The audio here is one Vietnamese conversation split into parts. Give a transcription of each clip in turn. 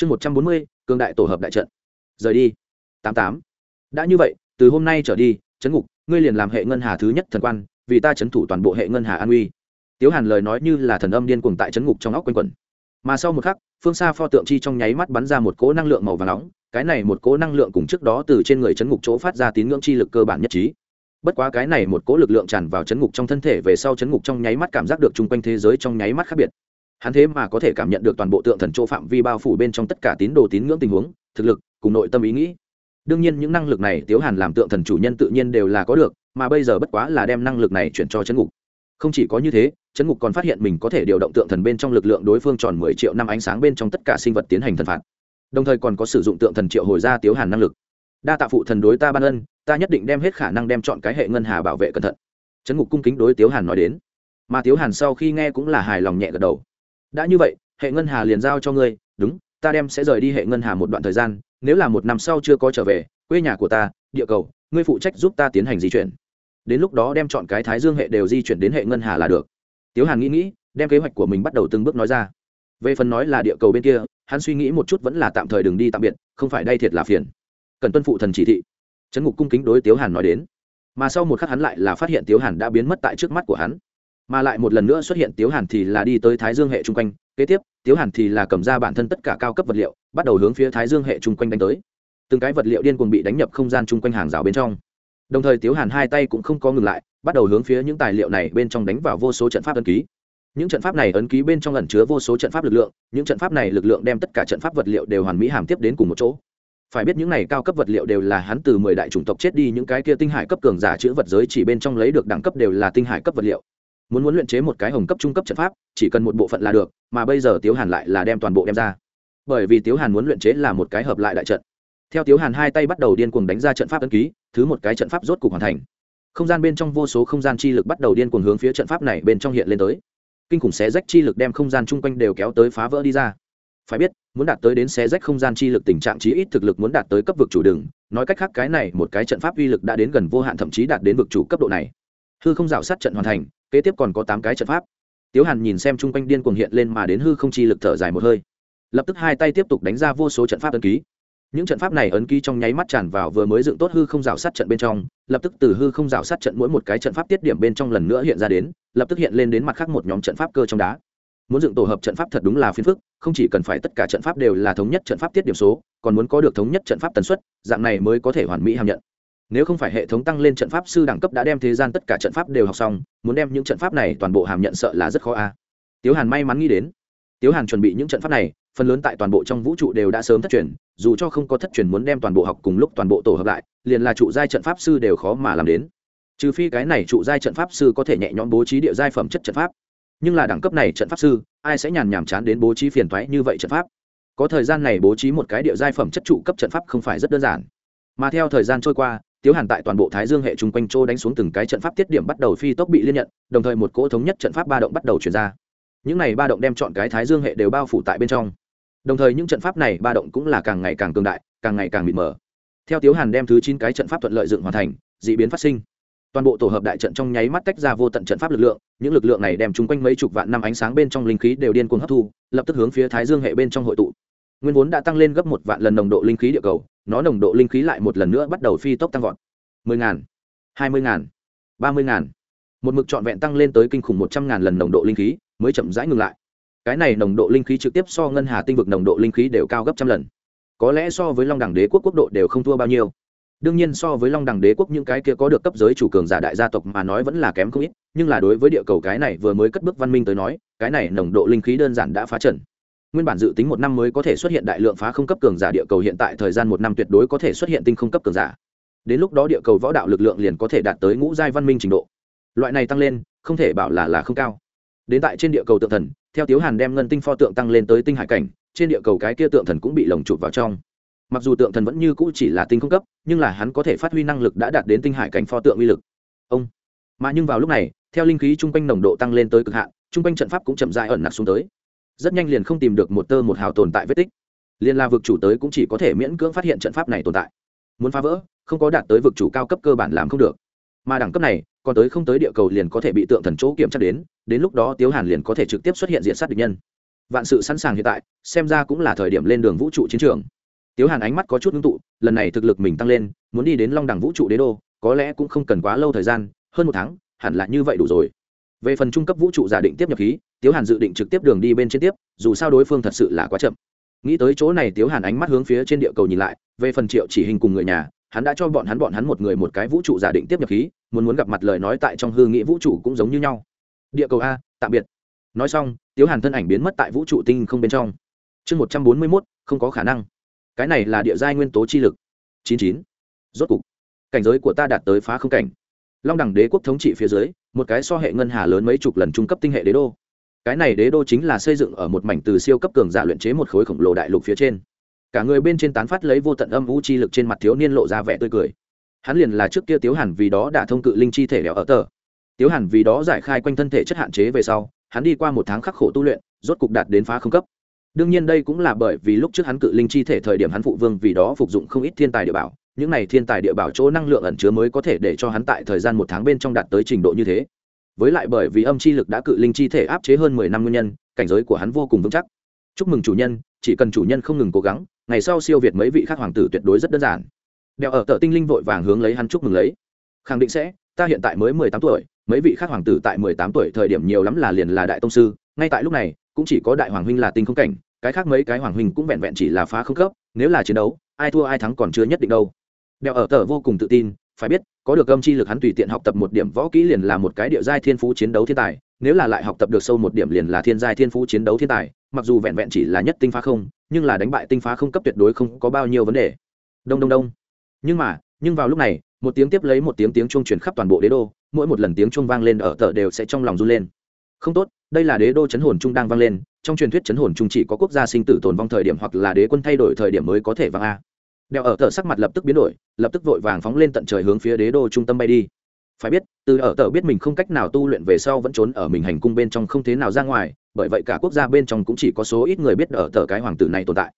chương một trăm bốn mươi, cường đại tổ hợp đại trận. Rời đi. Tám tám. Đã như vậy, từ hôm nay trở đi chấn ngục, ngươi liền làm hệ ngân hà thứ nhất thần quan, vì ta chấn thủ toàn bộ hệ ngân hà an uy. Tiếu hàn lời nói như là thần âm điên cuồng tại chấn ngục trong óc quanh quẩn. Mà sau một khắc, phương xa pho tượng chi trong nháy mắt bắn ra một cỗ năng lượng màu và nóng, cái này một cỗ năng lượng cùng trước đó từ trên người chấn ngục chỗ phát ra tín ngưỡng chi lực cơ bản nhất trí. Bất quá cái này một cỗ lực lượng tràn vào chấn ngục trong thân thể về sau chấn ngục trong nháy mắt cảm giác được chung quanh thế giới trong nháy mắt khác biệt hắn thế mà có thể cảm nhận được toàn bộ tượng thần chỗ phạm vi bao phủ bên trong tất cả tín đồ tín ngưỡng tình huống, thực lực, cùng nội tâm ý nghĩ. Đương nhiên những năng lực này tiếu hàn làm tượng thần chủ nhân tự nhiên đều là có được, mà bây giờ bất quá là đem năng lực này chuyển cho chấn ngục. Không chỉ có như thế, chấn ngục còn phát hiện mình có thể điều động tượng thần bên trong lực lượng đối phương tròn mười triệu năm ánh sáng bên trong tất cả sinh vật tiến hành thần phạt. Đồng thời còn có sử dụng tượng thần triệu hồi ra tiếu hàn năng lực. Đa tạ phụ thần đối ta ban ân, ta nhất định đem hết khả năng đem chọn cái hệ ngân hà bảo vệ cẩn thận. Chấn ngục cung kính đối tiếu hàn nói đến. Mà tiếu hàn sau khi nghe cũng là hài lòng nhẹ gật đầu đã như vậy, hệ ngân hà liền giao cho ngươi, đúng, ta đem sẽ rời đi hệ ngân hà một đoạn thời gian, nếu là một năm sau chưa có trở về, quê nhà của ta, địa cầu, ngươi phụ trách giúp ta tiến hành di chuyển. Đến lúc đó đem chọn cái thái dương hệ đều di chuyển đến hệ ngân hà là được. Tiếu hàn nghĩ nghĩ, đem kế hoạch của mình bắt đầu từng bước nói ra. Về phần nói là địa cầu bên kia, hắn suy nghĩ một chút vẫn là tạm thời đừng đi tạm biệt, không phải đây thiệt là phiền. Cần tuân phụ thần chỉ thị. Trấn ngục cung kính đối tiếu hàn nói đến. Mà sau một khắc hắn lại là phát hiện tiếu hàn đã biến mất tại trước mắt của hắn mà lại một lần nữa xuất hiện tiếu hàn thì là đi tới thái dương hệ chung quanh, kế tiếp, tiếu hàn thì là cầm ra bản thân tất cả cao cấp vật liệu, bắt đầu hướng phía thái dương hệ chung quanh đánh tới. Từng cái vật liệu điên cuồng bị đánh nhập không gian chung quanh hàng rào bên trong. Đồng thời tiếu hàn hai tay cũng không có ngừng lại, bắt đầu hướng phía những tài liệu này bên trong đánh vào vô số trận pháp ấn ký. Những trận pháp này ấn ký bên trong ẩn chứa vô số trận pháp lực lượng, những trận pháp này lực lượng đem tất cả trận pháp vật liệu đều hoàn mỹ hàm tiếp đến cùng một chỗ. Phải biết những này cao cấp vật liệu đều là hắn từ mười đại chủng tộc chết đi, những cái kia tinh hải cấp cường giả chữ vật giới chỉ bên trong lấy được đẳng cấp đều là tinh hải cấp vật liệu muốn muốn luyện chế một cái hồng cấp trung cấp trận pháp, chỉ cần một bộ phận là được, mà bây giờ tiếu hàn lại là đem toàn bộ đem ra. Bởi vì tiếu hàn muốn luyện chế là một cái hợp lại đại trận. Theo tiếu hàn hai tay bắt đầu điên cuồng đánh ra trận pháp ấn ký, thứ một cái trận pháp rốt cục hoàn thành. Không gian bên trong vô số không gian chi lực bắt đầu điên cuồng hướng phía trận pháp này bên trong hiện lên tới. Kinh khủng xé rách chi lực đem không gian chung quanh đều kéo tới phá vỡ đi ra. Phải biết, muốn đạt tới đến xé rách không gian chi lực tình trạng chí ít thực lực muốn đạt tới cấp vực chủ đường, nói cách khác cái này một cái trận pháp uy lực đã đến gần vô hạn thậm chí đạt đến vực chủ cấp độ này. Hư không rào sát trận hoàn thành kế tiếp còn có tám cái trận pháp. Tiếu hàn nhìn xem chung quanh điên cuồng hiện lên mà đến hư không chi lực thở dài một hơi. Lập tức hai tay tiếp tục đánh ra vô số trận pháp ấn ký. Những trận pháp này ấn ký trong nháy mắt tràn vào vừa mới dựng tốt hư không rào sát trận bên trong, lập tức từ hư không rào sát trận mỗi một cái trận pháp tiết điểm bên trong lần nữa hiện ra đến, lập tức hiện lên đến mặt khác một nhóm trận pháp cơ trong đá. Muốn dựng tổ hợp trận pháp thật đúng là phiền phức, không chỉ cần phải tất cả trận pháp đều là thống nhất trận pháp tiết điểm số, còn muốn có được thống nhất trận pháp tần suất, dạng này mới có thể hoàn mỹ hàm nhận nếu không phải hệ thống tăng lên trận pháp sư đẳng cấp đã đem thế gian tất cả trận pháp đều học xong, muốn đem những trận pháp này toàn bộ hàm nhận sợ là rất khó a. Tiếu hàn may mắn nghĩ đến. Tiếu hàn chuẩn bị những trận pháp này, phần lớn tại toàn bộ trong vũ trụ đều đã sớm thất truyền, dù cho không có thất truyền muốn đem toàn bộ học cùng lúc toàn bộ tổ hợp lại, liền là trụ giai trận pháp sư đều khó mà làm đến. Trừ phi cái này trụ giai trận pháp sư có thể nhẹ nhõm bố trí địa giai phẩm chất trận pháp. Nhưng là đẳng cấp này trận pháp sư, ai sẽ nhàn nhàm chán đến bố trí phiền toái như vậy trận pháp? Có thời gian này bố trí một cái địa giai phẩm chất trụ cấp trận pháp không phải rất đơn giản. Mà theo thời gian trôi qua tiếu hàn tại toàn bộ thái dương hệ chung quanh châu đánh xuống từng cái trận pháp tiết điểm bắt đầu phi tốc bị liên nhận, đồng thời một cỗ thống nhất trận pháp ba động bắt đầu chuyển ra. Những này ba động đem chọn cái thái dương hệ đều bao phủ tại bên trong. Đồng thời những trận pháp này ba động cũng là càng ngày càng cường đại, càng ngày càng mịt mờ. Theo tiếu hàn đem thứ chín cái trận pháp thuận lợi dựng hoàn thành d ị biến phát sinh. Toàn bộ tổ hợp đại trận trong nháy mắt tách ra vô tận trận pháp lực lượng, những lực lượng này đem chung quanh mấy chục vạn năm ánh sáng bên trong linh khí đều điên cuồng hấp thu, lập tức hướng phía thái dương hệ bên trong hội tụ nguyên vốn đã tăng lên gấp một vạn lần nồng độ linh khí địa cầu, nó nồng độ linh khí lại một lần nữa bắt đầu phi tốc tăng vọt. Mười ngàn, hai mươi ngàn, ba mươi ngàn. Một mực trọn vẹn tăng lên tới kinh khủng một trăm ngàn lần nồng độ linh khí, mới chậm rãi ngừng lại. Cái này nồng độ linh khí trực tiếp so ngân hà tinh vực nồng độ linh khí đều cao gấp trăm lần. Có lẽ so với long đẳng đế quốc quốc độ đều không thua bao nhiêu. Đương nhiên so với long đẳng đế quốc những cái kia có được cấp giới chủ cường giả đại gia tộc mà nói vẫn là kém không ít, nhưng là đối với địa cầu cái này vừa mới cất bước văn minh tới nói, cái này nồng độ linh khí đơn giản đã phá trần nguyên bản dự tính một năm mới có thể xuất hiện đại lượng phá không cấp cường giả địa cầu, hiện tại thời gian một năm tuyệt đối có thể xuất hiện tinh không cấp cường giả. Đến lúc đó địa cầu võ đạo lực lượng liền có thể đạt tới ngũ giai văn minh trình độ. Loại này tăng lên, không thể bảo là là không cao. Đến tại trên địa cầu tượng thần, theo tiếu hàn đem ngân tinh pho tượng tăng lên tới tinh hải cảnh, trên địa cầu cái kia tượng thần cũng bị lồng chụp vào trong. Mặc dù tượng thần vẫn như cũ chỉ là tinh không cấp, nhưng là hắn có thể phát huy năng lực đã đạt đến tinh hải cảnh pho tượng uy lực. Ông. Mà nhưng vào lúc này, theo linh khí chung quanh nồng độ tăng lên tới cực hạn, chung quanh trận pháp cũng chậm dại ẩn nặc xuống tới rất nhanh liền không tìm được một tơ một hào tồn tại vết tích. Liền là vực chủ tới cũng chỉ có thể miễn cưỡng phát hiện trận pháp này tồn tại. Muốn phá vỡ, không có đạt tới vực chủ cao cấp cơ bản làm không được. Mà đẳng cấp này, còn tới không tới địa cầu liền có thể bị tượng thần chỗ kiểm tra đến đến lúc đó tiếu hàn liền có thể trực tiếp xuất hiện diện sát địch nhân. Vạn sự sẵn sàng hiện tại, xem ra cũng là thời điểm lên đường vũ trụ chiến trường. Tiếu hàn ánh mắt có chút ngưng tụ, lần này thực lực mình tăng lên, muốn đi đến long đẳng vũ trụ đế đô, có lẽ cũng không cần quá lâu thời gian, hơn một tháng, hẳn là như vậy đủ rồi về phần trung cấp vũ trụ giả định tiếp nhập khí, tiếu hàn dự định trực tiếp đường đi bên trên tiếp, dù sao đối phương thật sự là quá chậm. Nghĩ tới chỗ này tiếu hàn ánh mắt hướng phía trên địa cầu nhìn lại, về phần triệu chỉ hình cùng người nhà, hắn đã cho bọn hắn bọn hắn một người một cái vũ trụ giả định tiếp nhập khí, muốn muốn gặp mặt lời nói tại trong hư nghĩ vũ trụ cũng giống như nhau. Địa cầu a, tạm biệt. Nói xong, tiếu hàn thân ảnh biến mất tại vũ trụ tinh không bên trong. Chương một trăm bốn mươi mốt, không có khả năng. Cái này là địa giai nguyên tố chi lực. Chín chín. Rốt cục, cảnh giới của ta đạt tới phá không cảnh long đẳng đế quốc thống trị phía dưới, một cái so hệ ngân hà lớn mấy chục lần trung cấp tinh hệ đế đô. Cái này đế đô chính là xây dựng ở một mảnh từ siêu cấp cường giả luyện chế một khối khổng lồ đại lục phía trên. Cả người bên trên tán phát lấy vô tận âm vũ chi lực trên mặt thiếu niên lộ ra vẻ tươi cười. Hắn liền là trước kia tiếu hàn vì đó đã thông cự linh chi thể đèo ở tờ. Tiếu hàn vì đó giải khai quanh thân thể chất hạn chế về sau, hắn đi qua một tháng khắc khổ tu luyện, rốt cục đạt đến phá không cấp. Đương nhiên đây cũng là bởi vì lúc trước hắn cự linh chi thể thời điểm hắn phụ vương vì đó phục dụng không ít thiên tài địa bảo những này thiên tài địa bảo chỗ năng lượng ẩn chứa mới có thể để cho hắn tại thời gian một tháng bên trong đạt tới trình độ như thế. Với lại bởi vì âm chi lực đã cự linh chi thể áp chế hơn mười năm nguyên nhân, cảnh giới của hắn vô cùng vững chắc. Chúc mừng chủ nhân, chỉ cần chủ nhân không ngừng cố gắng, ngày sau siêu việt mấy vị khác hoàng tử tuyệt đối rất đơn giản. Đèo ở tờ tinh linh vội vàng hướng lấy hắn chúc mừng lấy. Khẳng định sẽ, ta hiện tại mới mười tám tuổi, mấy vị khác hoàng tử tại mười tám tuổi thời điểm nhiều lắm là liền là đại tông sư, ngay tại lúc này, cũng chỉ có đại hoàng huynh là tinh không cảnh, cái khác mấy cái hoàng huynh cũng vẹn vẹn chỉ là phá không cấp, nếu là chiến đấu, ai thua ai thắng còn chưa nhất định đâu đèo ở tờ vô cùng tự tin, phải biết, có được âm chi lực hắn tùy tiện học tập một điểm võ kỹ liền là một cái địa giai thiên phú chiến đấu thiên tài, nếu là lại học tập được sâu một điểm liền là thiên giai thiên phú chiến đấu thiên tài, mặc dù vẹn vẹn chỉ là nhất tinh phá không, nhưng là đánh bại tinh phá không cấp tuyệt đối không có bao nhiêu vấn đề. Đông đông đông. Nhưng mà, nhưng vào lúc này, một tiếng tiếp lấy một tiếng tiếng chuông truyền khắp toàn bộ đế đô, mỗi một lần tiếng chuông vang lên ở tờ đều sẽ trong lòng run lên. Không tốt, đây là đế đô chấn hồn trung đang vang lên, trong truyền thuyết chấn hồn trung chỉ có quốc gia sinh tử tồn vong thời điểm hoặc là đế quân thay đổi thời điểm mới có thể vang a đèo ở tờ sắc mặt lập tức biến đổi, lập tức vội vàng phóng lên tận trời hướng phía đế đô trung tâm bay đi. Phải biết, từ ở tờ biết mình không cách nào tu luyện về sau vẫn trốn ở mình hành cung bên trong không thế nào ra ngoài, bởi vậy cả quốc gia bên trong cũng chỉ có số ít người biết ở tờ cái hoàng tử này tồn tại.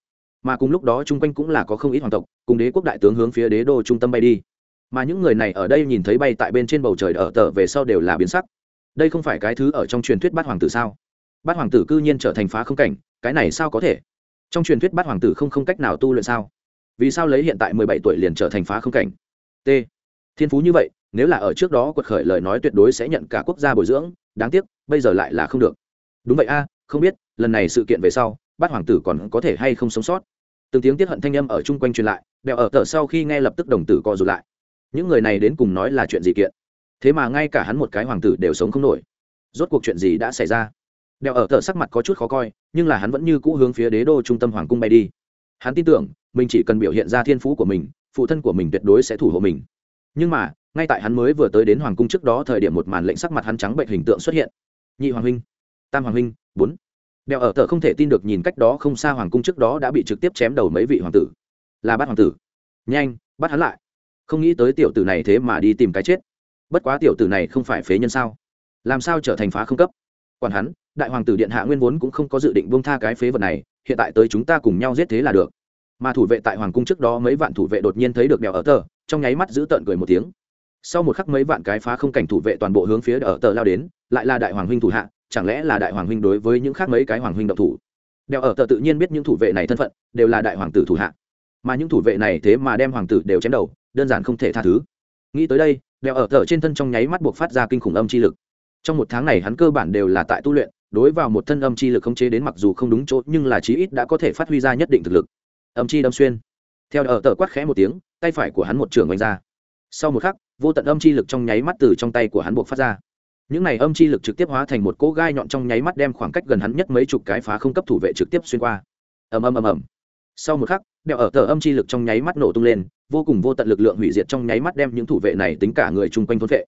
Mà cùng lúc đó chung quanh cũng là có không ít hoàng tộc, cùng đế quốc đại tướng hướng phía đế đô trung tâm bay đi. Mà những người này ở đây nhìn thấy bay tại bên trên bầu trời ở tờ về sau đều là biến sắc. Đây không phải cái thứ ở trong truyền thuyết bát hoàng tử sao? Bát hoàng tử cư nhiên trở thành phá không cảnh, cái này sao có thể? Trong truyền thuyết bát hoàng tử không không cách nào tu luyện sao? Vì sao lấy hiện tại mười bảy tuổi liền trở thành phá không cảnh? T. Thiên phú như vậy, nếu là ở trước đó quật khởi lời nói tuyệt đối sẽ nhận cả quốc gia bồi dưỡng, đáng tiếc, bây giờ lại là không được. Đúng vậy a, không biết, lần này sự kiện về sau, bát hoàng tử còn có thể hay không sống sót? Từng tiếng tiết hận thanh âm ở chung quanh truyền lại đèo ở tờ sau khi nghe lập tức đồng tử co rụt lại. Những người này đến cùng nói là chuyện gì kiện? Thế mà ngay cả hắn một cái hoàng tử đều sống không nổi. Rốt cuộc chuyện gì đã xảy ra? Đèo ở tờ sắc mặt có chút khó coi, nhưng là hắn vẫn như cũ hướng phía đế đô trung tâm hoàng cung bay đi. Hắn tin tưởng mình chỉ cần biểu hiện ra thiên phú của mình, phụ thân của mình tuyệt đối sẽ thủ hộ mình. Nhưng mà, ngay tại hắn mới vừa tới đến hoàng cung trước đó thời điểm một màn lệnh sắc mặt hắn trắng bệnh hình tượng xuất hiện. Nhị hoàng huynh, tam hoàng huynh, bốn. Đèo ở tờ không thể tin được nhìn cách đó không xa hoàng cung trước đó đã bị trực tiếp chém đầu mấy vị hoàng tử. Là bắt hoàng tử. Nhanh, bắt hắn lại. Không nghĩ tới tiểu tử này thế mà đi tìm cái chết. Bất quá tiểu tử này không phải phế nhân sao? Làm sao trở thành phá không cấp? Còn hắn, đại hoàng tử điện hạ nguyên vốn cũng không có dự định buông tha cái phế vật này, hiện tại tới chúng ta cùng nhau giết thế là được mà thủ vệ tại hoàng cung trước đó mấy vạn thủ vệ đột nhiên thấy được đèo ở tờ, trong nháy mắt giữ tợn cười một tiếng. Sau một khắc mấy vạn cái phá không cảnh thủ vệ toàn bộ hướng phía ở tờ lao đến, lại là đại hoàng huynh thủ hạ, chẳng lẽ là đại hoàng huynh đối với những khác mấy cái hoàng huynh độc thủ? Đèo ở tờ tự nhiên biết những thủ vệ này thân phận, đều là đại hoàng tử thủ hạ. Mà những thủ vệ này thế mà đem hoàng tử đều chém đầu, đơn giản không thể tha thứ. Nghĩ tới đây, đèo ở tờ trên thân trong nháy mắt buộc phát ra kinh khủng âm chi lực. Trong một tháng này hắn cơ bản đều là tại tu luyện, đối vào một thân âm chi lực khống chế đến mặc dù không đúng chỗ, nhưng là chí ít đã có thể phát huy ra nhất định thực lực âm chi đâm xuyên. Theo ở tờ quát khẽ một tiếng, tay phải của hắn một trường oanh ra. Sau một khắc, vô tận âm chi lực trong nháy mắt từ trong tay của hắn buộc phát ra. Những này âm chi lực trực tiếp hóa thành một cỗ gai nhọn trong nháy mắt đem khoảng cách gần hắn nhất mấy chục cái phá không cấp thủ vệ trực tiếp xuyên qua. Ầm ầm ầm ầm. Sau một khắc, đeo ở tờ âm chi lực trong nháy mắt nổ tung lên, vô cùng vô tận lực lượng hủy diệt trong nháy mắt đem những thủ vệ này tính cả người chung quanh thốn vệ.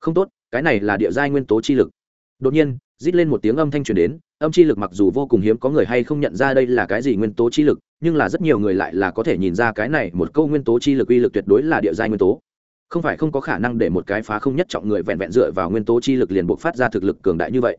Không tốt, cái này là địa giai nguyên tố chi lực. Đột nhiên, rít lên một tiếng âm thanh truyền đến âm chi lực mặc dù vô cùng hiếm có người hay không nhận ra đây là cái gì nguyên tố chi lực, nhưng là rất nhiều người lại là có thể nhìn ra cái này một câu nguyên tố chi lực uy lực tuyệt đối là địa giai nguyên tố. Không phải không có khả năng để một cái phá không nhất trọng người vẹn vẹn dựa vào nguyên tố chi lực liền buộc phát ra thực lực cường đại như vậy.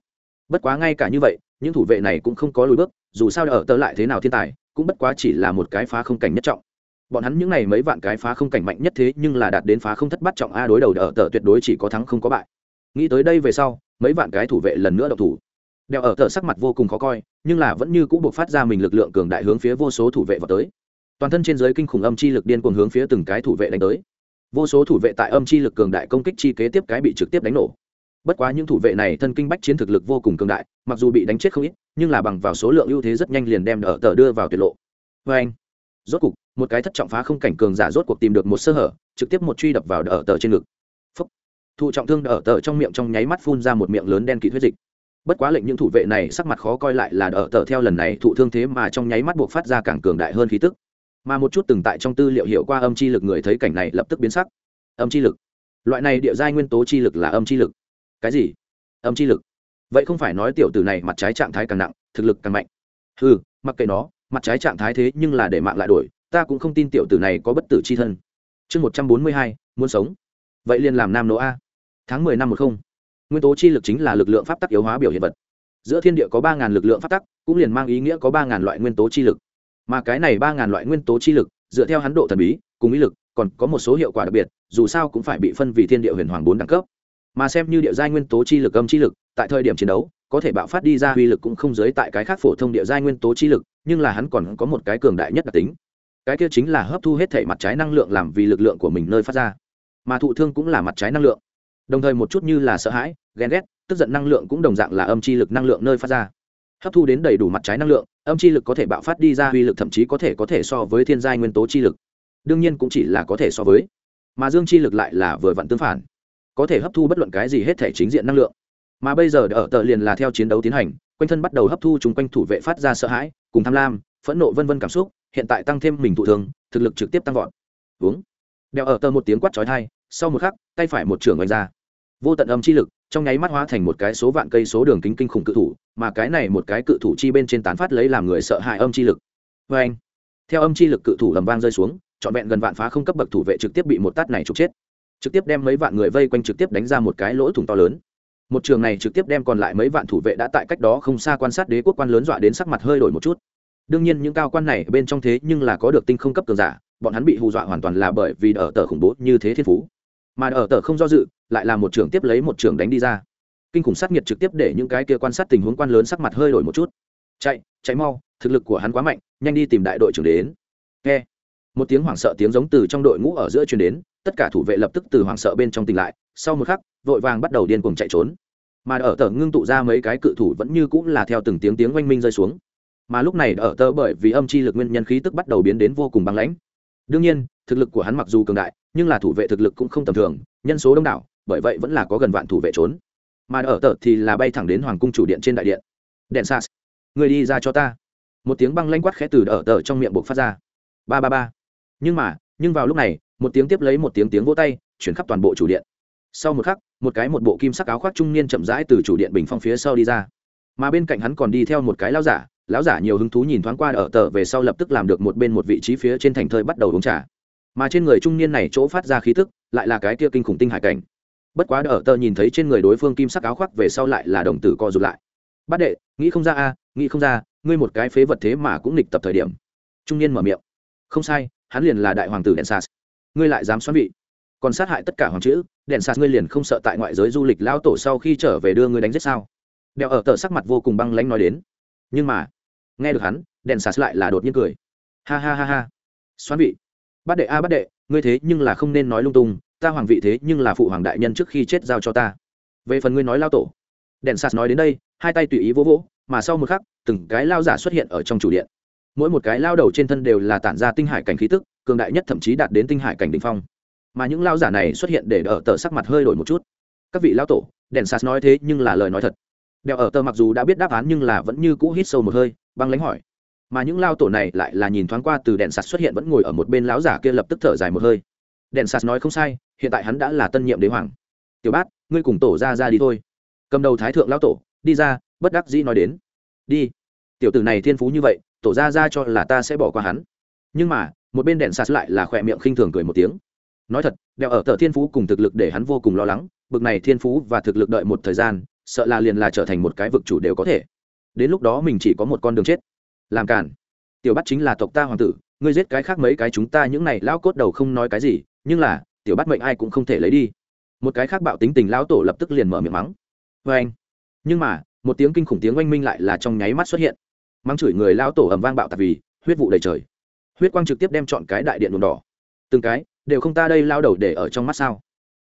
Bất quá ngay cả như vậy, những thủ vệ này cũng không có lùi bước, dù sao ở tơ lại thế nào thiên tài, cũng bất quá chỉ là một cái phá không cảnh nhất trọng. Bọn hắn những n à y mấy vạn cái phá không cảnh mạnh nhất thế nhưng là đạt đến phá không thất bắt trọng a đối đầu ở tờ tuyệt đối chỉ có thắng không có bại. Nghĩ tới đây về sau, mấy vạn cái thủ vệ lần nữa độc thủ đèo ở tờ sắc mặt vô cùng khó coi, nhưng là vẫn như cũ buộc phát ra mình lực lượng cường đại hướng phía vô số thủ vệ vào tới. Toàn thân trên giới kinh khủng âm chi lực điên cuồng hướng phía từng cái thủ vệ đánh tới. Vô số thủ vệ tại âm chi lực cường đại công kích chi kế tiếp cái bị trực tiếp đánh nổ. Bất quá những thủ vệ này thân kinh bách chiến thực lực vô cùng cường đại, mặc dù bị đánh chết không ít, nhưng là bằng vào số lượng ưu thế rất nhanh liền đem ở tờ đưa vào tuyệt lộ. Vê anh, rốt cục, một cái thất trọng phá không cảnh cường giả rốt cuộc tìm được một sơ hở, trực tiếp một truy đập vào ở tờ trên ngực. Phúc. thụ trọng thương ở tờ trong miệng trong nháy mắt phun ra một miệng lớn đen kịt huyết dịch bất quá lệnh những thủ vệ này sắc mặt khó coi lại là đỡ tờ theo lần này thụ thương thế mà trong nháy mắt buộc phát ra càng cường đại hơn khí tức. Mà một chút từng tại trong tư liệu hiểu qua âm chi lực người thấy cảnh này lập tức biến sắc. Âm chi lực. Loại này địa giai nguyên tố chi lực là âm chi lực. Cái gì? Âm chi lực. Vậy không phải nói tiểu tử này mặt trái trạng thái càng nặng, thực lực càng mạnh. Ừ mặc kệ nó, mặt trái trạng thái thế nhưng là để mạng lại đổi, ta cũng không tin tiểu tử này có bất tử c h i thân. Chương một trăm bốn mươi hai, muốn sống. Vậy liền làm nam nỗ a. Tháng mười năm một không nguyên tố chi lực chính là lực lượng pháp tắc yếu hóa biểu hiện vật. Giữa thiên địa có ba ngàn lực lượng pháp tắc, cũng liền mang ý nghĩa có ba ngàn loại nguyên tố chi lực. Mà cái này ba ngàn loại nguyên tố chi lực, dựa theo hắn độ thần bí, cùng ý lực, còn có một số hiệu quả đặc biệt, dù sao cũng phải bị phân vì thiên địa huyền hoàng bốn đẳng cấp. Mà xem như địa giai nguyên tố chi lực âm chi lực, tại thời điểm chiến đấu, có thể bạo phát đi ra uy lực cũng không giới tại cái khác phổ thông địa giai nguyên tố chi lực, nhưng là hắn còn có một cái cường đại nhất đặc tính. Cái kia chính là hấp thu hết thể mặt trái năng lượng làm vì lực lượng của mình nơi phát ra. Mà thụ thương cũng là mặt trái năng lượng đồng thời một chút như là sợ hãi, ghen ghét, tức giận năng lượng cũng đồng dạng là âm chi lực năng lượng nơi phát ra. Hấp thu đến đầy đủ mặt trái năng lượng, âm chi lực có thể bạo phát đi ra uy lực thậm chí có thể có thể so với thiên giai nguyên tố chi lực. Đương nhiên cũng chỉ là có thể so với, mà dương chi lực lại là vừa vặn tương phản. Có thể hấp thu bất luận cái gì hết thể chính diện năng lượng. Mà bây giờ ở tờ liền là theo chiến đấu tiến hành, quanh thân bắt đầu hấp thu chúng quanh thủ vệ phát ra sợ hãi, cùng tham lam, phẫn nộ vân vân cảm xúc, hiện tại tăng thêm mình thụ thường thực lực trực tiếp tăng vọt. Uống. Đeo ở tờ một tiếng quát trói thai sau một khắc, tay phải một trưởng oanh ra. Vô tận âm chi lực, trong nháy mắt hóa thành một cái số vạn cây số đường kính kinh khủng cự thủ, mà cái này một cái cự thủ chi bên trên tán phát lấy làm người sợ hãi âm chi lực. Vê anh theo âm chi lực cự thủ lầm vang rơi xuống, trọn vẹn gần vạn phá không cấp bậc thủ vệ trực tiếp bị một tát này trục chết. Trực tiếp đem mấy vạn người vây quanh trực tiếp đánh ra một cái lỗ thủng to lớn. Một trường này trực tiếp đem còn lại mấy vạn thủ vệ đã tại cách đó không xa quan sát đế quốc quan lớn dọa đến sắc mặt hơi đổi một chút. Đương nhiên những cao quan này bên trong thế nhưng là có được tinh không cấp cường giả, bọn hắn bị hù dọa hoàn toàn là bởi vì ở tờ khủng bố như thế thiên phú mà ở tờ không do dự, lại là một trường tiếp lấy một trường đánh đi ra. Kinh khủng sát nhiệt trực tiếp để những cái kia quan sát tình huống quan lớn sắc mặt hơi đổi một chút. Chạy chạy mau, thực lực của hắn quá mạnh, nhanh đi tìm đại đội trưởng đến. Nghe, một tiếng hoảng sợ tiếng giống từ trong đội ngũ ở giữa truyền đến, tất cả thủ vệ lập tức từ hoảng sợ bên trong tỉnh lại, sau một khắc, vội vàng bắt đầu điên cuồng chạy trốn. Mà ở tờ ngưng tụ ra mấy cái cự thủ vẫn như cũng là theo từng tiếng tiếng oanh minh rơi xuống. Mà lúc này ở tờ bởi vì âm chi lực nguyên nhân khí tức bắt đầu biến đến vô cùng băng lãnh. Đương nhiên thực lực của hắn mặc dù cường đại, nhưng là thủ vệ thực lực cũng không tầm thường, nhân số đông đảo, bởi vậy vẫn là có gần vạn thủ vệ trốn. Mà ở tờ thì là bay thẳng đến hoàng cung chủ điện trên đại điện. Đèn sas, người đi ra cho ta. Một tiếng băng lanh quát khẽ từ ở tờ trong miệng buộc phát ra. Ba ba ba. Nhưng mà, nhưng vào lúc này, một tiếng tiếp lấy một tiếng tiếng vỗ tay, chuyển khắp toàn bộ chủ điện. Sau một khắc, một cái một bộ kim sắc áo khoác trung niên chậm rãi từ chủ điện bình phong phía sau đi ra. Mà bên cạnh hắn còn đi theo một cái lão giả lão giả nhiều hứng thú nhìn thoáng qua ở tờ về sau lập tức làm được một bên một vị trí phía trên thành thơi bắt đầu uống trà mà trên người trung niên này chỗ phát ra khí tức, lại là cái kia kinh khủng tinh hải cảnh. Bất quá ở tờ nhìn thấy trên người đối phương kim sắc áo khoác về sau lại là đồng tử co rụt lại. Bát đệ, nghĩ không ra a, nghĩ không ra, ngươi một cái phế vật thế mà cũng nghịch tập thời điểm. Trung niên mở miệng. Không sai, hắn liền là đại hoàng tử đèn sas. Ngươi lại dám xoắn vị. Còn sát hại tất cả hoàng chữ, đèn sas ngươi liền không sợ tại ngoại giới du lịch lao tổ sau khi trở về đưa ngươi đánh giết sao? Đèo ở tờ sắc mặt vô cùng băng lãnh nói đến. Nhưng mà, nghe được hắn, đèn sas lại là đột nhiên cười. Ha ha ha ha, xoắn vị bát đệ a, bát đệ, ngươi thế nhưng là không nên nói lung tung, ta hoàng vị thế nhưng là phụ hoàng đại nhân trước khi chết giao cho ta. Về phần ngươi nói lao tổ. Đèn sạt nói đến đây, hai tay tùy ý vỗ vỗ, mà sau một khắc, từng cái lao giả xuất hiện ở trong chủ điện. Mỗi một cái lao đầu trên thân đều là tản ra tinh hải cảnh khí tức, cường đại nhất thậm chí đạt đến tinh hải cảnh đ ỉ n h phong. Mà những lao giả này xuất hiện để ở tờ sắc mặt hơi đổi một chút. Các vị lao tổ, đèn sạt nói thế nhưng là lời nói thật. Đèo ở tờ mặc dù đã biết đáp án nhưng là vẫn như cũ hít sâu một hơi, băng lánh hỏi mà những lao tổ này lại là nhìn thoáng qua từ đèn sạt xuất hiện vẫn ngồi ở một bên lão giả kia lập tức thở dài một hơi. Đèn sạt nói không sai, hiện tại hắn đã là tân nhiệm đế hoàng. Tiểu bát, ngươi cùng tổ ra ra đi thôi. Cầm đầu thái thượng lao tổ, đi ra, bất đắc dĩ nói đến. Đi. Tiểu tử này thiên phú như vậy, tổ ra ra cho là ta sẽ bỏ qua hắn. Nhưng mà, một bên đèn sạt lại là khỏe miệng khinh thường cười một tiếng. Nói thật đèo ở tờ thiên phú cùng thực lực để hắn vô cùng lo lắng, bực này thiên phú và thực lực đợi một thời gian, sợ là liền là trở thành một cái vực chủ đều có thể. Đến lúc đó mình chỉ có một con đường chết làm cản tiểu bắt chính là tộc ta hoàng tử, ngươi giết cái khác mấy cái chúng ta những này lão cốt đầu không nói cái gì, nhưng là, tiểu bắt mệnh ai cũng không thể lấy đi. Một cái khác bạo tính tình lão tổ lập tức liền mở miệng mắng. Vê anh. Nhưng mà, một tiếng kinh khủng tiếng oanh minh lại là trong nháy mắt xuất hiện. Mắng chửi người lão tổ ầm vang bạo tạp vì, huyết vụ đầy trời. Huyết quang trực tiếp đem chọn cái đại điện đồn đỏ. Từng cái, đều không ta đây lao đầu để ở trong mắt sao?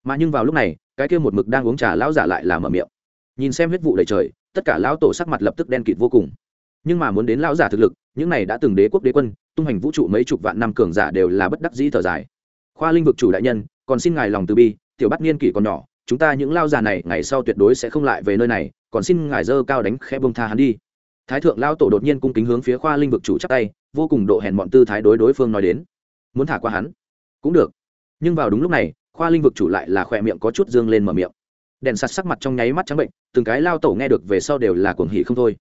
Mà nhưng vào lúc này, cái kia một mực đang uống trà lão giả lại là mở miệng. Nhìn xem huyết vụ đầy trời, tất cả lão tổ sắc mặt lập tức đen kịt vô cùng nhưng mà muốn đến lão giả thực lực, những này đã từng đế quốc đế quân, tung hành vũ trụ mấy chục vạn năm cường giả đều là bất đắc dĩ thở dài. Khoa linh vực chủ đại nhân, còn xin ngài lòng từ bi, tiểu bắt niên kỷ còn nhỏ, chúng ta những lao già này ngày sau tuyệt đối sẽ không lại về nơi này, còn xin ngài dơ cao đánh khẽ bông tha hắn đi. Thái thượng lao tổ đột nhiên cung kính hướng phía khoa linh vực chủ chắc tay, vô cùng độ hèn bọn tư thái đối đối phương nói đến. Muốn thả qua hắn? Cũng được. Nhưng vào đúng lúc này, khoa linh vực chủ lại là khỏe miệng có chút dương lên mở miệng. Đèn sạt sắc mặt trong nháy mắt trắng bệnh, từng cái lao tổ nghe được về sau đều là cuồng hỉ không thôi.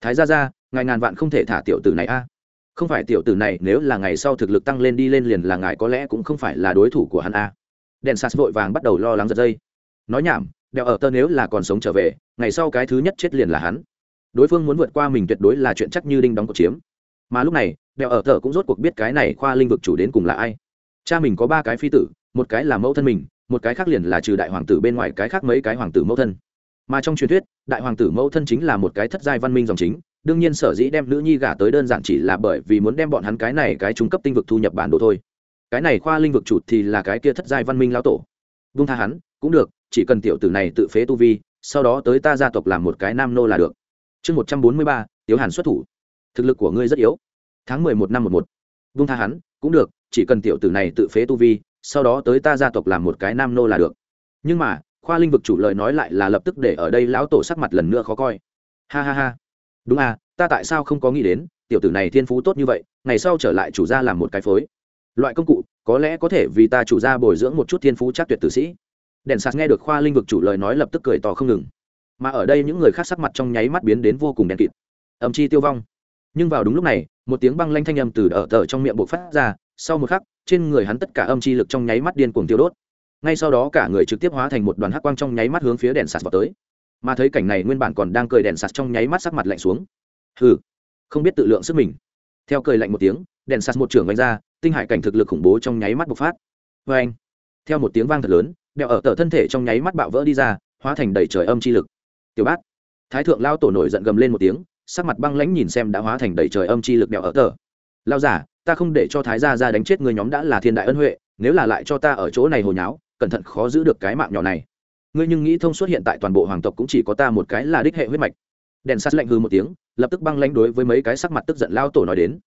Thái ra ra ngài ngàn vạn không thể thả tiểu tử này a. Không phải tiểu tử này, nếu là ngày sau thực lực tăng lên đi lên liền là ngài có lẽ cũng không phải là đối thủ của hắn a. Đèn sas vội vàng bắt đầu lo lắng giật dây. Nói nhảm, đèo ở tơ nếu là còn sống trở về, ngày sau cái thứ nhất chết liền là hắn. Đối phương muốn vượt qua mình tuyệt đối là chuyện chắc như đinh đóng cột chiếm. Mà lúc này, đèo ở tơ cũng rốt cuộc biết cái này khoa linh vực chủ đến cùng là ai. Cha mình có ba cái phi tử, một cái là mẫu thân mình, một cái khác liền là trừ đại hoàng tử bên ngoài cái khác mấy cái hoàng tử mẫu thân. Mà trong truyền thuyết, đại hoàng tử mẫu thân chính là một cái thất giai văn minh dòng chính đương nhiên sở dĩ đem nữ nhi gả tới đơn giản chỉ là bởi vì muốn đem bọn hắn cái này cái trung cấp tinh vực thu nhập bản đồ thôi. Cái này khoa linh vực chủ thì là cái kia thất giai văn minh lao tổ. Vung tha hắn, cũng được, chỉ cần tiểu tử này tự phế tu vi, sau đó tới ta gia tộc làm một cái nam nô là được. Chương một trăm bốn mươi ba, tiếu hàn xuất thủ. Thực lực của ngươi rất yếu. Tháng mười một năm một một. Vung tha hắn, cũng được, chỉ cần tiểu tử này tự phế tu vi, sau đó tới ta gia tộc làm một cái nam nô là được. Nhưng mà, khoa linh vực chủ lời nói lại là lập tức để ở đây lão tổ sắc mặt lần nữa khó coi. Ha ha ha đúng à ta tại sao không có nghĩ đến, tiểu tử này thiên phú tốt như vậy, ngày sau trở lại chủ gia làm một cái phối. Loại công cụ, có lẽ có thể vì ta chủ gia bồi dưỡng một chút thiên phú chắc tuyệt tử sĩ. Đèn sạt nghe được khoa linh vực chủ lời nói lập tức cười to không ngừng. Mà ở đây những người khác sắc mặt trong nháy mắt biến đến vô cùng đen kịt. Âm chi tiêu vong. Nhưng vào đúng lúc này, một tiếng băng lanh thanh âm từ ở tờ trong miệng buộc phát ra, sau một khắc, trên người hắn tất cả âm chi lực trong nháy mắt điên cuồng tiêu đốt. Ngay sau đó cả người trực tiếp hóa thành một đoàn hắc quang trong nháy mắt hướng phía đèn sạt vào tới mà thấy cảnh này nguyên bản còn đang cười đèn sạt trong nháy mắt sắc mặt lạnh xuống. Hừ, không biết tự lượng sức mình. Theo cười lạnh một tiếng, đèn sạt một trưởng đánh ra, tinh hải cảnh thực lực khủng bố trong nháy mắt bộc phát. Vê anh theo một tiếng vang thật lớn, đèo ở tờ thân thể trong nháy mắt bạo vỡ đi ra, hóa thành đầy trời âm chi lực. Tiểu bát, thái thượng lao tổ nổi giận gầm lên một tiếng, sắc mặt băng lãnh nhìn xem đã hóa thành đầy trời âm chi lực đèo ở tờ. Lao giả, ta không để cho thái gia ra đánh chết người nhóm đã là thiên đại ân huệ, nếu là lại cho ta ở chỗ này hồi nháo, cẩn thận khó giữ được cái mạng nhỏ này ngươi nhưng nghĩ thông suốt hiện tại toàn bộ hoàng tộc cũng chỉ có ta một cái là đích hệ huyết mạch. Đèn sắt lạnh hư một tiếng, lập tức băng lãnh đối với mấy cái sắc mặt tức giận lao tổ nói đến.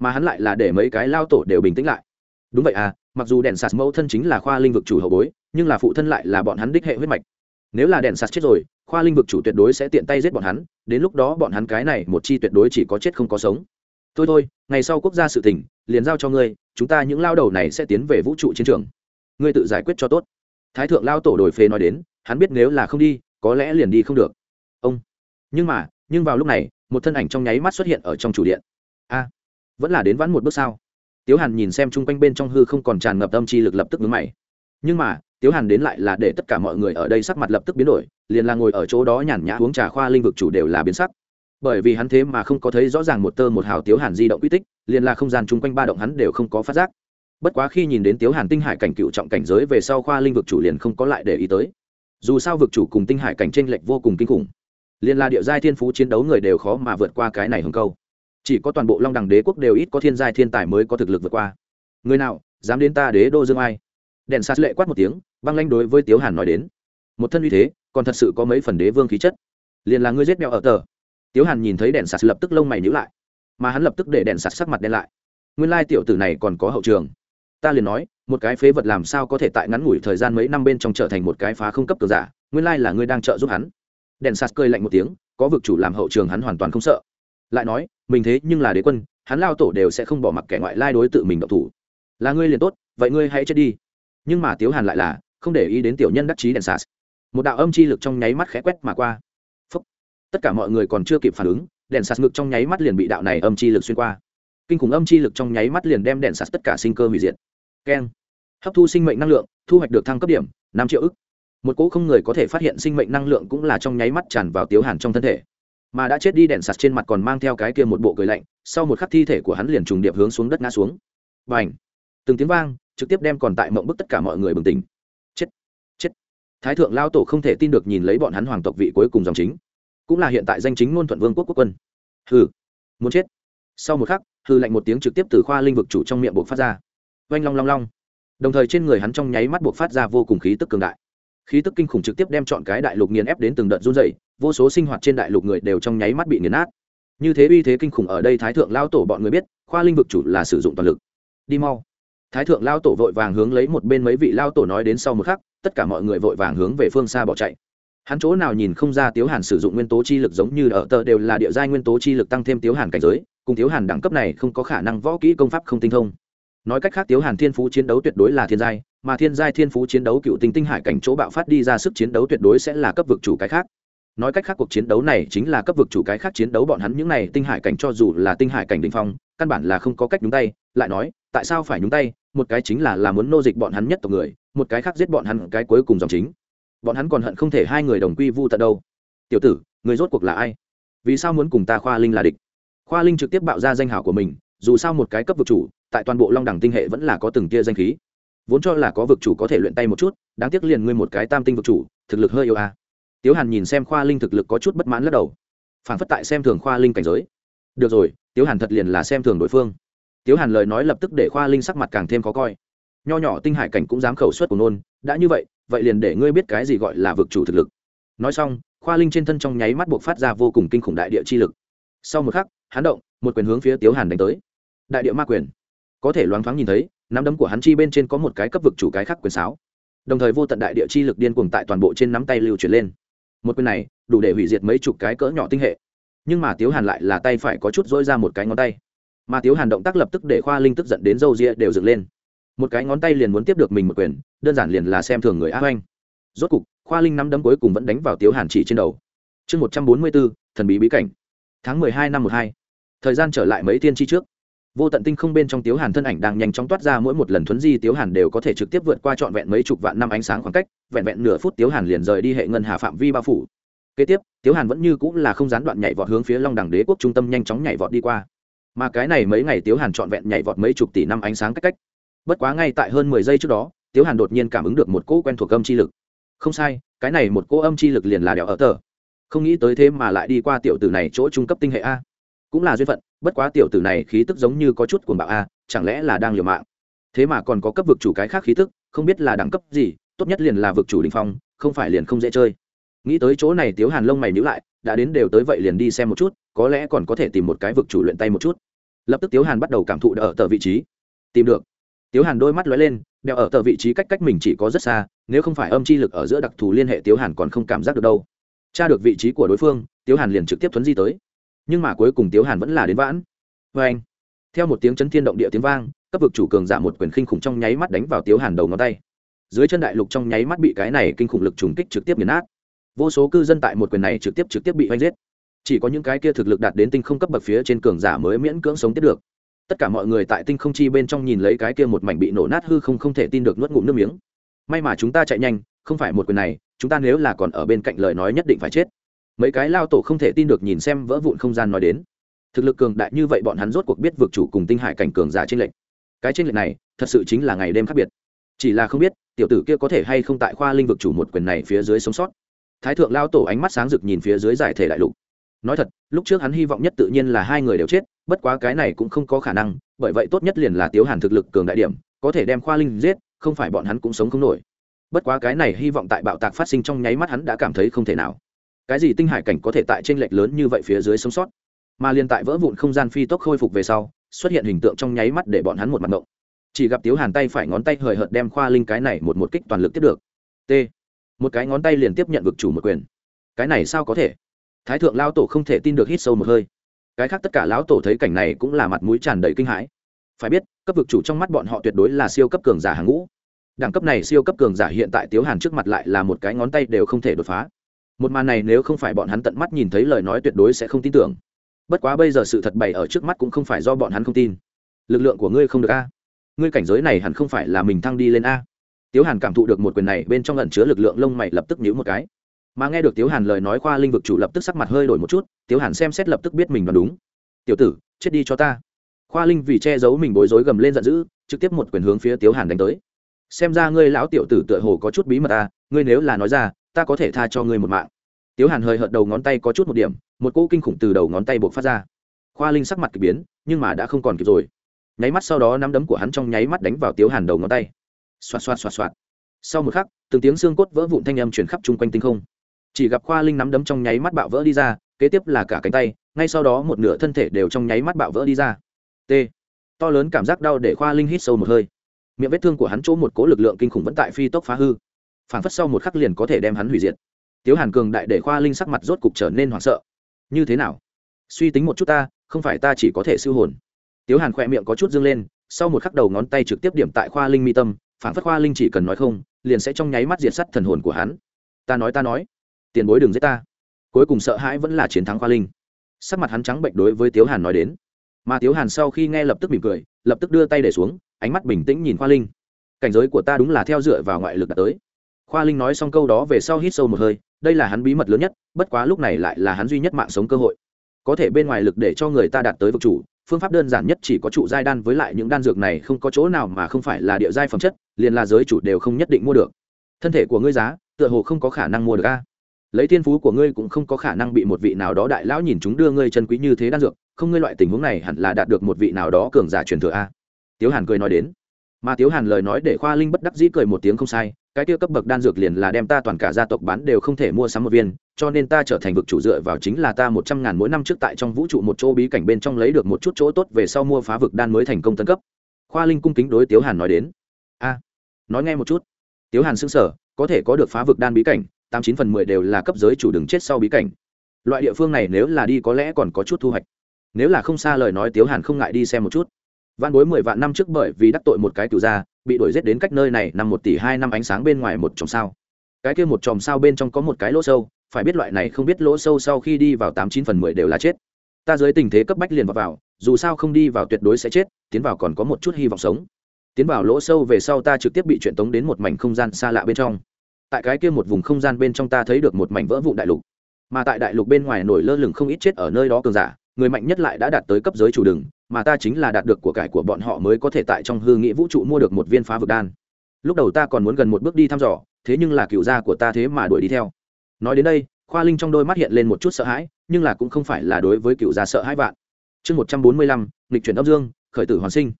Mà hắn lại là để mấy cái lao tổ đều bình tĩnh lại. Đúng vậy à mặc dù đèn sạt mẫu thân chính là khoa linh vực chủ hậu bối, nhưng là phụ thân lại là bọn hắn đích hệ huyết mạch. Nếu là đèn sạt chết rồi, khoa linh vực chủ tuyệt đối sẽ tiện tay giết bọn hắn, đến lúc đó bọn hắn cái này một chi tuyệt đối chỉ có chết không có sống. Thôi thôi, ngày sau quốc gia sự tình, liền giao cho ngươi, chúng ta những lao đầu này sẽ tiến về vũ trụ chiến trường. Ngươi tự giải quyết cho tốt thái thượng lao tổ đổi phế nói đến, hắn biết nếu là không đi, có lẽ liền đi không được. Ông. Nhưng mà, nhưng vào lúc này, một thân ảnh trong nháy mắt xuất hiện ở trong chủ điện. A. Vẫn là đến vãn một bước sao? Tiếu hàn nhìn xem chung quanh bên trong hư không còn tràn ngập tâm chi lực lập tức ngứng mày. Nhưng mà, tiếu hàn đến lại là để tất cả mọi người ở đây sắc mặt lập tức biến đổi, liền là ngồi ở chỗ đó nhàn nhã uống trà khoa linh vực chủ đều là biến sắc. Bởi vì hắn thế mà không có thấy rõ ràng một tơ một hào tiếu hàn di động quy tích, liền là không gian chung quanh ba động hắn đều không có phát giác bất quá khi nhìn đến tiếu hàn tinh hải cảnh cựu trọng cảnh giới về sau khoa linh vực chủ liền không có lại để ý tới. Dù sao vực chủ cùng tinh hải cảnh tranh lệch vô cùng kinh khủng. Liền là địa giai thiên phú chiến đấu người đều khó mà vượt qua cái này hừng câu. Chỉ có toàn bộ long đẳng đế quốc đều ít có thiên giai thiên tài mới có thực lực vượt qua. Người nào, dám đến ta đế đô dương ai? Đèn sạt lệ quát một tiếng, băng lanh đối với tiếu hàn nói đến. Một thân uy thế, còn thật sự có mấy phần đế vương khí chất. Liền là ngươi giết mèo ở tờ. Tiếu hàn nhìn thấy đèn sạt lập tức lông mày nhữ lại. Mà hắn lập tức để đèn sạt sắc mặt đen lại. Nguyên lai tiểu tử này còn có hậu trường ta liền nói, một cái phế vật làm sao có thể tại ngắn ngủi thời gian mấy năm bên trong trở thành một cái phá không cấp cường giả, nguyên lai là ngươi đang trợ giúp hắn. Đèn sạt cười lạnh một tiếng, có vực chủ làm hậu trường hắn hoàn toàn không sợ. Lại nói, mình thế nhưng là đế quân, hắn lao tổ đều sẽ không bỏ mặc kẻ ngoại lai đối tự mình độc thủ. Là ngươi liền tốt, vậy ngươi hãy chết đi. Nhưng mà tiếu hàn lại là, không để ý đến tiểu nhân đắc chí đèn sạt một đạo âm chi lực trong nháy mắt khẽ quét mà qua. Tất cả mọi người còn chưa kịp phản ứng, đèn sạt ngực trong nháy mắt liền bị đạo này âm chi lực xuyên qua. Kinh khủng âm chi lực trong nháy mắt liền đem đèn sạt tất cả sinh cơ hủy diệt keng. Hấp thu sinh mệnh năng lượng, thu hoạch được thăng cấp điểm, năm triệu ức. Một cỗ không người có thể phát hiện sinh mệnh năng lượng cũng là trong nháy mắt tràn vào tiếu hàn trong thân thể. Mà đã chết đi đèn sạt trên mặt còn mang theo cái kia một bộ cười lạnh, sau một khắc thi thể của hắn liền trùng điệp hướng xuống đất ngã xuống. Và ảnh từng tiếng vang, trực tiếp đem còn tại mộng bức tất cả mọi người bừng tỉnh. Chết! Chết! Thái thượng lao tổ không thể tin được nhìn lấy bọn hắn hoàng tộc vị cuối cùng dòng chính. Cũng là hiện tại danh chính ngôn thuận vương quốc quốc quân. Hừ! Muốn chết! Sau một khắc hư lạnh một tiếng trực tiếp từ khoa linh vực chủ trong miệng buộc phát ra oanh long long long. Đồng thời trên người hắn trong nháy mắt buộc phát ra vô cùng khí tức cường đại. Khí tức kinh khủng trực tiếp đem chọn cái đại lục nghiền ép đến từng đợt run dày vô số sinh hoạt trên đại lục người đều trong nháy mắt bị nghiền nát. Như thế uy thế kinh khủng ở đây thái thượng lao tổ bọn người biết, khoa linh vực chủ là sử dụng toàn lực. Đi mau. Thái thượng lao tổ vội vàng hướng lấy một bên mấy vị lao tổ nói đến sau một khắc, tất cả mọi người vội vàng hướng về phương xa bỏ chạy. Hắn chỗ nào nhìn không ra tiếu hàn sử dụng nguyên tố chi lực giống như ở tờ đều là địa giai nguyên tố chi lực tăng thêm tiếu hàn cảnh giới, cùng tiếu hàn đẳng cấp này không có khả năng võ kỹ công pháp không tinh thông nói cách khác tiếu hàn thiên phú chiến đấu tuyệt đối là thiên giai, mà thiên giai thiên phú chiến đấu cựu tinh tinh hải cảnh chỗ bạo phát đi ra sức chiến đấu tuyệt đối sẽ là cấp vực chủ cái khác. Nói cách khác cuộc chiến đấu này chính là cấp vực chủ cái khác chiến đấu bọn hắn những này tinh hải cảnh cho dù là tinh hải cảnh đình phong, căn bản là không có cách nhúng tay, lại nói, tại sao phải nhúng tay? Một cái chính là là muốn nô dịch bọn hắn nhất tộc người, một cái khác giết bọn hắn cái cuối cùng dòng chính. Bọn hắn còn hận không thể hai người đồng quy vu tận đâu. Tiểu tử, người rốt cuộc là ai? Vì sao muốn cùng ta khoa linh là địch? Khoa linh trực tiếp bạo ra danh hảo của mình dù sao một cái cấp vực chủ, tại toàn bộ long đẳng tinh hệ vẫn là có từng tia danh khí. Vốn cho là có vực chủ có thể luyện tay một chút, đáng tiếc liền ngươi một cái tam tinh vực chủ, thực lực hơi yêu a à. tiếu hàn nhìn xem khoa linh thực lực có chút bất mãn lắc đầu. Phản phất tại xem thường khoa linh cảnh giới. Được rồi, tiếu hàn thật liền là xem thường đối phương. Tiếu hàn lời nói lập tức để khoa linh sắc mặt càng thêm khó coi. Nho nhỏ tinh hải cảnh cũng dám khẩu suất của nôn, đã như vậy vậy liền để ngươi biết cái gì gọi là vực chủ thực lực. Nói xong, khoa linh trên thân trong nháy mắt buộc phát ra vô cùng kinh khủng đại địa chi lực. Sau một khắc, hắn động, một quyền hướng phía tiếu hàn đánh tới đại địa ma quyền. Có thể loáng thoáng nhìn thấy, nắm đấm của hắn chi bên trên có một cái cấp vực chủ cái khác quyền sáo. Đồng thời vô tận đại địa chi lực điên cuồng tại toàn bộ trên nắm tay lưu chuyển lên. Một quyền này, đủ để hủy diệt mấy chục cái cỡ nhỏ tinh hệ. Nhưng mà tiếu hàn lại là tay phải có chút dỗi ra một cái ngón tay. Mà tiếu hàn động tác lập tức để khoa linh tức giận đến râu ria đều dựng lên. Một cái ngón tay liền muốn tiếp được mình một quyền, đơn giản liền là xem thường người á oanh rốt cục, khoa linh nắm đấm cuối cùng vẫn đánh vào tiếu hàn chỉ trên đầu. Chương một trăm bốn mươi bốn, thần bí bí cảnh. Tháng mười hai năm một hai. Thời gian trở lại mấy tiên tri trước vô tận tinh không bên trong tiếu hàn thân ảnh đang nhanh chóng toát ra, mỗi một lần thuấn di tiếu hàn đều có thể trực tiếp vượt qua trọn vẹn mấy chục vạn năm ánh sáng khoảng cách, vẹn vẹn nửa phút tiếu hàn liền rời đi hệ ngân hà phạm vi bao phủ. Kế tiếp, tiếu hàn vẫn như cũng là không gián đoạn nhảy vọt hướng phía long đẳng đế quốc trung tâm nhanh chóng nhảy vọt đi qua. Mà cái này mấy ngày tiếu hàn trọn vẹn nhảy vọt mấy chục tỷ năm ánh sáng cách cách. Bất quá ngay tại hơn mười giây trước đó, tiếu hàn đột nhiên cảm ứng được một cỗ quen thuộc âm chi lực. Không sai, cái này một cỗ âm chi lực liền là đèo ở tờ. Không nghĩ tới thế mà lại đi qua tiểu tử này chỗ trung cấp tinh hệ a. Cũng là duyên phận bất quá tiểu tử này khí tức giống như có chút cuồng bạo a, chẳng lẽ là đang liều mạng? Thế mà còn có cấp vực chủ cái khác khí tức, không biết là đẳng cấp gì, tốt nhất liền là vực chủ đình phong, không phải liền không dễ chơi. Nghĩ tới chỗ này tiếu hàn lông mày nhữ lại, đã đến đều tới vậy liền đi xem một chút, có lẽ còn có thể tìm một cái vực chủ luyện tay một chút. Lập tức tiếu hàn bắt đầu cảm thụ ở tờ vị trí. Tìm được. Tiếu hàn đôi mắt lóe lên, đeo ở tờ vị trí cách cách mình chỉ có rất xa, nếu không phải âm chi lực ở giữa đặc thù liên hệ tiếu hàn còn không cảm giác được đâu. Tra được vị trí của đối phương, tiếu hàn liền trực tiếp thuấn di tới nhưng mà cuối cùng tiếu hàn vẫn là đến vãn. Vê anh, theo một tiếng chấn thiên động địa tiếng vang, cấp vực chủ cường giảm một quyền khinh khủng trong nháy mắt đánh vào tiếu hàn đầu ngón tay. Dưới chân đại lục trong nháy mắt bị cái này kinh khủng lực trùng kích trực tiếp nghiền nát. Vô số cư dân tại một quyền này trực tiếp trực tiếp bị oanh giết. Chỉ có những cái kia thực lực đạt đến tinh không cấp bậc phía trên cường giả mới miễn cưỡng sống tiếp được. Tất cả mọi người tại tinh không chi bên trong nhìn lấy cái kia một mảnh bị nổ nát hư không không thể tin được nuốt ngụm nước miếng. May mà chúng ta chạy nhanh, không phải một quyền này, chúng ta nếu là còn ở bên cạnh lời nói nhất định phải chết mấy cái lao tổ không thể tin được nhìn xem vỡ vụn không gian nói đến. Thực lực cường đại như vậy bọn hắn rốt cuộc biết vượt chủ cùng tinh hải cảnh cường giả trên lệnh cái trên lệnh này, thật sự chính là ngày đêm khác biệt. Chỉ là không biết, tiểu tử kia có thể hay không tại khoa linh vực chủ một quyền này phía dưới sống sót. Thái thượng lao tổ ánh mắt sáng rực nhìn phía dưới giải thể đại lục. Nói thật, lúc trước hắn hy vọng nhất tự nhiên là hai người đều chết, bất quá cái này cũng không có khả năng, bởi vậy tốt nhất liền là tiếu hàn thực lực cường đại điểm, có thể đem khoa linh giết, không phải bọn hắn cũng sống không nổi. Bất quá cái này hy vọng tại bạo tạc phát sinh trong nháy mắt hắn đã cảm thấy không thể nào cái gì tinh hải cảnh có thể tại t r ê n lệch lớn như vậy phía dưới sống sót? Mà liền tại vỡ vụn không gian phi tốc khôi phục về sau, xuất hiện hình tượng trong nháy mắt để bọn hắn một mặt ngộng. Chỉ gặp tiếu hàn tay phải ngón tay hời hợt đem khoa linh cái này một một kích toàn lực tiếp được. T. Một cái ngón tay liền tiếp nhận vực chủ một quyền. Cái này sao có thể? Thái thượng lao tổ không thể tin được hít sâu một hơi. Cái khác tất cả lão tổ thấy cảnh này cũng là mặt mũi tràn đầy kinh hãi. Phải biết, cấp vực chủ trong mắt bọn họ tuyệt đối là siêu cấp cường giả hàng ngũ. Đẳng cấp này siêu cấp cường giả hiện tại tiếu hàn trước mặt lại là một cái ngón tay đều không thể đột phá một màn này nếu không phải bọn hắn tận mắt nhìn thấy lời nói tuyệt đối sẽ không tin tưởng. Bất quá bây giờ sự thật bày ở trước mắt cũng không phải do bọn hắn không tin. Lực lượng của ngươi không được a. Ngươi cảnh giới này hẳn không phải là mình thăng đi lên a. Tiếu hàn cảm thụ được một quyền này, bên trong lần chứa lực lượng lông mày lập tức nhíu một cái. Mà nghe được tiếu hàn lời nói khoa linh vực chủ lập tức sắc mặt hơi đổi một chút, tiếu hàn xem xét lập tức biết mình đoán đúng. Tiểu tử, chết đi cho ta. Khoa linh vì che giấu mình bối rối gầm lên giận dữ, trực tiếp một quyền hướng phía tiếu hàn đánh tới. Xem ra ngươi lão tiểu tử tựa hồ có chút bí mật ta ngươi nếu là nói ra ta có thể tha cho ngươi một mạng. Tiếu hàn hơi hợt đầu ngón tay có chút một điểm, một cỗ kinh khủng từ đầu ngón tay buộc phát ra. Khoa linh sắc mặt k ỳ biến, nhưng mà đã không còn kịp rồi. Nháy mắt sau đó nắm đấm của hắn trong nháy mắt đánh vào tiếu hàn đầu ngón tay. Xoạt xoạt xoạt xoạt. Sau một khắc, từng tiếng xương cốt vỡ vụn thanh âm chuyển khắp chung quanh tinh không. Chỉ gặp khoa linh nắm đấm trong nháy mắt bạo vỡ đi ra, kế tiếp là cả cánh tay, ngay sau đó một nửa thân thể đều trong nháy mắt bạo vỡ đi ra. T. To lớn cảm giác đau để khoa linh hít sâu một hơi. Miệng vết thương của hắn chỗ một cố lực lượng kinh khủng vẫn tại phi tốc phá hư phản phất sau một khắc liền có thể đem hắn hủy diệt. Tiếu hàn cường đại để khoa linh sắc mặt rốt cục trở nên hoảng sợ. Như thế nào? Suy tính một chút ta, không phải ta chỉ có thể siêu hồn. Tiếu hàn khỏe miệng có chút dâng lên, sau một khắc đầu ngón tay trực tiếp điểm tại khoa linh mi tâm phản phất khoa linh chỉ cần nói không, liền sẽ trong nháy mắt diệt sắt thần hồn của hắn. Ta nói ta nói. Tiền bối đừng giết ta. Cuối cùng sợ hãi vẫn là chiến thắng khoa linh. Sắc mặt hắn trắng bệnh đối với tiếu hàn nói đến. Mà tiếu hàn sau khi nghe lập tức mỉm cười, lập tức đưa tay để xuống, ánh mắt bình tĩnh nhìn khoa linh. Cảnh giới của ta đúng là theo dựa vào ngoại lực đã tới khoa linh nói xong câu đó về sau hít sâu một hơi, đây là hắn bí mật lớn nhất, bất quá lúc này lại là hắn duy nhất mạng sống cơ hội. Có thể bên ngoài lực để cho người ta đạt tới vực chủ, phương pháp đơn giản nhất chỉ có trụ giai đan với lại những đan dược này không có chỗ nào mà không phải là địa giai phẩm chất, liền là giới chủ đều không nhất định mua được. Thân thể của ngươi giá, tựa hồ không có khả năng mua được a. Lấy thiên phú của ngươi cũng không có khả năng bị một vị nào đó đại lão nhìn chúng đưa ngươi chân quý như thế đan dược, không ngươi loại tình huống này hẳn là đạt được một vị nào đó cường giả truyền thừa a. Tiếu hàn cười nói đến. Mà tiếu hàn lời nói để khoa linh bất đắc dĩ cười một tiếng không sai cái tiêu cấp bậc đan dược liền là đem ta toàn cả gia tộc bán đều không thể mua sắm một viên, cho nên ta trở thành vực chủ dựa vào chính là ta một trăm ngàn mỗi năm trước tại trong vũ trụ một chỗ bí cảnh bên trong lấy được một chút chỗ tốt về sau mua phá vực đan mới thành công tân cấp. Khoa linh cung kính đối tiếu hàn nói đến. A, nói nghe một chút. Tiếu hàn xưng sở có thể có được phá vực đan bí cảnh, tám chín phần mười đều là cấp giới chủ đừng chết sau bí cảnh. Loại địa phương này nếu là đi có lẽ còn có chút thu hoạch. Nếu là không xa lời nói tiếu hàn không ngại đi xem một chút. Văn bối mười vạn năm trước bởi vì đắc tội một cái cựu gia bị đuổi giết đến cách nơi này nằm một tỷ hai năm ánh sáng bên ngoài một chòm sao. Cái kia một chòm sao bên trong có một cái lỗ sâu phải biết loại này không biết lỗ sâu sau khi đi vào tám chín phần mười đều là chết. Ta dưới tình thế cấp bách liền vào, vào dù sao không đi vào tuyệt đối sẽ chết tiến vào còn có một chút hy vọng sống. Tiến vào lỗ sâu về sau ta trực tiếp bị chuyện tống đến một mảnh không gian xa lạ bên trong. Tại cái kia một vùng không gian bên trong ta thấy được một mảnh vỡ vụ đại lục. Mà tại đại lục bên ngoài nổi lơ lửng không ít chết ở nơi đó cường giả người mạnh nhất lại đã đạt tới cấp giới chủ đừng mà ta chính là đạt được của cải của bọn họ mới có thể tại trong hư nghị vũ trụ mua được một viên phá vực đan. Lúc đầu ta còn muốn gần một bước đi thăm dò, thế nhưng là cựu gia của ta thế mà đuổi đi theo. Nói đến đây, khoa linh trong đôi mắt hiện lên một chút sợ hãi, nhưng là cũng không phải là đối với cựu gia sợ hãi vạn. Chương một trăm bốn mươi lăm lịch chuyển âm dương, khởi tử hoàn sinh.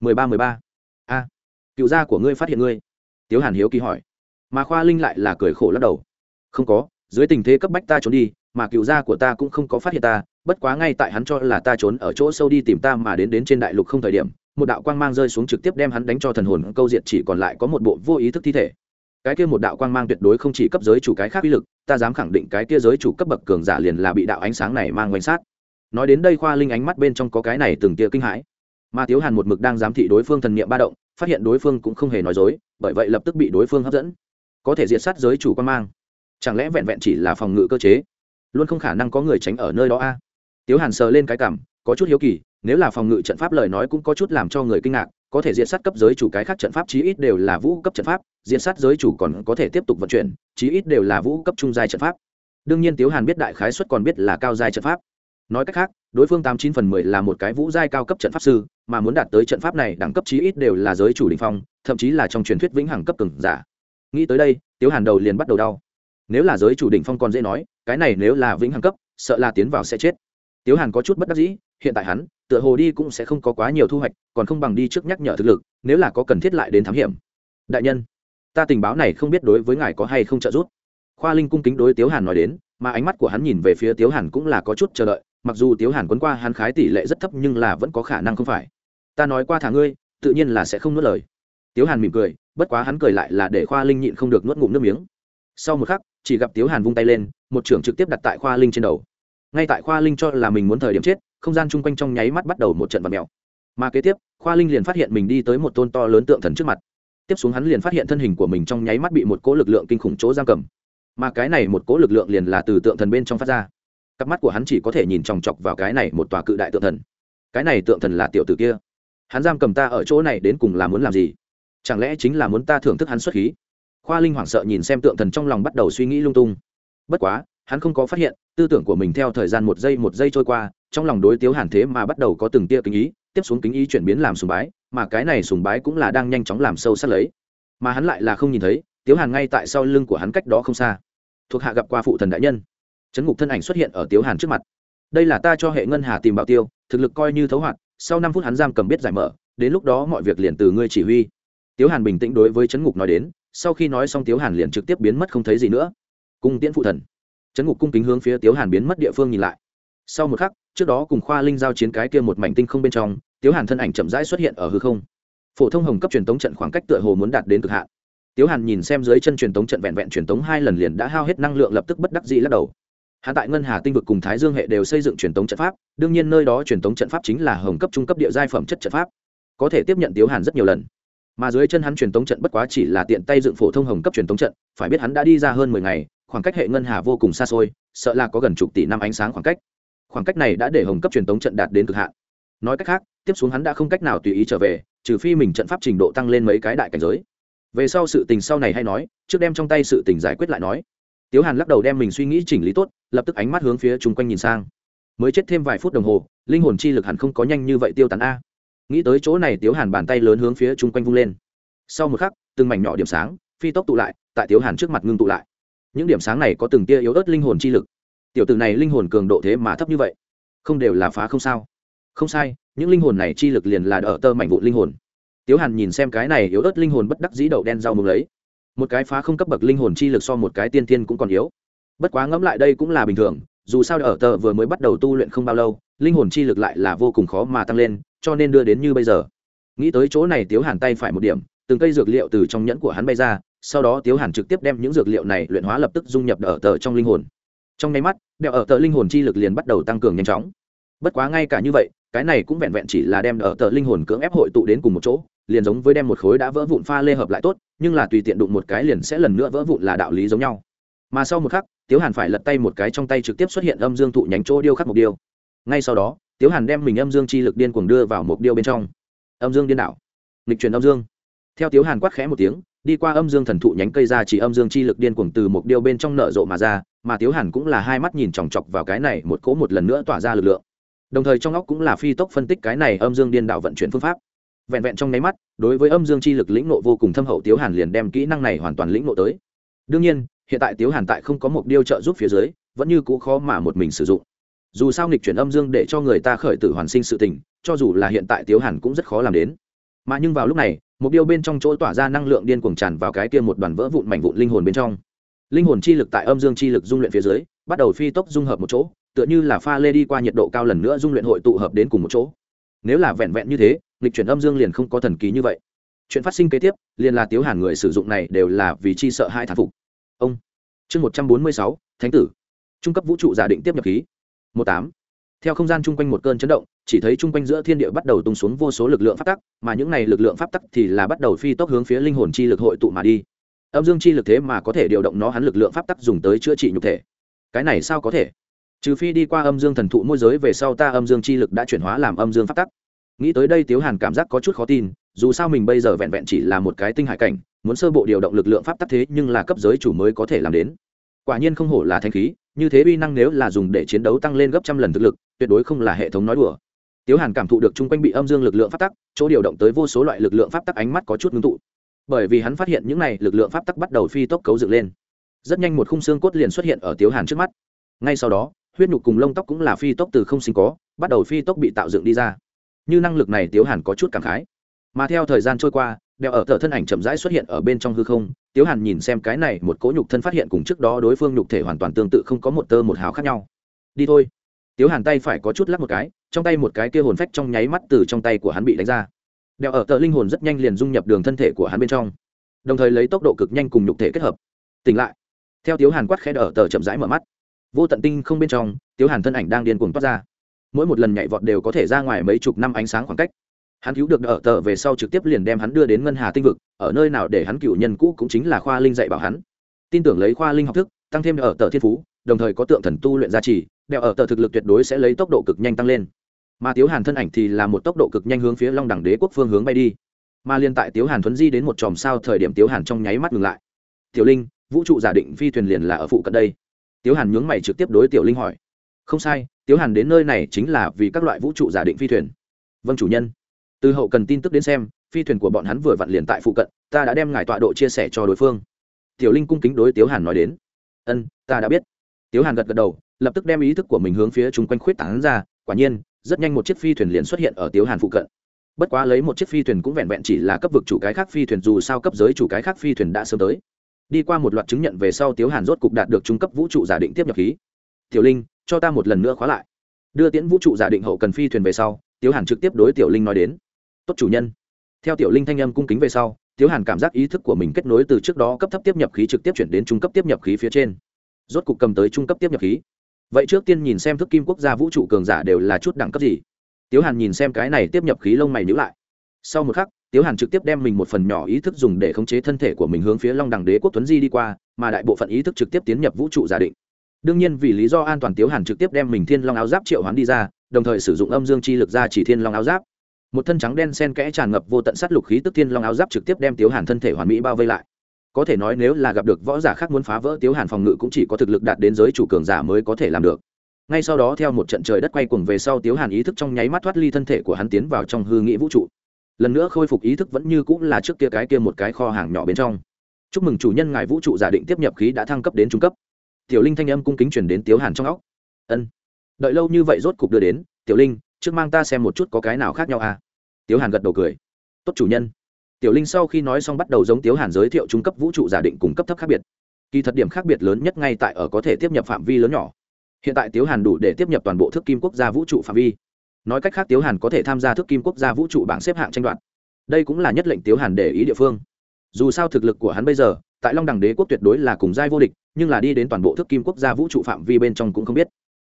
Mười ba mười ba. A, cựu gia của ngươi phát hiện ngươi. Tiếu hàn hiếu kỳ hỏi. Mà khoa linh lại là cười khổ lắc đầu. Không có, dưới tình thế cấp bách ta trốn đi, mà cựu gia của ta cũng không có phát hiện ta bất quá ngay tại hắn cho là ta trốn ở chỗ sâu đi tìm ta mà đến đến trên đại lục không thời điểm, một đạo quang mang rơi xuống trực tiếp đem hắn đánh cho thần hồn câu diệt chỉ còn lại có một bộ vô ý thức thi thể. Cái kia một đạo quang mang tuyệt đối không chỉ cấp giới chủ cái khác uy lực, ta dám khẳng định cái kia giới chủ cấp bậc cường giả liền là bị đạo ánh sáng này mang quanh sát. Nói đến đây khoa linh ánh mắt bên trong có cái này từng tia kinh hãi. Mà tiếu hàn một mực đang giám thị đối phương thần niệm ba động, phát hiện đối phương cũng không hề nói dối, bởi vậy lập tức bị đối phương hấp dẫn. Có thể diệt sát giới chủ quang mang. Chẳng lẽ vẹn vẹn chỉ là phòng ngự cơ chế? Luôn không khả năng có người tránh ở nơi đó a tiếu hàn sờ lên cái cảm, có chút hiếu kỳ, nếu là phòng ngự trận pháp lời nói cũng có chút làm cho người kinh ngạc, có thể diện sát cấp giới chủ cái khác trận pháp chí ít đều là vũ cấp trận pháp, diện sát giới chủ còn có thể tiếp tục vận chuyển, chí ít đều là vũ cấp trung giai trận pháp. Đương nhiên tiếu hàn biết đại khái xuất còn biết là cao giai trận pháp. Nói cách khác, đối phương tám chín phần mười là một cái vũ giai cao cấp trận pháp sư, mà muốn đạt tới trận pháp này đẳng cấp chí ít đều là giới chủ đình phong, thậm chí là trong truyền thuyết vĩnh hằng cấp cường giả. Nghĩ tới đây, tiếu hàn đầu liền bắt đầu đau. Nếu là giới chủ đỉnh phong còn dễ nói, cái này nếu là vĩnh hằng cấp, sợ là tiến vào sẽ chết tiếu hàn có chút bất đắc dĩ, hiện tại hắn, tựa hồ đi cũng sẽ không có quá nhiều thu hoạch, còn không bằng đi trước nhắc nhở thực lực, nếu là có cần thiết lại đến thám hiểm. Đại nhân, ta tình báo này không biết đối với ngài có hay không trợ giúp. Khoa linh cung kính đối tiếu hàn nói đến, mà ánh mắt của hắn nhìn về phía tiếu hàn cũng là có chút chờ đợi, mặc dù tiếu hàn quấn qua hắn khái tỷ lệ rất thấp nhưng là vẫn có khả năng không phải. Ta nói qua thả ngươi, tự nhiên là sẽ không nuốt lời. Tiếu hàn mỉm cười, bất quá hắn cười lại là để khoa linh nhịn không được nuốt ngụm nước miếng. Sau một khắc, chỉ gặp tiếu hàn vung tay lên, một trưởng trực tiếp đặt tại khoa linh trên đầu ngay tại khoa linh cho là mình muốn thời điểm chết, không gian chung quanh trong nháy mắt bắt đầu một trận vật mèo. Mà kế tiếp, khoa linh liền phát hiện mình đi tới một tôn to lớn tượng thần trước mặt. Tiếp xuống hắn liền phát hiện thân hình của mình trong nháy mắt bị một cỗ lực lượng kinh khủng chỗ giam cầm. Mà cái này một cỗ lực lượng liền là từ tượng thần bên trong phát ra. Cặp mắt của hắn chỉ có thể nhìn chòng chọc vào cái này một tòa cự đại tượng thần. Cái này tượng thần là tiểu tử kia. Hắn giam cầm ta ở chỗ này đến cùng là muốn làm gì? Chẳng lẽ chính là muốn ta thưởng thức hắn xuất khí? Khoa linh hoảng sợ nhìn xem tượng thần trong lòng bắt đầu suy nghĩ lung tung. Bất quá hắn không có phát hiện, tư tưởng của mình theo thời gian một giây một giây trôi qua, trong lòng đối tiếu hàn thế mà bắt đầu có từng tia kính ý, tiếp xuống kính ý chuyển biến làm sùng bái, mà cái này sùng bái cũng là đang nhanh chóng làm sâu sắc lấy. Mà hắn lại là không nhìn thấy, tiếu hàn ngay tại sau lưng của hắn cách đó không xa. Thuộc hạ gặp qua phụ thần đại nhân. Trấn ngục thân ảnh xuất hiện ở tiếu hàn trước mặt. Đây là ta cho hệ ngân hà tìm bảo tiêu, thực lực coi như thấu hoạt, sau năm phút hắn giam cầm biết giải mở, đến lúc đó mọi việc liền từ ngươi chỉ huy. Tiếu hàn bình tĩnh đối với trấn ngục nói đến, sau khi nói xong tiếu hàn liền trực tiếp biến mất không thấy gì nữa. Cung tiễn phụ thần trấn ngục cung kính hướng phía tiếu hàn biến mất địa phương nhìn lại. Sau một khắc, trước đó cùng khoa linh giao chiến cái kia một mảnh tinh không bên trong, tiếu hàn thân ảnh chậm rãi xuất hiện ở hư không. Phổ thông hồng cấp truyền tống trận khoảng cách tựa hồ muốn đạt đến cực hạn. Tiếu hàn nhìn xem dưới chân truyền tống trận vẹn vẹn truyền tống hai lần liền đã hao hết năng lượng lập tức bất đắc dĩ lắc đầu. Hạ tại ngân hà tinh vực cùng thái dương hệ đều xây dựng truyền tống trận pháp, đương nhiên nơi đó truyền tống trận pháp chính là hồng cấp trung cấp địa giai phẩm chất trận pháp. Có thể tiếp nhận tiếu hàn rất nhiều lần. Mà dưới chân hắn truyền tống trận bất quá chỉ là tiện tay dựng phổ thông hồng cấp truyền tống trận, phải biết hắn đã đi ra hơn mười ngày khoảng cách hệ ngân hà vô cùng xa xôi, sợ là có gần chục tỷ năm ánh sáng khoảng cách. Khoảng cách này đã để hồng cấp truyền tống trận đạt đến cực hạn. Nói cách khác, tiếp xuống hắn đã không cách nào tùy ý trở về, trừ phi mình trận pháp trình độ tăng lên mấy cái đại cảnh giới. Về sau sự tình sau này hay nói, trước đem trong tay sự tình giải quyết lại nói. Tiếu hàn lắc đầu đem mình suy nghĩ chỉnh lý tốt, lập tức ánh mắt hướng phía chung quanh nhìn sang. Mới chết thêm vài phút đồng hồ, linh hồn chi lực hẳn không có nhanh như vậy tiêu tán a. Nghĩ tới chỗ này tiếu hàn bàn tay lớn hướng phía chung quanh vung lên. Sau một khắc, từng mảnh nhỏ điểm sáng, phi tốc tụ lại, tại tiếu hàn trước mặt ngưng tụ lại những điểm sáng này có từng tia yếu ớt linh hồn chi lực. Tiểu tử này linh hồn cường độ thế mà thấp như vậy. Không đều là phá không sao. Không sai, những linh hồn này chi lực liền là ở tơ mảnh vụ linh hồn. Tiếu hàn nhìn xem cái này yếu ớt linh hồn bất đắc dĩ đậu đen rau mừng lấy. Một cái phá không cấp bậc linh hồn chi lực so một cái tiên tiên cũng còn yếu. Bất quá ngẫm lại đây cũng là bình thường, dù sao ở tờ vừa mới bắt đầu tu luyện không bao lâu, linh hồn chi lực lại là vô cùng khó mà tăng lên, cho nên đưa đến như bây giờ. Nghĩ tới chỗ này tiếu hàn tay phải một điểm, từng cây dược liệu từ trong nhẫn của hắn bay ra sau đó tiếu hàn trực tiếp đem những dược liệu này luyện hóa lập tức dung nhập ở tờ trong linh hồn. Trong nháy mắt, đeo ở tờ linh hồn chi lực liền bắt đầu tăng cường nhanh chóng. Bất quá ngay cả như vậy, cái này cũng vẹn vẹn chỉ là đem ở tờ linh hồn cưỡng ép hội tụ đến cùng một chỗ, liền giống với đem một khối đã vỡ vụn pha lê hợp lại tốt, nhưng là tùy tiện đụng một cái liền sẽ lần nữa vỡ vụn là đạo lý giống nhau. Mà sau một khắc, tiếu hàn phải lật tay một cái trong tay trực tiếp xuất hiện âm dương thụ nhánh chỗ điêu khắc mục điêu. Ngay sau đó, tiếu hàn đem mình âm dương chi lực điên cuồng đưa vào mục điêu bên trong. Âm dương điên đảo. Nghịch truyền âm dương. Theo tiếu hàn quát khẽ một tiếng đi qua âm dương thần thụ nhánh cây ra chỉ âm dương chi lực điên cuồng từ một điêu bên trong nở rộ mà ra, mà tiếu hàn cũng là hai mắt nhìn chòng chọc vào cái này một cỗ một lần nữa tỏa ra lực lượng. Đồng thời trong óc cũng là phi tốc phân tích cái này âm dương điên đạo vận chuyển phương pháp. Vẹn vẹn trong nháy mắt, đối với âm dương chi lực lĩnh nộ vô cùng thâm hậu tiếu hàn liền đem kỹ năng này hoàn toàn lĩnh nộ tới. Đương nhiên, hiện tại tiếu hàn tại không có một điêu trợ giúp phía dưới, vẫn như cũ khó mà một mình sử dụng. Dù sao nghịch chuyển âm dương để cho người ta khởi tử hoàn sinh sự tình, cho dù là hiện tại tiếu hàn cũng rất khó làm đến mà nhưng vào lúc này, một điều bên trong chỗ tỏa ra năng lượng điên cuồng tràn vào cái kia một đoàn vỡ vụn mảnh vụn linh hồn bên trong. Linh hồn chi lực tại âm dương chi lực dung luyện phía dưới, bắt đầu phi tốc dung hợp một chỗ, tựa như là pha lê đi qua nhiệt độ cao lần nữa dung luyện hội tụ hợp đến cùng một chỗ. Nếu là vẹn vẹn như thế lịch chuyển âm dương liền không có thần kỳ như vậy. Chuyện phát sinh kế tiếp, liền là tiếu hàn người sử dụng này đều là vì chi sợ hai thán phục. Ông. Chương một trăm bốn mươi sáu, thánh tử. Trung cấp vũ trụ giả định tiếp nhập khí. Một tám theo không gian chung quanh một cơn chấn động, chỉ thấy chung quanh giữa thiên địa bắt đầu tung xuống vô số lực lượng pháp tắc, mà những này lực lượng pháp tắc thì là bắt đầu phi tốc hướng phía linh hồn chi lực hội tụ mà đi. Âm dương chi lực thế mà có thể điều động nó, hắn lực lượng pháp tắc dùng tới chữa trị nhục thể. Cái này sao có thể? Trừ phi đi qua âm dương thần thụ môi giới về sau ta âm dương chi lực đã chuyển hóa làm âm dương pháp tắc. Nghĩ tới đây tiếu hàn cảm giác có chút khó tin, dù sao mình bây giờ vẹn vẹn chỉ là một cái tinh hải cảnh, muốn sơ bộ điều động lực lượng pháp tắc thế nhưng là cấp giới chủ mới có thể làm đến. Quả nhiên không hổ là thanh khí như thế uy năng nếu là dùng để chiến đấu tăng lên gấp trăm lần thực lực, tuyệt đối không là hệ thống nói đùa. Tiếu hàn cảm thụ được chung quanh bị âm dương lực lượng pháp tắc, chỗ điều động tới vô số loại lực lượng pháp tắc ánh mắt có chút ngưng tụ. Bởi vì hắn phát hiện những này lực lượng pháp tắc bắt đầu phi tốc cấu dựng lên. Rất nhanh một khung xương cốt liền xuất hiện ở tiếu hàn trước mắt. Ngay sau đó, huyết nhục cùng lông tóc cũng là phi tốc từ không sinh có, bắt đầu phi tốc bị tạo dựng đi ra. Như năng lực này tiếu hàn có chút cảm khái. Mà theo thời gian trôi qua, đeo ở tờ thân ảnh chậm rãi xuất hiện ở bên trong hư không tiếu hàn nhìn xem cái này, một cỗ nhục thân phát hiện cùng trước đó đối phương nhục thể hoàn toàn tương tự không có một tơ một hào khác nhau. Đi thôi. Tiếu hàn tay phải có chút lắc một cái, trong tay một cái kia hồn phách trong nháy mắt từ trong tay của hắn bị đánh ra. Đeo ở tờ linh hồn rất nhanh liền dung nhập đường thân thể của hắn bên trong. Đồng thời lấy tốc độ cực nhanh cùng nhục thể kết hợp. Tỉnh lại. Theo tiếu hàn quát khẽ ở tờ chậm rãi mở mắt. Vô tận tinh không bên trong, tiếu hàn thân ảnh đang điên cuồng toát ra. Mỗi một lần nhảy vọt đều có thể ra ngoài mấy chục năm ánh sáng khoảng cách hắn cứu được ở tờ về sau trực tiếp liền đem hắn đưa đến ngân hà tinh vực, ở nơi nào để hắn cựu nhân cũ cũng chính là khoa linh dạy bảo hắn. Tin tưởng lấy khoa linh học thức, tăng thêm ở tờ thiên phú, đồng thời có tượng thần tu luyện gia trì đeo ở tờ thực lực tuyệt đối sẽ lấy tốc độ cực nhanh tăng lên. Mà tiếu hàn thân ảnh thì là một tốc độ cực nhanh hướng phía long đẳng đế quốc phương hướng bay đi. Mà liên tại tiếu hàn thuấn di đến một chòm sao thời điểm tiếu hàn trong nháy mắt ngừng lại. Tiểu linh, vũ trụ giả định phi thuyền liền là ở phụ cận đây. Tiếu hàn nhướng mày trực tiếp đối tiểu linh hỏi. Không sai, tiếu hàn đến nơi này chính là vì các loại vũ trụ giả định phi thuyền. Vâng chủ nhân từ hậu cần tin tức đến xem, phi thuyền của bọn hắn vừa vặn liền tại phụ cận, ta đã đem ngài tọa độ chia sẻ cho đối phương. Tiểu linh cung kính đối tiếu hàn nói đến. Ân, ta đã biết. Tiếu hàn gật gật đầu, lập tức đem ý thức của mình hướng phía chung quanh khuyết tảng ra, quả nhiên, rất nhanh một chiếc phi thuyền liền xuất hiện ở tiếu hàn phụ cận. Bất quá lấy một chiếc phi thuyền cũng vẹn vẹn chỉ là cấp vực chủ cái khác phi thuyền, dù sao cấp giới chủ cái khác phi thuyền đã sớm tới. Đi qua một loạt chứng nhận về sau tiếu hàn rốt cục đạt được trung cấp vũ trụ giả định tiếp nhập khí. Tiểu linh, cho ta một lần nữa khóa lại. Đưa tiễn vũ trụ giả định hậu cần phi thuyền về sau, tiếu hàn trực tiếp đối tiểu linh nói đến tốt chủ nhân. Theo tiểu linh thanh âm cung kính về sau, tiếu hàn cảm giác ý thức của mình kết nối từ trước đó cấp thấp tiếp nhập khí trực tiếp chuyển đến trung cấp tiếp nhập khí phía trên. Rốt cục cầm tới trung cấp tiếp nhập khí. Vậy trước tiên nhìn xem thức kim quốc gia vũ trụ cường giả đều là chút đẳng cấp gì? Tiếu hàn nhìn xem cái này tiếp nhập khí lông mày nhữ lại. Sau một khắc, tiếu hàn trực tiếp đem mình một phần nhỏ ý thức dùng để khống chế thân thể của mình hướng phía long đẳng đế quốc tuấn di đi qua, mà đại bộ phận ý thức trực tiếp tiến nhập vũ trụ giả định. Đương nhiên vì lý do an toàn tiếu hàn trực tiếp đem mình thiên long áo giáp triệu hoán đi ra, đồng thời sử dụng âm dương chi lực ra chỉ thiên long áo giáp một thân trắng đen sen kẽ tràn ngập vô tận sát lục khí tức thiên long áo giáp trực tiếp đem tiếu hàn thân thể hoàn mỹ bao vây lại. Có thể nói nếu là gặp được võ giả khác muốn phá vỡ tiếu hàn phòng ngự cũng chỉ có thực lực đạt đến giới chủ cường giả mới có thể làm được. Ngay sau đó theo một trận trời đất quay cuồng về sau tiếu hàn ý thức trong nháy mắt thoát ly thân thể của hắn tiến vào trong hư nghĩ vũ trụ. Lần nữa khôi phục ý thức vẫn như cũng là trước kia cái kia một cái kho hàng nhỏ bên trong. Chúc mừng chủ nhân ngài vũ trụ giả định tiếp nhập khí đã thăng cấp đến trung cấp. Tiểu linh thanh âm cung kính chuyển đến tiếu hàn trong óc. Ân. Đợi lâu như vậy rốt cục đưa đến, tiểu linh trước mang ta xem một chút có cái nào khác nhau à? Tiếu hàn gật đầu cười. Tốt chủ nhân. Tiểu linh sau khi nói xong bắt đầu giống tiếu hàn giới thiệu trung cấp vũ trụ giả định cùng cấp thấp khác biệt. Kỳ thật điểm khác biệt lớn nhất ngay tại ở có thể tiếp nhập phạm vi lớn nhỏ. Hiện tại tiếu hàn đủ để tiếp nhập toàn bộ thức kim quốc gia vũ trụ phạm vi. Nói cách khác tiếu hàn có thể tham gia thức kim quốc gia vũ trụ bảng xếp hạng tranh đoạt. Đây cũng là nhất lệnh tiếu hàn để ý địa phương. Dù sao thực lực của hắn bây giờ, tại long đẳng đế quốc tuyệt đối là cùng giai vô địch, nhưng là đi đến toàn bộ thức kim quốc gia vũ trụ phạm vi bên trong cũng không biết.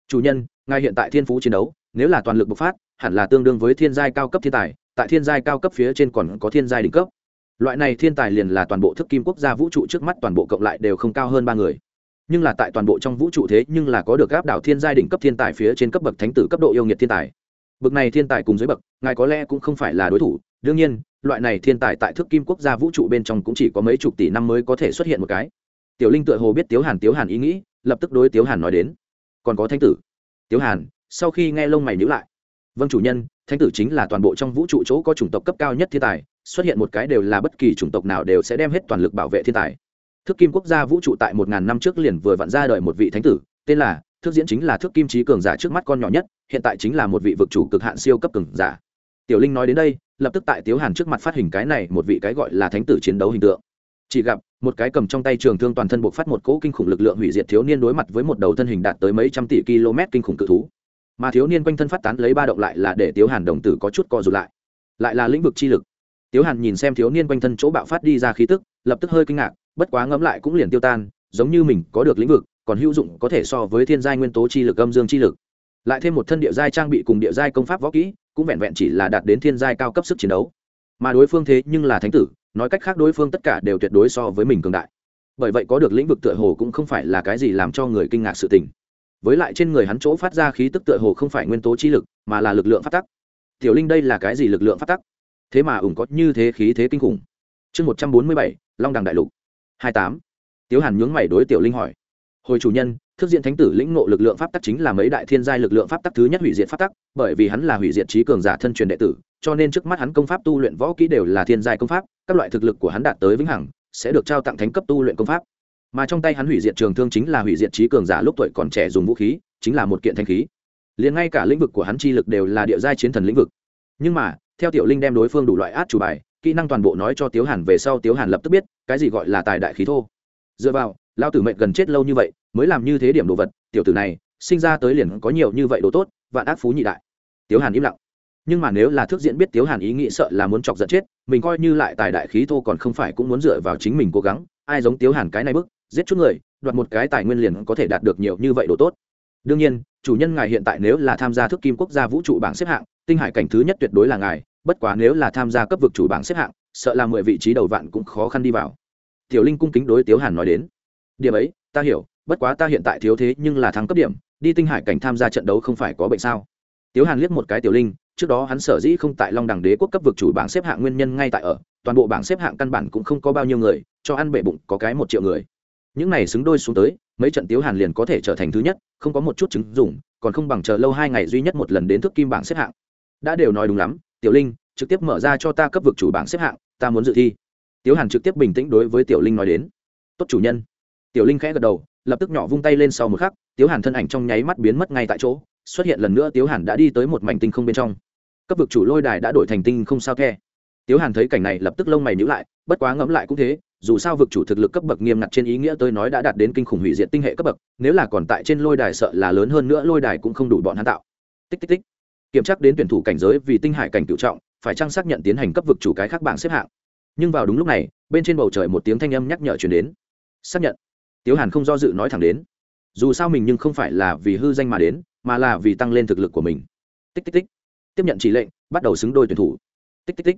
Chủ nhân ngay hiện tại thiên phú chiến đấu nếu là toàn lực bộc phát, hẳn là tương đương với thiên giai cao cấp thiên tài, tại thiên giai cao cấp phía trên còn có thiên giai đỉnh cấp. Loại này thiên tài liền là toàn bộ thức kim quốc gia vũ trụ trước mắt toàn bộ cộng lại đều không cao hơn ba người. Nhưng là tại toàn bộ trong vũ trụ thế nhưng là có được gáp đảo thiên giai đỉnh cấp thiên tài phía trên cấp bậc thánh tử cấp độ yêu nghiệt thiên tài. Bậc này thiên tài cùng dưới bậc, ngài có lẽ cũng không phải là đối thủ. Đương nhiên, loại này thiên tài tại thức kim quốc gia vũ trụ bên trong cũng chỉ có mấy chục tỷ năm mới có thể xuất hiện một cái. Tiểu linh tựa hồ biết tiếu hàn tiếu hàn ý nghĩ, lập tức đối tiếu hàn nói đến. Còn có thánh tử. Tiếu hàn sau khi nghe lông mày nhữ lại. Vâng chủ nhân, thánh tử chính là toàn bộ trong vũ trụ chỗ có chủng tộc cấp cao nhất thiên tài, xuất hiện một cái đều là bất kỳ chủng tộc nào đều sẽ đem hết toàn lực bảo vệ thiên tài. Thước kim quốc gia vũ trụ tại một ngàn năm trước liền vừa vặn ra đời một vị thánh tử, tên là, thước diễn chính là thước kim trí cường giả trước mắt con nhỏ nhất, hiện tại chính là một vị vực chủ cực hạn siêu cấp cường giả. Tiểu linh nói đến đây, lập tức tại tiếu hàn trước mặt phát hình cái này một vị cái gọi là thánh tử chiến đấu hình tượng. Chỉ gặp, một cái cầm trong tay trường thương toàn thân buộc phát một cỗ kinh khủng lực lượng hủy diệt thiếu niên đối mặt với một đầu thân hình đạt tới mấy trăm tỷ km kinh khủng cự thú mà thiếu niên quanh thân phát tán lấy ba động lại là để tiếu hàn đồng tử có chút co rụt lại. Lại là lĩnh vực chi lực. Tiếu hàn nhìn xem thiếu niên quanh thân chỗ bạo phát đi ra khí tức, lập tức hơi kinh ngạc, bất quá ngẫm lại cũng liền tiêu tan, giống như mình có được lĩnh vực, còn hữu dụng có thể so với thiên giai nguyên tố chi lực, âm dương chi lực. Lại thêm một thân địa giai trang bị cùng địa giai công pháp võ kỹ, cũng vẹn vẹn chỉ là đạt đến thiên giai cao cấp sức chiến đấu. Mà đối phương thế nhưng là thánh tử, nói cách khác đối phương tất cả đều tuyệt đối so với mình cường đại. Bởi vậy có được lĩnh vực tựa hồ cũng không phải là cái gì làm cho người kinh ngạc sự tình với lại trên người hắn chỗ phát ra khí tức tựa hồ không phải nguyên tố chi lực, mà là lực lượng phát tắc. Tiểu linh đây là cái gì lực lượng phát tắc? Thế mà ủng có như thế khí thế kinh khủng. Chương một trăm bốn mươi bảy, long đằng đại lục. Hai tám. Tiếu hàn nhướng mày đối tiểu linh hỏi. Hồi chủ nhân, thức diện thánh tử lĩnh ngộ lực lượng pháp tắc chính là mấy đại thiên giai lực lượng pháp tắc thứ nhất hủy diệt pháp tắc, bởi vì hắn là hủy diệt trí cường giả thân truyền đệ tử, cho nên trước mắt hắn công pháp tu luyện võ kỹ đều là thiên giai công pháp, các loại thực lực của hắn đạt tới vĩnh hằng, sẽ được trao tặng thánh cấp tu luyện công pháp mà trong tay hắn hủy diệt trường thương chính là hủy diệt trí cường giả lúc tuổi còn trẻ dùng vũ khí, chính là một kiện thanh khí. Liền ngay cả lĩnh vực của hắn chi lực đều là địa giai chiến thần lĩnh vực. Nhưng mà, theo tiểu linh đem đối phương đủ loại át chủ bài, kỹ năng toàn bộ nói cho tiếu hàn về sau tiếu hàn lập tức biết, cái gì gọi là tài đại khí thô. Dựa vào lao tử mệnh gần chết lâu như vậy, mới làm như thế điểm đồ vật, tiểu tử này, sinh ra tới liền có nhiều như vậy đồ tốt, vạn ác phú nhị đại. Tiếu hàn im lặng. Nhưng mà nếu là thước diễn biết tiếu hàn ý nghĩ sợ là muốn chọc giận chết, mình coi như lại tài đại khí thô còn không phải cũng muốn dựa vào chính mình cố gắng, ai giống tiếu hàn cái này bức giết chút người, đoạt một cái tài nguyên liền có thể đạt được nhiều như vậy đồ tốt. Đương nhiên, chủ nhân ngài hiện tại nếu là tham gia thức kim quốc gia vũ trụ bảng xếp hạng, tinh hải cảnh thứ nhất tuyệt đối là ngài, bất quá nếu là tham gia cấp vực chủ bảng xếp hạng, sợ là mười vị trí đầu vạn cũng khó khăn đi vào. Tiểu linh cung kính đối tiếu hàn nói đến. Điểm ấy, ta hiểu, bất quá ta hiện tại thiếu thế nhưng là thắng cấp điểm, đi tinh hải cảnh tham gia trận đấu không phải có bệnh sao? Tiếu hàn liếc một cái tiểu linh, trước đó hắn sở dĩ không tại long đẳng đế quốc cấp vực chủ bảng xếp hạng nguyên nhân ngay tại ở, toàn bộ bảng xếp hạng căn bản cũng không có bao nhiêu người, cho ăn bể bụng có cái một triệu người những này xứng đôi xuống tới, mấy trận tiếu hàn liền có thể trở thành thứ nhất, không có một chút chứng dùng còn không bằng chờ lâu hai ngày duy nhất một lần đến thức kim bảng xếp hạng. Đã đều nói đúng lắm, tiểu linh, trực tiếp mở ra cho ta cấp vực chủ bảng xếp hạng, ta muốn dự thi. Tiếu hàn trực tiếp bình tĩnh đối với tiểu linh nói đến. Tốt chủ nhân. Tiểu linh khẽ gật đầu, lập tức nhỏ vung tay lên sau một khắc, tiếu hàn thân ảnh trong nháy mắt biến mất ngay tại chỗ, xuất hiện lần nữa tiếu hàn đã đi tới một mảnh tinh không bên trong. Cấp vực chủ lôi đài đã đổi thành tinh không sao khe tiếu hàn thấy cảnh này lập tức lông mày nhữ lại, bất quá ngẫm lại cũng thế, dù sao vực chủ thực lực cấp bậc nghiêm ngặt trên ý nghĩa tôi nói đã đạt đến kinh khủng hủy diệt tinh hệ cấp bậc, nếu là còn tại trên lôi đài sợ là lớn hơn nữa, lôi đài cũng không đủ bọn hắn tạo. Tích tích tích. Kiểm tra đến tuyển thủ cảnh giới vì tinh hải cảnh cựu trọng, phải chăng xác nhận tiến hành cấp vực chủ cái khác bảng xếp hạng? Nhưng vào đúng lúc này, bên trên bầu trời một tiếng thanh âm nhắc nhở chuyển đến. Xác nhận. Tiếu hàn không do dự nói thẳng đến. Dù sao mình nhưng không phải là vì hư danh mà đến, mà là vì tăng lên thực lực của mình. Tích tích tích. Tiếp nhận chỉ lệnh, bắt đầu xứng đôi tuyển thủ. Tích tích tích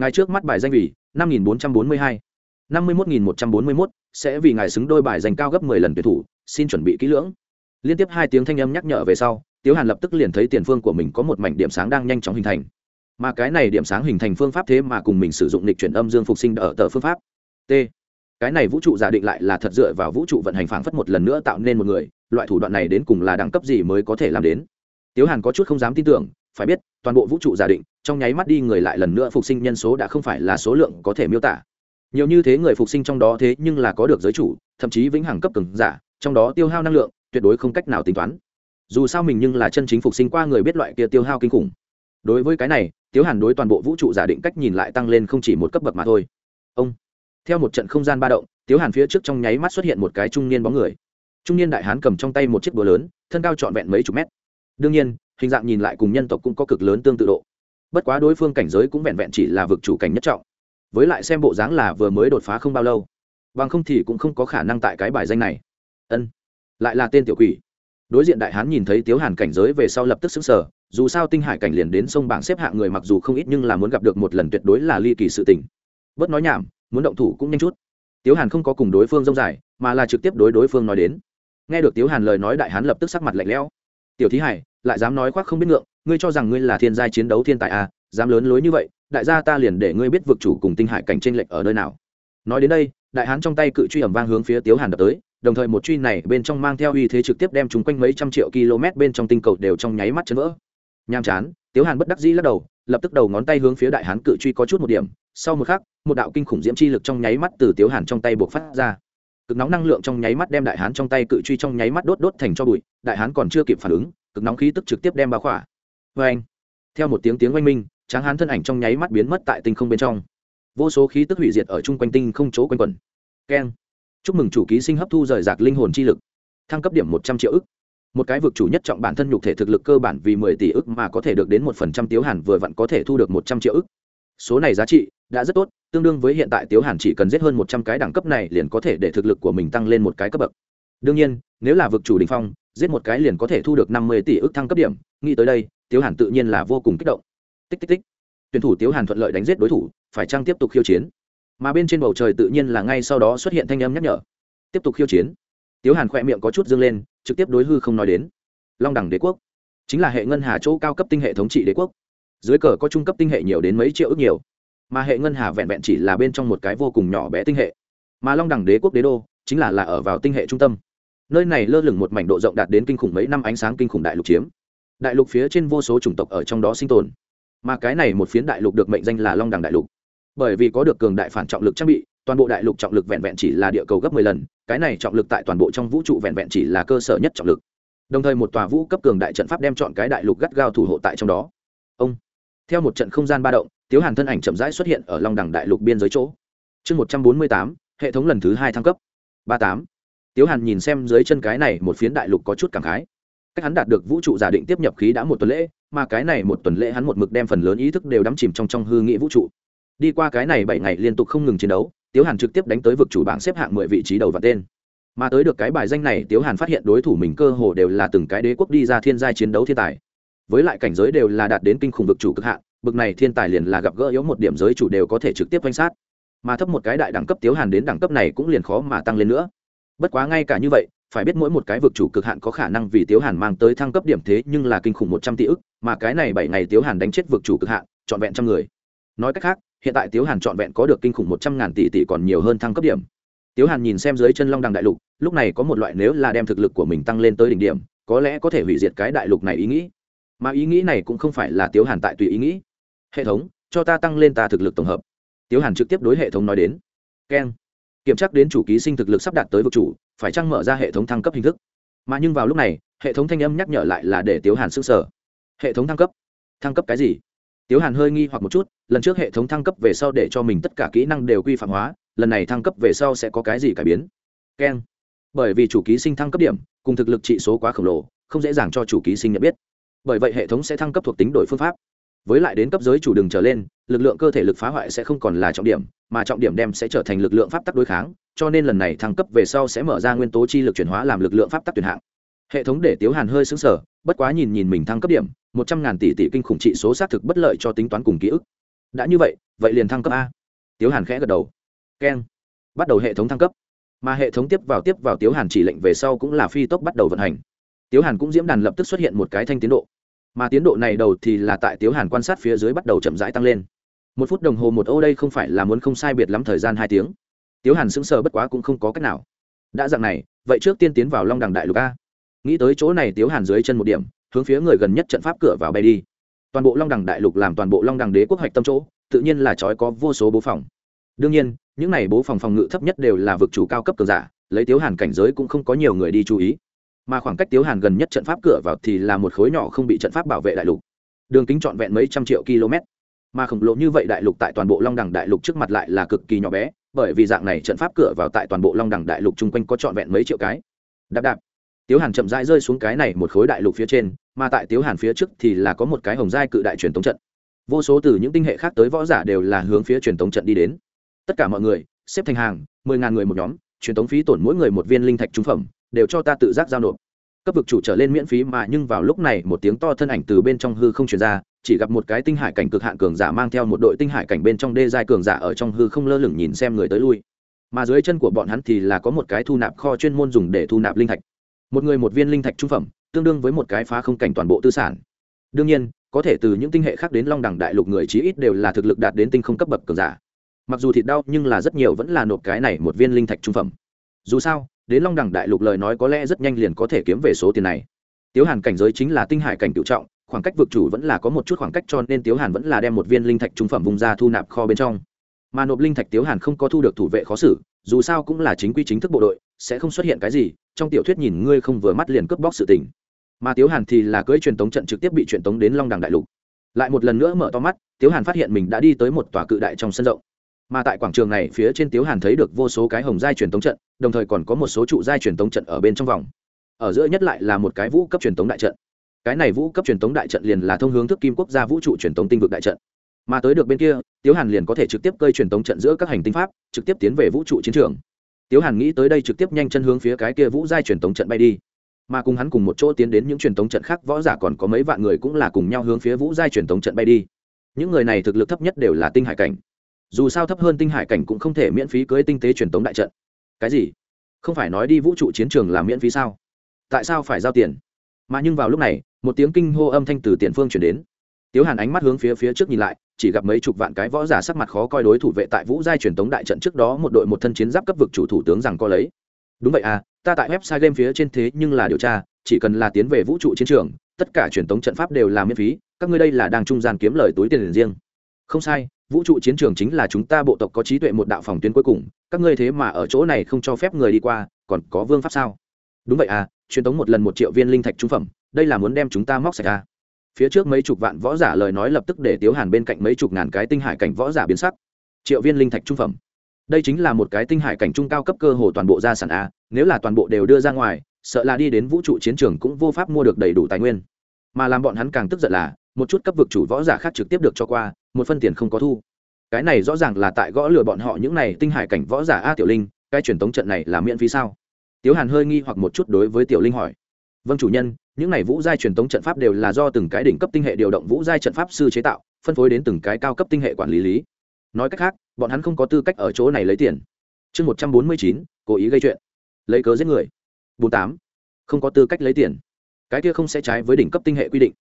ngài trước mắt bài danh vì năm nghìn bốn trăm bốn mươi hai, năm mươi một nghìn một trăm bốn mươi mốt, sẽ vì ngài xứng đôi bài danh cao gấp mười lần tuyển thủ, xin chuẩn bị kỹ lưỡng. Liên tiếp hai tiếng thanh âm nhắc nhở về sau, tiếu hàn lập tức liền thấy tiền phương của mình có một mảnh điểm sáng đang nhanh chóng hình thành. Mà cái này điểm sáng hình thành phương pháp thế mà cùng mình sử dụng lịch chuyển âm dương phục sinh ở tờ phương pháp. T. Cái này vũ trụ giả định lại là thật dựa vào vũ trụ vận hành phảng phất một lần nữa tạo nên một người, loại thủ đoạn này đến cùng là đẳng cấp gì mới có thể làm đến? Tiếu hàn có chút không dám tin tưởng, phải biết, toàn bộ vũ trụ giả định, trong nháy mắt đi người lại lần nữa phục sinh nhân số đã không phải là số lượng có thể miêu tả. Nhiều như thế người phục sinh trong đó thế nhưng là có được giới chủ, thậm chí vĩnh hằng cấp cường giả, trong đó tiêu hao năng lượng, tuyệt đối không cách nào tính toán. Dù sao mình nhưng là chân chính phục sinh qua người biết loại kia tiêu hao kinh khủng. Đối với cái này, tiếu hàn đối toàn bộ vũ trụ giả định cách nhìn lại tăng lên không chỉ một cấp bậc mà thôi. Ông, theo một trận không gian ba động, tiếu hàn phía trước trong nháy mắt xuất hiện một cái trung niên bóng người. Trung niên đại hán cầm trong tay một chiếc búa lớn, thân cao trọn vẹn mấy chục mét đương nhiên, hình dạng nhìn lại cùng nhân tộc cũng có cực lớn tương tự độ. Bất quá đối phương cảnh giới cũng vẹn vẹn chỉ là vực chủ cảnh nhất trọng. Với lại xem bộ dáng là vừa mới đột phá không bao lâu. Bằng không thì cũng không có khả năng tại cái bài danh này. Ân, lại là tên tiểu quỷ. Đối diện đại hán nhìn thấy tiếu hàn cảnh giới về sau lập tức xứng sở dù sao tinh hải cảnh liền đến sông bảng xếp hạng người mặc dù không ít nhưng là muốn gặp được một lần tuyệt đối là ly kỳ sự tình. Bớt nói nhảm, muốn động thủ cũng nhanh chút. Tiếu hàn không có cùng đối phương rông dài, mà là trực tiếp đối đối phương nói đến. Nghe được tiếu hàn lời nói đại hán lập tức sắc mặt lạnh lẽo. Tiểu thí hải lại dám nói khoác không biết ngượng, ngươi cho rằng ngươi là thiên giai chiến đấu thiên tài à dám lớn lối như vậy, đại gia ta liền để ngươi biết vực chủ cùng tinh hải cảnh tranh lệch ở nơi nào. Nói đến đây, đại hán trong tay cự truy ẩm vang hướng phía tiếu hàn đập tới, đồng thời một truy này bên trong mang theo uy thế trực tiếp đem chúng quanh mấy trăm triệu km bên trong tinh cầu đều trong nháy mắt chấn vỡ. Nham chán, tiếu hàn bất đắc dĩ lắc đầu, lập tức đầu ngón tay hướng phía đại hán cự truy có chút một điểm, sau một khắc, một đạo kinh khủng diễm chi lực trong nháy mắt từ tiếu hàn trong tay buộc phát ra. Cực nóng năng lượng trong nháy mắt đem đại hán trong tay cự truy trong nháy mắt đốt đốt thành cho bụi, đại hán còn chưa kịp phản ứng cực nóng khí tức trực tiếp đem bao khỏa. Vê anh, theo một tiếng tiếng oanh minh, tráng hán thân ảnh trong nháy mắt biến mất tại tinh không bên trong. Vô số khí tức hủy diệt ở chung quanh tinh không chỗ quanh quẩn. Keng. Chúc mừng chủ ký sinh hấp thu rời rạc linh hồn chi lực. Thăng cấp điểm một trăm triệu ức. Một cái vực chủ nhất trọng bản thân nhục thể thực lực cơ bản vì mười tỷ ức mà có thể được đến một phần trăm tiếu hàn vừa vặn có thể thu được một trăm triệu ức. Số này giá trị đã rất tốt, tương đương với hiện tại tiếu hàn chỉ cần giết hơn một trăm cái đẳng cấp này liền có thể để thực lực của mình tăng lên một cái cấp bậc. Đương nhiên, nếu là vực chủ đình phong giết một cái liền có thể thu được năm mươi tỷ ức thăng cấp điểm, nghĩ tới đây, tiếu hàn tự nhiên là vô cùng kích động. Tích tích tích. Tuyển thủ tiếu hàn thuận lợi đánh giết đối thủ, phải chăng tiếp tục khiêu chiến? Mà bên trên bầu trời tự nhiên là ngay sau đó xuất hiện thanh âm nhắc nhở. Tiếp tục khiêu chiến. Tiếu hàn khỏe miệng có chút dương lên, trực tiếp đối hư không nói đến. Long đẳng đế quốc. Chính là hệ ngân hà chỗ cao cấp tinh hệ thống trị đế quốc. Dưới cờ có trung cấp tinh hệ nhiều đến mấy triệu ước nhiều. Mà hệ ngân hà vẹn vẹn chỉ là bên trong một cái vô cùng nhỏ bé tinh hệ. Mà long đẳng đế quốc đế đô, chính là là ở vào tinh hệ trung tâm nơi này lơ lửng một mảnh độ rộng đạt đến kinh khủng mấy năm ánh sáng kinh khủng đại lục chiếm. Đại lục phía trên vô số chủng tộc ở trong đó sinh tồn. Mà cái này một phiến đại lục được mệnh danh là long đẳng đại lục. Bởi vì có được cường đại phản trọng lực trang bị, toàn bộ đại lục trọng lực vẹn vẹn chỉ là địa cầu gấp mười lần, cái này trọng lực tại toàn bộ trong vũ trụ vẹn vẹn chỉ là cơ sở nhất trọng lực. Đồng thời một tòa vũ cấp cường đại trận pháp đem chọn cái đại lục gắt gao thủ hộ tại trong đó. Ông, theo một trận không gian ba động, tiếu hàn thân ảnh chậm rãi xuất hiện ở long đẳng đại lục biên giới chỗ. Chương một trăm bốn mươi tám, hệ thống lần thứ hai thăng cấp. ba tám tiếu hàn nhìn xem dưới chân cái này một phiến đại lục có chút cảm khái. Cách hắn đạt được vũ trụ giả định tiếp nhập khí đã một tuần lễ, mà cái này một tuần lễ hắn một mực đem phần lớn ý thức đều đắm chìm trong trong hư nghị vũ trụ. Đi qua cái này bảy ngày liên tục không ngừng chiến đấu, tiếu hàn trực tiếp đánh tới vực chủ bảng xếp hạng mười vị trí đầu và tên. Mà tới được cái bài danh này, tiếu hàn phát hiện đối thủ mình cơ hồ đều là từng cái đế quốc đi ra thiên giai chiến đấu thiên tài. Với lại cảnh giới đều là đạt đến kinh khủng vực chủ cực hạn, bực này thiên tài liền là gặp gỡ yếu một điểm giới chủ đều có thể trực tiếp quanh sát. Mà thấp một cái đại đẳng cấp tiếu hàn đến đẳng cấp này cũng liền khó mà tăng lên nữa bất quá ngay cả như vậy, phải biết mỗi một cái vực chủ cực hạn có khả năng vì tiếu hàn mang tới thăng cấp điểm thế nhưng là kinh khủng một trăm tỷ ức, mà cái này bảy ngày tiếu hàn đánh chết vực chủ cực hạn, trọn vẹn trăm người. Nói cách khác, hiện tại tiếu hàn trọn vẹn có được kinh khủng một trăm ngàn tỷ tỷ còn nhiều hơn thăng cấp điểm. Tiếu hàn nhìn xem dưới chân long đằng đại lục, lúc này có một loại nếu là đem thực lực của mình tăng lên tới đỉnh điểm, có lẽ có thể hủy diệt cái đại lục này ý nghĩ. Mà ý nghĩ này cũng không phải là tiếu hàn tại tùy ý nghĩ. Hệ thống, cho ta tăng lên ta thực lực tổng hợp. Tiếu hàn trực tiếp đối hệ thống nói đến. Keng kiểm tra đến chủ ký sinh thực lực sắp đạt tới vực chủ, phải chăng mở ra hệ thống thăng cấp hình thức? Mà nhưng vào lúc này, hệ thống thanh âm nhắc nhở lại là để tiếu hàn s sở hệ thống thăng cấp? Thăng cấp cái gì? Tiếu hàn hơi nghi hoặc một chút, lần trước hệ thống thăng cấp về sau để cho mình tất cả kỹ năng đều quy phạm hóa, lần này thăng cấp về sau sẽ có cái gì cải biến? Keng. Bởi vì chủ ký sinh thăng cấp điểm, cùng thực lực trị số quá khổng lồ, không dễ dàng cho chủ ký sinh nhận biết. Bởi vậy hệ thống sẽ thăng cấp thuộc tính đổi phương pháp với lại đến cấp giới chủ đường trở lên, lực lượng cơ thể lực phá hoại sẽ không còn là trọng điểm, mà trọng điểm đem sẽ trở thành lực lượng pháp tắc đối kháng, cho nên lần này thăng cấp về sau sẽ mở ra nguyên tố chi lực chuyển hóa làm lực lượng pháp tắc tuyển hạng. Hệ thống để tiếu hàn hơi xứng sở bất quá nhìn nhìn mình thăng cấp điểm, một trăm ngàn tỷ tỷ kinh khủng trị số xác thực bất lợi cho tính toán cùng ký ức. Đã như vậy vậy liền thăng cấp a. Tiếu hàn khẽ gật đầu. Keng. Bắt đầu hệ thống thăng cấp. Mà hệ thống tiếp vào tiếp vào tiếu hàn chỉ lệnh về sau cũng là phi tốc bắt đầu vận hành. Tiếu hàn cũng diễm đàn lập tức xuất hiện một cái thanh tiến độ mà tiến độ này đầu thì là tại tiếu hàn quan sát phía dưới bắt đầu chậm rãi tăng lên. Một phút đồng hồ một ô đây không phải là muốn không sai biệt lắm thời gian hai tiếng. Tiếu hàn sững sờ bất quá cũng không có cách nào. Đã dạng này, vậy trước tiên tiến vào long đằng đại lục a. Nghĩ tới chỗ này tiếu hàn dưới chân một điểm, hướng phía người gần nhất trận pháp cửa vào bay đi. Toàn bộ long đằng đại lục làm toàn bộ long đằng đế quốc hoạch tâm chỗ, tự nhiên là trói có vô số bố phòng. Đương nhiên, những này bố phòng phòng ngự thấp nhất đều là vực chủ cao cấp cường giả, lấy tiếu hàn cảnh giới cũng không có nhiều người đi chú ý mà khoảng cách tiếu hàn gần nhất trận pháp cửa vào thì là một khối nhỏ không bị trận pháp bảo vệ đại lục. Đường kính trọn vẹn mấy trăm triệu km. Mà khổng lồ như vậy đại lục tại toàn bộ long đẳng đại lục trước mặt lại là cực kỳ nhỏ bé, bởi vì dạng này trận pháp cửa vào tại toàn bộ long đẳng đại lục chung quanh có trọn vẹn mấy triệu cái. Đạp đạp. Tiếu hàn chậm rãi rơi xuống cái này một khối đại lục phía trên, mà tại tiếu hàn phía trước thì là có một cái hồng giai cự đại truyền thống trận. Vô số từ những tinh hệ khác tới võ giả đều là hướng phía truyền thống trận đi đến. Tất cả mọi người, xếp thành hàng, mười ngàn người một nhóm, truyền thống phí tổn mỗi người một viên linh thạch trung phẩm đều cho ta tự giác giao nộp. Cấp vực chủ trở lên miễn phí mà nhưng vào lúc này một tiếng to thân ảnh từ bên trong hư không truyền ra, chỉ gặp một cái tinh hải cảnh cực hạn cường giả mang theo một đội tinh hải cảnh bên trong đê giai cường giả ở trong hư không lơ lửng nhìn xem người tới lui. Mà dưới chân của bọn hắn thì là có một cái thu nạp kho chuyên môn dùng để thu nạp linh thạch. Một người một viên linh thạch trung phẩm, tương đương với một cái phá không cảnh toàn bộ tư sản. Đương nhiên, có thể từ những tinh hệ khác đến long đẳng đại lục người chí ít đều là thực lực đạt đến tinh không cấp bậc cường giả. Mặc dù thịt đau nhưng là rất nhiều vẫn là nộp cái này một viên linh thạch trung phẩm. Dù sao đến long đẳng đại lục lời nói có lẽ rất nhanh liền có thể kiếm về số tiền này. Tiếu hàn cảnh giới chính là tinh hải cảnh cựu trọng, khoảng cách vực chủ vẫn là có một chút khoảng cách cho nên tiếu hàn vẫn là đem một viên linh thạch trung phẩm vùng ra thu nạp kho bên trong. Mà nộp linh thạch tiếu hàn không có thu được thủ vệ khó xử, dù sao cũng là chính quy chính thức bộ đội, sẽ không xuất hiện cái gì, trong tiểu thuyết nhìn ngươi không vừa mắt liền cướp bóc sự tình. Mà tiếu hàn thì là cưỡi truyền tống trận trực tiếp bị truyền tống đến long đằng đại lục. Lại một lần nữa mở to mắt, tiếu hàn phát hiện mình đã đi tới một tòa cự đại trong sân rộng mà tại quảng trường này phía trên tiếu hàn thấy được vô số cái hồng giai truyền tống trận, đồng thời còn có một số trụ giai truyền tống trận ở bên trong vòng. Ở giữa nhất lại là một cái vũ cấp truyền tống đại trận. Cái này vũ cấp truyền tống đại trận liền là thông hướng thức kim quốc gia vũ trụ truyền tống tinh vực đại trận. Mà tới được bên kia, tiếu hàn liền có thể trực tiếp cơi truyền tống trận giữa các hành tinh pháp, trực tiếp tiến về vũ trụ chiến trường. Tiếu hàn nghĩ tới đây trực tiếp nhanh chân hướng phía cái kia vũ giai truyền tống trận bay đi. Mà cùng hắn cùng một chỗ tiến đến những truyền tống trận khác, võ giả còn có mấy vạn người cũng là cùng nhau hướng phía vũ giai truyền tống trận bay đi. Những người này thực lực thấp nhất đều là tinh hải cảnh dù sao thấp hơn tinh hải cảnh cũng không thể miễn phí cưới tinh tế truyền tống đại trận. Cái gì? Không phải nói đi vũ trụ chiến trường là miễn phí sao? Tại sao phải giao tiền? Mà nhưng vào lúc này, một tiếng kinh hô âm thanh từ tiền phương chuyển đến. Tiếu hàn ánh mắt hướng phía phía trước nhìn lại, chỉ gặp mấy chục vạn cái võ giả sắc mặt khó coi đối thủ vệ tại vũ giai truyền tống đại trận trước đó một đội một thân chiến giáp cấp vực chủ thủ tướng rằng co lấy. Đúng vậy à ta tại website game phía trên thế nhưng là điều tra, chỉ cần là tiến về vũ trụ chiến trường, tất cả truyền tống trận pháp đều là miễn phí, các ngươi đây là đang trung gian kiếm lời túi tiền riêng không sai, vũ trụ chiến trường chính là chúng ta bộ tộc có trí tuệ một đạo phòng tuyến cuối cùng, các ngươi thế mà ở chỗ này không cho phép người đi qua, còn có vương pháp sao? Đúng vậy à truyền tống một lần một triệu viên linh thạch trung phẩm, đây là muốn đem chúng ta móc sạch à? Phía trước mấy chục vạn võ giả lời nói lập tức để tiếu hàn bên cạnh mấy chục ngàn cái tinh hải cảnh võ giả biến sắc. Triệu viên linh thạch trung phẩm. Đây chính là một cái tinh hải cảnh trung cao cấp cơ hồ toàn bộ gia sản a nếu là toàn bộ đều đưa ra ngoài, sợ là đi đến vũ trụ chiến trường cũng vô pháp mua được đầy đủ tài nguyên. Mà làm bọn hắn càng tức giận là một chút cấp vực chủ võ giả khác trực tiếp được cho qua, một phân tiền không có thu. Cái này rõ ràng là tại gõ lừa bọn họ những này tinh hải cảnh võ giả a tiểu linh, cái truyền tống trận này là miễn phí sao? Tiếu hàn hơi nghi hoặc một chút đối với tiểu linh hỏi. Vâng chủ nhân, những này vũ giai truyền tống trận pháp đều là do từng cái đỉnh cấp tinh hệ điều động vũ giai trận pháp sư chế tạo, phân phối đến từng cái cao cấp tinh hệ quản lý lý. Nói cách khác, bọn hắn không có tư cách ở chỗ này lấy tiền. Chương một trăm bốn mươi chín, cố ý gây chuyện. Lấy cớ giết người. Bốn tám, không có tư cách lấy tiền. Cái kia không sẽ trái với đỉnh cấp tinh hệ quy định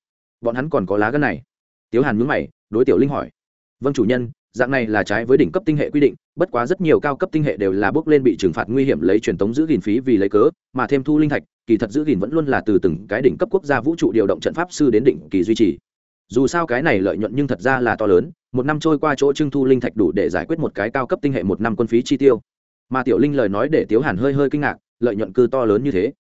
bọn hắn còn có lá gân này. Tiếu hàn nhúng mày, đối tiểu linh hỏi. Vâng chủ nhân, dạng này là trái với đỉnh cấp tinh hệ quy định, bất quá rất nhiều cao cấp tinh hệ đều là bước lên bị trừng phạt nguy hiểm lấy truyền tống giữ gìn phí vì lấy cớ, mà thêm thu linh thạch, kỳ thật giữ gìn vẫn luôn là từ từng cái đỉnh cấp quốc gia vũ trụ điều động trận pháp sư đến định kỳ duy trì. Dù sao cái này lợi nhuận nhưng thật ra là to lớn, một năm trôi qua chỗ trưng thu linh thạch đủ để giải quyết một cái cao cấp tinh hệ một năm quân phí chi tiêu. Mà tiểu linh lời nói để tiếu hàn hơi hơi kinh ngạc, lợi nhuận cư to lớn như thế.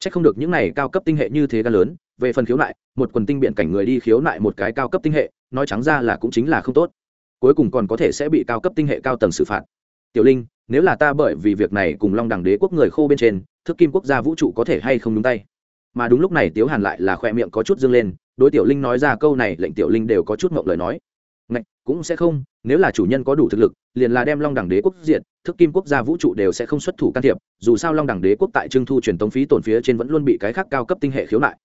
C h ắ c không được những này cao cấp tinh hệ như thế ga lớn về phần khiếu nại một quần tinh biện cảnh người đi khiếu nại một cái cao cấp tinh hệ nói trắng ra là cũng chính là không tốt. Cuối cùng còn có thể sẽ bị cao cấp tinh hệ cao tầng xử phạt. Tiểu linh nếu là ta bởi vì việc này cùng long đẳng đế quốc người khô bên trên thức kim quốc gia vũ trụ có thể hay không đúng tay? Mà đúng lúc này tiếu hàn lại là khoe miệng có chút dâng lên đối tiểu linh nói ra câu này lệnh tiểu linh đều có chút mộng lời nói. Ngạch, cũng sẽ không nếu là chủ nhân có đủ thực lực liền là đem long đẳng đế quốc diện thức kim quốc gia vũ trụ đều sẽ không xuất thủ can thiệp dù sao long đẳng đế quốc tại trưng thu truyền tống phí tổn phía trên vẫn luôn bị cái khác cao cấp tinh hệ khiếu nại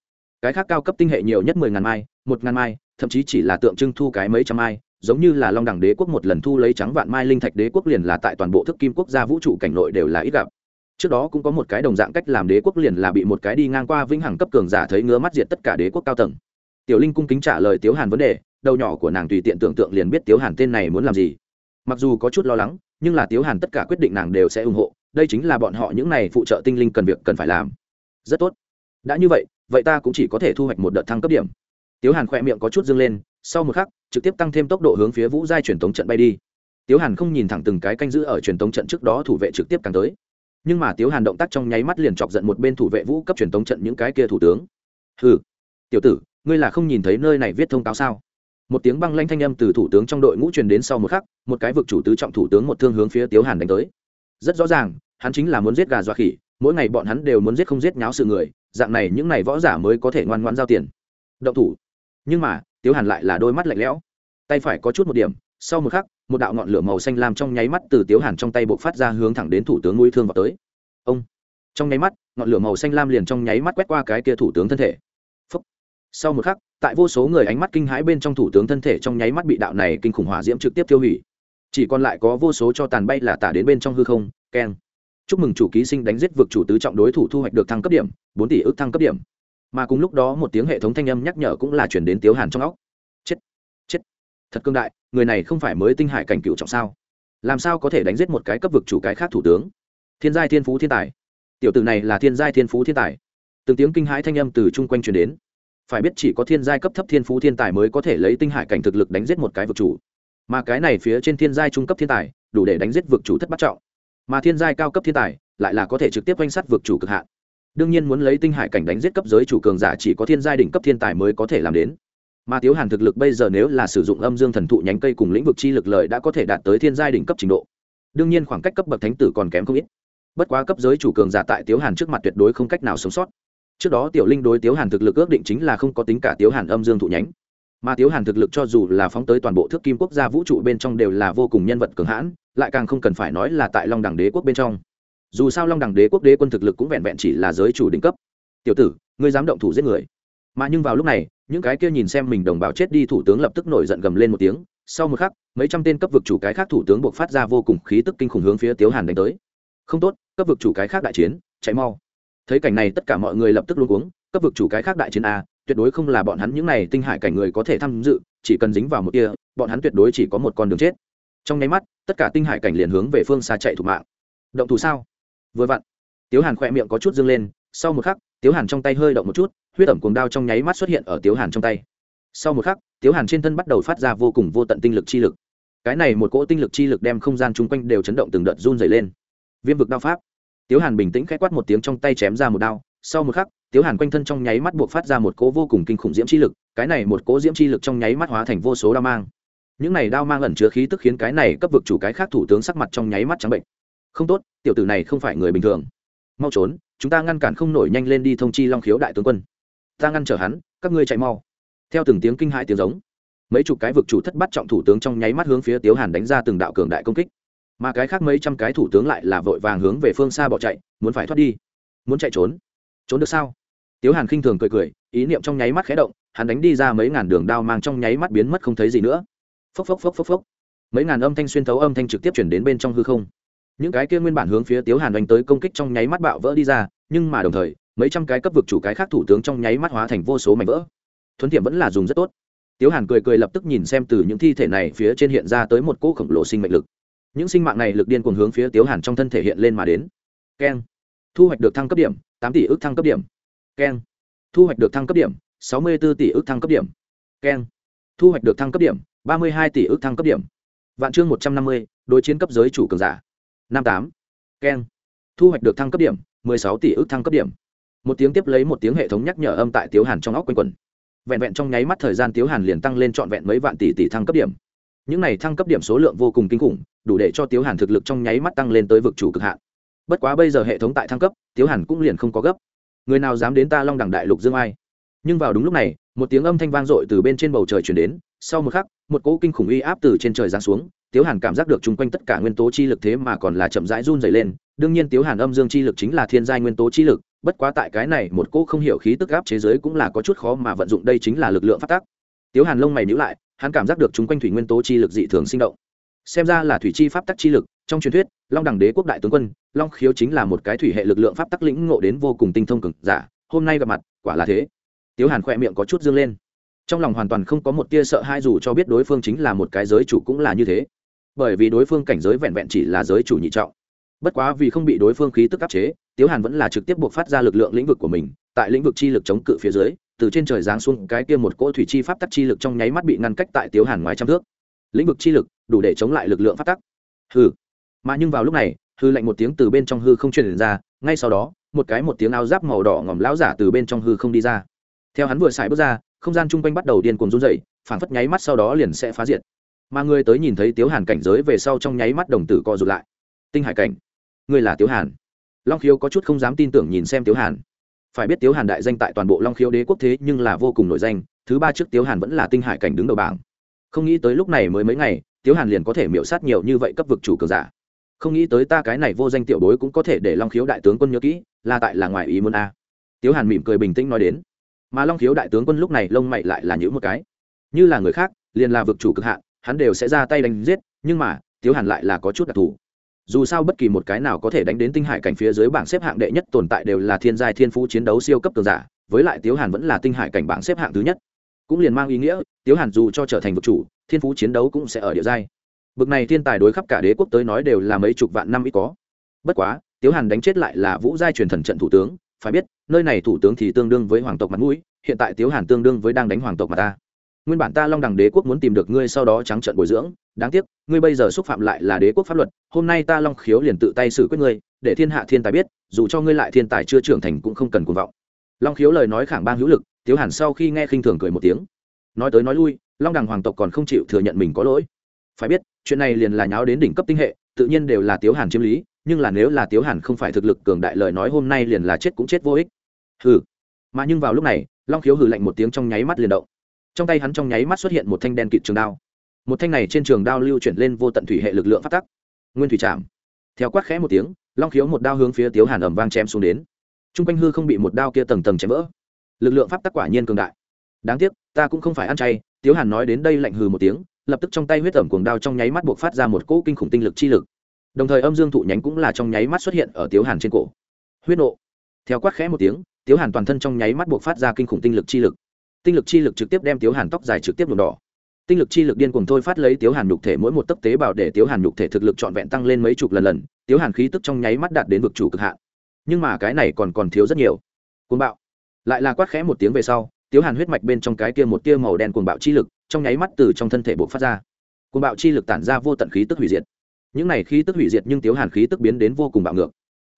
cái khác cao cấp tinh hệ nhiều nhất mười ngàn mai, một ngàn mai, thậm chí chỉ là tượng trưng thu cái mấy trăm mai, giống như là long đẳng đế quốc một lần thu lấy trắng vạn mai linh thạch đế quốc liền là tại toàn bộ thức kim quốc gia vũ trụ cảnh nội đều là ít gặp. Trước đó cũng có một cái đồng dạng cách làm đế quốc liền là bị một cái đi ngang qua vĩnh hằng cấp cường giả thấy ngứa mắt diệt tất cả đế quốc cao tầng. Tiểu linh cung kính trả lời tiếu hàn vấn đề, đầu nhỏ của nàng tùy tiện tưởng tượng liền biết tiếu hàn tên này muốn làm gì. Mặc dù có chút lo lắng, nhưng là tiếu hàn tất cả quyết định nàng đều sẽ ủng hộ, đây chính là bọn họ những này phụ trợ tinh linh cần việc cần phải làm. Rất tốt. Đã như vậy vậy ta cũng chỉ có thể thu hoạch một đợt thăng cấp điểm. Tiếu hàn khỏe miệng có chút dâng lên, sau một khắc, trực tiếp tăng thêm tốc độ hướng phía vũ giai truyền tống trận bay đi. Tiếu hàn không nhìn thẳng từng cái canh giữ ở truyền tống trận trước đó thủ vệ trực tiếp càng tới. Nhưng mà tiếu hàn động tác trong nháy mắt liền chọc giận một bên thủ vệ vũ cấp truyền tống trận những cái kia thủ tướng. Ừ tiểu tử, ngươi là không nhìn thấy nơi này viết thông cáo sao? Một tiếng băng lanh thanh âm từ thủ tướng trong đội ngũ truyền đến sau một khắc, một cái vực chủ tứ trọng thủ tướng một thương hướng phía tiếu hàn đánh tới. Rất rõ ràng, hắn chính là muốn giết gà dọa khỉ, mỗi ngày bọn hắn đều muốn giết không giết nháo sự người dạng này những này võ giả mới có thể ngoan ngoan giao tiền. Động thủ. Nhưng mà, tiếu hàn lại là đôi mắt lạnh lẽo. Tay phải có chút một điểm, sau một khắc, một đạo ngọn lửa màu xanh lam trong nháy mắt từ tiếu hàn trong tay buộc phát ra hướng thẳng đến thủ tướng núi thương vào tới. Ông. Trong nháy mắt, ngọn lửa màu xanh lam liền trong nháy mắt quét qua cái kia thủ tướng thân thể. Phúc. sau một khắc, tại vô số người ánh mắt kinh hãi bên trong thủ tướng thân thể trong nháy mắt bị đạo này kinh khủng hỏa diễm trực tiếp tiêu hủy. Chỉ còn lại có vô số cho tàn bay là tả đến bên trong hư không, keng chúc mừng chủ ký sinh đánh giết vực chủ tứ trọng đối thủ thu hoạch được thăng cấp điểm, bốn tỷ ước thăng cấp điểm. Mà cùng lúc đó một tiếng hệ thống thanh âm nhắc nhở cũng là chuyển đến tiếu hàn trong óc. Chết chết. Thật cương đại, người này không phải mới tinh hải cảnh cựu trọng sao? Làm sao có thể đánh giết một cái cấp vực chủ cái khác thủ tướng? Thiên giai thiên phú thiên tài. Tiểu tử này là thiên giai thiên phú thiên tài. Từng tiếng kinh hãi thanh âm từ chung quanh truyền đến. Phải biết chỉ có thiên giai cấp thấp thiên phú thiên tài mới có thể lấy tinh hải cảnh thực lực đánh giết một cái vực chủ. Mà cái này phía trên thiên giai trung cấp thiên tài, đủ để đánh giết vực chủ thất bát trọng mà thiên giai cao cấp thiên tài lại là có thể trực tiếp oanh sát vực chủ cực hạn. Đương nhiên muốn lấy tinh hải cảnh đánh giết cấp giới chủ cường giả chỉ có thiên giai đỉnh cấp thiên tài mới có thể làm đến. Mà tiếu hàn thực lực bây giờ nếu là sử dụng âm dương thần thụ nhánh cây cùng lĩnh vực chi lực lợi đã có thể đạt tới thiên giai đỉnh cấp trình độ. Đương nhiên khoảng cách cấp bậc thánh tử còn kém không ít. Bất quá cấp giới chủ cường giả tại tiếu hàn trước mặt tuyệt đối không cách nào sống sót. Trước đó tiểu linh đối tiếu hàn thực lực ước định chính là không có tính cả tiếu hàn âm dương thụ nhánh. Mà tiếu hàn thực lực cho dù là phóng tới toàn bộ thước kim quốc gia vũ trụ bên trong đều là vô cùng nhân vật cường hãn lại càng không cần phải nói là tại long đẳng đế quốc bên trong. Dù sao long đẳng đế quốc đế quân thực lực cũng vẹn vẹn chỉ là giới chủ đỉnh cấp. Tiểu tử, ngươi dám động thủ giết người. Mà nhưng vào lúc này, những cái kia nhìn xem mình đồng bào chết đi thủ tướng lập tức nổi giận gầm lên một tiếng. Sau một khắc, mấy trăm tên cấp vực chủ cái khác thủ tướng buộc phát ra vô cùng khí tức kinh khủng hướng phía tiếu hàn đánh tới. Không tốt, cấp vực chủ cái khác đại chiến, chạy mau. Thấy cảnh này tất cả mọi người lập tức luôn uống cấp vực chủ cái khác đại chiến a tuyệt đối không là bọn hắn những này tinh hải cảnh người có thể tham dự, chỉ cần dính vào một kia, bọn hắn tuyệt đối chỉ có một con đường chết trong nháy mắt, tất cả tinh hải cảnh liền hướng về phương xa chạy thủ mạng. Động thủ sao? Vừa vặn, tiếu hàn khỏe miệng có chút dâng lên, sau một khắc, tiếu hàn trong tay hơi động một chút, huyết ẩm cuồng đao trong nháy mắt xuất hiện ở tiếu hàn trong tay. Sau một khắc, tiếu hàn trên thân bắt đầu phát ra vô cùng vô tận tinh lực chi lực. Cái này một cỗ tinh lực chi lực đem không gian chung quanh đều chấn động từng đợt run dày lên. Viêm vực đao pháp. Tiếu hàn bình tĩnh k h ẽ quát một tiếng trong tay chém ra một đao, sau một khắc, tiếu hàn quanh thân trong nháy mắt buộc phát ra một cỗ vô cùng kinh khủng diễm chi lực, cái này một cỗ diễm chi lực trong nháy mắt hóa thành vô số đao mang những này đao mang ẩn chứa khí tức khiến cái này cấp vực chủ cái khác thủ tướng sắc mặt trong nháy mắt trắng bệnh. Không tốt, tiểu tử này không phải người bình thường. Mau trốn, chúng ta ngăn cản không nổi nhanh lên đi thông chi long khiếu đại tướng quân. Ta ngăn trở hắn, các ngươi chạy mau. Theo từng tiếng kinh hãi tiếng giống, mấy chục cái vực chủ thất bắt trọng thủ tướng trong nháy mắt hướng phía tiếu hàn đánh ra từng đạo cường đại công kích. Mà cái khác mấy trăm cái thủ tướng lại là vội vàng hướng về phương xa bỏ chạy, muốn phải thoát đi. Muốn chạy trốn. Trốn được sao? Tiếu hàn khinh thường cười cười, ý niệm trong nháy mắt khé động, hắn đánh đi ra mấy ngàn đường đao mang trong nháy mắt biến mất không thấy gì nữa phốc phốc phốc phốc phốc. Mấy ngàn âm thanh xuyên thấu âm thanh trực tiếp chuyển đến bên trong hư không. Những cái kia nguyên bản hướng phía tiếu hàn đánh tới công kích trong nháy mắt bạo vỡ đi ra, nhưng mà đồng thời, mấy trăm cái cấp vực chủ cái khác thủ tướng trong nháy mắt hóa thành vô số mảnh vỡ. Thuấn tiệm vẫn là dùng rất tốt. Tiếu hàn cười cười lập tức nhìn xem từ những thi thể này phía trên hiện ra tới một cỗ khổng lồ sinh mệnh lực. Những sinh mạng này lực điên cuồng hướng phía tiếu hàn trong thân thể hiện lên mà đến. Keng. Thu hoạch được thăng cấp điểm, tám tỷ ước thăng cấp điểm. Keng. Thu hoạch được thăng cấp điểm, sáu mươi b ố tỷ ước thăng cấp điểm. Keng. Thu hoạch được thăng cấp điểm ba mươi hai tỷ ước thăng cấp điểm. Vạn chương một trăm năm mươi, đối chiến cấp giới chủ cường giả. Năm tám. Keng thu hoạch được thăng cấp điểm, mười sáu tỷ ước thăng cấp điểm. Một tiếng tiếp lấy một tiếng hệ thống nhắc nhở âm tại tiếu hàn trong óc quanh quẩn. Vẹn vẹn trong nháy mắt thời gian tiếu hàn liền tăng lên trọn vẹn mấy vạn tỷ tỷ thăng cấp điểm. Những này thăng cấp điểm số lượng vô cùng kinh khủng, đủ để cho tiếu hàn thực lực trong nháy mắt tăng lên tới vực chủ cực hạn. Bất quá bây giờ hệ thống tại thăng cấp, tiếu hàn cũng liền không có gấp. Người nào dám đến ta long đẳng đại lục dương ai? Nhưng vào đúng lúc này, một tiếng âm thanh vang dội từ bên trên bầu trời chuyển đến sau một khắc, một cỗ kinh khủng uy áp từ trên trời giáng xuống, tiếu hàn cảm giác được chung quanh tất cả nguyên tố chi lực thế mà còn là chậm rãi run dày lên. Đương nhiên tiếu hàn âm dương chi lực chính là thiên giai nguyên tố chi lực, bất quá tại cái này một cỗ không hiểu khí tức áp chế giới cũng là có chút khó mà vận dụng, đây chính là lực lượng phát tác. Tiếu hàn lông mày nhữ lại, hắn cảm giác được chung quanh thủy nguyên tố chi lực dị thường sinh động. Xem ra là thủy chi pháp tắc chi lực, trong truyền thuyết, long đẳng đế quốc đại tướng quân, long khiếu chính là một cái thủy hệ lực lượng pháp tắc lĩnh ngộ đến vô cùng tinh thông cực giả, hôm nay gặp mặt, quả là thế. Tiếu hàn khỏe miệng có chút dương lên trong lòng hoàn toàn không có một tia sợ hai dù cho biết đối phương chính là một cái giới chủ cũng là như thế. Bởi vì đối phương cảnh giới vẹn vẹn chỉ là giới chủ nhị trọng. Bất quá vì không bị đối phương khí tức áp chế, tiếu hàn vẫn là trực tiếp buộc phát ra lực lượng lĩnh vực của mình, tại lĩnh vực chi lực chống cự phía dưới, từ trên trời giáng xuống cái kia một cỗ thủy chi pháp tắc chi lực trong nháy mắt bị ngăn cách tại tiếu hàn ngoài trăm thước. Lĩnh vực chi lực đủ để chống lại lực lượng pháp tắc. Hư mà nhưng vào lúc này, hư lạnh một tiếng từ bên trong hư không truyền ra, ngay sau đó, một cái một tiếng áo giáp màu đỏ ngòm lão giả từ bên trong hư không đi ra. Theo hắn vừa xài bước ra không gian chung quanh bắt đầu điên cuồng run dậy phản phất nháy mắt sau đó liền sẽ phá diệt. Mà người tới nhìn thấy tiếu hàn cảnh giới về sau trong nháy mắt đồng tử co rụt lại. Tinh hải cảnh, người là tiếu hàn. Long khiếu có chút không dám tin tưởng nhìn xem tiếu hàn. Phải biết tiếu hàn đại danh tại toàn bộ long khiếu đế quốc thế nhưng là vô cùng nổi danh, thứ ba trước tiếu hàn vẫn là tinh hải cảnh đứng đầu bảng. Không nghĩ tới lúc này mới mấy ngày, tiếu hàn liền có thể miễu sát nhiều như vậy cấp vực chủ cường giả. Không nghĩ tới ta cái này vô danh tiểu bối cũng có thể để long khiếu đại tướng quân nhớ kỹ, là tại là ngoài ý muốn a. Tiếu hàn mỉm cười bình tĩnh nói đến mà long khiếu đại tướng quân lúc này lông mày lại là những một cái. Như là người khác, liền là vực chủ cực hạn, hắn đều sẽ ra tay đánh giết, nhưng mà, tiếu hàn lại là có chút đặc thù. Dù sao bất kỳ một cái nào có thể đánh đến tinh hải cảnh phía dưới bảng xếp hạng đệ nhất tồn tại đều là thiên giai thiên phú chiến đấu siêu cấp cường giả, với lại tiếu hàn vẫn là tinh hải cảnh bảng xếp hạng thứ nhất. Cũng liền mang ý nghĩa, tiếu hàn dù cho trở thành vực chủ, thiên phú chiến đấu cũng sẽ ở địa giai. Bực này thiên tài đối khắp cả đế quốc tới nói đều là mấy chục vạn năm ít có. Bất quá, tiếu hàn đánh chết lại là vũ giai truyền thần trận thủ tướng, phải biết nơi này thủ tướng thì tương đương với hoàng tộc mặt mũi, hiện tại tiếu hàn tương đương với đang đánh hoàng tộc mà ta. Nguyên bản ta long đẳng đế quốc muốn tìm được ngươi sau đó trắng trận bồi dưỡng, đáng tiếc, ngươi bây giờ xúc phạm lại là đế quốc pháp luật, hôm nay ta long khiếu liền tự tay xử quyết ngươi, để thiên hạ thiên tài biết, dù cho ngươi lại thiên tài chưa trưởng thành cũng không cần cuồng vọng. Long khiếu lời nói khẳng bang hữu lực, tiếu hàn sau khi nghe khinh thường cười một tiếng. Nói tới nói lui, long đẳng hoàng tộc còn không chịu thừa nhận mình có lỗi. Phải biết, chuyện này liền là nháo đến đỉnh cấp tinh hệ, tự nhiên đều là tiếu hàn chiếm lý, nhưng là nếu là tiếu hàn không phải thực lực cường đại lời nói hôm nay liền là chết cũng chết vô ích hừ. Mà nhưng vào lúc này, long khiếu hừ lạnh một tiếng trong nháy mắt liền động. Trong tay hắn trong nháy mắt xuất hiện một thanh đen kịt trường đao. Một thanh này trên trường đao lưu chuyển lên vô tận thủy hệ lực lượng phát tắc. Nguyên thủy trạm theo quát khẽ một tiếng, long khiếu một đao hướng phía tiếu hàn ẩm vang chém xuống đến. T r u n g quanh hư không bị một đao kia tầng tầng chém vỡ. Lực lượng pháp tắc quả nhiên cường đại. Đáng tiếc, ta cũng không phải ăn chay, tiếu hàn nói đến đây lạnh hừ một tiếng, lập tức trong tay huyết ẩm cuồng đao trong nháy mắt buộc phát ra một cỗ kinh khủng tinh lực chi lực. Đồng thời âm dương thụ nhánh cũng là trong nháy mắt xuất hiện ở tiếu hàn trên cổ. Huyết nộ. Theo quát khẽ một tiếng tiếu hàn toàn thân trong nháy mắt buộc phát ra kinh khủng tinh lực chi lực. Tinh lực chi lực trực tiếp đem tiếu hàn tóc dài trực tiếp nhuộm đỏ. Tinh lực chi lực điên cuồng thôi phát lấy tiếu hàn nhục thể mỗi một tấc tế bào để tiếu hàn nhục thể thực lực trọn vẹn tăng lên mấy chục lần lần, tiếu hàn khí tức trong nháy mắt đạt đến vực chủ cực hạn. Nhưng mà cái này còn còn thiếu rất nhiều. Cuồng bạo. Lại là quát khẽ một tiếng về sau, tiếu hàn huyết mạch bên trong cái kia một tia màu đen cuồng bạo chi lực trong nháy mắt từ trong thân thể buộc phát ra. Cuồng bạo chi lực tản ra vô tận khí tức hủy diệt. Những này khí tức hủy diệt nhưng tiếu hàn khí tức biến đến vô cùng bạo ngược.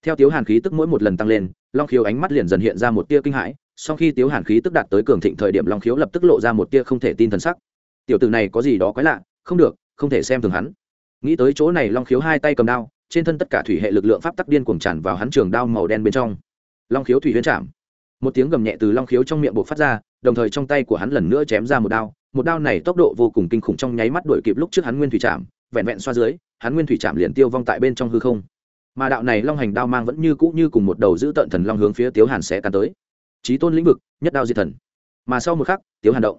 Theo tiếu hàn khí tức mỗi một lần tăng lên long khiếu ánh mắt liền dần hiện ra một tia kinh hãi, sau khi tiếu hàn khí tức đạt tới cường thịnh thời điểm long khiếu lập tức lộ ra một tia không thể tin thần sắc. Tiểu tử này có gì đó quái lạ, không được, không thể xem thường hắn. Nghĩ tới chỗ này long khiếu hai tay cầm đao, trên thân tất cả thủy hệ lực lượng pháp tắc điên cuồng tràn vào hắn trường đao màu đen bên trong. Long khiếu thủy huyên chạm. Một tiếng gầm nhẹ từ long khiếu trong miệng buộc phát ra, đồng thời trong tay của hắn lần nữa chém ra một đao. Một đao này tốc độ vô cùng kinh khủng trong nháy mắt đuổi kịp lúc trước hắn nguyên thủy chạm, vẹn vẹn xoa dưới, hắn nguyên thủy chạm liền tiêu vong tại bên trong hư không mà đạo này long hành đao mang vẫn như cũ như cùng một đầu giữ tận thần long hướng phía tiếu hàn sẽ cắn tới. Trí tôn lĩnh vực, nhất đao diệt thần. Mà sau một khắc, tiếu hàn động.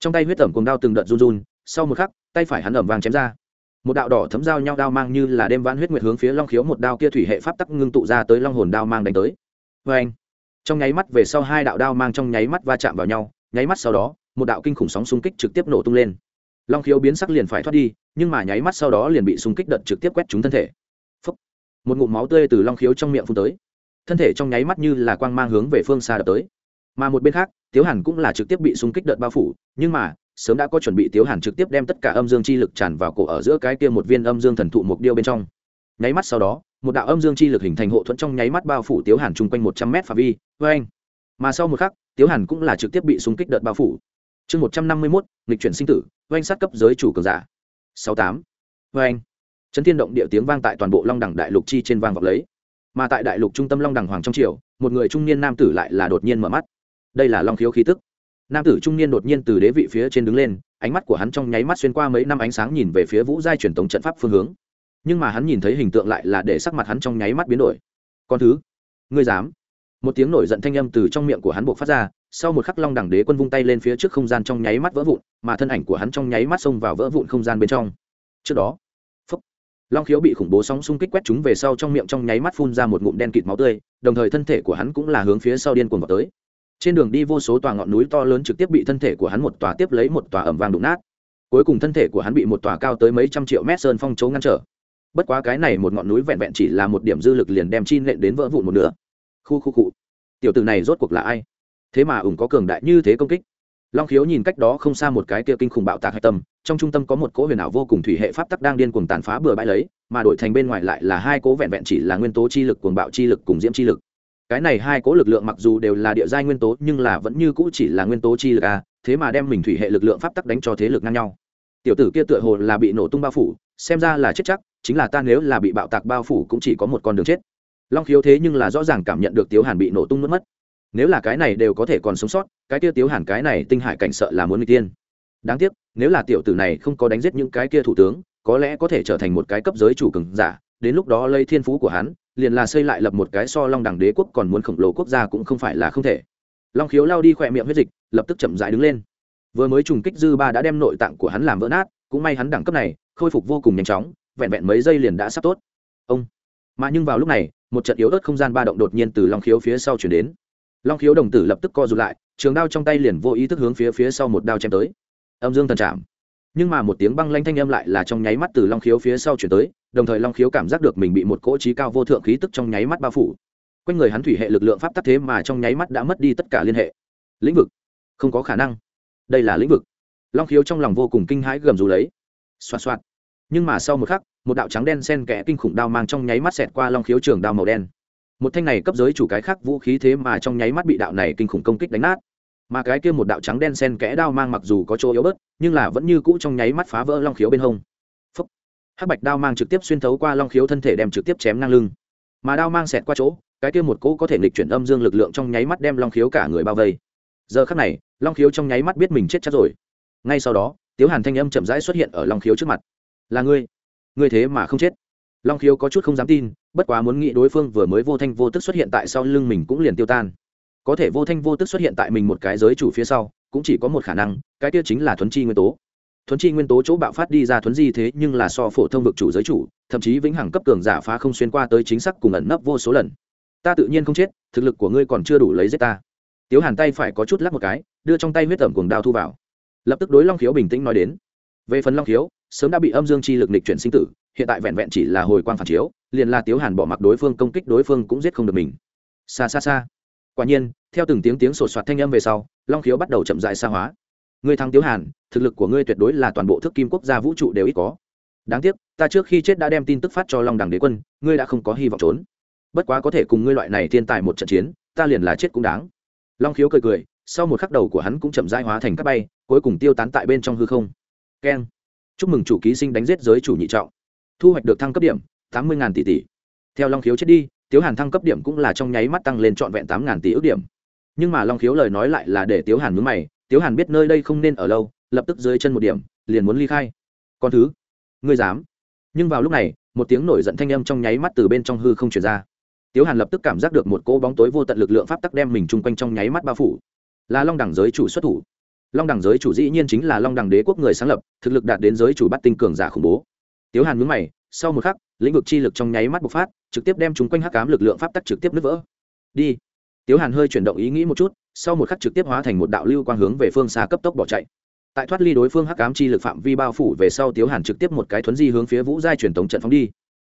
Trong tay huyết tẩm cùng đao từng đợt run run, sau một khắc, tay phải hắn ẩm vàng chém ra. Một đạo đỏ thấm dao nhau đao mang như là đêm vãn huyết nguyệt hướng phía long khiếu một đao kia thủy hệ pháp tắc ngưng tụ ra tới long hồn đao mang đánh tới. Vê anh trong nháy mắt về sau hai đạo đao mang trong nháy mắt va chạm vào nhau, nháy mắt sau đó, một đạo kinh khủng sóng xung kích trực tiếp nổ tung lên. Long khiếu biến sắc liền phải thoát đi, nhưng mà nháy mắt sau đó liền bị xung kích đợt trực tiếp quét trúng thân thể một ngụm máu tươi từ long khiếu trong miệng phun tới. Thân thể trong nháy mắt như là quang mang hướng về phương xa đập tới. Mà một bên khác, tiếu hàn cũng là trực tiếp bị xung kích đợt bao phủ, nhưng mà, sớm đã có chuẩn bị tiếu hàn trực tiếp đem tất cả âm dương chi lực tràn vào cổ ở giữa cái kia một viên âm dương thần thụ mục điêu bên trong. Nháy mắt sau đó, một đạo âm dương chi lực hình thành hộ thuẫn trong nháy mắt bao phủ tiếu hàn chung quanh một trăm mét phạm vi. Vê anh mà sau một khắc, tiếu hàn cũng là trực tiếp bị súng kích đợt bao phủ. Chương một trăm năm mươi mốt, nghịch chuyển sinh tử vê anh sát cấp giới chủ cường giả. Sáu tám. Vê anh chấn thiên động địa tiếng vang tại toàn bộ long đẳng đại lục chi trên vang vọng lấy. Mà tại đại lục trung tâm long đẳng hoàng trong triều, một người trung niên nam tử lại là đột nhiên mở mắt. Đây là long khiếu khí tức. Nam tử trung niên đột nhiên từ đế vị phía trên đứng lên, ánh mắt của hắn trong nháy mắt xuyên qua mấy năm ánh sáng nhìn về phía vũ giai truyền thống trận pháp phương hướng. Nhưng mà hắn nhìn thấy hình tượng lại là để sắc mặt hắn trong nháy mắt biến đổi. Con thứ, ngươi dám? Một tiếng nổi giận thanh âm từ trong miệng của hắn buộc phát ra, sau một khắc long đẳng đế quân vung tay lên phía trước không gian trong nháy mắt vỡ vụn, mà thân ảnh của hắn trong nháy mắt xông vào vỡ vụn không gian bên trong. Trước đó long khiếu bị khủng bố sóng xung kích quét chúng về sau trong miệng trong nháy mắt phun ra một ngụm đen kịt máu tươi, đồng thời thân thể của hắn cũng là hướng phía sau điên cuồng vào tới. Trên đường đi vô số tòa ngọn núi to lớn trực tiếp bị thân thể của hắn một tòa tiếp lấy một tòa ẩm vàng đụng nát. Cuối cùng thân thể của hắn bị một tòa cao tới mấy trăm triệu mét sơn phong chấu ngăn trở. Bất quá cái này một ngọn núi vẹn vẹn chỉ là một điểm dư lực liền đem chi nện đến vỡ vụn một nửa. Khu khu cụ tiểu tử này rốt cuộc là ai? Thế mà ủng có cường đại như thế công kích. Long khiếu nhìn cách đó không xa một cái kia kinh khủng bạo tạc hạch tâm trong trung tâm có một cỗ huyền ảo vô cùng thủy hệ pháp tắc đang điên cuồng tàn phá bừa bãi lấy, mà đổi thành bên ngoài lại là hai cỗ vẹn vẹn chỉ là nguyên tố chi lực cuồng bạo chi lực cùng diễm chi lực. Cái này hai cỗ lực lượng mặc dù đều là địa giai nguyên tố, nhưng là vẫn như cũ chỉ là nguyên tố chi lực a thế mà đem mình thủy hệ lực lượng pháp tắc đánh cho thế lực ngang nhau. Tiểu tử kia tựa hồ là bị nổ tung bao phủ, xem ra là chết chắc, chính là ta nếu là bị bạo tạc bao phủ cũng chỉ có một con đường chết. Long khiếu thế nhưng là rõ ràng cảm nhận được tiếu hàn bị nổ tung mất mất. Nếu là cái này đều có thể còn sống sót, cái kia tiếu hàn cái này tinh hải cảnh sợ là muốn người tiên. Đáng tiếc nếu là tiểu tử này không có đánh giết những cái kia thủ tướng, có lẽ có thể trở thành một cái cấp giới chủ cường giả, đến lúc đó lấy thiên phú của hắn, liền là xây lại lập một cái so long đẳng đế quốc còn muốn khổng lồ quốc gia cũng không phải là không thể. Long khiếu lao đi khỏe miệng huyết dịch, lập tức chậm rãi đứng lên. Vừa mới trùng kích dư ba đã đem nội tạng của hắn làm vỡ nát, cũng may hắn đẳng cấp này, khôi phục vô cùng nhanh chóng, vẹn vẹn mấy giây liền đã sắp tốt. Ông. Mà nhưng vào lúc này, một trận yếu ớt không gian ba động đột nhiên từ long khiếu phía sau chuyển đến. Long khiếu đồng tử lập tức co rụt lại, trường đao trong tay liền vô ý thức hướng phía phía sau một đao chém tới âm dương thần chạm nhưng mà một tiếng băng lanh thanh âm lại là trong nháy mắt từ long khiếu phía sau chuyển tới, đồng thời long khiếu cảm giác được mình bị một cỗ trí cao vô thượng khí tức trong nháy mắt bao phủ. Quanh người hắn thủy hệ lực lượng pháp tắc thế mà trong nháy mắt đã mất đi tất cả liên hệ. Lĩnh vực? Không có khả năng. Đây là lĩnh vực. Long khiếu trong lòng vô cùng kinh hãi gầm rú lấy. Xoạt xoạt. Nhưng mà sau một khắc, một đạo trắng đen sen kẽ kinh khủng đao mang trong nháy mắt xẹt qua long khiếu trường đao màu đen. Một thanh này cấp giới chủ cái khác vũ khí thế mà trong nháy mắt bị đạo này kinh khủng công kích đánh nát mà cái kia một đạo trắng đen sen kẽ đao mang mặc dù có chỗ yếu bớt, nhưng là vẫn như cũ trong nháy mắt phá vỡ long khiếu bên hông. Phúc. hắc bạch đao mang trực tiếp xuyên thấu qua long khiếu thân thể đem trực tiếp chém ngang lưng. Mà đao mang xẹt qua chỗ, cái kia một cỗ có thể nghịch chuyển âm dương lực lượng trong nháy mắt đem long khiếu cả người bao vây. Giờ khắc này, long khiếu trong nháy mắt biết mình chết chắc rồi. Ngay sau đó, tiếu hàn thanh âm chậm rãi xuất hiện ở long khiếu trước mặt. Là ngươi. Ngươi thế mà không chết. Long khiếu có chút không dám tin, bất quá muốn nghĩ đối phương vừa mới vô thanh vô tức xuất hiện tại sau lưng mình cũng liền tiêu tan có thể vô thanh vô tức xuất hiện tại mình một cái giới chủ phía sau, cũng chỉ có một khả năng, cái kia chính là thuấn chi nguyên tố. Thuấn chi nguyên tố chỗ bạo phát đi ra thuấn di thế nhưng là so phổ thông vực chủ giới chủ, thậm chí vĩnh hằng cấp cường giả phá không xuyên qua tới chính xác cùng ẩn nấp vô số lần. Ta tự nhiên không chết, thực lực của ngươi còn chưa đủ lấy giết ta. Tiếu hàn tay phải có chút lắc một cái, đưa trong tay huyết tẩm cuồng đao thu vào. Lập tức đối long khiếu bình tĩnh nói đến. Về phần long khiếu, sớm đã bị âm dương chi lực nịch chuyển sinh tử, hiện tại vẹn vẹn chỉ là hồi quang phản chiếu, liền là tiếu hàn bỏ mặc đối phương công kích đối phương cũng giết không được mình. Xa xa xa quả nhiên, theo từng tiếng tiếng sột soạt thanh âm về sau, long khiếu bắt đầu chậm dại xa hóa. Ngươi thắng tiếu hàn, thực lực của ngươi tuyệt đối là toàn bộ thức kim quốc gia vũ trụ đều ít có. Đáng tiếc, ta trước khi chết đã đem tin tức phát cho long đằng đế quân, ngươi đã không có hy vọng trốn. Bất quá có thể cùng ngươi loại này thiên tài một trận chiến, ta liền là chết cũng đáng. Long khiếu cười cười, sau một khắc đầu của hắn cũng chậm rãi hóa thành các bay, cuối cùng tiêu tán tại bên trong hư không. Keng. Chúc mừng chủ ký sinh đánh giết giới chủ nhị trọng. Thu hoạch được thăng cấp điểm, tám mươi tỷ tỷ. Theo long khiếu chết đi tiếu hàn thăng cấp điểm cũng là trong nháy mắt tăng lên trọn vẹn tám ngàn tỷ ước điểm. Nhưng mà long khiếu lời nói lại là để tiếu hàn mướn mày, tiếu hàn biết nơi đây không nên ở lâu, lập tức dưới chân một điểm, liền muốn ly khai. Con thứ, ngươi dám? Nhưng vào lúc này, một tiếng nổi giận thanh âm trong nháy mắt từ bên trong hư không chuyển ra. Tiếu hàn lập tức cảm giác được một cỗ bóng tối vô tận lực lượng pháp tắc đem mình chung quanh trong nháy mắt bao phủ. Là long đẳng giới chủ xuất thủ. Long đẳng giới chủ dĩ nhiên chính là long đẳng đế quốc người sáng lập, thực lực đạt đến giới chủ bắt tinh cường giả khủng bố tiếu hàn mướn mày, sau một khắc, lĩnh vực chi lực trong nháy mắt bộc phát, trực tiếp đem chúng quanh hắc cám lực lượng pháp tắc trực tiếp nứt vỡ. Đi. Tiếu hàn hơi chuyển động ý nghĩ một chút, sau một khắc trực tiếp hóa thành một đạo lưu quang hướng về phương xa cấp tốc bỏ chạy. Tại thoát ly đối phương hắc cám chi lực phạm vi bao phủ về sau tiếu hàn trực tiếp một cái thuấn di hướng phía vũ giai truyền tống trận phóng đi.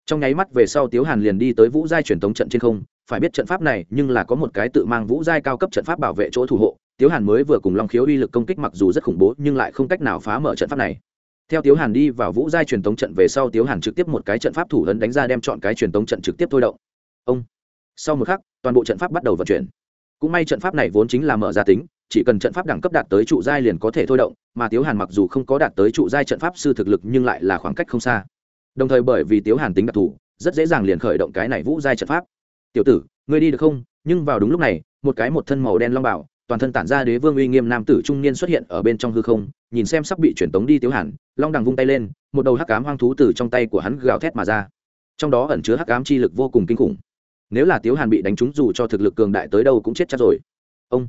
Trong nháy mắt về sau tiếu hàn liền đi tới vũ giai truyền tống trận trên không, phải biết trận pháp này nhưng là có một cái tự mang vũ giai cao cấp trận pháp bảo vệ chỗ thủ hộ. Tiếu hàn mới vừa cùng long khiếu uy lực công kích mặc dù rất khủng bố nhưng lại không cách nào phá mở trận pháp này theo tiếu hàn đi vào vũ giai truyền tống trận về sau, tiếu hàn trực tiếp một cái trận pháp thủ ấn đánh ra đem chọn cái truyền tống trận trực tiếp thôi động. Ông! Sau một khắc, toàn bộ trận pháp bắt đầu vận chuyển. Cũng may trận pháp này vốn chính là mở ra tính, chỉ cần trận pháp đẳng cấp đạt tới trụ giai liền có thể thôi động, mà tiếu hàn mặc dù không có đạt tới trụ giai trận pháp sư thực lực nhưng lại là khoảng cách không xa. Đồng thời bởi vì tiếu hàn tính đặc thù, rất dễ dàng liền khởi động cái này vũ giai trận pháp. Tiểu tử, ngươi đi được không? Nhưng vào đúng lúc này, một cái một thân màu đen long bảo toàn thân tản ra đế vương uy nghiêm nam tử trung niên xuất hiện ở bên trong hư không, nhìn xem sắp bị truyền tống đi tiếu hàn, long đằng vung tay lên, một đầu hắc cám hoang thú từ trong tay của hắn gào thét mà ra. Trong đó ẩn chứa hắc cám chi lực vô cùng kinh khủng. Nếu là tiếu hàn bị đánh trúng dù cho thực lực cường đại tới đâu cũng chết chắc rồi. Ông.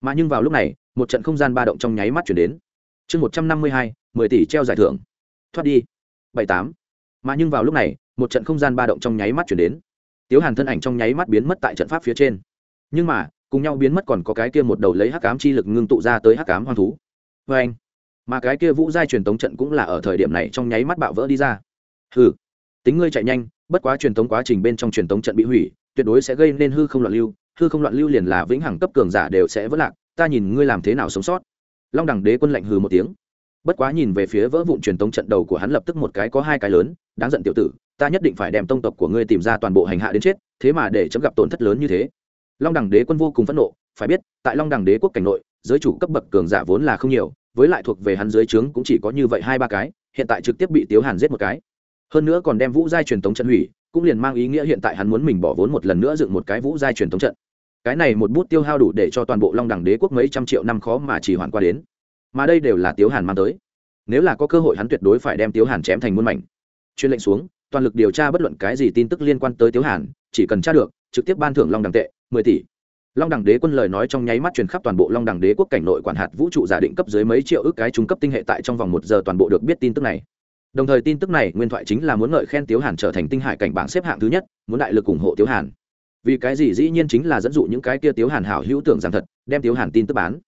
Mà nhưng vào lúc này, một trận không gian ba động trong nháy mắt chuyển đến. Chương một trăm năm mươi hai, mười tỷ treo giải thưởng. Thoát đi. Bảy tám. Mà nhưng vào lúc này, một trận không gian ba động trong nháy mắt chuyển đến. Tiếu hàn thân ảnh trong nháy mắt biến mất tại trận pháp phía trên. Nhưng mà cùng nhau biến mất còn có cái kia một đầu lấy hắc ám chi lực ngưng tụ ra tới hắc ám hoang thú. Vê anh, mà cái kia vũ giai truyền tống trận cũng là ở thời điểm này trong nháy mắt bạo vỡ đi ra. Hừ, tính ngươi chạy nhanh, bất quá truyền tống quá trình bên trong truyền tống trận bị hủy, tuyệt đối sẽ gây nên hư không loạn lưu, hư không loạn lưu liền là vĩnh hằng cấp cường giả đều sẽ vỡ lạc, ta nhìn ngươi làm thế nào sống sót. Long đẳng đế quân lạnh hừ một tiếng. Bất quá nhìn về phía vỡ vụn truyền tống trận đầu của hắn lập tức một cái có hai cái lớn, đáng giận tiểu tử, ta nhất định phải đem tông tộc của ngươi tìm ra toàn bộ hành hạ đến chết, thế mà để chấm gặp tổn thất lớn như thế long đẳng đế quân vô cùng phẫn nộ, phải biết, tại long đẳng đế quốc cảnh nội, giới chủ cấp bậc cường giả vốn là không nhiều, với lại thuộc về hắn dưới trướng cũng chỉ có như vậy hai ba cái, hiện tại trực tiếp bị tiếu hàn giết một cái. Hơn nữa còn đem vũ giai truyền tống trận hủy, cũng liền mang ý nghĩa hiện tại hắn muốn mình bỏ vốn một lần nữa dựng một cái vũ giai truyền tống trận. Cái này một bút tiêu hao đủ để cho toàn bộ long đẳng đế quốc mấy trăm triệu năm khó mà chỉ hoàn qua đến. Mà đây đều là tiếu hàn mang tới. Nếu là có cơ hội hắn tuyệt đối phải đem tiếu hàn chém thành muôn mảnh. Chuyên lệnh xuống, toàn lực điều tra bất luận cái gì tin tức liên quan tới tiếu hàn, chỉ cần tra được, trực tiếp ban thưởng long đẳng tệ mười tỷ. Long đẳng đế quân lời nói trong nháy mắt truyền khắp toàn bộ long đẳng đế quốc cảnh nội quản hạt vũ trụ giả định cấp dưới mấy triệu ước cái trung cấp tinh hệ tại trong vòng một giờ toàn bộ được biết tin tức này. Đồng thời tin tức này nguyên thoại chính là muốn ngợi khen tiếu hàn trở thành tinh hải cảnh bảng xếp hạng thứ nhất, muốn đại lực ủng hộ tiếu hàn. Vì cái gì dĩ nhiên chính là dẫn dụ những cái kia tiếu hàn hảo hữu tưởng rằng thật, đem tiếu hàn tin tức bán.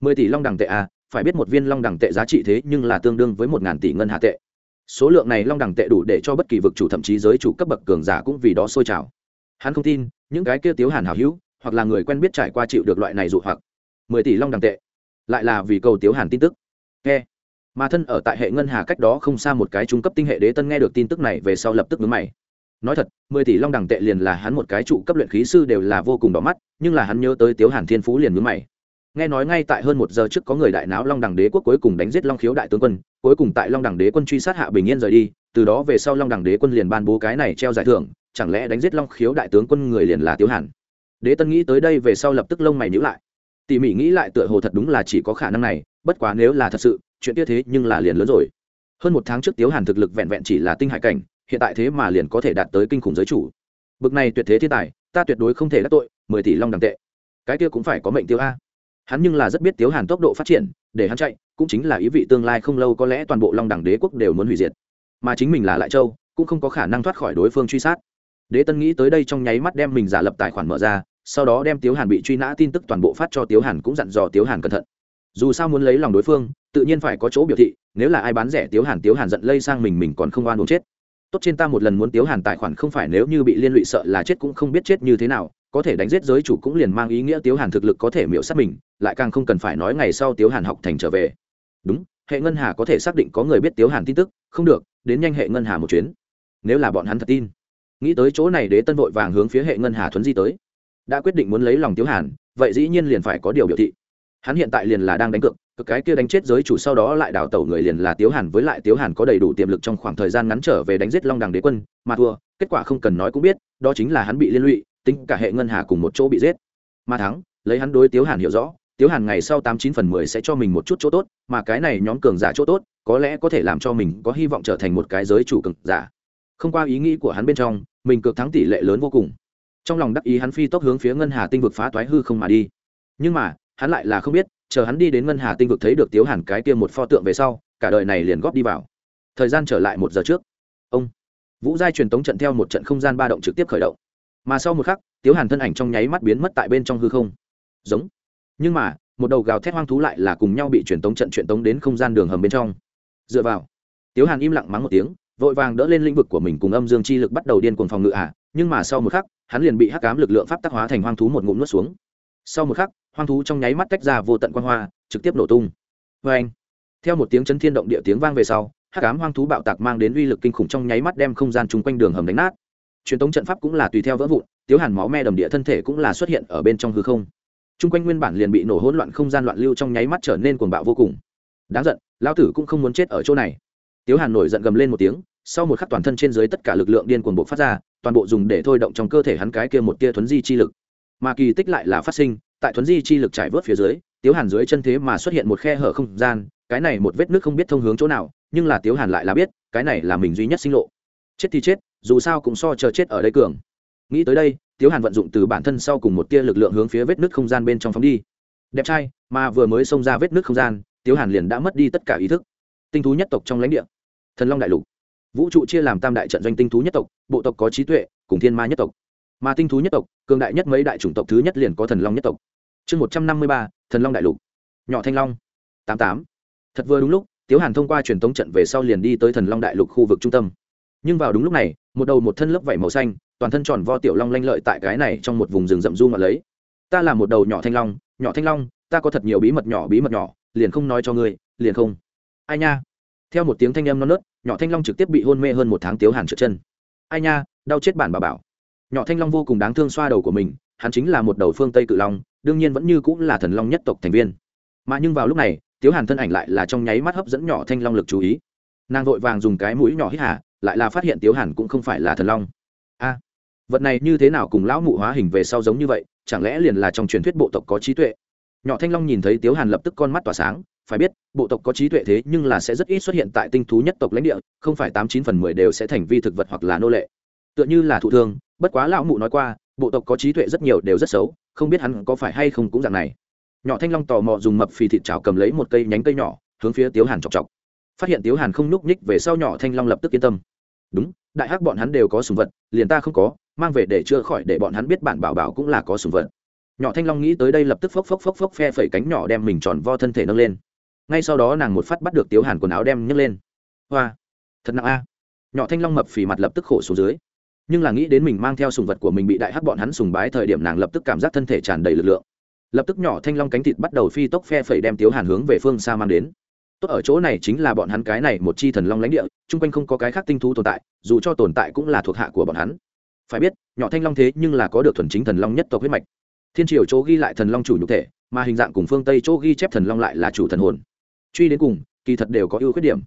Mười tỷ long đẳng tệ à phải biết một viên long đẳng tệ giá trị thế nhưng là tương đương với một ngàn tỷ ngân hạ tệ. Số lượng này long đẳng tệ đủ để cho bất kỳ vực chủ thậm chí giới chủ cấp bậc cường giả cũng vì đó sôi trào hắn không tin, những cái kia tiếu hàn hảo hữu, hoặc là người quen biết trải qua chịu được loại này dụ hoặc. Mười tỷ long đẳng tệ. Lại là vì cầu tiếu hàn tin tức. Nghe. Mà thân ở tại hệ ngân hà cách đó không xa một cái trung cấp tinh hệ đế tân nghe được tin tức này về sau lập tức ngứa mày. Nói thật, mười tỷ long đẳng tệ liền là hắn một cái trụ cấp luyện khí sư đều là vô cùng đỏ mắt, nhưng là hắn nhớ tới tiếu hàn thiên phú liền ngứa mày. Nghe nói ngay tại hơn một giờ trước có người đại náo long đẳng đế quốc cuối cùng đánh giết long khiếu đại tướng quân, cuối cùng tại long đẳng đế quân truy sát hạ bình yên rời đi, từ đó về sau long đẳng đế quân liền ban bố cái này treo giải thưởng chẳng lẽ đánh giết long khiếu đại tướng quân người liền là tiếu hàn? Đế tân nghĩ tới đây về sau lập tức lông mày nhữ lại. Tỉ mỉ nghĩ lại tựa hồ thật đúng là chỉ có khả năng này, bất quá nếu là thật sự, chuyện kia thế nhưng là liền lớn rồi. Hơn một tháng trước tiếu hàn thực lực vẹn vẹn chỉ là tinh hải cảnh, hiện tại thế mà liền có thể đạt tới kinh khủng giới chủ. Bực này tuyệt thế thiên tài, ta tuyệt đối không thể đắc tội, mười tỷ long đằng tệ. Cái kia cũng phải có mệnh tiêu a. Hắn nhưng là rất biết tiếu hàn tốc độ phát triển, để hắn chạy, cũng chính là ý vị tương lai không lâu có lẽ toàn bộ long đẳng đế quốc đều muốn hủy diệt. Mà chính mình là lại châu, cũng không có khả năng thoát khỏi đối phương truy sát đế tân nghĩ tới đây trong nháy mắt đem mình giả lập tài khoản mở ra, sau đó đem tiếu hàn bị truy nã tin tức toàn bộ phát cho tiếu hàn cũng dặn dò tiếu hàn cẩn thận. Dù sao muốn lấy lòng đối phương, tự nhiên phải có chỗ biểu thị, nếu là ai bán rẻ tiếu hàn tiếu hàn giận lây sang mình mình còn không oan uống chết. Tốt trên ta một lần muốn tiếu hàn tài khoản không phải nếu như bị liên lụy sợ là chết cũng không biết chết như thế nào, có thể đánh giết giới chủ cũng liền mang ý nghĩa tiếu hàn thực lực có thể miễu sát mình, lại càng không cần phải nói ngày sau tiếu hàn học thành trở về. Đúng, hệ ngân hà có thể xác định có người biết tiếu hàn tin tức, không được, đến nhanh hệ ngân hà một chuyến. Nếu là bọn hắn thật tin nghĩ tới chỗ này đế tân vội vàng hướng phía hệ ngân hà thuấn di tới. Đã quyết định muốn lấy lòng tiếu hàn, vậy dĩ nhiên liền phải có điều biểu thị. Hắn hiện tại liền là đang đánh cược cực cái kia đánh chết giới chủ sau đó lại đào tẩu người liền là tiếu hàn, với lại tiếu hàn có đầy đủ tiềm lực trong khoảng thời gian ngắn trở về đánh giết long đằng đế quân, mà thua, kết quả không cần nói cũng biết, đó chính là hắn bị liên lụy, tính cả hệ ngân hà cùng một chỗ bị giết. Mà thắng, lấy hắn đối tiếu hàn hiểu rõ, tiếu hàn ngày sau tám chín phần mười sẽ cho mình một chút chỗ tốt, mà cái này nhóm cường giả chỗ tốt, có lẽ có thể làm cho mình có hy vọng trở thành một cái giới chủ cường giả. Không qua ý nghĩ của hắn bên trong mình cược thắng tỷ lệ lớn vô cùng. Trong lòng đắc ý hắn phi tốc hướng phía ngân hà tinh vực phá toái hư không mà đi. Nhưng mà, hắn lại là không biết, chờ hắn đi đến ngân hà tinh vực thấy được tiếu hàn cái kia một pho tượng về sau, cả đời này liền góp đi vào. Thời gian trở lại một giờ trước. Ông. Vũ giai truyền tống trận theo một trận không gian ba động trực tiếp khởi động. Mà sau một khắc, tiếu hàn thân ảnh trong nháy mắt biến mất tại bên trong hư không. Giống. Nhưng mà, một đầu gào thét hoang thú lại là cùng nhau bị truyền tống trận truyền tống đến không gian đường hầm bên trong. Dựa vào. Tiếu hàn im lặng mắng một tiếng vội vàng đỡ lên lĩnh vực của mình cùng âm dương chi lực bắt đầu điên cuồng phòng ngự ả à, nhưng mà sau một khắc hắn liền bị hắc cám lực lượng pháp tác hóa thành hoang thú một ngụm nuốt xuống. Sau một khắc hoang thú trong nháy mắt tách ra vô tận quan hoa trực tiếp nổ tung. Vê anh theo một tiếng chấn thiên động địa tiếng vang về sau hắc cám hoang thú bạo tạc mang đến uy lực kinh khủng trong nháy mắt đem không gian chung quanh đường hầm đánh nát. Truyền thống trận pháp cũng là tùy theo vỡ vụn tiếu hàn máu me đầm địa thân thể cũng là xuất hiện ở bên trong hư không. Chung quanh nguyên bản liền bị nổ hỗn loạn không gian loạn lưu trong nháy mắt trở nên cuồng bạo vô cùng. Đáng giận lão tử cũng không muốn chết ở chỗ này tiếu hàn nổi giận gầm lên một tiếng, sau một khắc toàn thân trên dưới tất cả lực lượng điên cuồng bộ phát ra, toàn bộ dùng để thôi động trong cơ thể hắn cái kia một tia thuấn di chi lực. Mà kỳ tích lại là phát sinh, tại thuấn di chi lực trải vớt phía dưới, tiếu hàn dưới chân thế mà xuất hiện một khe hở không gian, cái này một vết nước không biết thông hướng chỗ nào, nhưng là tiếu hàn lại là biết, cái này là mình duy nhất sinh lộ. Chết thì chết, dù sao cũng so chờ chết ở đây cường. Nghĩ tới đây, tiếu hàn vận dụng từ bản thân sau cùng một tia lực lượng hướng phía vết nước không gian bên trong phóng đi. Đẹp trai, mà vừa mới xông ra vết nước không gian, tiếu hàn liền đã mất đi tất cả ý thức. Tinh thú nhất tộc trong lãnh địa thần long đại lục. Vũ trụ chia làm tam đại trận doanh tinh thú nhất tộc, bộ tộc có trí tuệ, cùng thiên ma nhất tộc. Mà tinh thú nhất tộc, cường đại nhất mấy đại chủng tộc thứ nhất liền có thần long nhất tộc. Chương một trăm năm mươi ba, thần long đại lục. Nhỏ thanh long. tám tám. Thật vừa đúng lúc, tiếu hàn thông qua truyền thống trận về sau liền đi tới thần long đại lục khu vực trung tâm. Nhưng vào đúng lúc này, một đầu một thân lớp vảy màu xanh, toàn thân tròn vo tiểu long lanh lợi tại cái này trong một vùng rừng rậm du mà lấy. Ta là một đầu nhỏ thanh long, nhỏ thanh long, ta có thật nhiều bí mật nhỏ, bí mật nhỏ, liền không nói cho ngươi, liền không. Ai nha? Theo một tiếng thanh âm non nớt, nhỏ thanh long trực tiếp bị hôn mê hơn một tháng tiếu hàn trượt chân. Ai nha, đau chết bản bà bảo. Nhỏ thanh long vô cùng đáng thương xoa đầu của mình, hắn chính là một đầu phương tây cự long, đương nhiên vẫn như cũng là thần long nhất tộc thành viên. Mà nhưng vào lúc này, tiếu hàn thân ảnh lại là trong nháy mắt hấp dẫn nhỏ thanh long lực chú ý. Nàng vội vàng dùng cái mũi nhỏ hít hà, lại là phát hiện tiếu hàn cũng không phải là thần long. A, vật này như thế nào cùng lão mụ hóa hình về sau giống như vậy, chẳng lẽ liền là trong truyền thuyết bộ tộc có trí tuệ? Nhỏ thanh long nhìn thấy tiếu hàn lập tức con mắt tỏa sáng phải biết, bộ tộc có trí tuệ thế nhưng là sẽ rất ít xuất hiện tại tinh thú nhất tộc lãnh địa, không phải tám chín phần mười đều sẽ thành vi thực vật hoặc là nô lệ. Tựa như là thụ thương, bất quá lão mụ nói qua, bộ tộc có trí tuệ rất nhiều đều rất xấu, không biết hắn có phải hay không cũng dạng này. Nhỏ thanh long tò mò dùng mập phì thịt chảo cầm lấy một cây nhánh cây nhỏ, hướng phía tiếu hàn chọc chọc. Phát hiện tiếu hàn không nhúc nhích về sau nhỏ thanh long lập tức yên tâm. Đúng, đại hắc bọn hắn đều có sùng vật, liền ta không có, mang về để chữa khỏi để bọn hắn biết bản bảo bảo cũng là có sùng vật. Nhỏ thanh long nghĩ tới đây lập tức phốc phốc phốc phốc phe phẩy cánh nhỏ đem mình tròn vo thân thể nâng lên ngay sau đó nàng một phát bắt được tiếu hàn quần áo đem nhấc lên. Hoa, thật nặng a. Nhỏ thanh long mập phì mặt lập tức khổ xuống dưới. Nhưng là nghĩ đến mình mang theo sùng vật của mình bị đại hắc bọn hắn sùng bái thời điểm nàng lập tức cảm giác thân thể tràn đầy lực lượng. Lập tức nhỏ thanh long cánh thịt bắt đầu phi tốc phe phẩy đem tiếu hàn hướng về phương xa mang đến. Tốt ở chỗ này chính là bọn hắn cái này một chi thần long lãnh địa, chung quanh không có cái khác tinh thú tồn tại, dù cho tồn tại cũng là thuộc hạ của bọn hắn. Phải biết, nhỏ thanh long thế nhưng là có được thuần chính thần long nhất tộc huyết mạch. Thiên triều chỗ ghi lại thần long chủ nhục thể, mà hình dạng cùng phương tây chỗ ghi chép thần long lại là chủ thần hồn truy đến cùng kỳ thật đều có ưu khuyết điểm.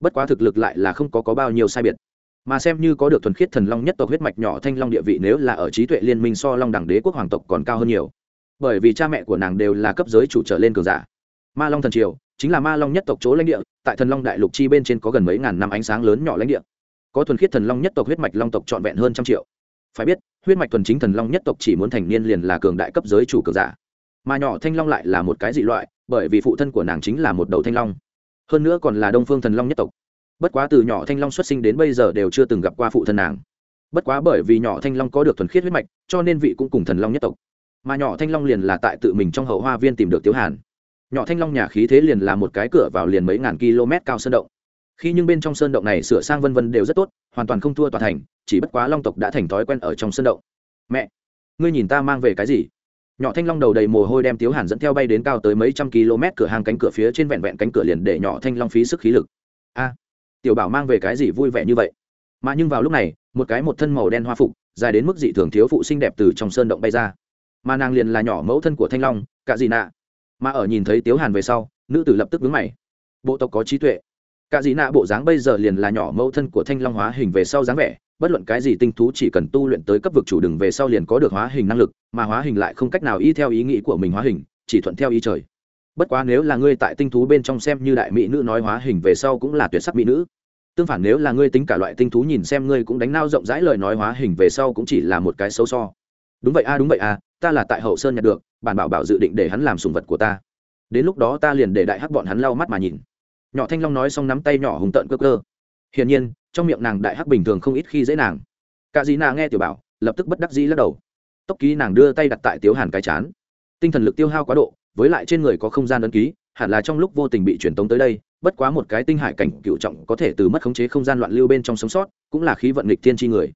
Bất quá thực lực lại là không có, có bao nhiêu sai biệt. Mà xem như có được thuần khiết thần long nhất tộc huyết mạch nhỏ thanh long địa vị nếu là ở trí tuệ liên minh so long đẳng đế quốc hoàng tộc còn cao hơn nhiều. Bởi vì cha mẹ của nàng đều là cấp giới chủ trở lên cường giả. Ma long thần triều chính là ma long nhất tộc chỗ lãnh địa tại thần long đại lục chi bên trên có gần mấy ngàn năm ánh sáng lớn nhỏ lãnh địa. Có thuần khiết thần long nhất tộc huyết mạch long tộc trọn vẹn hơn trăm triệu. Phải biết huyết mạch thuần chính thần long nhất tộc chỉ muốn thành niên liền là cường đại cấp giới chủ cường giả. Mà nhỏ thanh long lại là một cái dị loại bởi vì phụ thân của nàng chính là một đầu thanh long. Hơn nữa còn là đông phương thần long nhất tộc. Bất quá từ nhỏ thanh long xuất sinh đến bây giờ đều chưa từng gặp qua phụ thân nàng. Bất quá bởi vì nhỏ thanh long có được thuần khiết huyết mạch, cho nên vị cũng cùng thần long nhất tộc. Mà nhỏ thanh long liền là tại tự mình trong hậu hoa viên tìm được tiếu hàn. Nhỏ thanh long nhà khí thế liền là một cái cửa vào liền mấy ngàn km cao sơn động. Khi nhưng bên trong sơn động này sửa sang vân vân đều rất tốt, hoàn toàn không thua tòa thành, chỉ bất quá long tộc đã thành thói quen ở trong sơn động. Mẹ, ngươi nhìn ta mang về cái gì? Nhỏ thanh long đầu đầy mồ hôi đem tiếu hàn dẫn theo bay đến cao tới mấy trăm km cửa hàng cánh cửa phía trên vẹn vẹn cánh cửa liền để nhỏ thanh long phí sức khí lực. A, tiểu bảo mang về cái gì vui vẻ như vậy? Mà nhưng vào lúc này, một cái một thân màu đen hoa phục, dài đến mức dị thường thiếu phụ xinh đẹp từ trong sơn động bay ra. Mà nàng liền là nhỏ mẫu thân của thanh long cả gì nạ. Mà ở nhìn thấy tiếu hàn về sau, nữ tử lập tức vướng mày. Bộ tộc có trí tuệ. Cả gì nạ bộ dáng bây giờ liền là nhỏ mẫu thân của thanh long hóa hình về sau dáng vẻ bất luận cái gì tinh thú chỉ cần tu luyện tới cấp vực chủ đừng về sau liền có được hóa hình năng lực, mà hóa hình lại không cách nào y theo ý nghĩ của mình hóa hình, chỉ thuận theo ý trời. Bất quá nếu là ngươi tại tinh thú bên trong xem như đại mỹ nữ nói hóa hình về sau cũng là tuyệt sắc mỹ nữ. Tương phản nếu là ngươi tính cả loại tinh thú nhìn xem ngươi cũng đánh nao rộng rãi lời nói hóa hình về sau cũng chỉ là một cái xấu so đúng vậy a, đúng vậy a, ta là tại hậu sơn nhặt được, bản bảo bảo dự định để hắn làm sùng vật của ta. Đến lúc đó ta liền để đại hắc bọn hắn lau mắt mà nhìn. Nhỏ thanh long nói xong nắm tay nhỏ hùng tợn cơ cơ hiển nhiên trong miệng nàng đại hắc bình thường không ít khi dễ nàng. Cả dì nà nghe tiểu bảo, lập tức bất đắc dĩ lắc đầu. Tốc ký nàng đưa tay đặt tại tiếu hàn cái chán. Tinh thần lực tiêu hao quá độ, với lại trên người có không gian ấn ký, hẳn là trong lúc vô tình bị truyền tống tới đây, bất quá một cái tinh hải cảnh cựu trọng có thể từ mất khống chế không gian loạn lưu bên trong sống sót, cũng là khí vận nghịch tiên tri người.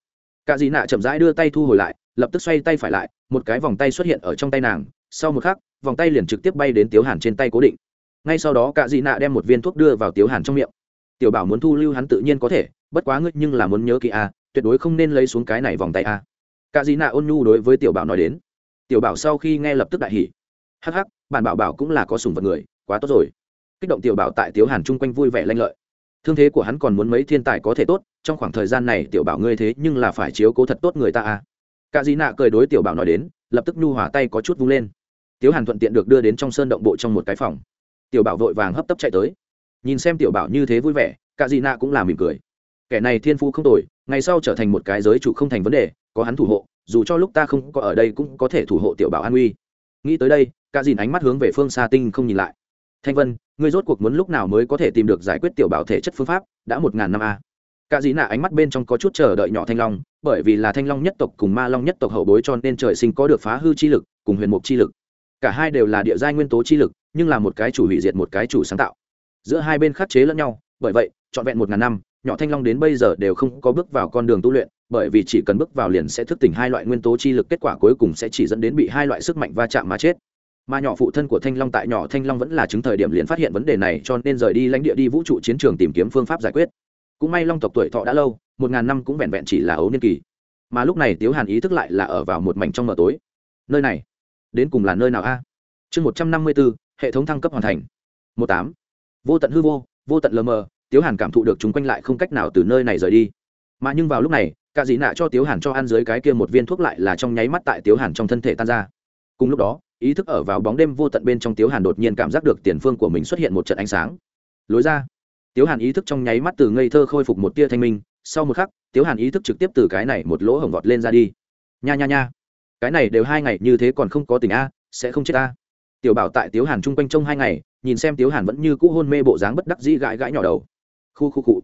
Cả dì nạ chậm rãi đưa tay thu hồi lại, lập tức xoay tay phải lại, một cái vòng tay xuất hiện ở trong tay nàng, sau một khắc, vòng tay liền trực tiếp bay đến tiếu hàn trên tay cố định. Ngay sau đó, cả dì nạ đem một viên thuốc đưa vào tiếu hàn trong miệng. Tiểu bảo muốn thu lưu hắn tự nhiên có thể bất quá ngươi nhưng là muốn nhớ kỹ a, tuyệt đối không nên lấy xuống cái này vòng tay a. Cả dì nạ ôn nhu đối với tiểu bảo nói đến. Tiểu bảo sau khi nghe lập tức đại hỉ. Hắc hắc, bản bảo bảo cũng là có sùng vật người, quá tốt rồi. Kích động tiểu bảo tại tiếu hàn chung quanh vui vẻ lanh lợi. Thương thế của hắn còn muốn mấy thiên tài có thể tốt, trong khoảng thời gian này tiểu bảo ngươi thế nhưng là phải chiếu cố thật tốt người ta a. Cả dì nạ cười đối tiểu bảo nói đến, lập tức nhu hỏa tay có chút vung lên. Tiếu hàn thuận tiện được đưa đến trong sơn động bộ trong một cái phòng. Tiểu bảo vội vàng hấp tấp chạy tới. Nhìn xem tiểu bảo như thế vui vẻ, cả dì nạ cũng là mỉm cười kẻ này thiên phú không tồi, ngày sau trở thành một cái giới chủ không thành vấn đề, có hắn thủ hộ, dù cho lúc ta không có ở đây cũng có thể thủ hộ tiểu bảo an uy. Nghĩ tới đây, cả dìn ánh mắt hướng về phương xa tinh không nhìn lại. Thanh vân, ngươi rốt cuộc muốn lúc nào mới có thể tìm được giải quyết tiểu bảo thể chất phương pháp, đã một ngàn năm a cả dĩ nạ ánh mắt bên trong có chút chờ đợi nhỏ thanh long, bởi vì là thanh long nhất tộc cùng ma long nhất tộc hậu bối cho nên trời sinh có được phá hư chi lực, cùng huyền mục chi lực. Cả hai đều là địa giai nguyên tố chi lực, nhưng là một cái chủ hủy diệt một cái chủ sáng tạo. Giữa hai bên khắc chế lẫn nhau, bởi vậy, trọn vẹn một ngàn năm nhỏ thanh long đến bây giờ đều không có bước vào con đường tu luyện, bởi vì chỉ cần bước vào liền sẽ thức tỉnh hai loại nguyên tố chi lực, kết quả cuối cùng sẽ chỉ dẫn đến bị hai loại sức mạnh va chạm mà chết. Mà nhỏ phụ thân của thanh long tại nhỏ thanh long vẫn là chứng thời điểm liền phát hiện vấn đề này, cho nên rời đi lãnh địa đi vũ trụ chiến trường tìm kiếm phương pháp giải quyết. Cũng may long tộc tuổi thọ đã lâu, một ngàn năm cũng vẹn vẹn chỉ là ấu niên kỳ. Mà lúc này tiếu hàn ý thức lại là ở vào một mảnh trong mờ tối. Nơi này, đến cùng là nơi nào a? Chương một trăm năm mươi bốn hệ thống thăng cấp hoàn thành. Một tám. Vô tận hư vô vô tận lờ mờ tiếu hàn cảm thụ được chúng quanh lại không cách nào từ nơi này rời đi. Mà nhưng vào lúc này cả dĩ nạ cho tiếu hàn cho ăn dưới cái kia một viên thuốc lại là trong nháy mắt tại tiếu hàn trong thân thể tan ra. Cùng lúc đó, ý thức ở vào bóng đêm vô tận bên trong tiếu hàn đột nhiên cảm giác được tiền phương của mình xuất hiện một trận ánh sáng. Lối ra, tiếu hàn ý thức trong nháy mắt từ ngây thơ khôi phục một tia thanh minh, sau một khắc, tiếu hàn ý thức trực tiếp từ cái này một lỗ hổng vọt lên ra đi. Nha nha nha, cái này đều hai ngày, như thế còn không có tình a, sẽ không chết a. Tiểu bảo tại tiếu hàn chung quanh trong hai ngày, nhìn xem tiếu hàn vẫn như cũ hôn mê bộ dáng bất đắc dĩ gãi gãi nhỏ đầu khu khu cụ.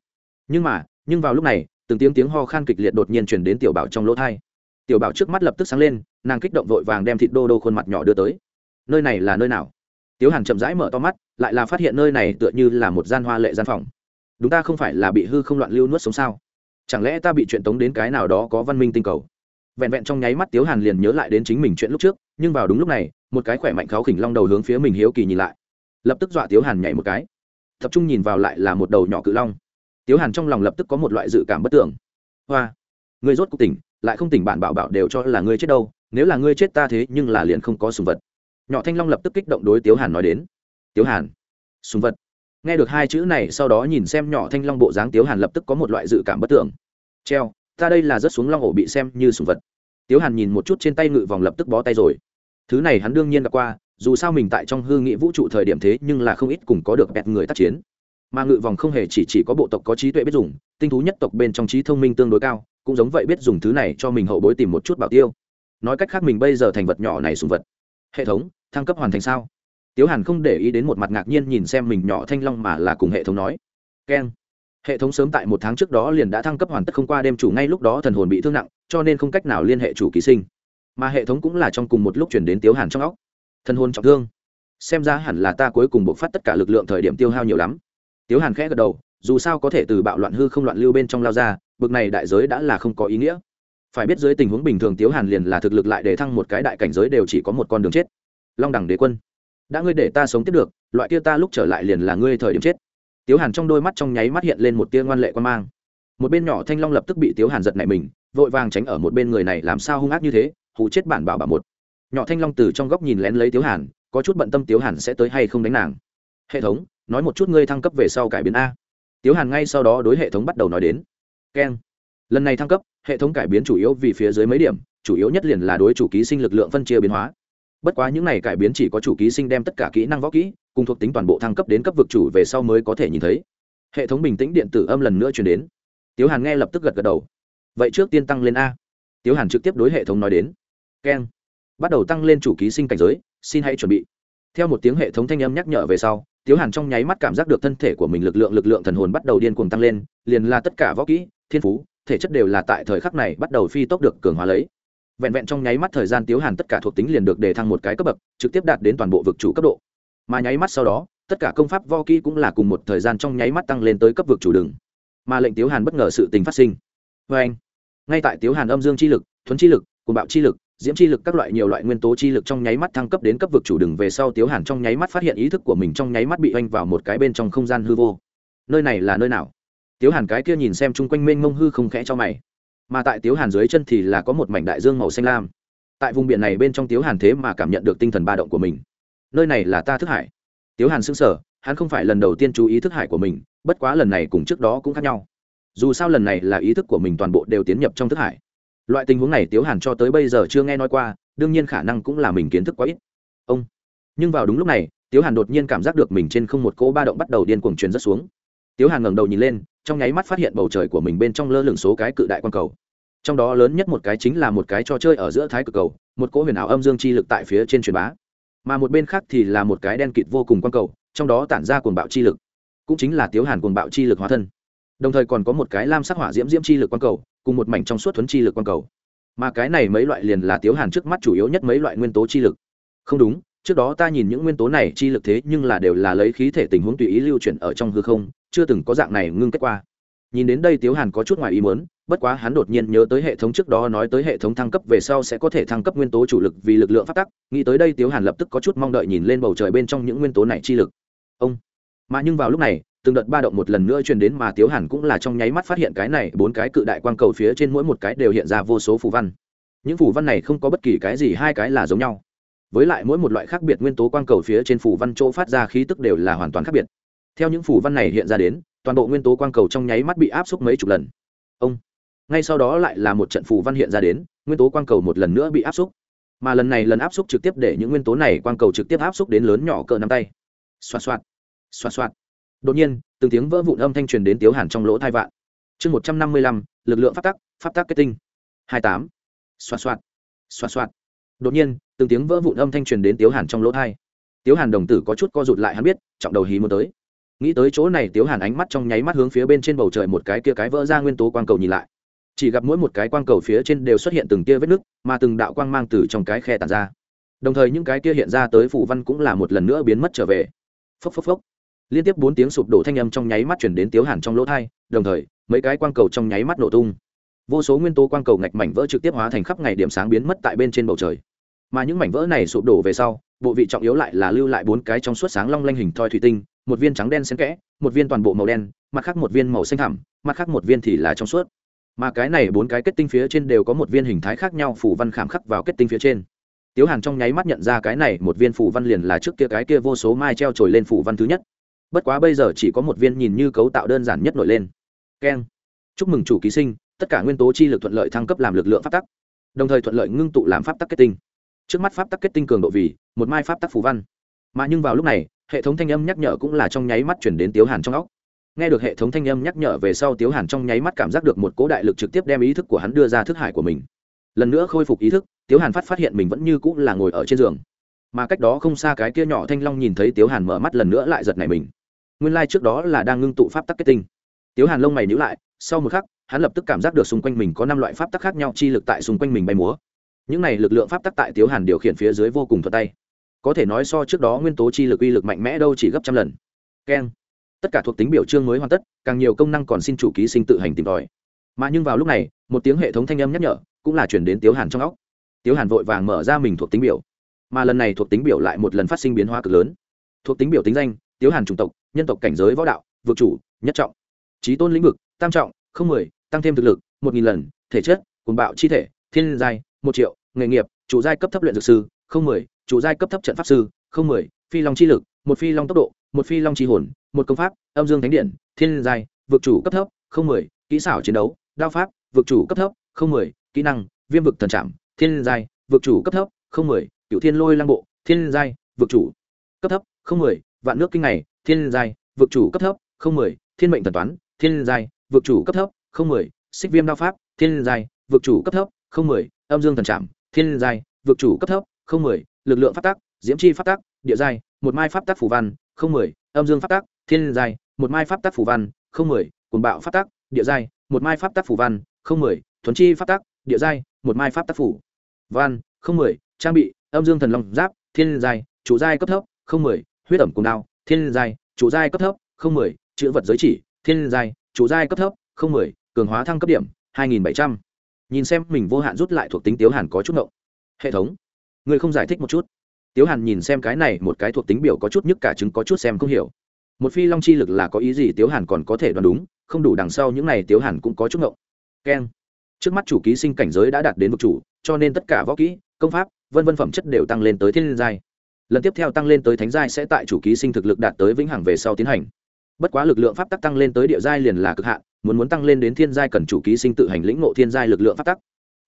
Nhưng mà, nhưng vào lúc này, từng tiếng tiếng ho khan kịch liệt đột nhiên chuyển đến tiểu bảo trong lỗ thai. Tiểu bảo trước mắt lập tức sáng lên, nàng kích động vội vàng đem thịt đô đô khuôn mặt nhỏ đưa tới. Nơi này là nơi nào? Tiếu hàn chậm rãi mở to mắt, lại là phát hiện nơi này tựa như là một gian hoa lệ gian phòng. Đúng ta không phải là bị hư không loạn lưu nuốt sống sao? Chẳng lẽ ta bị chuyện tống đến cái nào đó có văn minh tinh cầu? Vẹn vẹn trong nháy mắt tiếu hàn liền nhớ lại đến chính mình chuyện lúc trước, nhưng vào đúng lúc này, một cái khỏe mạnh kháo khỉnh long đầu hướng phía mình hiếu kỳ nhìn lại. Lập tức dọa tiếu hàn nhảy một cái tập trung nhìn vào lại là một đầu nhỏ cự long. Tiếu hàn trong lòng lập tức có một loại dự cảm bất tưởng hoa người rốt cuộc tỉnh, lại không tỉnh bản bảo bảo đều cho là ngươi chết đâu, nếu là ngươi chết ta thế nhưng là liền không có sùng vật. Nhỏ thanh long lập tức kích động đối tiếu hàn nói đến. Tiếu hàn, sùng vật. Nghe được hai chữ này, sau đó nhìn xem nhỏ thanh long bộ dáng tiếu hàn lập tức có một loại dự cảm bất tưởng treo, ta đây là rất xuống long ổ bị xem như sùng vật. Tiếu hàn nhìn một chút trên tay ngự vòng lập tức bó tay rồi thứ này hắn đương nhiên đã qua, dù sao mình tại trong hư nghị vũ trụ thời điểm thế nhưng là không ít cùng có được bẹt người tác chiến. Mà ngự vòng không hề chỉ chỉ có bộ tộc có trí tuệ biết dùng, tinh thú nhất tộc bên trong trí thông minh tương đối cao, cũng giống vậy biết dùng thứ này cho mình hậu bối tìm một chút bảo tiêu. Nói cách khác mình bây giờ thành vật nhỏ này sùng vật. Hệ thống, thăng cấp hoàn thành sao? Tiếu hàn không để ý đến một mặt ngạc nhiên nhìn xem mình nhỏ thanh long mà là cùng hệ thống nói. Keng. Hệ thống sớm tại một tháng trước đó liền đã thăng cấp hoàn tất không qua đêm chủ ngay lúc đó thần hồn bị thương nặng, cho nên không cách nào liên hệ chủ ký sinh mà hệ thống cũng là trong cùng một lúc chuyển đến tiếu hàn trong óc. Thân hôn trọng thương. Xem ra hẳn là ta cuối cùng buộc phát tất cả lực lượng thời điểm tiêu hao nhiều lắm. Tiếu hàn khẽ gật đầu, dù sao có thể từ bạo loạn hư không loạn lưu bên trong lao ra, bực này đại giới đã là không có ý nghĩa. Phải biết dưới tình huống bình thường tiếu hàn liền là thực lực lại để thăng một cái đại cảnh giới đều chỉ có một con đường chết. Long đẳng đế quân. Đã ngươi để ta sống tiếp được, loại kia ta lúc trở lại liền là ngươi thời điểm chết. Tiếu hàn trong đôi mắt trong nháy mắt hiện lên một tia ngoan lệ quan mang. Một bên nhỏ thanh long lập tức bị tiếu hàn giật nảy mình, vội vàng tránh ở một bên người này làm sao hung ác như thế hù chết bản bảo bảo một. Nhỏ thanh long từ trong góc nhìn lén lấy tiếu hàn, có chút bận tâm tiếu hàn sẽ tới hay không đánh nàng. Hệ thống, nói một chút ngươi thăng cấp về sau cải biến a. Tiếu hàn ngay sau đó đối hệ thống bắt đầu nói đến. Keng. Lần này thăng cấp, hệ thống cải biến chủ yếu vì phía dưới mấy điểm, chủ yếu nhất liền là đối chủ ký sinh lực lượng phân chia biến hóa. Bất quá những này cải biến chỉ có chủ ký sinh đem tất cả kỹ năng võ kỹ, cùng thuộc tính toàn bộ thăng cấp đến cấp vực chủ về sau mới có thể nhìn thấy. Hệ thống bình tĩnh điện tử âm lần nữa chuyển đến. Tiếu hàn nghe lập tức gật gật đầu. Vậy trước tiên tăng lên a. Tiếu hàn trực tiếp đối hệ thống nói đến keng. Bắt đầu tăng lên chủ ký sinh cảnh giới, xin hãy chuẩn bị. Theo một tiếng hệ thống thanh âm nhắc nhở về sau, tiếu hàn trong nháy mắt cảm giác được thân thể của mình lực lượng lực lượng thần hồn bắt đầu điên cuồng tăng lên, liền là tất cả võ kỹ, thiên phú, thể chất đều là tại thời khắc này bắt đầu phi tốc được cường hóa lấy. Vẹn vẹn trong nháy mắt thời gian tiếu hàn tất cả thuộc tính liền được đề thăng một cái cấp bậc, trực tiếp đạt đến toàn bộ vực chủ cấp độ. Mà nháy mắt sau đó, tất cả công pháp vo kỹ cũng là cùng một thời gian trong nháy mắt tăng lên tới cấp vực chủ đường. Mà lệnh tiếu hàn bất ngờ sự tình phát sinh. Vê anh ngay tại tiếu hàn âm dương chi lực, thuấn chi lực cùng bạo chi lực diễm chi lực các loại nhiều loại nguyên tố chi lực trong nháy mắt thăng cấp đến cấp vực chủ đường về sau tiếu hàn trong nháy mắt phát hiện ý thức của mình trong nháy mắt bị oanh vào một cái bên trong không gian hư vô. Nơi này là nơi nào? Tiếu hàn cái kia nhìn xem chung quanh mênh mông hư không khẽ cho mày. Mà tại tiếu hàn dưới chân thì là có một mảnh đại dương màu xanh lam. Tại vùng biển này bên trong tiếu hàn thế mà cảm nhận được tinh thần ba động của mình. Nơi này là ta thức hải. Tiếu hàn xứng sở hắn không phải lần đầu tiên chú ý thức hải của mình, bất quá lần này cùng trước đó cũng khác nhau. Dù sao lần này là ý thức của mình toàn bộ đều tiến nhập trong thức hải loại tình huống này tiếu hàn cho tới bây giờ chưa nghe nói qua, đương nhiên khả năng cũng là mình kiến thức quá ít. Ông. Nhưng vào đúng lúc này, tiếu hàn đột nhiên cảm giác được mình trên không một cỗ ba động bắt đầu điên cuồng truyền rất xuống. Tiếu hàn ngẩng đầu nhìn lên, trong nháy mắt phát hiện bầu trời của mình bên trong lơ lửng số cái cự đại quan cầu. Trong đó lớn nhất một cái chính là một cái trò chơi ở giữa thái cực cầu, một cỗ huyền ảo âm dương chi lực tại phía trên truyền bá. Mà một bên khác thì là một cái đen kịt vô cùng quan cầu, trong đó tản ra cuồng bạo chi lực. Cũng chính là tiếu hàn cuồng bạo chi lực hóa thân. Đồng thời còn có một cái lam sắc hỏa diễm diễm chi lực quan cầu cùng một mảnh trong suốt thuấn chi lực quan cầu. Mà cái này mấy loại liền là tiếu hàn trước mắt chủ yếu nhất mấy loại nguyên tố chi lực. Không đúng, trước đó ta nhìn những nguyên tố này chi lực thế nhưng là đều là lấy khí thể tình huống tùy ý lưu chuyển ở trong hư không, chưa từng có dạng này ngưng kết qua. Nhìn đến đây tiếu hàn có chút ngoài ý muốn, bất quá hắn đột nhiên nhớ tới hệ thống trước đó nói tới hệ thống thăng cấp về sau sẽ có thể thăng cấp nguyên tố chủ lực vì lực lượng phát tắc, nghĩ tới đây tiếu hàn lập tức có chút mong đợi nhìn lên bầu trời bên trong những nguyên tố này chi lực. Ông. Mà nhưng vào lúc này từng đợt ba động một lần nữa truyền đến mà tiếu hàn cũng là trong nháy mắt phát hiện cái này bốn cái cự đại quang cầu phía trên mỗi một cái đều hiện ra vô số phù văn. Những phù văn này không có bất kỳ cái gì, hai cái là giống nhau. Với lại mỗi một loại khác biệt nguyên tố quang cầu phía trên phù văn chỗ phát ra khí tức đều là hoàn toàn khác biệt. Theo những phù văn này hiện ra đến, toàn bộ nguyên tố quang cầu trong nháy mắt bị áp suất mấy chục lần. Ông, ngay sau đó lại là một trận phù văn hiện ra đến, nguyên tố quang cầu một lần nữa bị áp suất mà lần này lần áp suất trực tiếp để những nguyên tố này quang cầu trực tiếp áp suất đến lớn nhỏ cỡ nắm tay. Xoạt xoạt xoạt xoạt đột nhiên, từng tiếng vỡ vụn âm thanh truyền đến tiếu hàn trong lỗ thai vạn. Chương một trăm năm mươi lăm, lực lượng phát tắc phát tắc kết tinh. Hai tám. Xoạt xoạt. Xoạt xoạt. Đột nhiên, từng tiếng vỡ vụn âm thanh truyền đến tiếu hàn trong lỗ thai tiếu hàn đồng tử có chút co rụt lại hắn biết, trọng đầu hí muốn tới. Nghĩ tới chỗ này, tiếu hàn ánh mắt trong nháy mắt hướng phía bên trên bầu trời một cái kia cái vỡ ra nguyên tố quang cầu nhìn lại. Chỉ gặp mỗi một cái quang cầu phía trên đều xuất hiện từng tia vết nứt, mà từng đạo quang mang từ trong cái khe tàn ra. Đồng thời những cái kia hiện ra tới phủ văn cũng là một lần nữa biến mất trở về. Phốc phốc phốc liên tiếp bốn tiếng sụp đổ thanh âm trong nháy mắt chuyển đến tiếu hàn trong lỗ thai đồng thời, mấy cái quang cầu trong nháy mắt nổ tung. Vô số nguyên tố quang cầu ngạch mảnh vỡ trực tiếp hóa thành khắp ngày điểm sáng biến mất tại bên trên bầu trời. Mà những mảnh vỡ này sụp đổ về sau, bộ vị trọng yếu lại là lưu lại bốn cái trong suốt sáng long lanh hình thoi thủy tinh, một viên trắng đen xen kẽ, một viên toàn bộ màu đen, mặt khác một viên màu xanh thẳm, mặt khác một viên thì là trong suốt. Mà cái này bốn cái kết tinh phía trên đều có một viên hình thái khác nhau phủ văn khảm khắc vào kết tinh phía trên. Tiếu hàn trong nháy mắt nhận ra cái này một viên phủ văn liền là trước kia cái kia vô số mai treo trồi lên phủ văn thứ nhất bất quá bây giờ chỉ có một viên nhìn như cấu tạo đơn giản nhất nổi lên. Keng chúc mừng chủ ký sinh, tất cả nguyên tố chi lực thuận lợi thăng cấp làm lực lượng pháp tắc. Đồng thời thuận lợi ngưng tụ làm pháp tắc kết tinh. Trước mắt pháp tắc kết tinh cường độ vì một mai pháp tắc phù văn. Mà nhưng vào lúc này, hệ thống thanh âm nhắc nhở cũng là trong nháy mắt chuyển đến tiếu hàn trong óc. Nghe được hệ thống thanh âm nhắc nhở về sau, tiếu hàn trong nháy mắt cảm giác được một cố đại lực trực tiếp đem ý thức của hắn đưa ra thức hải của mình. Lần nữa khôi phục ý thức, tiếu hàn phát phát hiện mình vẫn như cũng là ngồi ở trên giường. Mà cách đó không xa cái kia nhỏ thanh long nhìn thấy tiếu hàn mở mắt lần nữa lại giật này mình nguyên lai trước đó là đang ngưng tụ pháp tắc kết tinh. Tiếu hàn lông mày nhữ lại, sau một khắc, hắn lập tức cảm giác được xung quanh mình có năm loại pháp tắc khác nhau chi lực tại xung quanh mình bay múa. Những này lực lượng pháp tắc tại tiếu hàn điều khiển phía dưới vô cùng thuật tay. Có thể nói so trước đó nguyên tố chi lực uy lực mạnh mẽ đâu chỉ gấp trăm lần. Keng. Tất cả thuộc tính biểu trương mới hoàn tất, càng nhiều công năng còn xin chủ ký sinh tự hành tìm tòi. Mà nhưng vào lúc này, một tiếng hệ thống thanh âm nhắc nhở, cũng là chuyển đến tiếu hàn trong óc. Tiếu hàn vội vàng mở ra mình thuộc tính biểu. Mà lần này thuộc tính biểu lại một lần phát sinh biến hóa cực lớn. Thuộc tính biểu tính danh, tiếu hàn chủng tộc nhân tộc cảnh giới võ đạo vượt chủ, nhất trọng. Trí tôn lĩnh vực, tam trọng, không mười, tăng thêm thực lực, một nghìn lần, thể chất, cuồng bạo chi thể, thiên giai, một triệu, nghề nghiệp, chủ giai cấp thấp luyện dược sư, không mười, chủ giai cấp thấp trận pháp sư, không mười, phi long chi lực, một phi long tốc độ, một phi long chi hồn, một công pháp, âm dương thánh điện, thiên giai, vực chủ cấp thấp, không mười, kỹ xảo chiến đấu, đao pháp, vực chủ cấp thấp, không mười, kỹ năng, viêm vực thần trạm thiên giai, vực chủ cấp thấp, không mười cựu thiên lôi lang bộ, thiên giai, vực chủ cấp thấp, không mười, vạn nước kinh này thiên giai, vực chủ cấp thấp, không mười, thiên mệnh thần toán, thiên giai, vực chủ cấp thấp, không mười, xích viêm đao pháp, thiên giai, vực chủ cấp thấp, không mười, âm dương thần trạm thiên giai, vực chủ cấp thấp, không mười, lực lượng phát tác diễm chi phát tác địa giai, một mai pháp tác phủ văn, không mười, âm dương phát tác thiên giai, một mai pháp tác phủ văn, không mười, cuồng bạo phát tác địa giai, một mai pháp tác phủ văn, không mười thuấn chi pháp tác địa giai, một mai pháp tác phủ văn, không mười, trang bị, âm dương thần long giáp, thiên giai, chủ giai cấp thấp, không mười, huyết ẩm cùng đao thiên giai, chủ giai cấp thấp, không mười, chữ vật giới chỉ, thiên giai, chủ giai cấp thấp, không mười, cường hóa thăng cấp điểm, hai nghìn bảy trăm. Nhìn xem mình vô hạn rút lại thuộc tính tiếu hàn có chút ngộng. Hệ thống, người không giải thích một chút. Tiếu hàn nhìn xem cái này, một cái thuộc tính biểu có chút nhức cả chứng có chút xem không hiểu. Một phi long chi lực là có ý gì tiếu hàn còn có thể đoán đúng, không đủ đằng sau những này tiếu hàn cũng có chút ngộng. Keng trước mắt chủ ký sinh cảnh giới đã đạt đến một chủ, cho nên tất cả võ kỹ, công pháp, vân vân phẩm chất đều tăng lên tới thiên giai lần tiếp theo tăng lên tới thánh giai sẽ tại chủ ký sinh thực lực đạt tới vĩnh hằng về sau tiến hành. Bất quá lực lượng pháp tắc tăng lên tới địa giai liền là cực hạn, muốn muốn tăng lên đến thiên giai cần chủ ký sinh tự hành lĩnh ngộ thiên giai lực lượng pháp tắc.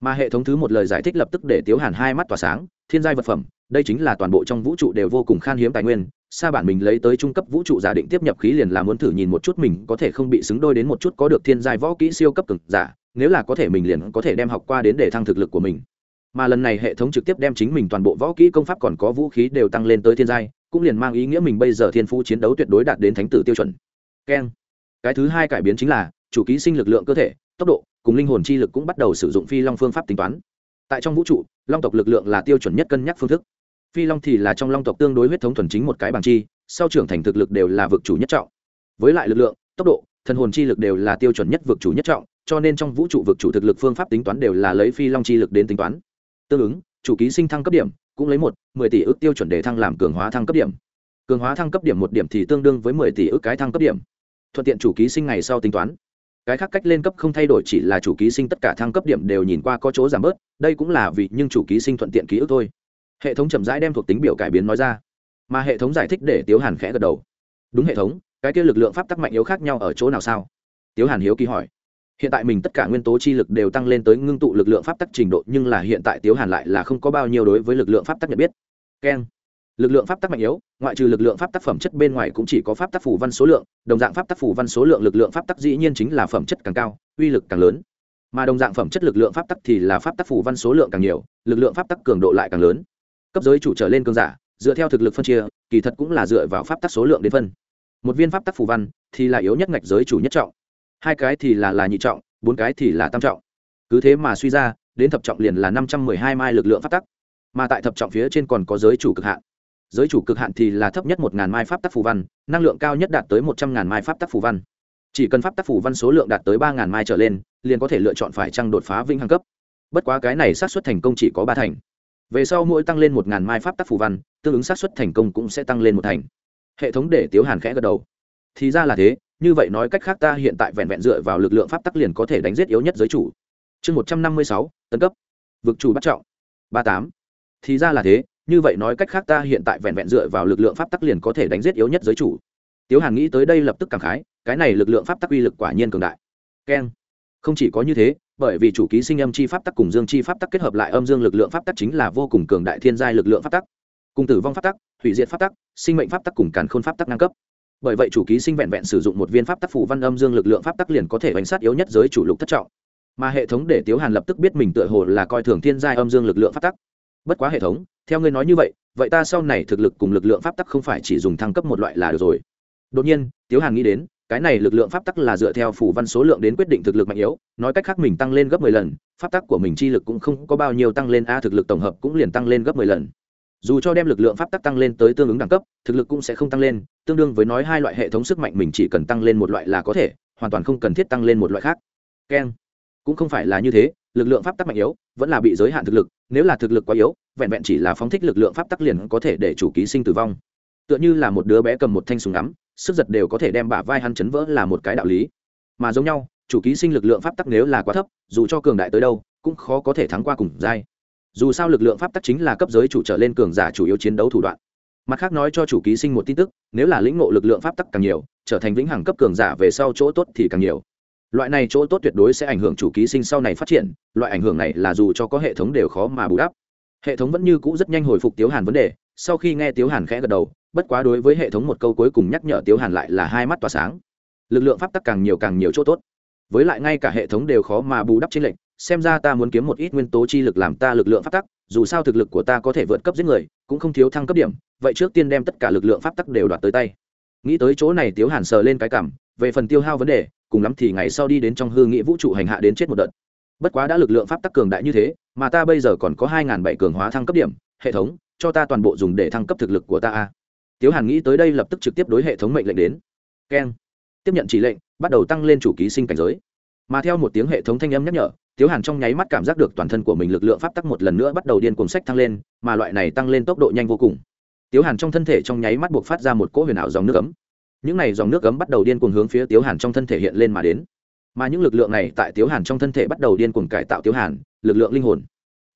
Mà hệ thống thứ một lời giải thích lập tức để tiếu hàn hai mắt tỏa sáng, thiên giai vật phẩm, đây chính là toàn bộ trong vũ trụ đều vô cùng khan hiếm tài nguyên, sa bản mình lấy tới trung cấp vũ trụ giả định tiếp nhập khí liền là muốn thử nhìn một chút mình có thể không bị xứng đôi đến một chút có được thiên giai võ kỹ siêu cấp cực giả, nếu là có thể mình liền có thể đem học qua đến để thăng thực lực của mình mà lần này hệ thống trực tiếp đem chính mình toàn bộ võ kỹ công pháp còn có vũ khí đều tăng lên tới thiên giai, cũng liền mang ý nghĩa mình bây giờ thiên phú chiến đấu tuyệt đối đạt đến thánh tử tiêu chuẩn. Keng. Cái thứ hai cải biến chính là, chủ ký sinh lực lượng cơ thể, tốc độ, cùng linh hồn chi lực cũng bắt đầu sử dụng phi long phương pháp tính toán. Tại trong vũ trụ, long tộc lực lượng là tiêu chuẩn nhất cân nhắc phương thức. Phi long thì là trong long tộc tương đối huyết thống thuần chính một cái bằng chi, sau trưởng thành thực lực đều là vực chủ nhất trọng. Với lại lực lượng, tốc độ, thần hồn chi lực đều là tiêu chuẩn nhất vực chủ nhất trọng, cho nên trong vũ trụ vực chủ thực lực phương pháp tính toán đều là lấy phi long chi lực đến tính toán tương ứng, chủ ký sinh thăng cấp điểm cũng lấy một, mười tỷ ước tiêu chuẩn để thăng làm cường hóa thăng cấp điểm. Cường hóa thăng cấp điểm một điểm thì tương đương với mười tỷ ước cái thăng cấp điểm. Thuận tiện chủ ký sinh ngày sau tính toán. Cái khác cách lên cấp không thay đổi chỉ là chủ ký sinh tất cả thăng cấp điểm đều nhìn qua có chỗ giảm bớt, đây cũng là vì nhưng chủ ký sinh thuận tiện ký ức thôi. Hệ thống chậm rãi đem thuộc tính biểu cải biến nói ra, mà hệ thống giải thích để tiếu hàn khẽ gật đầu. Đúng hệ thống, cái kia lực lượng pháp tắc mạnh yếu khác nhau ở chỗ nào sao? Tiếu hàn hiếu kỳ hỏi hiện tại mình tất cả nguyên tố chi lực đều tăng lên tới ngưng tụ lực lượng pháp tắc trình độ nhưng là hiện tại tiếu hàn lại là không có bao nhiêu đối với lực lượng pháp tắc nhận biết keng lực lượng pháp tắc mạnh yếu ngoại trừ lực lượng pháp tác phẩm chất bên ngoài cũng chỉ có pháp tác phủ văn số lượng đồng dạng pháp tác phủ văn số lượng lực lượng pháp tắc dĩ nhiên chính là phẩm chất càng cao uy lực càng lớn mà đồng dạng phẩm chất lực lượng pháp tắc thì là pháp tác phủ văn số lượng càng nhiều lực lượng pháp tắc cường độ lại càng lớn cấp giới chủ trở lên cường giả dựa theo thực lực phân chia kỳ thật cũng là dựa vào pháp tắc số lượng đến phân một viên pháp tắc phủ văn thì là yếu nhất ngạch giới chủ nhất trọng hai cái thì là là nhị trọng, bốn cái thì là tam trọng. Cứ thế mà suy ra, đến thập trọng liền là năm trăm mười hai mai lực lượng pháp tắc. Mà tại thập trọng phía trên còn có giới chủ cực hạn. Giới chủ cực hạn thì là thấp nhất một ngàn mai pháp tắc phù văn, năng lượng cao nhất đạt tới một trăm ngàn mai pháp tắc phù văn. Chỉ cần pháp tắc phù văn số lượng đạt tới ba ngàn mai trở lên, liền có thể lựa chọn phải trăng đột phá vinh hăng cấp. Bất quá cái này xác suất thành công chỉ có ba thành. Về sau mỗi tăng lên một ngàn mai pháp tắc phù văn, tương ứng xác suất thành công cũng sẽ tăng lên một thành. Hệ thống để tiếu hàn khẽ gật đầu. Thì ra là thế như vậy nói cách khác ta hiện tại vẹn vẹn dựa vào lực lượng pháp tắc liền có thể đánh giết yếu nhất giới chủ. Chương một trăm năm mươi sáu, tấn cấp. Vực chủ bắt trọng. Ba tám. Thì ra là thế, như vậy nói cách khác ta hiện tại vẹn vẹn dựa vào lực lượng pháp tắc liền có thể đánh giết yếu nhất giới chủ. Tiếu hàn nghĩ tới đây lập tức cảm khái, cái này lực lượng pháp tắc uy lực quả nhiên cường đại. Keng. Không chỉ có như thế, bởi vì chủ ký sinh âm chi pháp tắc cùng dương chi pháp tắc kết hợp lại âm dương lực lượng pháp tắc chính là vô cùng cường đại thiên giai lực lượng pháp tắc. Cùng tử vong pháp tắc, hủy diệt pháp tắc, sinh mệnh pháp tắc cùng càn khôn pháp tắc ngang cấp bởi vậy chủ ký sinh vẹn vẹn sử dụng một viên pháp tắc phủ văn âm dương lực lượng pháp tắc liền có thể bánh sát yếu nhất giới chủ lục thất trọng. Mà hệ thống để tiếu hàn lập tức biết mình tựa hồ là coi thường thiên giai âm dương lực lượng pháp tắc. Bất quá hệ thống, theo ngươi nói như vậy vậy ta sau này thực lực cùng lực lượng pháp tắc không phải chỉ dùng thăng cấp một loại là được rồi. Đột nhiên, tiếu hàn nghĩ đến, cái này lực lượng pháp tắc là dựa theo phủ văn số lượng đến quyết định thực lực mạnh yếu, nói cách khác mình tăng lên gấp mười lần, pháp tắc của mình chi lực cũng không có bao nhiêu tăng lên, a thực lực tổng hợp cũng liền tăng lên gấp mười lần dù cho đem lực lượng pháp tắc tăng lên tới tương ứng đẳng cấp, thực lực cũng sẽ không tăng lên, tương đương với nói hai loại hệ thống sức mạnh mình chỉ cần tăng lên một loại là có thể, hoàn toàn không cần thiết tăng lên một loại khác. Keng. Cũng không phải là như thế, lực lượng pháp tắc mạnh yếu, vẫn là bị giới hạn thực lực, nếu là thực lực quá yếu, vẹn vẹn chỉ là phóng thích lực lượng pháp tắc liền có thể để chủ ký sinh tử vong. Tựa như là một đứa bé cầm một thanh súng ngắm, sức giật đều có thể đem bả vai hắn chấn vỡ là một cái đạo lý. Mà giống nhau, chủ ký sinh lực lượng pháp tắc nếu là quá thấp, dù cho cường đại tới đâu, cũng khó có thể thắng qua cùng giai dù sao lực lượng pháp tắc chính là cấp giới chủ trở lên cường giả chủ yếu chiến đấu thủ đoạn. Mặt khác nói cho chủ ký sinh một tin tức, nếu là lĩnh ngộ lực lượng pháp tắc càng nhiều, trở thành vĩnh hằng cấp cường giả về sau chỗ tốt thì càng nhiều. Loại này chỗ tốt tuyệt đối sẽ ảnh hưởng chủ ký sinh sau này phát triển, loại ảnh hưởng này là dù cho có hệ thống đều khó mà bù đắp. Hệ thống vẫn như cũ rất nhanh hồi phục tiếu hàn vấn đề, sau khi nghe tiếu hàn khẽ gật đầu, bất quá đối với hệ thống một câu cuối cùng nhắc nhở tiếu hàn lại là hai mắt tỏa sáng. Lực lượng pháp tắc càng nhiều càng nhiều chỗ tốt. Với lại ngay cả hệ thống đều khó mà bù đắp trên lệnh xem ra ta muốn kiếm một ít nguyên tố chi lực làm ta lực lượng pháp tắc, dù sao thực lực của ta có thể vượt cấp giết người, cũng không thiếu thăng cấp điểm, vậy trước tiên đem tất cả lực lượng pháp tắc đều đoạt tới tay. Nghĩ tới chỗ này tiếu hàn sờ lên cái cảm, về phần tiêu hao vấn đề, cùng lắm thì ngày sau đi đến trong hư nghĩa vũ trụ hành hạ đến chết một đợt. Bất quá đã lực lượng pháp tắc cường đại như thế, mà ta bây giờ còn có hai ngàn bảy cường hóa thăng cấp điểm, hệ thống, cho ta toàn bộ dùng để thăng cấp thực lực của ta a. Tiếu hàn nghĩ tới đây lập tức trực tiếp đối hệ thống mệnh lệnh đến. Keng. Tiếp nhận chỉ lệnh, bắt đầu tăng lên chủ ký sinh cảnh giới. Mà theo một tiếng hệ thống thanh âm nhắc nhở tiếu hàn trong nháy mắt cảm giác được toàn thân của mình lực lượng pháp tắc một lần nữa bắt đầu điên cuồng sách tăng lên, mà loại này tăng lên tốc độ nhanh vô cùng. Tiếu hàn trong thân thể trong nháy mắt buộc phát ra một cỗ huyền ảo dòng nước ấm. Những này dòng nước cấm bắt đầu điên cuồng hướng phía tiếu hàn trong thân thể hiện lên mà đến. Mà những lực lượng này tại tiếu hàn trong thân thể bắt đầu điên cuồng cải tạo tiếu hàn, lực lượng linh hồn.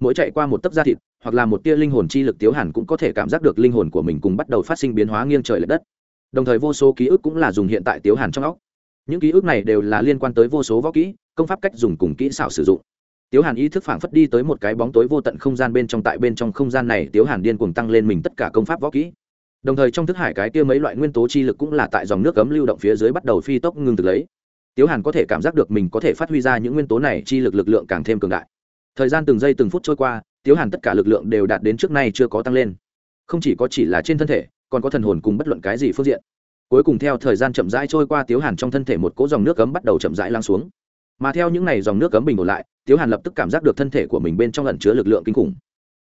Mỗi chạy qua một tấc da thịt, hoặc là một tia linh hồn chi lực, tiếu hàn cũng có thể cảm giác được linh hồn của mình cùng bắt đầu phát sinh biến hóa nghiêng trời l ệ đất. Đồng thời vô số ký ức cũng là dùng hiện tại tiếu hàn trong óc những ký ức này đều là liên quan tới vô số võ kỹ, công pháp cách dùng cùng kỹ xảo sử dụng. Tiếu hàn ý thức phảng phất đi tới một cái bóng tối vô tận không gian bên trong, tại bên trong không gian này, tiếu hàn điên cuồng tăng lên mình tất cả công pháp võ kỹ. Đồng thời trong thức hải cái kia mấy loại nguyên tố chi lực cũng là tại dòng nước cấm lưu động phía dưới bắt đầu phi tốc ngưng thực lấy. Tiếu hàn có thể cảm giác được mình có thể phát huy ra những nguyên tố này, chi lực lực lượng càng thêm cường đại. Thời gian từng giây từng phút trôi qua, tiếu hàn tất cả lực lượng đều đạt đến trước nay chưa có tăng lên. Không chỉ có chỉ là trên thân thể, còn có thần hồn cùng bất luận cái gì phương diện cuối cùng theo thời gian chậm rãi trôi qua, tiếu hàn trong thân thể một cỗ dòng nước cấm bắt đầu chậm rãi lan xuống. Mà theo những n à y dòng nước cấm bình ổn lại, tiếu hàn lập tức cảm giác được thân thể của mình bên trong lẩn chứa lực lượng kinh khủng.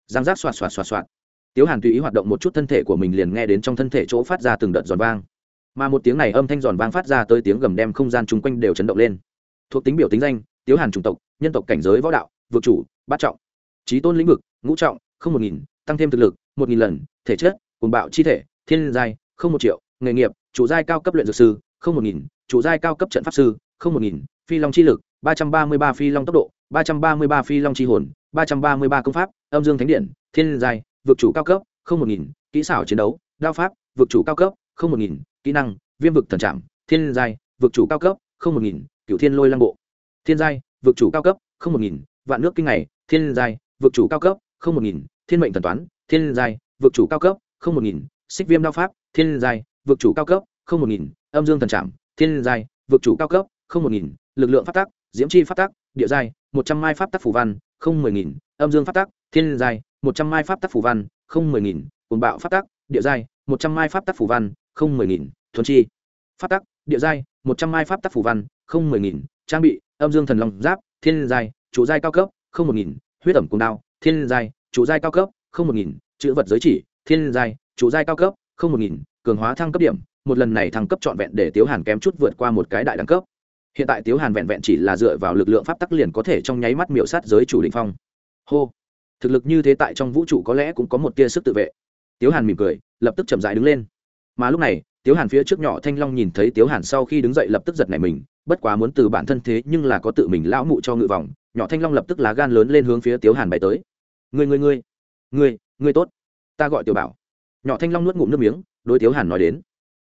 Giang giác xoạt xoạt xoạt xoạt. Tiếu hàn tùy ý hoạt động một chút thân thể của mình liền nghe đến trong thân thể chỗ phát ra từng đợt giòn vang. Mà một tiếng này âm thanh giòn vang phát ra tới tiếng gầm đem không gian chung quanh đều chấn động lên. Thuộc tính biểu tính danh, tiếu hàn chủng tộc, nhân tộc cảnh giới võ đạo vượt chủ, bát trọng. Trí tôn lĩnh vực, ngũ trọng, không một nghìn, tăng thêm thực lực, một nghìn lần, thể chất quần bạo chi thể, thiên giai, không một triệu, nghề nghiệp chủ giai cao cấp luyện dược sư, không một nghìn, chủ giai cao cấp trận pháp sư, không một nghìn, phi long chi lực, ba trăm ba mươi ba phi long tốc độ, ba trăm ba mươi ba phi long chi hồn, ba trăm ba mươi ba công pháp, âm dương thánh điện, thiên giai, vực chủ cao cấp, không một nghìn, kỹ xảo chiến đấu, đao pháp, vực chủ cao cấp, không một nghìn, kỹ năng, viêm vực thần trạm, thiên giai, vực chủ cao cấp, không một nghìn cựu thiên lôi lăng bộ. Thiên giai, vực chủ cao cấp, không một nghìn, vạn nước kinh ngày, thiên giai, vực chủ cao cấp, không một nghìn, thiên mệnh thần toán, thiên giai, vực chủ cao cấp, không một nghìn, xích viêm đao pháp, thiên giai vực chủ cao cấp, không một nghìn, âm dương thần trạm thiên giai, vực chủ cao cấp, không một nghìn, lực lượng phát tác diễm chi phát tác địa giai, một trăm mai pháp tác phủ văn, không mười nghìn, âm dương phát tác thiên giai, một trăm mai pháp tác phủ văn, không mười nghìn cồn bạo phát tác địa giai, một trăm mai pháp tác phủ văn, không mười nghìn, thuần chi. Phát tác địa giai, một trăm mai pháp tác phủ văn, không mười nghìn, trang bị, âm dương thần long giáp, thiên giai, chủ giai cao cấp, không một nghìn, huyết ẩm cùng đao, thiên giai, chủ giai cao cấp, không một nghìn, chữ vật giới chỉ, thiên giai, chủ giai cao cấp, không một nghìn cường hóa thăng cấp điểm, một lần này thăng cấp trọn vẹn để tiếu hàn kém chút vượt qua một cái đại đẳng cấp. Hiện tại tiếu hàn vẹn vẹn chỉ là dựa vào lực lượng pháp tắc liền có thể trong nháy mắt miểu sát giới chủ định phong. Hô! Thực lực như thế tại trong vũ trụ có lẽ cũng có một tia sức tự vệ. Tiếu hàn mỉm cười, lập tức chậm dại đứng lên. Mà lúc này, tiếu hàn phía trước nhỏ thanh long nhìn thấy tiếu hàn sau khi đứng dậy lập tức giật nảy mình, bất quá muốn từ bản thân thế nhưng là có tự mình lão mụ cho ngự vòng, nhỏ thanh long lập tức lá gan lớn lên hướng phía tiếu hàn bay tới. Người người người người người tốt. Ta gọi tiểu bảo nhỏ thanh long nuốt ngụm nước miếng, đối tiếu hàn nói đến.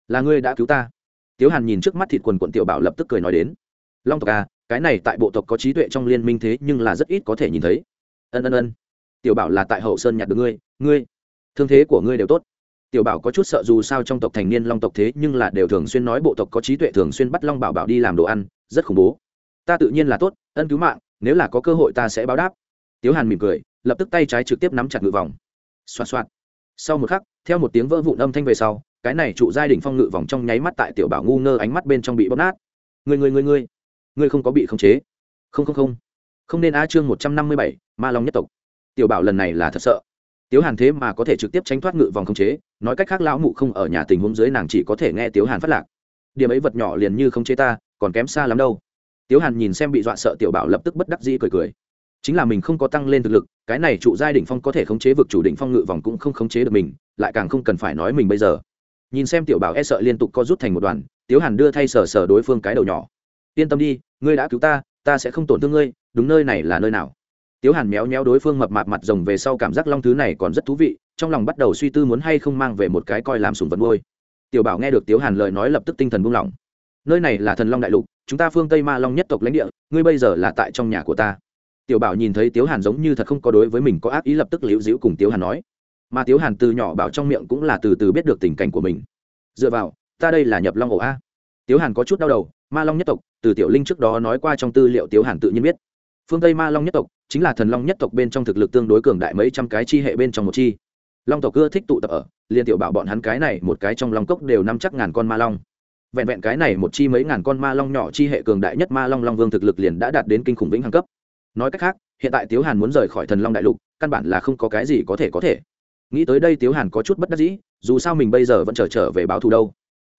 Là ngươi đã cứu ta. Tiếu hàn nhìn trước mắt thịt quần quận tiểu bảo lập tức cười nói đến. Long tộc à cái này tại bộ tộc có trí tuệ trong liên minh thế nhưng là rất ít có thể nhìn thấy. Ân ân ân. Tiểu bảo là tại hậu sơn nhặt được ngươi ngươi, thương thế của ngươi đều tốt. Tiểu bảo có chút sợ dù sao trong tộc thành niên long tộc thế nhưng là đều thường xuyên nói bộ tộc có trí tuệ thường xuyên bắt long bảo bảo đi làm đồ ăn, rất khủng bố. Ta tự nhiên là tốt, ân cứu mạng, nếu là có cơ hội ta sẽ báo đáp. Tiếu hàn mỉm cười, lập tức tay trái trực tiếp nắm chặt ngự vòng. Xoa xoa sau một khắc theo một tiếng vỡ vụn âm thanh về sau, cái này trụ giai đỉnh phong ngự vòng trong nháy mắt tại tiểu bảo ngu ngơ ánh mắt bên trong bị bóp nát. Người người người người. Người không có bị khống chế. Không không không. Không nên a chương một trăm năm mươi bảy, ma long nhất tộc. Tiểu bảo lần này là thật sợ. Tiếu hàn thế mà có thể trực tiếp tránh thoát ngự vòng khống chế, nói cách khác lão mụ không ở nhà tình huống dưới nàng chỉ có thể nghe tiếu hàn phát lạc. Điểm ấy vật nhỏ liền như khống chế ta, còn kém xa lắm đâu. Tiếu hàn nhìn xem bị dọa sợ tiểu bảo lập tức bất đắc dĩ cười cười. Chính là mình không có tăng lên thực lực, cái này trụ giai đỉnh phong có thể khống chế vực chủ đỉnh phong ngự vòng cũng không khống chế được mình lại càng không cần phải nói mình bây giờ. Nhìn xem tiểu bảo e sợ liên tục co rút thành một đoàn, tiếu hàn đưa thay sờ sờ đối phương cái đầu nhỏ. Yên tâm đi, ngươi đã cứu ta ta sẽ không tổn thương ngươi, đúng nơi này là nơi nào? Tiếu hàn méo méo đối phương mập mạp mặt rồng về sau cảm giác long thứ này còn rất thú vị, trong lòng bắt đầu suy tư muốn hay không mang về một cái coi làm sùng vật nuôi. Tiểu bảo nghe được tiếu hàn lời nói lập tức tinh thần buông lỏng. Nơi này là thần long đại lục, chúng ta phương tây ma long nhất tộc lãnh địa, ngươi bây giờ là tại trong nhà của ta. Tiểu bảo nhìn thấy tiếu hàn giống như thật không có đối với mình có ác ý lập tức liễu dĩu cùng tiếu hàn nói mà tiếu hàn từ nhỏ bảo trong miệng cũng là từ từ biết được tình cảnh của mình. Dựa vào, ta đây là nhập long ổ a. Tiếu hàn có chút đau đầu, ma long nhất tộc, từ tiểu linh trước đó nói qua trong tư liệu tiếu hàn tự nhiên biết. Phương tây ma long nhất tộc chính là thần long nhất tộc bên trong thực lực tương đối cường đại mấy trăm cái chi hệ bên trong một chi. Long tộc ưa thích tụ tập ở liên tiểu bảo bọn hắn cái này một cái trong long cốc đều năm chắc ngàn con ma long. Vẹn vẹn cái này một chi mấy ngàn con ma long nhỏ chi hệ cường đại nhất ma long long vương thực lực liền đã đạt đến kinh khủng vĩnh hằng cấp. Nói cách khác, hiện tại tiếu hàn muốn rời khỏi thần long đại lục, căn bản là không có cái gì có thể có thể nghĩ tới đây tiếu hàn có chút bất đắc dĩ, dù sao mình bây giờ vẫn trở trở về báo thù đâu.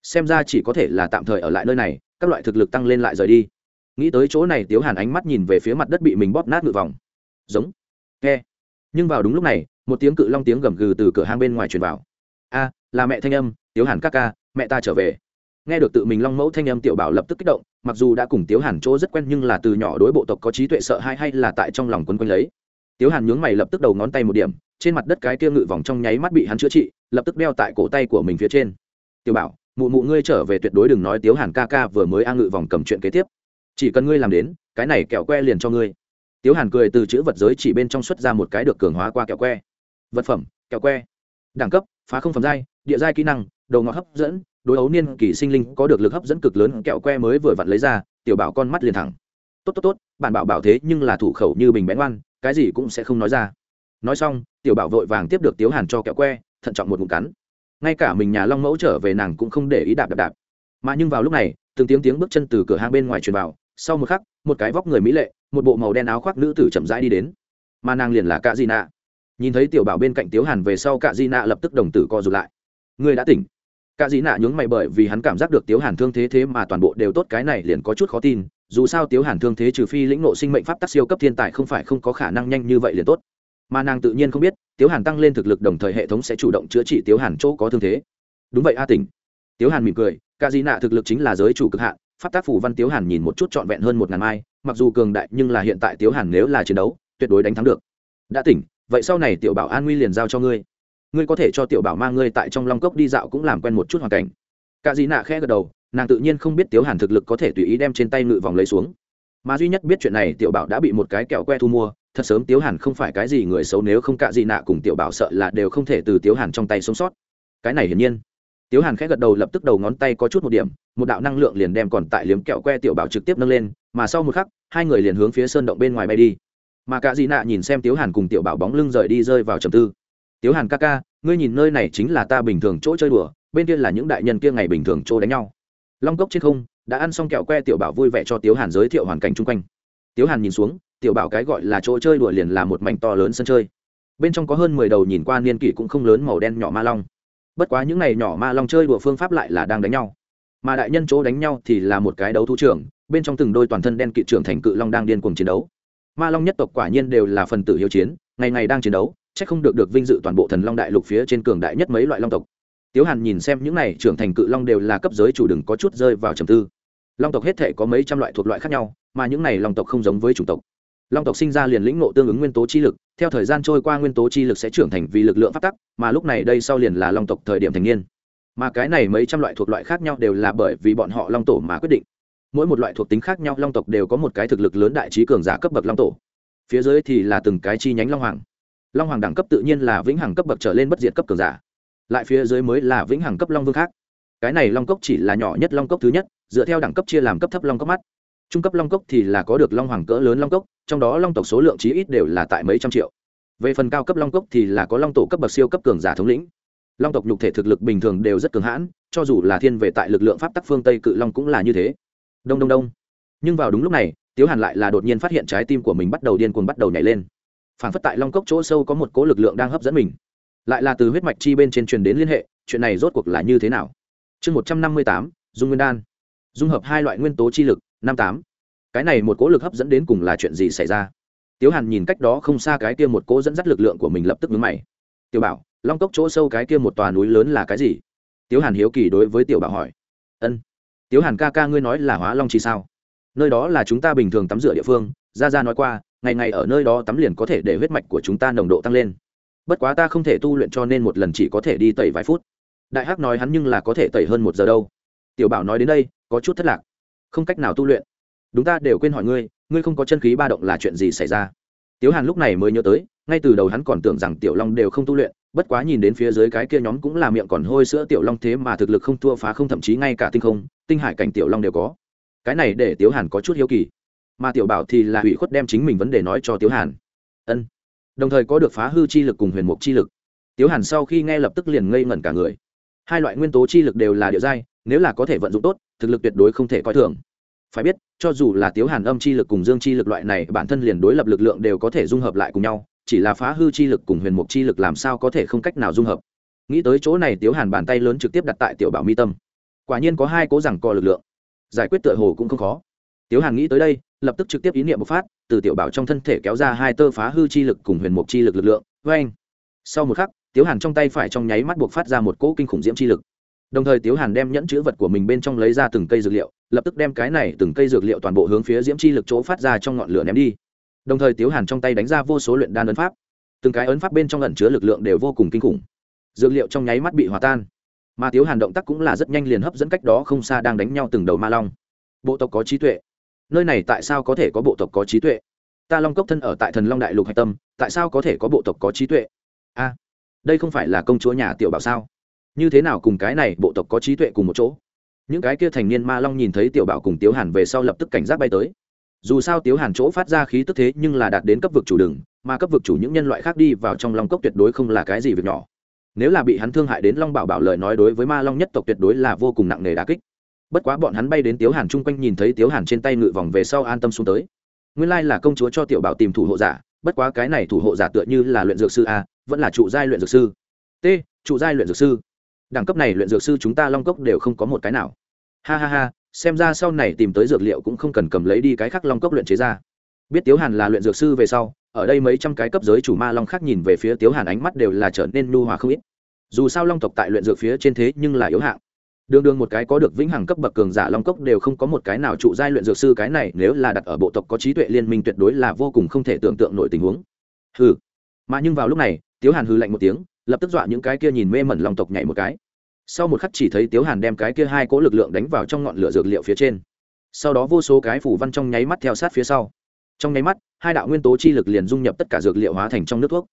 Xem ra chỉ có thể là tạm thời ở lại nơi này, các loại thực lực tăng lên lại rời đi. Nghĩ tới chỗ này tiếu hàn ánh mắt nhìn về phía mặt đất bị mình bóp nát ngự vòng. Giống. Nghe nhưng vào đúng lúc này, một tiếng cự long tiếng gầm gừ từ cửa hang bên ngoài truyền vào. A, là mẹ thanh âm, tiếu hàn các ca, mẹ ta trở về. Nghe được tự mình long mẫu thanh âm tiểu bảo lập tức kích động, mặc dù đã cùng tiếu hàn chỗ rất quen nhưng là từ nhỏ đối bộ tộc có trí tuệ sợ hay hay là tại trong lòng quấn quanh lấy. Tiếu hàn nhướng mày lập tức đầu ngón tay một điểm trên mặt đất cái kia ngự vòng trong nháy mắt bị hắn chữa trị, lập tức đeo tại cổ tay của mình phía trên. Tiểu bảo, mụ mụ ngươi trở về tuyệt đối đừng nói tiếu hàn ca ca vừa mới a ngự vòng cầm chuyện kế tiếp. Chỉ cần ngươi làm đến, cái này kẹo que liền cho ngươi. Tiếu hàn cười từ chữ vật giới chỉ bên trong xuất ra một cái được cường hóa qua kẹo que. Vật phẩm, kẹo que. Đẳng cấp, phá không phẩm giai, địa giai kỹ năng đầu ngọt hấp dẫn, đối ấu niên kỳ sinh linh có được lực hấp dẫn cực lớn, kẹo que mới vừa vặn lấy ra, tiểu bảo con mắt liền thẳng. Tốt tốt tốt bạn bảo bảo thế nhưng là thủ khẩu như bình bén oan cái gì cũng sẽ không nói ra nói xong, tiểu bảo vội vàng tiếp được tiếu hàn cho kẹo que, thận trọng một ngụm cắn. Ngay cả mình nhà long mẫu trở về nàng cũng không để ý đạp đạp đạp. Mà nhưng vào lúc này, từng tiếng tiếng bước chân từ cửa hàng bên ngoài truyền vào, sau một khắc, một cái vóc người mỹ lệ, một bộ màu đen áo khoác nữ tử chậm rãi đi đến. Mà nàng liền là cạ di nạ nhìn thấy tiểu bảo bên cạnh tiếu hàn về sau cạ di nạ lập tức đồng tử co rụt lại. Người đã tỉnh. Cạ di nạ nhướng mày bởi vì hắn cảm giác được tiếu hàn thương thế thế mà toàn bộ đều tốt, cái này liền có chút khó tin, dù sao tiếu hàn thương thế trừ phi lĩnh nộ sinh mệnh pháp tắc siêu cấp thiên tài không phải không có khả năng nhanh như vậy liền tốt mà nàng tự nhiên không biết, tiếu hàn tăng lên thực lực đồng thời hệ thống sẽ chủ động chữa trị tiếu hàn chỗ có thương thế. Đúng vậy a tỉnh. Tiếu hàn mỉm cười ca di nạ thực lực chính là giới chủ cực hạn, pháp tác phủ văn tiếu hàn nhìn một chút trọn vẹn hơn một ngàn mai, mặc dù cường đại nhưng là hiện tại tiếu hàn nếu là chiến đấu, tuyệt đối đánh thắng được. Đã tỉnh, vậy sau này tiểu bảo an nguy liền giao cho ngươi. Ngươi có thể cho tiểu bảo mang ngươi tại trong long cốc đi dạo cũng làm quen một chút hoàn cảnh. Cả Di nạ khẽ gật đầu, nàng tự nhiên không biết tiếu hàn thực lực có thể tùy ý đem trên tay ngự vòng lấy xuống. Mà duy nhất biết chuyện này tiểu bảo đã bị một cái kẹo que thu mua thật sớm tiếu hàn không phải cái gì người xấu nếu không cạ gì nạ cùng tiểu bảo sợ là đều không thể từ tiếu hàn trong tay sống sót. Cái này hiển nhiên. Tiếu hàn khẽ gật đầu lập tức đầu ngón tay có chút một điểm, một đạo năng lượng liền đem còn tại liếm kẹo que tiểu bảo trực tiếp nâng lên, mà sau một khắc, hai người liền hướng phía sơn động bên ngoài bay đi. Mà cả dị nạ nhìn xem tiếu hàn cùng tiểu bảo bóng lưng rời đi rơi vào trầm tư. Tiếu hàn ca ca, ngươi nhìn nơi này chính là ta bình thường chỗ chơi đùa, bên kia là những đại nhân kia ngày bình thường chỗ đánh nhau. Long cốc trên không, đã ăn xong kẹo que tiểu bảo vui vẻ cho tiếu hàn giới thiệu hoàn cảnh chung quanh. Tiếu hàn nhìn xuống tiểu bảo cái gọi là chỗ chơi đùa liền là một mảnh to lớn sân chơi. Bên trong có hơn mười đầu nhìn qua niên kỷ cũng không lớn màu đen nhỏ ma long. Bất quá những này nhỏ ma long chơi đùa phương pháp lại là đang đánh nhau. Mà đại nhân chỗ đánh nhau thì là một cái đấu thú trưởng, bên trong từng đôi toàn thân đen kỵ trưởng thành cự long đang điên cuồng chiến đấu. Ma long nhất tộc quả nhiên đều là phần tử hiếu chiến, ngày ngày đang chiến đấu c h ắ c không được được vinh dự toàn bộ thần long đại lục phía trên cường đại nhất mấy loại long tộc. Tiếu hàn nhìn xem những này trưởng thành cự long đều là cấp giới chủ đừng có chút rơi vào trầm tư. Long tộc hết thể có mấy trăm loại thuộc loại khác nhau, mà những này long tộc không giống với chủng tộc long tộc sinh ra liền lĩnh ngộ tương ứng nguyên tố chi lực, theo thời gian trôi qua nguyên tố chi lực sẽ trưởng thành vì lực lượng phát tắc, mà lúc này đây sau liền là long tộc thời điểm thành niên. Mà cái này mấy trăm loại thuộc loại khác nhau đều là bởi vì bọn họ long tổ mà quyết định. Mỗi một loại thuộc tính khác nhau, long tộc đều có một cái thực lực lớn đại trí cường giả cấp bậc long tổ. Phía dưới thì là từng cái chi nhánh long hoàng. Long hoàng đẳng cấp tự nhiên là vĩnh hằng cấp bậc trở lên bất diệt cấp cường giả. Lại phía dưới mới là vĩnh hằng cấp long vương khác. Cái này long cốc chỉ là nhỏ nhất long cốc thứ nhất, dựa theo đẳng cấp chia làm cấp thấp long cốc mắt trung cấp long cốc thì là có được long hoàng cỡ lớn long cốc, trong đó long tộc số lượng chí ít đều là tại mấy trăm triệu. Về phần cao cấp long cốc thì là có long tổ cấp bậc siêu cấp cường giả thống lĩnh. Long tộc nhục thể thực lực bình thường đều rất cường hãn, cho dù là thiên về tại lực lượng pháp tắc phương tây cự long cũng là như thế. Đông đông đông. Nhưng vào đúng lúc này, tiếu hàn lại là đột nhiên phát hiện trái tim của mình bắt đầu điên cuồng bắt đầu nhảy lên. Phản phất tại long cốc chỗ sâu có một cố lực lượng đang hấp dẫn mình. Lại là từ huyết mạch chi bên trên truyền đến liên hệ, chuyện này rốt cuộc là như thế nào? Chương một trăm năm mươi tám, dung nguyên đan. Dung hợp hai loại nguyên tố chi lực năm tám. Cái này một cố lực hấp dẫn đến cùng là chuyện gì xảy ra? Tiếu hàn nhìn cách đó không xa cái kia một cố dẫn dắt lực lượng của mình lập tức vướng mày. Tiểu bảo, long cốc chỗ sâu cái kia một tòa núi lớn là cái gì? Tiếu hàn hiếu kỳ đối với tiểu bảo hỏi. Ân. Tiếu hàn ca ca ngươi nói là hóa long chi sao? Nơi đó là chúng ta bình thường tắm rửa địa phương ra ra nói qua, ngày ngày ở nơi đó tắm liền có thể để huyết mạch của chúng ta nồng độ tăng lên. Bất quá ta không thể tu luyện cho nên một lần chỉ có thể đi tẩy vài phút. Đại hắc nói hắn nhưng là có thể tẩy hơn một giờ đâu. Tiểu bảo nói đến đây, có chút thất lạc không cách nào tu luyện. Đúng ta đều quên hỏi ngươi ngươi không có chân khí ba động là chuyện gì xảy ra? Tiếu hàn lúc này mới nhớ tới, ngay từ đầu hắn còn tưởng rằng tiểu long đều không tu luyện, bất quá nhìn đến phía dưới cái kia nhóm cũng là miệng còn hôi sữa tiểu long thế mà thực lực không thua phá không thậm chí ngay cả tinh không, tinh hải cảnh tiểu long đều có. Cái này để tiếu hàn có chút hiếu kỳ. Mà tiểu bảo thì là hủy khuất đem chính mình vấn đề nói cho tiếu hàn. Ân. Đồng thời có được phá hư chi lực cùng huyền mục chi lực. Tiếu hàn sau khi nghe lập tức liền ngây ngẩn cả người. Hai loại nguyên tố chi lực đều là địa giai nếu là có thể vận dụng tốt, thực lực tuyệt đối không thể coi thường. Phải biết, cho dù là tiếu hàn âm chi lực cùng dương chi lực loại này, bản thân liền đối lập lực lượng đều có thể dung hợp lại cùng nhau, chỉ là phá hư chi lực cùng huyền mục chi lực làm sao có thể không cách nào dung hợp. Nghĩ tới chỗ này, tiếu hàn bàn tay lớn trực tiếp đặt tại tiểu bảo mi tâm. Quả nhiên có hai cố rằng co lực lượng. Giải quyết tựa hồ cũng không khó. Tiếu hàn nghĩ tới đây, lập tức trực tiếp ý niệm bộc phát, từ tiểu bảo trong thân thể kéo ra hai tơ phá hư chi lực cùng huyền mục chi lực lực lượng. Vê anh sau một khắc, tiếu hàn trong tay phải trong nháy mắt buộc phát ra một cỗ kinh khủng diễm chi lực đồng thời tiếu hàn đem nhẫn chữ vật của mình bên trong lấy ra từng cây dược liệu, lập tức đem cái này từng cây dược liệu toàn bộ hướng phía diễm chi lực chỗ phát ra trong ngọn lửa ném đi. Đồng thời tiếu hàn trong tay đánh ra vô số luyện đan ấn pháp. Từng cái ấn pháp bên trong lẩn chứa lực lượng đều vô cùng kinh khủng. Dược liệu trong nháy mắt bị hòa tan. Mà tiếu hàn động tác cũng là rất nhanh liền hấp dẫn cách đó không xa đang đánh nhau từng đầu ma long. Bộ tộc có trí tuệ. Nơi này tại sao có thể có bộ tộc có trí tuệ? Ta long cốc thân ở tại thần long đại lục hạch tâm, tại sao có thể có bộ tộc có trí tuệ? A, đây không phải là công chúa nhà tiểu bảo sao? Như thế nào cùng cái này bộ tộc có trí tuệ cùng một chỗ? Những cái kia thành niên ma long nhìn thấy tiểu bảo cùng tiếu hàn về sau lập tức cảnh giác bay tới. Dù sao tiếu hàn chỗ phát ra khí tức thế nhưng là đạt đến cấp vực chủ đường, mà cấp vực chủ những nhân loại khác đi vào trong long cốc tuyệt đối không là cái gì việc nhỏ. Nếu là bị hắn thương hại đến long bảo bảo lời nói đối với ma long nhất tộc tuyệt đối là vô cùng nặng nề đà kích. Bất quá bọn hắn bay đến tiếu hàn chung quanh nhìn thấy tiếu hàn trên tay ngự vòng về sau an tâm xuống tới. Nguyên lai là công chúa cho tiểu bảo tìm thủ hộ giả, bất quá cái này thủ hộ giả tựa như là luyện dược sư a, vẫn là trụ giai luyện dược sư. T, trụ giai luyện dược sư đẳng cấp này luyện dược sư chúng ta long cốc đều không có một cái nào. Ha ha ha, xem ra sau này tìm tới dược liệu cũng không cần cầm lấy đi cái khác long cốc luyện chế ra. Biết tiếu hàn là luyện dược sư về sau, ở đây mấy trăm cái cấp giới chủ ma long khác nhìn về phía tiếu hàn ánh mắt đều là trở nên nhu hòa không ít. Dù sao long tộc tại luyện dược phía trên thế nhưng là yếu hạng. Đường đường một cái có được vĩnh hằng cấp bậc cường giả long cốc đều không có một cái nào trụ giai luyện dược sư cái này, nếu là đặt ở bộ tộc có trí tuệ liên minh tuyệt đối là vô cùng không thể tưởng tượng nổi tình huống. Hừ. Mà nhưng vào lúc này, tiếu hàn hư lạnh một tiếng lập tức dọa những cái kia nhìn mê mẩn long tộc nhảy một cái. Sau một khắc chỉ thấy tiếu hàn đem cái kia hai cỗ lực lượng đánh vào trong ngọn lửa dược liệu phía trên. Sau đó vô số cái phủ văn trong nháy mắt theo sát phía sau. Trong nháy mắt, hai đạo nguyên tố chi lực liền dung nhập tất cả dược liệu hóa thành trong nước thuốc.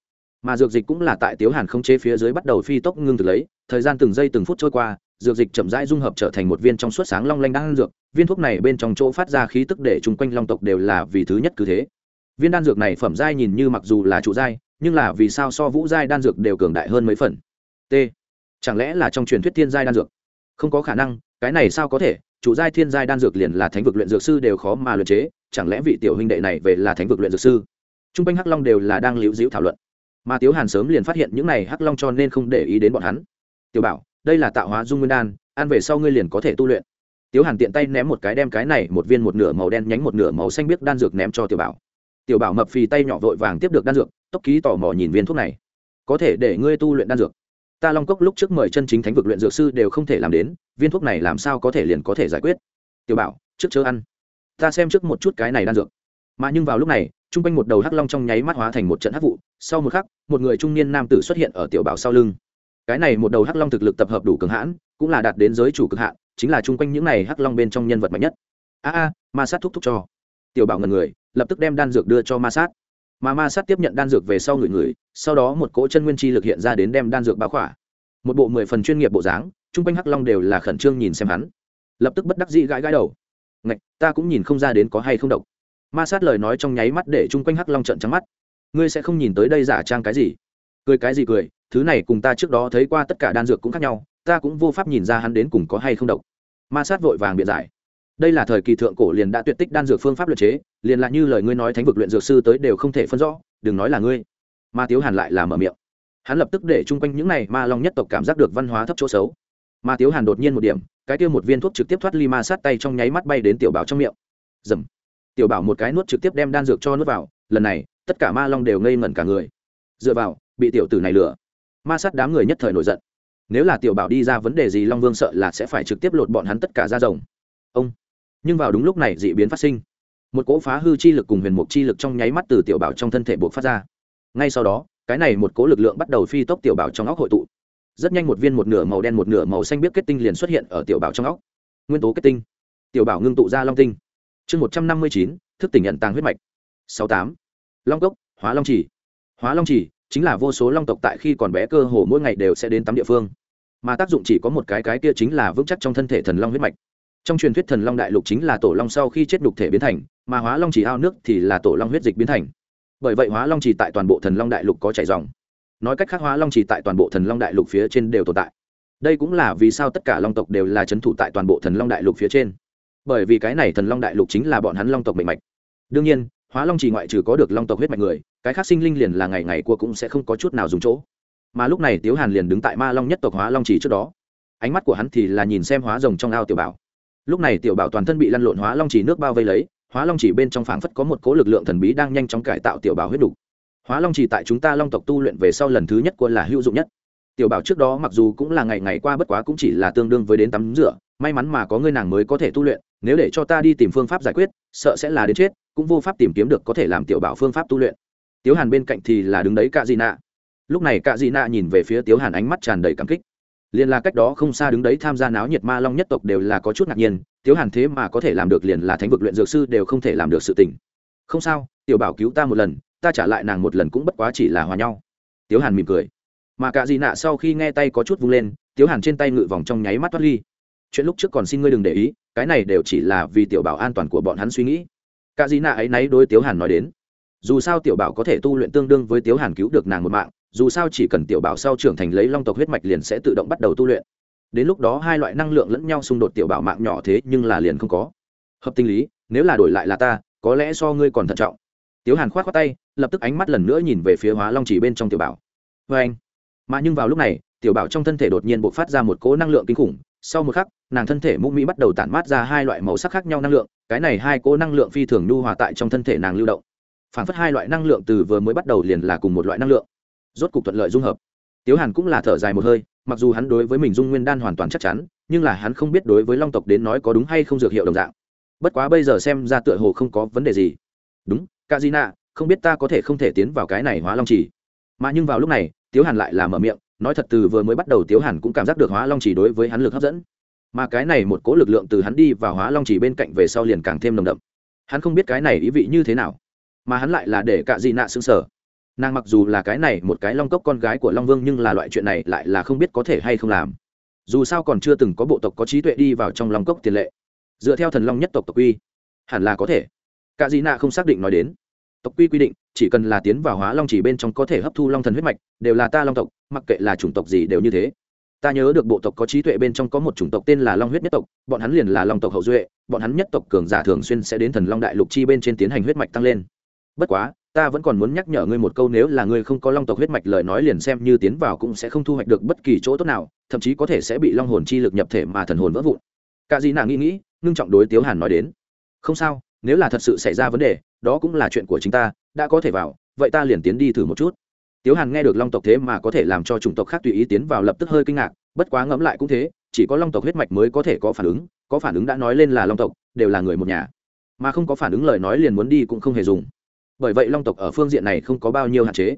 Mà dược dịch cũng là tại tiếu hàn không chế phía dưới bắt đầu phi tốc ngưng thực lấy, thời gian từng giây từng phút trôi qua, dược dịch chậm rãi dung hợp trở thành một viên trong suốt sáng long lanh đan dược, viên thuốc này bên trong chỗ phát ra khí tức để chung quanh long tộc đều là vì thứ nhất cứ thế. Viên đan dược này phẩm giai nhìn như mặc dù là trụ giai nhưng là vì sao so vũ giai đan dược đều cường đại hơn mấy phần? T. Chẳng lẽ là trong truyền thuyết thiên giai đan dược? Không có khả năng, cái này sao có thể? Chủ giai thiên giai đan dược liền là thánh vực luyện dược sư đều khó mà luyện chế, chẳng lẽ vị tiểu huynh đệ này về là thánh vực luyện dược sư? T r u n g quanh hắc long đều là đang liễu dĩu thảo luận. Mà tiếu hàn sớm liền phát hiện những này hắc long cho nên không để ý đến bọn hắn. Tiểu bảo, đây là tạo hóa dung nguyên đan, ăn về sau ngươi liền có thể tu luyện. Tiếu hàn tiện tay ném một cái, đem cái này một viên một nửa màu đen nhánh một nửa màu xanh biếc đan dược ném cho tiểu bảo tiểu bảo mập phì tay nhỏ vội vàng tiếp được đan dược, tốc ký tò mò nhìn viên thuốc này. Có thể để ngươi tu luyện đan dược. Ta long cốc lúc trước mời chân chính thánh vực luyện dược sư đều không thể làm đến, viên thuốc này làm sao có thể liền có thể giải quyết? Tiểu bảo, trước chớ ăn. Ta xem trước một chút cái này đan dược. Mà nhưng vào lúc này t r u n g quanh một đầu hắc long trong nháy mắt hóa thành một trận hắc vụ, sau một khắc, một người trung niên nam tử xuất hiện ở tiểu bảo sau lưng. Cái này một đầu hắc long thực lực tập hợp đủ cường hãn, cũng là đạt đến giới chủ cực hạn, chính là chung quanh những này hắc long bên trong nhân vật mạnh nhất. A a, ma sát thúc thúc cho. Tiểu bảo ngần người lập tức đem đan dược đưa cho ma sát. Mà ma sát tiếp nhận đan dược về sau người người sau đó một cỗ chân nguyên chi lực hiện ra đến đem đan dược báo khỏa. Một bộ mười phần chuyên nghiệp bộ dáng, chung quanh hắc long đều là khẩn trương nhìn xem hắn. Lập tức bất đắc dĩ gãi gãi đầu. Ngạch, ta cũng nhìn không ra đến có hay không độc. Ma sát lời nói trong nháy mắt để chung quanh hắc long trận trắng mắt. Ngươi sẽ không nhìn tới đây giả trang cái gì? Cười cái gì cười, thứ này cùng ta trước đó thấy qua tất cả đan dược cũng khác nhau, ta cũng vô pháp nhìn ra hắn đến cùng có hay không độc. Ma sát vội vàng biện giải đây là thời kỳ thượng cổ liền đã tuyệt tích đan dược phương pháp luyện chế, liền là như lời ngươi nói thánh vực luyện dược sư tới đều không thể phân rõ, đừng nói là ngươi. Ma tiếu hàn lại là mở miệng. Hắn lập tức để chung quanh những này ma long nhất tộc cảm giác được văn hóa thấp chỗ xấu. Ma tiếu hàn đột nhiên một điểm, cái kia một viên thuốc trực tiếp thoát ly ma sát tay trong nháy mắt bay đến tiểu bảo trong miệng. Dầm tiểu bảo một cái nuốt trực tiếp đem đan dược cho nuốt vào, lần này, tất cả ma long đều ngây ngẩn cả người. Dựa vào, bị tiểu tử này lừa. Ma sát đám người nhất thời nổi giận. Nếu là tiểu bảo đi ra vấn đề gì, long vương sợ là sẽ phải trực tiếp lột bọn hắn tất cả ra rồng. Ông nhưng vào đúng lúc này dị biến phát sinh. Một cỗ phá hư chi lực cùng huyền mục chi lực trong nháy mắt từ tiểu bảo trong thân thể buộc phát ra. Ngay sau đó, cái này một cỗ lực lượng bắt đầu phi tốc tiểu bảo trong óc hội tụ. Rất nhanh một viên một nửa màu đen một nửa màu xanh biết kết tinh liền xuất hiện ở tiểu bảo trong óc. Nguyên tố kết tinh. Tiểu bảo ngưng tụ ra long tinh. Chương một trăm năm mươi chín, thức tỉnh nhận tàng huyết mạch. sáu tám. Long cốc, hóa long chỉ hóa long chỉ chính là vô số long tộc tại khi còn bé cơ hồ mỗi ngày đều sẽ đến tắm địa phương. Mà tác dụng chỉ có một cái cái kia chính là vững chắc trong thân thể thần long huyết mạch trong truyền thuyết thần long đại lục chính là tổ long sau khi chết đục thể biến thành, mà hóa long chỉ ao nước thì là tổ long huyết dịch biến thành. Bởi vậy hóa long chỉ tại toàn bộ thần long đại lục có chảy dòng. Nói cách khác hóa long chỉ tại toàn bộ thần long đại lục phía trên đều tồn tại. Đây cũng là vì sao tất cả long tộc đều là c h ấ n thủ tại toàn bộ thần long đại lục phía trên. Bởi vì cái này thần long đại lục chính là bọn hắn long tộc mạnh mạch. Đương nhiên, hóa long chỉ ngoại trừ có được long tộc huyết mạch người, cái khác sinh linh liền là ngày ngày cua cũng sẽ không có chút nào dùng chỗ. Mà lúc này tiếu hàn liền đứng tại ma long nhất tộc hóa long chỉ trước đó. Ánh mắt của hắn thì là nhìn xem hóa rồng trong ao tiểu bảo lúc này tiểu bảo toàn thân bị lăn lộn hóa long chỉ nước bao vây lấy, hóa long chỉ bên trong phảng phất có một cố lực lượng thần bí đang nhanh chóng cải tạo tiểu bảo huyết đục hóa long chỉ tại chúng ta long tộc tu luyện về sau lần thứ nhất quân là hữu dụng nhất. Tiểu bảo trước đó mặc dù cũng là ngày ngày qua bất quá cũng chỉ là tương đương với đến tắm rửa, may mắn mà có ngươi nàng mới có thể tu luyện, nếu để cho ta đi tìm phương pháp giải quyết, sợ sẽ là đến chết, cũng vô pháp tìm kiếm được có thể làm tiểu bảo phương pháp tu luyện. Tiếu hàn bên cạnh thì là đứng đấy cạ dị nạ lúc này cạ dị nạ nhìn về phía tiếu hàn ánh mắt tràn đầy cảm kích liền là cách đó không xa đứng đấy tham gia náo nhiệt ma long nhất tộc đều là có chút ngạc nhiên, tiếu hàn thế mà có thể làm được liền là thánh vực luyện dược sư đều không thể làm được sự tình. Không sao, tiểu bảo cứu ta một lần, ta trả lại nàng một lần cũng bất quá chỉ là hòa nhau. Tiếu hàn mỉm cười. Mà cả dị nạ sau khi nghe tay có chút vung lên, tiếu hàn trên tay ngự vòng trong nháy mắt thoát ly. Chuyện lúc trước còn xin ngươi đừng để ý, cái này đều chỉ là vì tiểu bảo an toàn của bọn hắn suy nghĩ. Cả dị nạ ấy náy đối tiếu hàn nói đến. Dù sao tiểu bảo có thể tu luyện tương đương với tiếu hàn cứu được nàng một mạng dù sao chỉ cần tiểu bảo sau trưởng thành lấy long tộc huyết mạch liền sẽ tự động bắt đầu tu luyện. Đến lúc đó hai loại năng lượng lẫn nhau xung đột tiểu bảo mạng nhỏ thế nhưng là liền không có. Hợp tinh lý, nếu là đổi lại là ta, có lẽ so ngươi còn thận trọng. Tiếu hàn k h o á t khoác tay, lập tức ánh mắt lần nữa nhìn về phía hóa long chỉ bên trong tiểu bảo. Vê anh. Mà nhưng vào lúc này, tiểu bảo trong thân thể đột nhiên b ộ c phát ra một cỗ năng lượng kinh khủng. Sau một khắc, nàng thân thể mũm mỹ bắt đầu tản mát ra hai loại màu sắc khác nhau năng lượng, cái này hai cỗ năng lượng phi thường nhu hòa tại trong thân thể nàng lưu động. Phản phất hai loại năng lượng từ vừa mới bắt đầu liền là cùng một loại năng lượng rốt cục thuận lợi dung hợp. Tiếu hàn cũng là thở dài một hơi, mặc dù hắn đối với mình dung nguyên đan hoàn toàn chắc chắn, nhưng là hắn không biết đối với long tộc đến nói có đúng hay không dược hiệu đồng dạng. Bất quá bây giờ xem ra tựa hồ không có vấn đề gì. Đúng ca di nạ không biết ta có thể không thể tiến vào cái này hóa long chỉ mà nhưng vào lúc này, tiếu hàn lại là mở miệng, nói thật từ vừa mới bắt đầu tiếu hàn cũng cảm giác được hóa long chỉ đối với hắn lực hấp dẫn. Mà cái này một cố lực lượng từ hắn đi vào hóa long chỉ bên cạnh về sau liền càng thêm nồng đậm. Hắn không biết cái này ý vị như thế nào, mà hắn lại là để cạ dị nạ xứng sở nàng mặc dù là cái này một cái long cốc con gái của long vương nhưng là loại chuyện này lại là không biết có thể hay không làm. Dù sao còn chưa từng có bộ tộc có trí tuệ đi vào trong long cốc tiền lệ. Dựa theo thần long nhất tộc tộc quy, hẳn là có thể. Cả dị nạ không xác định nói đến. Tộc quy quy định, chỉ cần là tiến vào hóa long chỉ bên trong có thể hấp thu long thần huyết mạch, đều là ta long tộc, mặc kệ là chủng tộc gì đều như thế. Ta nhớ được bộ tộc có trí tuệ bên trong có một chủng tộc tên là long huyết nhất tộc, bọn hắn liền là long tộc hậu duệ, bọn hắn nhất tộc cường giả thường xuyên sẽ đến thần long đại lục chi bên trên tiến hành huyết mạch tăng lên. Bất quá ta vẫn còn muốn nhắc nhở ngươi một câu nếu là ngươi không có long tộc huyết mạch lời nói liền xem như tiến vào cũng sẽ không thu hoạch được bất kỳ chỗ tốt nào, thậm chí có thể sẽ bị long hồn chi lực nhập thể mà thần hồn vỡ vụn. Cả gì nàng nghĩ nghĩ, ngưng trọng đối tiếu hàn nói đến. Không sao, nếu là thật sự xảy ra vấn đề, đó cũng là chuyện của chính ta, đã có thể vào, vậy ta liền tiến đi thử một chút. Tiếu hàn nghe được long tộc thế mà có thể làm cho chủng tộc khác tùy ý tiến vào lập tức hơi kinh ngạc, bất quá ngẫm lại cũng thế, chỉ có long tộc huyết mạch mới có thể có phản ứng, có phản ứng đã nói lên là long tộc, đều là người một nhà. Mà không có phản ứng lời nói liền muốn đi cũng không hề dùng bởi vậy long tộc ở phương diện này không có bao nhiêu hạn chế.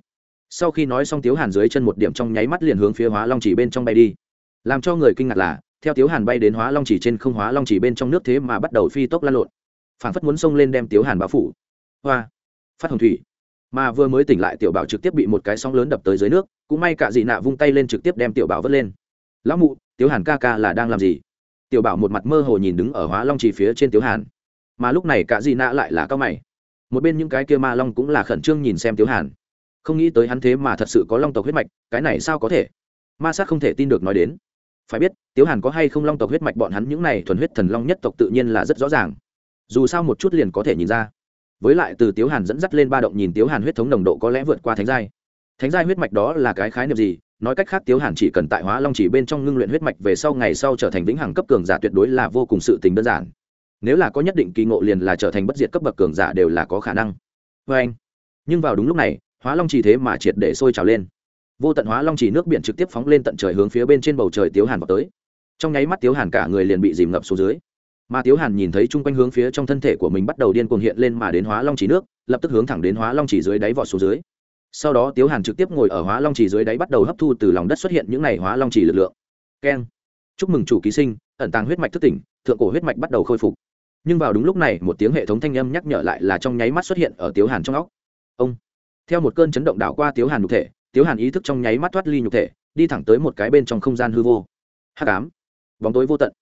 Sau khi nói xong tiếu hàn dưới chân một điểm trong nháy mắt liền hướng phía hóa long chỉ bên trong bay đi. Làm cho người kinh ngạc là, theo tiếu hàn bay đến hóa long chỉ trên không, hóa long chỉ bên trong nước thế mà bắt đầu phi tốc lan lộn. Phản phất muốn xông lên đem tiếu hàn báo phủ. Hoa! Phát hồng thủy! Mà vừa mới tỉnh lại tiểu bảo trực tiếp bị một cái sóng lớn đập tới dưới nước, cũng may cả dị nạ vung tay lên trực tiếp đem tiểu bảo vớt lên. Lão mụ, tiếu hàn ca ca là đang làm gì? Tiểu bảo một mặt mơ hồ nhìn đứng ở hóa long chỉ phía trên tiếu hàn. Mà lúc này cả dị nạ lại là cao mày một bên những cái kia ma long cũng là khẩn trương nhìn xem tiếu hàn. Không nghĩ tới hắn thế mà thật sự có long tộc huyết mạch, cái này sao có thể? Ma sát không thể tin được nói đến. Phải biết, tiếu hàn có hay không long tộc huyết mạch, bọn hắn những này thuần huyết thần long nhất tộc tự nhiên là rất rõ ràng. Dù sao một chút liền có thể nhìn ra. Với lại từ tiếu hàn dẫn dắt lên ba động nhìn tiếu hàn huyết thống nồng độ có lẽ vượt qua thánh giai. Thánh giai huyết mạch đó là cái khái niệm gì? Nói cách khác, tiếu hàn chỉ cần tại hóa long chỉ bên trong ngưng luyện huyết mạch về sau, ngày sau trở thành vĩnh hằng cấp cường giả tuyệt đối là vô cùng sự tình đơn giản nếu là có nhất định kỳ ngộ liền là trở thành bất diệt cấp bậc cường giả đều là có khả năng. Vê anh, nhưng vào đúng lúc này, hóa long chỉ thế mà triệt để sôi trào lên. Vô tận hóa long chỉ nước biển trực tiếp phóng lên tận trời hướng phía bên trên bầu trời tiếu hàn vào tới. Trong nháy mắt tiếu hàn cả người liền bị dìm ngập xuống dưới. Mà tiếu hàn nhìn thấy chung quanh hướng phía trong thân thể của mình bắt đầu điên cuồng hiện lên mà đến hóa long chỉ nước, lập tức hướng thẳng đến hóa long chỉ dưới đáy vọt xuống dưới. Sau đó tiếu hàn trực tiếp ngồi ở hóa long chỉ dưới đáy bắt đầu hấp thu từ lòng đất xuất hiện những n à y hóa long chỉ lực lượng. Keng. Chúc mừng chủ ký sinh, ẩn tàng huyết mạch thức tỉnh, thượng cổ huyết mạch bắt đầu khôi phục nhưng vào đúng lúc này một tiếng hệ thống thanh âm nhắc nhở lại là trong nháy mắt xuất hiện ở tiếu hàn trong óc. Ông, theo một cơn chấn động đảo qua tiếu hàn nhục thể, tiếu hàn ý thức trong nháy mắt thoát ly nhục thể, đi thẳng tới một cái bên trong không gian hư vô. Hắc ám, bóng tối vô tận.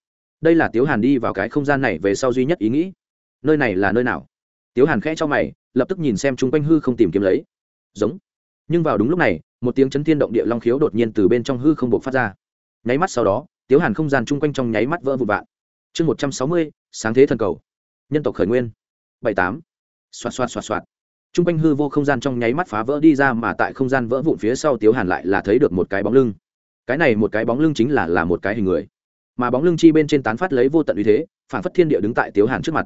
Đây là tiếu hàn đi vào cái không gian này về sau duy nhất ý nghĩ. Nơi này là nơi nào? Tiếu hàn khẽ cho mày, lập tức nhìn xem chung quanh hư không tìm kiếm lấy. Giống. Nhưng vào đúng lúc này, một tiếng chấn thiên động địa long khiếu đột nhiên từ bên trong hư không buộc phát ra. Nháy mắt sau đó, tiếu hàn không gian chung quanh trong nháy mắt vỡ vụn vạn chương một trăm sáu mươi, sáng thế thần cầu. Nhân tộc khởi nguyên. Bảy tám. Xoạt xoạt xoạt xoạt. T r u n g quanh hư vô không gian trong nháy mắt phá vỡ đi ra mà tại không gian vỡ vụn phía sau tiếu hàn lại là thấy được một cái bóng lưng. Cái này một cái bóng lưng chính là là một cái hình người. Mà bóng lưng chi bên trên tán phát lấy vô tận uy thế, phản phất thiên địa đứng tại tiếu hàn trước mặt.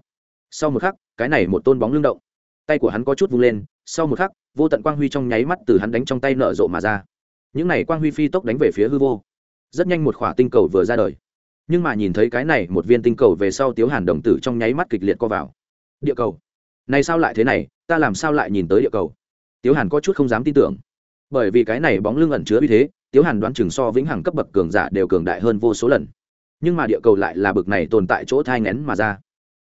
Sau một khắc, cái này một tôn bóng lưng động. Tay của hắn có chút vung lên, sau một khắc, vô tận quang huy trong nháy mắt từ hắn đánh trong tay nở rộ mà ra. Những này quang huy phi tốc đánh về phía hư vô. Rất nhanh một khỏa tinh cầu vừa ra đời nhưng mà nhìn thấy cái này, một viên tinh cầu về sau tiếu hàn đồng tử trong nháy mắt kịch liệt co vào. Địa cầu? Này sao lại thế này? Ta làm sao lại nhìn tới địa cầu? Tiếu hàn có chút không dám tin tưởng. Bởi vì cái này bóng lưng ẩn chứa uy thế, tiếu hàn đoán chừng so vĩnh hằng cấp bậc cường giả đều cường đại hơn vô số lần. Nhưng mà địa cầu lại là bực này tồn tại chỗ thai ngén mà ra.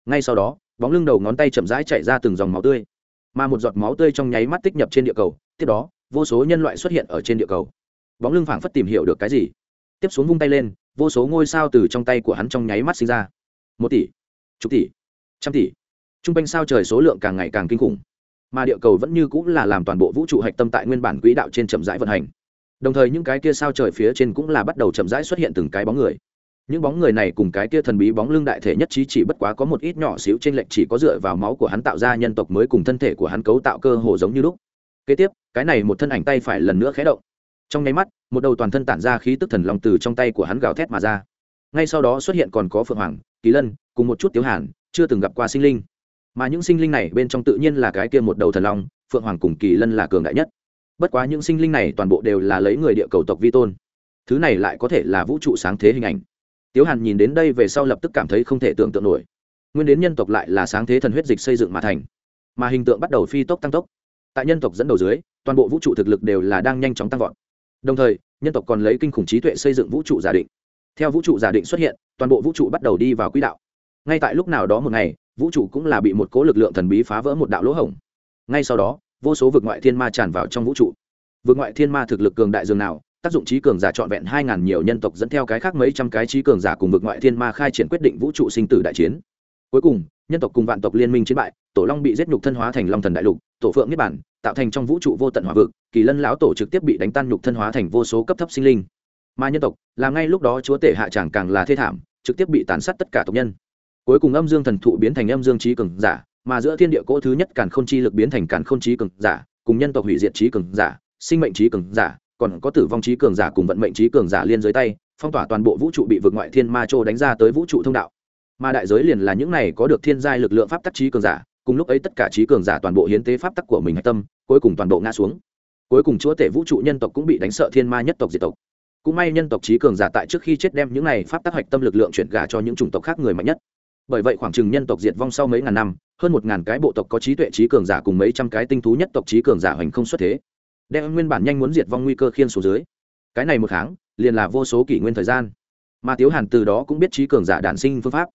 Ngay sau đó, bóng lưng đầu ngón tay chậm rãi chạy ra từng dòng máu tươi. Mà một giọt máu tươi trong nháy mắt tích nhập trên địa cầu, tiếp đó, vô số nhân loại xuất hiện ở trên địa cầu. Bóng lưng phảng phất tìm hiểu được cái gì. Tiếp xuống vung tay lên vô số ngôi sao từ trong tay của hắn trong nháy mắt sinh ra. Một tỷ, chục tỷ, trăm tỷ. T r u n g quanh sao trời số lượng càng ngày càng kinh khủng. Mà địa cầu vẫn như cũng là làm toàn bộ vũ trụ hạch tâm tại nguyên bản quỹ đạo trên chậm rãi vận hành. Đồng thời những cái kia sao trời phía trên cũng là bắt đầu chậm rãi xuất hiện từng cái bóng người. Những bóng người này cùng cái kia thần bí bóng lưng đại thể nhất trí chỉ bất quá có một ít nhỏ xíu trên lệnh chỉ có dựa vào máu của hắn tạo ra nhân tộc mới cùng thân thể của hắn cấu tạo cơ hồ giống như lúc. Kế tiếp, cái này một thân ảnh tay phải lần nữa khé động trong nháy mắt, một đầu toàn thân tản ra khí tức thần long từ trong tay của hắn gào thét mà ra. Ngay sau đó xuất hiện còn có phượng hoàng, kỳ lân, cùng một chút tiếu hàn, chưa từng gặp qua sinh linh. Mà những sinh linh này bên trong tự nhiên là cái kia một đầu thần long, phượng hoàng cùng kỳ lân là cường đại nhất. Bất quá những sinh linh này toàn bộ đều là lấy người địa cầu tộc vi tôn. Thứ này lại có thể là vũ trụ sáng thế hình ảnh. Tiếu hàn nhìn đến đây về sau lập tức cảm thấy không thể tưởng tượng nổi. Nguyên đến nhân tộc lại là sáng thế thần huyết dịch xây dựng mà thành. Mà hình tượng bắt đầu phi tốc tăng tốc. Tại nhân tộc dẫn đầu dưới, toàn bộ vũ trụ thực lực đều là đang nhanh chóng tăng vọt đồng thời, nhân tộc còn lấy kinh khủng trí tuệ xây dựng vũ trụ giả định. Theo vũ trụ giả định xuất hiện, toàn bộ vũ trụ bắt đầu đi vào quỹ đạo. Ngay tại lúc nào đó một ngày, vũ trụ cũng là bị một cố lực lượng thần bí phá vỡ một đạo lỗ hổng. Ngay sau đó, vô số vực ngoại thiên ma tràn vào trong vũ trụ. Vực ngoại thiên ma thực lực cường đại dường nào, tác dụng trí cường giả trọn vẹn hai ngàn nhiều nhân tộc dẫn theo cái khác mấy trăm cái trí cường giả cùng vực ngoại thiên ma khai triển quyết định vũ trụ sinh tử đại chiến. Cuối cùng, nhân tộc cùng vạn tộc liên minh chiến bại, tổ long bị giết nhục thân hóa thành long thần đại lục, tổ phượng niết bản tạo thành trong vũ trụ vô tận hỏa vực, kỳ lân lão tổ trực tiếp bị đánh tan nhục thân hóa thành vô số cấp thấp sinh linh. Mà nhân tộc, là ngay lúc đó chúa tể hạ tràng càng là thê thảm, trực tiếp bị tàn sát tất cả tộc nhân. Cuối cùng âm dương thần thụ biến thành âm dương trí cường giả, mà giữa thiên địa cỗ thứ nhất càn khôn chi lực biến thành càn khôn trí cường giả, cùng nhân tộc hủy diệt trí cường giả, sinh mệnh trí cường giả, còn có tử vong trí cường giả cùng vận mệnh trí cường giả liên dưới tay, phong tỏa toàn bộ vũ trụ bị vượt ngoại thiên ma châu đánh ra tới vũ trụ thông đạo. Mà đại giới liền là những này có được thiên giai lực lượng pháp tắc trí cường giả cùng lúc ấy tất cả trí cường giả toàn bộ hiến tế pháp tắc của mình hạch tâm, cuối cùng toàn bộ ngã xuống. Cuối cùng chúa tể vũ trụ nhân tộc cũng bị đánh sợ thiên ma nhất tộc diệt tộc. Cũng may nhân tộc trí cường giả tại trước khi chết đem những này pháp tắc hạch tâm lực lượng chuyển gà cho những chủng tộc khác người mạnh nhất. Bởi vậy khoảng chừng nhân tộc diệt vong sau mấy ngàn năm, hơn một ngàn cái bộ tộc có trí tuệ trí cường giả cùng mấy trăm cái tinh thú nhất tộc trí cường giả hoành không xuất thế, đem nguyên bản nhanh muốn diệt vong nguy cơ khiên số dưới. Cái này một tháng, liền là vô số kỷ nguyên thời gian. Mà tiếu hàn từ đó cũng biết trí cường giả đản sinh phương pháp.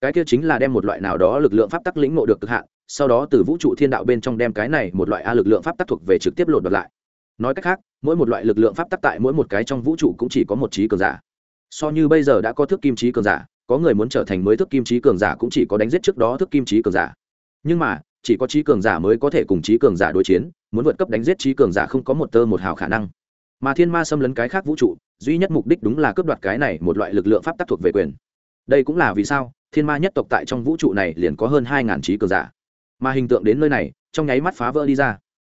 Cái kia chính là đem một loại nào đó lực lượng pháp tắc lĩnh ngộ được cực hạn sau đó từ vũ trụ thiên đạo bên trong đem cái này một loại a lực lượng pháp tắc thuộc về trực tiếp lột đột lại. Nói cách khác, mỗi một loại lực lượng pháp tắc tại mỗi một cái trong vũ trụ cũng chỉ có một trí cường giả. So như bây giờ đã có thước kim trí cường giả, có người muốn trở thành mới thước kim trí cường giả cũng chỉ có đánh giết trước đó thước kim trí cường giả. Nhưng mà, chỉ có trí cường giả mới có thể cùng trí cường giả đối chiến, muốn vượt cấp đánh giết trí cường giả không có một tơ một hào khả năng. Mà thiên ma xâm lấn cái khác vũ trụ, duy nhất mục đích đúng là cướp đoạt cái này một loại lực lượng pháp tắc thuộc về quyền. Đây cũng là vì sao thiên ma nhất tộc tại trong vũ trụ này liền có hơn hai ngàn trí cường giả mà hình tượng đến nơi này, trong nháy mắt phá vỡ đi ra.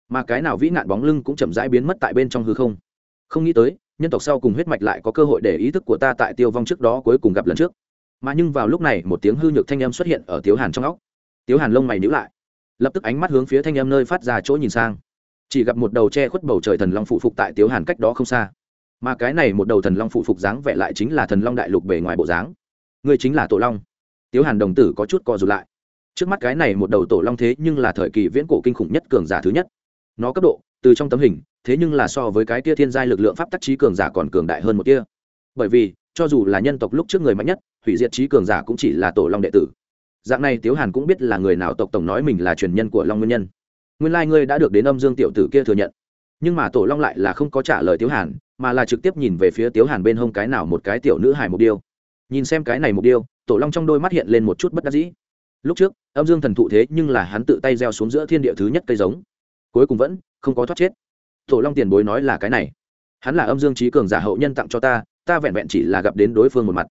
Mà cái nào vĩ nạn bóng lưng cũng chậm rãi biến mất tại bên trong hư không. Không nghĩ tới, nhân tộc sau cùng huyết mạch lại có cơ hội để ý thức của ta tại tiêu vong trước đó cuối cùng gặp lần trước. Mà nhưng vào lúc này, một tiếng hư nhược thanh âm xuất hiện ở tiếu hàn trong óc. Tiếu hàn lông mày níu lại. Lập tức ánh mắt hướng phía thanh âm nơi phát ra chỗ nhìn sang. Chỉ gặp một đầu che khuất bầu trời thần long phụ phục tại tiếu hàn cách đó không xa. Mà cái này một đầu thần long phụ phục dáng vẻ lại chính là thần long đại lục bề ngoài bộ dáng. Người chính là tổ long. Tiếu hàn đồng tử có chút co rụt lại trước mắt cái này một đầu tổ long thế nhưng là thời kỳ viễn cổ kinh khủng nhất cường giả thứ nhất. Nó cấp độ, từ trong tấm hình, thế nhưng là so với cái tia thiên giai lực lượng pháp tắc trí cường giả còn cường đại hơn một kia. Bởi vì, cho dù là nhân tộc lúc trước người mạnh nhất, hủy diệt trí cường giả cũng chỉ là tổ long đệ tử. Dạng này tiếu hàn cũng biết là người nào tộc tổng nói mình là truyền nhân của long nguyên nhân. Nguyên lai、like、ngươi đã được đến âm dương tiểu tử kia thừa nhận. Nhưng mà tổ long lại là không có trả lời tiếu hàn, mà là trực tiếp nhìn về phía tiếu hàn bên hông cái nào một cái tiểu nữ hài mục điêu. Nhìn xem cái này mục điêu, tổ long trong đôi mắt hiện lên một chút bất đắc dĩ lúc trước, âm dương thần thụ thế nhưng là hắn tự tay gieo xuống giữa thiên địa thứ nhất cây giống. Cuối cùng vẫn không có thoát chết. Tổ long tiền bối nói là cái này. Hắn là âm dương trí cường giả hậu nhân tặng cho ta ta vẹn vẹn chỉ là gặp đến đối phương một mặt.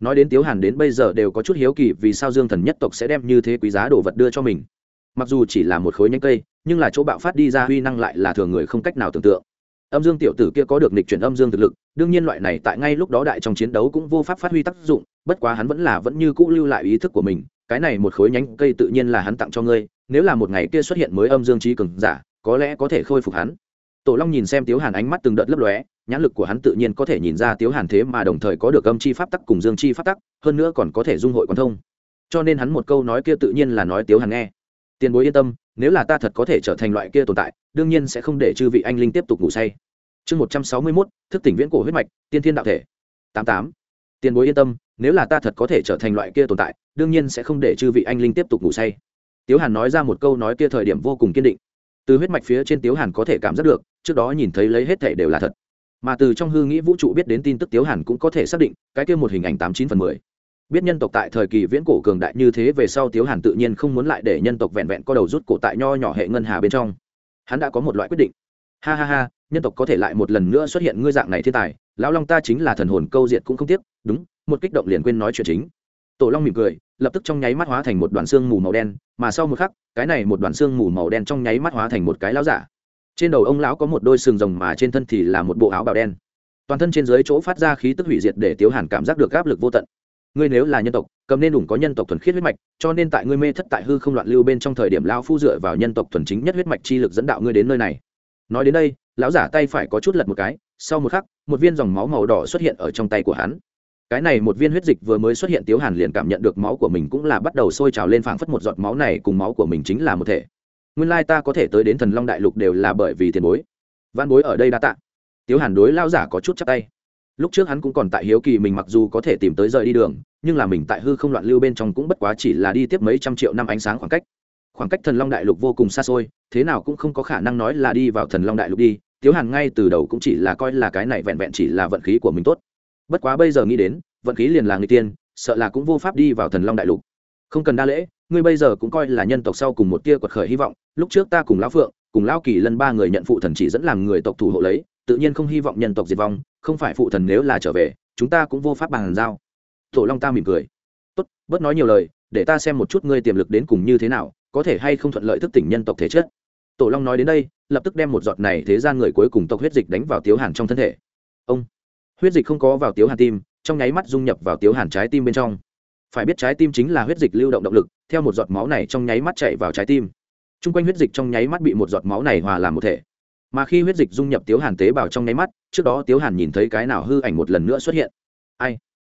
Nói đến tiếu hàn đến bây giờ đều có chút hiếu kỳ vì sao dương thần nhất tộc sẽ đem như thế quý giá đồ vật đưa cho mình. Mặc dù chỉ là một khối nhánh cây, nhưng là chỗ bạo phát đi ra huy năng lại là thường người không cách nào tưởng tượng. Âm dương tiểu tử kia có được nịch chuyển âm dương thực lực, đương nhiên loại này tại ngay lúc đó đại trong chiến đấu cũng vô pháp phát huy tác dụng, bất quá hắn vẫn là vẫn như cũ lưu lại ý thức của mình cái này một khối nhánh cây tự nhiên là hắn tặng cho ngươi, nếu là một ngày kia xuất hiện mới âm dương trí cường giả, có lẽ có thể khôi phục hắn. Tổ long nhìn xem tiếu hàn ánh mắt từng đợt lấp lóe, nhãn lực của hắn tự nhiên có thể nhìn ra tiếu hàn thế mà đồng thời có được âm chi pháp tắc cùng dương chi pháp tắc, hơn nữa còn có thể dung hội quan thông. Cho nên hắn một câu nói kia tự nhiên là nói tiếu hàn nghe. Tiền bối yên tâm, nếu là ta thật có thể trở thành loại kia tồn tại, đương nhiên sẽ không để chư vị anh linh tiếp tục ngủ say. Chương một trăm sáu mươi mốt, thức tỉnh viễn cổ huyết mạch, tiên thiên đạo thể. Tám tám. Tiền bối yên tâm nếu là ta thật có thể trở thành loại kia tồn tại, đương nhiên sẽ không để chư vị anh linh tiếp tục ngủ say. Tiếu hàn nói ra một câu nói kia thời điểm vô cùng kiên định. Từ huyết mạch phía trên tiếu hàn có thể cảm giác được, trước đó nhìn thấy lấy hết thể đều là thật. Mà từ trong hư nghĩ vũ trụ biết đến tin tức tiếu hàn cũng có thể xác định, cái kia một hình ảnh tám chín phần mười. Biết nhân tộc tại thời kỳ viễn cổ cường đại như thế về sau tiếu hàn tự nhiên không muốn lại để nhân tộc vẹn vẹn có đầu rút cổ tại nho nhỏ hệ ngân hà bên trong. Hắn đã có một loại quyết định. Ha ha ha, nhân tộc có thể lại một lần nữa xuất hiện ngươi dạng này thiên tài, lão long ta chính là thần hồn câu diệt cũng không tiếc, đúng một kích động liền quên nói chuyện chính. Tổ long mỉm cười, lập tức trong nháy mắt hóa thành một đoàn xương mù màu đen, mà sau một khắc, cái này một đoàn xương mù màu đen trong nháy mắt hóa thành một cái lão giả. Trên đầu ông lão có một đôi sừng rồng mà trên thân thì là một bộ áo bào đen. Toàn thân trên dưới chỗ phát ra khí tức hủy diệt để tiếu hàn cảm giác được áp lực vô tận. Ngươi nếu là nhân tộc, cầm nên đủ có nhân tộc thuần khiết huyết mạch, cho nên tại ngươi mê thất tại hư không loạn lưu bên trong thời điểm lao phu dựa vào nhân tộc thuần chính nhất huyết mạch chi lực dẫn đạo ngươi đến nơi này. Nói đến đây, lão giả tay phải có chút lật một cái, sau một khắc, một viên dòng máu màu đỏ xuất hiện ở trong tay của hắn cái này một viên huyết dịch vừa mới xuất hiện tiếu hàn liền cảm nhận được máu của mình cũng là bắt đầu sôi trào lên phảng phất một giọt máu này cùng máu của mình chính là một thể. Nguyên lai ta có thể tới đến thần long đại lục đều là bởi vì tiền bối. Văn bối ở đây đã tạ. Tiếu hàn đối lao giả có chút chắc tay. Lúc trước hắn cũng còn tại hiếu kỳ mình mặc dù có thể tìm tới rời đi đường, nhưng là mình tại hư không loạn lưu bên trong cũng bất quá chỉ là đi tiếp mấy trăm triệu năm ánh sáng khoảng cách. Khoảng cách thần long đại lục vô cùng xa xôi, thế nào cũng không có khả năng nói là đi vào thần long đại lục đi. Tiếu hàn ngay từ đầu cũng chỉ là coi là cái này vẹn vẹn chỉ là vận khí của mình tốt bất quá bây giờ nghĩ đến, vận khí liền là người tiên, sợ là cũng vô pháp đi vào thần long đại lục. Không cần đa lễ, ngươi bây giờ cũng coi là nhân tộc sau cùng một tia quật khởi hy vọng, lúc trước ta cùng lão phượng, cùng lão kỳ lân ba người nhận phụ thần chỉ dẫn làm người tộc thủ hộ lấy, tự nhiên không hy vọng nhân tộc diệt vong, không phải phụ thần nếu là trở về, chúng ta cũng vô pháp bàn giao. Tổ long ta mỉm cười. Tốt, bớt nói nhiều lời, để ta xem một chút ngươi tiềm lực đến cùng như thế nào, có thể hay không thuận lợi thức tỉnh nhân tộc thể chất. Tổ long nói đến đây, lập tức đem một giọt này thế gian người cuối cùng tộc huyết dịch đánh vào tiếu hàn trong thân thể. Ông huyết dịch không có vào tiếu hàn tim, trong nháy mắt dung nhập vào tiếu hàn trái tim bên trong. Phải biết trái tim chính là huyết dịch lưu động động lực, theo một giọt máu này trong nháy mắt chạy vào trái tim. T r u n g quanh huyết dịch trong nháy mắt bị một giọt máu này hòa làm một thể. Mà khi huyết dịch dung nhập tiếu hàn tế bào trong nháy mắt, trước đó tiếu hàn nhìn thấy cái nào hư ảnh một lần nữa xuất hiện. Ai?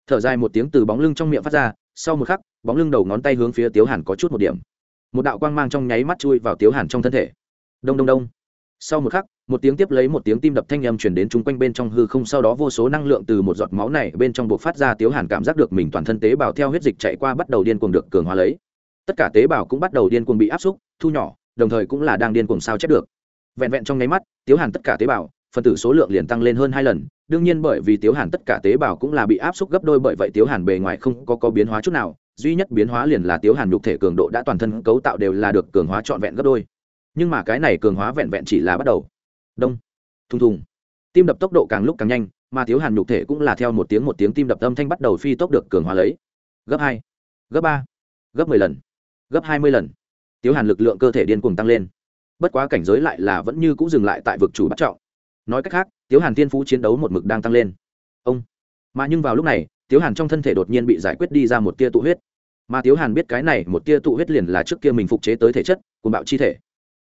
Thở dài một tiếng từ bóng lưng trong miệng phát ra, sau một khắc, bóng lưng đầu ngón tay hướng phía tiếu hàn có chút một điểm. Một đạo quang mang trong nháy mắt chui vào tiếu hàn trong thân thể. Đông đông đông. Sau một khắc một tiếng tiếp lấy một tiếng tim đập thanh âm chuyển đến chung quanh bên trong hư không sau đó vô số năng lượng từ một giọt máu này bên trong buộc phát ra tiếu hàn cảm giác được mình toàn thân tế bào theo huyết dịch chạy qua bắt đầu điên cuồng được cường hóa lấy. Tất cả tế bào cũng bắt đầu điên cuồng bị áp xúc thu nhỏ đồng thời cũng là đang điên cuồng sao chép được. Vẹn vẹn trong nháy mắt tiếu hàn tất cả tế bào phần tử số lượng liền tăng lên hơn hai lần. Đương nhiên bởi vì tiếu hàn tất cả tế bào cũng là bị áp xúc gấp đôi bởi vậy tiếu hàn bề ngoài không có, có biến hóa chút nào duy nhất biến hóa liền là tiếu hàn nhục thể cường độ đã toàn thân cấu tạo đều là được cường hóa trọn vẹn gấp đôi. Nhưng mà cái này cường hóa vẹn vẹn chỉ là bắt đầu đông. Thùng thùng. Tim đập tốc độ càng lúc càng nhanh, mà thiếu hàn nhục thể cũng là theo một tiếng một tiếng tim đập âm thanh bắt đầu phi tốc được cường hóa lấy. Gấp hai, gấp ba, gấp mười lần, gấp hai mươi lần. Thiếu hàn lực lượng cơ thể điên cuồng tăng lên. Bất quá cảnh giới lại là vẫn như c ũ dừng lại tại vực chủ bắt trọng. Nói cách khác, thiếu hàn tiên phú chiến đấu một mực đang tăng lên. Ông. Mà nhưng vào lúc này, thiếu hàn trong thân thể đột nhiên bị giải quyết đi ra một tia tụ huyết. Mà thiếu hàn biết cái này một tia tụ huyết liền là trước kia mình phục chế tới thể chất của bạo chi thể.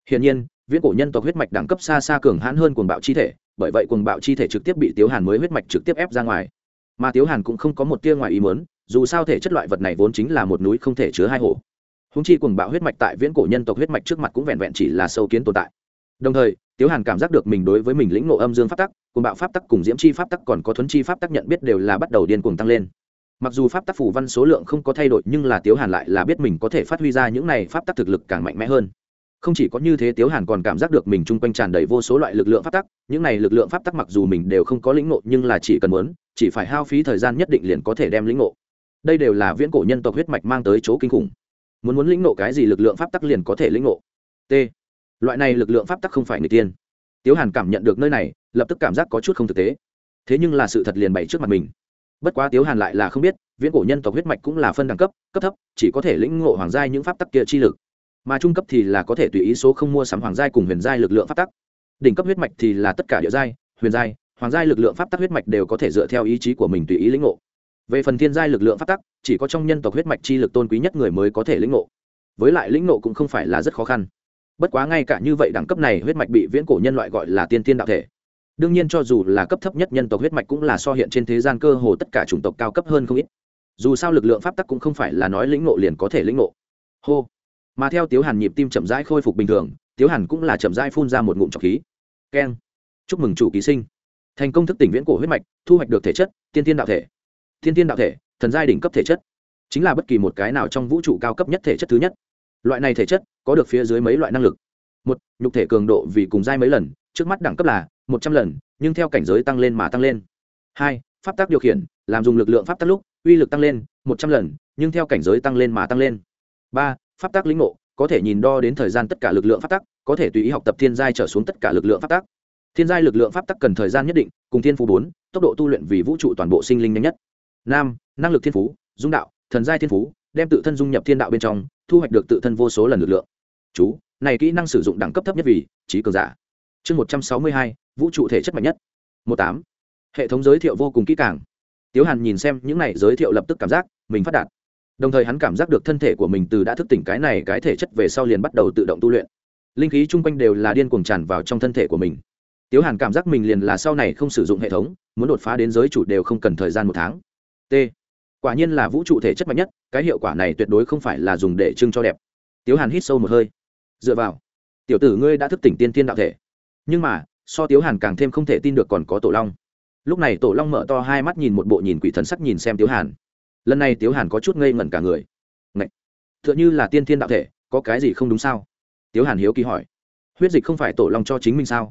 Hiển nhiên viễn cổ nhân tộc huyết mạch đẳng cấp xa xa cường hãn hơn cuồng bạo chi thể, bởi vậy cuồng bạo chi thể trực tiếp bị tiếu hàn mới huyết mạch trực tiếp ép ra ngoài. Mà tiếu hàn cũng không có một tia ngoài ý mớn dù sao thể chất loại vật này vốn chính là một núi không thể chứa hai hổ. Húng chi cuồng bạo huyết mạch tại viễn cổ nhân tộc huyết mạch trước mặt cũng vẹn vẹn chỉ là sâu kiến tồn tại. Đồng thời, tiếu hàn cảm giác được mình đối với mình lĩnh ngộ âm dương pháp tắc, cuồng bạo pháp tắc cùng diễm chi pháp tắc còn có thuấn chi pháp tắc nhận biết đều là bắt đầu điên cuồng tăng lên. Mặc dù pháp tắc phủ văn số lượng không có thay đổi nhưng là tiếu hàn lại là biết mình có thể phát huy ra những này pháp tắc thực lực càng mạnh mẽ hơn không chỉ có như thế tiếu hàn còn cảm giác được mình chung quanh tràn đầy vô số loại lực lượng pháp tắc, những này lực lượng pháp tắc mặc dù mình đều không có lĩnh ngộ nhưng là chỉ cần muốn, chỉ phải hao phí thời gian nhất định liền có thể đem lĩnh ngộ. Đây đều là viễn cổ nhân tộc huyết mạch mang tới chỗ kinh khủng. Muốn muốn lĩnh ngộ cái gì lực lượng pháp tắc liền có thể lĩnh ngộ. T. Loại này lực lượng pháp tắc không phải người tiên. Tiếu hàn cảm nhận được nơi này, lập tức cảm giác có chút không thực tế. Thế nhưng là sự thật liền bày trước mặt mình. Bất quá tiếu hàn lại là không biết, viễn cổ nhân tộc huyết mạch cũng là phân đẳng cấp cấp thấp, chỉ có thể lĩnh ngộ hoàng gia những pháp tắc kia chi lực mà trung cấp thì là có thể tùy ý số không mua sắm hoàng giai cùng huyền giai lực lượng pháp tắc. Đỉnh cấp huyết mạch thì là tất cả địa giai, huyền giai, hoàng giai lực lượng pháp tắc huyết mạch đều có thể dựa theo ý chí của mình tùy ý lĩnh ngộ. Về phần thiên giai lực lượng pháp tắc, chỉ có trong nhân tộc huyết mạch chi lực tôn quý nhất người mới có thể lĩnh ngộ. Với lại lĩnh ngộ cũng không phải là rất khó khăn. Bất quá ngay cả như vậy đẳng cấp này huyết mạch bị viễn cổ nhân loại gọi là tiên tiên đạo thể. Đương nhiên cho dù là cấp thấp nhất nhân tộc huyết mạch cũng là so hiện trên thế gian cơ hồ tất cả chủng tộc cao cấp hơn không ít. Dù sao lực lượng pháp tắc cũng không phải là nói lĩnh ngộ liền có thể lĩnh ngộ. Hô mà theo tiếu hàn nhịp tim chậm rãi khôi phục bình thường, tiếu hàn cũng là chậm rãi phun ra một ngụm trọc khí. Keng. Chúc mừng chủ ký sinh. Thành công thức tỉnh viễn cổ huyết mạch, thu hoạch được thể chất, tiên tiên đạo thể. Tiên tiên đạo thể, thần giai đỉnh cấp thể chất. Chính là bất kỳ một cái nào trong vũ trụ cao cấp nhất thể chất thứ nhất. Loại này thể chất, có được phía dưới mấy loại năng lực. Một, nhục thể cường độ vì cùng giai mấy lần, trước mắt đẳng cấp là một trăm lần, nhưng theo cảnh giới tăng lên mà tăng lên. Hai, pháp tác điều khiển, làm dùng lực lượng pháp tác lúc, uy lực tăng lên một trăm lần, nhưng theo cảnh giới tăng lên mà tăng lên. Ba pháp tắc lĩnh ngộ, có thể nhìn đo đến thời gian tất cả lực lượng pháp tắc, có thể tùy ý học tập thiên giai trở xuống tất cả lực lượng pháp tắc. Thiên giai lực lượng pháp tắc cần thời gian nhất định, cùng thiên phú bốn, tốc độ tu luyện vì vũ trụ toàn bộ sinh linh nhanh nhất. Năm năng lực thiên phú, dung đạo, thần giai thiên phú, đem tự thân dung nhập thiên đạo bên trong, thu hoạch được tự thân vô số lần lực lượng. Chú, này kỹ năng sử dụng đẳng cấp thấp nhất vì trí cường giả. Chương một trăm sáu mươi hai, vũ trụ thể chất mạnh nhất. Một tám, hệ thống giới thiệu vô cùng kỹ càng. Tiếu hàn nhìn xem những này giới thiệu lập tức cảm giác mình phát đạt đồng thời hắn cảm giác được thân thể của mình từ đã thức tỉnh cái này cái thể chất về sau liền bắt đầu tự động tu luyện. Linh khí chung quanh đều là điên cuồng tràn vào trong thân thể của mình. Tiếu hàn cảm giác mình liền là sau này không sử dụng hệ thống, muốn đột phá đến giới chủ đều không cần thời gian một tháng. T. Quả nhiên là vũ trụ thể chất mạnh nhất, cái hiệu quả này tuyệt đối không phải là dùng để trưng cho đẹp. Tiếu hàn hít sâu một hơi. Dựa vào, tiểu tử ngươi đã thức tỉnh tiên tiên đạo thể. Nhưng mà, so tiếu hàn càng thêm không thể tin được còn có tổ long. Lúc này tổ long mở to hai mắt nhìn một bộ nhìn quỷ thần sắc nhìn xem tiếu hàn lần này tiếu hàn có chút ngây ngẩn cả người. Ngậy! t h ư ợ n h ư là tiên thiên đạo thể, có cái gì không đúng sao? Tiếu hàn hiếu kỳ hỏi. Huyết dịch không phải tổ long cho chính mình sao?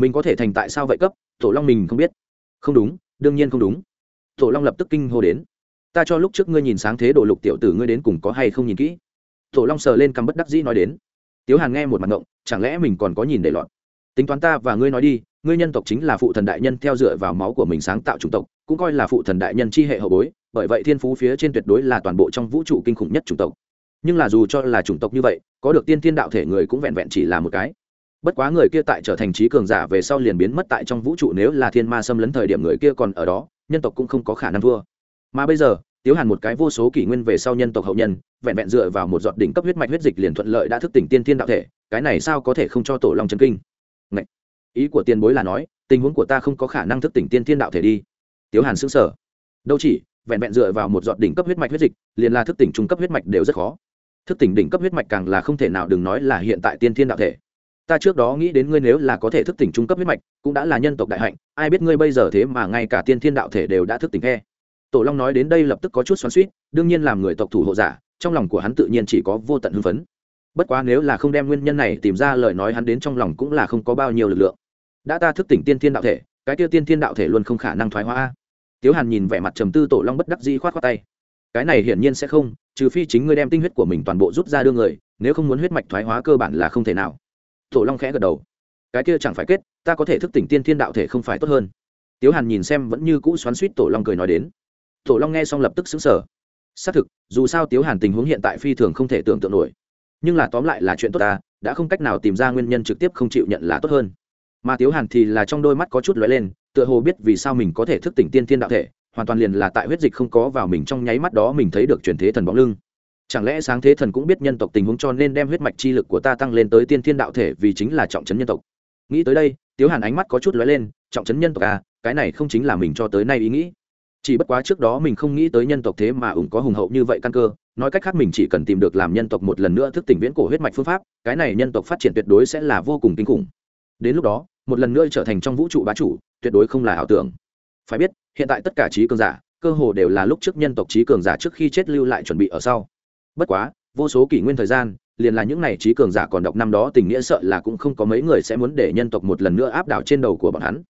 Mình có thể thành tại sao vậy cấp? Tổ long mình không biết. Không đúng, đương nhiên không đúng. Tổ long lập tức kinh hô đến. Ta cho lúc trước ngươi nhìn sáng thế đồ lục tiểu tử ngươi đến cùng có hay không nhìn kỹ? Tổ long sờ lên cằm bất đắc dĩ nói đến. Tiếu hàn nghe một mặt ngộng, chẳng lẽ mình còn có nhìn để lọt? Tính toán ta và ngươi nói đi ngươi nhân tộc chính là phụ thần đại nhân theo dựa vào máu của mình sáng tạo chủng tộc, cũng coi là phụ thần đại nhân chi hệ hậu bối, bởi vậy thiên phú phía trên tuyệt đối là toàn bộ trong vũ trụ kinh khủng nhất chủng tộc. Nhưng là dù cho là chủng tộc như vậy, có được tiên thiên đạo thể người cũng vẹn vẹn chỉ là một cái. Bất quá người kia tại trở thành trí cường giả về sau liền biến mất tại trong vũ trụ nếu là thiên ma xâm lấn thời điểm người kia còn ở đó, nhân tộc cũng không có khả năng thua. Mà bây giờ, tiếu hàn một cái vô số kỷ nguyên về sau nhân tộc hậu nhân, vẹn vẹn dựa vào một giọt đỉnh cấp huyết mạch huyết dịch liền thuận lợi đã thức tỉnh tiên thiên đạo thể, cái này sao có thể không cho tổ long chân kinh? Ngậy! Ý của tiền bối là nói, tình huống của ta không có khả năng thức tỉnh tiên thiên đạo thể đi. Tiếu hàn xứng sở đâu chỉ, vẹn vẹn dựa vào một giọt đỉnh cấp huyết mạch huyết dịch, liền là thức tỉnh trung cấp huyết mạch đều rất khó. Thức tỉnh đỉnh cấp huyết mạch càng là không thể nào đừng nói là hiện tại tiên thiên đạo thể. Ta trước đó nghĩ đến ngươi nếu là có thể thức tỉnh trung cấp huyết mạch, cũng đã là nhân tộc đại hạnh, ai biết ngươi bây giờ thế mà ngay cả tiên thiên đạo thể đều đã thức tỉnh he. Tổ long nói đến đây lập tức có chút xoắn suýt đương nhiên làm người tộc thủ hộ giả, trong lòng của hắn tự nhiên chỉ có vô tận hưng phấn. Bất quá nếu là không đem nguyên nhân này tìm ra lời nói hắn đến trong lòng cũng là không có bao nhiêu lực lượng đã ta thức tỉnh tiên thiên đạo thể, cái tiêu tiên thiên đạo thể luôn không khả năng thoái hóa. Tiếu hàn nhìn vẻ mặt trầm tư tổ long bất đắc dĩ khoát khoát tay. Cái này hiển nhiên sẽ không, trừ phi chính ngươi đem tinh huyết của mình toàn bộ rút ra đưa người, nếu không muốn huyết mạch thoái hóa cơ bản là không thể nào. Tổ long khẽ gật đầu. Cái kia chẳng phải kết, ta có thể thức tỉnh tiên thiên đạo thể không phải tốt hơn. Tiếu hàn nhìn xem vẫn như cũ xoắn suýt tổ long cười nói đến. Tổ long nghe xong lập tức xứng sở xác thực, dù sao tiếu hàn tình huống hiện tại phi thường không thể tưởng tượng nổi. Nhưng là tóm lại là chuyện tốt ta, đã không cách nào tìm ra nguyên nhân trực tiếp không chịu nhận là tốt hơn mà tiếu hàn thì là trong đôi mắt có chút lóe lên, tựa hồ biết vì sao mình có thể thức tỉnh tiên thiên đạo thể, hoàn toàn liền là tại huyết dịch không có vào mình trong nháy mắt đó mình thấy được truyền thế thần bóng lưng. Chẳng lẽ sáng thế thần cũng biết nhân tộc tình huống cho nên đem huyết mạch chi lực của ta tăng lên tới tiên thiên đạo thể vì chính là trọng trấn nhân tộc? Nghĩ tới đây, tiếu hàn ánh mắt có chút lóe lên, trọng trấn nhân tộc à cái này không chính là mình cho tới nay ý nghĩ. Chỉ bất quá trước đó mình không nghĩ tới nhân tộc thế mà ủng có hùng hậu như vậy căn cơ, nói cách khác mình chỉ cần tìm được làm nhân tộc một lần nữa thức tỉnh viễn cổ huyết mạch phương pháp, cái này nhân tộc phát triển tuyệt đối sẽ là vô cùng kinh khủng. Đến lúc đó một lần nữa trở thành trong vũ trụ bá chủ, tuyệt đối không là ảo tưởng. Phải biết, hiện tại tất cả trí cường giả, cơ hồ đều là lúc trước nhân tộc trí cường giả trước khi chết lưu lại chuẩn bị ở sau. Bất quá, vô số kỷ nguyên thời gian, liền là những n à y trí cường giả còn đọc năm đó tình nghĩa sợ là cũng không có mấy người sẽ muốn để nhân tộc một lần nữa áp đảo trên đầu của bọn hắn.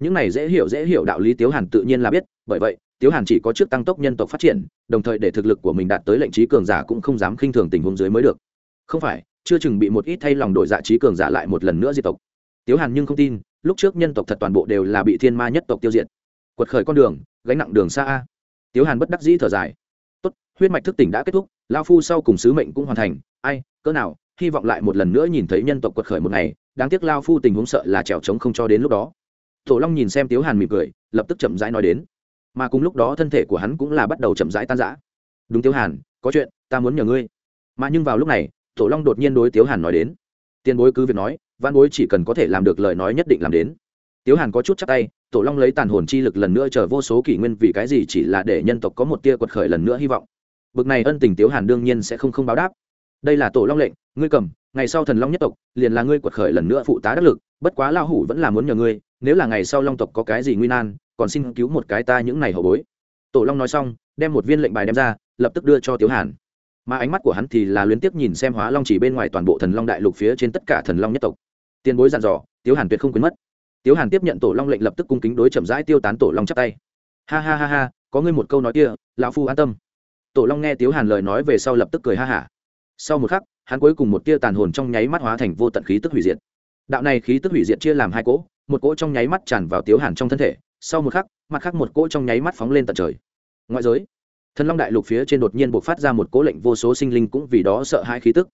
Những này dễ hiểu dễ hiểu đạo lý tiếu hàn tự nhiên là biết, bởi vậy, tiếu hàn chỉ có trước tăng tốc nhân tộc phát triển, đồng thời để thực lực của mình đạt tới lệnh trí cường giả cũng không dám khinh thường tình huống dưới mới được. Không phải, chưa chừng bị một ít thay lòng đổi dạ trí cường giả lại một lần nữa di tộc tiếu hàn nhưng không tin, lúc trước nhân tộc thật toàn bộ đều là bị thiên ma nhất tộc tiêu diệt. Quật khởi con đường, gánh nặng đường xa a. Tiếu hàn bất đắc dĩ thở dài. Tốt, huyết mạch thức tỉnh đã kết thúc lao phu sau cùng sứ mệnh cũng hoàn thành. Ai, cỡ nào, hy vọng lại một lần nữa nhìn thấy nhân tộc quật khởi một ngày, đáng tiếc lao phu tình huống sợ là trèo trống không cho đến lúc đó. Tổ long nhìn xem tiếu hàn mỉm cười, lập tức chậm rãi nói đến. Mà cùng lúc đó thân thể của hắn cũng là bắt đầu chậm rãi tan rã. Đúng tiếu hàn, có chuyện, ta muốn nhờ ngươi. Mà nhưng vào lúc này, tổ long đột nhiên đối tiếu hàn nói đến. Tiền bối cứ việc nói văn bối chỉ cần có thể làm được lời nói nhất định làm đến. Tiếu hàn có chút chắc tay, tổ long lấy tàn hồn chi lực lần nữa chờ vô số kỷ nguyên vì cái gì chỉ là để nhân tộc có một tia quật khởi lần nữa hy vọng. Bực này ân tình tiếu hàn đương nhiên sẽ không không báo đáp. Đây là tổ long lệnh, ngươi cầm, ngày sau thần long nhất tộc, liền là ngươi quật khởi lần nữa phụ tá đắc lực, bất quá lao hủ vẫn là muốn nhờ ngươi, nếu là ngày sau long tộc có cái gì nguy nan, còn xin cứu một cái ta những ngày hậu bối. Tổ long nói xong, đem một viên lệnh bài đem ra, lập tức đưa cho tiếu hàn mà ánh mắt của hắn thì là luyến tiếp nhìn xem hóa long chỉ bên ngoài toàn bộ thần long đại lục phía trên tất cả thần long nhất tộc. Tiền bối dặn dò, tiếu hàn tuyệt không quên mất. Tiếu hàn tiếp nhận tổ long lệnh lập tức cung kính đối chậm rãi tiêu tán tổ long chắp tay. Ha ha ha ha, có ngươi một câu nói kia, lão phu an tâm. Tổ long nghe tiếu hàn lời nói về sau lập tức cười ha hả. Sau một khắc, hắn cuối cùng một tia tàn hồn trong nháy mắt hóa thành vô tận khí tức hủy diệt. Đạo này khí tức hủy diệt chia làm hai cỗ, một cỗ trong nháy mắt tràn vào tiếu hàn trong thân thể, sau một khắc, mặt khác một cỗ trong nháy mắt phóng lên tận trời. Ngoại giới thần long đại lục phía trên đột nhiên buộc phát ra một cỗ lệnh vô số sinh linh cũng vì đó sợ hãi khí tức.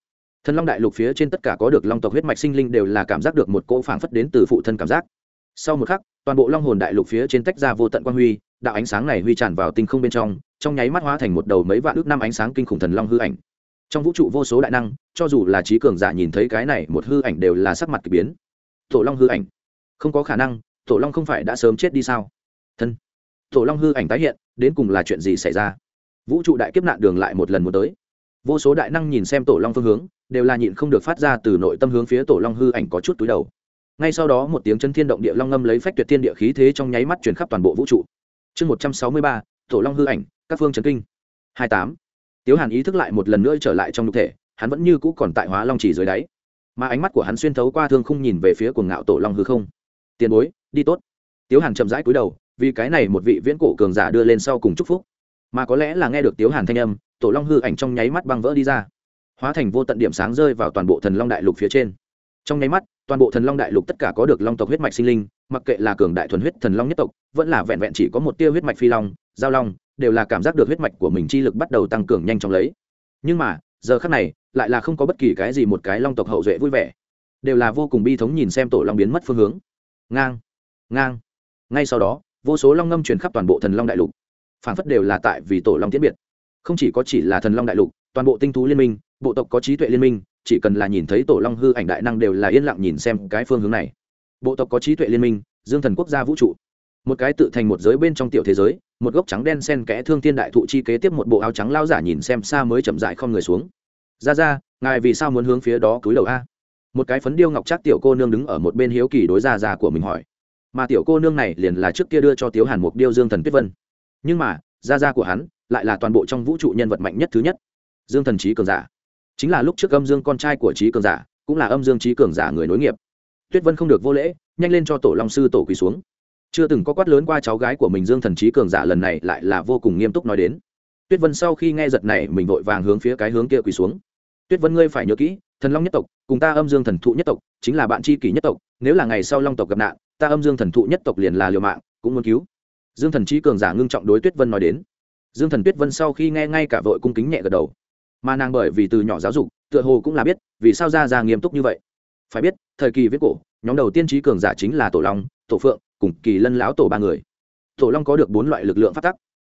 Thần long đại lục phía trên tất cả có được long tộc huyết mạch sinh linh đều là cảm giác được một cỗ phảng phất đến từ phụ thân cảm giác. Sau một khắc, toàn bộ long hồn đại lục phía trên tách ra vô tận quang huy, đạo ánh sáng này huy tràn vào tinh không bên trong trong nháy mắt hóa thành một đầu mấy vạn ước năm ánh sáng kinh khủng thần long hư ảnh. Trong vũ trụ vô số đại năng, cho dù là trí cường giả nhìn thấy cái này một hư ảnh đều là sắc mặt k ỳ biến. Tổ long hư ảnh. Không có khả năng, tổ long không phải đã sớm chết đi sao? Thân. Tổ long hư ảnh tái hiện, đến cùng là chuyện gì xảy ra? Vũ trụ đại kiếp nạn đường lại một lần một tới. Vô số đại năng nhìn xem tổ long phương hướng, đều là nhịn không được phát ra từ nội tâm hướng phía tổ long hư ảnh có chút túi đầu. Ngay sau đó một tiếng chân thiên động địa long ngâm lấy phách tuyệt thiên địa khí thế trong nháy mắt chuyển khắp toàn bộ vũ trụ. Chương một trăm sáu mươi ba, tổ long hư ảnh, các phương trấn kinh. Hai tám. Tiếu hàn ý thức lại một lần nữa trở lại trong nhục thể, hắn vẫn như cũ còn tại hóa long chỉ dưới đáy. Mà ánh mắt của hắn xuyên thấu qua thương không nhìn về phía cuồng ngạo tổ long hư không. Tiền bối, đi tốt. Tiếu hàn chậm rãi cúi đầu, vì cái này một vị viễn cổ cường giả đưa lên sau cùng chúc phúc mà có lẽ là nghe được tiếu hàn thanh âm, tổ long hư ảnh trong nháy mắt băng vỡ đi ra. Hóa thành vô tận điểm sáng rơi vào toàn bộ thần long đại lục phía trên. Trong nháy mắt, toàn bộ thần long đại lục tất cả có được long tộc huyết mạch sinh linh, mặc kệ là cường đại thuần huyết thần long nhất tộc, vẫn là vẹn vẹn chỉ có một tia huyết mạch phi long, giao long, đều là cảm giác được huyết mạch của mình chi lực bắt đầu tăng cường nhanh chóng lấy. Nhưng mà, giờ khác này, lại là không có bất kỳ cái gì một cái long tộc hậu duệ vui vẻ. Đều là vô cùng bi thống nhìn xem tổ long biến mất phương hướng. Ngang ngang. Ngay sau đó, vô số long ngâm truyền khắp toàn bộ thần long đại lục phản phất đều là tại vì tổ long tiễn biệt. Không chỉ có chỉ là thần long đại lục, toàn bộ tinh thú liên minh, bộ tộc có trí tuệ liên minh, chỉ cần là nhìn thấy tổ long hư ảnh đại năng đều là yên lặng nhìn xem cái phương hướng này. Bộ tộc có trí tuệ liên minh, dương thần quốc gia vũ trụ. Một cái tự thành một giới bên trong tiểu thế giới, một gốc trắng đen sen kẽ thương thiên đại thụ chi kế tiếp một bộ áo trắng lao giả nhìn xem xa mới chậm dại không người xuống. Ra ra, ngài vì sao muốn hướng phía đó cúi đầu a? Một cái phấn điêu ngọc chắc tiểu cô nương đứng ở một bên hiếu kỳ đối ra già của mình hỏi. Mà tiểu cô nương này liền là trước kia đưa cho tiếu hàn mục điêu dương thần tuyết vân nhưng mà, gia gia của hắn lại là toàn bộ trong vũ trụ nhân vật mạnh nhất thứ nhất. Dương thần trí cường giả. Chính là lúc trước âm dương con trai của trí cường giả, cũng là âm dương trí cường giả người nối nghiệp. Tuyết vân không được vô lễ, nhanh lên cho tổ long sư tổ quỳ xuống. Chưa từng có quát lớn qua cháu gái của mình dương thần trí cường giả lần này lại là vô cùng nghiêm túc nói đến. Tuyết vân sau khi nghe giật này, mình vội vàng hướng phía cái hướng kia quỳ xuống. Tuyết vân ngươi phải nhớ kỹ, thần long nhất tộc cùng ta âm dương thần thụ nhất tộc chính là bạn tri kỷ nhất tộc, nếu là ngày sau long tộc gặp nạn, ta âm dương thần thụ nhất tộc liền là liều mạng, cũng muốn cứu dương thần trí cường giả ngưng trọng đối tuyết vân nói đến. Dương thần tuyết vân sau khi nghe ngay cả vội cung kính nhẹ gật đầu. Mà nàng bởi vì từ nhỏ giáo dục, tựa hồ cũng là biết, vì sao ra ra nghiêm túc như vậy. Phải biết, thời kỳ viết cổ, nhóm đầu tiên trí cường giả chính là tổ long, tổ phượng, cùng kỳ lân lão tổ ba người. Tổ long có được bốn loại lực lượng phát tắc,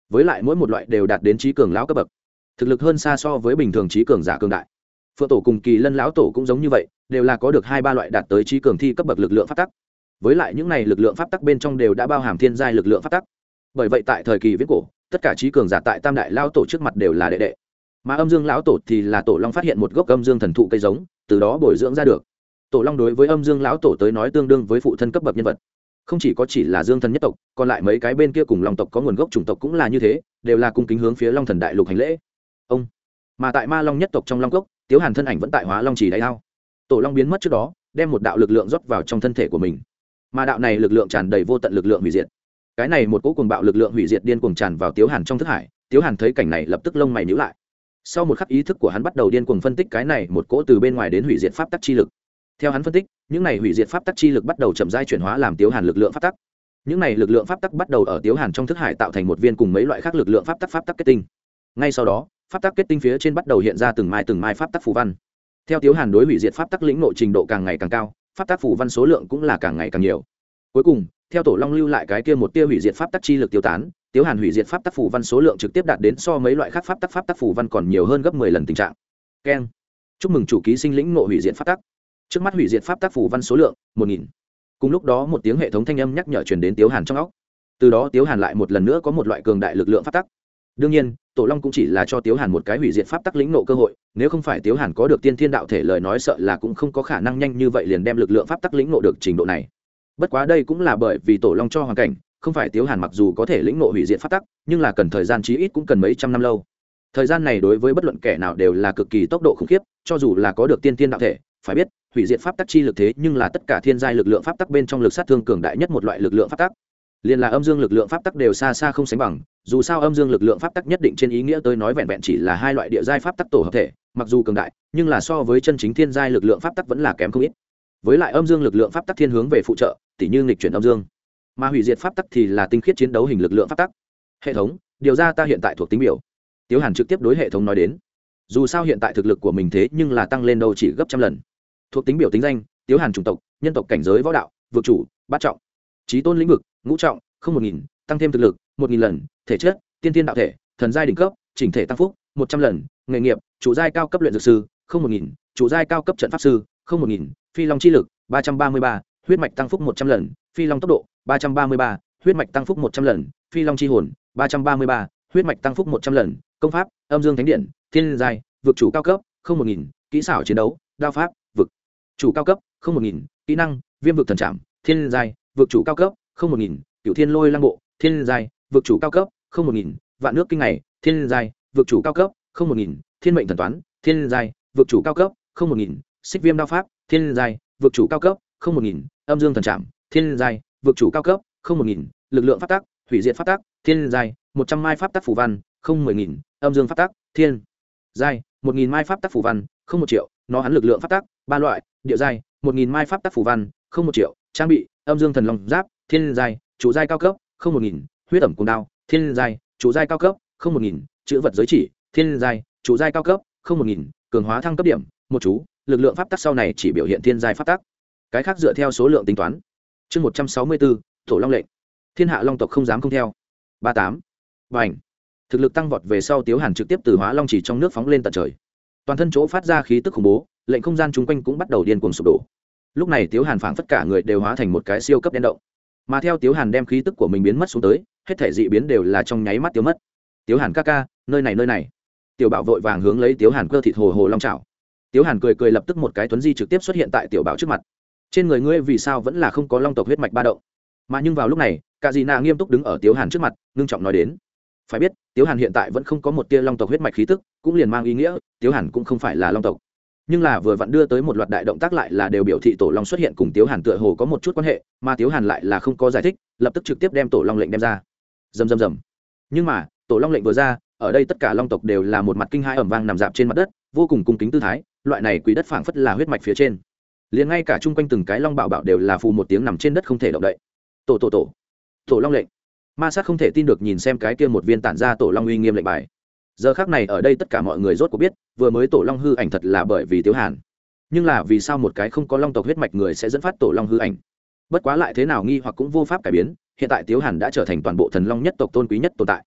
với lại mỗi một loại đều đạt đến trí cường lão cấp bậc. Thực lực hơn xa so với bình thường trí cường giả cường đại. Phượng tổ cùng kỳ lân lão tổ cũng giống như vậy, đều là có được hai ba loại đạt tới trí cường thi cấp bậc lực lượng phát tắc với lại những này lực lượng pháp tắc bên trong đều đã bao hàm thiên giai lực lượng pháp tắc. Bởi vậy tại thời kỳ viết cổ, tất cả trí cường giả tại tam đại lao tổ trước mặt đều là đệ đệ. Mà âm dương lão tổ thì là tổ long phát hiện một gốc âm dương thần thụ cây giống, từ đó bồi dưỡng ra được. Tổ long đối với âm dương lão tổ tới nói tương đương với phụ thân cấp bậc nhân vật. Không chỉ có chỉ là dương thần nhất tộc, còn lại mấy cái bên kia cùng long tộc có nguồn gốc chủng tộc cũng là như thế, đều là cung kính hướng phía long thần đại lục hành lễ. Ông. Mà tại ma long nhất tộc trong long cốc, tiếu hàn thân ảnh vẫn tại hóa long trì đại ao. Tổ long biến mất trước đó, đem một đạo lực lượng rót vào trong thân thể của mình mà đạo này lực lượng tràn đầy vô tận lực lượng hủy diệt. Cái này một cỗ cuồng bạo lực lượng hủy diệt điên cuồng tràn vào tiếu hàn trong thức hải, tiếu hàn thấy cảnh này lập tức lông mày nhữ lại. Sau một khắc ý thức của hắn bắt đầu điên cuồng phân tích cái này một cỗ từ bên ngoài đến hủy diệt pháp tắc chi lực. Theo hắn phân tích, những này hủy diệt pháp tắc chi lực bắt đầu chậm rãi chuyển hóa làm tiếu hàn lực lượng pháp tắc. Những này lực lượng pháp tắc bắt đầu ở tiếu hàn trong thức hải tạo thành một viên cùng mấy loại khác lực lượng pháp tắc pháp tắc kết tinh. Ngay sau đó, pháp tắc kết tinh phía trên bắt đầu hiện ra từng mai từng mai pháp tắc phù văn. Theo tiếu hàn đối hủy diệt pháp tắc lĩnh nội trình độ càng ngày càng cao pháp tác phủ văn số lượng cũng là càng ngày càng nhiều. Cuối cùng, theo tổ long lưu lại cái kia một tia hủy diệt pháp tắc chi lực tiêu tán, tiếu hàn hủy diệt pháp tác phủ văn số lượng trực tiếp đạt đến so mấy loại khác pháp tác pháp tác phủ văn còn nhiều hơn gấp mười lần tình trạng. Keng. Chúc mừng chủ ký sinh lĩnh nộ hủy diệt pháp tắc trước mắt hủy diệt pháp tác phủ văn số lượng, một nghìn. Cùng lúc đó một tiếng hệ thống thanh âm nhắc nhở truyền đến tiếu hàn trong óc. Từ đó tiếu hàn lại một lần nữa có một loại cường đại lực lượng pháp tắc đương nhiên, tổ long cũng chỉ là cho tiếu hàn một cái hủy diệt pháp tắc lĩnh nộ cơ hội, nếu không phải tiếu hàn có được tiên thiên đạo thể lời nói sợ là cũng không có khả năng nhanh như vậy liền đem lực lượng pháp tắc lĩnh nộ được trình độ này. Bất quá đây cũng là bởi vì tổ long cho hoàn cảnh, không phải tiếu hàn mặc dù có thể lĩnh nộ hủy diệt pháp tắc, nhưng là cần thời gian chí ít cũng cần mấy trăm năm lâu. Thời gian này đối với bất luận kẻ nào đều là cực kỳ tốc độ khủng khiếp, cho dù là có được tiên thiên đạo thể, phải biết, hủy diệt pháp tắc chi lực thế nhưng là tất cả thiên giai lực lượng pháp tắc bên trong lực sát thương cường đại nhất một loại lực lượng pháp tắc liền là âm dương lực lượng pháp tắc đều xa xa không sánh bằng, dù sao âm dương lực lượng pháp tắc nhất định trên ý nghĩa tôi nói vẹn vẹn chỉ là hai loại địa giai pháp tắc tổ hợp thể, mặc dù cường đại, nhưng là so với chân chính thiên giai lực lượng pháp tắc vẫn là kém không ít. Với lại âm dương lực lượng pháp tắc thiên hướng về phụ trợ, tỉ như nghịch chuyển âm dương. Mà hủy diệt pháp tắc thì là tinh khiết chiến đấu hình lực lượng pháp tắc. Hệ thống, điều ra ta hiện tại thuộc tính biểu. Tiếu hàn trực tiếp đối hệ thống nói đến. Dù sao hiện tại thực lực của mình thế nhưng là tăng lên đâu chỉ gấp trăm lần. Thuộc tính biểu tính danh, tiếu hàn chủng tộc, nhân tộc cảnh giới võ đạo vượt chủ, bát trọng trí tôn lĩnh vực, ngũ trọng, không một nghìn, tăng thêm thực lực, một nghìn lần, thể chất, tiên tiên đạo thể, thần giai đỉnh cấp, chỉnh thể tăng phúc, một trăm lần, nghề nghiệp, chủ giai cao cấp luyện dược sư, không một nghìn, chủ giai cao cấp trận pháp sư, không một nghìn, phi long chi lực, ba trăm ba mươi ba, huyết mạch tăng phúc một trăm lần, phi long tốc độ, ba trăm ba mươi ba, huyết mạch tăng phúc một trăm lần, phi long chi hồn, ba trăm ba mươi ba, huyết mạch tăng phúc một trăm lần, công pháp, âm dương thánh điện, thiên giai, vực chủ cao cấp, không một nghìn, kỹ xảo chiến đấu, đao pháp, vực chủ cao cấp, không một nghìn, kỹ năng, viêm vực thần trạm thiên giai vực chủ cao cấp, không một nghìn cựu thiên lôi lăng bộ, thiên giai, vực chủ cao cấp, không một nghìn, vạn nước kinh này thiên giai, vực chủ cao cấp, không một nghìn, thiên mệnh thần toán, thiên giai, vực chủ cao cấp, không một nghìn, xích viêm đao pháp, thiên giai, vực chủ cao cấp, không một nghìn, âm dương thần trạm thiên giai, vực chủ cao cấp, không một nghìn, lực lượng phát tác hủy diệt phát tác thiên giai, một trăm mai pháp tác phủ văn, không mười nghìn, âm dương phát tác thiên giai, một nghìn mai pháp tác phủ văn, không một triệu, nó hắn lực lượng phát tác ba loại, địa giai, một nghìn mai pháp tác phủ văn, không một triệu, trang bị âm dương thần long giáp, thiên giai, chủ giai cao cấp, không một nghìn, huyết ẩm cùng đao, thiên giai, chủ giai cao cấp, không một nghìn, chữ vật giới chỉ, thiên giai, chủ giai cao cấp, không một nghìn, cường hóa thăng cấp điểm, một chú, lực lượng pháp tắc sau này chỉ biểu hiện thiên giai pháp tắc. Cái khác dựa theo số lượng tính toán. Chương một trăm sáu mươi bốn, Thổ long lệnh. Thiên hạ long tộc không dám không theo. Ba tám. Và ảnh thực lực tăng vọt về sau tiếu hàn trực tiếp từ hóa long chỉ trong nước phóng lên tận trời. Toàn thân chỗ phát ra khí tức khủng bố, lệnh không gian chung quanh cũng bắt đầu điên cuồng sụp đổ lúc này tiếu hàn phảng tất cả người đều hóa thành một cái siêu cấp đen động. Mà theo tiếu hàn đem khí tức của mình biến mất xuống tới, hết thể dị biến đều là trong nháy mắt tiêu mất. Tiếu hàn ca ca, nơi này nơi này. Tiểu bảo vội vàng hướng lấy tiếu hàn cơ thịt hồ hồ long trào tiếu hàn cười cười lập tức một cái tuấn di trực tiếp xuất hiện tại tiểu bảo trước mặt. Trên người ngươi vì sao vẫn là không có long tộc huyết mạch ba động? Mà nhưng vào lúc này cả dì nạ nghiêm túc đứng ở tiếu hàn trước mặt, ngưng trọng nói đến. Phải biết, tiếu hàn hiện tại vẫn không có một tia long tộc huyết mạch khí tức, cũng liền mang ý nghĩa, tiếu hàn cũng không phải là long tộc nhưng là vừa vặn đưa tới một loạt đại động tác lại là đều biểu thị tổ long xuất hiện cùng tiếu hàn tựa hồ có một chút quan hệ, mà tiếu hàn lại là không có giải thích, lập tức trực tiếp đem tổ long lệnh đem ra. Dầm dầm dầm nhưng mà, tổ long lệnh vừa ra, ở đây tất cả long tộc đều là một mặt kinh hai ẩm vang nằm dạp trên mặt đất, vô cùng cung kính tư thái, loại này quý đất phảng phất là huyết mạch phía trên. Liền ngay cả chung quanh từng cái long bảo bảo đều là phù một tiếng nằm trên đất không thể động đậy. Tổ tổ tổ. Tổ long lệnh. Ma sát không thể tin được nhìn xem cái kia một viên tản ra tổ long uy nghiêm lệnh bài giờ khác này ở đây tất cả mọi người rốt cuộc biết, vừa mới tổ long hư ảnh thật là bởi vì tiếu hàn. Nhưng là vì sao một cái không có long tộc huyết mạch người sẽ dẫn phát tổ long hư ảnh? Bất quá lại thế nào nghi hoặc cũng vô pháp cải biến, hiện tại tiếu hàn đã trở thành toàn bộ thần long nhất tộc tôn quý nhất tồn tại.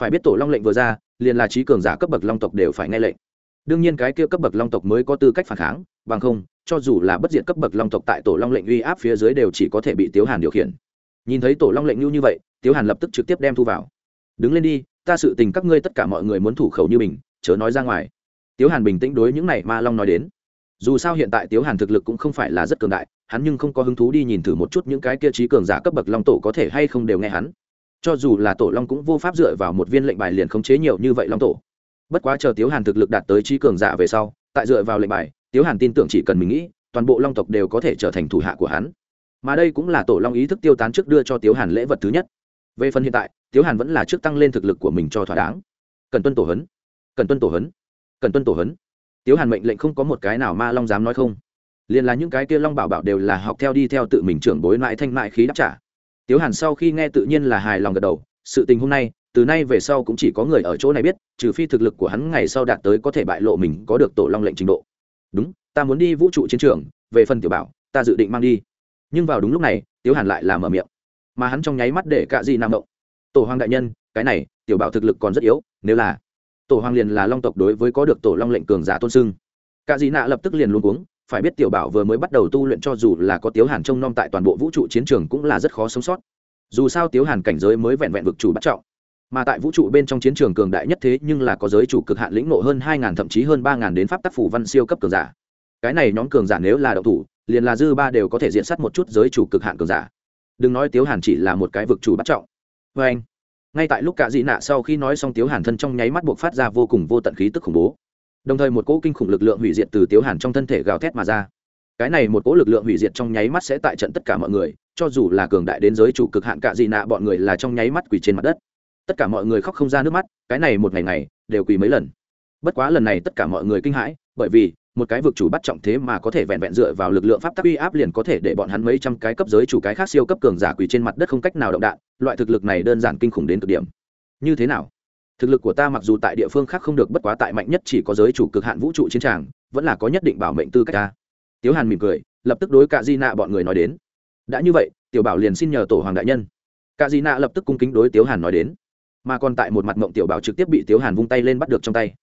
Phải biết tổ long lệnh vừa ra, liền là trí cường giả cấp bậc long tộc đều phải nghe lệnh. Đương nhiên cái kia cấp bậc long tộc mới có tư cách phản kháng, bằng không, cho dù là bất diện cấp bậc long tộc tại tổ long lệnh uy áp phía dưới đều chỉ có thể bị tiếu hàn điều khiển. Nhìn thấy tổ long lệnh như như vậy, tiếu hàn lập tức trực tiếp đem thu vào. Đứng lên đi ta sự tình các ngươi tất cả mọi người muốn thủ khẩu như mình, chớ nói ra ngoài. Tiếu hàn bình tĩnh đối những này ma long nói đến. Dù sao hiện tại tiếu hàn thực lực cũng không phải là rất cường đại, hắn nhưng không có hứng thú đi nhìn thử một chút những cái kia trí cường giả cấp bậc long tổ có thể hay không đều nghe hắn. Cho dù là tổ long cũng vô pháp dựa vào một viên lệnh bài liền khống chế nhiều như vậy long tổ. Bất quá chờ tiếu hàn thực lực đạt tới trí cường giả về sau, tại dựa vào lệnh bài, tiếu hàn tin tưởng chỉ cần mình nghĩ, toàn bộ long tộc đều có thể trở thành thủ hạ của hắn. Mà đây cũng là tổ long ý thức tiêu tán trước đưa cho tiếu hàn lễ vật thứ nhất. Về phần hiện tại tiếu hàn vẫn là trước tăng lên thực lực của mình cho thỏa đáng. Cần tuân tổ hấn. Cần tuân tổ hấn. Cần tuân tổ hấn. Tiếu hàn mệnh lệnh không có một cái nào ma long dám nói không. Liền là những cái kia long bảo bảo đều là học theo đi theo tự mình trưởng bối mãi thanh mại khí đáp trả. Tiếu hàn sau khi nghe tự nhiên là hài lòng gật đầu, sự tình hôm nay, từ nay về sau cũng chỉ có người ở chỗ này biết, trừ phi thực lực của hắn ngày sau đạt tới có thể bại lộ mình có được tổ long lệnh trình độ. Đúng, ta muốn đi vũ trụ chiến trường, về phần tiểu bảo, ta dự định mang đi. Nhưng vào đúng lúc này, tiếu hàn lại làm ở miệng. Mà hắn trong nháy mắt để cạ gì nam động tổ hoàng đại nhân, cái này, tiểu bảo thực lực còn rất yếu, nếu là, tổ hoàng liền là long tộc đối với có được tổ long lệnh cường giả tôn sưng. Cả dị nạ lập tức liền luôn cuống, phải biết tiểu bảo vừa mới bắt đầu tu luyện cho dù là có tiếu hàn trông nom tại toàn bộ vũ trụ chiến trường cũng là rất khó sống sót. Dù sao tiếu hàn cảnh giới mới vẹn vẹn vực chủ bắt trọng, mà tại vũ trụ bên trong chiến trường cường đại nhất thế nhưng là có giới chủ cực hạn lĩnh nộ hơn hai ngàn, thậm chí hơn ba ngàn đến pháp tác phủ văn siêu cấp cường giả. Cái này nhóm cường giả nếu là đậu thủ, liền là dư ba đều có thể diện sát một chút giới chủ cực hạn cường giả. Đừng nói tiếu hàn chỉ là một cái vực chủ bắt trọng vê anh. Ngay tại lúc cả dị nạ sau khi nói xong tiếu hàn thân trong nháy mắt buộc phát ra vô cùng vô tận khí tức khủng bố. Đồng thời một cỗ kinh khủng lực lượng hủy diệt từ tiếu hàn trong thân thể gào thét mà ra. Cái này một cỗ lực lượng hủy diệt trong nháy mắt sẽ tại trận tất cả mọi người, cho dù là cường đại đến giới chủ cực hạn cả dị nạ bọn người là trong nháy mắt quỳ trên mặt đất. Tất cả mọi người khóc không ra nước mắt, cái này một ngày này đều quỳ mấy lần. Bất quá lần này tất cả mọi người kinh hãi, bởi vì một cái vực chủ bắt trọng thế mà có thể vẹn vẹn dựa vào lực lượng pháp tắc uy áp liền có thể để bọn hắn mấy trăm cái cấp giới chủ cái khác siêu cấp cường giả quỳ trên mặt đất không cách nào động đạn, loại thực lực này đơn giản kinh khủng đến cực điểm. Như thế nào? Thực lực của ta mặc dù tại địa phương khác không được bất quá tại mạnh nhất chỉ có giới chủ cực hạn vũ trụ chiến tràng, vẫn là có nhất định bảo mệnh tư cách ta. Tiếu hàn mỉm cười, lập tức đối cả di nạ bọn người nói đến. Đã như vậy, tiểu bảo liền xin nhờ tổ hoàng đại nhân. Cả di nạ lập tức cung kính đối tiếu hàn nói đến. Mà còn tại một mặt mộng tiểu bảo trực tiếp bị tiếu hàn vung tay lên bắt được trong tay.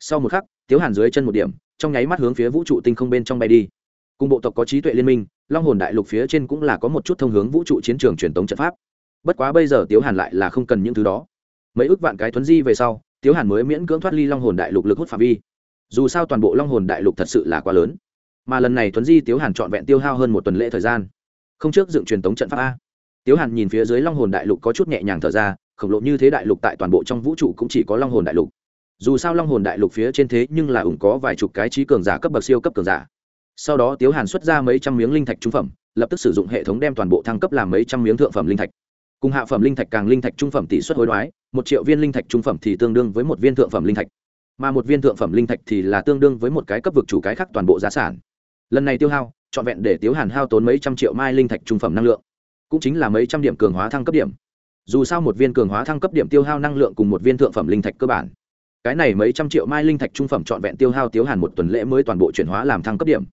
Sau một khắc, tiếu hàn dưới chân một điểm trong nháy mắt hướng phía vũ trụ tinh không bên trong bay đi. Cùng bộ tộc có trí tuệ liên minh, long hồn đại lục phía trên cũng là có một chút thông hướng vũ trụ chiến trường truyền thống trận pháp. Bất quá bây giờ tiếu hàn lại là không cần những thứ đó. Mấy ước vạn cái thuấn di về sau, tiếu hàn mới miễn cưỡng thoát ly long hồn đại lục lực hút phạm vi. Dù sao toàn bộ long hồn đại lục thật sự là quá lớn. Mà lần này thuấn di tiếu hàn trọn vẹn tiêu hao hơn một tuần lễ thời gian. Không trước dựng truyền thống trận pháp a. Tiếu hàn nhìn phía dưới long hồn đại lục có chút nhẹ nhàng thở ra, khổng lồ như thế đại lục tại toàn bộ trong vũ trụ cũng chỉ có long hồn đại lục dù sao long hồn đại lục phía trên thế nhưng là ủng có vài chục cái trí cường giả cấp bậc siêu cấp cường giả. Sau đó tiếu hàn xuất ra mấy trăm miếng linh thạch trung phẩm, lập tức sử dụng hệ thống đem toàn bộ thăng cấp làm mấy trăm miếng thượng phẩm linh thạch. Cùng hạ phẩm linh thạch càng linh thạch trung phẩm tỷ suất hối đoái, một triệu viên linh thạch trung phẩm thì tương đương với một viên thượng phẩm linh thạch. Mà một viên thượng phẩm linh thạch thì là tương đương với một cái cấp vực chủ cái khác toàn bộ giá sản. Lần này tiêu hao, trọn vẹn để tiếu hàn hao tốn mấy trăm triệu mai linh thạch trung phẩm năng lượng. Cũng chính là mấy trăm điểm cường hóa thăng cấp điểm. Dù sao một viên cường hóa thăng cấp điểm tiêu hao năng lượng cùng một viên thượng phẩm linh thạch cơ bản cái này mấy trăm triệu mai linh thạch trung phẩm trọn vẹn tiêu hao tiếu hàn một tuần lễ mới toàn bộ chuyển hóa làm thăng cấp điểm.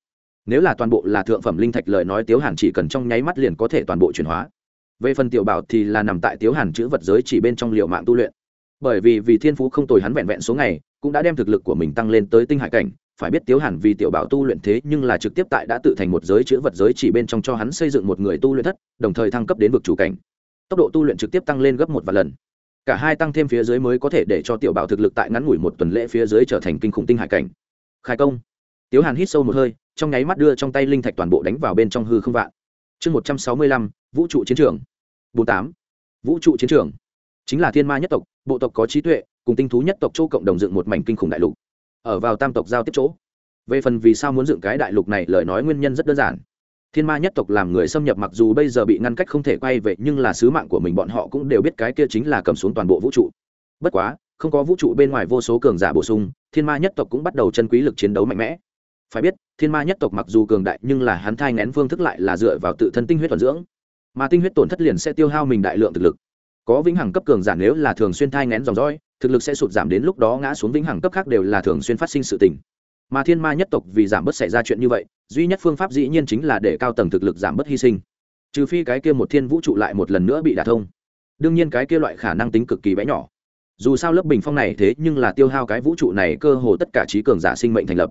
Nếu là toàn bộ là thượng phẩm linh thạch lời nói tiếu hàn chỉ cần trong nháy mắt liền có thể toàn bộ chuyển hóa. Về phần tiểu bảo thì là nằm tại tiếu hàn chữ vật giới chỉ bên trong liệu mạng tu luyện. Bởi vì vì thiên phú không tồi hắn vẹn vẹn số ngày, cũng đã đem thực lực của mình tăng lên tới tinh hải cảnh. Phải biết tiếu hàn vì tiểu bảo tu luyện thế nhưng là trực tiếp tại đã tự thành một giới chữ vật giới chỉ bên trong cho hắn xây dựng một người tu luyện thất, đồng thời thăng cấp đến vực chủ cảnh. Tốc độ tu luyện trực tiếp tăng lên gấp một vài lần cả hai tăng thêm phía dưới mới có thể để cho tiểu bảo thực lực tại ngắn ngủi một tuần lễ phía dưới trở thành kinh khủng tinh hải cảnh. Khai công. Tiếu hàn hít sâu một hơi, trong nháy mắt đưa trong tay linh thạch toàn bộ đánh vào bên trong hư không vạn. Chương một trăm sáu mươi lăm, vũ trụ chiến trường. Bốn tám. Vũ trụ chiến trường. Chính là thiên ma nhất tộc, bộ tộc có trí tuệ, cùng tinh thú nhất tộc châu cộng đồng dựng một mảnh kinh khủng đại lục. Ở vào tam tộc giao tiếp chỗ. Về phần vì sao muốn dựng cái đại lục này, lời nói nguyên nhân rất đơn giản thiên ma nhất tộc làm người xâm nhập mặc dù bây giờ bị ngăn cách không thể quay về, nhưng là sứ mạng của mình bọn họ cũng đều biết cái kia chính là cầm xuống toàn bộ vũ trụ. Bất quá, không có vũ trụ bên ngoài vô số cường giả bổ sung, thiên ma nhất tộc cũng bắt đầu chân quý lực chiến đấu mạnh mẽ. Phải biết, thiên ma nhất tộc mặc dù cường đại, nhưng là hắn thai ngén phương thức lại là dựa vào tự thân tinh huyết thuần dưỡng. Mà tinh huyết tổn thất liền sẽ tiêu hao mình đại lượng thực lực. Có vĩnh hằng cấp cường giả nếu là thường xuyên thai ngén dòng dõi, thực lực sẽ sụt giảm đến lúc đó ngã xuống vĩnh hằng cấp khác đều là thường xuyên phát sinh sự tình mà thiên ma nhất tộc vì giảm bớt xảy ra chuyện như vậy, duy nhất phương pháp dĩ nhiên chính là để cao tầng thực lực giảm bớt hy sinh. Trừ phi cái kia một thiên vũ trụ lại một lần nữa bị đả thông. Đương nhiên cái kia loại khả năng tính cực kỳ bé nhỏ. Dù sao lớp bình phong này thế nhưng là tiêu hao cái vũ trụ này cơ hồ tất cả trí cường giả sinh mệnh thành lập.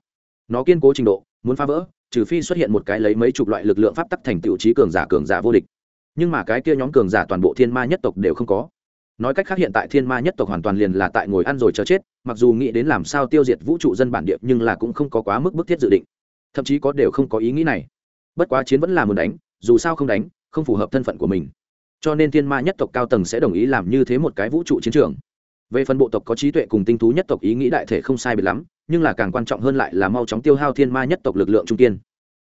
Nó kiên cố trình độ, muốn phá vỡ, trừ phi xuất hiện một cái lấy mấy chục loại lực lượng pháp tắc thành tựu trí cường giả cường giả vô địch. Nhưng mà cái kia nhóm cường giả toàn bộ thiên ma nhất tộc đều không có. Nói cách khác hiện tại thiên ma nhất tộc hoàn toàn liền là tại ngồi ăn rồi chờ chết mặc dù nghĩ đến làm sao tiêu diệt vũ trụ dân bản địa nhưng là cũng không có quá mức bức thiết dự định. Thậm chí có đều không có ý nghĩ này. Bất quá chiến vẫn là muốn đánh, dù sao không đánh, không phù hợp thân phận của mình. Cho nên thiên ma nhất tộc cao tầng sẽ đồng ý làm như thế một cái vũ trụ chiến trường. Về phần bộ tộc có trí tuệ cùng tinh thú nhất tộc ý nghĩ đại thể không sai biệt lắm, nhưng là càng quan trọng hơn lại là mau chóng tiêu hao thiên ma nhất tộc lực lượng trung tiên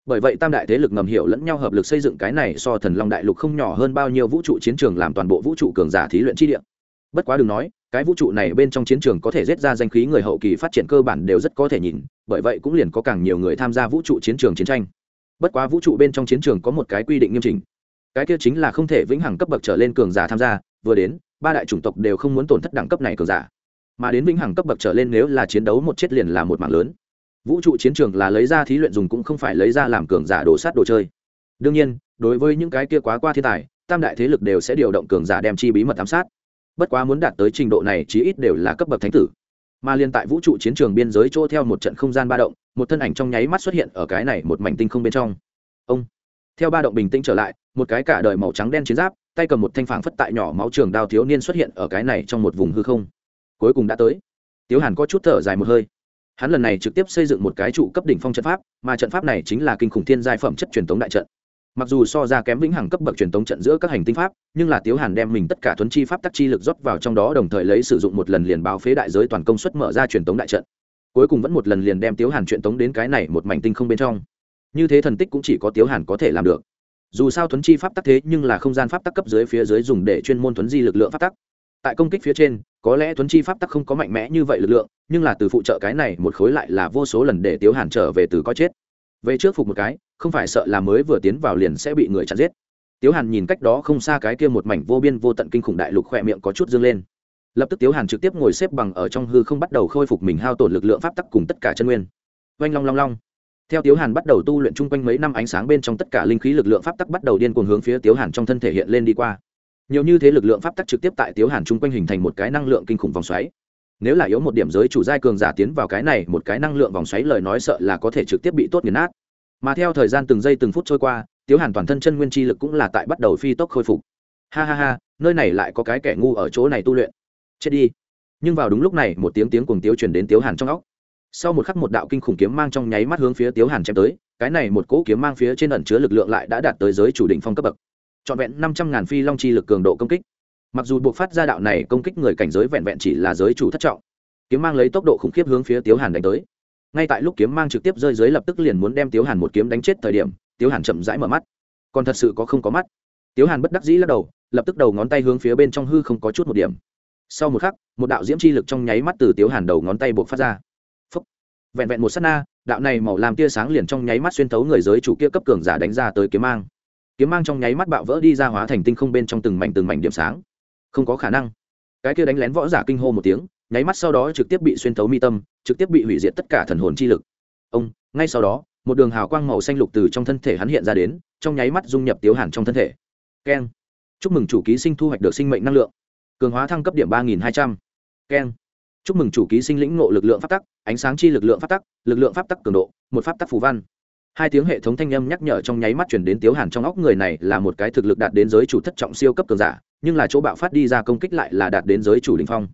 bởi vậy tam đại thế lực ngầm hiểu lẫn nhau hợp lực xây dựng cái này so thần long đại lục không nhỏ hơn bao nhiêu vũ trụ chiến trường làm toàn bộ vũ trụ cường giả thí luyện chi địa. Bất quá đừng nói cái vũ trụ này bên trong chiến trường có thể giết ra danh khí người hậu kỳ phát triển cơ bản đều rất có thể nhìn, bởi vậy cũng liền có càng nhiều người tham gia vũ trụ chiến trường chiến tranh. Bất quá vũ trụ bên trong chiến trường có một cái quy định nghiêm chỉnh. Cái kia chính là không thể vĩnh hằng cấp bậc trở lên cường giả tham gia, vừa đến, ba đại chủng tộc đều không muốn tổn thất đẳng cấp này cường giả. Mà đến vĩnh hằng cấp bậc trở lên nếu là chiến đấu một chết liền là một mạng lớn. Vũ trụ chiến trường là lấy ra thí luyện dùng cũng không phải lấy ra làm cường giả đồ sát đồ chơi. Đương nhiên, đối với những cái kia quá qua thiên tài, tam đại thế lực đều sẽ điều động cường giả đem chi bí mật ám sát bất quá muốn đạt tới trình độ này chí ít đều là cấp bậc thánh tử. Mà liên tại vũ trụ chiến trường biên giới chỗ theo một trận không gian ba động, một thân ảnh trong nháy mắt xuất hiện ở cái này một mảnh tinh không bên trong. Ông! Theo ba động bình tĩnh trở lại, một cái cả đời màu trắng đen chiến giáp, tay cầm một thanh phảng phất tại nhỏ máu trường đao thiếu niên xuất hiện ở cái này trong một vùng hư không. Cuối cùng đã tới. Tiếu hàn có chút thở dài một hơi. Hắn lần này trực tiếp xây dựng một cái trụ cấp đỉnh phong trận pháp, mà trận pháp này chính là kinh khủng thiên giai phẩm chất truyền thống đại trận mặc dù so ra kém vĩnh hằng cấp bậc truyền thống trận giữa các hành tinh pháp, nhưng là tiếu hàn đem mình tất cả thuấn chi pháp tắc chi lực rót vào trong đó đồng thời lấy sử dụng một lần liền báo phế đại giới toàn công suất mở ra truyền thống đại trận. Cuối cùng vẫn một lần liền đem tiếu hàn truyền thống đến cái này một mảnh tinh không bên trong. Như thế thần tích cũng chỉ có tiếu hàn có thể làm được. Dù sao thuấn chi pháp tắc thế, nhưng là không gian pháp tắc cấp dưới phía dưới dùng để chuyên môn thuấn di lực lượng pháp tắc. Tại công kích phía trên, có lẽ thuấn chi pháp tắc không có mạnh mẽ như vậy lực lượng, nhưng là từ phụ trợ cái này một khối lại là vô số lần để tiếu hàn trở về từ có chết. Về trước phục một cái không phải sợ là mới vừa tiến vào liền sẽ bị người chặn giết. Tiếu hàn nhìn cách đó không xa cái kia một mảnh vô biên vô tận kinh khủng đại lục khoe miệng có chút dương lên. Lập tức tiếu hàn trực tiếp ngồi xếp bằng ở trong hư không bắt đầu khôi phục mình hao tổn lực lượng pháp tắc cùng tất cả chân nguyên. Oanh long long long. Theo tiếu hàn bắt đầu tu luyện chung quanh mấy năm ánh sáng bên trong tất cả linh khí lực lượng pháp tắc bắt đầu điên cuồng hướng phía tiếu hàn trong thân thể hiện lên đi qua. Nhiều như thế lực lượng pháp tắc trực tiếp tại tiếu hàn chung quanh hình thành một cái năng lượng kinh khủng vòng xoáy. Nếu là yếu một điểm giới chủ giai cường giả tiến vào cái này, một cái năng lượng vòng xoáy lời nói sợ là có thể trực tiếp bị tốt nghiền nát mà theo thời gian từng giây từng phút trôi qua, tiếu hàn toàn thân chân nguyên chi lực cũng là tại bắt đầu phi tốc khôi phục. Ha ha ha, nơi này lại có cái kẻ ngu ở chỗ này tu luyện. Chết đi. Nhưng vào đúng lúc này, một tiếng tiếng cùng tiếu chuyển đến tiếu hàn trong óc. Sau một khắc một đạo kinh khủng kiếm mang trong nháy mắt hướng phía tiếu hàn chém tới, cái này một cỗ kiếm mang phía trên ẩn chứa lực lượng lại đã đạt tới giới chủ định phong cấp bậc. Trọn vẹn năm trăm ngàn phi long chi lực cường độ công kích. Mặc dù buộc phát ra đạo này công kích người cảnh giới vẹn vẹn chỉ là giới chủ thất trọng, kiếm mang lấy tốc độ khủng khiếp hướng phía tiếu hàn đánh tới ngay tại lúc kiếm mang trực tiếp rơi dưới lập tức liền muốn đem tiếu hàn một kiếm đánh chết thời điểm, tiếu hàn chậm rãi mở mắt. Còn thật sự có không có mắt. Tiếu hàn bất đắc dĩ lắc đầu, lập tức đầu ngón tay hướng phía bên trong hư không có chút một điểm. Sau một khắc, một đạo diễm chi lực trong nháy mắt từ tiếu hàn đầu ngón tay buộc phát ra. Vẹn vẹn một s á t na, đạo này màu làm tia sáng liền trong nháy mắt xuyên thấu người giới chủ kia cấp cường giả đánh ra tới kiếm mang. Kiếm mang trong nháy mắt bạo vỡ đi ra hóa thành tinh không bên trong từng mảnh từng mảnh điểm sáng. Không có khả năng. Cái kia đánh lén võ giả kinh hô một tiếng nháy mắt sau đó trực tiếp bị xuyên thấu mi tâm, trực tiếp bị hủy diệt tất cả thần hồn chi lực. Ông, ngay sau đó, một đường hào quang màu xanh lục từ trong thân thể hắn hiện ra đến, trong nháy mắt dung nhập tiếu hàn trong thân thể. Keng. Chúc mừng chủ ký sinh thu hoạch được sinh mệnh năng lượng. Cường hóa thăng cấp điểm ba nghìn hai trăm. Keng. Chúc mừng chủ ký sinh lĩnh ngộ lực lượng pháp tắc, ánh sáng chi lực lượng pháp tắc, lực lượng pháp tắc cường độ, một pháp tắc phù văn. Hai tiếng hệ thống thanh âm nhắc nhở trong nháy mắt chuyển đến tiếu hàn trong óc người này là một cái thực lực đạt đến giới chủ thất trọng siêu cấp cường giả, nhưng là chỗ bạo phát đi ra công kích lại là đạt đến giới chủ đình phong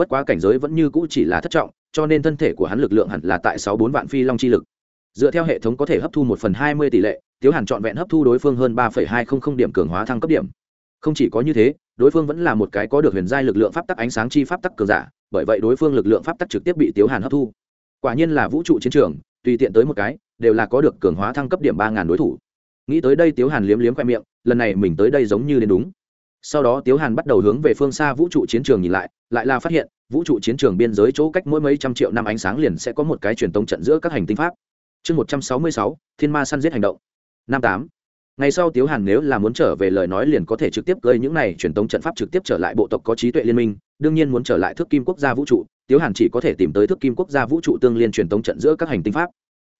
bất quá cảnh giới vẫn như cũ chỉ là thất trọng, cho nên thân thể của hắn lực lượng hẳn là tại sáu bốn vạn phi long chi lực. Dựa theo hệ thống có thể hấp thu một phần hai mươi tỷ lệ, tiếu hàn trọn vẹn hấp thu đối phương hơn ba hai trăm linh điểm cường hóa thăng cấp điểm. Không chỉ có như thế, đối phương vẫn là một cái có được huyền giai lực lượng pháp tắc ánh sáng chi pháp tắc cường giả, bởi vậy đối phương lực lượng pháp tắc trực tiếp bị tiếu hàn hấp thu. Quả nhiên là vũ trụ chiến trường, tùy tiện tới một cái, đều là có được cường hóa thăng cấp điểm ba ngàn đối thủ. Nghĩ tới đây tiếu hàn liếm liếm khoe miệng, lần này mình tới đây giống như đến đúng sau đó tiếu hàn bắt đầu hướng về phương xa vũ trụ chiến trường nhìn lại lại là phát hiện, vũ trụ chiến trường biên giới chỗ cách mỗi mấy trăm triệu năm ánh sáng liền sẽ có một cái truyền tống trận giữa các hành tinh pháp. Chương một trăm sáu mươi sáu, thiên ma săn giết hành động. Năm tám. Ngày sau tiếu hàn nếu là muốn trở về lời nói liền có thể trực tiếp gây những này truyền tống trận pháp trực tiếp trở lại bộ tộc có trí tuệ liên minh, đương nhiên muốn trở lại thước kim quốc gia vũ trụ, tiếu hàn chỉ có thể tìm tới thước kim quốc gia vũ trụ tương liên truyền tống trận giữa các hành tinh pháp.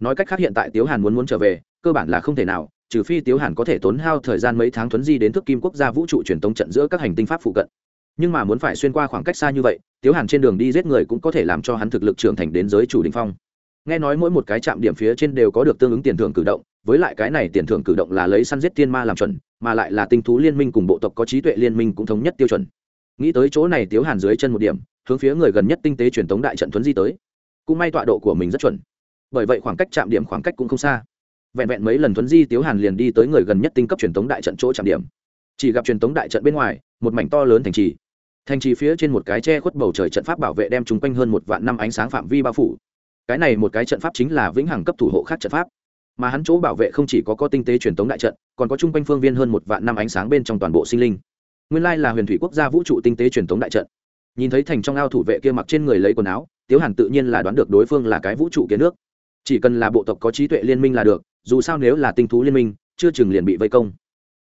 Nói cách khác hiện tại tiếu hàn muốn muốn trở về, cơ bản là không thể nào trừ phi tiếu hàn có thể tốn hao thời gian mấy tháng thuấn di đến Thức kim quốc gia vũ trụ truyền tống trận giữa các hành tinh pháp phụ cận. Nhưng mà muốn phải xuyên qua khoảng cách xa như vậy, tiếu hàn trên đường đi giết người cũng có thể làm cho hắn thực lực trưởng thành đến giới chủ đình phong. Nghe nói mỗi một cái trạm điểm phía trên đều có được tương ứng tiền thưởng cử động, với lại cái này tiền thưởng cử động là lấy săn giết tiên ma làm chuẩn, mà lại là tinh thú liên minh cùng bộ tộc có trí tuệ liên minh cũng thống nhất tiêu chuẩn. Nghĩ tới chỗ này tiếu hàn dưới chân một điểm, hướng phía người gần nhất tinh tế truyền thống đại trận thuấn di tới. Cũng may tọa độ của mình rất chuẩn. Bởi vậy khoảng cách chạm điểm khoảng cách cũng không xa vẹn vẹn mấy lần thuấn di tiếu hàn liền đi tới người gần nhất tinh cấp truyền thống đại trận chỗ trạm điểm chỉ gặp truyền thống đại trận bên ngoài một mảnh to lớn thành trì thành trì phía trên một cái che khuất bầu trời trận pháp bảo vệ đem chung quanh hơn một vạn năm ánh sáng phạm vi bao phủ cái này một cái trận pháp chính là vĩnh hằng cấp thủ hộ khác trận pháp mà hắn chỗ bảo vệ không chỉ có có tinh tế truyền thống đại trận còn có chung quanh phương viên hơn một vạn năm ánh sáng bên trong toàn bộ sinh linh nguyên lai là huyền thủy quốc gia vũ trụ tinh tế truyền thống đại trận nhìn thấy thành trong ao thủ vệ kia mặc trên người lấy quần áo tiếu hàn tự nhiên là đoán được đối phương là cái vũ trụ kia nước chỉ cần là bộ tộc có trí tuệ liên minh là được, dù sao nếu là tinh thú liên minh, chưa chừng liền bị vây công.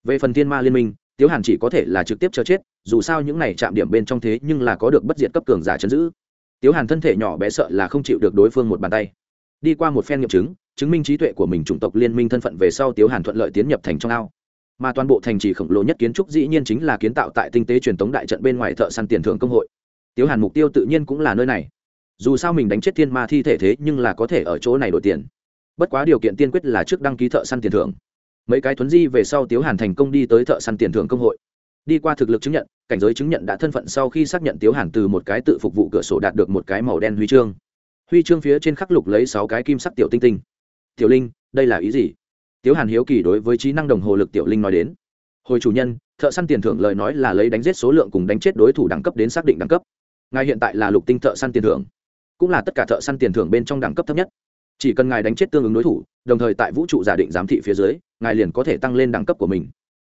Về phần thiên ma liên minh, tiếu hàn chỉ có thể là trực tiếp cho chết, dù sao những này chạm điểm bên trong thế nhưng là có được bất diệt cấp cường giả chấn giữ. Tiếu hàn thân thể nhỏ bé sợ là không chịu được đối phương một bàn tay. Đi qua một phen nghiệm chứng chứng minh trí tuệ của mình chủng tộc liên minh thân phận về sau tiếu hàn thuận lợi tiến nhập thành trong ao. Mà toàn bộ thành trì khổng lồ nhất kiến trúc dĩ nhiên chính là kiến tạo tại tinh tế truyền thống đại trận bên ngoài thợ săn tiền thưởng công hội. Tiếu hàn mục tiêu tự nhiên cũng là nơi này dù sao mình đánh chết thiên ma thi thể thế nhưng là có thể ở chỗ này đổi tiền. Bất quá điều kiện tiên quyết là trước đăng ký thợ săn tiền thưởng. Mấy cái thuấn di về sau tiếu hàn thành công đi tới thợ săn tiền thưởng công hội. Đi qua thực lực chứng nhận, cảnh giới chứng nhận đã thân phận sau khi xác nhận tiếu hàn từ một cái tự phục vụ cửa sổ đạt được một cái màu đen huy chương. Huy chương phía trên khắc lục lấy sáu cái kim sắc tiểu tinh tinh. Tiểu linh, đây là ý gì? Tiếu hàn hiếu kỳ đối với trí năng đồng hồ lực tiểu linh nói đến. Hồi chủ nhân, thợ săn tiền thưởng lời nói là lấy đánh giết số lượng cùng đánh chết đối thủ đẳng cấp đến xác định đẳng cấp. Ngài hiện tại là lục tinh thợ săn tiền thưởng cũng là tất cả thợ săn tiền thưởng bên trong đẳng cấp thấp nhất. Chỉ cần ngài đánh chết tương ứng đối thủ, đồng thời tại vũ trụ giả định giám thị phía dưới, ngài liền có thể tăng lên đẳng cấp của mình.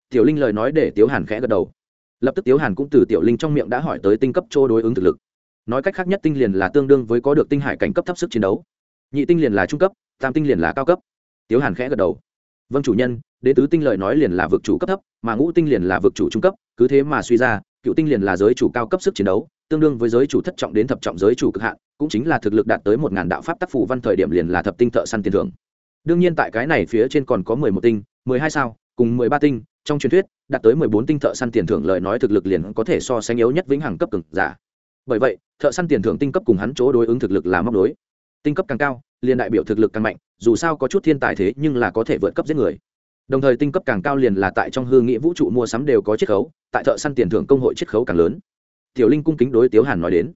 Tiểu linh lời nói để tiếu hàn khẽ gật đầu. Lập tức tiếu hàn cũng từ tiểu linh trong miệng đã hỏi tới tinh cấp chỗ đối ứng thực lực. Nói cách khác nhất tinh liền là tương đương với có được tinh hải cảnh cấp thấp sức chiến đấu. Nhị tinh liền là trung cấp, tam tinh liền là cao cấp. Tiếu hàn khẽ gật đầu. Vâng chủ nhân đệ tứ tinh lợi nói liền là vực chủ cấp thấp, mà ngũ tinh liền là vực chủ trung cấp, cứ thế mà suy ra, cựu tinh liền là giới chủ cao cấp sức chiến đấu, tương đương với giới chủ thất trọng đến thập trọng giới chủ cực hạn cũng chính là thực lực đạt tới một ngàn đạo pháp tác phủ văn thời điểm liền là thập tinh thợ săn tiền thưởng. Đương nhiên tại cái này phía trên còn có mười một tinh, mười hai sao, cùng mười ba tinh, trong truyền thuyết, đạt tới mười bốn tinh thợ săn tiền thưởng lời nói thực lực liền có thể so sánh yếu nhất vĩnh hằng cấp cực giả. Bởi vậy, thợ săn tiền thưởng tinh cấp cùng hắn chỗ đối ứng thực lực là móc đối. Tinh cấp càng cao, liền đại biểu thực lực càng mạnh, dù sao có chút thiên tài thế nhưng là có thể vượt cấp giết người. Đồng thời tinh cấp càng cao liền là tại trong hương nghĩa vũ trụ mua sắm đều có chiết khấu, tại thợ săn tiền thưởng công hội chiết khấu càng lớn. Tiểu linh cung kính đối tiếu hàn nói đến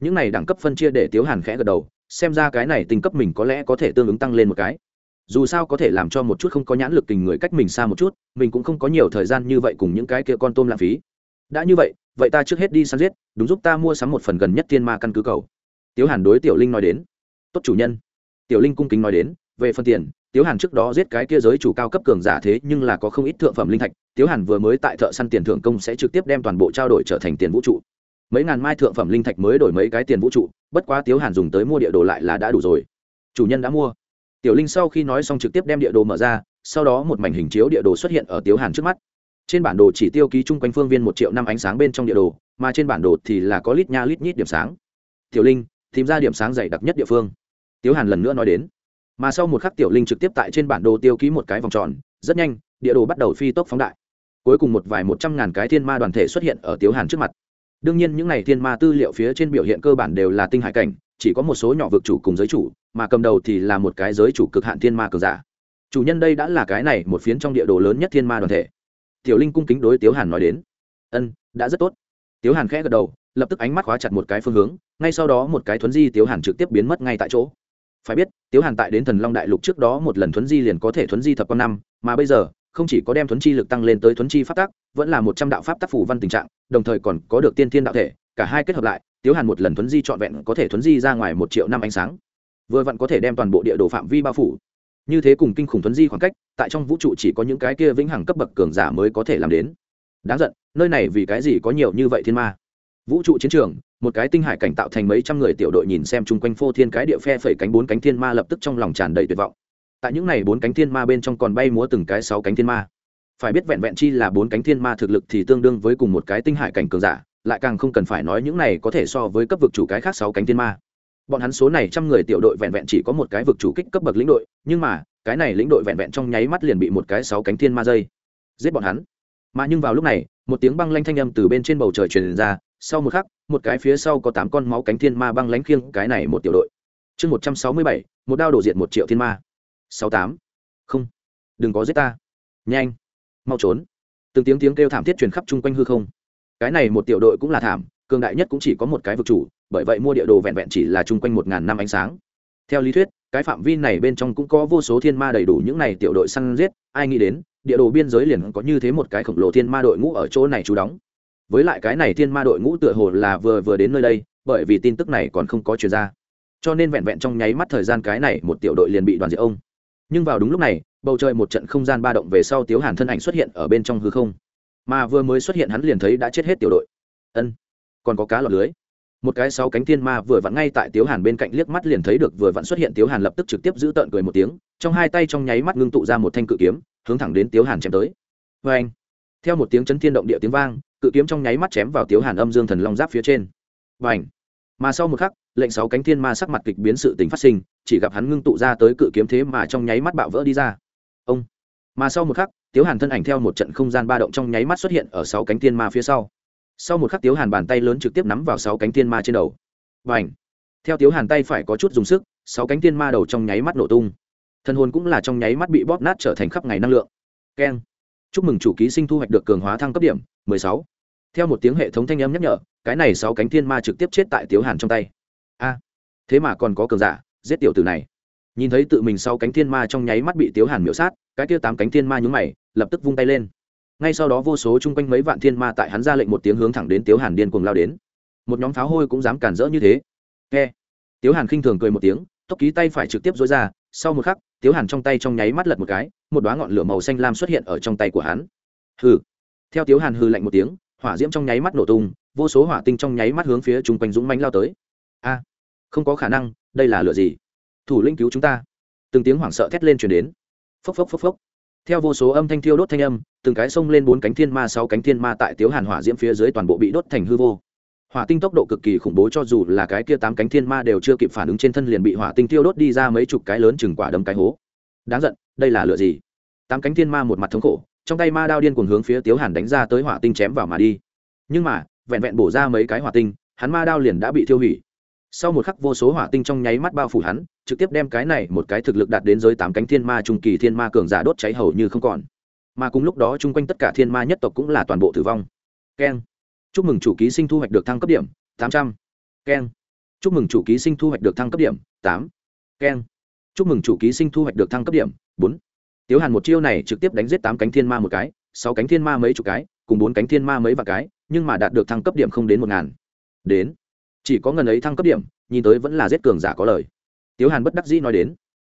những này đẳng cấp phân chia để tiếu hàn khẽ gật đầu, xem ra cái này tinh cấp mình có lẽ có thể tương ứng tăng lên một cái. Dù sao có thể làm cho một chút không có nhãn lực tình người cách mình xa một chút, mình cũng không có nhiều thời gian như vậy cùng những cái kia con tôm lãng phí. Đã như vậy vậy ta trước hết đi săn giết, đúng giúp ta mua sắm một phần gần nhất thiên ma căn cứ cầu. Tiếu hàn đối tiểu linh nói đến. Tốt chủ nhân. Tiểu linh cung kính nói đến, về phần tiền, tiếu hàn trước đó giết cái kia giới chủ cao cấp cường giả thế nhưng là có không ít thượng phẩm linh thạch. Tiếu hàn vừa mới tại thợ săn tiền thưởng công sẽ trực tiếp đem toàn bộ trao đổi trở thành tiền vũ trụ mấy ngàn mai thượng phẩm linh thạch mới đổi mấy cái tiền vũ trụ, bất quá tiếu hàn dùng tới mua địa đồ lại là đã đủ rồi. Chủ nhân đã mua. Tiểu linh sau khi nói xong trực tiếp đem địa đồ mở ra, sau đó một mảnh hình chiếu địa đồ xuất hiện ở tiếu hàn trước mắt. Trên bản đồ chỉ tiêu ký chung quanh phương viên một triệu năm ánh sáng bên trong địa đồ, mà trên bản đồ thì là có lít nha lít nhít điểm sáng. Tiểu linh, tìm ra điểm sáng dày đặc nhất địa phương. Tiếu hàn lần nữa nói đến. Mà sau một khắc tiểu linh trực tiếp tại trên bản đồ tiêu ký một cái vòng tròn, rất nhanh, địa đồ bắt đầu phi tốc phóng đại. Cuối cùng một vài một trăm ngàn cái thiên ma đoàn thể xuất hiện ở tiếu hàn trước mặt đương nhiên những n à y thiên ma tư liệu phía trên biểu hiện cơ bản đều là tinh hải cảnh, chỉ có một số nhỏ vực chủ cùng giới chủ, mà cầm đầu thì là một cái giới chủ cực hạn thiên ma cường giả. Chủ nhân đây đã là cái này một phiến trong địa đồ lớn nhất thiên ma đoàn thể. Tiểu linh cung kính đối tiếu hàn nói đến. Ân, đã rất tốt. Tiếu hàn khẽ gật đầu, lập tức ánh mắt khóa chặt một cái phương hướng, ngay sau đó một cái thuấn di tiếu hàn trực tiếp biến mất ngay tại chỗ. Phải biết, tiếu hàn tại đến thần long đại lục trước đó một lần thuấn di liền có thể thuấn di thập con năm, mà bây giờ không chỉ có đem thuấn chi lực tăng lên tới thuấn chi pháp tắc, vẫn là một trăm đạo pháp tác phủ văn tình trạng, đồng thời còn có được tiên thiên đạo thể, cả hai kết hợp lại, tiếu hàn một lần thuấn di trọn vẹn có thể thuấn di ra ngoài một triệu năm ánh sáng. Vừa vặn có thể đem toàn bộ địa đồ phạm vi bao phủ. Như thế cùng kinh khủng thuấn di khoảng cách, tại trong vũ trụ chỉ có những cái kia vĩnh hằng cấp bậc cường giả mới có thể làm đến. Đáng giận, nơi này vì cái gì có nhiều như vậy thiên ma? Vũ trụ chiến trường, một cái tinh hải cảnh tạo thành mấy trăm người tiểu đội nhìn xem chung quanh phô thiên cái địa phe phẩy cánh bốn cánh thiên ma lập tức trong lòng tràn đầy tuyệt vọng tại những này bốn cánh thiên ma bên trong còn bay múa từng cái sáu cánh thiên ma. Phải biết vẹn vẹn chi là bốn cánh thiên ma thực lực thì tương đương với cùng một cái tinh hải cảnh cường giả, lại càng không cần phải nói những này có thể so với cấp vực chủ cái khác sáu cánh thiên ma. Bọn hắn số này trăm người tiểu đội vẹn vẹn chỉ có một cái vực chủ kích cấp bậc lĩnh đội, nhưng mà, cái này lĩnh đội vẹn vẹn trong nháy mắt liền bị một cái sáu cánh thiên ma dây. Giết bọn hắn. Mà nhưng vào lúc này, một tiếng băng lanh thanh âm từ bên trên bầu trời truyền ra, sau một khắc, một cái phía sau có tám con máu cánh thiên ma băng lánh khiêng cái này một tiểu đội. Chương một trăm sáu mươi bảy, một đao đổ diệt một triệu thiên ma sáu tám. Không. Đừng có giết ta. Nhanh. Mau trốn. Từng tiếng tiếng kêu thảm thiết truyền khắp chung quanh hư không. Cái này một tiểu đội cũng là thảm, cường đại nhất cũng chỉ có một cái vực chủ, bởi vậy mua địa đồ vẹn vẹn chỉ là chung quanh một ngàn năm ánh sáng. Theo lý thuyết, cái phạm vi này bên trong cũng có vô số thiên ma đầy đủ những này tiểu đội săn giết, ai nghĩ đến, địa đồ biên giới liền có như thế một cái khổng lồ thiên ma đội ngũ ở chỗ này trú đóng. Với lại cái này thiên ma đội ngũ tựa hồ là vừa vừa đến nơi đây, bởi vì tin tức này còn không có chuyển ra. Cho nên vẹn vẹn trong nháy mắt thời gian cái này một tiểu đội liền bị đoàn diệt ông nhưng vào đúng lúc này, bầu trời một trận không gian ba động về sau tiếu hàn thân ảnh xuất hiện ở bên trong hư không. Mà vừa mới xuất hiện hắn liền thấy đã chết hết tiểu đội. Ân, còn có cá lọt lưới. Một cái sáu cánh thiên ma vừa vặn ngay tại tiếu hàn bên cạnh liếc mắt liền thấy được vừa vặn xuất hiện tiếu hàn lập tức trực tiếp giữ tợn cười một tiếng, trong hai tay trong nháy mắt ngưng tụ ra một thanh cự kiếm, hướng thẳng đến tiếu hàn chém tới. Vê anh theo một tiếng chấn thiên động địa tiếng vang, cự kiếm trong nháy mắt chém vào tiếu hàn âm dương thần long giáp phía trên. Và ảnh mà sau một khắc lệnh sáu cánh thiên ma sắc mặt kịch biến sự tình phát sinh, chỉ gặp hắn ngưng tụ ra tới cự kiếm thế mà trong nháy mắt bạo vỡ đi ra. Ông! Mà sau một khắc, tiếu hàn thân ảnh theo một trận không gian ba động trong nháy mắt xuất hiện ở sáu cánh thiên ma phía sau. Sau một khắc, tiếu hàn bàn tay lớn trực tiếp nắm vào sáu cánh thiên ma trên đầu. Và ảnh theo tiếu hàn tay phải có chút dùng sức, sáu cánh thiên ma đầu trong nháy mắt nổ tung. Thân hồn cũng là trong nháy mắt bị bóp nát trở thành khắp ngày năng lượng. Keng! Chúc mừng chủ ký sinh thu hoạch được cường hóa thăng cấp điểm, mười sáu. Theo một tiếng hệ thống thanh âm nhắc nhở, cái này sáu cánh thiên ma trực tiếp chết tại tiếu hàn trong tay a, thế mà còn có cường giả, giết tiểu tử này. Nhìn thấy tự mình sau cánh thiên ma trong nháy mắt bị tiếu hàn miễu sát, cái kia tám cánh thiên ma nhúng mày, lập tức vung tay lên. Ngay sau đó vô số chung quanh mấy vạn thiên ma tại hắn ra lệnh một tiếng hướng thẳng đến tiếu hàn điên cuồng lao đến. Một nhóm pháo hôi cũng dám cản rỡ như thế. Nghe tiếu hàn khinh thường cười một tiếng tốc ký tay phải trực tiếp dối ra, sau một khắc, tiếu hàn trong tay trong nháy mắt lật một cái, một đoá ngọn lửa màu xanh lam xuất hiện ở trong tay của hắn. Hừ. Theo tiếu hàn hư lạnh một tiếng, hỏa diễm trong nháy mắt nổ tung, vô số hỏa tinh trong nháy mắt hướng phía chung quanh dũng mánh lao tới. A không có khả năng, đây là lửa gì? Thủ linh cứu chúng ta. Từng tiếng hoảng sợ thét lên chuyển đến. Phốc phốc phốc phốc. Theo vô số âm thanh thiêu đốt thanh âm, từng cái sông lên bốn cánh thiên ma, sáu cánh thiên ma tại tiếu hàn hỏa diễm phía dưới toàn bộ bị đốt thành hư vô. Hỏa tinh tốc độ cực kỳ khủng bố cho dù là cái kia tám cánh thiên ma đều chưa kịp phản ứng trên thân liền bị hỏa tinh thiêu đốt đi ra mấy chục cái lớn chừng quả đấm cái hố. Đáng giận, đây là lựa gì? Tám cánh thiên ma một mặt thống khổ, trong tay ma đao điên cuồng hướng phía tiếu hàn đánh ra tới hỏa tinh chém vào mà đi. Nhưng mà, vẹn vẹn bổ ra mấy cái hỏa tinh, hắn ma đao liền đã bị thiêu hủy sau một khắc vô số hỏa tinh trong nháy mắt bao phủ hắn, trực tiếp đem cái này một cái thực lực đạt đến giới tám cánh thiên ma, trung kỳ thiên ma cường giả đốt cháy hầu như không còn. Mà cùng lúc đó chung quanh tất cả thiên ma nhất tộc cũng là toàn bộ tử vong. Keng. Chúc mừng chủ ký sinh thu hoạch được thăng cấp điểm, tám trăm. Keng. Chúc mừng chủ ký sinh thu hoạch được thăng cấp điểm, tám. Keng. Chúc mừng chủ ký sinh thu hoạch được thăng cấp điểm, bốn. Tiếu hàn một chiêu này trực tiếp đánh giết tám cánh thiên ma một cái, sáu cánh thiên ma mấy chục cái, cùng bốn cánh thiên ma mấy vạn cái, nhưng mà đạt được thăng cấp điểm không đến một ngàn. Đến chỉ có ngần ấy thăng cấp điểm, nhìn tới vẫn là giết cường giả có lời. Tiếu hàn bất đắc dĩ nói đến,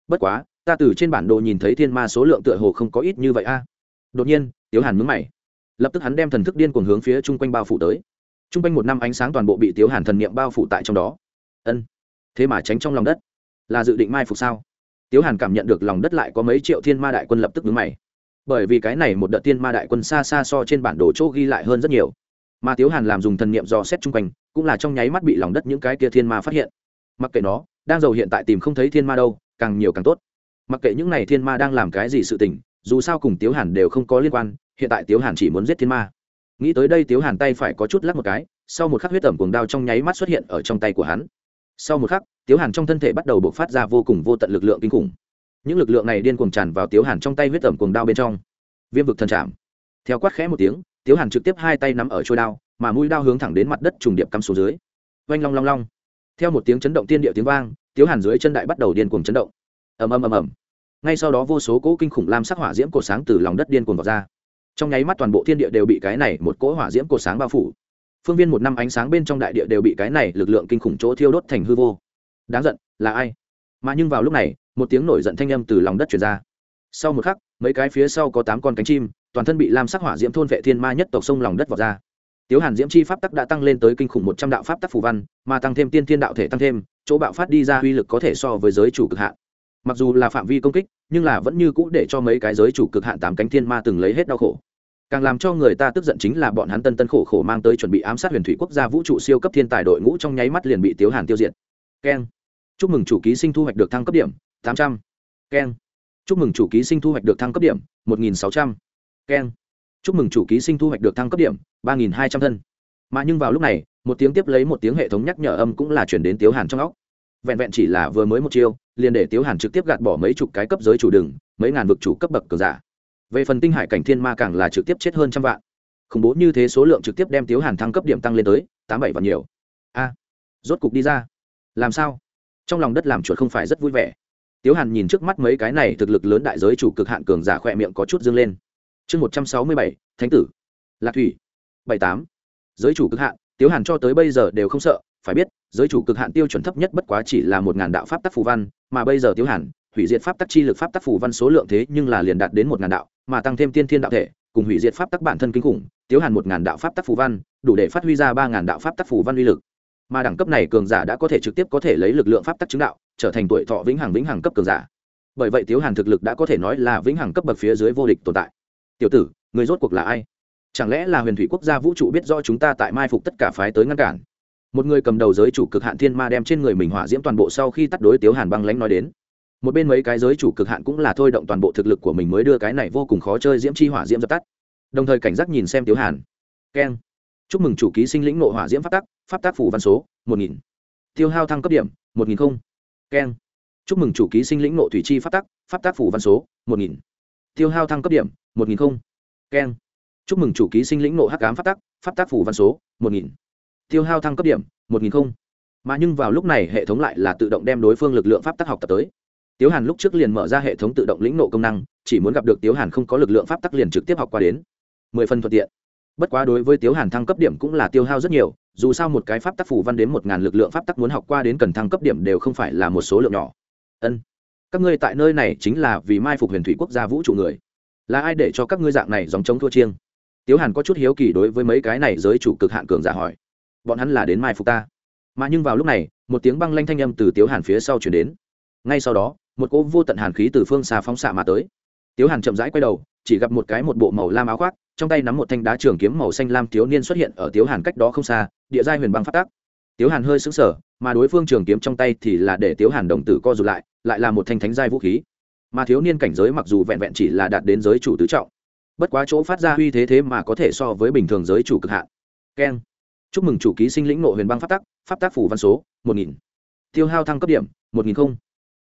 bất quá, ta từ trên bản đồ nhìn thấy thiên ma số lượng tựa hồ không có ít như vậy a. Đột nhiên, tiếu hàn mướn mày. Lập tức hắn đem thần thức điên cuồng hướng phía chung quanh bao phủ tới. Chung quanh một năm ánh sáng toàn bộ bị tiếu hàn thần niệm bao phủ tại trong đó. Ân, thế mà tránh trong lòng đất. Là dự định mai phục sao? Tiếu hàn cảm nhận được lòng đất lại có mấy triệu thiên ma đại quân lập tức mướn mày. Bởi vì cái này một đợt thiên ma đại quân xa xa so trên bản đồ chỗ ghi lại hơn rất nhiều. Mà tiếu hàn làm dùng thần niệm dò xét chung quanh cũng là trong nháy mắt bị lòng đất những cái kia thiên ma phát hiện. Mặc kệ nó, đang giàu hiện tại tìm không thấy thiên ma đâu, càng nhiều càng tốt. Mặc kệ những này thiên ma đang làm cái gì sự tình, dù sao cùng tiếu hàn đều không có liên quan, hiện tại tiếu hàn chỉ muốn giết thiên ma. Nghĩ tới đây tiếu hàn tay phải có chút lắc một cái, sau một khắc huyết ẩm cuồng đao trong nháy mắt xuất hiện ở trong tay của hắn. Sau một khắc, tiếu hàn trong thân thể bắt đầu bộc phát ra vô cùng vô tận lực lượng kinh khủng. Những lực lượng này điên cuồng tràn vào tiếu hàn trong tay huyết ẩm cuồng đao bên trong. Viêm vực thần chạm theo quát khẽ một tiếng tiếu hàn trực tiếp hai tay nắm ở trôi đao, mà mũi đao hướng thẳng đến mặt đất trùng điệp cắm xuống dưới. Oanh long long long. Theo một tiếng chấn động tiên địa tiếng vang, tiếu hàn dưới chân đại bắt đầu điên cuồng chấn động. Ầm ầm ầm ầm. Ngay sau đó vô số cỗ kinh khủng lam sắc hỏa diễm cột sáng từ lòng đất điên cuồng vào ra. Trong nháy mắt toàn bộ thiên địa đều bị cái này một cỗ hỏa diễm cột sáng bao phủ. Phương viên một năm ánh sáng bên trong đại địa đều bị cái này lực lượng kinh khủng chỗ thiêu đốt thành hư vô. Đáng giận, là ai? Mà nhưng vào lúc này, một tiếng nổi giận thanh âm từ lòng đất truyền ra. Sau một khắc, mấy cái phía sau có tám con cánh chim toàn thân bị lam sắc hỏa diễm thôn vệ thiên ma nhất tộc sông lòng đất vào ra. Tiếu hàn diễm chi pháp tắc đã tăng lên tới kinh khủng một trăm đạo pháp tắc phù văn, mà tăng thêm tiên thiên đạo thể tăng thêm, chỗ bạo phát đi ra uy lực có thể so với giới chủ cực hạn. Mặc dù là phạm vi công kích, nhưng là vẫn như cũ để cho mấy cái giới chủ cực hạn tám cánh thiên ma từng lấy hết đau khổ. Càng làm cho người ta tức giận chính là bọn hắn tân tân khổ khổ mang tới chuẩn bị ám sát huyền thủy quốc gia vũ trụ siêu cấp thiên tài đội ngũ trong nháy mắt liền bị tiếu hàn tiêu diệt. Keng. Chúc mừng chủ ký sinh thu hoạch được thăng cấp điểm, tám trăm. Keng. Chúc mừng chủ ký sinh thu hoạch được thăng cấp điểm, một nghìn sáu trăm keng. Chúc mừng chủ ký sinh thu hoạch được thăng cấp điểm, ba nghìn hai trăm thân. Mà nhưng vào lúc này, một tiếng tiếp lấy một tiếng hệ thống nhắc nhở âm cũng là chuyển đến tiếu hàn trong óc. Vẹn vẹn chỉ là vừa mới một chiêu, liền để tiếu hàn trực tiếp gạt bỏ mấy chục cái cấp giới chủ đừng, mấy ngàn vực chủ cấp bậc cờ giả. Về phần tinh hải cảnh thiên ma càng là trực tiếp chết hơn trăm vạn. Khủng bố như thế số lượng trực tiếp đem tiếu hàn thăng cấp điểm tăng lên tới tám bảy vạn nhiều. A, rốt cục đi ra. Làm sao? Trong lòng đất làm chuột không phải rất vui vẻ. Tiếu hàn nhìn trước mắt mấy cái này thực lực lớn đại giới chủ cực hạn cường giả khỏe miệng có chút dâng lên chương một trăm sáu mươi bảy, thánh tử. Lạc thủy. Bảy tám. Giới chủ cực hạn, tiếu hàn cho tới bây giờ đều không sợ, phải biết, giới chủ cực hạn tiêu chuẩn thấp nhất bất quá chỉ là một ngàn đạo pháp tắc phù văn, mà bây giờ tiếu hàn, hủy diệt pháp tắc chi lực pháp tắc phù văn số lượng thế nhưng là liền đạt đến một ngàn đạo, mà tăng thêm tiên thiên đạo thể, cùng hủy diệt pháp tắc bản thân kinh khủng, tiếu hàn một ngàn đạo pháp tắc phù văn, đủ để phát huy ra ba ngàn đạo pháp tắc phù văn uy lực. Mà đẳng cấp này cường giả đã có thể trực tiếp có thể lấy lực lượng pháp tắc chứng đạo, trở thành tuổi thọ vĩnh hằng vĩnh hằng cấp cường giả. Bởi vậy tiếu hàn thực lực đã có thể nói là vĩnh hằng cấp bậc phía dưới vô địch tồn tại tiểu tử, người rốt cuộc là ai? Chẳng lẽ là huyền thủy quốc gia vũ trụ biết do chúng ta tại mai phục tất cả phái tới ngăn cản? Một người cầm đầu giới chủ cực hạn thiên ma đem trên người mình hỏa diễm toàn bộ sau khi tắt đối tiếu hàn băng lãnh nói đến. Một bên mấy cái giới chủ cực hạn cũng là thôi động toàn bộ thực lực của mình mới đưa cái này vô cùng khó chơi diễm chi hỏa diễm dập tắt. Đồng thời cảnh giác nhìn xem tiếu hàn. Keng. Chúc mừng chủ ký sinh lĩnh nộ hỏa diễm pháp tắc, pháp tác phủ văn số, một nghìn. Tiêu hao thăng cấp điểm, một nghìn không. Keng. Chúc mừng chủ ký sinh lĩnh nộ thủy chi pháp tắc, pháp tác phủ văn số, một nghìn. Tiêu hao thăng cấp điểm một nghìn không. Keng. Chúc mừng chủ ký sinh lĩnh nộ hắc ám pháp tắc, pháp tác phủ văn số, một nghìn. Tiêu hao thăng cấp điểm, một nghìn không. Mà nhưng vào lúc này hệ thống lại là tự động đem đối phương lực lượng pháp tắc học tập tới. Tiếu hàn lúc trước liền mở ra hệ thống tự động lĩnh nộ công năng, chỉ muốn gặp được tiếu hàn không có lực lượng pháp tắc liền trực tiếp học qua đến. Mười phần thuận tiện. Bất quá đối với tiếu hàn thăng cấp điểm cũng là tiêu hao rất nhiều, dù sao một cái pháp tắc phủ văn đến một ngàn lực lượng pháp tắc muốn học qua đến cần thăng cấp điểm đều không phải là một số lượng nhỏ. Ân. Các ngươi tại nơi này chính là vì mai phục huyền thủy quốc gia vũ trụ người là ai để cho các ngươi dạng này dòng chống thua chiêng? Tiếu hàn có chút hiếu kỳ đối với mấy cái này giới chủ cực hạn cường giả hỏi. Bọn hắn là đến mai phục ta. Mà nhưng vào lúc này, một tiếng băng lanh thanh âm từ tiếu hàn phía sau chuyển đến. Ngay sau đó, một cỗ vô tận hàn khí từ phương xa phóng xạ mà tới. Tiếu hàn chậm rãi quay đầu, chỉ gặp một cái một bộ màu lam áo khoác, trong tay nắm một thanh đá trường kiếm màu xanh lam thiếu niên xuất hiện ở tiếu hàn cách đó không xa, địa giai huyền băng phát tác. Tiếu hàn hơi xứng sở mà đối phương trường kiếm trong tay thì là để tiếu hàn đồng tử co rụt lại lại là một thanh thánh giai vũ khí mà thiếu niên cảnh giới mặc dù vẹn vẹn chỉ là đạt đến giới chủ tứ trọng, bất quá chỗ phát ra uy thế thế mà có thể so với bình thường giới chủ cực hạn. Keng. Chúc mừng chủ ký sinh lĩnh nộ huyền băng pháp tắc, pháp tác phủ văn số, một nghìn. Tiêu hao thăng cấp điểm, một nghìn không.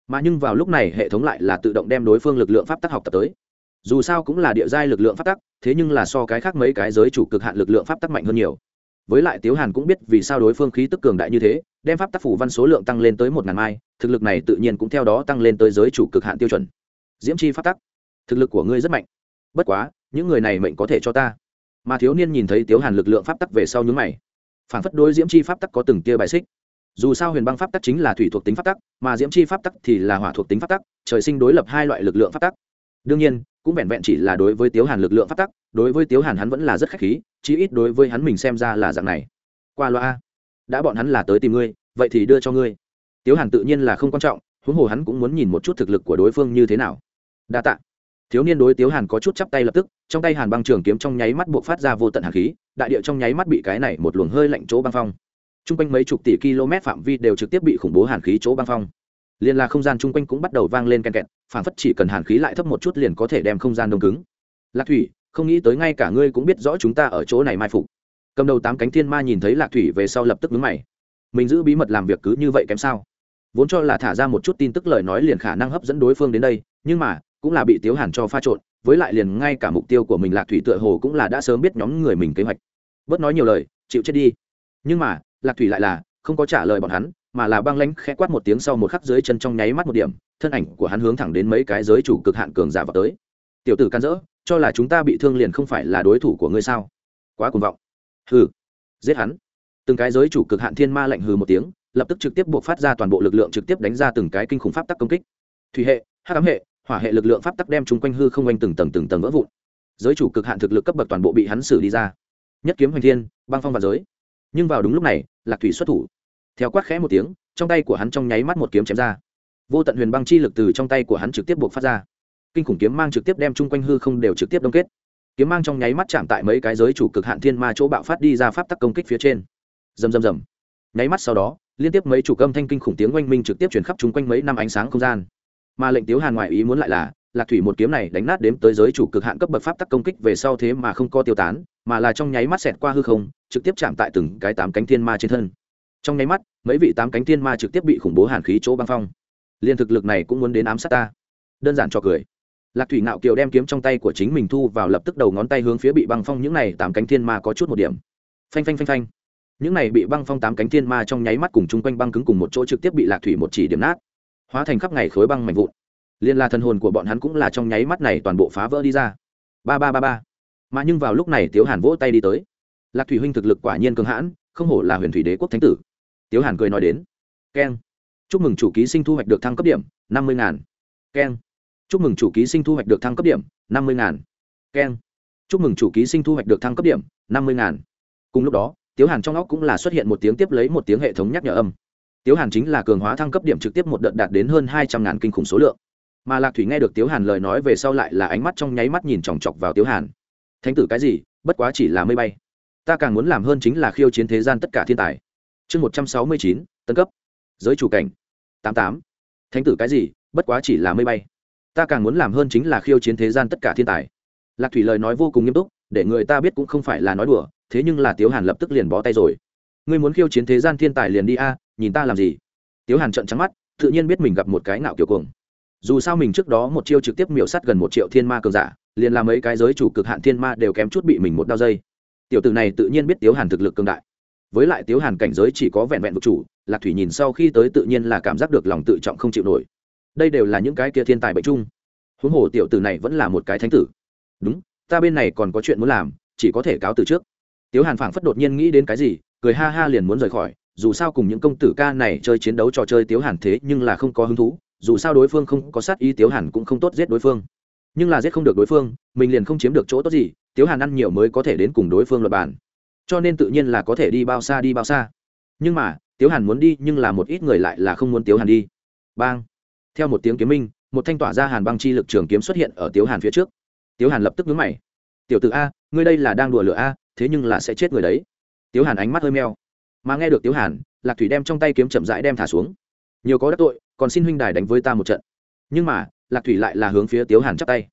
Mà nhưng vào lúc này hệ thống lại là tự động đem đối phương lực lượng pháp tắc học tập tới. Dù sao cũng là địa giai lực lượng pháp tắc, thế nhưng là so cái khác mấy cái giới chủ cực hạn lực lượng pháp tắc mạnh hơn nhiều. Với lại tiếu hàn cũng biết vì sao đối phương khí tức cường đại như thế, đem pháp tác phủ văn số lượng tăng lên tới một ngàn mai, thực lực này tự nhiên cũng theo đó tăng lên tới giới chủ cực hạn tiêu chuẩn diễm chi pháp tắc. Thực lực của ngươi rất mạnh. Bất quá, những người này mệnh có thể cho ta. Mà thiếu niên nhìn thấy tiếu hàn lực lượng pháp tắc về sau nhúng mày. Phản phất đối diễm chi pháp tắc có từng tia bài xích. Dù sao huyền băng pháp tắc chính là thủy thuộc tính pháp tắc, mà diễm chi pháp tắc thì là hỏa thuộc tính pháp tắc, trời sinh đối lập hai loại lực lượng pháp tắc. Đương nhiên, cũng vẹn vẹn chỉ là đối với tiếu hàn lực lượng pháp tắc, đối với tiếu hàn hắn vẫn là rất khách khí, chí ít đối với hắn mình xem ra là dạng này. Qua loa đã bọn hắn là tới tìm ngươi, vậy thì đưa cho ngươi. Tiếu hàn tự nhiên là không quan trọng, huống hồ hắn cũng muốn nhìn một chút thực lực của đối phương như thế nào đa tạ. Thiếu niên đối tiếu hàn có chút chắp tay lập tức, trong tay hàn băng trường kiếm trong nháy mắt buộc phát ra vô tận hàn khí, đại địa trong nháy mắt bị cái này một luồng hơi lạnh chỗ băng phong. T r u n g quanh mấy chục tỷ km phạm vi đều trực tiếp bị khủng bố hàn khí chỗ băng phong. Liên là không gian chung quanh cũng bắt đầu vang lên ken kẹt phản phất chỉ cần hàn khí lại thấp một chút liền có thể đem không gian đông cứng. Lạc thủy, không nghĩ tới ngay cả ngươi cũng biết rõ chúng ta ở chỗ này mai phục. Cầm đầu tám cánh thiên ma nhìn thấy lạc thủy về sau lập tức vướng mày. Mình giữ bí mật làm việc cứ như vậy kém sao? Vốn cho là thả ra một chút tin tức lời nói liền khả năng hấp dẫn đối phương đến đây, nhưng mà cũng là bị tiếu hàn cho pha trộn, với lại liền ngay cả mục tiêu của mình lạc thủy tựa hồ cũng là đã sớm biết nhóm người mình kế hoạch. Bớt nói nhiều lời, chịu chết đi. Nhưng mà, lạc thủy lại là không có trả lời bọn hắn, mà là băng lãnh khẽ quát một tiếng sau một khắc dưới chân trong nháy mắt một điểm, thân ảnh của hắn hướng thẳng đến mấy cái giới chủ cực hạn cường giả vào tới. Tiểu tử can dỡ, cho là chúng ta bị thương liền không phải là đối thủ của ngươi sao? Quá cuồng vọng. Hừ, giết hắn. Từng cái giới chủ cực hạn thiên ma lạnh hừ một tiếng, lập tức trực tiếp buộc phát ra toàn bộ lực lượng trực tiếp đánh ra từng cái kinh khủng pháp tắc công kích. Thủy hệ, hắc ám hệ hỏa hệ lực lượng pháp tắc đem chúng quanh hư không quanh từng tầng từng tầng vỡ vụn. Giới chủ cực hạn thực lực cấp bậc toàn bộ bị hắn xử đi ra. Nhất kiếm hoành thiên, băng phong và giới. Nhưng vào đúng lúc này, lạc thủy xuất thủ. Theo quát khẽ một tiếng, trong tay của hắn trong nháy mắt một kiếm chém ra. Vô tận huyền băng chi lực từ trong tay của hắn trực tiếp buộc phát ra. Kinh khủng kiếm mang trực tiếp đem chung quanh hư không đều trực tiếp đông kết. Kiếm mang trong nháy mắt chạm tại mấy cái giới chủ cực hạn thiên ma chỗ bạo phát đi ra pháp tắc công kích phía trên. Rầm rầm rầm. Nháy mắt sau đó, liên tiếp mấy chủ cơm thanh kinh khủng tiếng oanh minh trực tiếp chuyển khắp chung quanh mấy năm ánh sáng không gian mà lệnh tiếu hàn ngoại ý muốn lại là, lạc thủy một kiếm này đánh nát đếm tới giới chủ cực hạn cấp bậc pháp tắc công kích về sau thế mà không có tiêu tán, mà là trong nháy mắt xẹt qua hư không, trực tiếp chạm tại từng cái tám cánh thiên ma trên thân. Trong nháy mắt, mấy vị tám cánh thiên ma trực tiếp bị khủng bố hàn khí chỗ băng phong. Liên thực lực này cũng muốn đến ám sát ta. Đơn giản cho cười. Lạc thủy nạo kiều đem kiếm trong tay của chính mình thu vào lập tức đầu ngón tay hướng phía bị băng phong những này tám cánh thiên ma có chút một điểm. Phanh phanh phanh phanh. Những này bị băng phong tám cánh thiên ma trong nháy mắt cùng chung quanh băng cứng cùng một chỗ trực tiếp bị lạc thủy một chỉ điểm nát hóa thành khắp ngày khối băng mảnh vụn. Liên la thần hồn của bọn hắn cũng là trong nháy mắt này toàn bộ phá vỡ đi ra. Ba ba ba ba. Mà nhưng vào lúc này tiếu hàn vỗ tay đi tới. Lạc thủy huynh thực lực quả nhiên cường hãn, không hổ là huyền thủy đế quốc thánh tử. Tiếu hàn cười nói đến. Keng. Chúc mừng chủ ký sinh thu hoạch được thăng cấp điểm, năm mươi ngàn. Keng. Chúc mừng chủ ký sinh thu hoạch được thăng cấp điểm, năm mươi ngàn. Keng. Chúc mừng chủ ký sinh thu hoạch được thăng cấp điểm, năm mươi ngàn. Cùng lúc đó, tiếu hàn trong óc cũng là xuất hiện một tiếng tiếp lấy một tiếng hệ thống nhắc nhở âm tiếu hàn chính là cường hóa thăng cấp điểm trực tiếp một đợt đạt đến hơn hai trăm ngàn kinh khủng số lượng. Mà lạc thủy nghe được tiếu hàn lời nói về sau lại là ánh mắt trong nháy mắt nhìn chòng chọc vào tiếu hàn. Thánh tử cái gì? Bất quá chỉ là mây bay. Ta càng muốn làm hơn chính là khiêu chiến thế gian tất cả thiên tài. Chương một trăm sáu mươi chín tân cấp. Giới chủ cảnh. Tám tám. Thánh tử cái gì? Bất quá chỉ là mây bay. Ta càng muốn làm hơn chính là khiêu chiến thế gian tất cả thiên tài. Lạc thủy lời nói vô cùng nghiêm túc, để người ta biết cũng không phải là nói đùa, thế nhưng là tiếu hàn lập tức liền bó tay rồi ngươi muốn khiêu chiến thế gian thiên tài liền đi a, nhìn ta làm gì? Tiếu hàn trận trắng mắt, tự nhiên biết mình gặp một cái ngạo kiểu cuồng. Dù sao mình trước đó một chiêu trực tiếp miểu sát gần một triệu thiên ma cường giả, liền làm mấy cái giới chủ cực hạn thiên ma đều kém chút bị mình một đao dây. Tiểu tử này tự nhiên biết tiếu hàn thực lực cường đại. Với lại tiếu hàn cảnh giới chỉ có vẹn vẹn vực chủ, lạc thủy nhìn sau khi tới tự nhiên là cảm giác được lòng tự trọng không chịu nổi. Đây đều là những cái kia thiên tài bệnh chung. Huống hồ tiểu tử này vẫn là một cái thánh tử. Đúng, ta bên này còn có chuyện muốn làm, chỉ có thể cáo từ trước. Tiếu hàn phảng phất đột nhiên nghĩ đến cái gì cười ha ha liền muốn rời khỏi, dù sao cùng những công tử ca này chơi chiến đấu trò chơi tiếu hàn thế nhưng là không có hứng thú, dù sao đối phương không có sát ý tiếu hàn cũng không tốt giết đối phương. Nhưng là giết không được đối phương, mình liền không chiếm được chỗ tốt gì, tiếu hàn ăn nhiều mới có thể đến cùng đối phương luật bản cho nên tự nhiên là có thể đi bao xa đi bao xa. Nhưng mà, tiếu hàn muốn đi nhưng là một ít người lại là không muốn tiếu hàn đi. Bang! Theo một tiếng kiếm minh, một thanh tỏa ra hàn băng chi lực trường kiếm xuất hiện ở tiếu hàn phía trước. Tiếu hàn lập tức nhướng mày. Tiểu t ử a, ngươi đây là đang đùa lửa a, thế nhưng là sẽ chết người đấy tiếu hàn ánh mắt hơi meo. Mà nghe được tiếu hàn, lạc thủy đem trong tay kiếm chậm rãi đem thả xuống. Nhiều có đắc tội, còn xin huynh đài đánh với ta một trận. Nhưng mà, lạc thủy lại là hướng phía tiếu hàn chắp tay.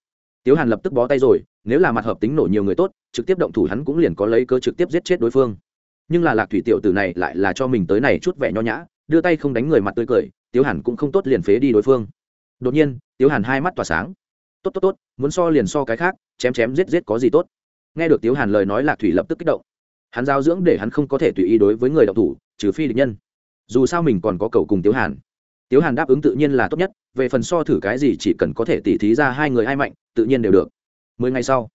Tiếu hàn lập tức bó tay rồi, nếu là mặt hợp tính nổ nhiều người tốt, trực tiếp động thủ hắn cũng liền có lấy cơ trực tiếp giết chết đối phương. Nhưng là lạc thủy tiểu tử này lại là cho mình tới này chút vẻ nho nhã, đưa tay không đánh người mặt tươi cười, tiếu hàn cũng không tốt liền phế đi đối phương. Đột nhiên, tiếu hàn hai mắt tỏa sáng. Tốt tốt tốt, muốn so liền so cái khác, chém chém giết giết có gì tốt. Nghe được tiếu hàn lời nói, lạc thủy lập tức kích động hắn giao dưỡng để hắn không có thể tùy ý đối với người đọc thủ, trừ phi địch nhân. Dù sao mình còn có cầu cùng tiếu hàn. Tiếu hàn đáp ứng tự nhiên là tốt nhất, về phần so thử cái gì chỉ cần có thể tỉ thí ra hai người ai mạnh, tự nhiên đều được. Mười ngày sau,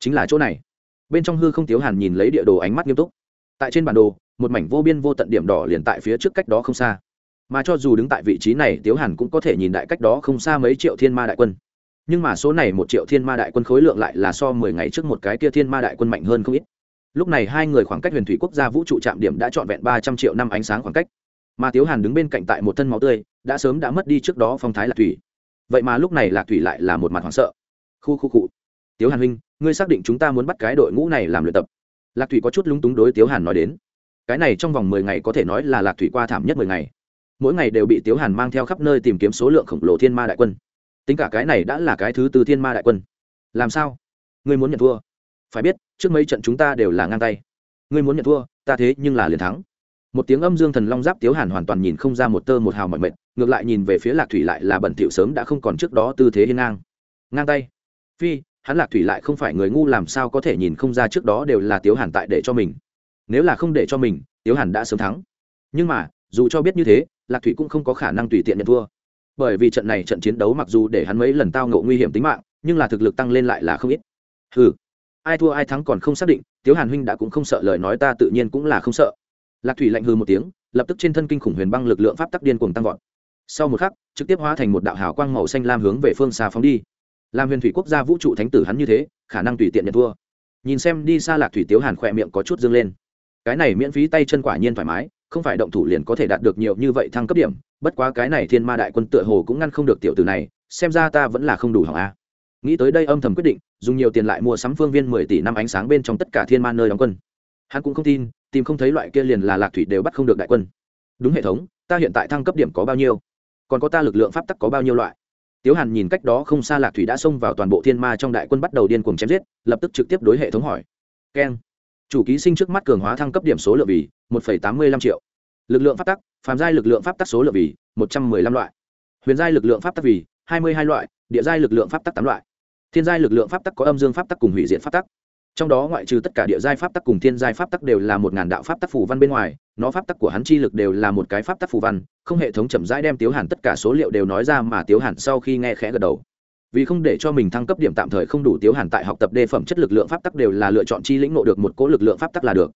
chính là chỗ này. Bên trong hư không tiếu hàn nhìn lấy địa đồ ánh mắt nghiêm túc. Tại trên bản đồ, một mảnh vô biên vô tận điểm đỏ liền tại phía trước cách đó không xa. Mà cho dù đứng tại vị trí này, tiếu hàn cũng có thể nhìn đại cách đó không xa mấy triệu thiên ma đại quân. Nhưng mà số này một triệu thiên ma đại quân khối lượng lại là so mười ngày trước một cái kia thiên ma đại quân mạnh hơn không ít lúc này hai người khoảng cách huyền thủy quốc gia vũ trụ trạm điểm đã trọn vẹn ba trăm triệu năm ánh sáng khoảng cách. Mà tiếu hàn đứng bên cạnh tại một thân máu tươi, đã sớm đã mất đi trước đó phong thái lạc thủy. Vậy mà lúc này lạc thủy lại là một mặt hoảng sợ. Khu khu cụ tiếu hàn huynh, ngươi xác định chúng ta muốn bắt cái đội ngũ này làm luyện tập. Lạc thủy có chút lúng túng đối tiếu hàn nói đến. Cái này trong vòng mười ngày có thể nói là lạc thủy qua thảm nhất mười ngày. Mỗi ngày đều bị tiếu hàn mang theo khắp nơi tìm kiếm số lượng khổng lồ thiên ma đại quân. Tính cả cái này đã là cái thứ tư thiên ma đại quân. Làm sao? Ngươi muốn nhận thua? Phải biết, trước mấy trận chúng ta đều là ngang tay. Ngươi muốn nhận thua, ta thế nhưng là liền thắng. Một tiếng âm dương thần long giáp tiếu hàn hoàn toàn nhìn không ra một tơ một hào mọi mệt ngược lại nhìn về phía lạc thủy lại là bẩn thỉu sớm đã không còn trước đó tư thế hiên ngang. Ngang tay. Phi, hắn lạc thủy lại không phải người ngu làm sao có thể nhìn không ra trước đó đều là tiếu hàn tại để cho mình. Nếu là không để cho mình, tiếu hàn đã sớm thắng. Nhưng mà, dù cho biết như thế, lạc thủy cũng không có khả năng tùy tiện nhận thua. Bởi vì trận này trận chiến đấu mặc dù để hắn mấy lần tao ngộ nguy hiểm tính mạng, nhưng là thực lực tăng lên lại là không ít. Hừ ai thua ai thắng còn không xác định, tiếu hàn huynh đã cũng không sợ lời nói ta tự nhiên cũng là không sợ. Lạc thủy lạnh hư một tiếng, lập tức trên thân kinh khủng huyền băng lực lượng pháp tắc điên cuồng tăng vọt. Sau một khắc, trực tiếp hóa thành một đạo hào quang màu xanh lam hướng về phương xa phóng đi. Làm huyền thủy quốc gia vũ trụ thánh tử hắn như thế, khả năng tùy tiện nhận thua. Nhìn xem đi xa lạc thủy tiếu hàn khỏe miệng có chút dâng lên. Cái này miễn phí tay chân quả nhiên thoải mái, không phải động thủ liền có thể đạt được nhiều như vậy thăng cấp điểm, bất quá cái này thiên ma đại quân tựa hồ cũng ngăn không được tiểu tử này, xem ra ta vẫn là không đủ hỏng a nghĩ tới đây âm thầm quyết định, dùng nhiều tiền lại mua sắm phương viên mười tỷ năm ánh sáng bên trong tất cả thiên ma nơi đóng quân. Hắn cũng không tin, tìm không thấy loại kia liền là lạc thủy đều bắt không được đại quân. Đúng hệ thống, ta hiện tại thăng cấp điểm có bao nhiêu? Còn có ta lực lượng pháp tắc có bao nhiêu loại? Tiếu hàn nhìn cách đó không xa lạc thủy đã xông vào toàn bộ thiên ma trong đại quân bắt đầu điên cuồng chém giết, lập tức trực tiếp đối hệ thống hỏi. Keng. Chủ ký sinh trước mắt cường hóa thăng cấp điểm số lượng vì một tám mươi năm triệu. Lực lượng pháp tắc, phàm giai lực lượng pháp tắc số lượng vì một trăm m ư ơ i năm loại. Huyền giai lực lượng pháp tắc vì hai mươi hai loại, địa giai lực lượng pháp tắc tám loại thiên giai lực lượng pháp tắc có âm dương pháp tắc cùng hủy diện pháp tắc trong đó ngoại trừ tất cả địa giai pháp tắc cùng thiên giai pháp tắc đều là một ngàn đạo pháp tắc phù văn bên ngoài nó pháp tắc của hắn chi lực đều là một cái pháp tắc phù văn không hệ thống chậm rãi đem tiếu hàn tất cả số liệu đều nói ra mà tiếu hàn sau khi nghe khẽ gật đầu vì không để cho mình thăng cấp điểm tạm thời không đủ tiếu hàn tại học tập đề phẩm chất lực lượng pháp tắc đều là lựa chọn chi lĩnh ngộ được một cố lực lượng pháp tắc là được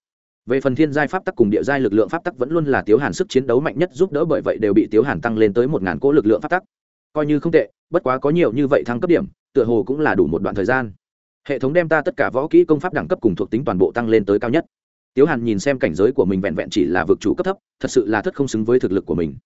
về phần thiên giai pháp tắc cùng địa giai lực lượng pháp tắc vẫn luôn là tiếu hàn sức chiến đấu mạnh nhất giúp đỡ bởi vậy đều bị tiếu hàn tăng lên tới một ngàn cỗ lực lượng pháp tắc coi như không tệ bất quá có nhiều như vậy thăng cấp điểm tựa hồ cũng là đủ một đoạn thời gian. Hệ thống đem ta tất cả võ kỹ công pháp đẳng cấp cùng thuộc tính toàn bộ tăng lên tới cao nhất. Tiếu hàn nhìn xem cảnh giới của mình vẹn vẹn chỉ là vực chủ cấp thấp, thật sự là thất không xứng với thực lực của mình.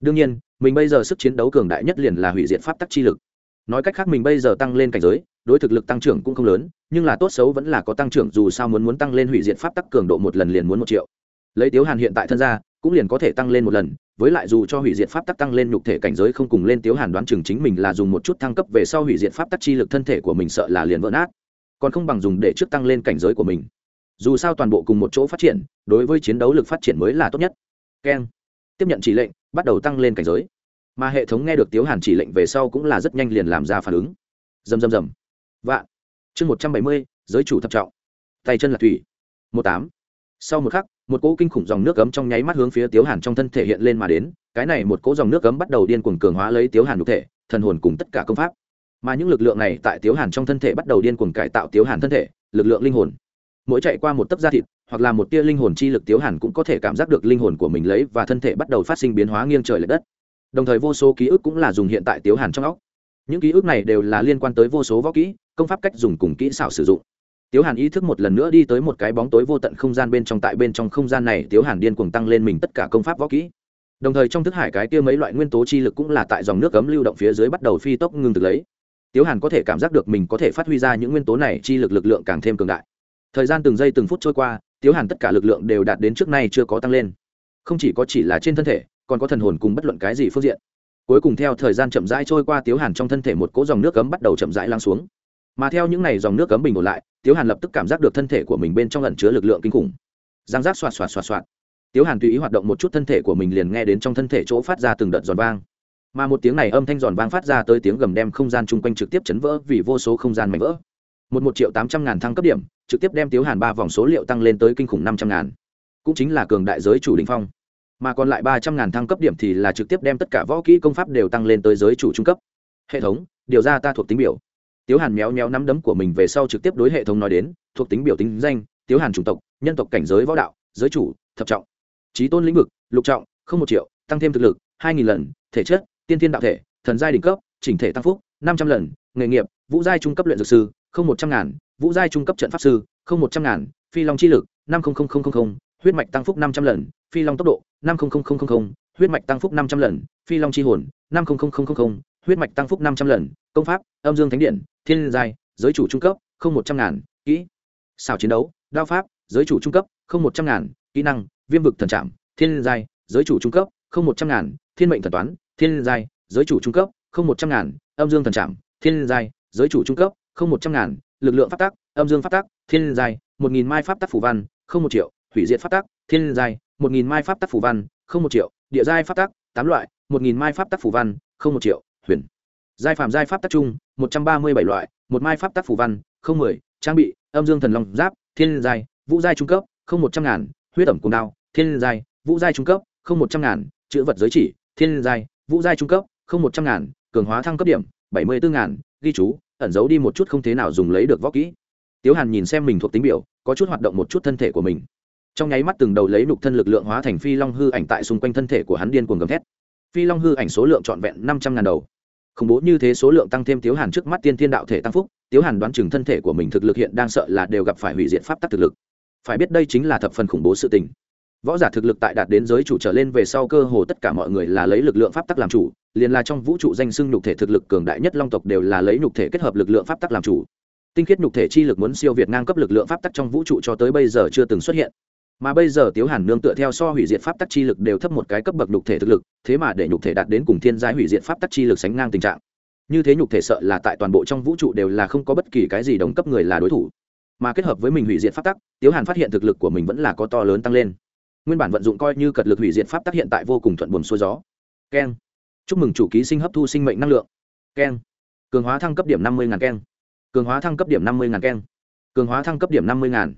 Đương nhiên, mình bây giờ sức chiến đấu cường đại nhất liền là hủy diệt pháp tắc chi lực. Nói cách khác mình bây giờ tăng lên cảnh giới, đối thực lực tăng trưởng cũng không lớn, nhưng là tốt xấu vẫn là có tăng trưởng dù sao muốn muốn tăng lên hủy diệt pháp tắc cường độ một lần liền muốn một triệu. Lấy tiếu hàn hiện tại thân ra cũng liền có thể tăng lên một lần, với lại dù cho hủy diệt pháp tắc tăng lên nhục thể cảnh giới không cùng lên tiếu hàn đoán chừng chính mình là dùng một chút thăng cấp về sau hủy diệt pháp tắc chi lực thân thể của mình sợ là liền vỡ nát, còn không bằng dùng để trước tăng lên cảnh giới của mình. Dù sao toàn bộ cùng một chỗ phát triển, đối với chiến đấu lực phát triển mới là tốt nhất. Keng. Tiếp nhận chỉ lệnh, bắt đầu tăng lên cảnh giới. Mà hệ thống nghe được tiếu hàn chỉ lệnh về sau cũng là rất nhanh liền làm ra phản ứng. Dầm dầm dầm vạn. Chương một trăm bảy mươi, giới chủ thập trọng. Tay chân là thủy. Một tám. Sau một khắc một cỗ kinh khủng dòng nước cấm trong nháy mắt hướng phía tiếu hàn trong thân thể hiện lên mà đến, cái này một cỗ dòng nước cấm bắt đầu điên cuồng cường hóa lấy tiếu hàn nhục thể, thần hồn cùng tất cả công pháp. Mà những lực lượng này tại tiếu hàn trong thân thể bắt đầu điên cuồng cải tạo tiếu hàn thân thể, lực lượng linh hồn. Mỗi chạy qua một tấc da thịt, hoặc là một tia linh hồn chi lực, tiếu hàn cũng có thể cảm giác được linh hồn của mình lấy và thân thể bắt đầu phát sinh biến hóa nghiêng trời l ệ đất. Đồng thời vô số ký ức cũng là dùng hiện tại tiếu hàn trong óc. Những ký ức này đều là liên quan tới vô số võ kỹ, công pháp cách dùng cùng kỹ xảo sử dụng tiếu hàn ý thức một lần nữa đi tới một cái bóng tối vô tận không gian bên trong, tại bên trong không gian này, tiếu hàn điên cuồng tăng lên mình tất cả công pháp võ kỹ. Đồng thời trong thức hải cái kia mấy loại nguyên tố chi lực cũng là tại dòng nước cấm lưu động phía dưới bắt đầu phi tốc ngưng thực lấy. Tiếu hàn có thể cảm giác được mình có thể phát huy ra những nguyên tố này, chi lực lực lượng càng thêm cường đại. Thời gian từng giây từng phút trôi qua, tiếu hàn tất cả lực lượng đều đạt đến trước nay chưa có tăng lên. Không chỉ có chỉ là trên thân thể, còn có thần hồn cùng bất luận cái gì phương diện. Cuối cùng theo thời gian chậm rãi trôi qua, tiếu hàn trong thân thể một cỗ dòng nước cấm bắt đầu chậm rãi lắng xuống. Mà theo những n à y dòng nước cấm bình ổn lại tiếu hàn lập tức cảm giác được thân thể của mình bên trong lẩn chứa lực lượng kinh khủng. Giang giác xoạt xoạt xoạt xoạt. Tiếu hàn tùy ý hoạt động một chút thân thể của mình liền nghe đến trong thân thể chỗ phát ra từng đợt giòn vang. Mà một tiếng này âm thanh giòn vang phát ra tới tiếng gầm đem không gian chung quanh trực tiếp chấn vỡ vì vô số không gian mảnh vỡ. Một một triệu tám trăm ngàn thăng cấp điểm, trực tiếp đem tiếu hàn ba vòng số liệu tăng lên tới kinh khủng năm trăm ngàn. Cũng chính là cường đại giới chủ đình phong. Mà còn lại ba trăm ngàn thăng cấp điểm thì là trực tiếp đem tất cả võ kỹ công pháp đều tăng lên tới giới chủ trung cấp. Hệ thống, điều ra ta thuộc tính biểu tiếu hàn méo méo nắm đấm của mình về sau trực tiếp đối hệ thống nói đến, thuộc tính biểu tính danh, tiếu hàn chủng tộc, nhân tộc cảnh giới võ đạo, giới chủ, thập trọng. Trí tôn lĩnh vực, lục trọng, không một triệu, tăng thêm thực lực, hai nghìn lần, thể chất, tiên thiên đạo thể, thần giai đỉnh cấp, chỉnh thể tăng phúc, năm trăm lần, nghề nghiệp, vũ giai trung cấp luyện dược sư, không một trăm ngàn, vũ giai trung cấp trận pháp sư, không một trăm ngàn, phi long chi lực, năm huyết mạch tăng phúc năm trăm lần, phi long tốc độ, năm huyết mạch tăng phúc năm trăm lần, phi long chi hồn, năm huyết mạch tăng phúc năm trăm lần công pháp, âm dương thánh điện, thiên giai, giới chủ trung cấp, không một trăm ngàn, kỹ. Xảo chiến đấu, đao pháp, giới chủ trung cấp, không một trăm ngàn, kỹ năng, viêm vực thần trạm thiên giai, giới chủ trung cấp, không một trăm ngàn, thiên mệnh thần toán, thiên giai, giới chủ trung cấp, không một trăm ngàn, âm dương thần trạm thiên giai, giới chủ trung cấp, không một trăm ngàn, lực lượng phát tác âm dương phát tác thiên giai, một nghìn mai pháp tác phủ văn, không một triệu, hủy diệt phát tác thiên giai, một nghìn mai pháp tác phủ văn, không một triệu, địa giai phát tác tám loại, một nghìn mai pháp tác phủ văn, không một triệu, huyền giai phạm giai pháp tác trung một trăm ba mươi bảy loại, một mai pháp tác phủ văn, không mười, trang bị, âm dương thần long giáp, thiên giai, vũ giai trung cấp, không một trăm ngàn, huyết ẩm cùng đao, thiên giai, vũ giai trung cấp, không một trăm ngàn, chữ vật giới chỉ, thiên giai, vũ giai trung cấp, không một trăm ngàn, cường hóa thăng cấp điểm, bảy mươi bốn ngàn, ghi chú, ẩn giấu đi một chút không thế nào dùng lấy được võ kỹ. Tiếu hàn nhìn xem mình thuộc tính biểu, có chút hoạt động một chút thân thể của mình. Trong nháy mắt từng đầu lấy nục thân lực lượng hóa thành phi long hư ảnh tại xung quanh thân thể của hắn điên cuồng gầm thét. Phi long hư ảnh số lượng trọn vẹn năm trăm ngàn đầu khủng bố như thế số lượng tăng thêm tiếu hàn trước mắt tiên thiên đạo thể tăng phúc, tiếu hàn đoán chừng thân thể của mình thực lực hiện đang sợ là đều gặp phải hủy diệt pháp tắc thực lực. Phải biết đây chính là thập phần khủng bố sự tình. Võ giả thực lực tại đạt đến giới chủ trở lên về sau cơ hồ tất cả mọi người là lấy lực lượng pháp tắc làm chủ, liền là trong vũ trụ danh xưng nhục thể thực lực cường đại nhất long tộc đều là lấy nhục thể kết hợp lực lượng pháp tắc làm chủ. Tinh khiết nhục thể chi lực muốn siêu việt ngang cấp lực lượng pháp tắc trong vũ trụ cho tới bây giờ chưa từng xuất hiện mà bây giờ tiếu hàn nương tựa theo so hủy diệt pháp tắc chi lực đều thấp một cái cấp bậc nhục thể thực lực, thế mà để nhục thể đạt đến cùng thiên giai hủy diệt pháp tắc chi lực sánh ngang tình trạng. Như thế nhục thể sợ là tại toàn bộ trong vũ trụ đều là không có bất kỳ cái gì đồng cấp người là đối thủ. Mà kết hợp với mình hủy diệt pháp tắc, tiếu hàn phát hiện thực lực của mình vẫn là có to lớn tăng lên. Nguyên bản vận dụng coi như cật lực hủy diệt pháp tắc hiện tại vô cùng thuận buồm xuôi gió. Keng. Chúc mừng chủ ký sinh hấp thu sinh mệnh năng lượng. Keng. Cường hóa thăng cấp điểm năm mươi ngàn keng. Cường hóa thăng cấp điểm năm mươi ngàn keng. Cường hóa thăng cấp điểm năm mươi ngàn.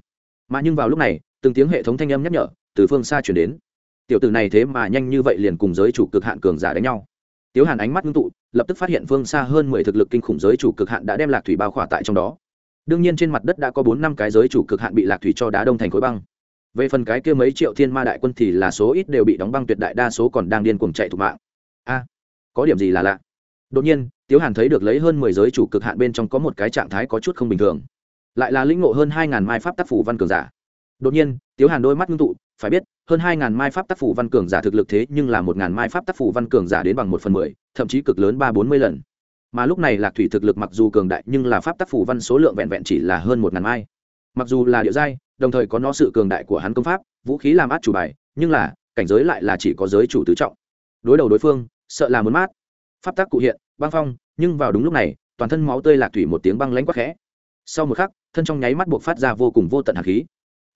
Mà nhưng vào lúc này từng tiếng hệ thống thanh âm nhắc nhở, từ phương xa chuyển đến. Tiểu tử này thế mà nhanh như vậy liền cùng giới chủ cực hạn cường giả đánh nhau. Tiếu hàn ánh mắt ngưng tụ, lập tức phát hiện phương xa hơn mười thực lực kinh khủng giới chủ cực hạn đã đem lạc thủy bao khỏa tại trong đó. Đương nhiên trên mặt đất đã có bốn năm cái giới chủ cực hạn bị lạc thủy cho đá đông thành khối băng. Về phần cái kia mấy triệu thiên ma đại quân thì là số ít đều bị đóng băng tuyệt đại đa số còn đang điên cuồng chạy thục mạng. A, có điểm gì là lạ? Đột nhiên, tiếu hàn thấy được lấy hơn mười giới chủ cực hạn bên trong có một cái trạng thái có chút không bình thường. Lại là lĩnh ngộ hơn hai ngàn mai pháp tác phủ văn cường giả đột nhiên, tiếu hàn đôi mắt ngưng tụ, phải biết, hơn hai ngàn mai pháp tác phủ văn cường giả thực lực thế nhưng là một ngàn mai pháp tác phủ văn cường giả đến bằng một phần mười, thậm chí cực lớn ba bốn mươi lần. Mà lúc này lạc thủy thực lực mặc dù cường đại nhưng là pháp tác phủ văn số lượng vẹn vẹn chỉ là hơn một ngàn mai. Mặc dù là địa giai, đồng thời có nó sự cường đại của hắn công pháp, vũ khí làm át chủ bài, nhưng là, cảnh giới lại là chỉ có giới chủ tứ trọng. Đối đầu đối phương, sợ là muốn mát. Pháp tác cụ hiện, băng phong, nhưng vào đúng lúc này, toàn thân máu tươi lạc thủy một tiếng băng lánh quắc khẽ. Sau một khắc, thân trong nháy mắt buộc phát ra vô cùng vô tận hạt khí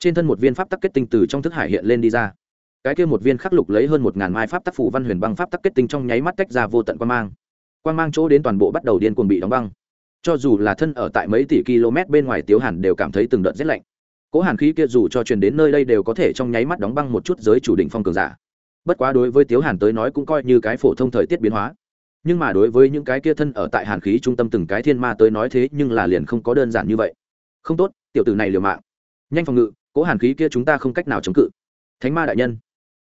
trên thân một viên pháp tắc kết tinh từ trong thức hải hiện lên đi ra. Cái kia một viên khắc lục lấy hơn một ngàn mai pháp tắc phủ văn huyền băng pháp tắc kết tinh trong nháy mắt tách ra vô tận quan mang. Quan mang chỗ đến toàn bộ bắt đầu điên cuồng bị đóng băng. Cho dù là thân ở tại mấy tỷ km bên ngoài tiếu hàn đều cảm thấy từng đợt rét lạnh. Cố hàn khí kia dù cho truyền đến nơi đây đều có thể trong nháy mắt đóng băng một chút giới chủ định phong cường giả. Bất quá đối với tiếu hàn tới nói cũng coi như cái phổ thông thời tiết biến hóa. Nhưng mà đối với những cái kia thân ở tại hàn khí trung tâm từng cái thiên ma tới nói thế nhưng là liền không có đơn giản như vậy. Không tốt, tiểu tử này liều mạng. Nhanh phòng ngự Cỗ hàn khí kia chúng ta không cách nào chống cự. Thánh ma đại nhân,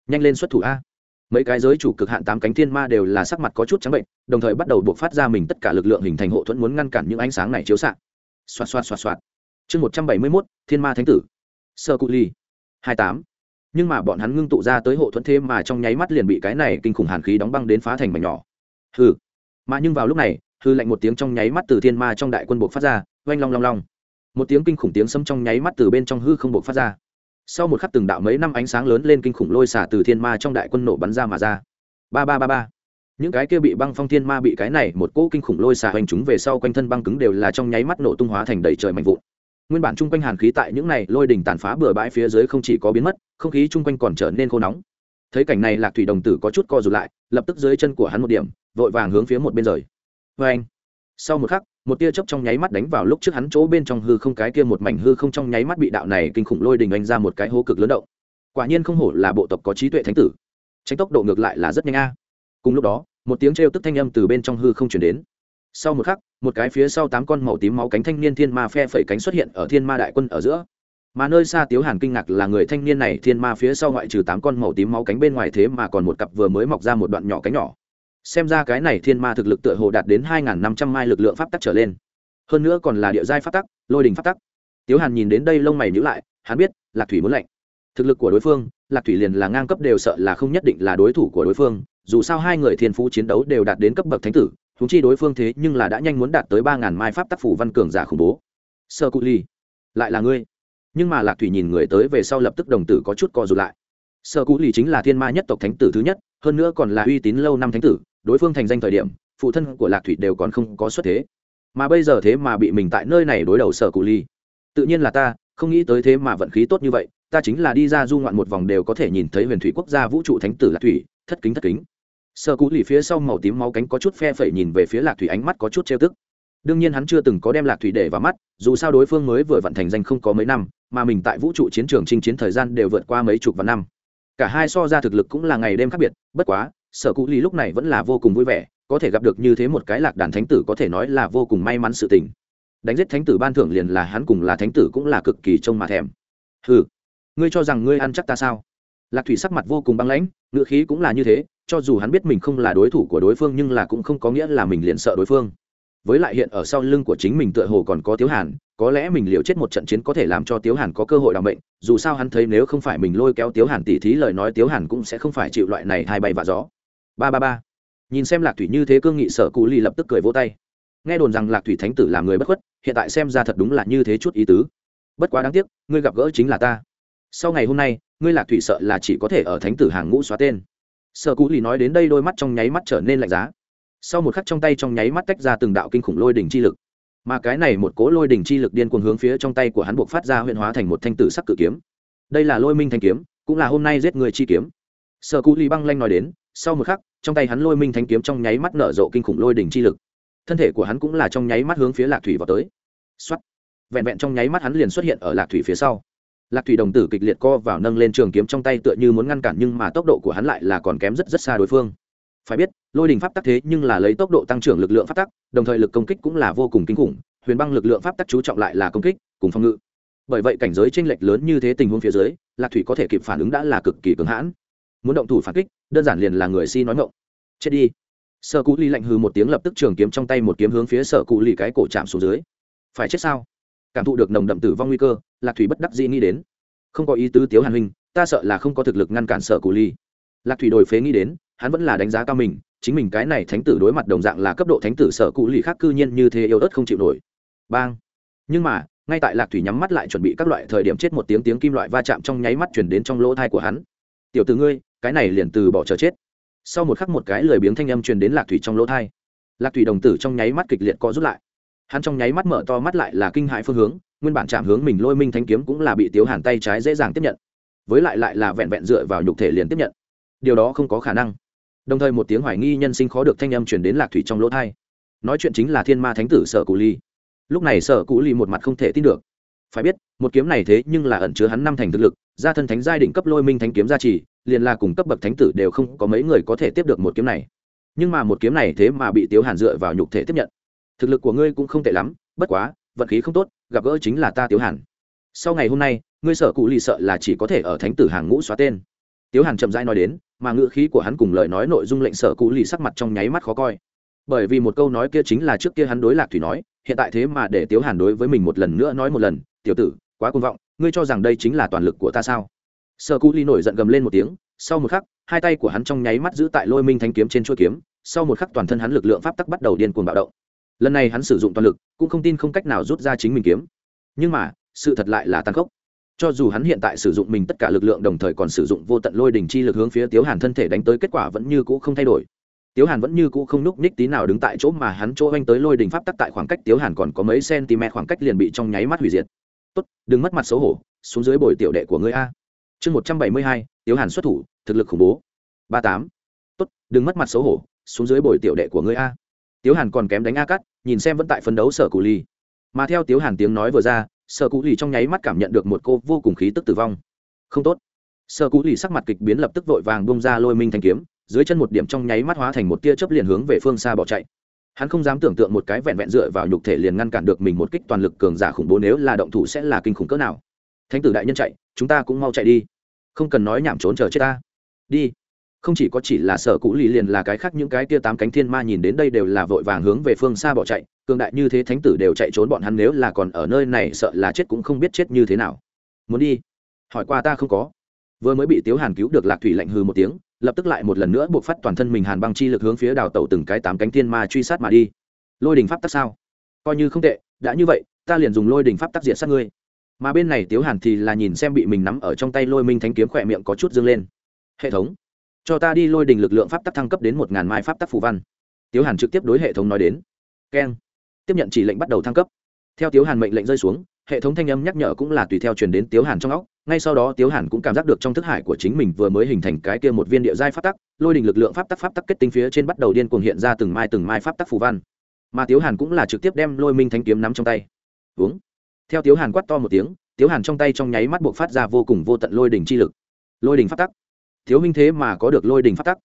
nhanh lên xuất thủ a. Mấy cái giới chủ cực hạn tám cánh thiên ma đều là sắc mặt có chút trắng bệnh, đồng thời bắt đầu buộc phát ra mình tất cả lực lượng hình thành hộ thuẫn muốn ngăn cản những ánh sáng này chiếu xạ. Xoạt xoạt xoạt xoạt. Chương một trăm bảy mươi mốt, thiên ma thánh tử. Sơ cụ ly hai tám. Nhưng mà bọn hắn ngưng tụ ra tới hộ thuẫn thêm mà trong nháy mắt liền bị cái này kinh khủng hàn khí đóng băng đến phá thành mảnh nhỏ. Hừ. Mà nhưng vào lúc này, hư lạnh một tiếng trong nháy mắt từ thiên ma trong đại quân buộc phát ra, oanh long long long một tiếng kinh khủng tiếng sấm trong nháy mắt từ bên trong hư không bộc phát ra. Sau một khắc từng đạo mấy năm ánh sáng lớn lên kinh khủng lôi xả từ thiên ma trong đại quân nổ bắn ra mà ra. Ba ba ba ba. Những cái kia bị băng phong thiên ma bị cái này một cỗ kinh khủng lôi xả hoành chúng về sau quanh thân băng cứng đều là trong nháy mắt nổ tung hóa thành đầy trời mạnh vụn. Nguyên bản chung quanh hàn khí tại những này lôi đỉnh tàn phá bừa bãi phía dưới không chỉ có biến mất, không khí chung quanh còn trở nên khô nóng. Thấy cảnh này, lạc thủy đồng tử có chút co rụt lại, lập tức dưới chân của hắn một điểm, vội vàng hướng phía một bên rời. Vê anh sau một khắc một tia chớp trong nháy mắt đánh vào lúc trước hắn chỗ bên trong hư không, cái kia một mảnh hư không trong nháy mắt bị đạo này kinh khủng lôi đình anh ra một cái hố cực lớn động. Quả nhiên không hổ là bộ tộc có trí tuệ thánh tử. Tránh tốc độ ngược lại là rất nhanh a. Cùng lúc đó, một tiếng trêu tức thanh âm từ bên trong hư không chuyển đến. Sau một khắc, một cái phía sau tám con màu tím máu cánh thanh niên thiên ma phe phẩy cánh xuất hiện ở thiên ma đại quân ở giữa. Mà nơi xa tiếu hàn kinh ngạc là người thanh niên này, thiên ma phía sau ngoại trừ tám con màu tím máu cánh bên ngoài thế mà còn một cặp vừa mới mọc ra một đoạn nhỏ cánh nhỏ xem ra cái này thiên ma thực lực tựa hồ đạt đến hai năm trăm mai lực lượng pháp tắc trở lên. Hơn nữa còn là địa giai pháp tắc, lôi đình pháp tắc. Tiếu hàn nhìn đến đây lông mày nhữ lại, hắn biết, lạc thủy muốn lạnh thực lực của đối phương, lạc thủy liền là ngang cấp đều sợ là không nhất định là đối thủ của đối phương, dù sao hai người thiên phú chiến đấu đều đạt đến cấp bậc thánh tử thúng chi đối phương thế nhưng là đã nhanh muốn đạt tới ba ngàn mai pháp tác phủ văn cường giả khủng bố. Sơ cụ ly, lại là ngươi. Nhưng mà lạc thủy nhìn người tới về sau lập tức đồng tử có chút co rụt lại. Sơ cụ ly chính là thiên ma nhất tộc thánh tử thứ nhất, hơn nữa còn là uy tín lâu năm thánh tử đối phương thành danh thời điểm, phụ thân của lạc thủy đều còn không có xuất thế. Mà bây giờ thế mà bị mình tại nơi này đối đầu sở cụ ly. Tự nhiên là ta, không nghĩ tới thế mà vận khí tốt như vậy, ta chính là đi ra du ngoạn một vòng đều có thể nhìn thấy huyền thủy quốc gia vũ trụ thánh tử lạc thủy, thất kính thất kính. Sở cụ lì phía sau màu tím máu cánh có chút phe phẩy nhìn về phía lạc thủy ánh mắt có chút trêu tức. Đương nhiên hắn chưa từng có đem lạc thủy để vào mắt, dù sao đối phương mới vừa vận thành danh không có mấy năm, mà mình tại vũ trụ chiến trường chinh chiến thời gian đều vượt qua mấy chục vạn năm. Cả hai so ra thực lực cũng là ngày đêm khác biệt, bất quá sở cụ ly lúc này vẫn là vô cùng vui vẻ, có thể gặp được như thế một cái lạc đàn thánh tử có thể nói là vô cùng may mắn sự tình. Đánh giết thánh tử ban thưởng liền là hắn cùng là thánh tử cũng là cực kỳ trông mà thèm. Ừ ngươi cho rằng ngươi ăn chắc ta sao? Lạc thủy sắc mặt vô cùng băng lãnh, ngữ khí cũng là như thế, cho dù hắn biết mình không là đối thủ của đối phương nhưng là cũng không có nghĩa là mình liền sợ đối phương. Với lại hiện ở sau lưng của chính mình tựa hồ còn có tiếu hàn, có lẽ mình liều chết một trận chiến có thể làm cho tiếu hàn có cơ hội đ ả o bệnh dù sao hắn thấy nếu không phải mình lôi kéo tiếu hàn tỉ thí lời nói tiếu hàn cũng sẽ không phải chịu loại này hai bay và gió ba ba ba. Nhìn xem lạc thủy như thế cương nghị sở cụ ly lập tức cười vỗ tay. Nghe đồn rằng lạc thủy thánh tử làm người bất khuất, hiện tại xem ra thật đúng là như thế chút ý tứ. Bất quá đáng tiếc, ngươi gặp gỡ chính là ta. Sau ngày hôm nay, ngươi lạc thủy sợ là chỉ có thể ở thánh tử hàng ngũ xóa tên. Sở cụ ly nói đến đây đôi mắt trong nháy mắt trở nên lạnh giá. Sau một khắc trong tay trong nháy mắt tách ra từng đạo kinh khủng lôi đỉnh chi lực. Mà cái này một cố lôi đỉnh chi lực điên cuồng hướng phía trong tay của hắn buộc phát ra huyện hóa thành một thanh tử sắc cự kiếm. Đây là lôi minh thanh kiếm, cũng là hôm nay giết người chi kiếm sở cụ ly băng lanh nói đến, sau một khắc, trong tay hắn lôi minh thanh kiếm trong nháy mắt nở rộ kinh khủng lôi đỉnh chi lực. Thân thể của hắn cũng là trong nháy mắt hướng phía lạc thủy vào tới. Xuất vẹn vẹn trong nháy mắt hắn liền xuất hiện ở lạc thủy phía sau. Lạc thủy đồng tử kịch liệt co vào nâng lên trường kiếm trong tay tựa như muốn ngăn cản nhưng mà tốc độ của hắn lại là còn kém rất rất xa đối phương. Phải biết, lôi đình pháp tắc thế nhưng là lấy tốc độ tăng trưởng lực lượng pháp tắc, đồng thời lực công kích cũng là vô cùng kinh khủng, huyền băng lực lượng pháp tắc chú trọng lại là công kích, cùng phòng ngự. Bởi vậy cảnh giới tranh lệch lớn như thế tình huống phía dưới, lạc thủy có thể kịp phản ứng đã là cực kỳ cứng hãn muốn động thủ phản kích, đơn giản liền là người si nói ngộng chết đi. Sở cụ ly lạnh hừ một tiếng lập tức trường kiếm trong tay một kiếm hướng phía sở cụ ly cái cổ chạm xuống dưới. Phải chết sao? Cảm thụ được nồng đậm tử vong nguy cơ, lạc thủy bất đắc dĩ nghĩ đến. Không có ý tứ tiếu hàn huynh, ta sợ là không có thực lực ngăn cản sở cụ ly lạc thủy đổi phế nghĩ đến, hắn vẫn là đánh giá cao mình, chính mình cái này thánh tử đối mặt đồng dạng là cấp độ thánh tử sở cụ ly khác cư nhiên như thế yếu ớt không chịu nổi. Bang. Nhưng mà, ngay tại lạc thủy nhắm mắt lại chuẩn bị các loại thời điểm chết một tiếng tiếng kim loại va chạm trong nháy mắt chuyển đến trong lỗ thai của hắn. Tiểu từ ngươi cái này liền từ bỏ chờ chết. Sau một khắc một cái lười biếng thanh âm truyền đến lạc thủy trong lỗ thai. Lạc thủy đồng tử trong nháy mắt kịch liệt co rút lại. Hắn trong nháy mắt mở to mắt lại là kinh hại phương hướng, nguyên bản chạm hướng mình lôi minh thanh kiếm cũng là bị tiếu hàn tay trái dễ dàng tiếp nhận. Với lại lại là vẹn vẹn dựa vào nhục thể liền tiếp nhận. Điều đó không có khả năng. Đồng thời một tiếng hoài nghi nhân sinh khó được thanh âm chuyển đến lạc thủy trong lỗ thai. Nói chuyện chính là thiên ma thánh tử sở cụ ly. Lúc này sở cụ ly một mặt không thể tin được phải biết, một kiếm này thế nhưng là ẩn chứa hắn năm thành thực lực, gia thân thánh giai định cấp lôi minh thánh kiếm gia trì, liền là cùng cấp bậc thánh tử đều không có mấy người có thể tiếp được một kiếm này. Nhưng mà một kiếm này thế mà bị tiếu hàn dựa vào nhục thể tiếp nhận. Thực lực của ngươi cũng không tệ lắm, bất quá, vận khí không tốt, gặp gỡ chính là ta tiếu hàn. Sau ngày hôm nay, ngươi sợ cụ lì sợ là chỉ có thể ở thánh tử hàng ngũ xóa tên. Tiếu hàn chậm rãi nói đến, mà ngữ khí của hắn cùng lời nói nội dung lệnh sợ cụ lì sắc mặt trong nháy mắt khó coi bởi vì một câu nói kia chính là trước kia hắn đối lạc thủy nói, hiện tại thế mà để tiếu hàn đối với mình một lần nữa nói một lần, tiểu tử, quá côn vọng, ngươi cho rằng đây chính là toàn lực của ta sao? Sợ cú ly nổi giận gầm lên một tiếng, sau một khắc, hai tay của hắn trong nháy mắt giữ tại lôi minh thanh kiếm trên chuôi kiếm, sau một khắc toàn thân hắn lực lượng pháp tắc bắt đầu điên cuồng bạo động. Lần này hắn sử dụng toàn lực, cũng không tin không cách nào rút ra chính mình kiếm. Nhưng mà, sự thật lại là tăng khốc. Cho dù hắn hiện tại sử dụng mình tất cả lực lượng đồng thời còn sử dụng vô tận lôi đỉnh chi lực hướng phía tiếu hàn thân thể đánh tới kết quả vẫn như cũ không thay đổi tiếu hàn vẫn như cũ không núc ních tí nào đứng tại chỗ mà hắn chỗ oanh tới lôi đỉnh pháp tắc tại khoảng cách tiếu hàn còn có mấy cm khoảng cách liền bị trong nháy mắt hủy diệt. Tốt, đừng mất mặt xấu hổ, xuống dưới bồi tiểu đệ của ngươi a. Chương một trăm bảy mươi hai, tiếu hàn xuất thủ, thực lực khủng bố. Ba tám. Tốt, đừng mất mặt xấu hổ, xuống dưới bồi tiểu đệ của ngươi a. Tiếu hàn còn kém đánh a cắt nhìn xem vẫn tại phấn đấu sở cụ ly mà theo tiếu hàn tiếng nói vừa ra, sở cụ ly trong nháy mắt cảm nhận được một cô vô cùng khí tức tử vong. Không tốt. Sở cụ ly sắc mặt kịch biến lập tức vội vàng bông ra lôi minh thanh kiếm dưới chân một điểm trong nháy mắt hóa thành một tia chớp liền hướng về phương xa bỏ chạy. Hắn không dám tưởng tượng một cái vẹn vẹn dựa vào nhục thể liền ngăn cản được mình một kích toàn lực cường giả khủng bố nếu là động thủ sẽ là kinh khủng cỡ nào. Thánh tử đại nhân chạy, chúng ta cũng mau chạy đi. Không cần nói nhảm trốn chờ chết ta. Đi. Không chỉ có chỉ là sở cũ lì liền là cái khác những cái kia tám cánh thiên ma nhìn đến đây đều là vội vàng hướng về phương xa bỏ chạy, cường đại như thế thánh tử đều chạy trốn bọn hắn nếu là còn ở nơi này sợ là chết cũng không biết chết như thế nào. Muốn đi. Hỏi qua ta không có. Vừa mới bị tiếu hàn cứu được lạc thủy lạnh hừ một tiếng lập tức lại một lần nữa buộc phát toàn thân mình hàn băng chi lực hướng phía đào tẩu từng cái tám cánh thiên ma truy sát mà đi. Lôi đình pháp tắc sao? Coi như không tệ, đã như vậy, ta liền dùng lôi đình pháp tắc diện sát ngươi. Mà bên này tiếu hàn thì là nhìn xem bị mình nắm ở trong tay lôi minh thánh kiếm khỏe miệng có chút dâng lên. Hệ thống, cho ta đi lôi đình lực lượng pháp tắc thăng cấp đến một ngàn mai pháp tắc phù văn. Tiếu hàn trực tiếp đối hệ thống nói đến. Keng. Tiếp nhận chỉ lệnh bắt đầu thăng cấp. Theo tiếu hàn mệnh lệnh rơi xuống, hệ thống thanh âm nhắc nhở cũng là tùy theo truyền đến tiếu hàn trong óc ngay sau đó tiếu hàn cũng cảm giác được trong thức hải của chính mình vừa mới hình thành cái kia một viên địa giai pháp tắc, lôi đình lực lượng pháp tắc pháp tắc kết tinh phía trên bắt đầu điên cuồng hiện ra từng mai từng mai pháp tắc phù văn. Mà tiếu hàn cũng là trực tiếp đem lôi minh thanh kiếm nắm trong tay. Uống. Theo tiếu hàn quát to một tiếng, tiếu hàn trong tay trong nháy mắt buộc phát ra vô cùng vô tận lôi đình chi lực. Lôi đình pháp tắc. Thiếu minh thế mà có được lôi đình pháp tắc.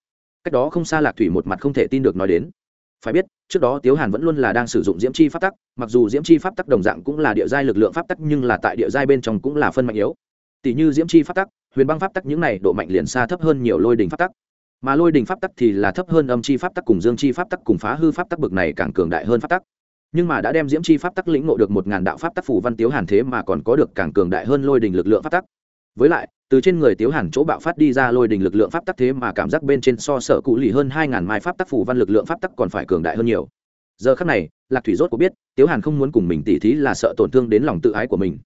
Cách đó không xa lạc thủy một mặt không thể tin được nói đến. Phải biết, trước đó tiếu hàn vẫn luôn là đang sử dụng diễm chi pháp tắc, mặc dù diễm chi pháp tắc đồng dạng cũng là địa giai lực lượng pháp tắc, nhưng là tại địa giai bên trong cũng là phân mạnh yếu tỷ như diễm chi pháp tắc huyền băng pháp tắc những này độ mạnh liền xa thấp hơn nhiều lôi đình pháp tắc mà lôi đình pháp tắc thì là thấp hơn âm chi pháp tắc cùng dương chi pháp tắc cùng phá hư pháp tắc bực này càng cường đại hơn pháp tắc nhưng mà đã đem diễm chi pháp tắc lĩnh ngộ được một ngàn đạo pháp tắc phủ văn tiếu hàn thế mà còn có được càng cường đại hơn lôi đình lực lượng pháp tắc với lại từ trên người tiếu hàn chỗ bạo phát đi ra lôi đình lực lượng pháp tắc thế mà cảm giác bên trên so sở cụ lì hơn hai ngàn mai pháp tắc phủ văn lực lượng pháp tắc còn phải cường đại hơn nhiều giờ khắc này lạc thủy rốt có biết tiếu hàn không muốn cùng mình tỉ thí là sợ tổn thương đến lòng tự ái của mình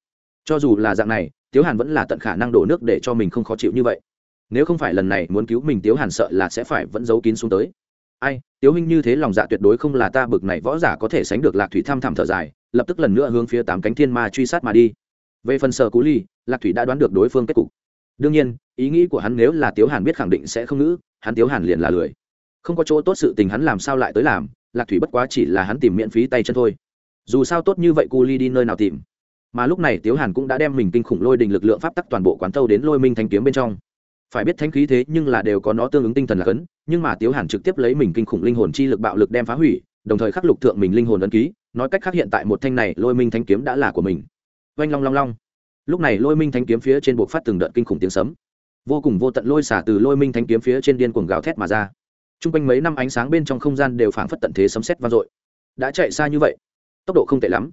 cho dù là dạng này, tiếu hàn vẫn là tận khả năng đổ nước để cho mình không khó chịu như vậy. Nếu không phải lần này muốn cứu mình, tiếu hàn sợ là sẽ phải vẫn giấu kín xuống tới. Ai, tiếu huynh như thế lòng dạ tuyệt đối không là ta bực này võ giả có thể sánh được lạc thủy thăm thẳm thở dài, lập tức lần nữa hướng phía tám cánh thiên ma truy sát mà đi. Về phần sở cú ly, lạc thủy đã đoán được đối phương kết cục. Đương nhiên, ý nghĩ của hắn nếu là tiếu hàn biết khẳng định sẽ không ngữ, hắn tiếu hàn liền là lười. Không có chỗ tốt sự tình hắn làm sao lại tới làm, lạc thủy bất quá chỉ là hắn tìm miễn phí tay chân thôi. Dù sao tốt như vậy cu ly đi nơi nào tìm? Mà lúc này tiếu hàn cũng đã đem mình kinh khủng lôi đình lực lượng pháp tắc toàn bộ quán tâu đến lôi minh thanh kiếm bên trong. Phải biết thánh khí thế nhưng là đều có nó tương ứng tinh thần là cấn, nhưng mà tiếu hàn trực tiếp lấy mình kinh khủng linh hồn chi lực bạo lực đem phá hủy, đồng thời khắc lục thượng mình linh hồn ấn ký, nói cách khác hiện tại một thanh này lôi minh thanh kiếm đã là của mình. Oanh long long long. Lúc này lôi minh thanh kiếm phía trên buộc phát từng đợt kinh khủng tiếng sấm. Vô cùng vô tận lôi xả từ lôi minh thanh kiếm phía trên điên cuồng gào thét mà ra. T r u n g quanh mấy năm ánh sáng bên trong không gian đều phảng phất tận thế sấm xét vang dội. Đã chạy xa như vậy, tốc độ không tệ lắm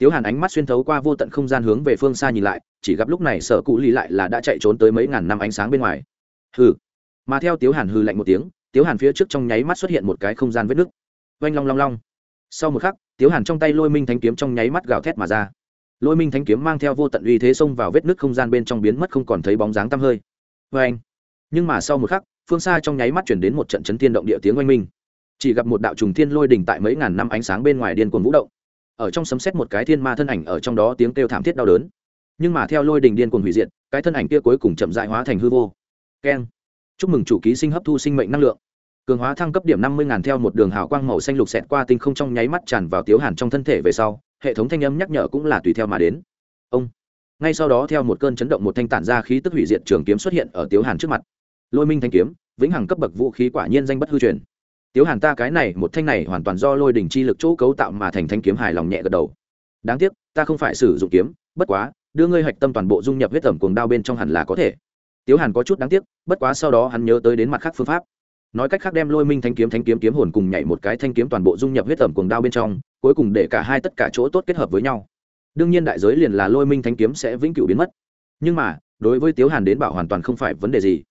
tiếu hàn ánh mắt xuyên thấu qua vô tận không gian hướng về phương xa nhìn lại, chỉ gặp lúc này sở cụ ly lại là đã chạy trốn tới mấy ngàn năm ánh sáng bên ngoài. Hừ. Mà theo tiếu hàn hư lạnh một tiếng, tiếu hàn phía trước trong nháy mắt xuất hiện một cái không gian vết nứt. Oanh long long long. Sau một khắc, tiếu hàn trong tay lôi minh thanh kiếm trong nháy mắt gào thét mà ra. Lôi minh thanh kiếm mang theo vô tận uy thế xông vào vết nứt không gian bên trong biến mất không còn thấy bóng dáng tăm hơi. Vê anh nhưng mà sau một khắc, phương xa trong nháy mắt chuyển đến một trận chấn thiên động địa tiếng oanh minh. Chỉ gặp một đạo trùng thiên lôi đỉnh tại mấy ngàn năm ánh sáng bên ngoài điên cuồng vũ động ở trong sấm xét một cái thiên ma thân ảnh ở trong đó tiếng kêu thảm thiết đau đớn. Nhưng mà theo lôi đình điên cuồng hủy diệt, cái thân ảnh kia cuối cùng chậm dại hóa thành hư vô. Keng. Chúc mừng chủ ký sinh hấp thu sinh mệnh năng lượng. Cường hóa thăng cấp điểm năm mươi ngàn theo một đường hào quang màu xanh lục xẹt qua tinh không trong nháy mắt tràn vào tiếu hàn trong thân thể về sau, hệ thống thanh âm nhắc nhở cũng là tùy theo mà đến. Ông. Ngay sau đó theo một cơn chấn động một thanh tản ra khí tức hủy diệt trường kiếm xuất hiện ở tiếu hàn trước mặt. Lôi minh thanh kiếm, vĩnh hằng cấp bậc vũ khí quả nhiên danh bất hư truyền tiếu hàn ta cái này một thanh này hoàn toàn do lôi đỉnh chi lực chỗ cấu tạo mà thành thanh kiếm hài lòng nhẹ gật đầu. Đáng tiếc, ta không phải sử dụng kiếm, bất quá, đưa ngươi hạch tâm toàn bộ dung nhập huyết tẩm cuồng đao bên trong hẳn là có thể. Tiếu hàn có chút đáng tiếc, bất quá sau đó hắn nhớ tới đến mặt khác phương pháp. Nói cách khác đem lôi minh thanh kiếm thanh kiếm kiếm hồn cùng nhảy một cái thanh kiếm toàn bộ dung nhập huyết tẩm cuồng đao bên trong, cuối cùng để cả hai tất cả chỗ tốt kết hợp với nhau. Đương nhiên đại giới liền là lôi minh thanh kiếm sẽ vĩnh cửu biến mất. Nhưng mà, đối với tiếu hàn đến bảo hoàn toàn không phải vấn đề gì.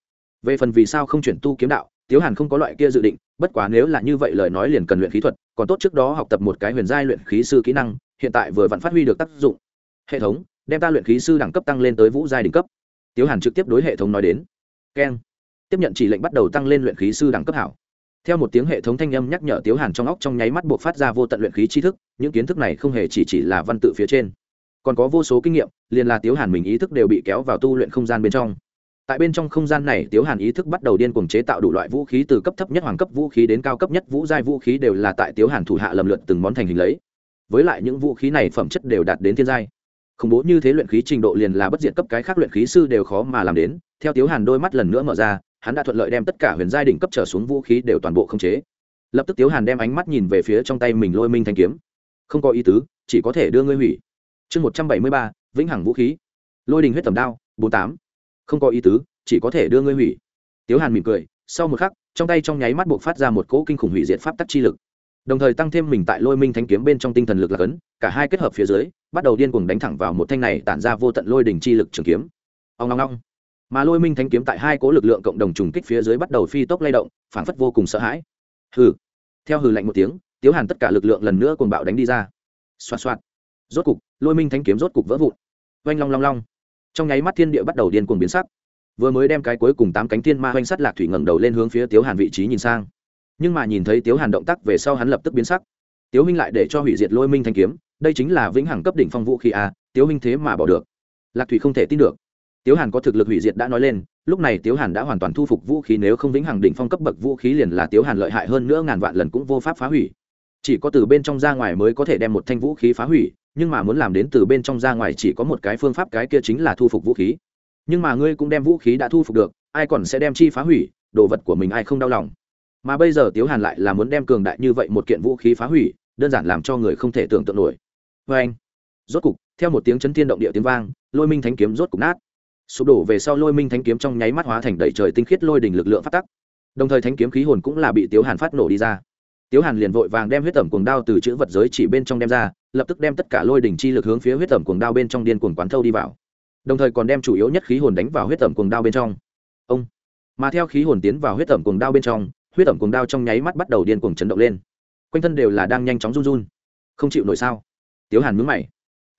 Về phần vì sao không chuyển tu kiếm đạo tiếu hàn không có loại kia dự định, bất quá nếu là như vậy lời nói liền cần luyện khí thuật, còn tốt trước đó học tập một cái huyền giai luyện khí sư kỹ năng, hiện tại vừa vặn phát huy được tác dụng. Hệ thống, đem ta luyện khí sư đẳng cấp tăng lên tới vũ giai đỉnh cấp. Tiếu hàn trực tiếp đối hệ thống nói đến. Keng. Tiếp nhận chỉ lệnh bắt đầu tăng lên luyện khí sư đẳng cấp hảo. Theo một tiếng hệ thống thanh âm nhắc nhở tiếu hàn trong óc trong nháy mắt buộc phát ra vô tận luyện khí tri thức, những kiến thức này không hề chỉ chỉ là văn tự phía trên. Còn có vô số kinh nghiệm, liền là tiếu hàn mình ý thức đều bị kéo vào tu luyện không gian bên trong tại bên trong không gian này, tiếu hàn ý thức bắt đầu điên cuồng chế tạo đủ loại vũ khí từ cấp thấp nhất, hoàng cấp vũ khí đến cao cấp nhất, vũ giai vũ khí đều là tại tiếu hàn thủ hạ lầm lượt từng món thành hình lấy. Với lại những vũ khí này phẩm chất đều đạt đến thiên giai. Khủng bố như thế luyện khí trình độ liền là bất diện cấp cái khác luyện khí sư đều khó mà làm đến. Theo tiếu hàn đôi mắt lần nữa mở ra, hắn đã thuận lợi đem tất cả huyền giai đỉnh cấp trở xuống vũ khí đều toàn bộ khống chế. Lập tức tiếu hàn đem ánh mắt nhìn về phía trong tay mình lôi minh thanh kiếm. Không có ý tứ, chỉ có thể đưa ngươi hủy. Chương một trăm bảy mươi ba, vĩnh hằng vũ khí. Lôi đình huyết tầm đao, bốn tám không có ý tứ, chỉ có thể đưa ngươi hủy. Tiếu hàn mỉm cười, sau một khắc, trong tay trong nháy mắt buộc phát ra một cỗ kinh khủng hủy diệt pháp tắc chi lực. Đồng thời tăng thêm mình tại lôi minh thanh kiếm bên trong tinh thần lực là cấn, cả hai kết hợp phía dưới, bắt đầu điên cuồng đánh thẳng vào một thanh này tản ra vô tận lôi đình chi lực trường kiếm. Ông long long mà lôi minh thanh kiếm tại hai cố lực lượng cộng đồng trùng kích phía dưới bắt đầu phi tốc lay động, phảng phất vô cùng sợ hãi. Hừ. Theo hừ lạnh một tiếng, tiếu hàn tất cả lực lượng lần nữa cùng bạo đánh đi ra. Xoạt xoạt. Rốt cục, lôi minh thanh kiếm rốt cục vỡ vụn. Oanh long long long trong nháy mắt thiên địa bắt đầu điên cuồng biến sắc. Vừa mới đem cái cuối cùng tám cánh thiên ma oanh sắt lạc thủy ngẩng đầu lên hướng phía tiếu hàn vị trí nhìn sang. Nhưng mà nhìn thấy tiếu hàn động tác về sau hắn lập tức biến sắc. Tiếu minh lại để cho hủy diệt lôi minh thanh kiếm, đây chính là vĩnh hằng cấp đỉnh phong vũ khí a tiếu minh thế mà bỏ được. Lạc thủy không thể tin được. Tiếu hàn có thực lực hủy diệt đã nói lên, lúc này tiếu hàn đã hoàn toàn thu phục vũ khí nếu không vĩnh hằng đỉnh phong cấp bậc vũ khí liền là tiếu hàn lợi hại hơn nữa ngàn vạn lần cũng vô pháp phá hủy. Chỉ có từ bên trong ra ngoài mới có thể đem một thanh vũ khí phá hủy nhưng mà muốn làm đến từ bên trong ra ngoài chỉ có một cái phương pháp, cái kia chính là thu phục vũ khí. Nhưng mà ngươi cũng đem vũ khí đã thu phục được, ai còn sẽ đem chi phá hủy, đồ vật của mình ai không đau lòng. Mà bây giờ tiếu hàn lại là muốn đem cường đại như vậy một kiện vũ khí phá hủy, đơn giản làm cho người không thể tưởng tượng nổi. Vê anh, rốt cục, theo một tiếng chấn thiên động địa tiếng vang, lôi minh thánh kiếm rốt cục nát. Sụp đổ về sau lôi minh thánh kiếm trong nháy mắt hóa thành đầy trời tinh khiết lôi đỉnh lực lượng phát tắc. Đồng thời thánh kiếm khí hồn cũng là bị tiếu hàn phát nổ đi ra tiếu hàn liền vội vàng đem huyết tẩm cuồng đao từ chữ vật giới chỉ bên trong đem ra, lập tức đem tất cả lôi đỉnh chi lực hướng phía huyết tẩm cuồng đao bên trong điên cuồng quán thâu đi vào. Đồng thời còn đem chủ yếu nhất khí hồn đánh vào huyết tẩm cuồng đao bên trong. Ông! Mà theo khí hồn tiến vào huyết tẩm cuồng đao bên trong, huyết tẩm cuồng đao trong nháy mắt bắt đầu điên cuồng chấn động lên. Quanh thân đều là đang nhanh chóng run run. Không chịu nổi sao? Tiếu hàn mướn mày.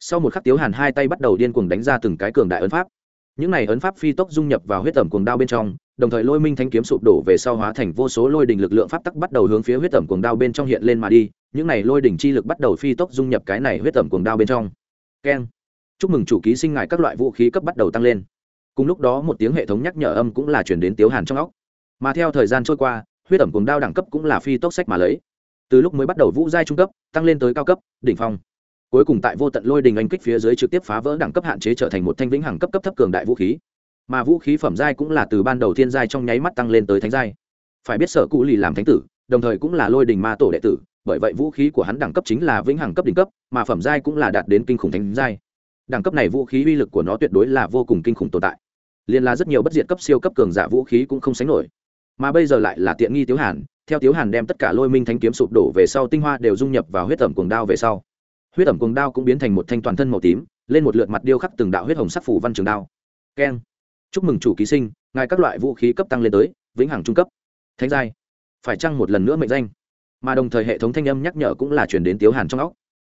Sau một khắc tiếu hàn hai tay bắt đầu điên cuồng đánh ra từng cái cường đại ấn pháp. Những này ấn pháp phi tốc dung nhập vào huyết tẩm cuồng đao bên trong đồng thời lôi minh thanh kiếm sụp đổ về sau hóa thành vô số lôi đình lực lượng pháp tắc bắt đầu hướng phía huyết tẩm cuồng đao bên trong hiện lên mà đi. Những này lôi đỉnh chi lực bắt đầu phi tốc dung nhập cái này huyết tẩm cuồng đao bên trong. Keng. Chúc mừng chủ ký sinh ngài các loại vũ khí cấp bắt đầu tăng lên. Cùng lúc đó một tiếng hệ thống nhắc nhở âm cũng là chuyển đến tiếu hàn trong óc. Mà theo thời gian trôi qua, huyết tẩm cuồng đao đẳng cấp cũng là phi tốc sách mà lấy. Từ lúc mới bắt đầu vũ giai trung cấp, tăng lên tới cao cấp, đỉnh phong. Cuối cùng tại vô tận lôi đình anh kích phía dưới trực tiếp phá vỡ đẳng cấp hạn chế trở thành một thanh vĩnh hằng cấp cấp thấp cường đại vũ khí mà vũ khí phẩm giai cũng là từ ban đầu thiên giai trong nháy mắt tăng lên tới thánh giai. Phải biết sở cụ lì làm thánh tử, đồng thời cũng là lôi đình ma tổ đệ tử, bởi vậy vũ khí của hắn đẳng cấp chính là vĩnh hằng cấp đỉnh cấp, mà phẩm giai cũng là đạt đến kinh khủng thánh giai. Đẳng cấp này vũ khí uy lực của nó tuyệt đối là vô cùng kinh khủng tồn tại. Liên là rất nhiều bất diệt cấp siêu cấp cường giả vũ khí cũng không sánh nổi. Mà bây giờ lại là tiện nghi tiếu hàn, theo tiếu hàn đem tất cả lôi minh thanh kiếm sụp đổ về sau tinh hoa đều dung nhập vào huyết ẩm cuồng đao về sau. Huyết ẩm cuồng đao cũng biến thành một thanh toàn thân màu tím, lên một lượt mặt điêu khắc từng đạo huyết hồng sắc phủ văn trường đao. Keng chúc mừng chủ ký sinh, ngài các loại vũ khí cấp tăng lên tới, vĩnh hằng trung cấp. Thánh giai, phải chăng một lần nữa mệnh danh? Mà đồng thời hệ thống thanh âm nhắc nhở cũng là chuyển đến tiếu hàn trong óc.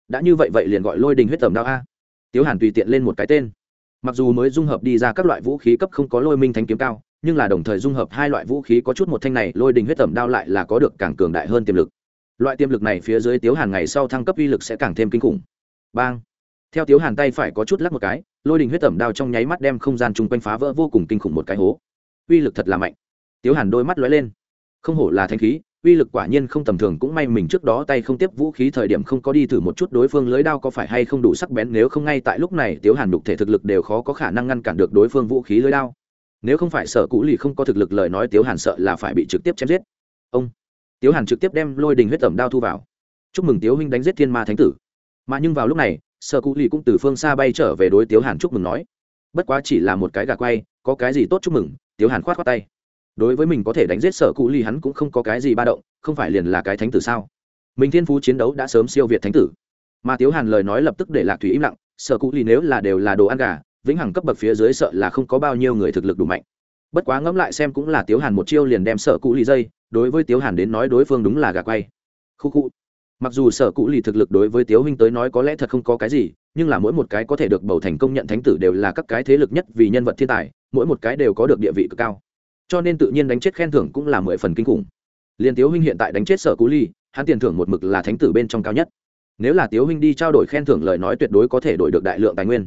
Đã như vậy vậy liền gọi lôi đình huyết tẩm đao a. Tiếu hàn tùy tiện lên một cái tên. Mặc dù mới dung hợp đi ra các loại vũ khí cấp không có lôi minh thanh kiếm cao, nhưng là đồng thời dung hợp hai loại vũ khí có chút một thanh này, lôi đình huyết tẩm đao lại là có được càng cường đại hơn tiềm lực. Loại tiềm lực này phía dưới tiếu hàn ngày sau thăng cấp uy lực sẽ càng thêm kinh khủng. Bang! Theo tiếu hàn tay phải có chút lắc một cái, lôi đình huyết tẩm đao trong nháy mắt đem không gian chung quanh phá vỡ vô cùng kinh khủng một cái hố. Uy lực thật là mạnh. Tiếu hàn đôi mắt lóe lên. Không hổ là thanh khí, uy lực quả nhiên không tầm thường cũng may mình trước đó tay không tiếp vũ khí thời điểm không có đi thử một chút đối phương lưới đao có phải hay không đủ sắc bén, nếu không ngay tại lúc này tiếu hàn đục thể thực lực đều khó có khả năng ngăn cản được đối phương vũ khí lưới đao. Nếu không phải sợ cũ lì không có thực lực lời nói tiếu hàn sợ là phải bị trực tiếp chém giết. Ông. Tiếu hàn trực tiếp đem lôi đình huyết tẩm đao thu vào. Chúc mừng tiếu huynh đánh giết thiên ma thánh tử. Mà nhưng vào lúc này Sở cũ lì cũng từ phương xa bay trở về đối tiếu hàn chúc mừng nói, bất quá chỉ là một cái gà quay, có cái gì tốt chúc mừng? Tiếu hàn khoát khoát tay, đối với mình có thể đánh giết sở cụ Lì hắn cũng không có cái gì ba động, không phải liền là cái thánh tử sao? Mình thiên phú chiến đấu đã sớm siêu việt thánh tử. Mà tiếu hàn lời nói lập tức để lạc thủy im lặng, sở cụ Lì nếu là đều là đồ ăn gà, vĩnh hằng cấp bậc phía dưới sợ là không có bao nhiêu người thực lực đủ mạnh. Bất quá ngẫm lại xem cũng là tiếu hàn một chiêu liền đem sở cụ Lì dây, đối với tiếu hàn đến nói đối phương đúng là gà quay. Khu khu mặc dù sở cụ lì thực lực đối với tiếu huynh tới nói có lẽ thật không có cái gì, nhưng là mỗi một cái có thể được bầu thành công nhận thánh tử đều là các cái thế lực nhất vì nhân vật thiên tài, mỗi một cái đều có được địa vị cực cao. Cho nên tự nhiên đánh chết khen thưởng cũng là mười phần kinh khủng. Liền tiếu huynh hiện tại đánh chết sở cú ly hắn tiền thưởng một mực là thánh tử bên trong cao nhất. Nếu là tiếu huynh đi trao đổi khen thưởng lời nói tuyệt đối có thể đổi được đại lượng tài nguyên.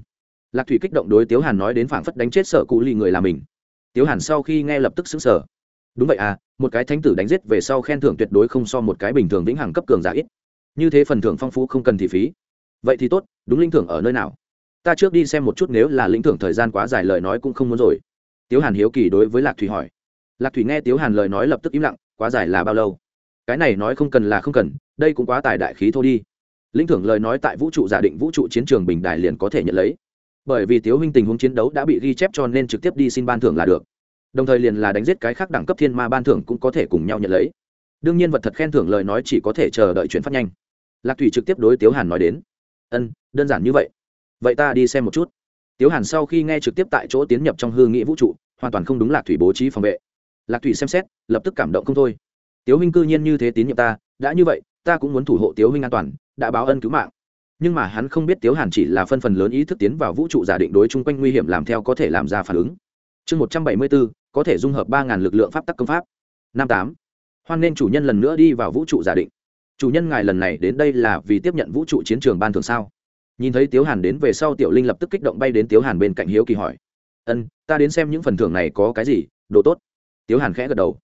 Lạc thủy kích động đối tiếu hàn nói đến phảng phất đánh chết sở cú ly người là mình. Tiếu hàn sau khi nghe lập tức xứng sở đúng vậy à một cái thánh tử đánh giết về sau khen thưởng tuyệt đối không so một cái bình thường vĩnh hằng cấp cường giả ít như thế phần thưởng phong phú không cần thị phí. Vậy thì tốt, đúng linh thưởng ở nơi nào? Ta trước đi xem một chút, nếu là lĩnh thưởng thời gian quá dài lời nói cũng không muốn rồi. Tiếu hàn hiếu kỳ đối với lạc thủy hỏi. Lạc thủy nghe tiếu hàn lời nói lập tức im lặng, quá dài là bao lâu? Cái này nói không cần là không cần, đây cũng quá tài đại khí thôi đi. Lĩnh thưởng lời nói tại vũ trụ giả định vũ trụ chiến trường bình đài liền có thể nhận lấy. Bởi vì tiếu huynh tình huống chiến đấu đã bị ghi chép cho nên trực tiếp đi xin ban thưởng là được. Đồng thời liền là đánh giết cái khác đẳng cấp thiên ma ban thưởng cũng có thể cùng nhau nhận lấy đương nhiên vật thật khen thưởng lời nói chỉ có thể chờ đợi chuyển phát nhanh. Lạc thủy trực tiếp đối tiếu hàn nói đến. Ân, đơn giản như vậy. Vậy ta đi xem một chút. Tiếu hàn sau khi nghe trực tiếp tại chỗ tiến nhập trong hương nghị vũ trụ, hoàn toàn không đúng lạc thủy bố trí phòng vệ. Lạc thủy xem xét, lập tức cảm động không thôi. Tiếu huynh cư nhiên như thế tín nhiệm ta, đã như vậy, ta cũng muốn thủ hộ tiếu huynh an toàn, đã báo ân cứu mạng. Nhưng mà hắn không biết tiếu hàn chỉ là phân phần lớn ý thức tiến vào vũ trụ giả định đối chung quanh nguy hiểm làm theo có thể làm ra phản ứng. Chương một trăm bảy mươi bốn, có thể dung hợp ba ngàn lực lượng pháp tắc công pháp. Năm tám hoan nên chủ nhân lần nữa đi vào vũ trụ giả định. Chủ nhân ngài lần này đến đây là vì tiếp nhận vũ trụ chiến trường ban thường sao? Nhìn thấy tiếu hàn đến về sau tiểu linh lập tức kích động bay đến tiếu hàn bên cạnh hiếu kỳ hỏi. Ân, ta đến xem những phần thưởng này có cái gì, đồ tốt. Tiếu hàn khẽ gật đầu.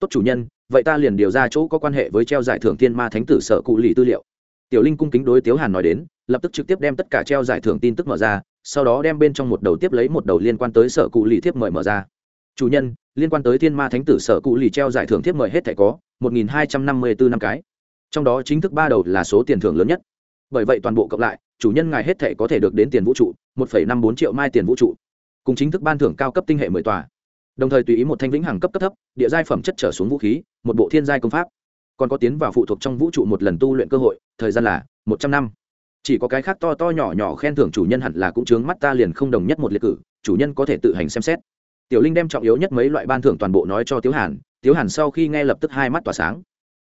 Tốt chủ nhân, vậy ta liền điều ra chỗ có quan hệ với treo giải thưởng thiên ma thánh tử sở cụ lì tư liệu. Tiểu linh cung kính đối tiếu hàn nói đến, lập tức trực tiếp đem tất cả treo giải thưởng tin tức mở ra, sau đó đem bên trong một đầu tiếp lấy một đầu liên quan tới sở cụ lì thiếp mời mở ra chủ nhân, liên quan tới thiên ma thánh tử sở cụ lì treo giải thưởng thiếp mời hết thẻ có một nghìn hai trăm năm mươi bốn năm cái. Trong đó chính thức ba đầu là số tiền thưởng lớn nhất. Bởi vậy toàn bộ cộng lại, chủ nhân ngài hết thẻ có thể được đến tiền vũ trụ, một năm bốn triệu mai tiền vũ trụ. Cùng chính thức ban thưởng cao cấp tinh hệ mười tòa. Đồng thời tùy ý một thanh vĩnh hàng cấp cấp thấp, địa giai phẩm chất trở xuống vũ khí, một bộ thiên giai công pháp. Còn có tiến vào phụ thuộc trong vũ trụ một lần tu luyện cơ hội, thời gian là một trăm năm. Chỉ có cái khác to to nhỏ nhỏ khen thưởng chủ nhân hẳn là cũng chướng mắt ta liền không đồng nhất một liệt cử, chủ nhân có thể tự hành xem xét tiểu linh đem trọng yếu nhất mấy loại ban thưởng toàn bộ nói cho tiếu hàn tiếu hàn sau khi nghe lập tức hai mắt tỏa sáng.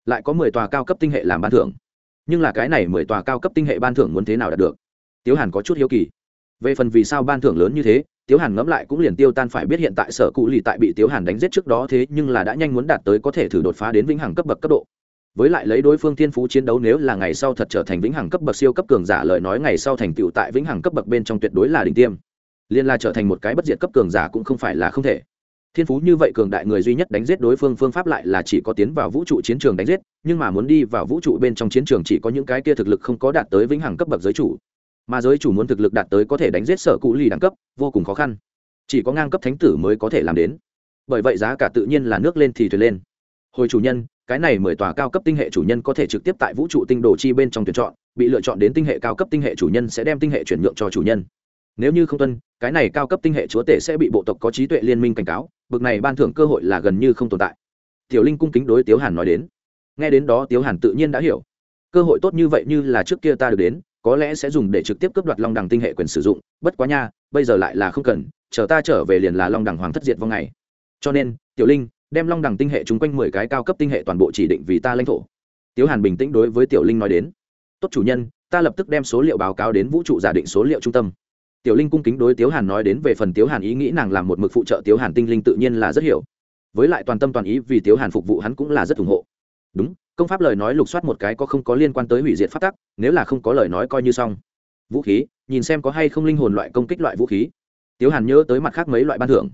Lại có mười tòa cao cấp tinh hệ làm ban thưởng. Nhưng là cái này mười tòa cao cấp tinh hệ ban thưởng muốn thế nào đạt được? Tiếu hàn có chút hiếu kỳ. Về phần vì sao ban thưởng lớn như thế, tiếu hàn ngẫm lại cũng liền tiêu tan phải biết hiện tại sở cụ lì tại bị tiếu hàn đánh giết trước đó thế nhưng là đã nhanh muốn đạt tới có thể thử đột phá đến vĩnh hằng cấp bậc cấp độ. Với lại lấy đối phương thiên phú chiến đấu nếu là ngày sau thật trở thành vĩnh hằng cấp bậc siêu cấp cường giả lời nói ngày sau thành tựu tại vĩnh hằng cấp bậc bên trong tuyệt đối là đỉnh tiêm liên la trở thành một cái bất diệt cấp cường giả cũng không phải là không thể. Thiên phú như vậy cường đại người duy nhất đánh giết đối phương phương pháp lại là chỉ có tiến vào vũ trụ chiến trường đánh giết, nhưng mà muốn đi vào vũ trụ bên trong chiến trường chỉ có những cái kia thực lực không có đạt tới vĩnh hằng cấp bậc giới chủ. Mà giới chủ muốn thực lực đạt tới có thể đánh giết sở cụ lì đẳng cấp, vô cùng khó khăn. Chỉ có ngang cấp thánh tử mới có thể làm đến. Bởi vậy giá cả tự nhiên là nước lên thì thuyền lên. Hồi chủ nhân, cái này mười tòa cao cấp tinh hệ chủ nhân có thể trực tiếp tại vũ trụ tinh đồ chi bên trong tuyển chọn, bị lựa chọn đến tinh hệ cao cấp tinh hệ chủ nhân sẽ đem tinh hệ chuyển nhượng cho chủ nhân nếu như không tuân, cái này cao cấp tinh hệ chúa tể sẽ bị bộ tộc có trí tuệ liên minh cảnh cáo, bực này ban thưởng cơ hội là gần như không tồn tại. Tiểu linh cung kính đối tiếu hàn nói đến. Nghe đến đó tiếu hàn tự nhiên đã hiểu. Cơ hội tốt như vậy như là trước kia ta được đến, có lẽ sẽ dùng để trực tiếp cướp đoạt long đằng tinh hệ quyền sử dụng, bất quá nha, bây giờ lại là không cần, chờ ta trở về liền là long đằng hoàng thất diệt vào ngày. Cho nên, tiểu linh, đem long đằng tinh hệ chung quanh mười cái cao cấp tinh hệ toàn bộ chỉ định vì ta lãnh thổ. Tiếu hàn bình tĩnh đối với tiểu linh nói đến. Tốt chủ nhân, ta lập tức đem số liệu báo cáo đến vũ trụ giả định số liệu trung tâm tiểu linh cung kính đối tiếu hàn nói đến về phần tiếu hàn ý nghĩ nàng làm một mực phụ trợ tiếu hàn tinh linh tự nhiên là rất hiểu. Với lại toàn tâm toàn ý vì tiếu hàn phục vụ hắn cũng là rất ủng hộ. Đúng, công pháp lời nói lục soát một cái có không có liên quan tới hủy diệt phát tắc, nếu là không có lời nói coi như xong. Vũ khí, nhìn xem có hay không linh hồn loại công kích loại vũ khí. Tiếu hàn nhớ tới mặt khác mấy loại ban thưởng.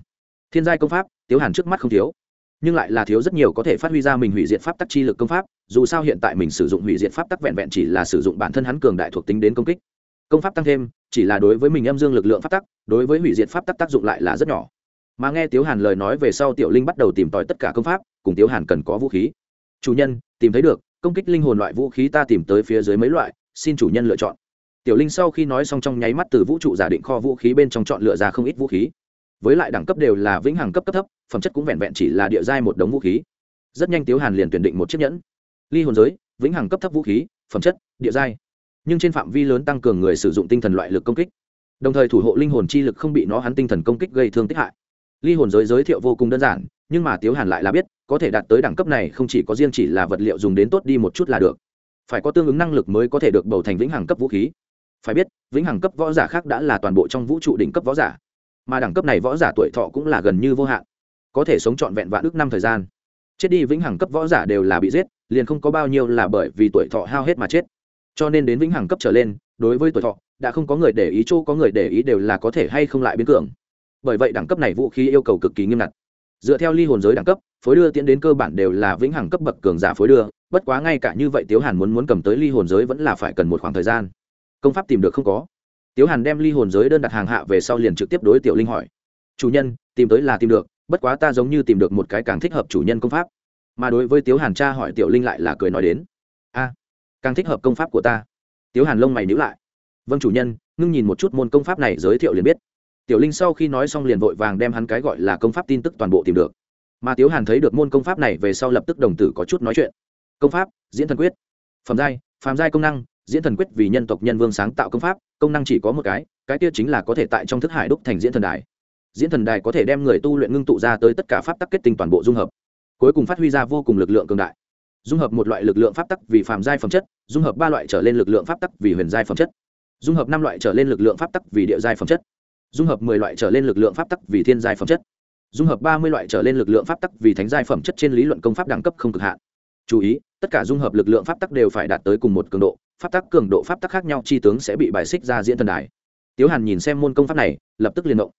Thiên giai công pháp, tiếu hàn trước mắt không thiếu. Nhưng lại là thiếu rất nhiều có thể phát huy ra mình hủy diệt pháp tắc chi lực công pháp, dù sao hiện tại mình sử dụng hủy diệt pháp tắc vẹn vẹn chỉ là sử dụng bản thân hắn cường đại thuộc tính đến công kích công pháp tăng thêm, chỉ là đối với mình âm dương lực lượng pháp tắc, đối với hủy diệt pháp tắc tác dụng lại là rất nhỏ. Mà nghe tiếu hàn lời nói về sau tiểu linh bắt đầu tìm tòi tất cả công pháp, cùng tiếu hàn cần có vũ khí. Chủ nhân, tìm thấy được, công kích linh hồn loại vũ khí ta tìm tới phía dưới mấy loại, xin chủ nhân lựa chọn. Tiểu linh sau khi nói xong trong nháy mắt từ vũ trụ giả định kho vũ khí bên trong chọn lựa ra không ít vũ khí. Với lại đẳng cấp đều là vĩnh hằng cấp cấp thấp, phẩm chất cũng vẹn vẹn chỉ là địa giai một đống vũ khí. Rất nhanh tiếu hàn liền tuyển định một chiếc nhẫn. Ly hồn giới, vĩnh hằng cấp thấp vũ khí, phẩm chất, địa giai nhưng trên phạm vi lớn tăng cường người sử dụng tinh thần loại lực công kích. Đồng thời thủ hộ linh hồn chi lực không bị nó hắn tinh thần công kích gây thương tích hại. Ly hồn giới giới thiệu vô cùng đơn giản, nhưng mà tiếu hàn lại là biết, có thể đạt tới đẳng cấp này không chỉ có riêng chỉ là vật liệu dùng đến tốt đi một chút là được. Phải có tương ứng năng lực mới có thể được bầu thành vĩnh hằng cấp vũ khí. Phải biết, vĩnh hằng cấp võ giả khác đã là toàn bộ trong vũ trụ đỉnh cấp võ giả, mà đẳng cấp này võ giả tuổi thọ cũng là gần như vô hạn, có thể sống trọn vẹn vạn ước năm thời gian. Chết đi vĩnh hằng cấp võ giả đều là bị giết, liền không có bao nhiêu là bởi vì tuổi thọ hao hết mà chết cho nên đến vĩnh hằng cấp trở lên, đối với tuổi thọ, đã không có người để ý chỗ có người để ý đều là có thể hay không lại biến cường. Bởi vậy đẳng cấp này vũ khí yêu cầu cực kỳ nghiêm ngặt. Dựa theo ly hồn giới đẳng cấp, phối đưa tiến đến cơ bản đều là vĩnh hằng cấp bậc cường giả phối đưa, bất quá ngay cả như vậy tiếu hàn muốn muốn cầm tới ly hồn giới vẫn là phải cần một khoảng thời gian. Công pháp tìm được không có. Tiếu hàn đem ly hồn giới đơn đặt hàng hạ về sau liền trực tiếp đối tiểu linh hỏi. Chủ nhân, tìm tới là tìm được, bất quá ta giống như tìm được một cái càng thích hợp chủ nhân công pháp. Mà đối với tiếu hàn cha hỏi tiểu linh lại là cười nói đến. A càng thích hợp công pháp của ta. Tiếu hàn lông mày nhữ lại. Vâng chủ nhân, ngưng nhìn một chút môn công pháp này giới thiệu liền biết. Tiểu linh sau khi nói xong liền vội vàng đem hắn cái gọi là công pháp tin tức toàn bộ tìm được. Mà tiếu hàn thấy được môn công pháp này về sau lập tức đồng tử có chút nói chuyện. Công pháp, diễn thần quyết. Phẩm giai, phàm giai công năng, diễn thần quyết vì nhân tộc nhân vương sáng tạo công pháp, công năng chỉ có một cái cái kia chính là có thể tại trong thức hải đúc thành diễn thần đài. Diễn thần đài có thể đem người tu luyện ngưng tụ ra tới tất cả pháp tắc kết tinh toàn bộ dung hợp. Cuối cùng phát huy ra vô cùng lực lượng cường đại dung hợp một loại lực lượng pháp tắc vì phàm giai phẩm chất, dung hợp ba loại trở lên lực lượng pháp tắc vì huyền giai phẩm chất. Dung hợp năm loại trở lên lực lượng pháp tắc vì địa giai phẩm chất. Dung hợp mười loại trở lên lực lượng pháp tắc vì thiên giai phẩm chất. Dung hợp ba mươi loại trở lên lực lượng pháp tắc vì thánh giai phẩm chất trên lý luận công pháp đẳng cấp không cực hạn. Chú ý, tất cả dung hợp lực lượng pháp tắc đều phải đạt tới cùng một cường độ, pháp tắc, cường độ pháp tắc khác nhau, chi tướng sẽ bị bài xích ra diễn thần đài. Tiếu hàn nhìn xem môn công pháp này, lập tức liền động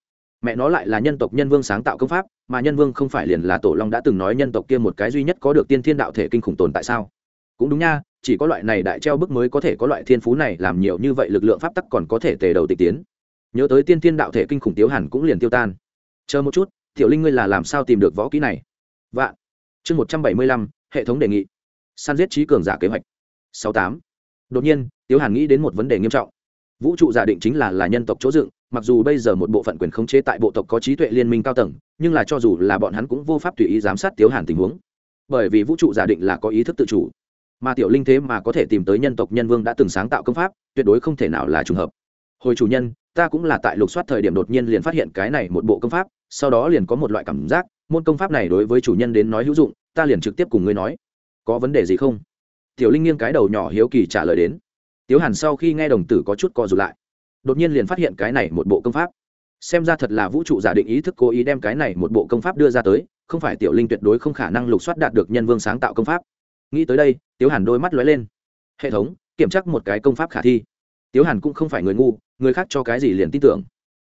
mẹ nó lại là nhân tộc nhân vương sáng tạo công pháp, mà nhân vương không phải liền là tổ long đã từng nói nhân tộc kia một cái duy nhất có được tiên thiên đạo thể kinh khủng tồn tại sao? Cũng đúng nha, chỉ có loại này đại treo bức mới có thể có loại thiên phú này, làm nhiều như vậy lực lượng pháp tắc còn có thể tề đầu tịch tiến. Nhớ tới tiên thiên đạo thể kinh khủng tiếu hẳn cũng liền tiêu tan. Chờ một chút, tiểu linh ngươi là làm sao tìm được võ kỹ này? Vạn. Chương một trăm bảy mươi lăm, hệ thống đề nghị. Săn giết trí cường giả kế hoạch. Sáu tám. Đột nhiên, tiếu hàn nghĩ đến một vấn đề nghiêm trọng. Vũ trụ giả định chính là là nhân tộc chỗ dựng mặc dù bây giờ một bộ phận quyền khống chế tại bộ tộc có trí tuệ liên minh cao tầng, nhưng là cho dù là bọn hắn cũng vô pháp tùy ý giám sát tiếu hàn tình huống. Bởi vì vũ trụ giả định là có ý thức tự chủ. Mà tiểu linh thế mà có thể tìm tới nhân tộc nhân vương đã từng sáng tạo công pháp, tuyệt đối không thể nào là trùng hợp. Hồi chủ nhân, ta cũng là tại lục soát thời điểm đột nhiên liền phát hiện cái này một bộ công pháp, sau đó liền có một loại cảm giác, môn công pháp này đối với chủ nhân đến nói hữu dụng, ta liền trực tiếp cùng ngươi nói. Có vấn đề gì không? Tiểu linh nghiêng cái đầu nhỏ hiếu kỳ trả lời đến. Tiếu hàn sau khi nghe đồng tử có chút co rụt lại đột nhiên liền phát hiện cái này một bộ công pháp. Xem ra thật là vũ trụ giả định ý thức cố ý đem cái này một bộ công pháp đưa ra tới, không phải tiểu linh tuyệt đối không khả năng lục soát đạt được nhân vương sáng tạo công pháp. Nghĩ tới đây, tiếu hàn đôi mắt lóe lên. Hệ thống, kiểm tra một cái công pháp khả thi. Tiếu hàn cũng không phải người ngu, người khác cho cái gì liền tin tưởng.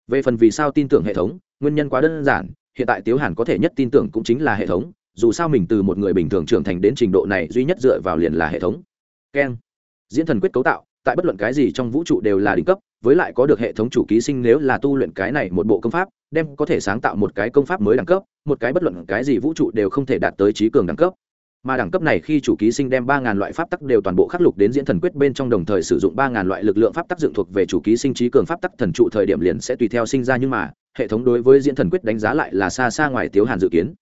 Về phần vì sao tin tưởng hệ thống, nguyên nhân quá đơn giản, hiện tại tiếu hàn có thể nhất tin tưởng cũng chính là hệ thống, dù sao mình từ một người bình thường trưởng thành đến trình độ này duy nhất dựa vào liền là hệ thống. Keng. Diễn thần quyết cấu tạo tại bất luận cái gì trong vũ trụ đều là đỉnh cấp, với lại có được hệ thống chủ ký sinh nếu là tu luyện cái này một bộ công pháp, đem có thể sáng tạo một cái công pháp mới đẳng cấp, một cái bất luận cái gì vũ trụ đều không thể đạt tới trí cường đẳng cấp. Mà đẳng cấp này khi chủ ký sinh đem ba ngàn loại pháp tắc đều toàn bộ khắc lục đến diễn thần quyết bên trong đồng thời sử dụng ba ngàn loại lực lượng pháp tắc dựng thuộc về chủ ký sinh trí cường pháp tắc thần trụ thời điểm liền sẽ tùy theo sinh ra nhưng mà, hệ thống đối với diễn thần quyết đánh giá lại là xa xa ngoài tiếu hàn dự kiến.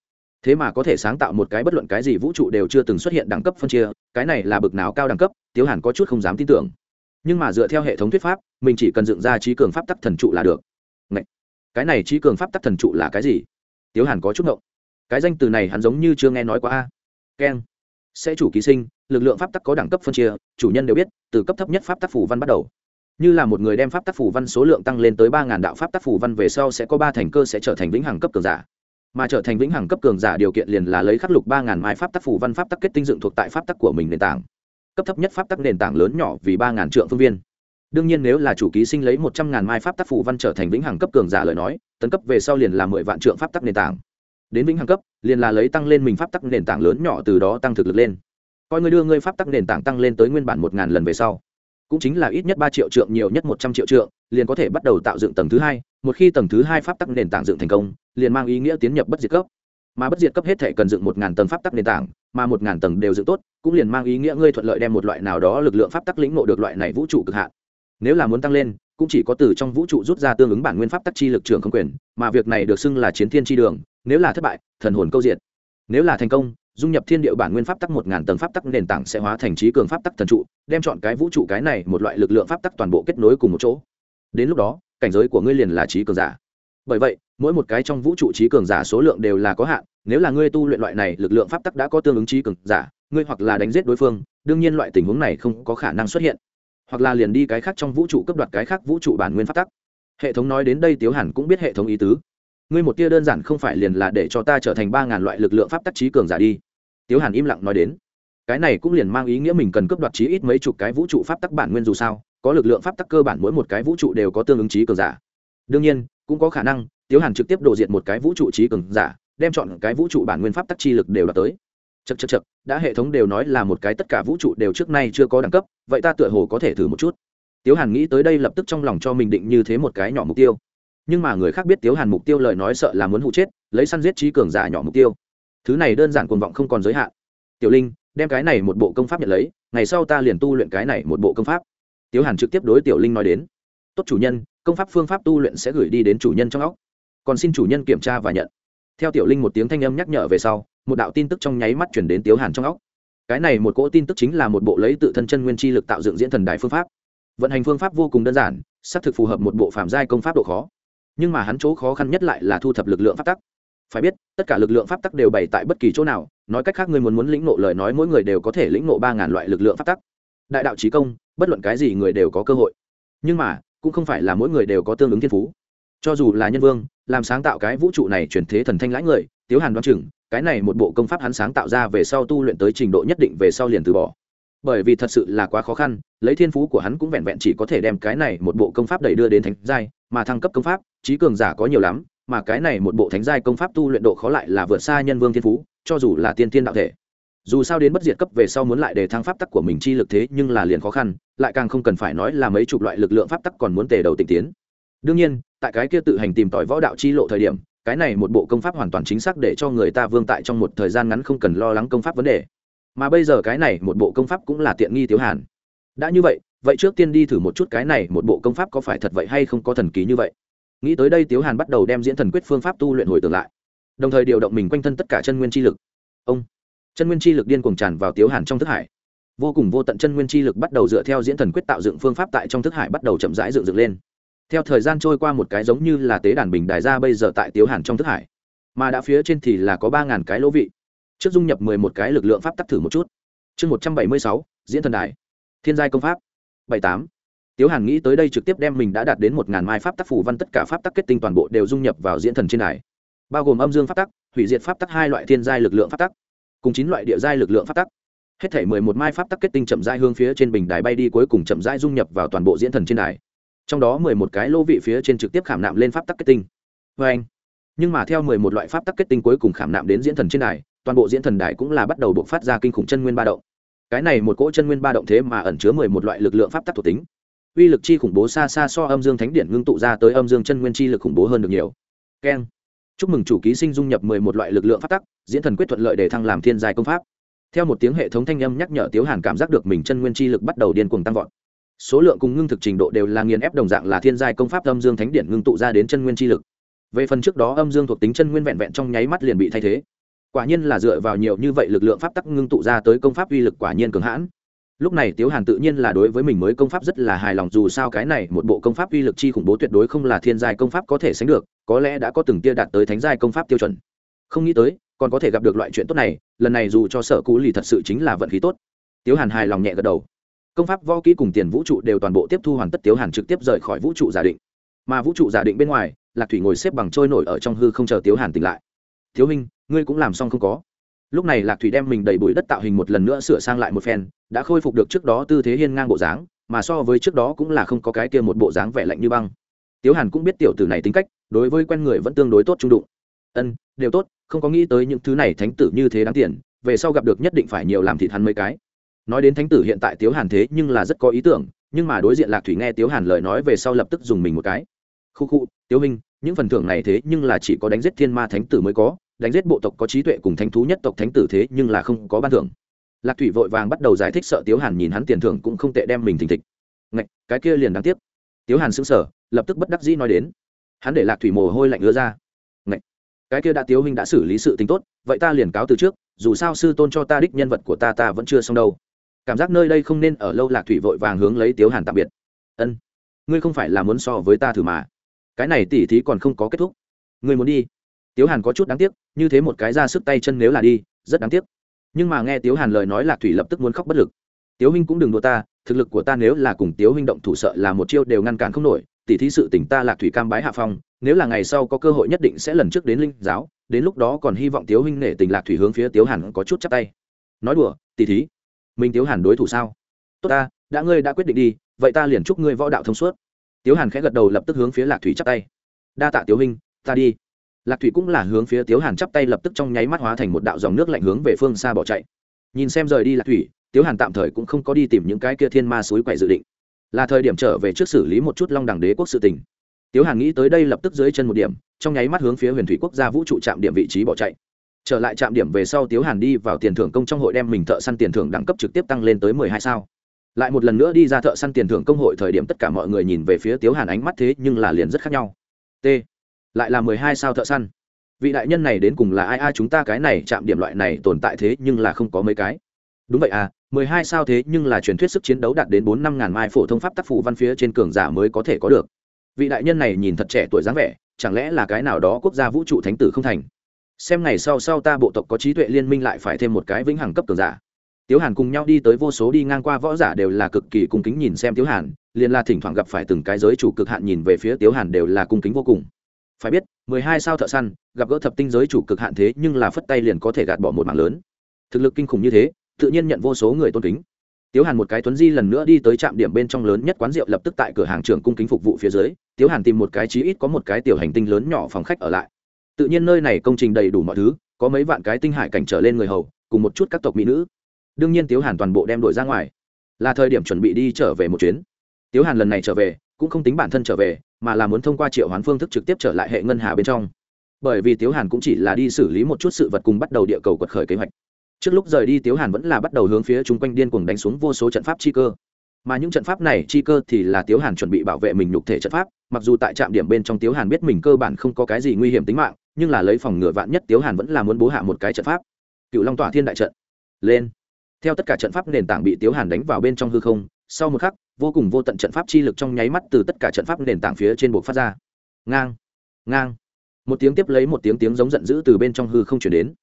Thế mà có thể sáng tạo một cái bất luận cái gì vũ trụ đều chưa từng xuất hiện đẳng cấp phân chia, cái này là bực nào cao đẳng cấp, tiếu hàn có chút không dám tin tưởng nhưng mà dựa theo hệ thống thuyết pháp, mình chỉ cần dựng ra trí cường pháp tắc thần trụ là được. Ngậy! cái này trí cường pháp tắc thần trụ là cái gì? Tiếu hàn có chút ngộng. Cái danh từ này hắn giống như chưa nghe nói qua a. Keng. Sẽ chủ ký sinh, lực lượng pháp tắc có đẳng cấp phân chia, chủ nhân đều biết, từ cấp thấp nhất pháp tắc phủ văn bắt đầu. Như là một người đem pháp tắc phủ văn số lượng tăng lên tới ba ngàn đạo pháp tắc phủ văn về sau sẽ có ba thành cơ sẽ trở thành vĩnh hằng cấp cường giả. Mà trở thành vĩnh hằng cấp cường giả điều kiện liền là lấy khắc lục ba ngàn mai pháp tắc phủ văn pháp tắc kết tinh dựng thuộc tại pháp tắc của mình nền tảng cấp thấp nhất pháp tắc nền tảng lớn nhỏ vì ba ngàn trượng phương viên. Đương nhiên nếu là chủ ký sinh lấy một trăm ngàn mai pháp tắc phù văn trở thành vĩnh hằng cấp cường giả lời nói, tấn cấp về sau liền là mười vạn trượng pháp tắc nền tảng. Đến vĩnh hằng cấp, liền là lấy tăng lên mình pháp tắc nền tảng lớn nhỏ từ đó tăng thực lực lên. Coi ngươi đưa ngươi pháp tắc nền tảng tăng lên tới nguyên bản một ngàn lần về sau, cũng chính là ít nhất ba triệu trượng, nhiều nhất một trăm triệu trượng, liền có thể bắt đầu tạo dựng tầng thứ hai. Một khi tầng thứ hai pháp tắc nền tảng dựng thành công, liền mang ý nghĩa tiến nhập bất diệt cấp mà bất diệt cấp hết thể cần dựng một ngàn tầng pháp tắc nền tảng, mà một ngàn tầng đều dựng tốt, cũng liền mang ý nghĩa ngươi thuận lợi đem một loại nào đó lực lượng pháp tắc lĩnh ngộ được loại này vũ trụ cực hạn. Nếu là muốn tăng lên, cũng chỉ có từ trong vũ trụ rút ra tương ứng bản nguyên pháp tắc chi lực trường không quyền, mà việc này được xưng là chiến thiên chi đường, nếu là thất bại, thần hồn câu diệt. Nếu là thành công, dung nhập thiên địa bản nguyên pháp tắc một ngàn tầng pháp tắc nền tảng sẽ hóa thành trí cường pháp tắc thần trụ, đem chọn cái vũ trụ cái này một loại lực lượng pháp tắc toàn bộ kết nối cùng một chỗ. Đến lúc đó, cảnh giới của ngươi liền là trí cường giả bởi vậy, mỗi một cái trong vũ trụ trí cường giả số lượng đều là có hạn, nếu là ngươi tu luyện loại này, lực lượng pháp tắc đã có tương ứng trí cường giả, ngươi hoặc là đánh giết đối phương, đương nhiên loại tình huống này không có khả năng xuất hiện. Hoặc là liền đi cái khác trong vũ trụ cấp đoạt cái khác vũ trụ bản nguyên pháp tắc. Hệ thống nói đến đây tiếu hẳn cũng biết hệ thống ý tứ. Ngươi một tia đơn giản không phải liền là để cho ta trở thành ba ngàn loại lực lượng pháp tắc trí cường giả đi. Tiếu hàn im lặng nói đến. Cái này cũng liền mang ý nghĩa mình cần cấp đoạt trí ít mấy chục cái vũ trụ pháp tắc bản nguyên dù sao, có lực lượng pháp tắc cơ bản mỗi một cái vũ trụ đều có tương ứng trí cường giả. Đương nhiên cũng có khả năng, tiếu hàn trực tiếp đổ diện một cái vũ trụ trí cường giả, đem chọn cái vũ trụ bản nguyên pháp tắc chi lực đều đạt tới. Chật chật chật đã hệ thống đều nói là một cái tất cả vũ trụ đều trước nay chưa có đẳng cấp, vậy ta tựa hồ có thể thử một chút. Tiếu hàn nghĩ tới đây lập tức trong lòng cho mình định như thế một cái nhỏ mục tiêu. Nhưng mà người khác biết tiếu hàn mục tiêu lời nói sợ là muốn hụ chết, lấy săn giết trí cường giả nhỏ mục tiêu. Thứ này đơn giản cuồng vọng không còn giới hạn. Tiểu linh, đem cái này một bộ công pháp nhận lấy, ngày sau ta liền tu luyện cái này một bộ công pháp. Tiếu hàn trực tiếp đối tiểu linh nói đến. Tốt chủ nhân công pháp phương pháp tu luyện sẽ gửi đi đến chủ nhân trong óc. Còn xin chủ nhân kiểm tra và nhận. Theo tiểu linh một tiếng thanh âm nhắc nhở về sau, một đạo tin tức trong nháy mắt chuyển đến tiếu hàn trong óc. Cái này một cỗ tin tức chính là một bộ lấy tự thân chân nguyên chi lực tạo dựng diễn thần đài phương pháp. Vận hành phương pháp vô cùng đơn giản, xác thực phù hợp một bộ phạm giai công pháp độ khó. Nhưng mà hắn chỗ khó khăn nhất lại là thu thập lực lượng pháp tắc. Phải biết, tất cả lực lượng pháp tắc đều bày tại bất kỳ chỗ nào, nói cách khác người muốn muốn lĩnh nộ lời nói mỗi người đều có thể lĩnh nộ ba ngàn loại lực lượng pháp tắc. Đại đạo trí công, bất luận cái gì người đều có cơ hội. Nhưng mà cũng không phải là mỗi người đều có tương ứng thiên phú. Cho dù là nhân vương, làm sáng tạo cái vũ trụ này chuyển thế thần thanh lãnh người, tiếu hàn đoán chừng, cái này một bộ công pháp hắn sáng tạo ra về sau tu luyện tới trình độ nhất định về sau liền từ bỏ. Bởi vì thật sự là quá khó khăn, lấy thiên phú của hắn cũng vẹn vẹn chỉ có thể đem cái này một bộ công pháp đẩy đưa đến thánh giai, mà thăng cấp công pháp, trí cường giả có nhiều lắm, mà cái này một bộ thánh giai công pháp tu luyện độ khó lại là vượt xa nhân vương thiên phú, cho dù là tiên tiên đạo thể dù sao đến bất diệt cấp về sau muốn lại để thăng pháp tắc của mình chi lực thế nhưng là liền khó khăn, lại càng không cần phải nói là mấy chục loại lực lượng pháp tắc còn muốn tề đầu tịnh tiến. Đương nhiên, tại cái kia tự hành tìm tòi võ đạo chi lộ thời điểm, cái này một bộ công pháp hoàn toàn chính xác để cho người ta vương tại trong một thời gian ngắn không cần lo lắng công pháp vấn đề. Mà bây giờ cái này một bộ công pháp cũng là tiện nghi thiếu hàn. Đã như vậy vậy trước tiên đi thử một chút cái này một bộ công pháp có phải thật vậy hay không có thần ký như vậy. Nghĩ tới đây tiếu hàn bắt đầu đem diễn thần quyết phương pháp tu luyện hồi tưởng lại. Đồng thời điều động mình quanh thân tất cả chân nguyên chi lực. Ông! Chân nguyên chi lực điên cuồng tràn vào tiếu hàn trong thức hải. Vô cùng vô tận chân nguyên chi lực bắt đầu dựa theo diễn thần quyết tạo dựng phương pháp tại trong thức hải bắt đầu chậm rãi dựng dựng lên. Theo thời gian trôi qua một cái giống như là tế đàn bình đài ra bây giờ tại tiếu hàn trong thức hải, mà đã phía trên thì là có ba ngàn cái lỗ vị. Trước dung nhập mười một cái lực lượng pháp tắc thử một chút. Chương một trăm bảy mươi sáu, diễn thần đài. Thiên giai công pháp. Bảy tám. Tiếu hàn nghĩ tới đây trực tiếp đem mình đã đạt đến một ngàn mai pháp tắc phủ văn tất cả pháp tắc kết tinh toàn bộ đều dung nhập vào diễn thần trên đài. Bao gồm âm dương pháp tắc, hủy diệt pháp tắc hai loại thiên giai lực lượng pháp tắc cùng chín loại địa giai lực lượng pháp tắc. Hết thể mười một mai pháp tắc kết tinh chậm rãi hướng phía trên bình đài bay đi, cuối cùng chậm rãi dung nhập vào toàn bộ diễn thần trên đài. Trong đó mười một cái lô vị phía trên trực tiếp khảm nạm lên pháp tắc kết tinh. Vê anh, nhưng mà theo mười một loại pháp tắc kết tinh cuối cùng khảm nạm đến diễn thần trên đài, toàn bộ diễn thần đài cũng là bắt đầu buộc phát ra kinh khủng chân nguyên ba động. Cái này một cỗ chân nguyên ba động thế mà ẩn chứa mười một loại lực lượng pháp tắc thuộc tính. Uy lực chi khủng bố xa xa so âm dương thánh điện ngưng tụ ra tới âm dương chân nguyên chi lực khủng bố hơn được nhiều. Keng chúc mừng chủ ký sinh dung nhập mười một loại lực lượng pháp tắc, diễn thần quyết thuận lợi để thăng làm thiên giai công pháp. Theo một tiếng hệ thống thanh âm nhắc nhở tiếu hàn cảm giác được mình chân nguyên chi lực bắt đầu điên cuồng tăng vọt. Số lượng cùng ngưng thực trình độ đều là nghiền ép đồng dạng là thiên giai công pháp âm dương thánh điện ngưng tụ ra đến chân nguyên chi lực. Về phần trước đó âm dương thuộc tính chân nguyên vẹn vẹn trong nháy mắt liền bị thay thế. Quả nhiên là dựa vào nhiều như vậy lực lượng pháp tắc ngưng tụ ra tới công pháp uy lực quả nhiên cường hãn lúc này tiếu hàn tự nhiên là đối với mình mới công pháp rất là hài lòng, dù sao cái này một bộ công pháp uy lực chi khủng bố tuyệt đối không là thiên giai công pháp có thể sánh được, có lẽ đã có từng tia đạt tới thánh giai công pháp tiêu chuẩn. Không nghĩ tới, còn có thể gặp được loại chuyện tốt này, lần này dù cho sở cú lì thật sự chính là vận khí tốt. Tiếu hàn hài lòng nhẹ gật đầu. Công pháp, võ kỹ cùng tiền vũ trụ đều toàn bộ tiếp thu hoàn tất, tiếu hàn trực tiếp rời khỏi vũ trụ giả định. Mà vũ trụ giả định bên ngoài, lạc thủy ngồi xếp bằng trôi nổi ở trong hư không chờ tiếu hàn tỉnh lại. Thiếu minh ngươi cũng làm xong không có? Lúc này lạc thủy đem mình đầy bụi đất tạo hình một lần nữa sửa sang lại một phen, đã khôi phục được trước đó tư thế hiên ngang bộ dáng, mà so với trước đó cũng là không có cái kia một bộ dáng vẻ lạnh như băng. Tiếu hàn cũng biết tiểu tử này tính cách, đối với quen người vẫn tương đối tốt trung đụng. Ân, đều tốt, không có nghĩ tới những thứ này thánh tử như thế đáng tiền, về sau gặp được nhất định phải nhiều làm thịt hắn mấy cái. Nói đến thánh tử hiện tại tiếu hàn thế nhưng là rất có ý tưởng, nhưng mà đối diện lạc thủy nghe tiếu hàn lời nói về sau lập tức dùng mình một cái. Khu khu, tiếu minh những phần thưởng này thế nhưng là chỉ có đánh giết thiên ma thánh tử mới có đánh giết bộ tộc có trí tuệ cùng thánh thú nhất tộc thánh tử thế nhưng là không có ban thưởng. Lạc thủy vội vàng bắt đầu giải thích sợ tiếu hàn nhìn hắn tiền thưởng cũng không tệ đem mình thình thịch. Ngạch, cái kia liền đáng tiếc. Tiếu hàn xứng sở lập tức bất đắc dĩ nói đến. Hắn để lạc thủy mồ hôi lạnh ứa ra. Ngạch, cái kia đã tiếu huynh đã xử lý sự tình tốt, vậy ta liền cáo từ trước, dù sao sư tôn cho ta đích nhân vật của ta ta vẫn chưa xong đâu. Cảm giác nơi đây không nên ở lâu, lạc thủy vội vàng hướng lấy tiếu hàn tạm biệt. Ân, ngươi không phải là muốn so với ta thử mà. Cái này tỉ thí còn không có kết thúc. Ngươi muốn đi tiếu hàn có chút đáng tiếc, như thế một cái ra sức tay chân nếu là đi, rất đáng tiếc. Nhưng mà nghe tiếu hàn lời nói lạc thủy lập tức muốn khóc bất lực. Tiếu huynh cũng đừng đùa ta, thực lực của ta nếu là cùng tiếu huynh động thủ sợ là một chiêu đều ngăn cản không nổi. Tỉ thí sự tỉnh ta lạc thủy cam bái hạ phong, nếu là ngày sau có cơ hội nhất định sẽ lần trước đến linh giáo, đến lúc đó còn hy vọng tiếu huynh nể tình lạc thủy hướng phía tiếu hàn có chút chắc tay. Nói đùa, tỉ thí. Mình tiếu hàn đối thủ sao? Tốt ta, đã ngươi đã quyết định đi, vậy ta liền chúc ngươi võ đạo thông suốt. Tiếu hàn khẽ gật đầu lập tức hướng phía lạc thủy chắp tay. Đa tạ tiếu huynh ta đi lạc thủy cũng là hướng phía tiếu hàn chắp tay lập tức trong nháy mắt hóa thành một đạo dòng nước lạnh hướng về phương xa bỏ chạy. Nhìn xem rời đi lạc thủy, tiếu hàn tạm thời cũng không có đi tìm những cái kia thiên ma suối quậy dự định. Là thời điểm trở về trước xử lý một chút long đẳng đế quốc sự tình. Tiếu hàn nghĩ tới đây lập tức dưới chân một điểm, trong nháy mắt hướng phía huyền thủy quốc gia vũ trụ trạm điểm vị trí bỏ chạy. Trở lại trạm điểm về sau tiếu hàn đi vào tiền thưởng công trong hội đem mình thợ săn tiền thưởng đẳng cấp trực tiếp tăng lên tới mười hai sao. Lại một lần nữa đi ra thợ săn tiền thưởng công hội thời điểm tất cả mọi người nhìn về phía tiếu hàn ánh mắt thế nhưng là liền rất khác nhau. T lại là mười hai sao thợ săn. Vị đại nhân này đến cùng là ai? Ai chúng ta cái này chạm điểm loại này tồn tại thế nhưng là không có mấy cái. Đúng vậy à mười hai sao thế nhưng là truyền thuyết sức chiến đấu đạt đến bốn năm ngàn mai phổ thông pháp tác phụ văn phía trên cường giả mới có thể có được. Vị đại nhân này nhìn thật trẻ tuổi dáng vẻ, chẳng lẽ là cái nào đó quốc gia vũ trụ thánh tử không thành? Xem ngày sau sau ta bộ tộc có trí tuệ liên minh lại phải thêm một cái vĩnh hằng cấp cường giả. Tiếu hàn cùng nhau đi tới vô số đi ngang qua võ giả đều là cực kỳ cung kính nhìn xem tiếu hàn, liền là thỉnh thoảng gặp phải từng cái giới chủ cực hạn nhìn về phía tiếu hàn đều là cung kính vô cùng phải biết, mười hai sao thợ săn, gặp gỡ thập tinh giới chủ cực hạn thế nhưng là phất tay liền có thể gạt bỏ một mạng lớn. Thực lực kinh khủng như thế, tự nhiên nhận vô số người tôn kính. Tiếu hàn một cái tuấn di lần nữa đi tới trạm điểm bên trong lớn nhất quán rượu lập tức tại cửa hàng trưởng cung kính phục vụ phía dưới, tiếu hàn tìm một cái chí ít có một cái tiểu hành tinh lớn nhỏ phòng khách ở lại. Tự nhiên nơi này công trình đầy đủ mọi thứ, có mấy vạn cái tinh hải cảnh trở lên người hầu, cùng một chút các tộc mỹ nữ. Đương nhiên tiếu hàn toàn bộ đem đội ra ngoài. Là thời điểm chuẩn bị đi trở về một chuyến. Tiếu hàn lần này trở về cũng không tính bản thân trở về, mà là muốn thông qua triệu hoán phương thức trực tiếp trở lại hệ ngân hà bên trong. Bởi vì tiếu hàn cũng chỉ là đi xử lý một chút sự vật cùng bắt đầu địa cầu quật khởi kế hoạch. Trước lúc rời đi, tiếu hàn vẫn là bắt đầu hướng phía chung quanh điên cuồng đánh xuống vô số trận pháp chi cơ. Mà những trận pháp này chi cơ thì là tiếu hàn chuẩn bị bảo vệ mình nhục thể trận pháp, mặc dù tại trạm điểm bên trong tiếu hàn biết mình cơ bản không có cái gì nguy hiểm tính mạng, nhưng là lấy phòng ngừa vạn nhất tiếu hàn vẫn là muốn bố hạ một cái trận pháp. Cựu long tỏa thiên đại trận. Lên. Theo tất cả trận pháp nền tảng bị tiếu hàn đánh vào bên trong hư không, sau một khắc vô cùng vô tận trận pháp chi lực trong nháy mắt từ tất cả trận pháp nền tảng phía trên buộc phát ra. Ngang ngang. Một tiếng tiếp lấy một tiếng tiếng giống giận dữ từ bên trong hư không chuyển đến.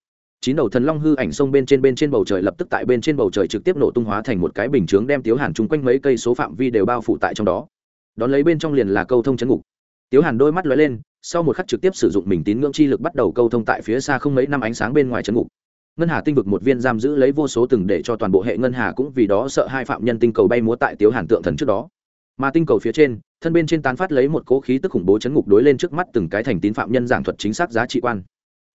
Chín đầu thần long hư ảnh sông bên trên bên trên bầu trời lập tức tại bên trên bầu trời trực tiếp nổ tung hóa thành một cái bình chướng đem tiếu hàn chung quanh mấy cây số phạm vi đều bao phủ tại trong đó. Đón lấy bên trong liền là câu thông chấn ngục. Tiếu hàn đôi mắt lóe lên, sau một khắc trực tiếp sử dụng mình tín ngưỡng chi lực bắt đầu câu thông tại phía xa không mấy năm ánh sáng bên ngoài chấn ngục ngân hà tinh vực một viên giam giữ lấy vô số từng để cho toàn bộ hệ ngân hà cũng vì đó sợ hai phạm nhân tinh cầu bay múa tại tiếu hàn tượng thần trước đó. Mà tinh cầu phía trên, thân bên trên tán phát lấy một cố khí tức khủng bố chấn ngục đối lên trước mắt từng cái thành tín phạm nhân giảng thuật chính xác giá trị quan.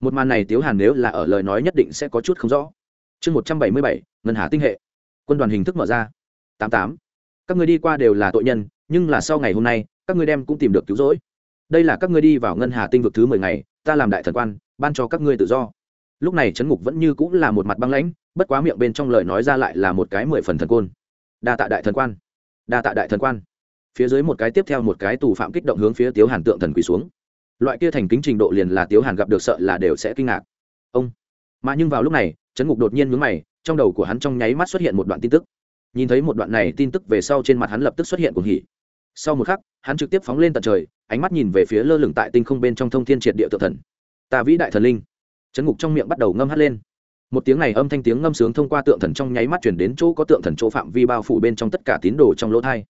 Một màn này tiếu hàn nếu là ở lời nói nhất định sẽ có chút không rõ. Chương một trăm bảy mươi bảy, ngân hà tinh hệ. Quân đoàn hình thức mở ra. Tám tám. Các người đi qua đều là tội nhân, nhưng là sau ngày hôm nay, các ngươi đem cũng tìm được cứu rỗi. Đây là các ngươi đi vào ngân hà tinh vực thứ mười ngày, ta làm đại thần quan, ban cho các ngươi tự do lúc này trấn ngục vẫn như cũng là một mặt băng lãnh, bất quá miệng bên trong lời nói ra lại là một cái mười phần thần côn. Đa tạ đại thần quan. Đa tạ đại thần quan. Phía dưới một cái tiếp theo một cái tù phạm kích động hướng phía tiếu hàn tượng thần quỳ xuống. Loại kia thành kính trình độ liền là tiếu hàn gặp được sợ là đều sẽ kinh ngạc. Ông. Mà nhưng vào lúc này, trấn ngục đột nhiên mướn mày, trong đầu của hắn trong nháy mắt xuất hiện một đoạn tin tức. Nhìn thấy một đoạn này tin tức về sau trên mặt hắn lập tức xuất hiện cuồng hỉ. Sau một khắc, hắn trực tiếp phóng lên tận trời, ánh mắt nhìn về phía lơ lửng tại tinh không bên trong thông thiên triệt địa tự thần. Ta vĩ đại thần linh chấn ngục trong miệng bắt đầu ngâm hắt lên. Một tiếng này âm thanh tiếng ngâm sướng thông qua tượng thần trong nháy mắt chuyển đến chỗ có tượng thần chỗ phạm vi bao phủ bên trong tất cả tín đồ trong lỗ thai.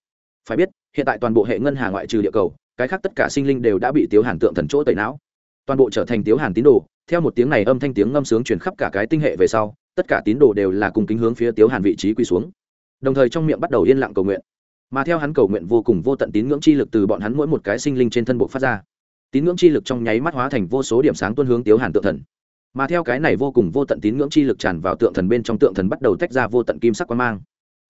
Phải biết, hiện tại toàn bộ hệ ngân hà ngoại trừ địa cầu, cái khác tất cả sinh linh đều đã bị tiếu hàn tượng thần chỗ tẩy não. Toàn bộ trở thành tiếu hàn tín đồ, theo một tiếng này âm thanh tiếng ngâm sướng chuyển khắp cả cái tinh hệ về sau, tất cả tín đồ đều là cùng kính hướng phía tiếu hàn vị trí quỳ xuống. Đồng thời trong miệng bắt đầu yên lặng cầu nguyện. Mà theo hắn cầu nguyện vô cùng vô tận tín ngưỡng chi lực từ bọn hắn mỗi một cái sinh linh trên thân bộ phát ra. Tín ngưỡng chi lực trong nháy mắt hóa thành vô số điểm sáng tuân hướng tiếu hàn tượng thần mà theo cái này vô cùng vô tận tín ngưỡng chi lực tràn vào tượng thần bên trong tượng thần bắt đầu tách ra vô tận kim sắc quang mang.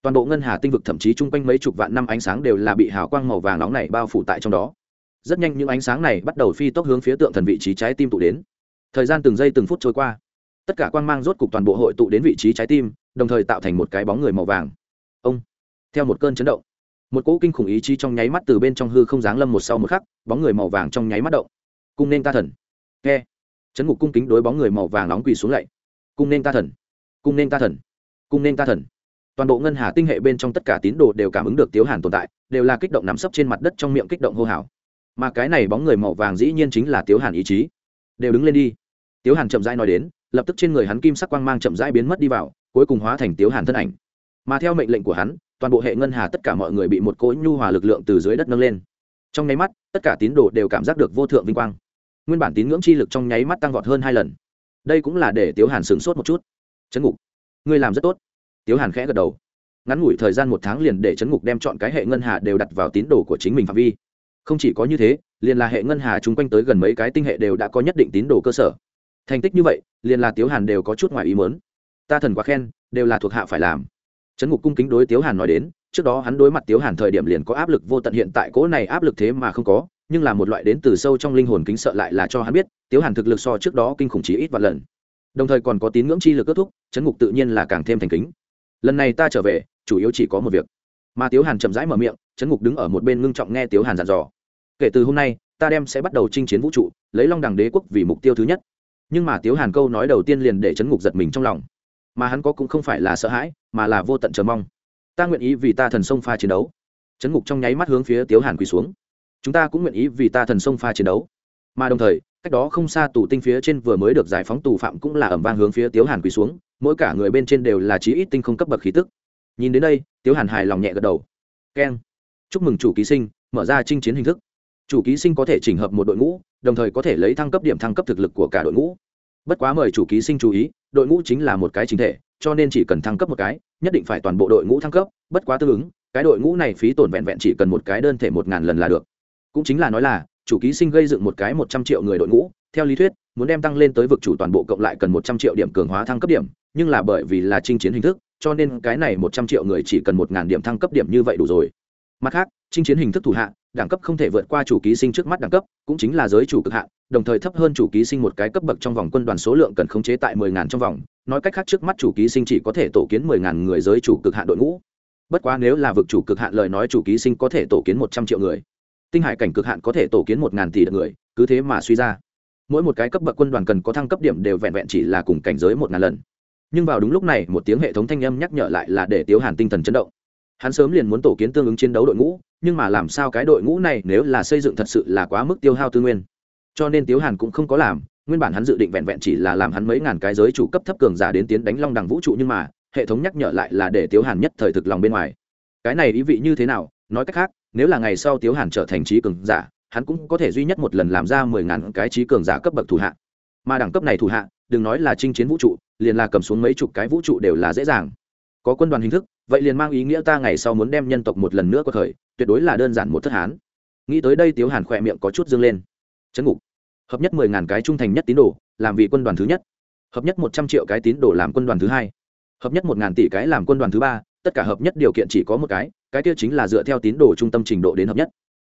Toàn bộ ngân hà tinh vực thậm chí chung quanh mấy chục vạn năm ánh sáng đều là bị hào quang màu vàng nóng này bao phủ tại trong đó. Rất nhanh những ánh sáng này bắt đầu phi tốc hướng phía tượng thần vị trí trái tim tụ đến. Thời gian từng giây từng phút trôi qua. Tất cả quang mang rốt cục toàn bộ hội tụ đến vị trí trái tim, đồng thời tạo thành một cái bóng người màu vàng. Ông! Theo một cơn chấn động, một cỗ kinh khủng ý chí trong nháy mắt từ bên trong hư không giáng lâm một sau một khắc, bóng người màu vàng trong nháy mắt động. Cung nên ta thần. Nghe chấn ngục cung kính đối bóng người màu vàng nóng quỳ xuống lạy. Cung nên ta thần. Cung nên ta thần. Cung nên ta thần. Toàn bộ ngân hà tinh hệ bên trong tất cả tín đồ đều cảm ứng được tiếu hàn tồn tại, đều là kích động nằm sấp trên mặt đất trong miệng kích động hô hào. Mà cái này bóng người màu vàng dĩ nhiên chính là tiếu hàn ý chí. Đều đứng lên đi. Tiếu hàn chậm rãi nói đến, lập tức trên người hắn kim sắc quang mang chậm rãi biến mất đi vào, cuối cùng hóa thành tiếu hàn thân ảnh. Mà theo mệnh lệnh của hắn, toàn bộ hệ ngân hà tất cả mọi người bị một cỗ nhu hòa lực lượng từ dưới đất nâng lên. Trong nháy mắt, tất cả tín đồ đều cảm giác được vô thượng vinh quang nguyên bản tín ngưỡng chi lực trong nháy mắt tăng vọt hơn hai lần. Đây cũng là để tiếu hàn sửng sốt một chút. Chấn ngục, ngươi làm rất tốt. Tiếu hàn khẽ gật đầu. Ngắn ngủi thời gian một tháng liền để chấn ngục đem chọn cái hệ ngân hà đều đặt vào tín đồ của chính mình phạm vi. Không chỉ có như thế, liền là hệ ngân hà chung quanh tới gần mấy cái tinh hệ đều đã có nhất định tín đồ cơ sở. Thành tích như vậy, liền là tiếu hàn đều có chút ngoài ý mớn ta thần quá khen, đều là thuộc hạ phải làm. Trấn ngục cung kính đối tiếu hàn nói đến, trước đó hắn đối mặt tiếu hàn thời điểm liền có áp lực vô tận, hiện tại cỗ này áp lực thế mà không có nhưng là một loại đến từ sâu trong linh hồn kính sợ lại là cho hắn biết, tiếu hàn thực lực so trước đó kinh khủng chí ít vài lần. Đồng thời còn có tín ngưỡng chi lực kết thúc trấn ngục tự nhiên là càng thêm thành kính. Lần này ta trở về, chủ yếu chỉ có một việc. Mà tiếu hàn chậm rãi mở miệng trấn ngục đứng ở một bên ngưng trọng nghe tiếu hàn dặn dò. Kể từ hôm nay, ta đem sẽ bắt đầu chinh chiến vũ trụ, lấy long đằng đế quốc vì mục tiêu thứ nhất. Nhưng mà tiếu hàn câu nói đầu tiên liền để chấn ngục giật mình trong lòng. Mà hắn có cũng không phải là sợ hãi, mà là vô tận chờ mong. Ta nguyện ý vì ta thần sông pha chiến đấu. Chấn ngục trong nháy mắt hướng phía tiếu hàn quỳ xuống chúng ta cũng nguyện ý vì ta thần sông pha chiến đấu. Mà đồng thời, cách đó không xa tù tinh phía trên vừa mới được giải phóng tù phạm cũng là ẩm vang hướng phía tiếu hàn quỳ xuống, mỗi cả người bên trên đều là chí ít tinh không cấp bậc khí tức. Nhìn đến đây, tiếu hàn hài lòng nhẹ gật đầu. Keng chúc mừng chủ ký sinh, mở ra chinh chiến hình thức. Chủ ký sinh có thể chỉnh hợp một đội ngũ, đồng thời có thể lấy thăng cấp điểm thăng cấp thực lực của cả đội ngũ. Bất quá mời chủ ký sinh chú ý, đội ngũ chính là một cái chính thể, cho nên chỉ cần thăng cấp một cái, nhất định phải toàn bộ đội ngũ thăng cấp, bất quá tương ứng, cái đội ngũ này phí tổn vẹn vẹn chỉ cần một cái đơn thể một ngàn lần là được cũng chính là nói là, chủ ký sinh gây dựng một cái một trăm triệu người đội ngũ, theo lý thuyết, muốn đem tăng lên tới vực chủ toàn bộ cộng lại cần một trăm triệu điểm cường hóa thăng cấp điểm, nhưng là bởi vì là chinh chiến hình thức, cho nên cái này một trăm triệu người chỉ cần một ngàn điểm thăng cấp điểm như vậy đủ rồi. Mặt khác, chinh chiến hình thức thủ hạ, đẳng cấp không thể vượt qua chủ ký sinh trước mắt đẳng cấp, cũng chính là giới chủ cực hạn, đồng thời thấp hơn chủ ký sinh một cái cấp bậc trong vòng quân đoàn số lượng cần khống chế tại mười ngàn trong vòng, nói cách khác trước mắt chủ ký sinh chỉ có thể tổ kiến mười ngàn người giới chủ cực hạn đội ngũ. Bất quá nếu là vực chủ cực hạn lời nói chủ ký sinh có thể tổ kiến một trăm triệu người tinh hải cảnh cực hạn có thể tổ kiến một ngàn tỷ người, cứ thế mà suy ra. Mỗi một cái cấp bậc quân đoàn cần có thăng cấp điểm đều vẹn vẹn chỉ là cùng cảnh giới một ngàn lần. Nhưng vào đúng lúc này, một tiếng hệ thống thanh âm nhắc nhở lại là để tiếu hàn tinh thần chấn động. Hắn sớm liền muốn tổ kiến tương ứng chiến đấu đội ngũ, nhưng mà làm sao cái đội ngũ này nếu là xây dựng thật sự là quá mức tiêu hao tư nguyên? Cho nên tiếu hàn cũng không có làm, nguyên bản hắn dự định vẹn vẹn chỉ là làm hắn mấy ngàn cái giới chủ cấp thấp cường giả đến tiến đánh long đằng vũ trụ nhưng mà, hệ thống nhắc nhở lại là để tiếu hàn nhất thời thực lòng bên ngoài. Cái này ý vị như thế nào? Nói cách khác nếu là ngày sau tiếu hàn trở thành trí cường giả, hắn cũng có thể duy nhất một lần làm ra mười ngàn cái trí cường giả cấp bậc thủ hạ. Mà đẳng cấp này thủ hạ, đừng nói là chinh chiến vũ trụ, liền là cầm xuống mấy chục cái vũ trụ đều là dễ dàng. Có quân đoàn hình thức, vậy liền mang ý nghĩa ta ngày sau muốn đem nhân tộc một lần nữa có thời tuyệt đối là đơn giản một thất hán. Nghĩ tới đây tiếu hàn khỏe miệng có chút dương lên. Chấn ngục. Hợp nhất mười ngàn cái trung thành nhất tín đồ, làm vì quân đoàn thứ nhất. Hợp nhất một trăm triệu cái tín đồ làm quân đoàn thứ hai. Hợp nhất một ngàn tỷ cái làm quân đoàn thứ ba, tất cả hợp nhất điều kiện chỉ có một cái cái kia chính là dựa theo tín đồ trung tâm trình độ đến hợp nhất.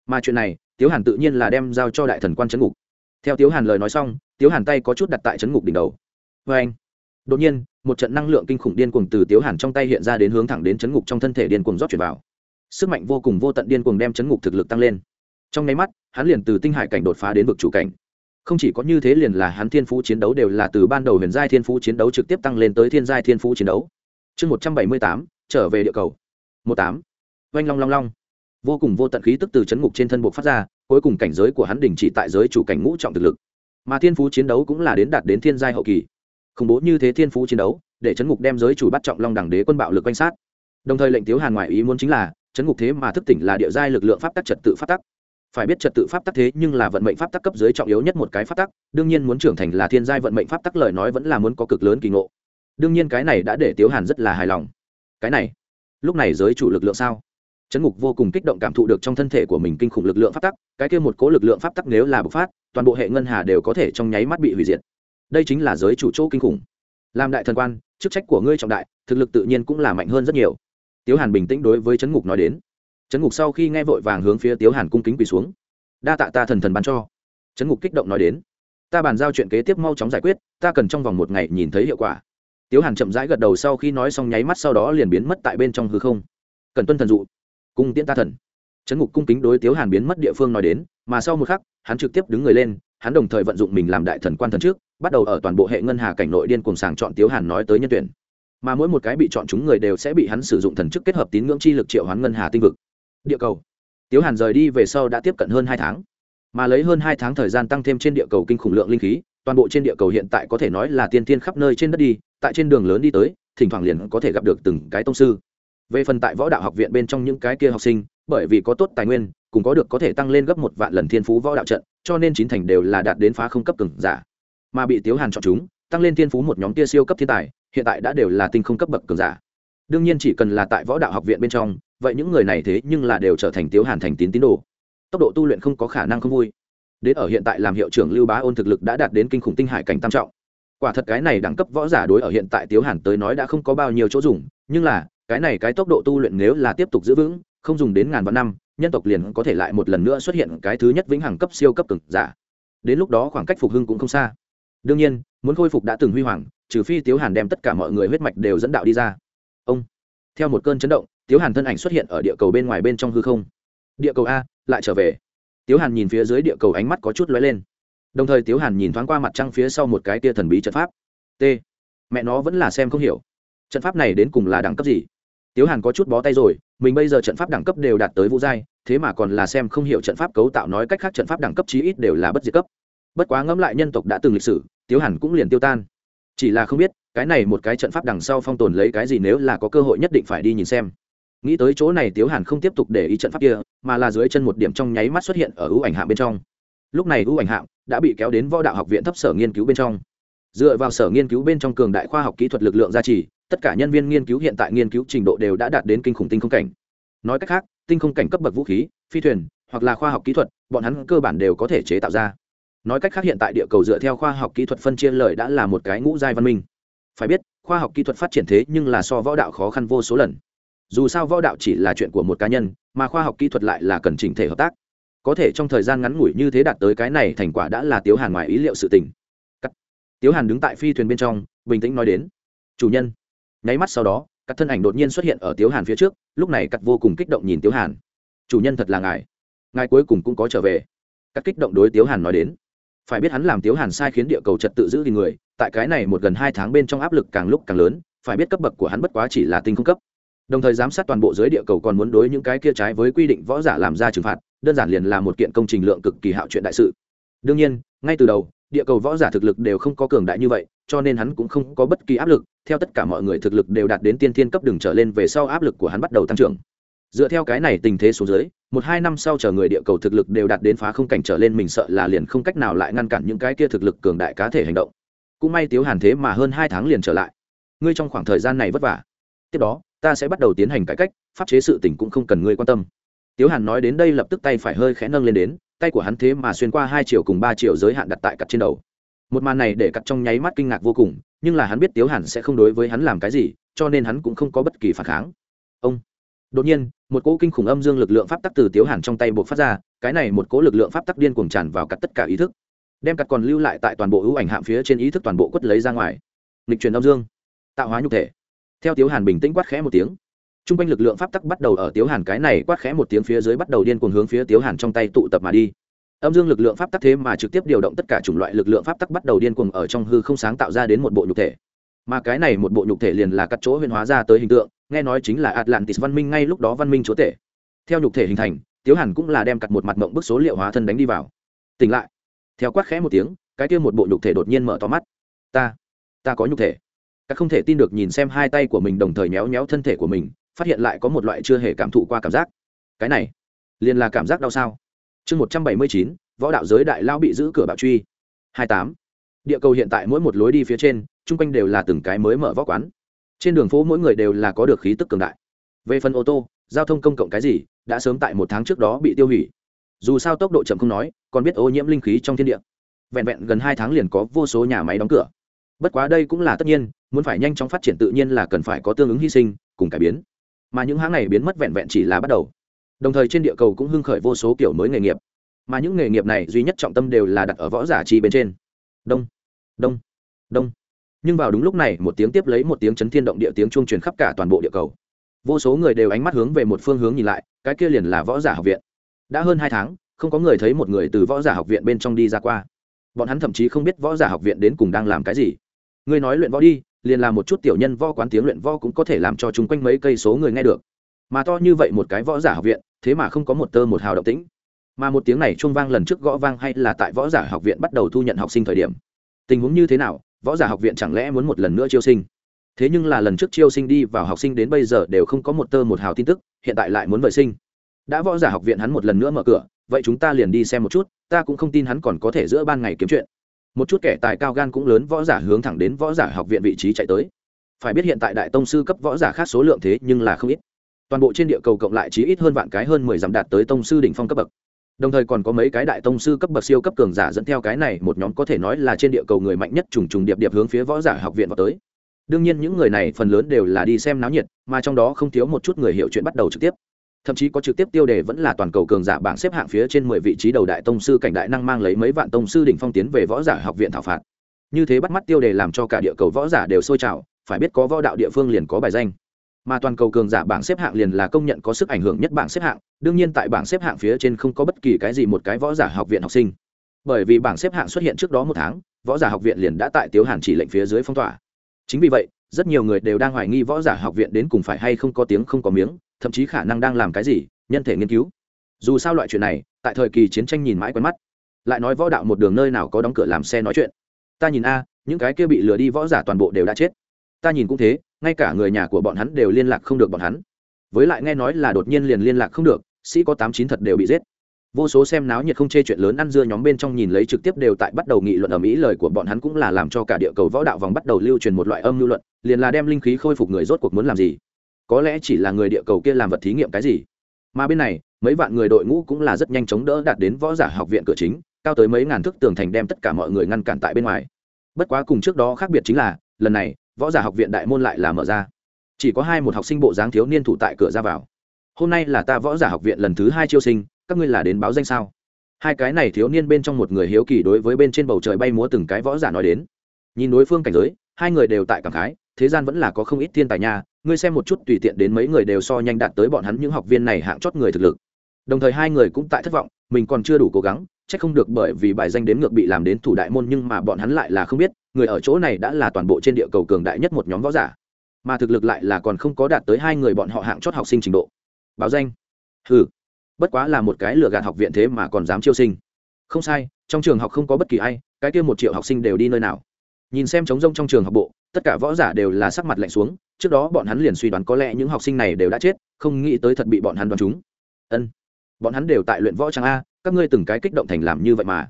Mà chuyện này, tiếu hàn tự nhiên là đem giao cho đại thần quan trấn ngục. Theo tiếu hàn lời nói xong, tiếu hàn tay có chút đặt tại trấn ngục đỉnh đầu. Vê anh, đột nhiên, một trận năng lượng kinh khủng điên cuồng từ tiếu hàn trong tay hiện ra đến hướng thẳng đến chấn ngục trong thân thể điên cuồng rót chuyển vào. Sức mạnh vô cùng vô tận điên cuồng đem chấn ngục thực lực tăng lên. Trong nháy mắt, hắn liền từ tinh hải cảnh đột phá đến vực chủ cảnh. Không chỉ có như thế liền là hắn thiên phú chiến đấu đều là từ ban đầu huyền giai thiên phú chiến đấu trực tiếp tăng lên tới thiên giai thiên phú chiến đấu. Chương một trăm bảy mươi tám, trở về địa cầu. Một tám oanh long long long. Vô cùng vô tận khí tức từ chấn ngục trên thân buộc phát ra, cuối cùng cảnh giới của hắn đình chỉ tại giới chủ cảnh ngũ trọng thực lực. Mà thiên phú chiến đấu cũng là đến đạt đến thiên giai hậu kỳ. Khủng bố như thế thiên phú chiến đấu, để chấn ngục đem giới chủ bắt trọng long đẳng đế quân bạo lực quanh sát. Đồng thời lệnh tiếu hàn ngoại ý muốn chính là, chấn ngục thế mà thức tỉnh là địa giai lực lượng pháp tắc trật tự pháp tắc. Phải biết trật tự pháp tắc thế nhưng là vận mệnh pháp tắc cấp dưới trọng yếu nhất một cái pháp tắc, đương nhiên muốn trưởng thành là thiên giai vận mệnh pháp tắc lời nói vẫn là muốn có cực lớn kỳ ngộ. Đương nhiên cái này đã để tiếu hàn rất là hài lòng. Cái này, lúc này giới chủ lực lượng sao? Trấn ngục vô cùng kích động cảm thụ được trong thân thể của mình kinh khủng lực lượng pháp tắc, cái kia một cố lực lượng pháp tắc nếu là bộc phát, toàn bộ hệ ngân hà đều có thể trong nháy mắt bị hủy diệt. Đây chính là giới chủ chỗ kinh khủng. Làm đại thần quan, chức trách của ngươi trọng đại, thực lực tự nhiên cũng là mạnh hơn rất nhiều. Tiếu hàn bình tĩnh đối với trấn ngục nói đến. Trấn ngục sau khi nghe vội vàng hướng phía tiếu hàn cung kính quỳ xuống. Đa tạ ta thần thần ban cho. Trấn ngục kích động nói đến. Ta bàn giao chuyện kế tiếp mau chóng giải quyết, ta cần trong vòng một ngày nhìn thấy hiệu quả. Tiếu hàn chậm rãi gật đầu sau khi nói xong nháy mắt sau đó liền biến mất tại bên trong hư không. Cần tuân thần dụ cung tiễn ta thần. Trấn ngục cung kính đối tiếu hàn biến mất địa phương nói đến, mà sau một khắc, hắn trực tiếp đứng người lên, hắn đồng thời vận dụng mình làm đại thần quan thần trước, bắt đầu ở toàn bộ hệ ngân hà cảnh nội điên cùng sàng chọn tiếu hàn nói tới nhân tuyển. Mà mỗi một cái bị chọn chúng người đều sẽ bị hắn sử dụng thần chức kết hợp tín ngưỡng chi lực triệu hoán ngân hà tinh vực. Địa cầu. Tiếu hàn rời đi về sau đã tiếp cận hơn hai tháng. Mà lấy hơn hai tháng thời gian tăng thêm trên địa cầu kinh khủng lượng linh khí, toàn bộ trên địa cầu hiện tại có thể nói là tiên tiên khắp nơi trên đất đi, tại trên đường lớn đi tới, thỉnh thoảng liền có thể gặp được từng cái tông sư về phần tại võ đạo học viện bên trong những cái kia học sinh, bởi vì có tốt tài nguyên, cùng có được có thể tăng lên gấp một vạn lần thiên phú võ đạo trận, cho nên chín thành đều là đạt đến phá không cấp cường giả. Mà bị tiếu hàn chọn chúng, tăng lên thiên phú một nhóm tia siêu cấp thiên tài, hiện tại đã đều là tinh không cấp bậc cường giả. Đương nhiên chỉ cần là tại võ đạo học viện bên trong, vậy những người này thế nhưng là đều trở thành tiếu hàn thành tín tín đồ. Tốc độ tu luyện không có khả năng không vui. Đến ở hiện tại làm hiệu trưởng lưu bá ôn thực lực đã đạt đến kinh khủng tinh hải cảnh tam trọng. Quả thật cái này đẳng cấp võ giả đối ở hiện tại tiếu hàn tới nói đã không có bao nhiêu chỗ dùng, nhưng là cái này cái tốc độ tu luyện nếu là tiếp tục giữ vững, không dùng đến ngàn vạn năm, nhân tộc liền có thể lại một lần nữa xuất hiện cái thứ nhất vĩnh hằng cấp siêu cấp cực giả. Đến lúc đó khoảng cách phục hưng cũng không xa. Đương nhiên, muốn khôi phục đã từng huy hoàng, trừ phi tiếu hàn đem tất cả mọi người huyết mạch đều dẫn đạo đi ra. Ông, theo một cơn chấn động, tiếu hàn thân ảnh xuất hiện ở địa cầu bên ngoài bên trong hư không. Địa cầu a, lại trở về. Tiếu hàn nhìn phía dưới địa cầu ánh mắt có chút lóe lên. Đồng thời tiếu hàn nhìn thoáng qua mặt trăng phía sau một cái tia thần bí trận pháp. T, mẹ nó vẫn là xem không hiểu. Trận pháp này đến cùng là đẳng cấp gì? Tiếu hàn có chút bó tay rồi, mình bây giờ trận pháp đẳng cấp đều đạt tới vũ giai, thế mà còn là xem không hiểu trận pháp cấu tạo nói cách khác trận pháp đẳng cấp chí ít đều là bất diệt cấp. Bất quá ngẫm lại nhân tộc đã từng lịch sử, tiếu hàn cũng liền tiêu tan. Chỉ là không biết, cái này một cái trận pháp đằng sau phong tồn lấy cái gì nếu là có cơ hội nhất định phải đi nhìn xem. Nghĩ tới chỗ này tiếu hàn không tiếp tục để ý trận pháp kia, mà là dưới chân một điểm trong nháy mắt xuất hiện ở ưu ảnh hạng bên trong. Lúc này ưu ảnh hạng đã bị kéo đến võ đạo học viện thấp sở nghiên cứu bên trong dựa vào sở nghiên cứu bên trong cường đại khoa học kỹ thuật lực lượng gia trì, tất cả nhân viên nghiên cứu hiện tại nghiên cứu trình độ đều đã đạt đến kinh khủng tinh không cảnh. Nói cách khác, tinh không cảnh cấp bậc vũ khí, phi thuyền, hoặc là khoa học kỹ thuật, bọn hắn cơ bản đều có thể chế tạo ra. Nói cách khác hiện tại địa cầu dựa theo khoa học kỹ thuật phân chia lợi đã là một cái ngũ giai văn minh. Phải biết, khoa học kỹ thuật phát triển thế nhưng là so võ đạo khó khăn vô số lần. Dù sao võ đạo chỉ là chuyện của một cá nhân, mà khoa học kỹ thuật lại là cần chỉnh thể hợp tác. Có thể trong thời gian ngắn ngủi như thế đạt tới cái này thành quả đã là tiếu hàn ngoài ý liệu sự tình tiếu hàn đứng tại phi thuyền bên trong, bình tĩnh nói đến. Chủ nhân. Nháy mắt sau đó, các thân ảnh đột nhiên xuất hiện ở tiếu hàn phía trước, lúc này cắt vô cùng kích động nhìn tiếu hàn. Chủ nhân thật là ngài. Ngài cuối cùng cũng có trở về. Các kích động đối tiếu hàn nói đến. Phải biết hắn làm tiếu hàn sai khiến địa cầu trật tự giữ thì người, tại cái này một gần hai tháng bên trong áp lực càng lúc càng lớn, phải biết cấp bậc của hắn bất quá chỉ là tinh không cấp. Đồng thời giám sát toàn bộ dưới địa cầu còn muốn đối những cái kia trái với quy định võ giả làm ra trừng phạt, đơn giản liền là một kiện công trình lượng cực kỳ hạo chuyện đại sự. Đương nhiên, ngay từ đầu địa cầu võ giả thực lực đều không có cường đại như vậy, cho nên hắn cũng không có bất kỳ áp lực. Theo tất cả mọi người thực lực đều đạt đến tiên thiên cấp đường trở lên về sau áp lực của hắn bắt đầu tăng trưởng. Dựa theo cái này tình thế số dưới, một hai năm sau chờ người địa cầu thực lực đều đạt đến phá không cảnh trở lên mình sợ là liền không cách nào lại ngăn cản những cái kia thực lực cường đại cá thể hành động. Cũng may tiếu hàn thế mà hơn hai tháng liền trở lại. Ngươi trong khoảng thời gian này vất vả. Tiếp đó, ta sẽ bắt đầu tiến hành cải cách, pháp chế sự tỉnh cũng không cần ngươi quan tâm. Tiếu hàn nói đến đây lập tức tay phải hơi khẽ nâng lên đến tay của hắn thế mà xuyên qua hai triệu cùng ba triệu giới hạn đặt tại cặt trên đầu. Một màn này để cặt trong nháy mắt kinh ngạc vô cùng, nhưng là hắn biết tiếu hàn sẽ không đối với hắn làm cái gì, cho nên hắn cũng không có bất kỳ phản kháng. Ông! Đột nhiên, một cỗ kinh khủng âm dương lực lượng pháp tắc từ tiếu hàn trong tay buộc phát ra, cái này một cỗ lực lượng pháp tắc điên cuồng tràn vào cắt tất cả ý thức. Đem cắt còn lưu lại tại toàn bộ ưu ảnh hạm phía trên ý thức toàn bộ quất lấy ra ngoài. Lịch truyền âm dương. Tạo hóa nhục thể. Theo tiếu hàn bình tĩnh quát khẽ một tiếng t r u n g quanh lực lượng pháp tắc bắt đầu ở tiếu hàn cái này quát khẽ một tiếng phía dưới bắt đầu điên cuồng hướng phía tiếu hàn trong tay tụ tập mà đi. Âm dương lực lượng pháp tắc thế mà trực tiếp điều động tất cả chủng loại lực lượng pháp tắc bắt đầu điên cuồng ở trong hư không sáng tạo ra đến một bộ nhục thể. Mà cái này một bộ nhục thể liền là cắt chỗ huyền hóa ra tới hình tượng, nghe nói chính là atlantis văn minh ngay lúc đó văn minh chúa tể. Theo nhục thể hình thành, tiếu hàn cũng là đem cặt một mặt mộng bức số liệu hóa thân đánh đi vào. Tỉnh lại. Theo quát khẽ một tiếng, cái kia một bộ nhục thể đột nhiên mở to mắt. Ta ta có nhục thể. Các không thể tin được nhìn xem hai tay của mình đồng thời méo méo thân thể của mình phát hiện lại có một loại chưa hề cảm thụ qua cảm giác. Cái này, liền là cảm giác đau sao? Chương một trăm bảy mươi chín, võ đạo giới đại lao bị giữ cửa bạo truy. Hai tám, địa cầu hiện tại mỗi một lối đi phía trên, chung quanh đều là từng cái mới mở võ quán. Trên đường phố mỗi người đều là có được khí tức cường đại. Về phần ô tô, giao thông công cộng cái gì, đã sớm tại một tháng trước đó bị tiêu hủy. Dù sao tốc độ chậm không nói, còn biết ô nhiễm linh khí trong thiên địa. Vẹn vẹn gần hai tháng liền có vô số nhà máy đóng cửa. Bất quá đây cũng là tất nhiên, muốn phải nhanh chóng phát triển tự nhiên là cần phải có tương ứng hy sinh, cùng cải biến mà những hãng này biến mất vẹn vẹn chỉ là bắt đầu. Đồng thời trên địa cầu cũng hưng khởi vô số kiểu mới nghề nghiệp. Mà những nghề nghiệp này duy nhất trọng tâm đều là đặt ở võ giả chi bên trên. Đông đông đông. Nhưng vào đúng lúc này, một tiếng tiếp lấy một tiếng chấn thiên động địa tiếng chuông truyền khắp cả toàn bộ địa cầu. Vô số người đều ánh mắt hướng về một phương hướng nhìn lại, cái kia liền là võ giả học viện. Đã hơn hai tháng, không có người thấy một người từ võ giả học viện bên trong đi ra qua. Bọn hắn thậm chí không biết võ giả học viện đến cùng đang làm cái gì. Ngươi nói luyện võ đi liền là một chút tiểu nhân võ quán tiếng luyện võ cũng có thể làm cho chúng quanh mấy cây số người nghe được. Mà to như vậy một cái võ giả học viện, thế mà không có một tơ một hào động tĩnh. Mà một tiếng này chuông vang lần trước gõ vang hay là tại võ giả học viện bắt đầu thu nhận học sinh thời điểm. Tình huống như thế nào, võ giả học viện chẳng lẽ muốn một lần nữa chiêu sinh? Thế nhưng là lần trước chiêu sinh đi vào học sinh đến bây giờ đều không có một tơ một hào tin tức, hiện tại lại muốn vệ sinh. Đã võ giả học viện hắn một lần nữa mở cửa, vậy chúng ta liền đi xem một chút, ta cũng không tin hắn còn có thể giữa ban ngày kiếm chuyện một chút kẻ tài cao gan cũng lớn võ giả hướng thẳng đến võ giả học viện vị trí chạy tới. Phải biết hiện tại đại tông sư cấp võ giả khác số lượng thế nhưng là không ít. Toàn bộ trên địa cầu cộng lại chỉ ít hơn vạn cái hơn mười dặm đạt tới tông sư đỉnh phong cấp bậc. Đồng thời còn có mấy cái đại tông sư cấp bậc siêu cấp cường giả dẫn theo cái này một nhóm có thể nói là trên địa cầu người mạnh nhất trùng trùng điệp điệp hướng phía võ giả học viện vào tới. Đương nhiên những người này phần lớn đều là đi xem náo nhiệt, mà trong đó không thiếu một chút người hiểu chuyện bắt đầu trực tiếp thậm chí có trực tiếp tiêu đề vẫn là toàn cầu cường giả bảng xếp hạng phía trên mười vị trí đầu đại tông sư cảnh đại năng mang lấy mấy vạn tông sư đỉnh phong tiến về võ giả học viện thảo phạt. Như thế bắt mắt tiêu đề làm cho cả địa cầu võ giả đều sôi trào, phải biết có võ đạo địa phương liền có bài danh. Mà toàn cầu cường giả bảng xếp hạng liền là công nhận có sức ảnh hưởng nhất bảng xếp hạng, đương nhiên tại bảng xếp hạng phía trên không có bất kỳ cái gì một cái võ giả học viện học sinh. Bởi vì bảng xếp hạng xuất hiện trước đó một tháng, võ giả học viện liền đã tại tiếu hàn chỉ lệnh phía dưới phong tỏa. Chính vì vậy, rất nhiều người đều đang hoài nghi võ giả học viện đến cùng phải hay không có tiếng không có miếng thậm chí khả năng đang làm cái gì, nhân thể nghiên cứu. Dù sao loại chuyện này, tại thời kỳ chiến tranh nhìn mãi quen mắt. Lại nói võ đạo một đường nơi nào có đóng cửa làm xe nói chuyện. Ta nhìn a, những cái kia bị lừa đi võ giả toàn bộ đều đã chết. Ta nhìn cũng thế, ngay cả người nhà của bọn hắn đều liên lạc không được bọn hắn. Với lại nghe nói là đột nhiên liền liên lạc không được, sĩ có tám chín thật đều bị giết. Vô số xem náo nhiệt không chê chuyện lớn ăn dưa nhóm bên trong nhìn lấy trực tiếp đều tại bắt đầu nghị luận ở mỹ, lời của bọn hắn cũng là làm cho cả địa cầu võ đạo vòng bắt đầu lưu truyền một loại âm lưu luận, liền là đem linh khí khôi phục người rốt cuộc muốn làm gì có lẽ chỉ là người địa cầu kia làm vật thí nghiệm cái gì. Mà bên này, mấy vạn người đội ngũ cũng là rất nhanh chóng đỡ đạt đến võ giả học viện cửa chính, cao tới mấy ngàn thước tường thành đem tất cả mọi người ngăn cản tại bên ngoài. Bất quá cùng trước đó khác biệt chính là, lần này, võ giả học viện đại môn lại là mở ra. Chỉ có hai một học sinh bộ dáng thiếu niên thủ tại cửa ra vào. Hôm nay là ta võ giả học viện lần thứ hai chiêu sinh, các ngươi là đến báo danh sao? Hai cái này thiếu niên bên trong một người hiếu kỳ đối với bên trên bầu trời bay múa từng cái võ giả nói đến. Nhìn đối phương cảnh giới, hai người đều tại cảm khái thế gian vẫn là có không ít thiên tài nha, ngươi xem một chút tùy tiện đến mấy người đều so nhanh đạt tới bọn hắn những học viên này hạng chót người thực lực. Đồng thời hai người cũng tại thất vọng, mình còn chưa đủ cố gắng, chắc không được bởi vì bài danh đến ngược bị làm đến thủ đại môn nhưng mà bọn hắn lại là không biết, người ở chỗ này đã là toàn bộ trên địa cầu cường đại nhất một nhóm võ giả. Mà thực lực lại là còn không có đạt tới hai người bọn họ hạng chót học sinh trình độ. Báo danh. Ừ bất quá là một cái lừa gạt học viện thế mà còn dám chiêu sinh. Không sai, trong trường học không có bất kỳ ai, cái kia một triệu học sinh đều đi nơi nào. Nhìn xem trống rông trong trường học bộ tất cả võ giả đều là sắc mặt lạnh xuống, trước đó bọn hắn liền suy đoán có lẽ những học sinh này đều đã chết, không nghĩ tới thật bị bọn hắn đoán chúng. Ân, bọn hắn đều tại luyện võ trang a, các ngươi từng cái kích động thành làm như vậy mà.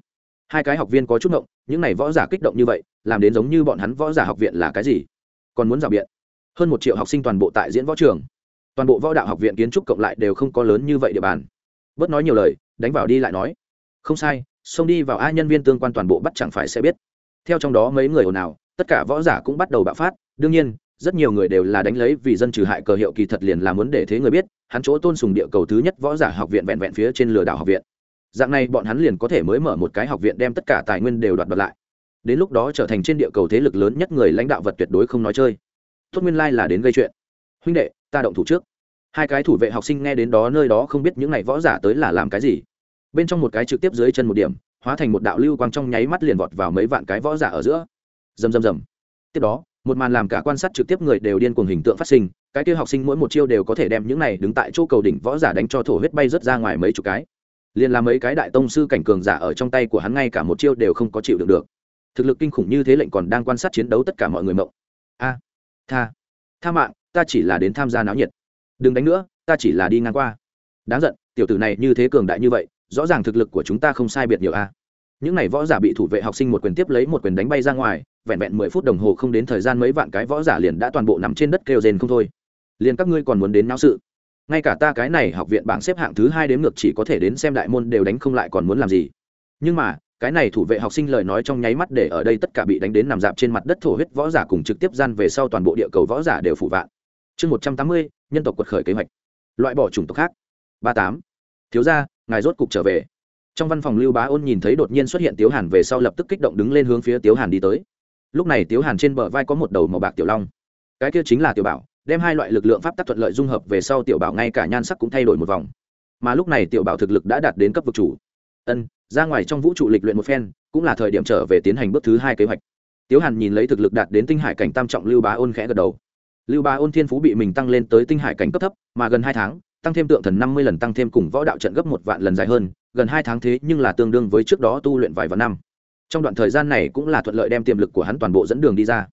Hai cái học viên có chút động những này võ giả kích động như vậy, làm đến giống như bọn hắn võ giả học viện là cái gì? Còn muốn rào biện. Hơn một triệu học sinh toàn bộ tại diễn võ trường. Toàn bộ võ đạo học viện kiến trúc cộng lại đều không có lớn như vậy địa bàn. Bớt nói nhiều lời, đánh vào đi lại nói. Không sai, xông đi vào ai nhân viên tương quan toàn bộ bắt chẳng phải sẽ biết theo trong đó mấy người ồn ào, tất cả võ giả cũng bắt đầu bạo phát. Đương nhiên, rất nhiều người đều là đánh lấy vì dân trừ hại cờ hiệu kỳ thật liền là muốn để thế người biết, hắn chỗ tôn sùng địa cầu thứ nhất võ giả học viện vẹn vẹn phía trên lừa đảo học viện. Dạng này bọn hắn liền có thể mới mở một cái học viện đem tất cả tài nguyên đều đoạt đoạt lại. Đến lúc đó trở thành trên địa cầu thế lực lớn nhất người lãnh đạo vật tuyệt đối không nói chơi. Tốt nguyên lai là đến gây chuyện. Huynh đệ, ta động thủ trước. Hai cái thủ vệ học sinh nghe đến đó nơi đó không biết những n à y võ giả tới là làm cái gì. Bên trong một cái trực tiếp dưới chân một điểm hóa thành một đạo lưu quang trong nháy mắt liền vọt vào mấy vạn cái võ giả ở giữa. Rầm rầm rầm. Tiếp đó, một màn làm cả quan sát trực tiếp người đều điên cuồng hình tượng phát sinh, cái kia học sinh mỗi một chiêu đều có thể đem những này đứng tại chỗ cầu đỉnh võ giả đánh cho thổ huyết bay rớt ra ngoài mấy chục cái. Liền làm mấy cái đại tông sư cảnh cường giả ở trong tay của hắn ngay cả một chiêu đều không có chịu được được. Thực lực kinh khủng như thế lệnh còn đang quan sát chiến đấu tất cả mọi người mộng. A, tha tha mạng, ta chỉ là đến tham gia náo nhiệt. Đừng đánh nữa, ta chỉ là đi ngang qua. Đáng giận, tiểu tử này như thế cường đại như vậy rõ ràng thực lực của chúng ta không sai biệt nhiều a. Những n à y võ giả bị thủ vệ học sinh một quyền tiếp lấy một quyền đánh bay ra ngoài, vẹn vẹn mười phút đồng hồ không đến thời gian mấy vạn cái võ giả liền đã toàn bộ nằm trên đất kêu rền không thôi. Liền các ngươi còn muốn đến náo sự? Ngay cả ta cái này học viện bảng xếp hạng thứ hai đến ngược chỉ có thể đến xem đại môn đều đánh không lại còn muốn làm gì. Nhưng mà, cái này thủ vệ học sinh lời nói trong nháy mắt để ở đây tất cả bị đánh đến nằm dạp trên mặt đất thổ huyết võ giả cùng trực tiếp gian về sau toàn bộ địa cầu võ giả đều phủ vạn. Chương một trăm tám mươi, nhân tộc quật khởi kế hoạch. Loại bỏ chủng tộc khác. Ba tám. Thiếu gia ngài rốt cục trở về. Trong văn phòng lưu bá ôn nhìn thấy đột nhiên xuất hiện tiếu hàn về sau lập tức kích động đứng lên hướng phía tiếu hàn đi tới. Lúc này tiếu hàn trên bờ vai có một đầu màu bạc tiểu long. Cái kia chính là tiểu bảo, đem hai loại lực lượng pháp tắc thuận lợi dung hợp về sau tiểu bảo ngay cả nhan sắc cũng thay đổi một vòng. Mà lúc này tiểu bảo thực lực đã đạt đến cấp vực chủ. Ân, ra ngoài trong vũ trụ lịch luyện một phen, cũng là thời điểm trở về tiến hành bước thứ hai kế hoạch. Tiếu hàn nhìn lấy thực lực đạt đến tinh hải cảnh tam trọng lưu bá ôn khẽ gật đầu. Lưu bá ôn thiên phú bị mình tăng lên tới tinh hải cảnh cấp thấp, mà gần hai tháng tăng thêm tượng thần năm mươi lần tăng thêm cùng võ đạo trận gấp một vạn lần dài hơn, gần hai tháng thế nhưng là tương đương với trước đó tu luyện vài vạn năm. Trong đoạn thời gian này cũng là thuận lợi đem tiềm lực của hắn toàn bộ dẫn đường đi ra.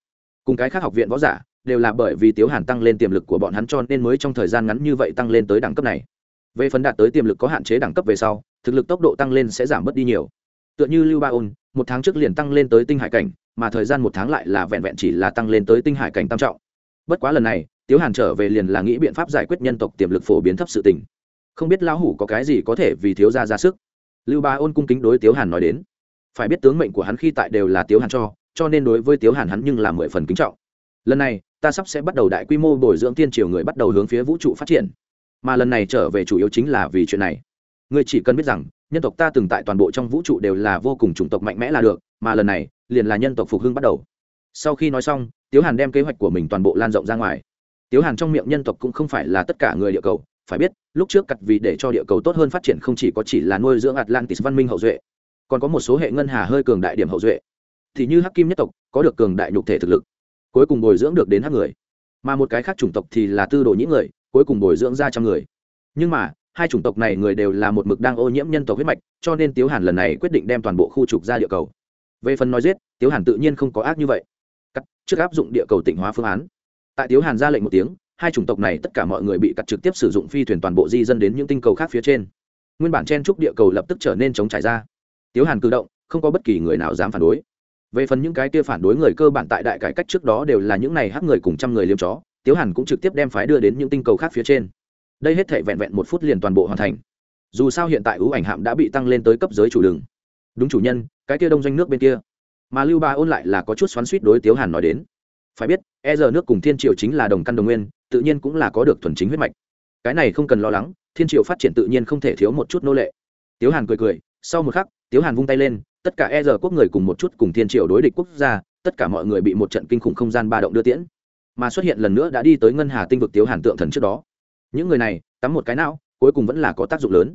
Cùng cái khác học viện võ giả, đều là bởi vì tiếu hàn tăng lên tiềm lực của bọn hắn cho nên mới trong thời gian ngắn như vậy tăng lên tới đẳng cấp này. Về phần đạt tới tiềm lực có hạn chế đẳng cấp về sau, thực lực tốc độ tăng lên sẽ giảm bớt đi nhiều. Tựa như lưu ba ôn, một tháng trước liền tăng lên tới tinh hải cảnh, mà thời gian một tháng lại là vẹn vẹn chỉ là tăng lên tới tinh hải cảnh tam trọng. Bất quá lần này tiếu hàn trở về liền là nghĩ biện pháp giải quyết nhân tộc tiềm lực phổ biến thấp sự tình. Không biết lão hủ có cái gì có thể vì thiếu gia ra sức. Lưu ba ôn cung kính đối tiếu hàn nói đến. Phải biết tướng mệnh của hắn khi tại đều là tiếu hàn cho cho nên đối với tiếu hàn hắn nhưng là mười phần kính trọng. Lần này, ta sắp sẽ bắt đầu đại quy mô bồi dưỡng tiên triều người bắt đầu hướng phía vũ trụ phát triển. Mà lần này trở về chủ yếu chính là vì chuyện này. Ngươi chỉ cần biết rằng, nhân tộc ta từng tại toàn bộ trong vũ trụ đều là vô cùng chủng tộc mạnh mẽ là được, mà lần này, liền là nhân tộc phục hưng bắt đầu. Sau khi nói xong, tiếu hàn đem kế hoạch của mình toàn bộ lan rộng ra ngoài tiếu hàn trong miệng nhân tộc cũng không phải là tất cả người địa cầu, phải biết, lúc trước cặt vì để cho địa cầu tốt hơn phát triển không chỉ có chỉ là nuôi dưỡng atlantis văn minh hậu duệ, còn có một số hệ ngân hà hơi cường đại điểm hậu duệ. Thì như hắc kim nhất tộc, có được cường đại nhục thể thực lực, cuối cùng bồi dưỡng được đến hắc người. Mà một cái khác chủng tộc thì là tư đồ nhĩ người, cuối cùng bồi dưỡng ra trăm người. Nhưng mà, hai chủng tộc này người đều là một mực đang ô nhiễm nhân tộc huyết mạch, cho nên tiếu hàn lần này quyết định đem toàn bộ khu trục ra địa cầu. Về phần nói giết, tiếu hàn tự nhiên không có ác như vậy. Cắt, trước áp dụng địa cầu tịnh hóa phương án tại tiếu hàn ra lệnh một tiếng, hai chủng tộc này tất cả mọi người bị cắt trực tiếp sử dụng phi thuyền toàn bộ di dân đến những tinh cầu khác phía trên. Nguyên bản chen trúc địa cầu lập tức trở nên chống trải ra. Tiếu hàn cử động, không có bất kỳ người nào dám phản đối. Về phần những cái kia phản đối người cơ bản tại đại cải cách trước đó đều là những này hắc người cùng trăm người liêm chó, tiếu hàn cũng trực tiếp đem phái đưa đến những tinh cầu khác phía trên. Đây hết thể vẹn vẹn một phút liền toàn bộ hoàn thành. Dù sao hiện tại ưu ảnh hạm đã bị tăng lên tới cấp giới chủ đường đúng chủ nhân, cái kia đông doanh nước bên kia. Mà lưu ba ôn lại là có chút xoắn suýt đối tiếu hàn nói đến phải biết e giờ nước cùng thiên triều chính là đồng căn đồng nguyên, tự nhiên cũng là có được thuần chính huyết mạch. Cái này không cần lo lắng, thiên triều phát triển tự nhiên không thể thiếu một chút nô lệ. Tiếu hàn cười cười, sau một khắc, tiếu hàn vung tay lên, tất cả e giờ quốc người cùng một chút cùng thiên triều đối địch quốc gia, tất cả mọi người bị một trận kinh khủng không gian ba động đưa tiễn. Mà xuất hiện lần nữa đã đi tới ngân hà tinh vực tiếu hàn tượng thần trước đó. Những người này, tắm một cái não, cuối cùng vẫn là có tác dụng lớn.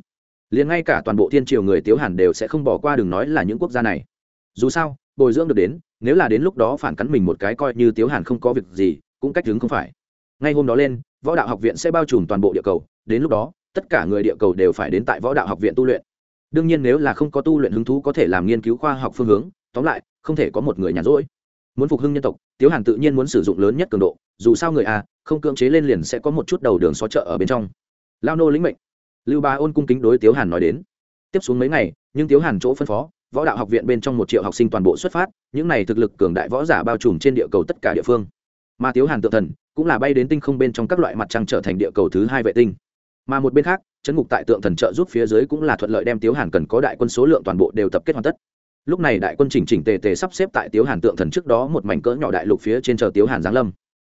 Liền ngay cả toàn bộ thiên triều người tiếu hàn đều sẽ không bỏ qua đừng nói là những quốc gia này. Dù sao, bồi dưỡng được đến nếu là đến lúc đó phản cắn mình một cái coi như tiếu hàn không có việc gì, cũng cách đứng không phải. Ngay hôm đó lên, võ đạo học viện sẽ bao trùm toàn bộ địa cầu, đến lúc đó, tất cả người địa cầu đều phải đến tại võ đạo học viện tu luyện. Đương nhiên nếu là không có tu luyện hứng thú có thể làm nghiên cứu khoa học phương hướng, tóm lại, không thể có một người nhàn rỗi. Muốn phục hưng nhân tộc, tiếu hàn tự nhiên muốn sử dụng lớn nhất cường độ, dù sao người a không cưỡng chế lên liền sẽ có một chút đầu đường xó chợ ở bên trong. Lao nô lĩnh mệnh. Lưu ba ôn cung kính đối tiếu hàn nói đến. Tiếp xuống mấy ngày, nhưng tiếu hàn chỗ phân phó võ đạo học viện bên trong một triệu học sinh toàn bộ xuất phát, những này thực lực cường đại võ giả bao trùm trên địa cầu tất cả địa phương. Mà tiếu hàn tự thần cũng là bay đến tinh không bên trong các loại mặt trăng trở thành địa cầu thứ hai vệ tinh. Mà một bên khác, chấn ngục tại tượng thần trợ giúp phía dưới cũng là thuận lợi đem tiếu hàn cần có đại quân số lượng toàn bộ đều tập kết hoàn tất. Lúc này đại quân chỉnh chỉnh tề tề sắp xếp tại tiếu hàn tượng thần trước đó một mảnh cỡ nhỏ đại lục phía trên chờ tiếu hàn giáng lâm.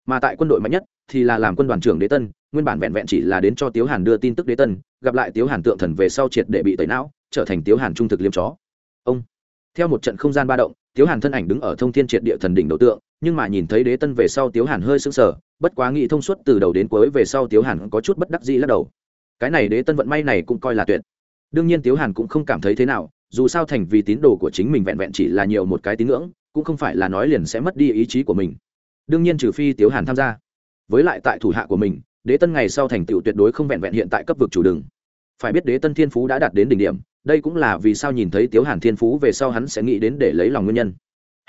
Mà tại quân đội mạnh nhất thì là làm quân đoàn trưởng đế tân, nguyên bản vẹn vẹn chỉ là đến cho tiếu hàn đưa tin tức đế tân, gặp lại tiếu hàn tượng thần về sau triệt để bị tẩy não, trở thành tiếu hàn trung thực liêm chó ông. Theo một trận không gian ba động, tiếu hàn thân ảnh đứng ở thông thiên triệt địa thần đỉnh đầu tượng, nhưng mà nhìn thấy đế tân về sau tiếu hàn hơi sững sờ, bất quá nghĩ thông suốt từ đầu đến cuối về sau tiếu hàn có chút bất đắc dĩ lắc đầu. Cái này đế tân vận may này cũng coi là tuyệt. Đương nhiên tiếu hàn cũng không cảm thấy thế nào, dù sao thành vì tín đồ của chính mình vẹn vẹn chỉ là nhiều một cái tín ngưỡng, cũng không phải là nói liền sẽ mất đi ý chí của mình. Đương nhiên trừ phi tiếu hàn tham gia. Với lại tại thủ hạ của mình, đế tân ngày sau thành tựu tuyệt đối không vẹn vẹn hiện tại cấp vực chủ đường. Phải biết đế tân thiên phú đã đạt đến đỉnh điểm đây cũng là vì sao nhìn thấy tiếu hàn thiên phú về sau hắn sẽ nghĩ đến để lấy lòng nguyên nhân.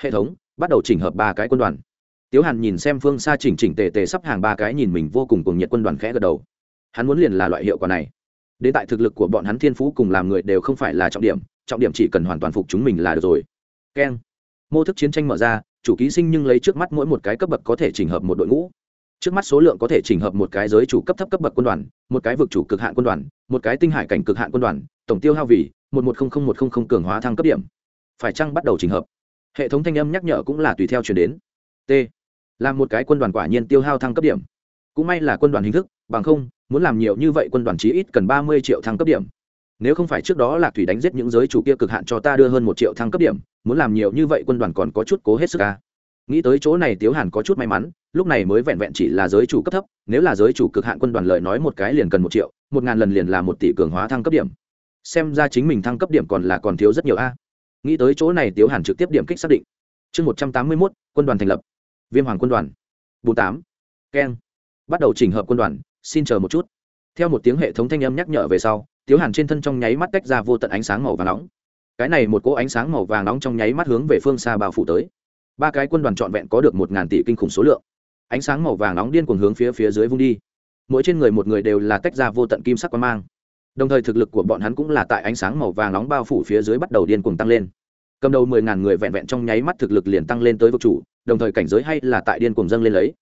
Hệ thống, bắt đầu chỉnh hợp ba cái quân đoàn. Tiếu hàn nhìn xem phương xa chỉnh chỉnh tề tề sắp hàng ba cái nhìn mình vô cùng cùng nhiệt quân đoàn khẽ gật đầu. Hắn muốn liền là loại hiệu quả này. Đến tại thực lực của bọn hắn thiên phú cùng làm người đều không phải là trọng điểm trọng điểm chỉ cần hoàn toàn phục chúng mình là được rồi. Keng. Mô thức chiến tranh mở ra, chủ ký sinh nhưng lấy trước mắt mỗi một cái cấp bậc có thể chỉnh hợp một đội ngũ. Trước mắt số lượng có thể chỉnh hợp một cái giới chủ cấp thấp cấp bậc quân đoàn, một cái vực chủ cực hạn quân đoàn, một cái tinh hải cảnh cực hạn quân đoàn tổng tiêu hao vì một một không không một không không cường hóa thăng cấp điểm. Phải chăng bắt đầu chỉnh hợp? Hệ thống thanh âm nhắc nhở cũng là tùy theo chuyển đến. T. Làm một cái quân đoàn quả nhiên tiêu hao thăng cấp điểm. Cũng may là quân đoàn hình thức, bằng không, muốn làm nhiều như vậy quân đoàn chí ít cần ba mươi triệu thăng cấp điểm. Nếu không phải trước đó lạc thủy đánh giết những giới chủ kia cực hạn cho ta đưa hơn một triệu thăng cấp điểm, muốn làm nhiều như vậy quân đoàn còn có chút cố hết sức ca nghĩ tới chỗ này tiếu hàn có chút may mắn, lúc này mới vẹn vẹn chỉ là giới chủ cấp thấp, nếu là giới chủ cực hạn quân đoàn lợi nói một cái liền cần một triệu, một ngàn lần liền là một tỷ cường hóa thăng cấp điểm xem ra chính mình thăng cấp điểm còn là còn thiếu rất nhiều a. Nghĩ tới chỗ này, tiếu hàn trực tiếp điểm kích xác định. Chương một trăm tám mươi mốt, quân đoàn thành lập. Viêm hoàng quân đoàn. Bốn tám. Keng. Bắt đầu chỉnh hợp quân đoàn, xin chờ một chút. Theo một tiếng hệ thống thanh âm nhắc nhở về sau, tiếu hàn trên thân trong nháy mắt tách ra vô tận ánh sáng màu vàng nóng. Cái này một cỗ ánh sáng màu vàng nóng trong nháy mắt hướng về phương xa bao phủ tới. Ba cái quân đoàn trọn vẹn có được một ngàn tỷ kinh khủng số lượng. Ánh sáng màu vàng nóng điên cuồng hướng phía phía dưới vung đi. Mỗi trên người một người đều là tách ra vô tận kim sắc quang mang đồng thời thực lực của bọn hắn cũng là tại ánh sáng màu vàng nóng bao phủ phía dưới bắt đầu điên cuồng tăng lên. Cầm đầu mười ngàn người vẹn vẹn trong nháy mắt thực lực liền tăng lên tới vực chủ, đồng thời cảnh giới hay là tại điên cuồng dâng lên lấy.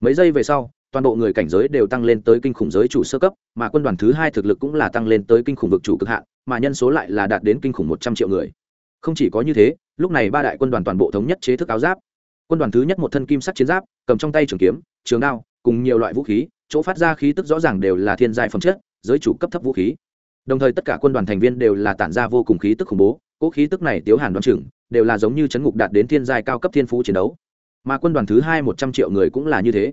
Mấy giây về sau, toàn bộ người cảnh giới đều tăng lên tới kinh khủng giới chủ sơ cấp, mà quân đoàn thứ hai thực lực cũng là tăng lên tới kinh khủng vực chủ cực hạn, mà nhân số lại là đạt đến kinh khủng một trăm triệu người. Không chỉ có như thế, lúc này ba đại quân đoàn toàn bộ thống nhất chế thức áo giáp. Quân đoàn thứ nhất một thân kim sắc chiến giáp, cầm trong tay trường kiếm, trường đao, cùng nhiều loại vũ khí, chỗ phát ra khí tức rõ ràng đều là thiên giai phẩm chất, giới chủ cấp thấp vũ khí đồng thời tất cả quân đoàn thành viên đều là tản ra vô cùng khí tức khủng bố, cỗ khí tức này tiếu hàn đoán chừng, đều là giống như chấn ngục đạt đến thiên giai cao cấp thiên phú chiến đấu. Mà quân đoàn thứ hai một trăm triệu người cũng là như thế.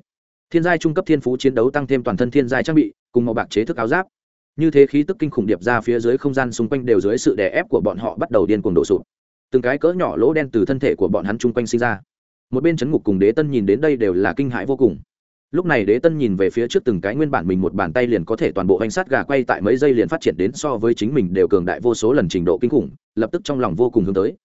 Thiên giai trung cấp thiên phú chiến đấu tăng thêm toàn thân thiên giai trang bị, cùng màu bạc chế thức áo giáp. Như thế khí tức kinh khủng điệp ra phía dưới không gian xung quanh đều dưới sự đè ép của bọn họ bắt đầu điên cuồng đổ sụp. Từng cái cỡ nhỏ lỗ đen từ thân thể của bọn hắn chung quanh sinh ra. Một bên chấn ngục cùng đế tân nhìn đến đây đều là kinh hãi vô cùng lúc này đế tân nhìn về phía trước từng cái nguyên bản mình một bàn tay liền có thể toàn bộ hành sát gà quay tại mấy giây liền phát triển đến so với chính mình đều cường đại vô số lần trình độ kinh khủng, lập tức trong lòng vô cùng hướng tới.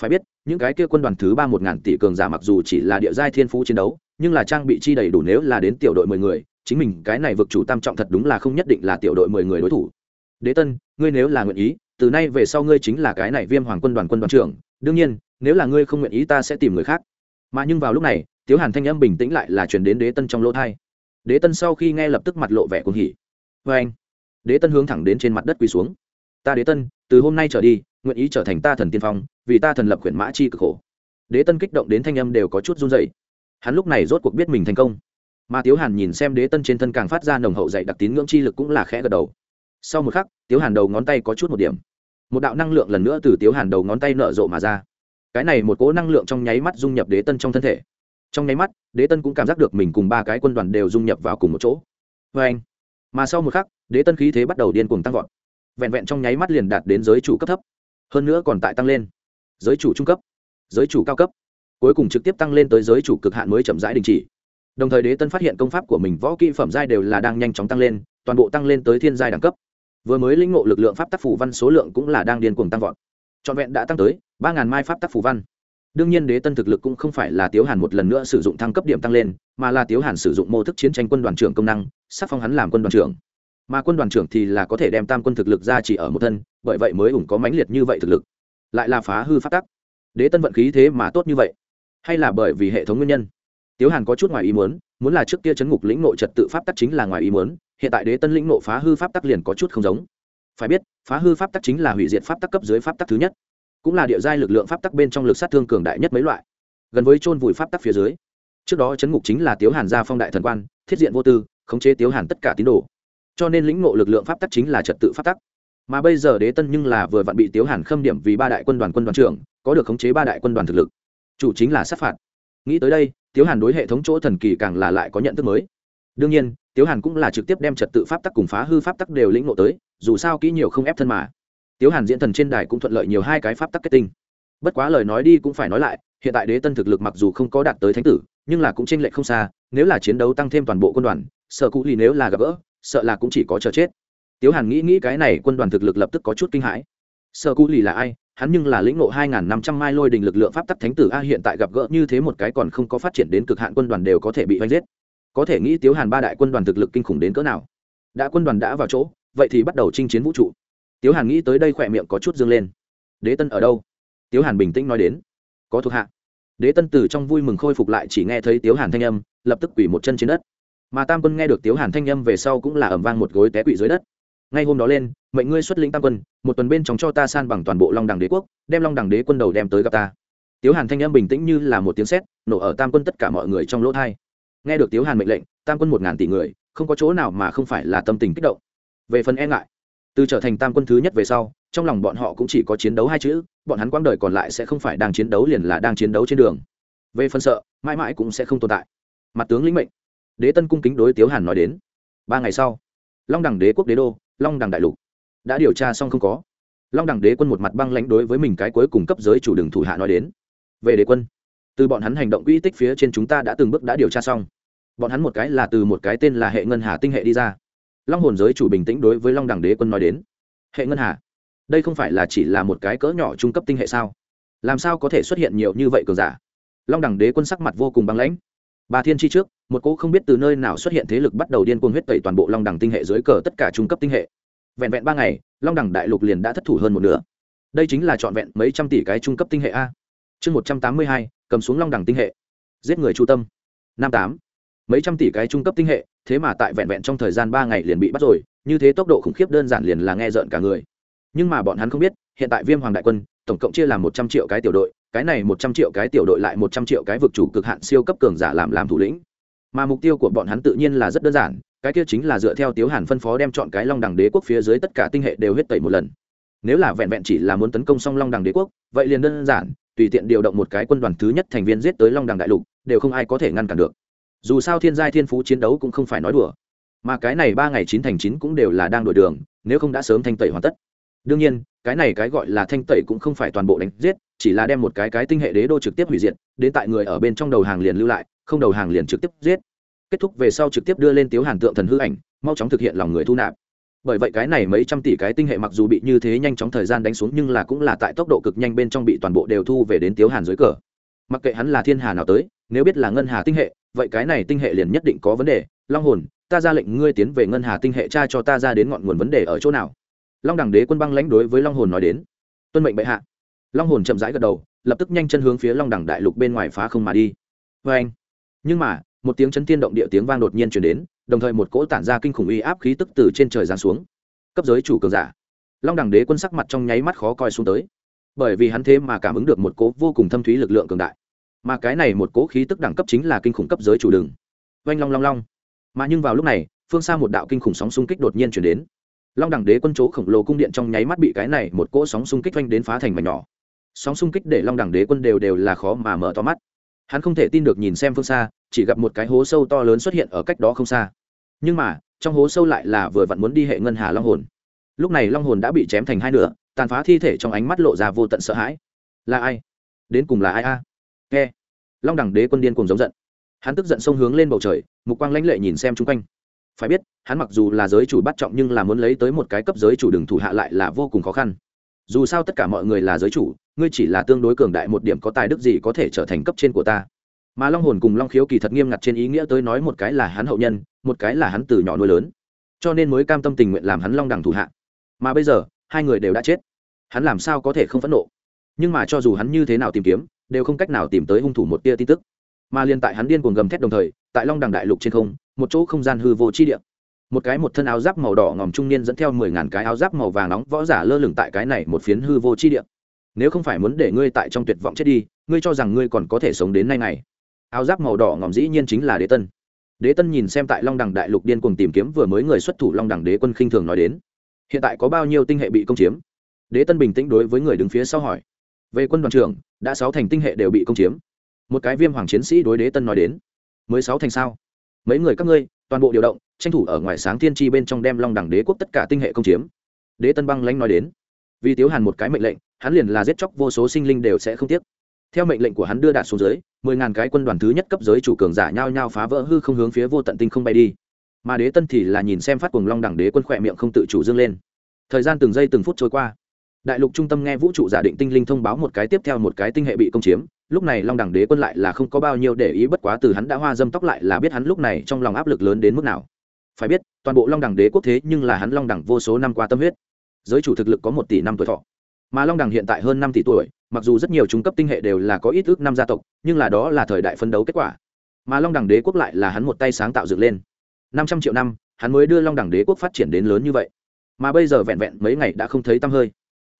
Phải biết, những cái kia quân đoàn thứ ba một ngàn tỷ cường giả mặc dù chỉ là địa giai thiên phú chiến đấu, nhưng là trang bị chi đầy đủ nếu là đến tiểu đội mười người, chính mình cái này vực chủ tam trọng thật đúng là không nhất định là tiểu đội mười người đối thủ. Đế tân, ngươi nếu là nguyện ý, từ nay về sau ngươi chính là cái này viêm hoàng quân đoàn quân đoàn trưởng, đương nhiên, nếu là ngươi không nguyện ý ta sẽ tìm người khác. Mà nhưng vào lúc này tiếu hàn thanh âm bình tĩnh lại là chuyển đến đế tân trong lỗ thai đế tân sau khi nghe lập tức mặt lộ vẻ cuồng hỉ. Vê anh. Đế tân hướng thẳng đến trên mặt đất quỳ xuống. Ta đế tân, từ hôm nay trở đi, nguyện ý trở thành ta thần tiên phong, vì ta thần lập khuyển mã chi cực khổ. Đế tân kích động đến thanh âm đều có chút run dậy hắn lúc này rốt cuộc biết mình thành công. Mà tiếu hàn nhìn xem đế tân trên thân càng phát ra nồng hậu dạy đặc tín ngưỡng chi lực cũng là khẽ gật đầu. Sau một khắc, tiếu hàn đầu ngón tay có chút một điểm. Một đạo năng lượng lần nữa từ tiếu hàn đầu ngón tay nở rộ mà ra. Cái này một cỗ năng lượng trong nháy mắt dung nhập đế tân trong thân thể trong nháy mắt, đế tân cũng cảm giác được mình cùng ba cái quân đoàn đều dung nhập vào cùng một chỗ. Vê anh, mà sau một khắc, đế tân khí thế bắt đầu điên cuồng tăng vọt. Vẹn vẹn trong nháy mắt liền đạt đến giới chủ cấp thấp. Hơn nữa còn tại tăng lên. Giới chủ trung cấp, giới chủ cao cấp. Cuối cùng trực tiếp tăng lên tới giới chủ cực hạn mới chậm rãi đình chỉ. Đồng thời đế tân phát hiện công pháp của mình võ kỹ phẩm giai đều là đang nhanh chóng tăng lên, toàn bộ tăng lên tới thiên giai đẳng cấp. Vừa mới lĩnh ngộ lực lượng pháp tác phủ văn số lượng cũng là đang điên cuồng tăng vọt. Trọn vẹn đã tăng tới ba ngàn mai pháp tác phủ văn đương nhiên đế tân thực lực cũng không phải là tiếu hàn một lần nữa sử dụng thăng cấp điểm tăng lên, mà là tiếu hàn sử dụng mô thức chiến tranh quân đoàn trưởng công năng sắc phong hắn làm quân đoàn trưởng. Mà quân đoàn trưởng thì là có thể đem tam quân thực lực ra chỉ ở một thân, bởi vậy mới ủng có mãnh liệt như vậy thực lực. Lại là phá hư phát tắc. Đế tân vận khí thế mà tốt như vậy? Hay là bởi vì hệ thống nguyên nhân? Tiếu hàn có chút ngoài ý muốn muốn là trước kia chấn ngục lĩnh nội trật tự pháp tắc chính là ngoài ý muốn, hiện tại đế tân lĩnh nộ phá hư pháp tắc liền có chút không giống. Phải biết, phá hư pháp tắc chính là hủy diệt pháp tắc cấp dưới pháp tắc thứ nhất cũng là địa giai lực lượng pháp tắc bên trong lực sát thương cường đại nhất mấy loại, gần với chôn vùi pháp tắc phía dưới. Trước đó chấn ngục chính là tiếu hàn gia phong đại thần quan, thiết diện vô tư, khống chế tiếu hàn tất cả tín đồ. Cho nên lĩnh ngộ lực lượng pháp tắc chính là trật tự pháp tắc. Mà bây giờ đế tân nhưng là vừa vặn bị tiếu hàn khâm điểm vì ba đại quân đoàn quân đoàn trưởng, có được khống chế ba đại quân đoàn thực lực. Chủ chính là sát phạt. Nghĩ tới đây, tiếu hàn đối hệ thống chỗ thần kỳ càng là lại có nhận thức mới. Đương nhiên, tiếu hàn cũng là trực tiếp đem trật tự pháp tắc cùng phá hư pháp tắc đều lĩnh ngộ tới, dù sao kỹ nhiều không ép thân mà tiếu hàn diễn thần trên đài cũng thuận lợi nhiều hai cái pháp tắc kết tinh. Bất quá lời nói đi cũng phải nói lại, hiện tại đế tân thực lực mặc dù không có đạt tới thánh tử, nhưng là cũng tranh lệch không xa, nếu là chiến đấu tăng thêm toàn bộ quân đoàn, sợ cụ lì nếu là gặp gỡ, sợ là cũng chỉ có chờ chết. Tiếu hàn nghĩ nghĩ cái này quân đoàn thực lực lập tức có chút kinh hãi. Sợ cụ lì là ai? Hắn nhưng là lĩnh ngộ hai năm trăm mai lôi đình lực lượng pháp tắc thánh tử a, hiện tại gặp gỡ như thế một cái còn không có phát triển đến cực hạn quân đoàn đều có thể bị vây giết. Có thể nghĩ tiếu hàn ba đại quân đoàn thực lực kinh khủng đến cỡ nào? Đã quân đoàn đã vào chỗ, vậy thì bắt đầu chinh chiến vũ trụ tiếu hàn nghĩ tới đây khỏe miệng có chút dương lên. Đế tân ở đâu? Tiếu hàn bình tĩnh nói đến. Có thuộc hạ. Đế tân từ trong vui mừng khôi phục lại chỉ nghe thấy tiếu hàn thanh âm, lập tức quỷ một chân trên đất. Mà tam quân nghe được tiếu hàn thanh âm về sau cũng là ẩm vang một gối té quỵ dưới đất. Ngay hôm đó lên, mệnh ngươi xuất lĩnh tam quân, một tuần bên trong cho ta san bằng toàn bộ long đẳng đế quốc, đem long đẳng đế quân đầu đem tới gặp ta. Tiếu hàn thanh âm bình tĩnh như là một tiếng sét, nổ ở tam quân tất cả mọi người trong lỗ thai nghe được tiếu hàn mệnh lệnh, tam quân một ngàn tỷ người, không có chỗ nào mà không phải là tâm tình kích động. Về phần e ngại từ trở thành tam quân thứ nhất về sau, trong lòng bọn họ cũng chỉ có chiến đấu hai chữ, bọn hắn quãng đời còn lại sẽ không phải đang chiến đấu liền là đang chiến đấu trên đường. Về phần sợ, mãi mãi cũng sẽ không tồn tại. Mặt tướng lĩnh mệnh. Đế tân cung kính đối tiếu hàn nói đến. Ba ngày sau, long đẳng đế quốc đế đô, long đẳng đại lục. Đã điều tra xong không có. Long đẳng đế quân một mặt băng lãnh đối với mình cái cuối cùng cấp giới chủ đường thủ hạ nói đến. Về đế quân, từ bọn hắn hành động uy tích phía trên chúng ta đã từng bước đã điều tra xong. Bọn hắn một cái là từ một cái tên là hệ ngân hà tinh hệ đi ra long hồn giới chủ bình tĩnh đối với long đẳng đế quân nói đến. Hệ ngân hà, đây không phải là chỉ là một cái cỡ nhỏ trung cấp tinh hệ sao? Làm sao có thể xuất hiện nhiều như vậy cường giả? Long đẳng đế quân sắc mặt vô cùng băng lãnh. Bà thiên chi trước, một cô không biết từ nơi nào xuất hiện thế lực bắt đầu điên cuồng huyết tẩy toàn bộ long đẳng tinh hệ dưới cờ tất cả trung cấp tinh hệ. Vẹn vẹn ba ngày, long đẳng đại lục liền đã thất thủ hơn một nửa. Đây chính là trọn vẹn mấy trăm tỷ cái trung cấp tinh hệ a. Chương một trăm tám mươi hai, cầm xuống long đẳng tinh hệ. Giết người chu tâm. Năm tám, mấy trăm tỷ cái trung cấp tinh hệ thế mà tại vẹn vẹn trong thời gian ba ngày liền bị bắt rồi, như thế tốc độ khủng khiếp đơn giản liền là nghe rợn cả người. Nhưng mà bọn hắn không biết, hiện tại viêm hoàng đại quân, tổng cộng chia làm một trăm triệu cái tiểu đội, cái này một trăm triệu cái tiểu đội lại một trăm triệu cái vực chủ cực hạn siêu cấp cường giả làm làm thủ lĩnh. Mà mục tiêu của bọn hắn tự nhiên là rất đơn giản, cái kia chính là dựa theo tiếu hàn phân phó đem chọn cái long đẳng đế quốc phía dưới tất cả tinh hệ đều huyết tẩy một lần. Nếu là vẹn vẹn chỉ là muốn tấn công xong long đẳng đế quốc, vậy liền đơn giản, tùy tiện điều động một cái quân đoàn thứ nhất thành viên giết tới long đẳng đại lục, đều không ai có thể ngăn cản được dù sao thiên giai thiên phú chiến đấu cũng không phải nói đùa. Mà cái này ba ngày chín thành chín cũng đều là đang đổi đường, nếu không đã sớm thanh tẩy hoàn tất. Đương nhiên, cái này cái gọi là thanh tẩy cũng không phải toàn bộ đánh giết, chỉ là đem một cái cái tinh hệ đế đô trực tiếp hủy diệt, đến tại người ở bên trong đầu hàng liền lưu lại, không đầu hàng liền trực tiếp giết. Kết thúc về sau trực tiếp đưa lên tiếu hàn tượng thần hư ảnh, mau chóng thực hiện lòng người thu nạp. Bởi vậy cái này mấy trăm tỷ cái tinh hệ mặc dù bị như thế nhanh chóng thời gian đánh xuống nhưng là cũng là tại tốc độ cực nhanh bên trong bị toàn bộ đều thu về đến tiếu hàn dưới cờ. Mặc kệ hắn là thiên hà nào tới nếu biết là ngân hà tinh hệ, vậy cái này tinh hệ liền nhất định có vấn đề. Long hồn, ta ra lệnh ngươi tiến về ngân hà tinh hệ tra cho ta ra đến ngọn nguồn vấn đề ở chỗ nào. Long đẳng đế quân băng lãnh đối với long hồn nói đến. Tuân mệnh bệ hạ. Long hồn chậm rãi gật đầu, lập tức nhanh chân hướng phía long đẳng đại lục bên ngoài phá không mà đi. Vê anh. Nhưng mà, một tiếng chấn tiên động địa tiếng vang đột nhiên chuyển đến, đồng thời một cỗ tản ra kinh khủng uy áp khí tức từ trên trời giáng xuống. Cấp giới chủ cường giả. Long đẳng đế quân sắc mặt trong nháy mắt khó coi xuống tới. Bởi vì hắn thế mà cảm ứng được một cỗ vô cùng thâm thúy lực lượng cường đại mà cái này một cố khí tức đẳng cấp chính là kinh khủng cấp giới chủ đường. Oanh long long long. Mà nhưng vào lúc này, phương xa một đạo kinh khủng sóng xung kích đột nhiên chuyển đến. Long đẳng đế quân chỗ khổng lồ cung điện trong nháy mắt bị cái này một cỗ sóng xung kích oanh đến phá thành mảnh nhỏ. Sóng xung kích để long đẳng đế quân đều đều là khó mà mở to mắt. Hắn không thể tin được nhìn xem phương xa, chỉ gặp một cái hố sâu to lớn xuất hiện ở cách đó không xa. Nhưng mà, trong hố sâu lại là vừa vặn muốn đi hệ ngân hà long hồn. Lúc này long hồn đã bị chém thành hai nửa, tàn phá thi thể trong ánh mắt lộ ra vô tận sợ hãi. Là ai? Đến cùng là ai a? Nghe long đẳng đế quân điên cùng giống giận. Hắn tức giận xông hướng lên bầu trời, mục quang lãnh lệ nhìn xem chung quanh. Phải biết, hắn mặc dù là giới chủ bắt trọng nhưng là muốn lấy tới một cái cấp giới chủ đừng thủ hạ lại là vô cùng khó khăn. Dù sao tất cả mọi người là giới chủ, ngươi chỉ là tương đối cường đại một điểm có tài đức gì có thể trở thành cấp trên của ta. Mà long hồn cùng long khiếu kỳ thật nghiêm ngặt trên ý nghĩa tới nói một cái là hắn hậu nhân, một cái là hắn từ nhỏ nuôi lớn. Cho nên mới cam tâm tình nguyện làm hắn long đẳng thủ hạ. Mà bây giờ, hai người đều đã chết. Hắn làm sao có thể không phẫn nộ? Nhưng mà cho dù hắn như thế nào tìm kiếm đều không cách nào tìm tới hung thủ một tia tin tức. Mà liên tại hắn điên cuồng gầm thét đồng thời, tại long đằng đại lục trên không, một chỗ không gian hư vô chi địa. Một cái một thân áo giáp màu đỏ ngòm trung niên dẫn theo mười ngàn cái áo giáp màu vàng nóng võ giả lơ lửng tại cái này một phiến hư vô chi địa. Nếu không phải muốn để ngươi tại trong tuyệt vọng chết đi, ngươi cho rằng ngươi còn có thể sống đến nay này áo giáp màu đỏ ngòm dĩ nhiên chính là đế tân. Đế tân nhìn xem tại long đằng đại lục điên cuồng tìm kiếm vừa mới người xuất thủ long đằng đế quân khinh thường nói đến. Hiện tại có bao nhiêu tinh hệ bị công chiếm? Đế tân bình tĩnh đối với người đứng phía sau hỏi về quân đoàn trưởng, đã sáu thành tinh hệ đều bị công chiếm. Một cái viêm hoàng chiến sĩ đối đế tân nói đến. Mới sáu thành sao? Mấy người các ngươi, toàn bộ điều động, tranh thủ ở ngoài sáng thiên tri bên trong đem long đẳng đế quốc tất cả tinh hệ công chiếm. Đế tân băng lanh nói đến. Vì tiếu hàn một cái mệnh lệnh, hắn liền là giết chóc vô số sinh linh đều sẽ không tiếc. Theo mệnh lệnh của hắn đưa đạt xuống dưới, mười ngàn cái quân đoàn thứ nhất cấp giới chủ cường giả nhao nhao phá vỡ hư không hướng phía vô tận tinh không bay đi. Mà đế tân thì là nhìn xem phát cuồng long đẳng đế quân khỏe miệng không tự chủ dâng lên. Thời gian từng giây từng phút trôi qua đại lục trung tâm nghe vũ trụ giả định tinh linh thông báo một cái tiếp theo một cái tinh hệ bị công chiếm, lúc này long đẳng đế quân lại là không có bao nhiêu để ý, bất quá từ hắn đã hoa dâm tóc lại là biết hắn lúc này trong lòng áp lực lớn đến mức nào. Phải biết, toàn bộ long đẳng đế quốc thế nhưng là hắn long đẳng vô số năm qua tâm huyết. Giới chủ thực lực có một tỷ năm tuổi thọ. Mà long đẳng hiện tại hơn năm tỷ tuổi, mặc dù rất nhiều trung cấp tinh hệ đều là có ít ước năm gia tộc, nhưng là đó là thời đại phân đấu kết quả. Mà long đẳng đế quốc lại là hắn một tay sáng tạo dựng lên. Năm trăm triệu năm, hắn mới đưa long đẳng đế quốc phát triển đến lớn như vậy. Mà bây giờ vẹn vẹn mấy ngày đã không thấy tăm hơi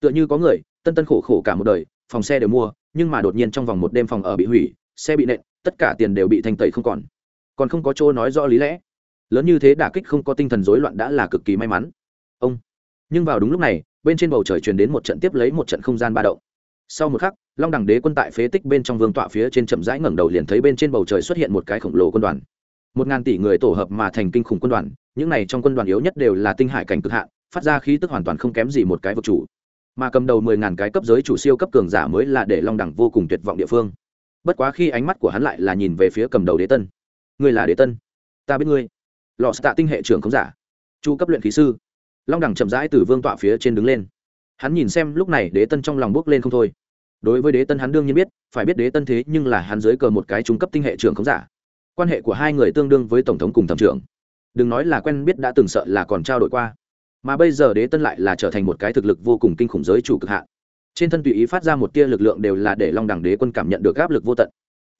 tựa như có người, tân tân khổ khổ cả một đời, phòng xe đều mua, nhưng mà đột nhiên trong vòng một đêm phòng ở bị hủy, xe bị nện, tất cả tiền đều bị thanh tẩy không còn. Còn không có chỗ nói rõ lý lẽ. Lớn như thế đả kích không có tinh thần rối loạn đã là cực kỳ may mắn. Ông. Nhưng vào đúng lúc này, bên trên bầu trời truyền đến một trận tiếp lấy một trận không gian ba động. Sau một khắc, long đẳng đế quân tại phế tích bên trong vương tọa phía trên chậm rãi ngẩng đầu liền thấy bên trên bầu trời xuất hiện một cái khổng lồ quân đoàn. Một ngàn tỷ người tổ hợp mà thành kinh khủng quân đoàn, những này trong quân đoàn yếu nhất đều là tinh hải cảnh cực hạn, phát ra khí tức hoàn toàn không kém gì một cái vực chủ mà cầm đầu mười ngàn cái cấp giới chủ siêu cấp cường giả mới là để long đẳng vô cùng tuyệt vọng địa phương. Bất quá khi ánh mắt của hắn lại là nhìn về phía cầm đầu đế tân. Ngươi là đế tân? Ta biết ngươi. Lò tạ tinh hệ trưởng không giả. Chu cấp luyện khí sư. Long đẳng chậm rãi từ vương tọa phía trên đứng lên. Hắn nhìn xem lúc này đế tân trong lòng bước lên không thôi. Đối với đế tân hắn đương nhiên biết, phải biết đế tân thế nhưng là hắn dưới cờ một cái trung cấp tinh hệ trưởng không giả. Quan hệ của hai người tương đương với tổng thống cùng thẩm trưởng. Đừng nói là quen biết đã từng sợ là còn trao đổi qua mà bây giờ đế tân lại là trở thành một cái thực lực vô cùng kinh khủng giới chủ cực hạn. Trên thân tùy ý phát ra một tia lực lượng đều là để long đẳng đế quân cảm nhận được áp lực vô tận.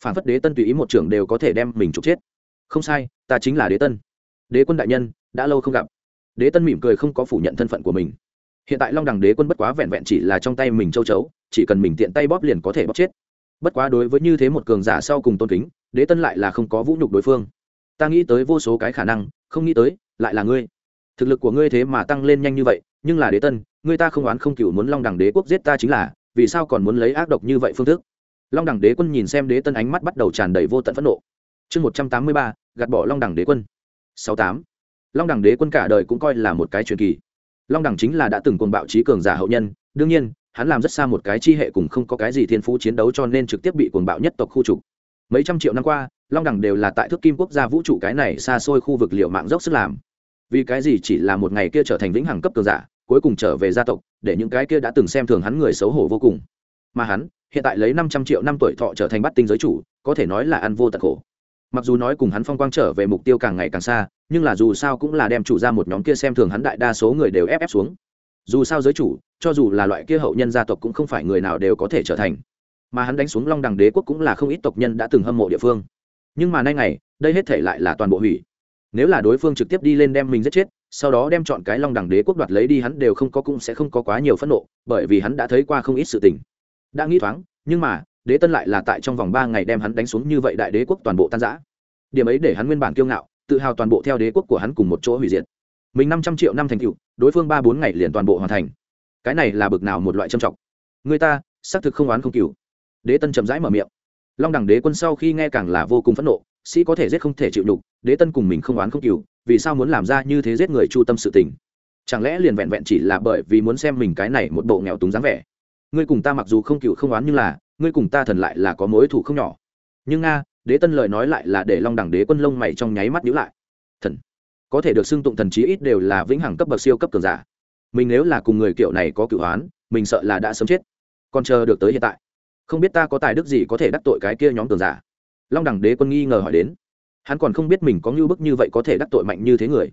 Phản phất đế tân tùy ý một trưởng đều có thể đem mình trục chết. Không sai, ta chính là đế tân. Đế quân đại nhân, đã lâu không gặp. Đế tân mỉm cười không có phủ nhận thân phận của mình. Hiện tại long đẳng đế quân bất quá vẹn vẹn chỉ là trong tay mình châu chấu, chỉ cần mình tiện tay bóp liền có thể bóp chết. Bất quá đối với như thế một cường giả sau cùng tôn kính, đế tân lại là không có vũ nhục đối phương. Ta nghĩ tới vô số cái khả năng, không nghĩ tới, lại là ngươi thực lực của ngươi thế mà tăng lên nhanh như vậy, nhưng là đế tân, ngươi ta không oán không cựu muốn long đẳng đế quốc giết ta chính là, vì sao còn muốn lấy ác độc như vậy phương thức? Long đẳng đế quân nhìn xem đế tân ánh mắt bắt đầu tràn đầy vô tận phẫn nộ. Chương một trăm tám mươi ba, gạt bỏ long đẳng đế quân. Sáu tám, long đẳng đế quân cả đời cũng coi là một cái truyền kỳ. Long đẳng chính là đã từng cuồng bạo trí cường giả hậu nhân, đương nhiên, hắn làm rất xa một cái chi hệ cùng không có cái gì thiên phú chiến đấu cho nên trực tiếp bị cuồng bạo nhất tộc khu trục. Mấy trăm triệu năm qua, long đẳng đều là tại thước kim quốc gia vũ trụ cái này xa xôi khu vực liệu mạng dốc sức làm vì cái gì chỉ là một ngày kia trở thành vĩnh hằng cấp cường giả, cuối cùng trở về gia tộc, để những cái kia đã từng xem thường hắn người xấu hổ vô cùng. Mà hắn, hiện tại lấy năm trăm triệu năm tuổi thọ trở thành bắt tinh giới chủ, có thể nói là ăn vô tật khổ. Mặc dù nói cùng hắn phong quang trở về mục tiêu càng ngày càng xa, nhưng là dù sao cũng là đem chủ ra một nhóm kia xem thường hắn đại đa số người đều ép ép xuống. Dù sao giới chủ, cho dù là loại kia hậu nhân gia tộc cũng không phải người nào đều có thể trở thành. Mà hắn đánh xuống long đằng đế quốc cũng là không ít tộc nhân đã từng hâm mộ địa phương. Nhưng mà nay ngày, đây hết thể lại là toàn bộ hủy nếu là đối phương trực tiếp đi lên đem mình giết chết, sau đó đem chọn cái long đằng đế quốc đoạt lấy đi hắn đều không có cũng sẽ không có quá nhiều phẫn nộ, bởi vì hắn đã thấy qua không ít sự tình. Đã nghĩ thoáng, nhưng mà, đế tân lại là tại trong vòng ba ngày đem hắn đánh xuống như vậy đại đế quốc toàn bộ tan giã điểm ấy để hắn nguyên bản kiêu ngạo, tự hào toàn bộ theo đế quốc của hắn cùng một chỗ hủy diệt. Mình năm trăm triệu năm thành cựu đối phương ba bốn ngày liền toàn bộ hoàn thành. Cái này là bực nào một loại trầm trọng người ta, xác thực không oán không cựu đế tân chậm rãi mở miệng. Long đẳng đế quân sau khi nghe càng là vô cùng phẫn nộ sĩ có thể giết không thể chịu đục đế tân cùng mình không oán không cừu vì sao muốn làm ra như thế giết người chu tâm sự tình? Chẳng lẽ liền vẹn vẹn chỉ là bởi vì muốn xem mình cái này một bộ nghèo túng dáng vẻ? Ngươi cùng ta mặc dù không cựu không oán nhưng là, ngươi cùng ta thần lại là có mối thủ không nhỏ. Nhưng nga, đế tân lời nói lại là để long đẳng đế quân lông mày trong nháy mắt nhữ lại. Thần, có thể được xưng tụng thần chí ít đều là vĩnh hằng cấp bậc siêu cấp cường giả. Mình nếu là cùng người kiểu này có cựu oán, mình sợ là đã sớm chết. Còn chờ được tới hiện tại, không biết ta có tài đức gì có thể đắc tội cái kia nhóm cường giả long đẳng đế quân nghi ngờ hỏi đến. Hắn còn không biết mình có ngưu bức như vậy có thể đắc tội mạnh như thế người.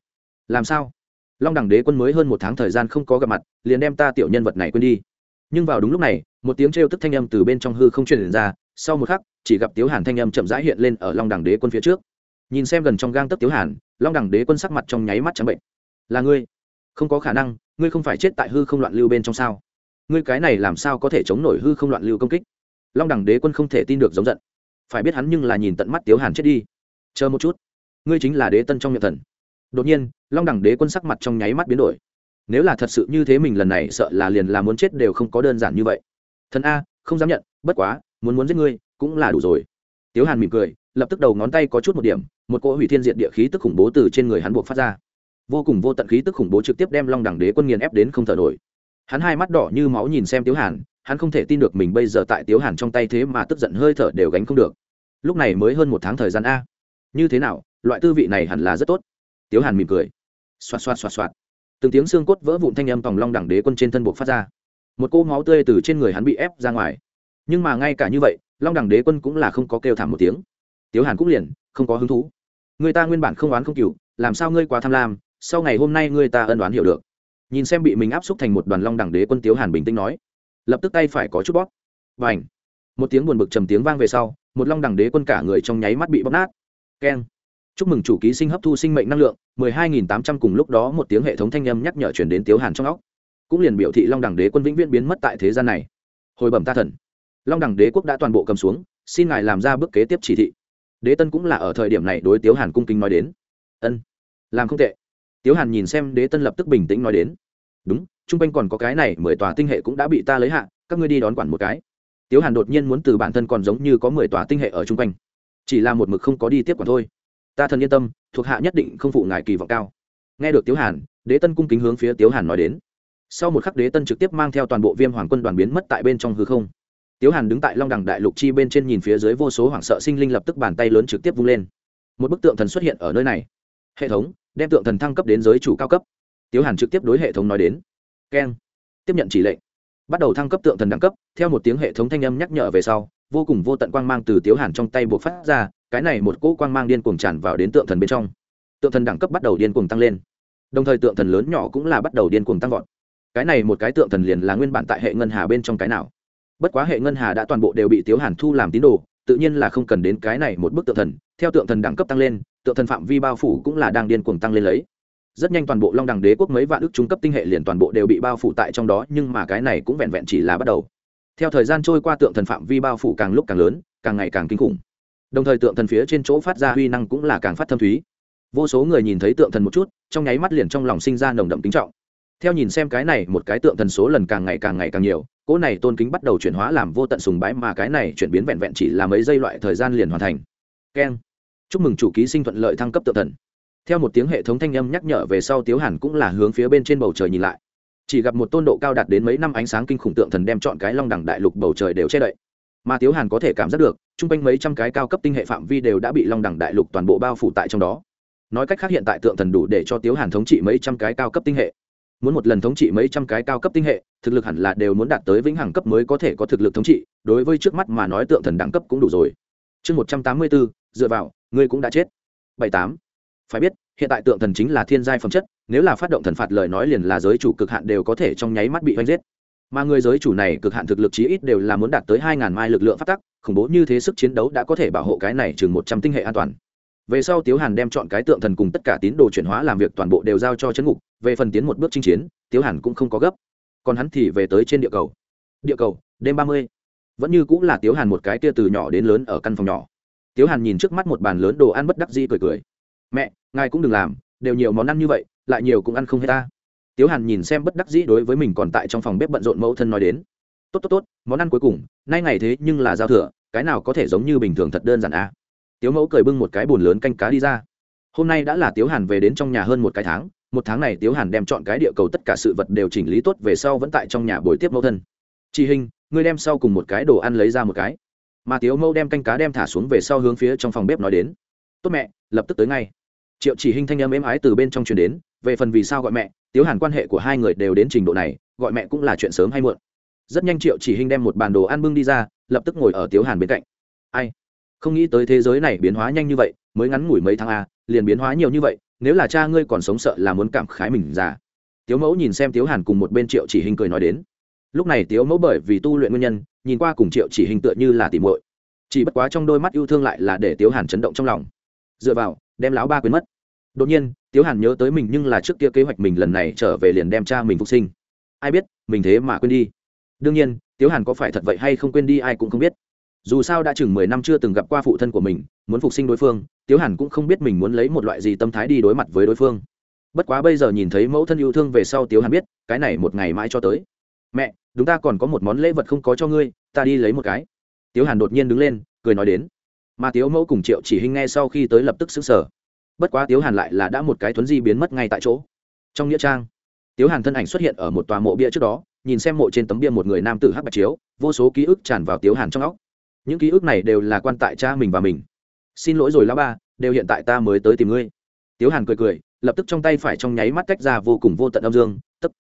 Làm sao? Long đẳng đế quân mới hơn một tháng thời gian không có gặp mặt, liền đem ta tiểu nhân vật này quên đi. Nhưng vào đúng lúc này, một tiếng trêu tức thanh âm từ bên trong hư không truyền ra, sau một khắc, chỉ gặp tiếu hàn thanh âm chậm rãi hiện lên ở long đẳng đế quân phía trước. Nhìn xem gần trong gang tấc tiếu hàn, long đẳng đế quân sắc mặt trong nháy mắt chẳng bệnh. Là ngươi? Không có khả năng, ngươi không phải chết tại hư không loạn lưu bên trong sao? Ngươi cái này làm sao có thể chống nổi hư không loạn lưu công kích? Long đẳng đế quân không thể tin được giống giận phải biết hắn nhưng là nhìn tận mắt tiếu hàn chết đi. Chờ một chút. Ngươi chính là đế tân trong miệng thần. Đột nhiên, long đẳng đế quân sắc mặt trong nháy mắt biến đổi. Nếu là thật sự như thế mình lần này sợ là liền là muốn chết đều không có đơn giản như vậy. Thần a, không dám nhận, bất quá, muốn muốn giết ngươi, cũng là đủ rồi. Tiếu hàn mỉm cười, lập tức đầu ngón tay có chút một điểm, một cỗ hủy thiên diện địa khí tức khủng bố từ trên người hắn buộc phát ra. Vô cùng vô tận khí tức khủng bố trực tiếp đem long đẳng đế quân nghiền ép đến không thở nổi. Hắn hai mắt đỏ như máu nhìn xem tiếu hàn hắn không thể tin được mình bây giờ tại tiếu hàn trong tay thế mà tức giận hơi thở đều gánh không được. Lúc này mới hơn một tháng thời gian a. Như thế nào, loại tư vị này hẳn là rất tốt. Tiếu hàn mỉm cười. Xoạt xoạt xoạt xoạt. Từng tiếng xương cốt vỡ vụn thanh âm tòng long đẳng đế quân trên thân buộc phát ra. Một cô máu tươi từ trên người hắn bị ép ra ngoài. Nhưng mà ngay cả như vậy, long đẳng đế quân cũng là không có kêu thảm một tiếng. Tiếu hàn cũng liền, không có hứng thú. Người ta nguyên bản không oán không cừu, làm sao ngươi quá tham lam, sau ngày hôm nay ngươi ta ân đoán hiểu được. Nhìn xem bị mình áp xúc thành một đoàn long đẳng đế quân tiếu hàn bình tĩnh nói lập tức tay phải có chút bóp. Và ảnh một tiếng buồn bực trầm tiếng vang về sau, một long đẳng đế quân cả người trong nháy mắt bị bóp nát. Keng! Chúc mừng chủ ký sinh hấp thu sinh mệnh năng lượng, mười hai nghìn tám trăm cùng lúc đó một tiếng hệ thống thanh âm nhắc nhở chuyển đến tiếu hàn trong óc. Cũng liền biểu thị long đẳng đế quân vĩnh viễn biến mất tại thế gian này. Hồi bẩm ta thần. Long đẳng đế quốc đã toàn bộ cầm xuống, xin ngài làm ra bước kế tiếp chỉ thị. Đế tân cũng là ở thời điểm này đối tiếu hàn cung kính nói đến. Ân. Làm không tệ. Tiếu hàn nhìn xem đế tân lập tức bình tĩnh nói đến. Đúng chung quanh còn có cái này mười tòa tinh hệ cũng đã bị ta lấy hạ, các ngươi đi đón quản một cái. Tiếu hàn đột nhiên muốn từ bản thân còn giống như có mười tòa tinh hệ ở chung quanh. Chỉ là một mực không có đi tiếp quản thôi. Ta thần yên tâm, thuộc hạ nhất định không phụ ngài kỳ vọng cao. Nghe được tiếu hàn, đế tân cung kính hướng phía tiếu hàn nói đến. Sau một khắc đế tân trực tiếp mang theo toàn bộ viêm hoàng quân đoàn biến mất tại bên trong hư không. Tiếu hàn đứng tại long đằng đại lục chi bên trên nhìn phía dưới vô số hoảng sợ sinh linh lập tức bàn tay lớn trực tiếp vung lên. Một bức tượng thần xuất hiện ở nơi này. Hệ thống, đem tượng thần thăng cấp đến giới chủ cao cấp. Tiếu hàn trực tiếp đối hệ thống nói đến keng. Tiếp nhận chỉ lệnh. Bắt đầu thăng cấp tượng thần đẳng cấp, theo một tiếng hệ thống thanh âm nhắc nhở về sau, vô cùng vô tận quang mang từ tiếu hàn trong tay buộc phát ra, cái này một cỗ quang mang điên cuồng tràn vào đến tượng thần bên trong. Tượng thần đẳng cấp bắt đầu điên cuồng tăng lên. Đồng thời tượng thần lớn nhỏ cũng là bắt đầu điên cuồng tăng vọt. Cái này một cái tượng thần liền là nguyên bản tại hệ ngân hà bên trong cái nào. Bất quá hệ ngân hà đã toàn bộ đều bị tiếu hàn thu làm tín đồ, tự nhiên là không cần đến cái này một bức tượng thần. Theo tượng thần đẳng cấp tăng lên, tượng thần phạm vi bao phủ cũng là đang điên cuồng tăng lên lấy rất nhanh toàn bộ long đẳng đế quốc mấy vạn ước trung cấp tinh hệ liền toàn bộ đều bị bao phủ tại trong đó, nhưng mà cái này cũng vẹn vẹn chỉ là bắt đầu. Theo thời gian trôi qua tượng thần phạm vi bao phủ càng lúc càng lớn, càng ngày càng kinh khủng. Đồng thời tượng thần phía trên chỗ phát ra huy năng cũng là càng phát thâm thúy. Vô số người nhìn thấy tượng thần một chút, trong nháy mắt liền trong lòng sinh ra nồng đậm kính trọng. Theo nhìn xem cái này, một cái tượng thần số lần càng ngày càng ngày càng nhiều, cỗ này tôn kính bắt đầu chuyển hóa làm vô tận sùng bái mà cái này chuyển biến vẹn vẹn chỉ là mấy giây loại thời gian liền hoàn thành. Keng. Chúc mừng chủ ký sinh thuận lợi thăng cấp tượng thần theo một tiếng hệ thống thanh âm nhắc nhở về sau tiếu hàn cũng là hướng phía bên trên bầu trời nhìn lại. Chỉ gặp một tôn độ cao đạt đến mấy năm ánh sáng kinh khủng tượng thần đem chọn cái long đẳng đại lục bầu trời đều che đậy. Mà tiếu hàn có thể cảm giác được, chung quanh mấy trăm cái cao cấp tinh hệ phạm vi đều đã bị long đẳng đại lục toàn bộ bao phủ tại trong đó. Nói cách khác hiện tại tượng thần đủ để cho tiếu hàn thống trị mấy trăm cái cao cấp tinh hệ. Muốn một lần thống trị mấy trăm cái cao cấp tinh hệ, thực lực hẳn là đều muốn đạt tới vĩnh hằng cấp mới có thể có thực lực thống trị, đối với trước mắt mà nói tượng thần đẳng cấp cũng đủ rồi. Chương một trăm tám mươi bốn, dựa vào, ngươi cũng đã chết. Bảy tám phải biết, hiện tại tượng thần chính là thiên giai phẩm chất, nếu là phát động thần phạt lời nói liền là giới chủ cực hạn đều có thể trong nháy mắt bị oanh giết. Mà người giới chủ này cực hạn thực lực chí ít đều là muốn đạt tới hai ngàn mai lực lượng phát tắc, khủng bố như thế sức chiến đấu đã có thể bảo hộ cái này chừng một trăm tinh hệ an toàn. Về sau tiếu hàn đem chọn cái tượng thần cùng tất cả tín đồ chuyển hóa làm việc toàn bộ đều giao cho chấn ngục, về phần tiến một bước chinh chiến, tiếu hàn cũng không có gấp. Còn hắn thì về tới trên địa cầu. Địa cầu, đêm ba mươi. Vẫn như cũng là tiếu hàn một cái tia từ nhỏ đến lớn ở căn phòng nhỏ. Tiếu hàn nhìn trước mắt một bàn lớn đồ ăn bất đắc dĩ cười cười mẹ, ngài cũng đừng làm, đều nhiều món ăn như vậy, lại nhiều cũng ăn không hết ta. Tiếu hàn nhìn xem bất đắc dĩ đối với mình còn tại trong phòng bếp bận rộn mẫu thân nói đến. Tốt tốt tốt, món ăn cuối cùng, nay ngày thế nhưng là giao thừa, cái nào có thể giống như bình thường thật đơn giản à? Tiếu mẫu cười bưng một cái bồn lớn canh cá đi ra. Hôm nay đã là tiếu hàn về đến trong nhà hơn một cái tháng, một tháng này tiếu hàn đem chọn cái địa cầu tất cả sự vật đều chỉnh lý tốt về sau vẫn tại trong nhà buổi tiếp mẫu thân. Chị hình, ngươi đem sau cùng một cái đồ ăn lấy ra một cái. Mà tiếu mẫu đem canh cá đem thả xuống về sau hướng phía trong phòng bếp nói đến. Tốt mẹ, lập tức tới ngay triệu chỉ hình thanh âm êm ái từ bên trong truyền đến, về phần vì sao gọi mẹ, tiếu hàn quan hệ của hai người đều đến trình độ này, gọi mẹ cũng là chuyện sớm hay muộn. Rất nhanh triệu chỉ hình đem một bàn đồ ăn bưng đi ra, lập tức ngồi ở tiếu hàn bên cạnh. Ai? Không nghĩ tới thế giới này biến hóa nhanh như vậy, mới ngắn ngủi mấy tháng a liền biến hóa nhiều như vậy, nếu là cha ngươi còn sống sợ là muốn cảm khái mình già. Tiếu mẫu nhìn xem tiếu hàn cùng một bên triệu chỉ hình cười nói đến. Lúc này tiếu mẫu bởi vì tu luyện nguyên nhân, nhìn qua cùng triệu chỉ hình tựa như là tìm muội. Chỉ bất quá trong đôi mắt yêu thương lại là để tiếu hàn chấn động trong lòng. Dựa vào đem lão ba quên mất. Đột nhiên, tiếu hàn nhớ tới mình nhưng là trước kia kế hoạch mình lần này trở về liền đem cha mình phục sinh. Ai biết, mình thế mà quên đi. Đương nhiên, tiếu hàn có phải thật vậy hay không quên đi ai cũng không biết. Dù sao đã chừng mười năm chưa từng gặp qua phụ thân của mình, muốn phục sinh đối phương, tiếu hàn cũng không biết mình muốn lấy một loại gì tâm thái đi đối mặt với đối phương. Bất quá bây giờ nhìn thấy mẫu thân yêu thương về sau tiếu hàn biết, cái này một ngày mãi cho tới. Mẹ chúng ta còn có một món lễ vật không có cho ngươi, ta đi lấy một cái. Tiếu hàn đột nhiên đứng lên, cười nói đến mà tiếu mẫu cùng triệu chỉ hình nghe sau khi tới lập tức xứng sở bất quá tiếu hàn lại là đã một cái thuấn di biến mất ngay tại chỗ. Trong nghĩa trang, tiếu hàn thân ảnh xuất hiện ở một tòa mộ bia trước đó, nhìn xem mộ trên tấm bia một người nam tử hắc bạch chiếu, vô số ký ức tràn vào tiếu hàn trong óc. Những ký ức này đều là quan tại cha mình và mình. Xin lỗi rồi lão ba, đều hiện tại ta mới tới tìm ngươi. Tiếu hàn cười cười, lập tức trong tay phải trong nháy mắt tách ra vô cùng vô tận âm dương, tức.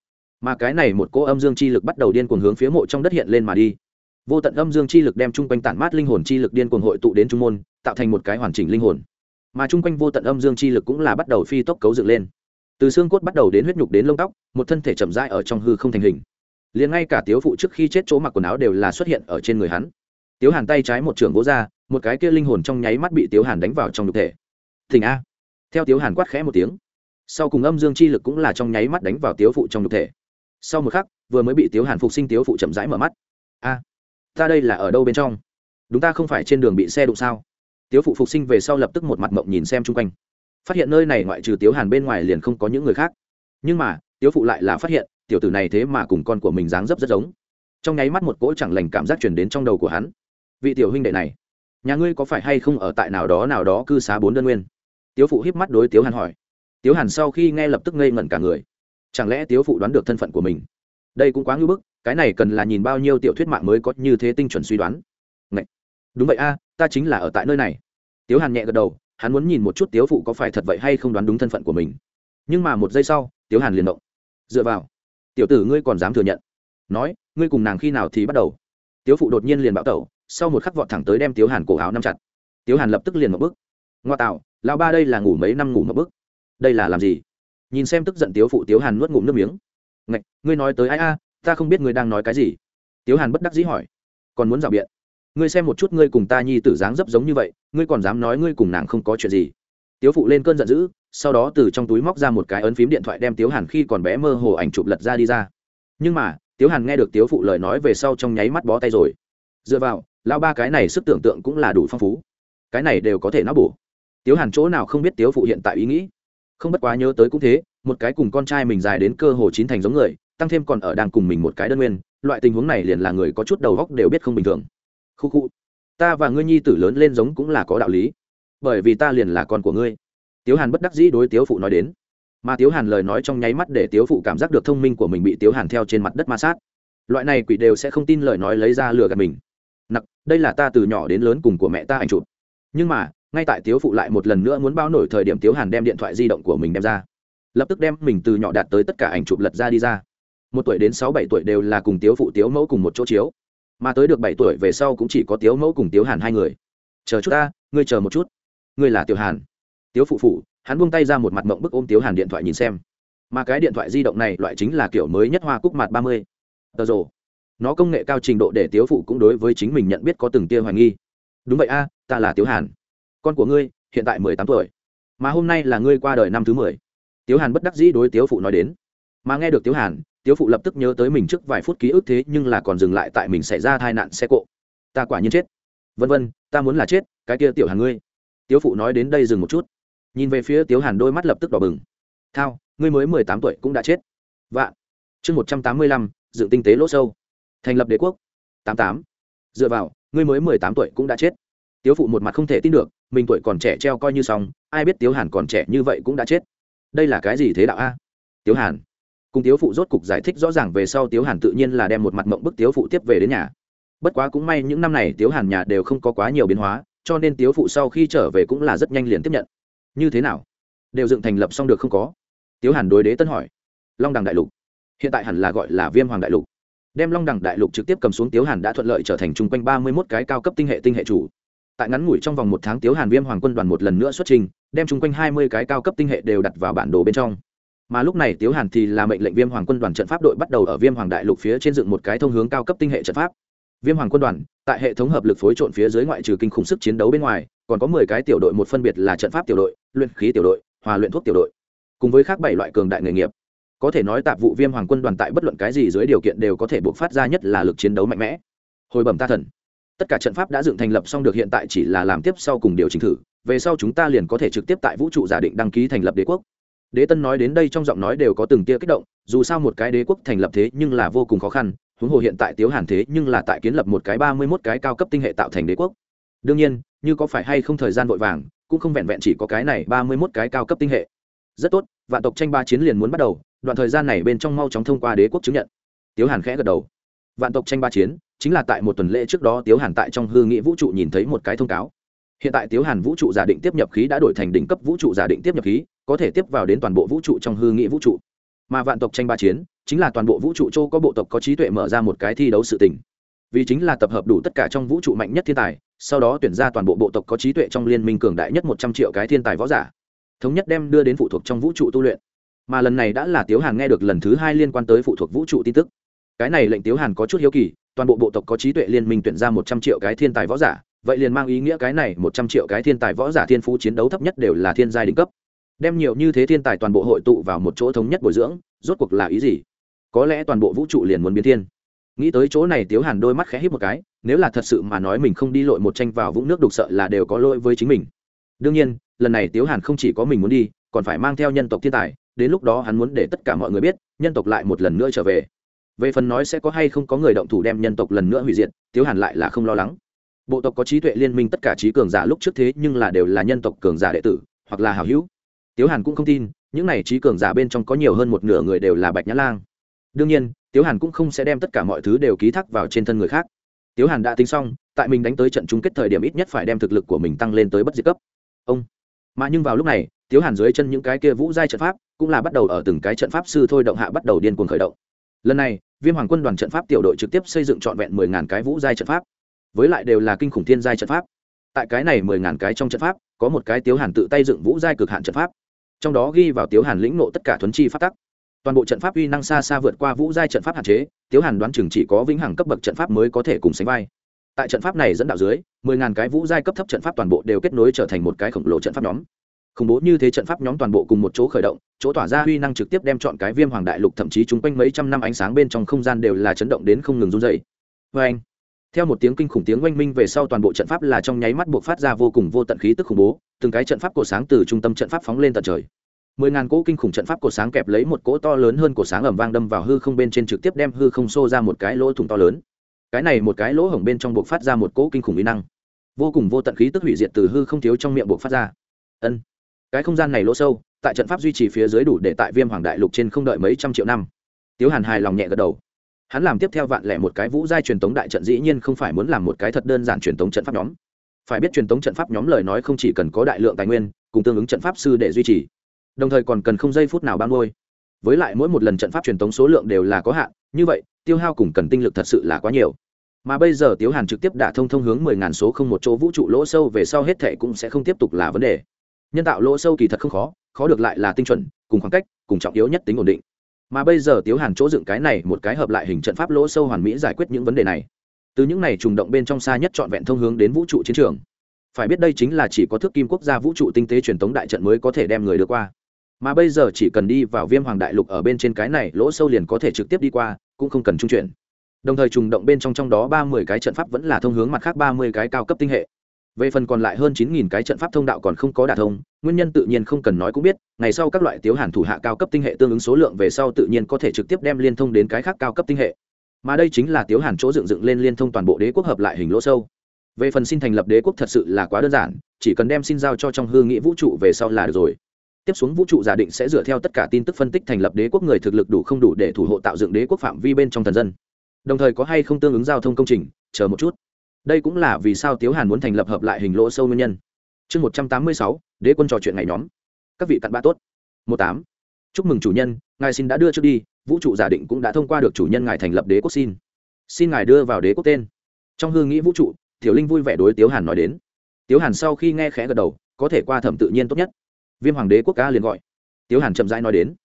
Mà cái này một cỗ âm dương chi lực bắt đầu điên cuồng hướng phía mộ trong đất hiện lên mà đi vô tận âm dương chi lực đem chung quanh tản mát linh hồn chi lực điên cuồng hội tụ đến trung môn, tạo thành một cái hoàn chỉnh linh hồn. Mà chung quanh vô tận âm dương chi lực cũng là bắt đầu phi tốc cấu dựng lên. Từ xương cốt bắt đầu đến huyết nhục đến lông tóc, một thân thể chậm rãi ở trong hư không thành hình. Liền ngay cả tiếu phụ trước khi chết chỗ mặc quần áo đều là xuất hiện ở trên người hắn. Tiếu hàn tay trái một trường gỗ ra, một cái kia linh hồn trong nháy mắt bị tiếu hàn đánh vào trong nhục thể. Thỉnh a. Theo tiếu hàn quát khẽ một tiếng, sau cùng âm dương chi lực cũng là trong nháy mắt đánh vào tiếu phụ trong nhục thể. Sau một khắc, vừa mới bị tiếu hàn phục sinh tiếu phụ chậm rãi mở mắt. A ta đây là ở đâu bên trong? Đúng ta không phải trên đường bị xe đụng sao? Tiếu phụ phục sinh về sau lập tức một mặt mộng nhìn xem chung quanh. Phát hiện nơi này ngoại trừ tiếu hàn bên ngoài liền không có những người khác. Nhưng mà, tiếu phụ lại là phát hiện, tiểu tử này thế mà cùng con của mình dáng dấp rất giống. Trong nháy mắt một cỗ chẳng lành cảm giác chuyển đến trong đầu của hắn. Vị tiểu huynh đệ này, nhà ngươi có phải hay không ở tại nào đó nào đó cư xá bốn đơn nguyên? Tiếu phụ híp mắt đối tiếu hàn hỏi. Tiếu hàn sau khi nghe lập tức ngây ngẩn cả người. Chẳng lẽ tiếu phụ đoán được thân phận của mình? Đây cũng quá ngưỡng bức cái này cần là nhìn bao nhiêu tiểu thuyết mạng mới có như thế tinh chuẩn suy đoán. Ngậy! đúng vậy a, ta chính là ở tại nơi này. Tiếu hàn nhẹ gật đầu, hắn muốn nhìn một chút tiếu phụ có phải thật vậy hay không đoán đúng thân phận của mình. Nhưng mà một giây sau, tiếu hàn liền động. Dựa vào. Tiểu tử ngươi còn dám thừa nhận. Nói, ngươi cùng nàng khi nào thì bắt đầu? Tiếu phụ đột nhiên liền bạo tẩu, sau một khắc vọt thẳng tới đem tiếu hàn cổ áo nắm chặt. Tiếu hàn lập tức liền một bước ngoa tạo, lão ba đây là ngủ mấy năm ngủ một bước đây là làm gì? Nhìn xem tức giận tiếu phụ, tiếu hàn nuốt ngụm nước miếng. Ngạch ngươi nói tới ai a? Ta không biết ngươi đang nói cái gì. Tiếu hàn bất đắc dĩ hỏi. Còn muốn rào biện. Ngươi xem một chút ngươi cùng ta nhi tử dáng dấp giống như vậy, ngươi còn dám nói ngươi cùng nàng không có chuyện gì. Tiếu phụ lên cơn giận dữ, sau đó từ trong túi móc ra một cái ấn phím điện thoại đem tiếu hàn khi còn bé mơ hồ ảnh chụp lật ra đi ra. Nhưng mà, tiếu hàn nghe được tiếu phụ lời nói về sau trong nháy mắt bó tay rồi. Dựa vào lao ba cái này sức tưởng tượng cũng là đủ phong phú. Cái này đều có thể nó bổ. Tiếu hàn chỗ nào không biết tiếu phụ hiện tại ý nghĩ. Không bất quá nhớ tới cũng thế, một cái cùng con trai mình dài đến cơ hồ chín thành giống người tăng thêm còn ở đang cùng mình một cái đơn nguyên, loại tình huống này liền là người có chút đầu góc đều biết không bình thường. Khu khu, ta và ngươi nhi tử lớn lên giống cũng là có đạo lý, bởi vì ta liền là con của ngươi. Tiếu hàn bất đắc dĩ đối tiếu phụ nói đến. Mà tiếu hàn lời nói trong nháy mắt để tiếu phụ cảm giác được thông minh của mình bị tiếu hàn theo trên mặt đất ma sát. Loại này quỷ đều sẽ không tin lời nói lấy ra lừa gạt mình. Nặc, đây là ta từ nhỏ đến lớn cùng của mẹ ta ảnh chụp. Nhưng mà, ngay tại tiếu phụ lại một lần nữa muốn bao nổi thời điểm tiếu hàn đem điện thoại di động của mình đem ra. Lập tức đem mình từ nhỏ đạt tới tất cả ảnh chụp lật ra đi ra một tuổi đến sáu bảy tuổi đều là cùng tiếu phụ tiếu mẫu cùng một chỗ chiếu. Mà tới được bảy tuổi về sau cũng chỉ có tiếu mẫu cùng tiếu hàn hai người. Chờ chút ta, ngươi chờ một chút. Ngươi là tiểu hàn. Tiếu phụ phụ, hắn buông tay ra một mặt mộng bức ôm tiếu hàn điện thoại nhìn xem. Mà cái điện thoại di động này loại chính là kiểu mới nhất hoa cúc mặt ba mươi. Tờ rồ. Nó công nghệ cao trình độ để tiếu phụ cũng đối với chính mình nhận biết có từng tia hoài nghi. Đúng vậy a, ta là tiếu hàn. Con của ngươi, hiện tại mười tám tuổi. Mà hôm nay là ngươi qua đời năm thứ mười. Tiếu hàn bất đắc dĩ đối tiếu phụ nói đến. Mà nghe được tiếu hàn tiếu phụ lập tức nhớ tới mình trước vài phút ký ức thế nhưng là còn dừng lại tại mình xảy ra tai nạn xe cộ. Ta quả nhiên chết. Vân vân, ta muốn là chết, cái kia tiểu hàn ngươi. Tiếu phụ nói đến đây dừng một chút. Nhìn về phía tiếu hàn đôi mắt lập tức đỏ bừng. Thao, ngươi mới mười tám tuổi cũng đã chết. Vạn. Chương một trăm tám mươi lăm, dựng tinh tế lỗ sâu. Thành lập đế quốc. Tám tám. Dựa vào, ngươi mới mười tám tuổi cũng đã chết. Tiếu phụ một mặt không thể tin được, mình tuổi còn trẻ treo coi như xong, ai biết tiếu hàn còn trẻ như vậy cũng đã chết. Đây là cái gì thế đạo a? Tiếu hàn cùng tiếu phụ rốt cục giải thích rõ ràng về sau tiếu hàn tự nhiên là đem một mặt mộng bức tiếu phụ tiếp về đến nhà. Bất quá cũng may những năm này tiếu hàn nhà đều không có quá nhiều biến hóa, cho nên tiếu phụ sau khi trở về cũng là rất nhanh liền tiếp nhận. Như thế nào? Đều dựng thành lập xong được không có? Tiếu hàn đối đế tân hỏi. Long đằng đại lục. Hiện tại hẳn là gọi là viêm hoàng đại lục. Đem long đằng đại lục trực tiếp cầm xuống tiếu hàn đã thuận lợi trở thành chung quanh ba mươi mốt cái cao cấp tinh hệ tinh hệ chủ. Tại ngắn ngủi trong vòng một tháng tiếu hàn viêm hoàng quân đoàn một lần nữa xuất trình, đem chung quanh hai mươi cái cao cấp tinh hệ đều đặt vào bản đồ bên trong mà lúc này tiếu hàn thì là mệnh lệnh viêm hoàng quân đoàn trận pháp đội bắt đầu ở viêm hoàng đại lục phía trên dựng một cái thông hướng cao cấp tinh hệ trận pháp. Viêm hoàng quân đoàn, tại hệ thống hợp lực phối trộn phía dưới ngoại trừ kinh khủng sức chiến đấu bên ngoài, còn có mười cái tiểu đội, một phân biệt là trận pháp tiểu đội, luyện khí tiểu đội, hòa luyện thuốc tiểu đội. Cùng với khác bảy loại cường đại nghề nghiệp. Có thể nói tạp vụ viêm hoàng quân đoàn tại bất luận cái gì dưới điều kiện đều có thể buộc phát ra nhất là lực chiến đấu mạnh mẽ. Hồi bẩm ta thần, tất cả trận pháp đã dựng thành lập xong được hiện tại chỉ là làm tiếp sau cùng điều chỉnh thử, về sau chúng ta liền có thể trực tiếp tại vũ trụ giả định đăng ký thành lập đế quốc đế tân nói đến đây trong giọng nói đều có từng tia kích động, dù sao một cái đế quốc thành lập thế nhưng là vô cùng khó khăn, huống hồ hiện tại tiếu hàn thế nhưng là tại kiến lập một cái ba mươi mốt cái cao cấp tinh hệ tạo thành đế quốc. Đương nhiên, như có phải hay không thời gian vội vàng, cũng không vẹn vẹn chỉ có cái này ba mươi mốt cái cao cấp tinh hệ. Rất tốt, vạn tộc tranh ba chiến liền muốn bắt đầu, đoạn thời gian này bên trong mau chóng thông qua đế quốc chứng nhận. Tiếu hàn khẽ gật đầu. Vạn tộc tranh ba chiến, chính là tại một tuần lễ trước đó tiếu hàn tại trong hư nghị vũ trụ nhìn thấy một cái thông cáo. Hiện tại tiếu hàn vũ trụ giả định tiếp nhập khí đã đổi thành đỉnh cấp vũ trụ giả định tiếp nhập khí có thể tiếp vào đến toàn bộ vũ trụ trong hư nghị vũ trụ. Mà vạn tộc tranh ba chiến, chính là toàn bộ vũ trụ châu có bộ tộc có trí tuệ mở ra một cái thi đấu sự tình. Vì chính là tập hợp đủ tất cả trong vũ trụ mạnh nhất thiên tài, sau đó tuyển ra toàn bộ bộ tộc có trí tuệ trong liên minh cường đại nhất một trăm triệu cái thiên tài võ giả. Thống nhất đem đưa đến phụ thuộc trong vũ trụ tu luyện. Mà lần này đã là tiếu hàn nghe được lần thứ hai liên quan tới phụ thuộc vũ trụ tin tức. Cái này lệnh tiếu hàn có chút hiếu kỳ, toàn bộ bộ tộc có trí tuệ liên minh tuyển ra một trăm triệu cái thiên tài võ giả, vậy liền mang ý nghĩa cái này một trăm triệu cái thiên tài võ giả thiên phú chiến đấu thấp nhất đều là thiên giai đỉnh cấp đem nhiều như thế thiên tài toàn bộ hội tụ vào một chỗ thống nhất bồi dưỡng, rốt cuộc là ý gì? Có lẽ toàn bộ vũ trụ liền muốn biến thiên. Nghĩ tới chỗ này tiếu hàn đôi mắt khẽ hít một cái, nếu là thật sự mà nói mình không đi lội một tranh vào vũng nước đục sợ là đều có lỗi với chính mình. Đương nhiên, lần này tiếu hàn không chỉ có mình muốn đi, còn phải mang theo nhân tộc thiên tài, đến lúc đó hắn muốn để tất cả mọi người biết, nhân tộc lại một lần nữa trở về. Về phần nói sẽ có hay không có người động thủ đem nhân tộc lần nữa hủy diệt, tiếu hàn lại là không lo lắng. Bộ tộc có trí tuệ liên minh tất cả trí cường giả lúc trước thế nhưng là đều là nhân tộc cường giả đệ tử, hoặc là hào hữu tiếu hàn cũng không tin, những này trí cường giả bên trong có nhiều hơn một nửa người đều là bạch nhã lang. Đương nhiên, tiếu hàn cũng không sẽ đem tất cả mọi thứ đều ký thác vào trên thân người khác. Tiếu hàn đã tính xong, tại mình đánh tới trận chung kết thời điểm ít nhất phải đem thực lực của mình tăng lên tới bất diệt cấp. Ông. Mà nhưng vào lúc này, tiếu hàn dưới chân những cái kia vũ giai trận pháp cũng là bắt đầu ở từng cái trận pháp sư thôi động hạ bắt đầu điên cuồng khởi động. Lần này, viêm hoàng quân đoàn trận pháp tiểu đội trực tiếp xây dựng trọn vẹn mười ngàn cái vũ giai trận pháp. Với lại đều là kinh khủng thiên giai trận pháp tại cái này mười ngàn cái trong trận pháp, có một cái tiếu hàn tự tay dựng vũ giai cực hạn trận pháp. Trong đó ghi vào tiếu hàn lĩnh nộ tất cả thuấn chi phát tắc. Toàn bộ trận pháp uy năng xa xa vượt qua vũ giai trận pháp hạn chế, tiếu hàn đoán chừng chỉ có vĩnh hằng cấp bậc trận pháp mới có thể cùng sánh vai. Tại trận pháp này dẫn đạo dưới, mười ngàn cái vũ giai cấp thấp trận pháp toàn bộ đều kết nối trở thành một cái khổng lồ trận pháp nhóm. Khủng bố như thế trận pháp nhóm toàn bộ cùng một chỗ khởi động, chỗ tỏa ra uy năng trực tiếp đem chọn cái viêm hoàng đại lục thậm chí chung quanh mấy trăm năm ánh sáng bên trong không gian đều là chấn động đến không ngừng run dày vê anh theo một tiếng kinh khủng tiếng oanh minh về sau toàn bộ trận pháp là trong nháy mắt buộc phát ra vô cùng vô tận khí tức khủng bố, từng cái trận pháp cổ sáng từ trung tâm trận pháp phóng lên tận trời. Mười ngàn cỗ kinh khủng trận pháp cổ sáng kẹp lấy một cỗ to lớn hơn cổ sáng ẩm vang đâm vào hư không bên trên trực tiếp đem hư không xô ra một cái lỗ thủng to lớn. Cái này một cái lỗ hổng bên trong buộc phát ra một cỗ kinh khủng uy năng. Vô cùng vô tận khí tức hủy diệt từ hư không thiếu trong miệng buộc phát ra. Ân. Cái không gian này lỗ sâu, tại trận pháp duy trì phía dưới đủ để tại viêm hoàng đại lục trên không đợi mấy trăm triệu năm. Tiếu hàn hài lòng nhẹ gật đầu hắn làm tiếp theo vạn lẻ một cái vũ giai truyền tống đại trận dĩ nhiên không phải muốn làm một cái thật đơn giản truyền tống trận pháp nhóm. Phải biết truyền tống trận pháp nhóm lời nói không chỉ cần có đại lượng tài nguyên, cùng tương ứng trận pháp sư để duy trì. Đồng thời còn cần không giây phút nào ban ngôi với lại mỗi một lần trận pháp truyền tống số lượng đều là có hạn, như vậy, tiêu hao cùng cần tinh lực thật sự là quá nhiều. Mà bây giờ tiếu hàn trực tiếp đả thông thông hướng mười ngàn số không một chỗ vũ trụ lỗ sâu về sau hết thệ cũng sẽ không tiếp tục là vấn đề. Nhân tạo lỗ sâu kỳ thật không khó khó được lại là tinh chuẩn, cùng khoảng cách, cùng trọng yếu nhất tính ổn định mà bây giờ tiếu hàn chỗ dựng cái này một cái hợp lại hình trận pháp lỗ sâu hoàn mỹ giải quyết những vấn đề này. Từ những này trùng động bên trong xa nhất trọn vẹn thông hướng đến vũ trụ chiến trường. Phải biết đây chính là chỉ có thước kim quốc gia vũ trụ tinh tế truyền thống đại trận mới có thể đem người đưa qua. Mà bây giờ chỉ cần đi vào viêm hoàng đại lục ở bên trên cái này, lỗ sâu liền có thể trực tiếp đi qua, cũng không cần trung chuyển. Đồng thời trùng động bên trong trong đó ba mươi cái trận pháp vẫn là thông hướng mặt khác ba mươi cái cao cấp tinh hệ về phần còn lại hơn chín nghìn cái trận pháp thông đạo còn không có đả thông, nguyên nhân tự nhiên không cần nói cũng biết, ngày sau các loại tiếu hàn thủ hạ cao cấp tinh hệ tương ứng số lượng về sau tự nhiên có thể trực tiếp đem liên thông đến cái khác cao cấp tinh hệ. Mà đây chính là tiếu hàn chỗ dựng dựng lên liên thông toàn bộ đế quốc hợp lại hình lỗ sâu. Về phần xin thành lập đế quốc thật sự là quá đơn giản, chỉ cần đem xin giao cho trong hương nghị vũ trụ về sau là được rồi. Tiếp xuống vũ trụ giả định sẽ dựa theo tất cả tin tức phân tích thành lập đế quốc người thực lực đủ không đủ để thủ hộ tạo dựng đế quốc phạm vi bên trong thần dân. Đồng thời có hay không tương ứng giao thông công trình, chờ một chút đây cũng là vì sao tiếu hàn muốn thành lập hợp lại hình lỗ sâu nguyên nhân. Chương một trăm tám mươi sáu, đế quân trò chuyện ngày nhóm. Các vị cặn bã tốt. Một tám. Chúc mừng chủ nhân, ngài xin đã đưa trước đi, vũ trụ giả định cũng đã thông qua được chủ nhân ngài thành lập đế quốc xin. Xin ngài đưa vào đế quốc tên. Trong hương nghĩ vũ trụ, tiểu linh vui vẻ đối tiếu hàn nói đến. Tiếu hàn sau khi nghe khẽ gật đầu, có thể qua thẩm tự nhiên tốt nhất. Viêm hoàng đế quốc ca liền gọi. Tiếu hàn chậm rãi nói đến.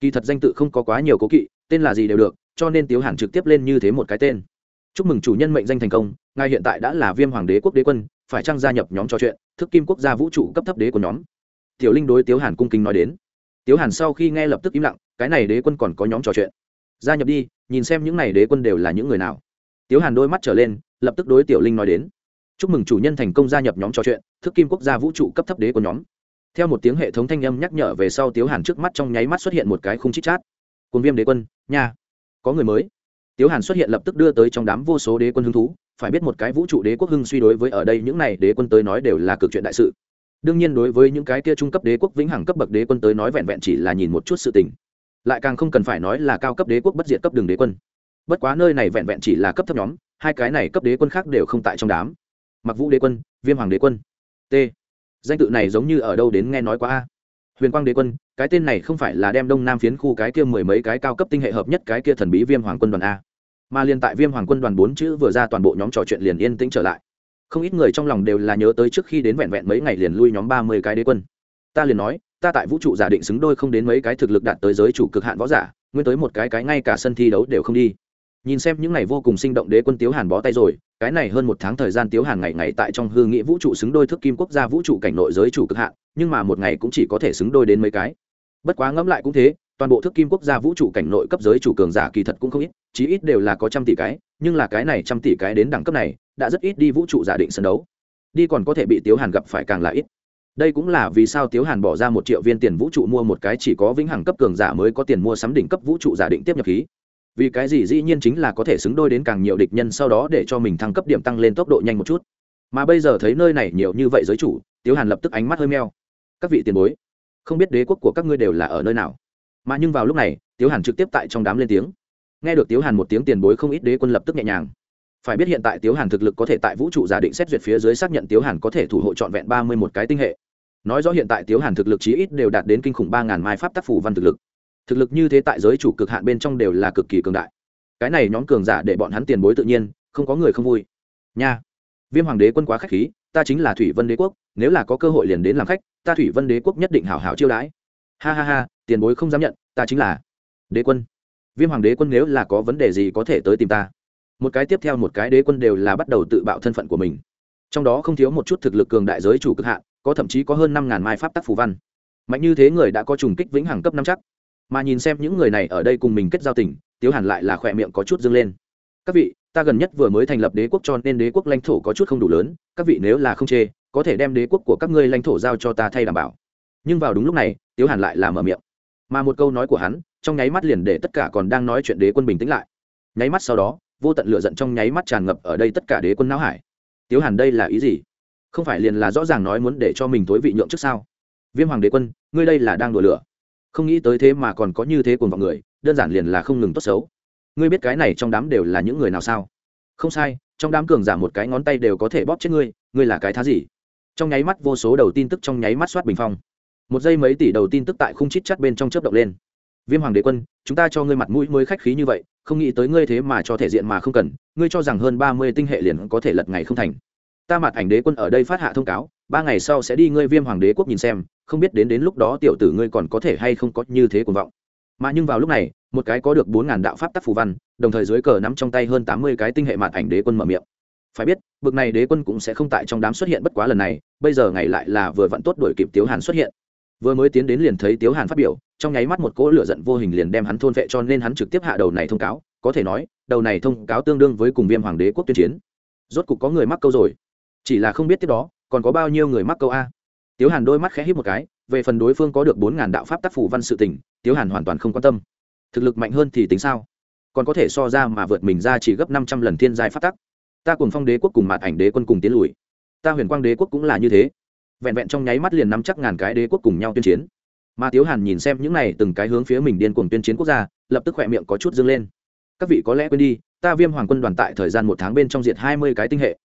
Kỳ thật danh tự không có quá nhiều cố kỵ, tên là gì đều được, cho nên tiếu hàn trực tiếp lên như thế một cái tên. Chúc mừng chủ nhân mệnh danh thành công ngài hiện tại đã là viêm hoàng đế quốc đế quân, phải chăng gia nhập nhóm trò chuyện, thức kim quốc gia vũ trụ cấp thấp đế của nhóm? Tiểu linh đối tiếu hàn cung kính nói đến. Tiếu hàn sau khi nghe lập tức im lặng, cái này đế quân còn có nhóm trò chuyện. Gia nhập đi, nhìn xem những n à y đế quân đều là những người nào. Tiếu hàn đôi mắt trở lên, lập tức đối tiểu linh nói đến. Chúc mừng chủ nhân thành công gia nhập nhóm trò chuyện, thức kim quốc gia vũ trụ cấp thấp đế của nhóm. Theo một tiếng hệ thống thanh âm nhắc nhở về sau tiếu hàn trước mắt trong nháy mắt xuất hiện một cái khung chít chát. Cồn viêm đế quân, nha, có người mới. Tiếu hàn xuất hiện lập tức đưa tới trong đám vô số đế quân hứng thú phải biết một cái vũ trụ đế quốc hưng suy đối với ở đây những này đế quân tới nói đều là cực chuyện đại sự. Đương nhiên đối với những cái kia trung cấp đế quốc vĩnh hằng cấp bậc đế quân tới nói vẹn vẹn chỉ là nhìn một chút sự tình. Lại càng không cần phải nói là cao cấp đế quốc bất diệt cấp đường đế quân. Bất quá nơi này vẹn vẹn chỉ là cấp thấp nhóm, hai cái này cấp đế quân khác đều không tại trong đám. Mặc vũ đế quân, viêm hoàng đế quân, t. Danh tự này giống như ở đâu đến nghe nói quá a. Huyền quang đế quân, cái tên này không phải là đem đông nam phiến khu cái kia mười mấy cái cao cấp tinh hệ hợp nhất cái kia thần bí viêm hoàng quân đoàn a mà liền tại viêm hoàng quân đoàn bốn chữ vừa ra toàn bộ nhóm trò chuyện liền yên tĩnh trở lại. Không ít người trong lòng đều là nhớ tới trước khi đến vẹn vẹn mấy ngày liền lui nhóm ba mươi cái đế quân. Ta liền nói, ta tại vũ trụ giả định xứng đôi không đến mấy cái thực lực đạt tới giới chủ cực hạn võ giả, nguyên tới một cái cái ngay cả sân thi đấu đều không đi. Nhìn xem những ngày vô cùng sinh động đế quân tiếu hàn bó tay rồi, cái này hơn một tháng thời gian tiếu hàn ngày ngày tại trong hư nghĩa vũ trụ xứng đôi thức kim quốc gia vũ trụ cảnh nội giới chủ cực hạn, nhưng mà một ngày cũng chỉ có thể xứng đôi đến mấy cái. Bất quá ngẫm lại cũng thế toàn bộ thức kim quốc gia vũ trụ cảnh nội cấp giới chủ cường giả kỳ thật cũng không ít, chí ít đều là có trăm tỷ cái, nhưng là cái này trăm tỷ cái đến đẳng cấp này, đã rất ít đi vũ trụ giả định sân đấu. Đi còn có thể bị tiếu hàn gặp phải càng là ít. Đây cũng là vì sao tiếu hàn bỏ ra một triệu viên tiền vũ trụ mua một cái chỉ có vĩnh hằng cấp cường giả mới có tiền mua sắm đỉnh cấp vũ trụ giả định tiếp nhập khí. Vì cái gì dĩ nhiên chính là có thể xứng đôi đến càng nhiều địch nhân sau đó để cho mình thăng cấp điểm tăng lên tốc độ nhanh một chút. Mà bây giờ thấy nơi này nhiều như vậy giới chủ, tiếu hàn lập tức ánh mắt hơi meo. Các vị tiền bối, không biết đế quốc của các ngươi đều là ở nơi nào? Mà nhưng vào lúc này, tiếu hàn trực tiếp tại trong đám lên tiếng. Nghe được tiếu hàn một tiếng tiền bối không ít đế quân lập tức nhẹ nhàng. Phải biết hiện tại tiếu hàn thực lực có thể tại vũ trụ giả định xét duyệt phía dưới xác nhận tiếu hàn có thể thủ hộ trọn vẹn ba mươi một cái tinh hệ. Nói rõ hiện tại tiếu hàn thực lực chí ít đều đạt đến kinh khủng ba ngàn mai pháp tác phủ văn thực lực. Thực lực như thế tại giới chủ cực hạn bên trong đều là cực kỳ cường đại. Cái này nhóm cường giả để bọn hắn tiền bối tự nhiên, không có người không vui. Nha, viêm hoàng đế quân quá k h á c h khí, ta chính là thủy vân đế quốc, nếu là có cơ hội liền đến làm khách, ta thủy vân đế quốc nhất định hảo hảo chiêu đãi. Ha ha ha tiền bối không dám nhận, ta chính là đế quân. Viêm hoàng đế quân nếu là có vấn đề gì có thể tới tìm ta. Một cái tiếp theo một cái đế quân đều là bắt đầu tự bạo thân phận của mình. Trong đó không thiếu một chút thực lực cường đại giới chủ cực hạn, có thậm chí có hơn năm ngàn mai pháp tắc phù văn. Mạnh như thế người đã có trùng kích vĩnh hằng cấp năm chắc. Mà nhìn xem những người này ở đây cùng mình kết giao tình, tiếu hàn lại là khỏe miệng có chút dâng lên. Các vị, ta gần nhất vừa mới thành lập đế quốc cho nên đế quốc lãnh thổ có chút không đủ lớn, các vị nếu là không chê, có thể đem đế quốc của các ngươi lãnh thổ giao cho ta thay đảm bảo. Nhưng vào đúng lúc này, tiếu hàn lại là mở miệng mà một câu nói của hắn, trong nháy mắt liền để tất cả còn đang nói chuyện đế quân bình tĩnh lại. Nháy mắt sau đó, vô tận lửa giận trong nháy mắt tràn ngập ở đây tất cả đế quân não hải. Tiếu hàn đây là ý gì? Không phải liền là rõ ràng nói muốn để cho mình thối vị nhượng trước sao? Viêm hoàng đế quân, ngươi đây là đang đùa lửa. Không nghĩ tới thế mà còn có như thế cùng vào người, đơn giản liền là không ngừng tốt xấu. Ngươi biết cái này trong đám đều là những người nào sao? Không sai, trong đám cường giả một cái ngón tay đều có thể bóp chết ngươi ngươi là cái thá gì? Trong nháy mắt vô số đầu tin tức trong nháy mắt soát bình phong một giây mấy tỷ đầu tin tức tại khung chít chắt bên trong chớp động lên. Viêm hoàng đế quân, chúng ta cho ngươi mặt mũi mới khách khí như vậy, không nghĩ tới ngươi thế mà cho thể diện mà không cần, ngươi cho rằng hơn ba mươi tinh hệ liền có thể lật ngày không thành. Ta mặt ảnh đế quân ở đây phát hạ thông cáo, ba ngày sau sẽ đi ngươi viêm hoàng đế quốc nhìn xem, không biết đến đến lúc đó tiểu tử ngươi còn có thể hay không có như thế cuồng vọng. Mà nhưng vào lúc này, một cái có được bốn ngàn đạo pháp tắc phù văn, đồng thời dưới cờ nắm trong tay hơn tám mươi cái tinh hệ mặt ảnh đế quân mở miệng. Phải biết, bực này đế quân cũng sẽ không tại trong đám xuất hiện bất quá lần này, bây giờ ngày lại là vừa vặn tốt đổi kịp tiếu hàn xuất hiện vừa mới tiến đến liền thấy tiếu hàn phát biểu, trong nháy mắt một cỗ lửa giận vô hình liền đem hắn thôn vệ cho nên hắn trực tiếp hạ đầu này thông cáo, có thể nói, đầu này thông cáo tương đương với cùng viêm hoàng đế quốc tuyên chiến. Rốt cục có người mắc câu rồi. Chỉ là không biết tiếp đó, còn có bao nhiêu người mắc câu a? Tiếu hàn đôi mắt khẽ hít một cái, về phần đối phương có được bốn ngàn đạo pháp tác phủ văn sự tỉnh tiếu hàn hoàn toàn không quan tâm. Thực lực mạnh hơn thì tính sao? Còn có thể so ra mà vượt mình ra chỉ gấp năm trăm lần thiên giai pháp tắc. Ta cùng phong đế quốc cùng mặt ảnh đế quân cùng tiến lùi. Ta huyền quang đế quốc cũng là như thế vẹn vẹn trong nháy mắt liền nắm chắc ngàn cái đế quốc cùng nhau tuyên chiến. Mà tiếu hàn nhìn xem những này từng cái hướng phía mình điên cuồng tuyên chiến quốc gia, lập tức khỏe miệng có chút dâng lên. Các vị có lẽ quên đi, ta viêm hoàng quân đoàn tại thời gian một tháng bên trong diệt hai mươi cái tinh hệ.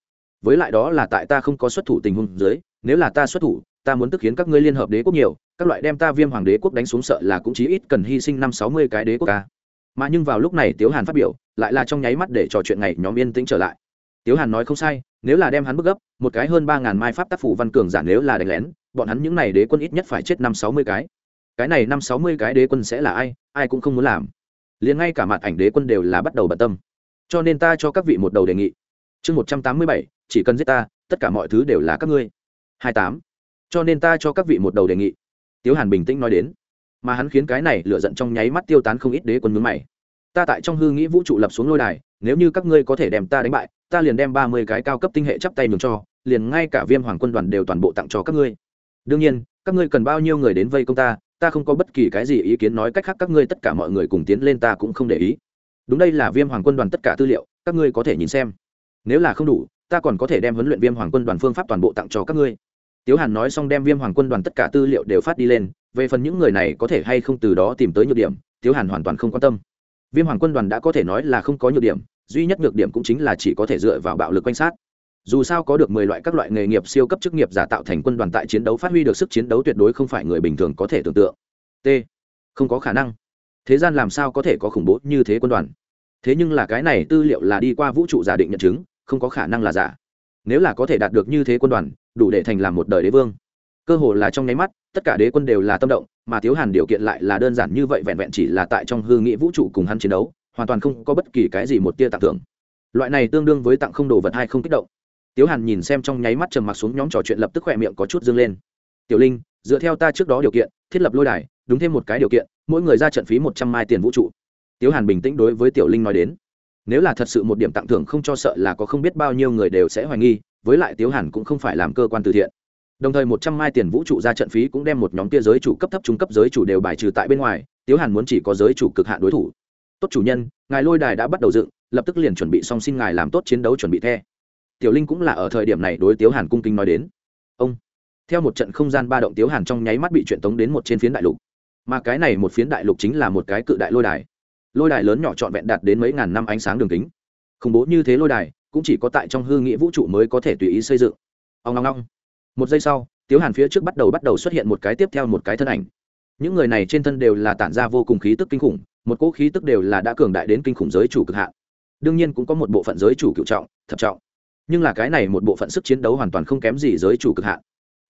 Với lại đó là tại ta không có xuất thủ tình huống dưới, nếu là ta xuất thủ, ta muốn tức khiến các ngươi liên hợp đế quốc nhiều, các loại đem ta viêm hoàng đế quốc đánh xuống sợ là cũng chí ít cần hy sinh năm sáu mươi cái đế quốc ca. Mà nhưng vào lúc này tiếu hàn phát biểu, lại là trong nháy mắt để trò chuyện ngày nhóm yên tĩnh trở lại. Tiếu hàn nói không sai nếu là đem hắn bức gấp, một cái hơn ba ngàn mai pháp tác phủ văn cường giả nếu là đánh lén, bọn hắn những n à y đế quân ít nhất phải chết năm sáu mươi cái. Cái này năm sáu mươi cái đế quân sẽ là ai ai cũng không muốn làm. Liền ngay cả mặt ảnh đế quân đều là bắt đầu bận tâm. Cho nên ta cho các vị một đầu đề nghị. Chương một trăm tám mươi bảy, chỉ cần giết ta, tất cả mọi thứ đều là các ngươi. Hai tám. Cho nên ta cho các vị một đầu đề nghị. Tiếu hàn bình tĩnh nói đến. Mà hắn khiến cái này lựa giận trong nháy mắt tiêu tán không ít đế quân mướn mày. Ta tại trong hư nghĩ vũ trụ lập xuống lôi đài, nếu như các ngươi có thể đem ta đánh bại ta liền đem ba mươi cái cao cấp tinh hệ chắp tay nhường cho, liền ngay cả viêm hoàng quân đoàn đều toàn bộ tặng cho các ngươi. Đương nhiên, các ngươi cần bao nhiêu người đến vây công ta ta không có bất kỳ cái gì ý kiến nói cách khác các ngươi tất cả mọi người cùng tiến lên ta cũng không để ý. Đúng đây là viêm hoàng quân đoàn tất cả tư liệu, các ngươi có thể nhìn xem. Nếu là không đủ, ta còn có thể đem huấn luyện viêm hoàng quân đoàn phương pháp toàn bộ tặng cho các ngươi. Tiếu hàn nói xong đem viêm hoàng quân đoàn tất cả tư liệu đều phát đi lên, về phần những người này có thể hay không từ đó tìm tới nhược điểm, tiếu hàn hoàn toàn không quan tâm. Viêm hoàng quân đoàn đã có thể nói là không có nhược điểm duy nhất nhược điểm cũng chính là chỉ có thể dựa vào bạo lực quan sát. Dù sao có được mười loại các loại nghề nghiệp siêu cấp chức nghiệp giả tạo thành quân đoàn tại chiến đấu phát huy được sức chiến đấu tuyệt đối không phải người bình thường có thể tưởng tượng. T. Không có khả năng. Thế gian làm sao có thể có khủng bố như thế quân đoàn? Thế nhưng là cái này tư liệu là đi qua vũ trụ giả định nhận chứng, không có khả năng là giả. Nếu là có thể đạt được như thế quân đoàn, đủ để thành làm một đời đế vương. Cơ hồ là trong nháy mắt, tất cả đế quân đều là tâm động, mà thiếu hàn điều kiện lại là đơn giản như vậy, vẹn vẹn chỉ là tại trong hư nghĩa vũ trụ cùng hắn chiến đấu hoàn toàn không có bất kỳ cái gì một tia tặng thưởng. Loại này tương đương với tặng không đồ vật hay không kích động. Tiếu hàn nhìn xem trong nháy mắt trầm mặc xuống nhóm trò chuyện lập tức khỏe miệng có chút dâng lên. Tiểu linh, dựa theo ta trước đó điều kiện, thiết lập lôi đài, đúng thêm một cái điều kiện, mỗi người ra trận phí một trăm mai tiền vũ trụ. Tiếu hàn bình tĩnh đối với tiểu linh nói đến. Nếu là thật sự một điểm tặng thưởng không cho sợ là có không biết bao nhiêu người đều sẽ hoài nghi, với lại tiếu hàn cũng không phải làm cơ quan từ thiện. Đồng thời một trăm mai tiền vũ trụ ra trận phí cũng đem một nhóm tia giới chủ cấp thấp trung cấp giới chủ đều bài trừ tại bên ngoài, tiếu hàn muốn chỉ có giới chủ cực hạn đối thủ tốt chủ nhân, ngài lôi đài đã bắt đầu dựng, lập tức liền chuẩn bị xong xin ngài làm tốt chiến đấu chuẩn bị the. Tiểu linh cũng là ở thời điểm này đối tiếu hàn cung kinh nói đến. Ông, theo một trận không gian ba động tiếu hàn trong nháy mắt bị chuyển tống đến một trên phiến đại lục. Mà cái này một phiến đại lục chính là một cái cự đại lôi đài. Lôi đài lớn nhỏ trọn vẹn đạt đến mấy ngàn năm ánh sáng đường kính. Khủng bố như thế lôi đài, cũng chỉ có tại trong hư nghĩa vũ trụ mới có thể tùy ý xây dựng. Ông long long một giây sau, tiếu hàn phía trước bắt đầu bắt đầu xuất hiện một cái tiếp theo một cái thân ảnh. Những người này trên thân đều là tản ra vô cùng khí tức kinh khủng một cỗ khí tức đều là đã cường đại đến kinh khủng giới chủ cực hạn. Đương nhiên cũng có một bộ phận giới chủ cựu trọng, thập trọng. Nhưng là cái này một bộ phận sức chiến đấu hoàn toàn không kém gì giới chủ cực hạn.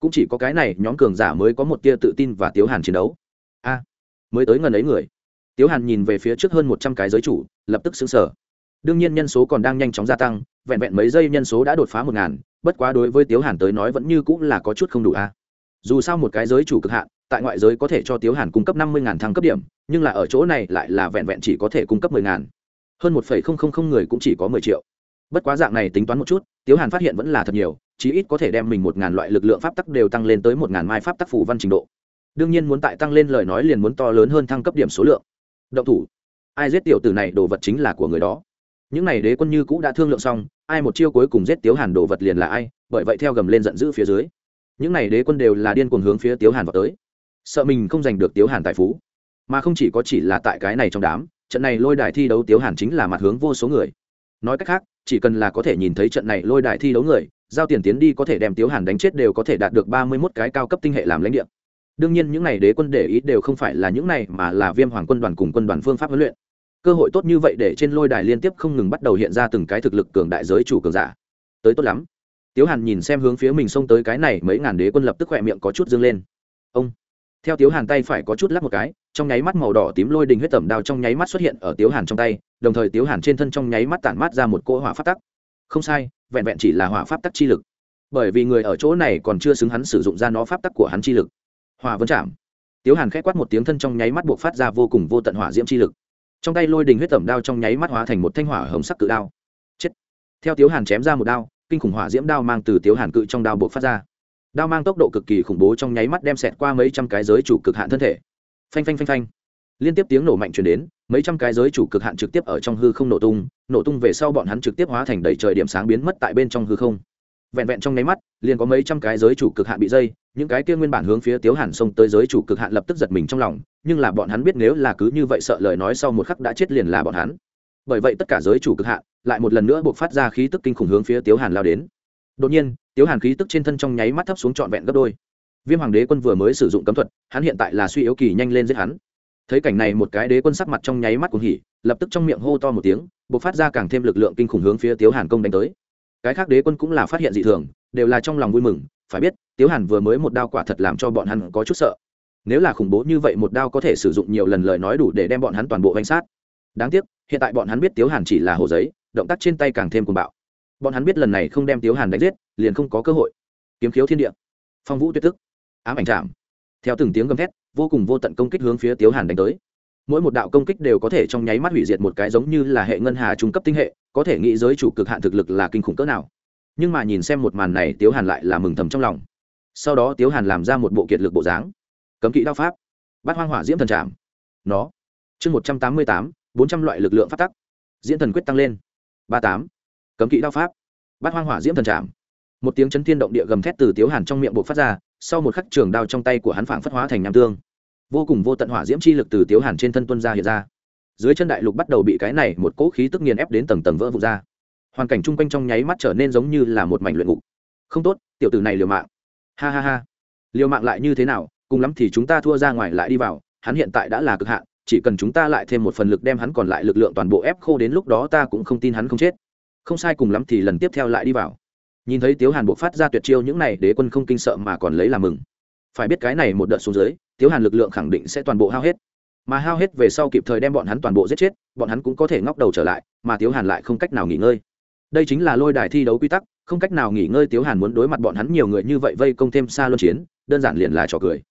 Cũng chỉ có cái này, nhóm cường giả mới có một tia tự tin và tiếu hàn chiến đấu. A à, mới tới ngần ấy người. Tiếu hàn nhìn về phía trước hơn một trăm cái giới chủ, lập tức xứng sở đương nhiên nhân số còn đang nhanh chóng gia tăng, vẹn vẹn mấy giây nhân số đã đột phá một ngàn, bất quá đối với tiếu hàn tới nói vẫn như cũng là có chút không đủ a. Dù sao một cái giới chủ cực hạn tại ngoại giới có thể cho tiếu hàn cung cấp năm mươi ngàn thăng cấp điểm, nhưng là ở chỗ này lại là vẹn vẹn chỉ có thể cung cấp mười ngàn. Hơn một phẩy không không không người cũng chỉ có mười triệu. Bất quá dạng này tính toán một chút, tiếu hàn phát hiện vẫn là thật nhiều, chí ít có thể đem mình một ngàn loại lực lượng pháp tắc đều tăng lên tới một ngàn mai pháp tắc phủ văn trình độ. Đương nhiên muốn tại tăng lên lời nói liền muốn to lớn hơn thăng cấp điểm số lượng. Động thủ. Ai giết tiểu tử này đồ vật chính là của người đó. Những này đế quân như cũ đã thương lượng xong, ai một chiêu cuối cùng giết tiếu hàn đồ vật liền là ai, bởi vậy theo gầm lên giận dữ phía dưới. Những này đế quân đều là điên cuồng hướng phía tiếu hàn vào tới sợ mình không giành được tiếu hàn tài phú. Mà không chỉ có chỉ là tại cái này trong đám, trận này lôi đài thi đấu tiếu hàn chính là mặt hướng vô số người. Nói cách khác, chỉ cần là có thể nhìn thấy trận này lôi đài thi đấu người, giao tiền tiến đi có thể đem tiếu hàn đánh chết đều có thể đạt được ba mươi mốt cái cao cấp tinh hệ làm lãnh địa. Đương nhiên những n à y đế quân để ý đều không phải là những này mà là viêm hoàng quân đoàn cùng quân đoàn phương pháp huấn luyện. Cơ hội tốt như vậy để trên lôi đài liên tiếp không ngừng bắt đầu hiện ra từng cái thực lực cường đại giới chủ cường giả. Tới tốt lắm. Tiếu hàn nhìn xem hướng phía mình xông tới cái này mấy ngàn đế quân lập tức khỏe miệng có chút dâng lên. Ông theo tiếu hàn tay phải có chút lắc một cái, trong nháy mắt màu đỏ tím lôi đình huyết tẩm đao trong nháy mắt xuất hiện ở tiếu hàn trong tay, đồng thời tiếu hàn trên thân trong nháy mắt tản mát ra một cỗ hỏa pháp tắc. Không sai, vẹn vẹn chỉ là hỏa pháp tắc chi lực. Bởi vì người ở chỗ này còn chưa xứng hắn sử dụng ra nó pháp tắc của hắn chi lực. Hỏa vân chạm tiếu hàn k h ẽ quát một tiếng thân trong nháy mắt buộc phát ra vô cùng vô tận hỏa diễm chi lực. Trong tay lôi đình huyết tẩm đao trong nháy mắt hóa thành một thanh hỏa hồng sắc cự đao. Chết. Theo tiếu hàn chém ra một đao, kinh khủng hỏa diễm đao mang từ tiếu hàn cự trong đao buộc phát ra đao mang tốc độ cực kỳ khủng bố trong nháy mắt đem xẹt qua mấy trăm cái giới chủ cực hạn thân thể. Phanh phanh phanh phanh. Liên tiếp tiếng nổ mạnh chuyển đến, mấy trăm cái giới chủ cực hạn trực tiếp ở trong hư không nổ tung nổ tung về sau bọn hắn trực tiếp hóa thành đầy trời điểm sáng biến mất tại bên trong hư không. Vẹn vẹn trong nháy mắt, liền có mấy trăm cái giới chủ cực hạn bị dây, những cái kia nguyên bản hướng phía tiếu hàn xông tới giới chủ cực hạn lập tức giật mình trong lòng, nhưng là bọn hắn biết nếu là cứ như vậy sợ lời nói sau một khắc đã chết liền là bọn hắn. Bởi vậy tất cả giới chủ cực hạn lại một lần nữa buộc phát ra khí tức kinh khủng hướng phía tiếu hàn lao đến đột nhiên, tiếu hàn khí tức trên thân trong nháy mắt thấp xuống trọn vẹn gấp đôi. Viêm hoàng đế quân vừa mới sử dụng cấm thuật, hắn hiện tại là suy yếu kỳ nhanh lên giết hắn. Thấy cảnh này một cái đế quân sắc mặt trong nháy mắt cuồng hỉ, lập tức trong miệng hô to một tiếng buộc phát ra càng thêm lực lượng kinh khủng hướng phía tiếu hàn công đánh tới. Cái khác đế quân cũng là phát hiện dị thường, đều là trong lòng vui mừng, phải biết, tiếu hàn vừa mới một đao quả thật làm cho bọn hắn có chút sợ. Nếu là khủng bố như vậy một đao có thể sử dụng nhiều lần lời nói đủ để đem bọn hắn toàn bộ danh sát. Đáng tiếc, hiện tại bọn hắn biết tiếu hàn chỉ là hồ giấy, động tác trên tay càng thêm cuồng bạo bọn hắn biết lần này không đem tiếu hàn đánh giết, liền không có cơ hội. Kiếm khiếu thiên địa. Phong vũ tuyệt tức. Ám ảnh chạm theo từng tiếng gầm thét, vô cùng vô tận công kích hướng phía tiếu hàn đánh tới. Mỗi một đạo công kích đều có thể trong nháy mắt hủy diệt một cái giống như là hệ ngân hà trung cấp tinh hệ, có thể nghĩ giới chủ cực hạn thực lực là kinh khủng cỡ nào. Nhưng mà nhìn xem một màn này, tiếu hàn lại là mừng thầm trong lòng. Sau đó tiếu hàn làm ra một bộ kiệt lực bộ dáng. Cấm kỵ đao pháp. Bát hoang hỏa diễm thần trảm. Nó. Chương một trăm tám mươi tám, bốn trăm loại lực lượng phát tắc. Diễn thần quyết tăng lên. Ba tám cấm kỵ đao pháp. Bát hoang hỏa diễm thần trảm. Một tiếng chấn thiên động địa gầm thét từ tiếu hàn trong miệng buộc phát ra, sau một khắc trường đao trong tay của hắn phảng phất hóa thành nam tương. Vô cùng vô tận hỏa diễm chi lực từ tiếu hàn trên thân tuân ra hiện ra. Dưới chân đại lục bắt đầu bị cái này một cỗ khí tức nghiền ép đến tầng tầng vỡ vụt ra. Hoàn cảnh chung quanh trong nháy mắt trở nên giống như là một mảnh luyện ngục. Không tốt, tiểu tử này liều mạng. Ha ha ha. Liều mạng lại như thế nào, cùng lắm thì chúng ta thua ra ngoài lại đi vào, hắn hiện tại đã là cực hạn, chỉ cần chúng ta lại thêm một phần lực đem hắn còn lại lực lượng toàn bộ ép khô đến lúc đó ta cũng không tin hắn không chết không sai cùng lắm thì lần tiếp theo lại đi vào. Nhìn thấy tiếu hàn buộc phát ra tuyệt chiêu những này, đế quân không kinh sợ mà còn lấy làm mừng. Phải biết cái này một đợt xuống dưới, tiếu hàn lực lượng khẳng định sẽ toàn bộ hao hết. Mà hao hết về sau kịp thời đem bọn hắn toàn bộ giết chết, bọn hắn cũng có thể ngóc đầu trở lại, mà tiếu hàn lại không cách nào nghỉ ngơi. Đây chính là lôi đài thi đấu quy tắc, không cách nào nghỉ ngơi tiếu hàn muốn đối mặt bọn hắn nhiều người như vậy vây công thêm xa luân chiến, đơn giản liền là trò cười.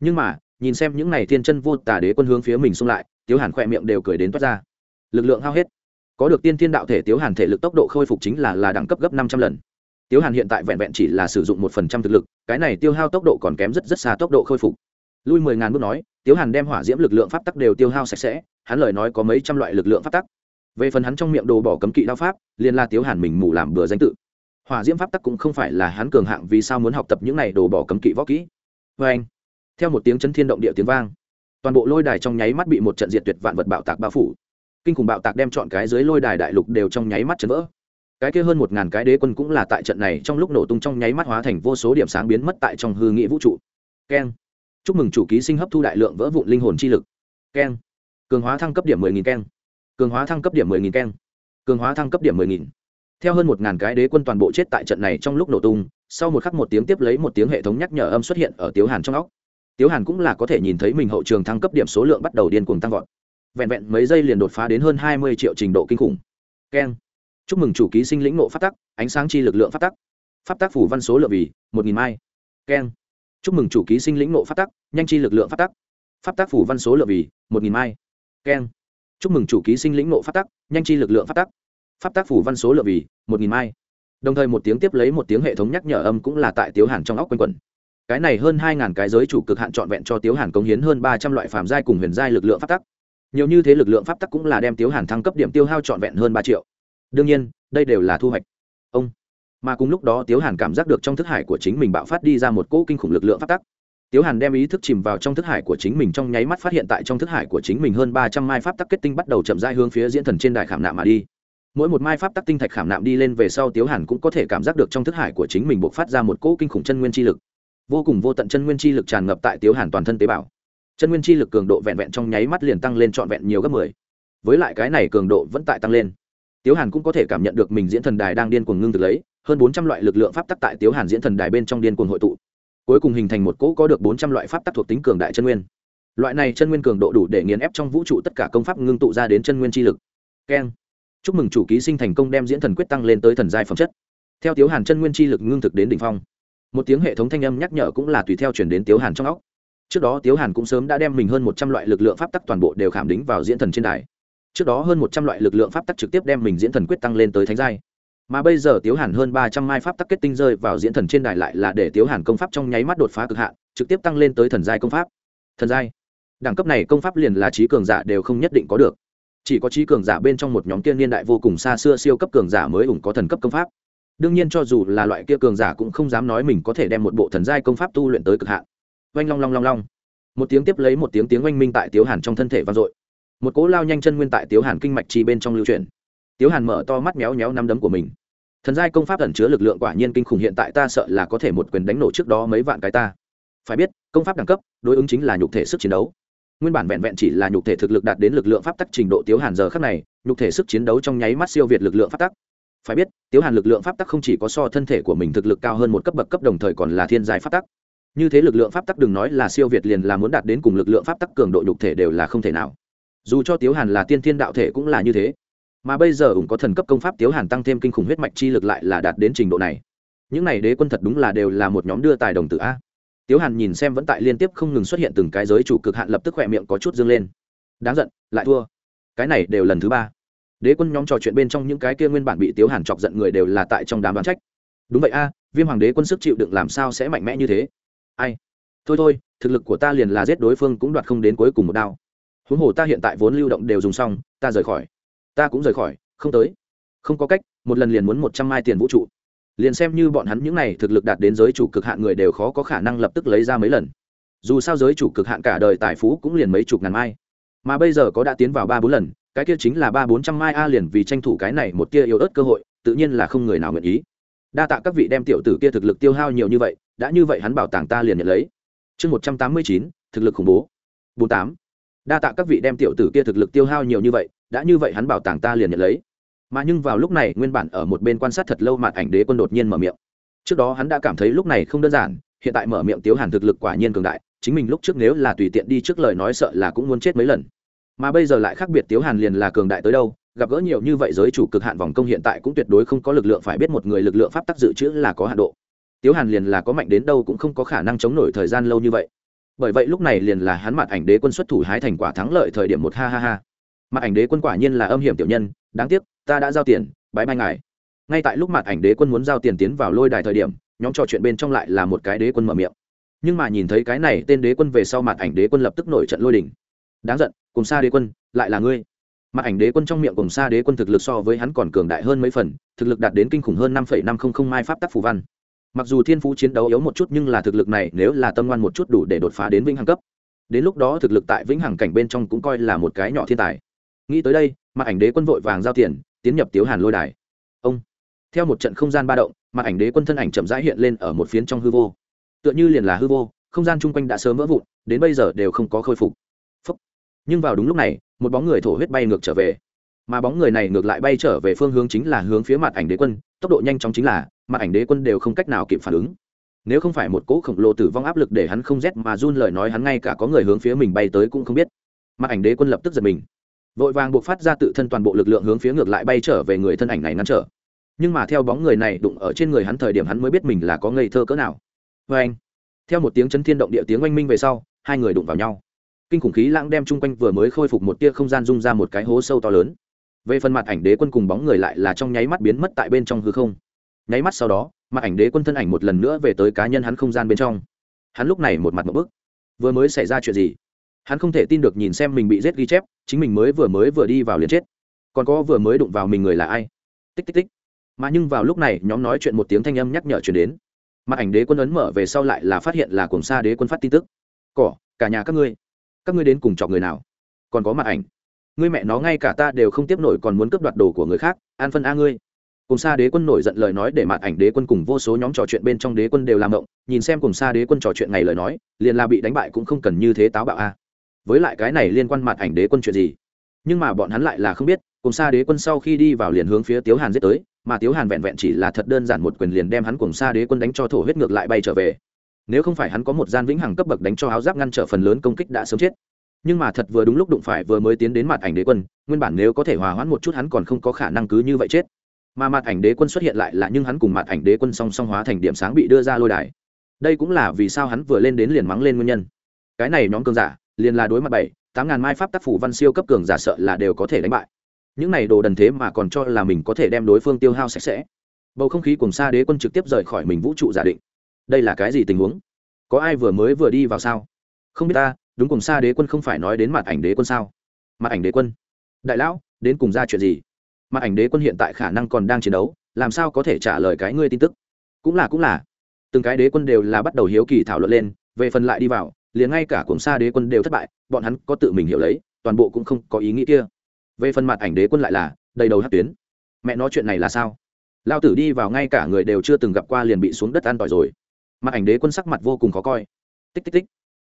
Nhưng mà, nhìn xem những n à y thiên chân vô tả đế quân hướng phía mình xung lại, tiếu hàn khỏe miệng đều cười đến toát ra. Lực lượng hao hết có được tiên thiên đạo thể tiếu hàn thể lực tốc độ khôi phục chính là là đẳng cấp gấp năm trăm lần. Tiếu hàn hiện tại vẹn vẹn chỉ là sử dụng một phần trăm thực lực, cái này tiêu hao tốc độ còn kém rất rất xa tốc độ khôi phục. Lui mười ngàn bước nói, tiếu hàn đem hỏa diễm lực lượng pháp tắc đều tiêu hao sạch sẽ, hắn lời nói có mấy trăm loại lực lượng pháp tắc. Về phần hắn trong miệng đồ bỏ cấm kỵ đao pháp, liền là tiếu hàn mình mù làm bừa danh tự. Hỏa diễm pháp tắc cũng không phải là hắn cường hạng vì sao muốn học tập những này đồ bỏ cấm kỵ võ kỹ. Vê anh, theo một tiếng chấn thiên động địa tiếng vang, toàn bộ lôi đài trong nháy mắt bị một trận diệt tuyệt vạn vật bạo tạc bao phủ kinh khủng bạo tạc đem chọn cái dưới lôi đài đại lục đều trong nháy mắt chấn vỡ. Cái kia hơn một ngàn cái đế quân cũng là tại trận này trong lúc nổ tung trong nháy mắt hóa thành vô số điểm sáng biến mất tại trong hư nghĩa vũ trụ. Keng. Chúc mừng chủ ký sinh hấp thu đại lượng vỡ vụn linh hồn chi lực. Keng. Cường hóa thăng cấp điểm mười nghìn keng. Cường hóa thăng cấp điểm mười nghìn keng. Cường hóa thăng cấp điểm mười nghìn. Theo hơn một ngàn cái đế quân toàn bộ chết tại trận này trong lúc nổ tung, sau một khắc một tiếng tiếp lấy một tiếng hệ thống nhắc nhở âm xuất hiện ở tiếu hàn trong óc. Tiếu hàn cũng là có thể nhìn thấy mình hậu trường thăng cấp điểm số lượng bắt đầu điên cuồng tăng vọt vẹn vẹn mấy giây liền đột phá đến hơn hai mươi triệu trình độ kinh khủng. Keng. Chúc mừng chủ ký sinh lĩnh nộ phát tắc, ánh sáng chi lực lượng phát tắc. Pháp tắc phủ văn số lượng vì một nghìn mai. Keng. Chúc mừng chủ ký sinh lĩnh nộ phát tắc, nhanh chi lực lượng phát tắc. Pháp tắc phủ văn số lượng vì một nghìn mai. Keng. Chúc mừng chủ ký sinh lĩnh nộ phát tắc, nhanh chi lực lượng phát tắc. Pháp tắc phủ văn số lượng vì một nghìn mai. Đồng thời một tiếng tiếp lấy một tiếng hệ thống nhắc nhở âm cũng là tại tiếu hàn trong óc quanh quẩn. Cái này hơn hai ngàn cái giới chủ cực hạn trọn vẹn cho tiếu hàn công hiến hơn ba trăm loại phàm giai cùng huyền giai lực lượng pháp tắc nhiều như thế lực lượng pháp tắc cũng là đem tiếu hàn thăng cấp điểm tiêu hao trọn vẹn hơn ba triệu. Đương nhiên, đây đều là thu hoạch. Ông. Mà cùng lúc đó tiếu hàn cảm giác được trong thức hải của chính mình bạo phát đi ra một cỗ kinh khủng lực lượng pháp tắc. Tiếu hàn đem ý thức chìm vào trong thức hải của chính mình trong nháy mắt phát hiện tại trong thức hải của chính mình hơn ba trăm mai pháp tắc kết tinh bắt đầu chậm dai hướng phía diễn thần trên đài khảm nạm mà đi. Mỗi một mai pháp tắc tinh thạch khảm nạm đi lên về sau tiếu hàn cũng có thể cảm giác được trong thức hải của chính mình buộc phát ra một cỗ kinh khủng chân nguyên chi lực. Vô cùng vô tận chân nguyên chi lực tràn ngập tại tiếu hàn toàn thân tế bào chân nguyên chi lực cường độ vẹn vẹn trong nháy mắt liền tăng lên trọn vẹn nhiều gấp mười. Với lại cái này cường độ vẫn tại tăng lên. Tiếu hàn cũng có thể cảm nhận được mình diễn thần đài đang điên cuồng ngưng thực lấy, hơn bốn trăm loại lực lượng pháp tắc tại tiếu hàn diễn thần đài bên trong điên cuồng hội tụ. Cuối cùng hình thành một cỗ có được bốn trăm loại pháp tắc thuộc tính cường đại chân nguyên. Loại này chân nguyên cường độ đủ để nghiền ép trong vũ trụ tất cả công pháp ngưng tụ ra đến chân nguyên chi lực. Keng. Chúc mừng chủ ký sinh thành công đem diễn thần quyết tăng lên tới thần giai phẩm chất. Theo tiếu hàn chân nguyên chi lực ngưng thực đến đ ỉ n h phong, một tiếng hệ thống thanh âm nhắc nhở cũng là tùy theo chuyển đến tiếu hàn trong óc trước đó tiếu hàn cũng sớm đã đem mình hơn một trăm loại lực lượng pháp tắc toàn bộ đều khảm đính vào diễn thần trên đài. Trước đó hơn một trăm loại lực lượng pháp tắc trực tiếp đem mình diễn thần quyết tăng lên tới thánh giai. Mà bây giờ tiếu hàn hơn ba trăm mai pháp tắc kết tinh rơi vào diễn thần trên đài lại là để tiếu hàn công pháp trong nháy mắt đột phá cực hạn, trực tiếp tăng lên tới thần giai công pháp. Thần giai. Đẳng cấp này công pháp liền là trí cường giả đều không nhất định có được. Chỉ có trí cường giả bên trong một nhóm tiên niên đại vô cùng xa xưa siêu cấp cường giả mới ủng có thần cấp công pháp. Đương nhiên cho dù là loại kia cường giả cũng không dám nói mình có thể đem một bộ thần giai công pháp tu luyện tới cực hạn oanh long long long long. Một tiếng tiếp lấy một tiếng tiếng oanh minh tại tiếu hàn trong thân thể vang dội. Một cỗ lao nhanh chân nguyên tại tiếu hàn kinh mạch chi bên trong lưu truyền tiếu hàn mở to mắt méo méo năm đấm của mình. Thần giai công pháp ẩn chứa lực lượng quả nhiên kinh khủng hiện tại ta sợ là có thể một quyền đánh nổ trước đó mấy vạn cái ta. Phải biết, công pháp đẳng cấp, đối ứng chính là nhục thể sức chiến đấu. Nguyên bản vẹn vẹn chỉ là nhục thể thực lực đạt đến lực lượng pháp tắc trình độ tiếu hàn giờ khắc này, nhục thể sức chiến đấu trong nháy mắt siêu việt lực lượng pháp tắc. Phải biết, tiếu hàn lực lượng pháp tắc không chỉ có so thân thể của mình thực lực cao hơn một cấp bậc cấp đồng thời còn là thiên giai pháp tắc như thế lực lượng pháp tắc đừng nói là siêu việt liền là muốn đạt đến cùng lực lượng pháp tắc cường độ nhục thể đều là không thể nào. Dù cho tiếu hàn là tiên thiên đạo thể cũng là như thế. Mà bây giờ ủng có thần cấp công pháp tiếu hàn tăng thêm kinh khủng huyết mạch chi lực lại là đạt đến trình độ này. Những này đế quân thật đúng là đều là một nhóm đưa tài đồng tử a. Tiếu hàn nhìn xem vẫn tại liên tiếp không ngừng xuất hiện từng cái giới chủ cực hạn lập tức khỏe miệng có chút dâng lên. Đáng giận, lại thua. Cái này đều lần thứ ba. Đế quân nhóm trò chuyện bên trong những cái kia nguyên bản bị tiếu hàn chọc giận người đều là tại trong đám đoán trách. Đúng vậy a, viêm hoàng đế quân sức chịu đựng làm sao sẽ mạnh mẽ như thế? Ai? Thôi thôi, thực lực của ta liền là giết đối phương cũng đoạt không đến cuối cùng một đao. Huống hồ ta hiện tại vốn lưu động đều dùng xong, ta rời khỏi. Ta cũng rời khỏi, không tới. Không có cách, một lần liền muốn một trăm mai tiền vũ trụ. Liền xem như bọn hắn những n à y thực lực đạt đến giới chủ cực hạn người đều khó có khả năng lập tức lấy ra mấy lần. Dù sao giới chủ cực hạn cả đời tài phú cũng liền mấy chục ngàn mai. Mà bây giờ có đã tiến vào ba bốn lần, cái kia chính là ba bốn trăm mai a liền vì tranh thủ cái này một kia yếu ớt cơ hội, tự nhiên là không người nào nguyện ý. Đa tạ các vị đem tiểu tử kia thực lực tiêu hao nhiều như vậy đã như vậy hắn bảo tàng ta liền nhận lấy. Chương một trăm tám mươi chín, thực lực khủng bố. Bốn tám. Đa tạ các vị đem tiểu tử kia thực lực tiêu hao nhiều như vậy, đã như vậy hắn bảo tàng ta liền nhận lấy. Mà nhưng vào lúc này, nguyên bản ở một bên quan sát thật lâu mặt ảnh đế quân đột nhiên mở miệng. Trước đó hắn đã cảm thấy lúc này không đơn giản, hiện tại mở miệng tiếu hàn thực lực quả nhiên cường đại, chính mình lúc trước nếu là tùy tiện đi trước lời nói sợ là cũng muốn chết mấy lần. Mà bây giờ lại khác biệt tiếu hàn liền là cường đại tới đâu, gặp gỡ nhiều như vậy giới chủ cực hạn vòng công hiện tại cũng tuyệt đối không có lực lượng phải biết một người lực lượng pháp tắc dự trữ là có hạn độ tiếu hàn liền là có mạnh đến đâu cũng không có khả năng chống nổi thời gian lâu như vậy. Bởi vậy lúc này liền là hắn mặt ảnh đế quân xuất thủ hái thành quả thắng lợi thời điểm một ha ha ha. Mặt ảnh đế quân quả nhiên là âm hiểm tiểu nhân, đáng tiếc, ta đã giao tiền bãi mai ngài. Ngay tại lúc mặt ảnh đế quân muốn giao tiền tiến vào lôi đài thời điểm, nhóm trò chuyện bên trong lại là một cái đế quân mở miệng. Nhưng mà nhìn thấy cái này, tên đế quân về sau mặt ảnh đế quân lập tức nổi trận lôi đỉnh đáng giận, cùng xa đế quân, lại là ngươi. Mặt ảnh đế quân trong miệng cùng xa đế quân thực lực so với hắn còn cường đại hơn mấy phần, thực lực đạt đến kinh khủng hơn năm năm trăm linh mai pháp tắc phù văn mặc dù thiên phú chiến đấu yếu một chút nhưng là thực lực này nếu là tâm ngoan một chút đủ để đột phá đến vĩnh hằng cấp. Đến lúc đó thực lực tại vĩnh hằng cảnh bên trong cũng coi là một cái nhỏ thiên tài. Nghĩ tới đây mặt ảnh đế quân vội vàng giao tiền, tiến nhập tiếu hàn lôi đài. Ông! Theo một trận không gian ba động mặt ảnh đế quân thân ảnh chậm rãi hiện lên ở một phiến trong hư vô. Tựa như liền là hư vô, không gian chung quanh đã sớm vỡ vụn, đến bây giờ đều không có khôi phục. Phúc. nhưng vào đúng lúc này, một bóng người thổ huyết bay ngược trở về. Mà bóng người này ngược lại bay trở về phương hướng chính là hướng phía mặt ảnh đế quân, tốc độ nhanh chóng chính là mặt ảnh đế quân đều không cách nào kịp phản ứng. Nếu không phải một cỗ khổng lồ tử vong áp lực để hắn không rét mà run lời nói, hắn ngay cả có người hướng phía mình bay tới cũng không biết. Mặt ảnh đế quân lập tức giật mình. Vội vàng buộc phát ra tự thân toàn bộ lực lượng hướng phía ngược lại bay trở về người thân ảnh này ngăn trở. Nhưng mà theo bóng người này đụng ở trên người hắn thời điểm hắn mới biết mình là có ngây thơ cỡ nào. Vê anh, theo một tiếng chấn thiên động địa tiếng oanh minh về sau, hai người đụng vào nhau. Kinh khủng khí lãng đem chung quanh vừa mới khôi phục một tia không gian rung ra một cái hố sâu to lớn. Về phần mặt ảnh đế quân cùng bóng người lại là trong nháy mắt biến mất tại bên trong hư không nháy mắt sau đó mặt ảnh đế quân thân ảnh một lần nữa về tới cá nhân hắn không gian bên trong. Hắn lúc này một mặt một bức. Vừa mới xảy ra chuyện gì? Hắn không thể tin được nhìn xem mình bị rết ghi chép, chính mình mới vừa mới vừa đi vào liền chết. Còn có vừa mới đụng vào mình người là ai? Tích tích tích. Mà nhưng vào lúc này, nhóm nói chuyện một tiếng thanh âm nhắc nhở chuyển đến. Mặt ảnh đế quân ấn mở về sau lại là phát hiện là cùng xa đế quân phát tin tức. Cỏ, cả nhà các ngươi các ngươi đến cùng chọc người nào? Còn có mặt ảnh, ngươi mẹ nó ngay cả ta đều không tiếp nổi còn muốn cướp đoạt đồ của người khác, an phân a ngươi cùng xa đế quân nổi giận lời nói để mặt ảnh đế quân cùng vô số nhóm trò chuyện bên trong đế quân đều làm động nhìn xem cùng xa đế quân trò chuyện ngày lời nói, liền là bị đánh bại cũng không cần như thế táo bạo a. Với lại cái này liên quan mặt ảnh đế quân chuyện gì? Nhưng mà bọn hắn lại là không biết, cùng xa đế quân sau khi đi vào liền hướng phía tiếu hàn giết tới, mà tiếu hàn vẹn vẹn chỉ là thật đơn giản một quyền liền đem hắn cùng xa đế quân đánh cho thổ huyết ngược lại bay trở về. Nếu không phải hắn có một gian vĩnh hằng cấp bậc đánh cho áo giáp ngăn trở phần lớn công kích đã sớm chết. Nhưng mà thật vừa đúng lúc đụng phải vừa mới tiến đến mặt ảnh đế quân, nguyên bản nếu có thể hòa hoãn một chút hắn còn không có khả năng cứ như vậy chết mà mặt ảnh đế quân xuất hiện lại là nhưng hắn cùng mặt ảnh đế quân song song hóa thành điểm sáng bị đưa ra lôi đài. Đây cũng là vì sao hắn vừa lên đến liền mắng lên nguyên nhân. Cái này nhóm cường giả, liền là đối mặt bảy, tám ngàn mai pháp tác phủ văn siêu cấp cường giả sợ là đều có thể đánh bại. Những này đồ đần thế mà còn cho là mình có thể đem đối phương tiêu hao sạch sẽ. Bầu không khí cùng xa đế quân trực tiếp rời khỏi mình vũ trụ giả định. Đây là cái gì tình huống? Có ai vừa mới vừa đi vào sao? Không biết ta, đúng cùng xa đế quân không phải nói đến mặt ảnh đế quân sao? Mặt ảnh đế quân, đại lão, đến cùng ra chuyện gì? Mà ảnh đế quân hiện tại khả năng còn đang chiến đấu, làm sao có thể trả lời cái ngươi tin tức? Cũng là cũng là. Từng cái đế quân đều là bắt đầu hiếu kỳ thảo luận lên, về phần lại đi vào, liền ngay cả cùng xa đế quân đều thất bại, bọn hắn có tự mình hiểu lấy, toàn bộ cũng không có ý nghĩ kia. Về phần mặt ảnh đế quân lại là, đầy đầu hát tuyến. Mẹ nói chuyện này là sao? Lao tử đi vào ngay cả người đều chưa từng gặp qua liền bị xuống đất an tỏi rồi. Mặt ảnh đế quân sắc mặt vô cùng khó coi. Tích tích tích.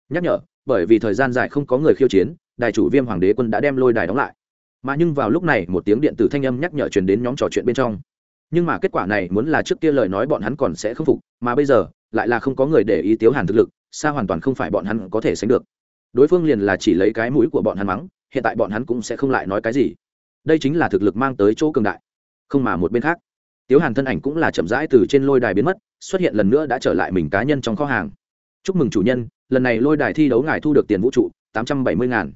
Nhắc nhở, bởi vì thời gian dài không có người khiêu chiến, đài chủ viêm hoàng đế quân đã đem lôi đài đóng lại mà nhưng vào lúc này một tiếng điện tử thanh âm nhắc nhở truyền đến nhóm trò chuyện bên trong. Nhưng mà kết quả này muốn là trước kia lời nói bọn hắn còn sẽ khâm phục, mà bây giờ, lại là không có người để ý tiếu hàn thực lực, xa hoàn toàn không phải bọn hắn có thể sánh được. Đối phương liền là chỉ lấy cái mũi của bọn hắn mắng, hiện tại bọn hắn cũng sẽ không lại nói cái gì. Đây chính là thực lực mang tới chỗ cường đại. Không mà một bên khác, tiếu hàn thân ảnh cũng là chậm rãi từ trên lôi đài biến mất, xuất hiện lần nữa đã trở lại mình cá nhân trong kho hàng. Chúc mừng chủ nhân, lần này lôi đài thi đấu ngài thu được tiền vũ trụ, tám trăm bảy mươi ngàn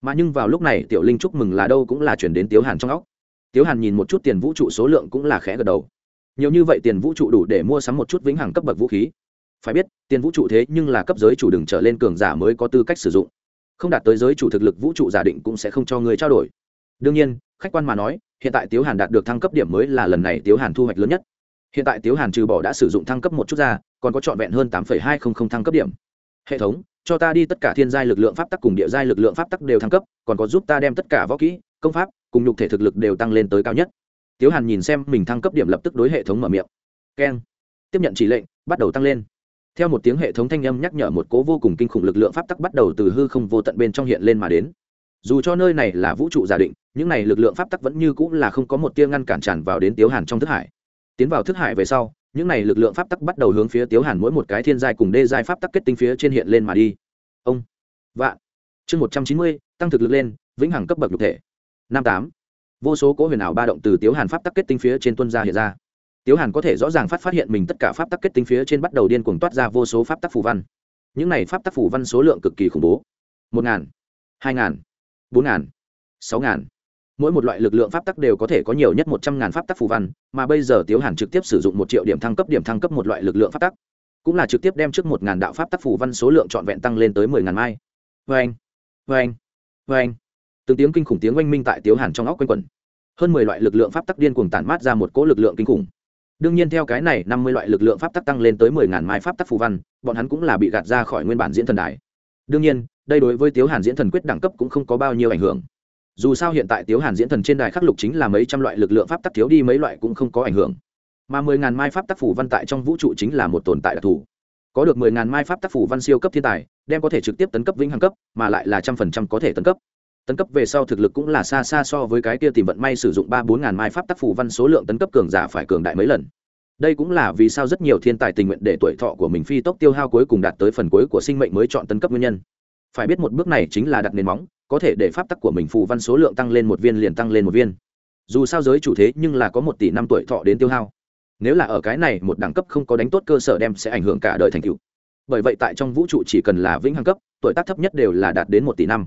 mà nhưng vào lúc này tiểu linh chúc mừng là đâu cũng là chuyển đến tiếu hàn trong óc. Tiếu hàn nhìn một chút tiền vũ trụ số lượng cũng là khẽ gật đầu. Nhiều như vậy tiền vũ trụ đủ để mua sắm một chút vĩnh hằng cấp bậc vũ khí. Phải biết, tiền vũ trụ thế nhưng là cấp giới chủ đừng trở lên cường giả mới có tư cách sử dụng. Không đạt tới giới chủ thực lực vũ trụ giả định cũng sẽ không cho người trao đổi. Đương nhiên, khách quan mà nói, hiện tại tiếu hàn đạt được thăng cấp điểm mới là lần này tiếu hàn thu hoạch lớn nhất. Hiện tại tiếu hàn trừ bỏ đã sử dụng thăng cấp một chút ra, còn có trọn vẹn hơn tám hai trăm linh thăng cấp điểm. Hệ thống cho ta đi tất cả thiên giai lực lượng pháp tắc cùng địa giai lực lượng pháp tắc đều thăng cấp, còn có giúp ta đem tất cả võ kỹ, công pháp cùng nhục thể thực lực đều tăng lên tới cao nhất. Tiếu hàn nhìn xem mình thăng cấp điểm lập tức đối hệ thống mở miệng. Keng. Tiếp nhận chỉ lệnh, bắt đầu tăng lên. Theo một tiếng hệ thống thanh âm nhắc nhở một cố vô cùng kinh khủng lực lượng pháp tắc bắt đầu từ hư không vô tận bên trong hiện lên mà đến. Dù cho nơi này là vũ trụ giả định, những này lực lượng pháp tắc vẫn như cũng là không có một tia ngăn cản tràn vào đến tiếu hàn trong thức hải. Tiến vào thức hải về sau những này lực lượng pháp tắc bắt đầu hướng phía tiếu hàn mỗi một cái thiên giai cùng đê giai pháp tắc kết tinh phía trên hiện lên mà đi. Ông, vạn. Chương một trăm chín mươi, tăng thực lực lên, vĩnh hằng cấp bậc nhục thể. Năm tám. Vô số cỗ huyền ảo ba động từ tiếu hàn pháp tắc kết tinh phía trên tuân ra hiện ra. Tiếu hàn có thể rõ ràng phát phát hiện mình tất cả pháp tắc kết tinh phía trên bắt đầu điên cuồng toát ra vô số pháp tắc phù văn. Những này pháp tắc phù văn số lượng cực kỳ khủng bố. Một ngàn, hai ngàn, bốn ngàn, sáu ngàn mỗi một loại lực lượng pháp tắc đều có thể có nhiều nhất một trăm ngàn pháp tắc phù văn, mà bây giờ tiếu hàn trực tiếp sử dụng một triệu điểm thăng cấp, điểm thăng cấp một loại lực lượng pháp tắc. Cũng là trực tiếp đem trước một ngàn đạo pháp tắc phù văn số lượng trọn vẹn tăng lên tới mười ngàn mai. Vê anh vê anh vê anh từng tiếng kinh khủng tiếng oanh minh tại tiếu hàn trong óc quanh quẩn. Hơn mười loại lực lượng pháp tắc điên cuồng tản mát ra một cỗ lực lượng kinh khủng. Đương nhiên theo cái này, năm mươi loại lực lượng pháp tắc tăng lên tới mười ngàn mai pháp tắc phù văn, bọn hắn cũng là bị gạt ra khỏi nguyên bản diễn thần đài. Đương nhiên, đây đối với tiếu hàn diễn thần quyết đẳng cấp cũng không có bao nhiêu ảnh hưởng dù sao hiện tại tiếu hàn diễn thần trên đài khắc lục chính là mấy trăm loại lực lượng pháp tắc thiếu đi, mấy loại cũng không có ảnh hưởng. Mà mười ngàn mai pháp tắc phủ văn tại trong vũ trụ chính là một tồn tại đặc thù. Có được mười ngàn mai pháp tắc phủ văn siêu cấp thiên tài, đem có thể trực tiếp tấn cấp vĩnh hằng cấp, mà lại là trăm phần trăm có thể tấn cấp. Tấn cấp về sau thực lực cũng là xa xa so với cái kia tìm vận may sử dụng ba bốn ngàn mai pháp tắc phủ văn số lượng tấn cấp cường giả phải cường đại mấy lần. Đây cũng là vì sao rất nhiều thiên tài tình nguyện để tuổi thọ của mình phi tốc tiêu hao cuối cùng đạt tới phần cuối của sinh mệnh mới chọn tấn cấp nguyên nhân phải biết một bước này chính là đặt nền móng, có thể để pháp tắc của mình phù văn số lượng tăng lên một viên liền tăng lên một viên. Dù sao giới chủ thế nhưng là có một tỷ năm tuổi thọ đến tiêu hao. Nếu là ở cái này một đẳng cấp không có đánh tốt cơ sở đem sẽ ảnh hưởng cả đời thành cựu bởi vậy tại trong vũ trụ chỉ cần là vĩnh hằng cấp, tuổi tác thấp nhất đều là đạt đến một tỷ năm.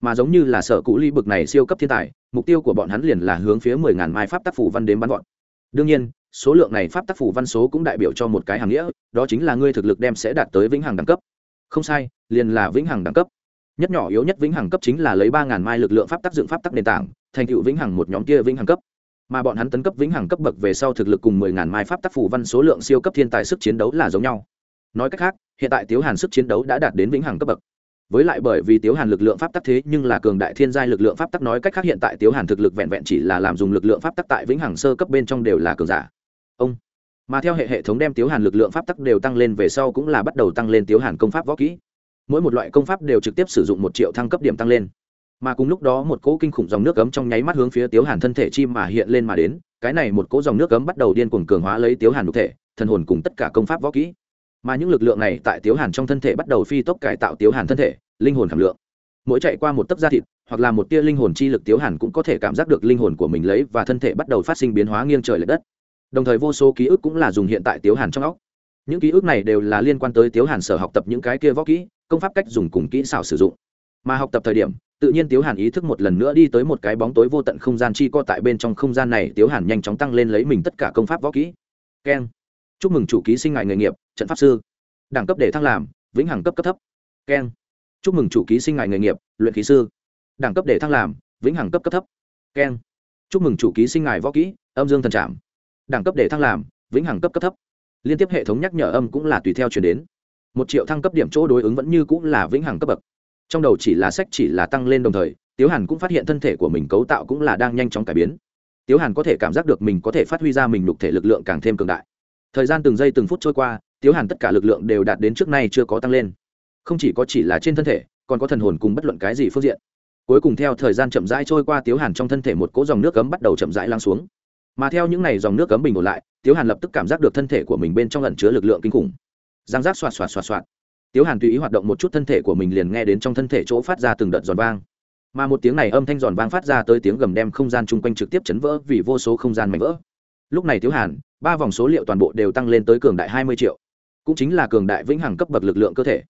Mà giống như là sở cũ ly bực này siêu cấp thiên tài, mục tiêu của bọn hắn liền là hướng phía mười ngàn mai pháp tác phủ văn đến bắn gọn. Đương nhiên, số lượng này pháp tác phủ văn số cũng đại biểu cho một cái hàng nghĩa, đó chính là ngươi thực lực đem sẽ đạt tới vĩnh hằng đẳng cấp không sai, liền là vĩnh hằng đẳng cấp. Nhất nhỏ yếu nhất vĩnh hằng cấp chính là lấy ba ngàn mai lực lượng pháp tác dựng pháp tắc nền tảng, thành tựu vĩnh hằng một nhóm kia vĩnh hằng cấp. Mà bọn hắn tấn cấp vĩnh hằng cấp bậc về sau thực lực cùng mười ngàn mai pháp tác phủ văn số lượng siêu cấp thiên tài sức chiến đấu là giống nhau. Nói cách khác, hiện tại tiếu hàn sức chiến đấu đã đạt đến vĩnh hằng cấp bậc. Với lại bởi vì tiếu hàn lực lượng pháp tắc thế nhưng là cường đại thiên giai lực lượng pháp tắc nói cách khác hiện tại tiếu hàn thực lực vẹn vẹn chỉ là làm dùng lực lượng pháp tắc tại vĩnh hằng sơ cấp bên trong đều là cường giả. Ông mà theo hệ hệ thống đem tiếu hàn lực lượng pháp tắc đều tăng lên về sau cũng là bắt đầu tăng lên tiếu hàn công pháp võ kỹ. Mỗi một loại công pháp đều trực tiếp sử dụng một triệu thăng cấp điểm tăng lên. Mà cùng lúc đó một cỗ kinh khủng dòng nước cấm trong nháy mắt hướng phía tiếu hàn thân thể chim mà hiện lên mà đến, cái này một cỗ dòng nước cấm bắt đầu điên cuồng cường hóa lấy tiếu hàn đục thể, thần hồn cùng tất cả công pháp võ kỹ. Mà những lực lượng này tại tiếu hàn trong thân thể bắt đầu phi tốc cải tạo tiếu hàn thân thể, linh hồn hàm lượng. Mỗi chạy qua một tấc da thịt, hoặc là một tia linh hồn chi lực tiếu hàn cũng có thể cảm giác được linh hồn của mình lấy và thân thể bắt đầu phát sinh biến hóa nghiêng trời l ệ đất đồng thời vô số ký ức cũng là dùng hiện tại tiếu hàn trong óc. Những ký ức này đều là liên quan tới tiếu hàn sở học tập những cái kia võ kỹ, công pháp cách dùng cùng kỹ xảo sử dụng. Mà học tập thời điểm, tự nhiên tiếu hàn ý thức một lần nữa đi tới một cái bóng tối vô tận không gian chi co tại bên trong không gian này, tiếu hàn nhanh chóng tăng lên lấy mình tất cả công pháp võ kỹ. Keng. Chúc mừng chủ ký sinh ngại nghề nghiệp trận pháp sư. Đẳng cấp để thăng làm, vĩnh hằng cấp cấp thấp. Keng. Chúc mừng chủ ký sinh ngại nghề nghiệp, luyện ký sư. Đẳng cấp để thăng làm, vĩnh hằng cấp cấp thấp. Keng. Chúc mừng chủ ký sinh ngài võ kỹ, âm dương thần trạm đẳng cấp để thăng làm, vĩnh hằng cấp cấp thấp. Liên tiếp hệ thống nhắc nhở âm cũng là tùy theo chuyển đến. Một triệu thăng cấp điểm chỗ đối ứng vẫn như cũng là vĩnh hằng cấp bậc. Trong đầu chỉ là sách chỉ là tăng lên đồng thời, tiếu hàn cũng phát hiện thân thể của mình cấu tạo cũng là đang nhanh chóng cải biến. Tiếu hàn có thể cảm giác được mình có thể phát huy ra mình nhục thể lực lượng càng thêm cường đại. Thời gian từng giây từng phút trôi qua, tiếu hàn tất cả lực lượng đều đạt đến trước nay chưa có tăng lên. Không chỉ có chỉ là trên thân thể, còn có thần hồn cùng bất luận cái gì phương diện. Cuối cùng theo thời gian chậm rãi trôi qua, tiếu hàn trong thân thể một cỗ dòng nước cấm bắt đầu chậm rãi lan xuống mà theo những này dòng nước cấm bình ổn lại, tiếu hàn lập tức cảm giác được thân thể của mình bên trong lẩn chứa lực lượng kinh khủng. Giang giác xoạt xoạt xoạt xoạt. Tiếu hàn tùy ý hoạt động một chút thân thể của mình liền nghe đến trong thân thể chỗ phát ra từng đợt giòn vang. Mà một tiếng này âm thanh giòn vang phát ra tới tiếng gầm đem không gian chung quanh trực tiếp chấn vỡ vì vô số không gian mạnh vỡ. Lúc này tiếu hàn, ba vòng số liệu toàn bộ đều tăng lên tới cường đại hai mươi triệu. Cũng chính là cường đại vĩnh hằng cấp bậc lực lượng cơ thể.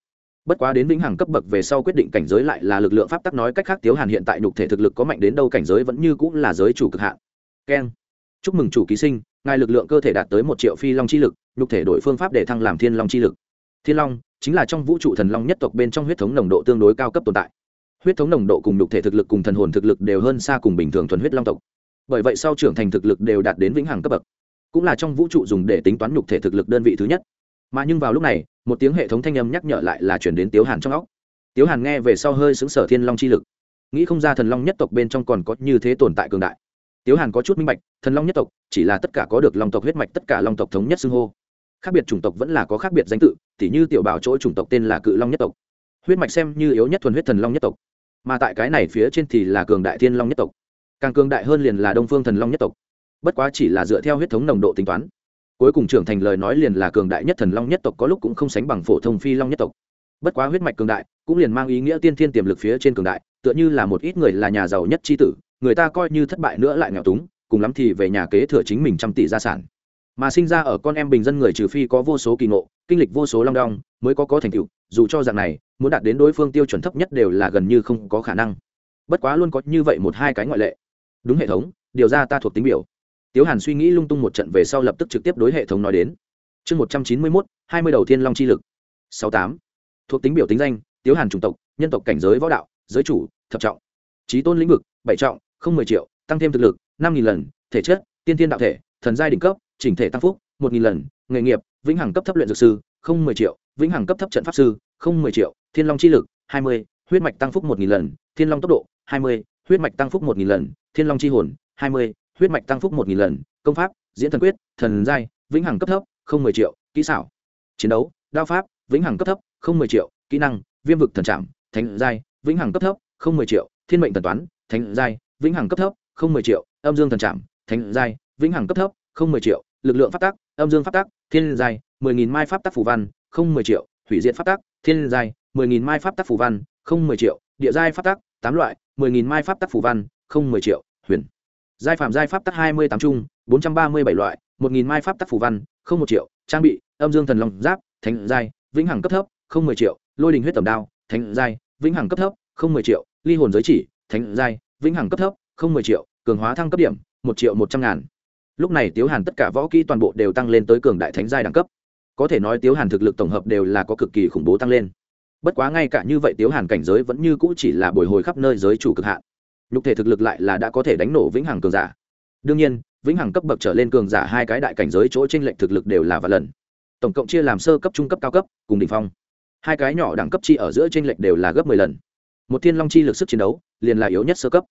Bất quá đến vĩnh hằng cấp bậc về sau quyết định cảnh giới lại là lực lượng pháp tắc nói cách khác tiếu hàn hiện tại nhục thể thực lực có mạnh đến đâu cảnh giới vẫn như cũng là giới chủ cực hạn. Keng chúc mừng chủ ký sinh, ngài lực lượng cơ thể đạt tới một triệu phi long chi lực, nhục thể đổi phương pháp để thăng làm thiên long chi lực. Thiên long chính là trong vũ trụ thần long nhất tộc bên trong huyết thống nồng độ tương đối cao cấp tồn tại. Huyết thống nồng độ cùng nhục thể thực lực cùng thần hồn thực lực đều hơn xa cùng bình thường thuần huyết long tộc. Bởi vậy sau trưởng thành thực lực đều đạt đến vĩnh hằng cấp bậc. Cũng là trong vũ trụ dùng để tính toán nhục thể thực lực đơn vị thứ nhất. Mà nhưng vào lúc này, một tiếng hệ thống thanh âm nhắc nhở lại là chuyển đến tiếu hàn trong óc. Tiếu hàn nghe về sau hơi xứng sở thiên long chi lực. Nghĩ không ra thần long nhất tộc bên trong còn có như thế tồn tại cường đại tiếu hàn có chút minh bạch, thần long nhất tộc, chỉ là tất cả có được long tộc huyết mạch, tất cả long tộc thống nhất xưng hô. Khác biệt chủng tộc vẫn là có khác biệt danh tự t h như tiểu bảo chỗ chủng tộc tên là cự long nhất tộc. Huyết mạch xem như yếu nhất thuần huyết thần long nhất tộc. Mà tại cái này phía trên thì là cường đại thiên long nhất tộc. Càng cường đại hơn liền là đông phương thần long nhất tộc. Bất quá chỉ là dựa theo huyết thống nồng độ tính toán. Cuối cùng trưởng thành lời nói liền là cường đại nhất thần long nhất tộc có lúc cũng không sánh bằng phổ thông phi long nhất tộc. Bất quá huyết mạch cường đại, cũng liền mang ý nghĩa tiên thiên tiềm lực phía trên cường đại, tựa như là một ít người là nhà giàu nhất chi tử người ta coi như thất bại nữa lại nghèo túng, cùng lắm thì về nhà kế thừa chính mình trăm tỷ gia sản. Mà sinh ra ở con em bình dân người trừ phi có vô số kỳ ngộ, kinh lịch vô số long đong mới có có thành tựu, dù cho dạng này, muốn đạt đến đối phương tiêu chuẩn thấp nhất đều là gần như không có khả năng. Bất quá luôn có như vậy một hai cái ngoại lệ. Đúng hệ thống, điều ra ta thuộc tính biểu. Tiếu hàn suy nghĩ lung tung một trận về sau lập tức trực tiếp đối hệ thống nói đến. Chương một trăm chín mươi mốt, hai mươi đầu thiên long chi lực. Sáu tám. Thuộc tính biểu tính danh, tiếu hàn chủng tộc, nhân tộc cảnh giới võ đạo, giới chủ, thập trọng. Trí tôn lĩnh vực, bảy trọng không mười triệu, tăng thêm thực lực, năm nghìn lần, thể chất, tiên tiên đạo thể, thần giai đỉnh cấp, chỉnh thể tăng phúc, một nghìn lần, nghề nghiệp, vĩnh hằng cấp thấp luyện dược sư, không mười triệu, vĩnh hằng cấp thấp trận pháp sư, không mười triệu, thiên long chi lực, hai mươi, huyết mạch tăng phúc một nghìn lần, thiên long tốc độ, hai mươi, huyết mạch tăng phúc một nghìn lần, thiên long chi hồn, hai mươi, huyết mạch tăng phúc một nghìn lần, công pháp, diễn thần quyết, thần giai, vĩnh hằng cấp thấp, không mười triệu, kỹ xảo, chiến đấu, đao pháp, vĩnh hằng cấp thấp, không mười triệu, kỹ năng, viêm vực thần trạm thánh giai, vĩnh hằng cấp thấp, không mười triệu, thiên mệnh thần toán, thánh giai vĩnh hằng cấp thấp, không mười triệu, âm dương thần trạm thánh giai, vĩnh hằng cấp thấp, không mười triệu, lực lượng phát tác âm dương phát tác thiên giai, mười nghìn mai pháp tác phù văn, không mười triệu, hủy diệt phát tác thiên giai, mười nghìn mai pháp tác phù văn, không mười triệu, địa giai phát tác tám loại, mười nghìn mai pháp tác phù văn, không mười triệu, huyền. Giai phạm giai pháp tác hai mươi tám chung, bốn trăm ba mươi bảy loại, một nghìn mai pháp tác phù văn, không một triệu, trang bị, âm dương thần long giáp, thánh giai, vĩnh hằng cấp thấp, không mười triệu, lôi đình huyết tầm đao, thánh giai, vĩnh hằng cấp thấp, không mười triệu, ly hồn giới chỉ, thánh giai vĩnh hằng cấp thấp, không mười triệu, cường hóa thăng cấp điểm, một triệu một trăm ngàn. Lúc này tiếu hàn tất cả võ kỹ toàn bộ đều tăng lên tới cường đại thánh giai đẳng cấp. Có thể nói tiếu hàn thực lực tổng hợp đều là có cực kỳ khủng bố tăng lên. Bất quá ngay cả như vậy tiếu hàn cảnh giới vẫn như cũ chỉ là bồi hồi khắp nơi giới chủ cực hạn. Nhục thể thực lực lại là đã có thể đánh nổ vĩnh hằng cường giả. Đương nhiên, vĩnh hằng cấp bậc trở lên cường giả hai cái đại cảnh giới chỗ tranh lệch thực lực đều là và lần. Tổng cộng chia làm sơ cấp, trung cấp, cao cấp, cùng đ ỉ n h phong. Hai cái nhỏ đẳng cấp chi ở giữa tranh lệch đều là gấp mười lần một thiên long chi lực sức chiến đấu, liền là yếu nhất sơ cấp.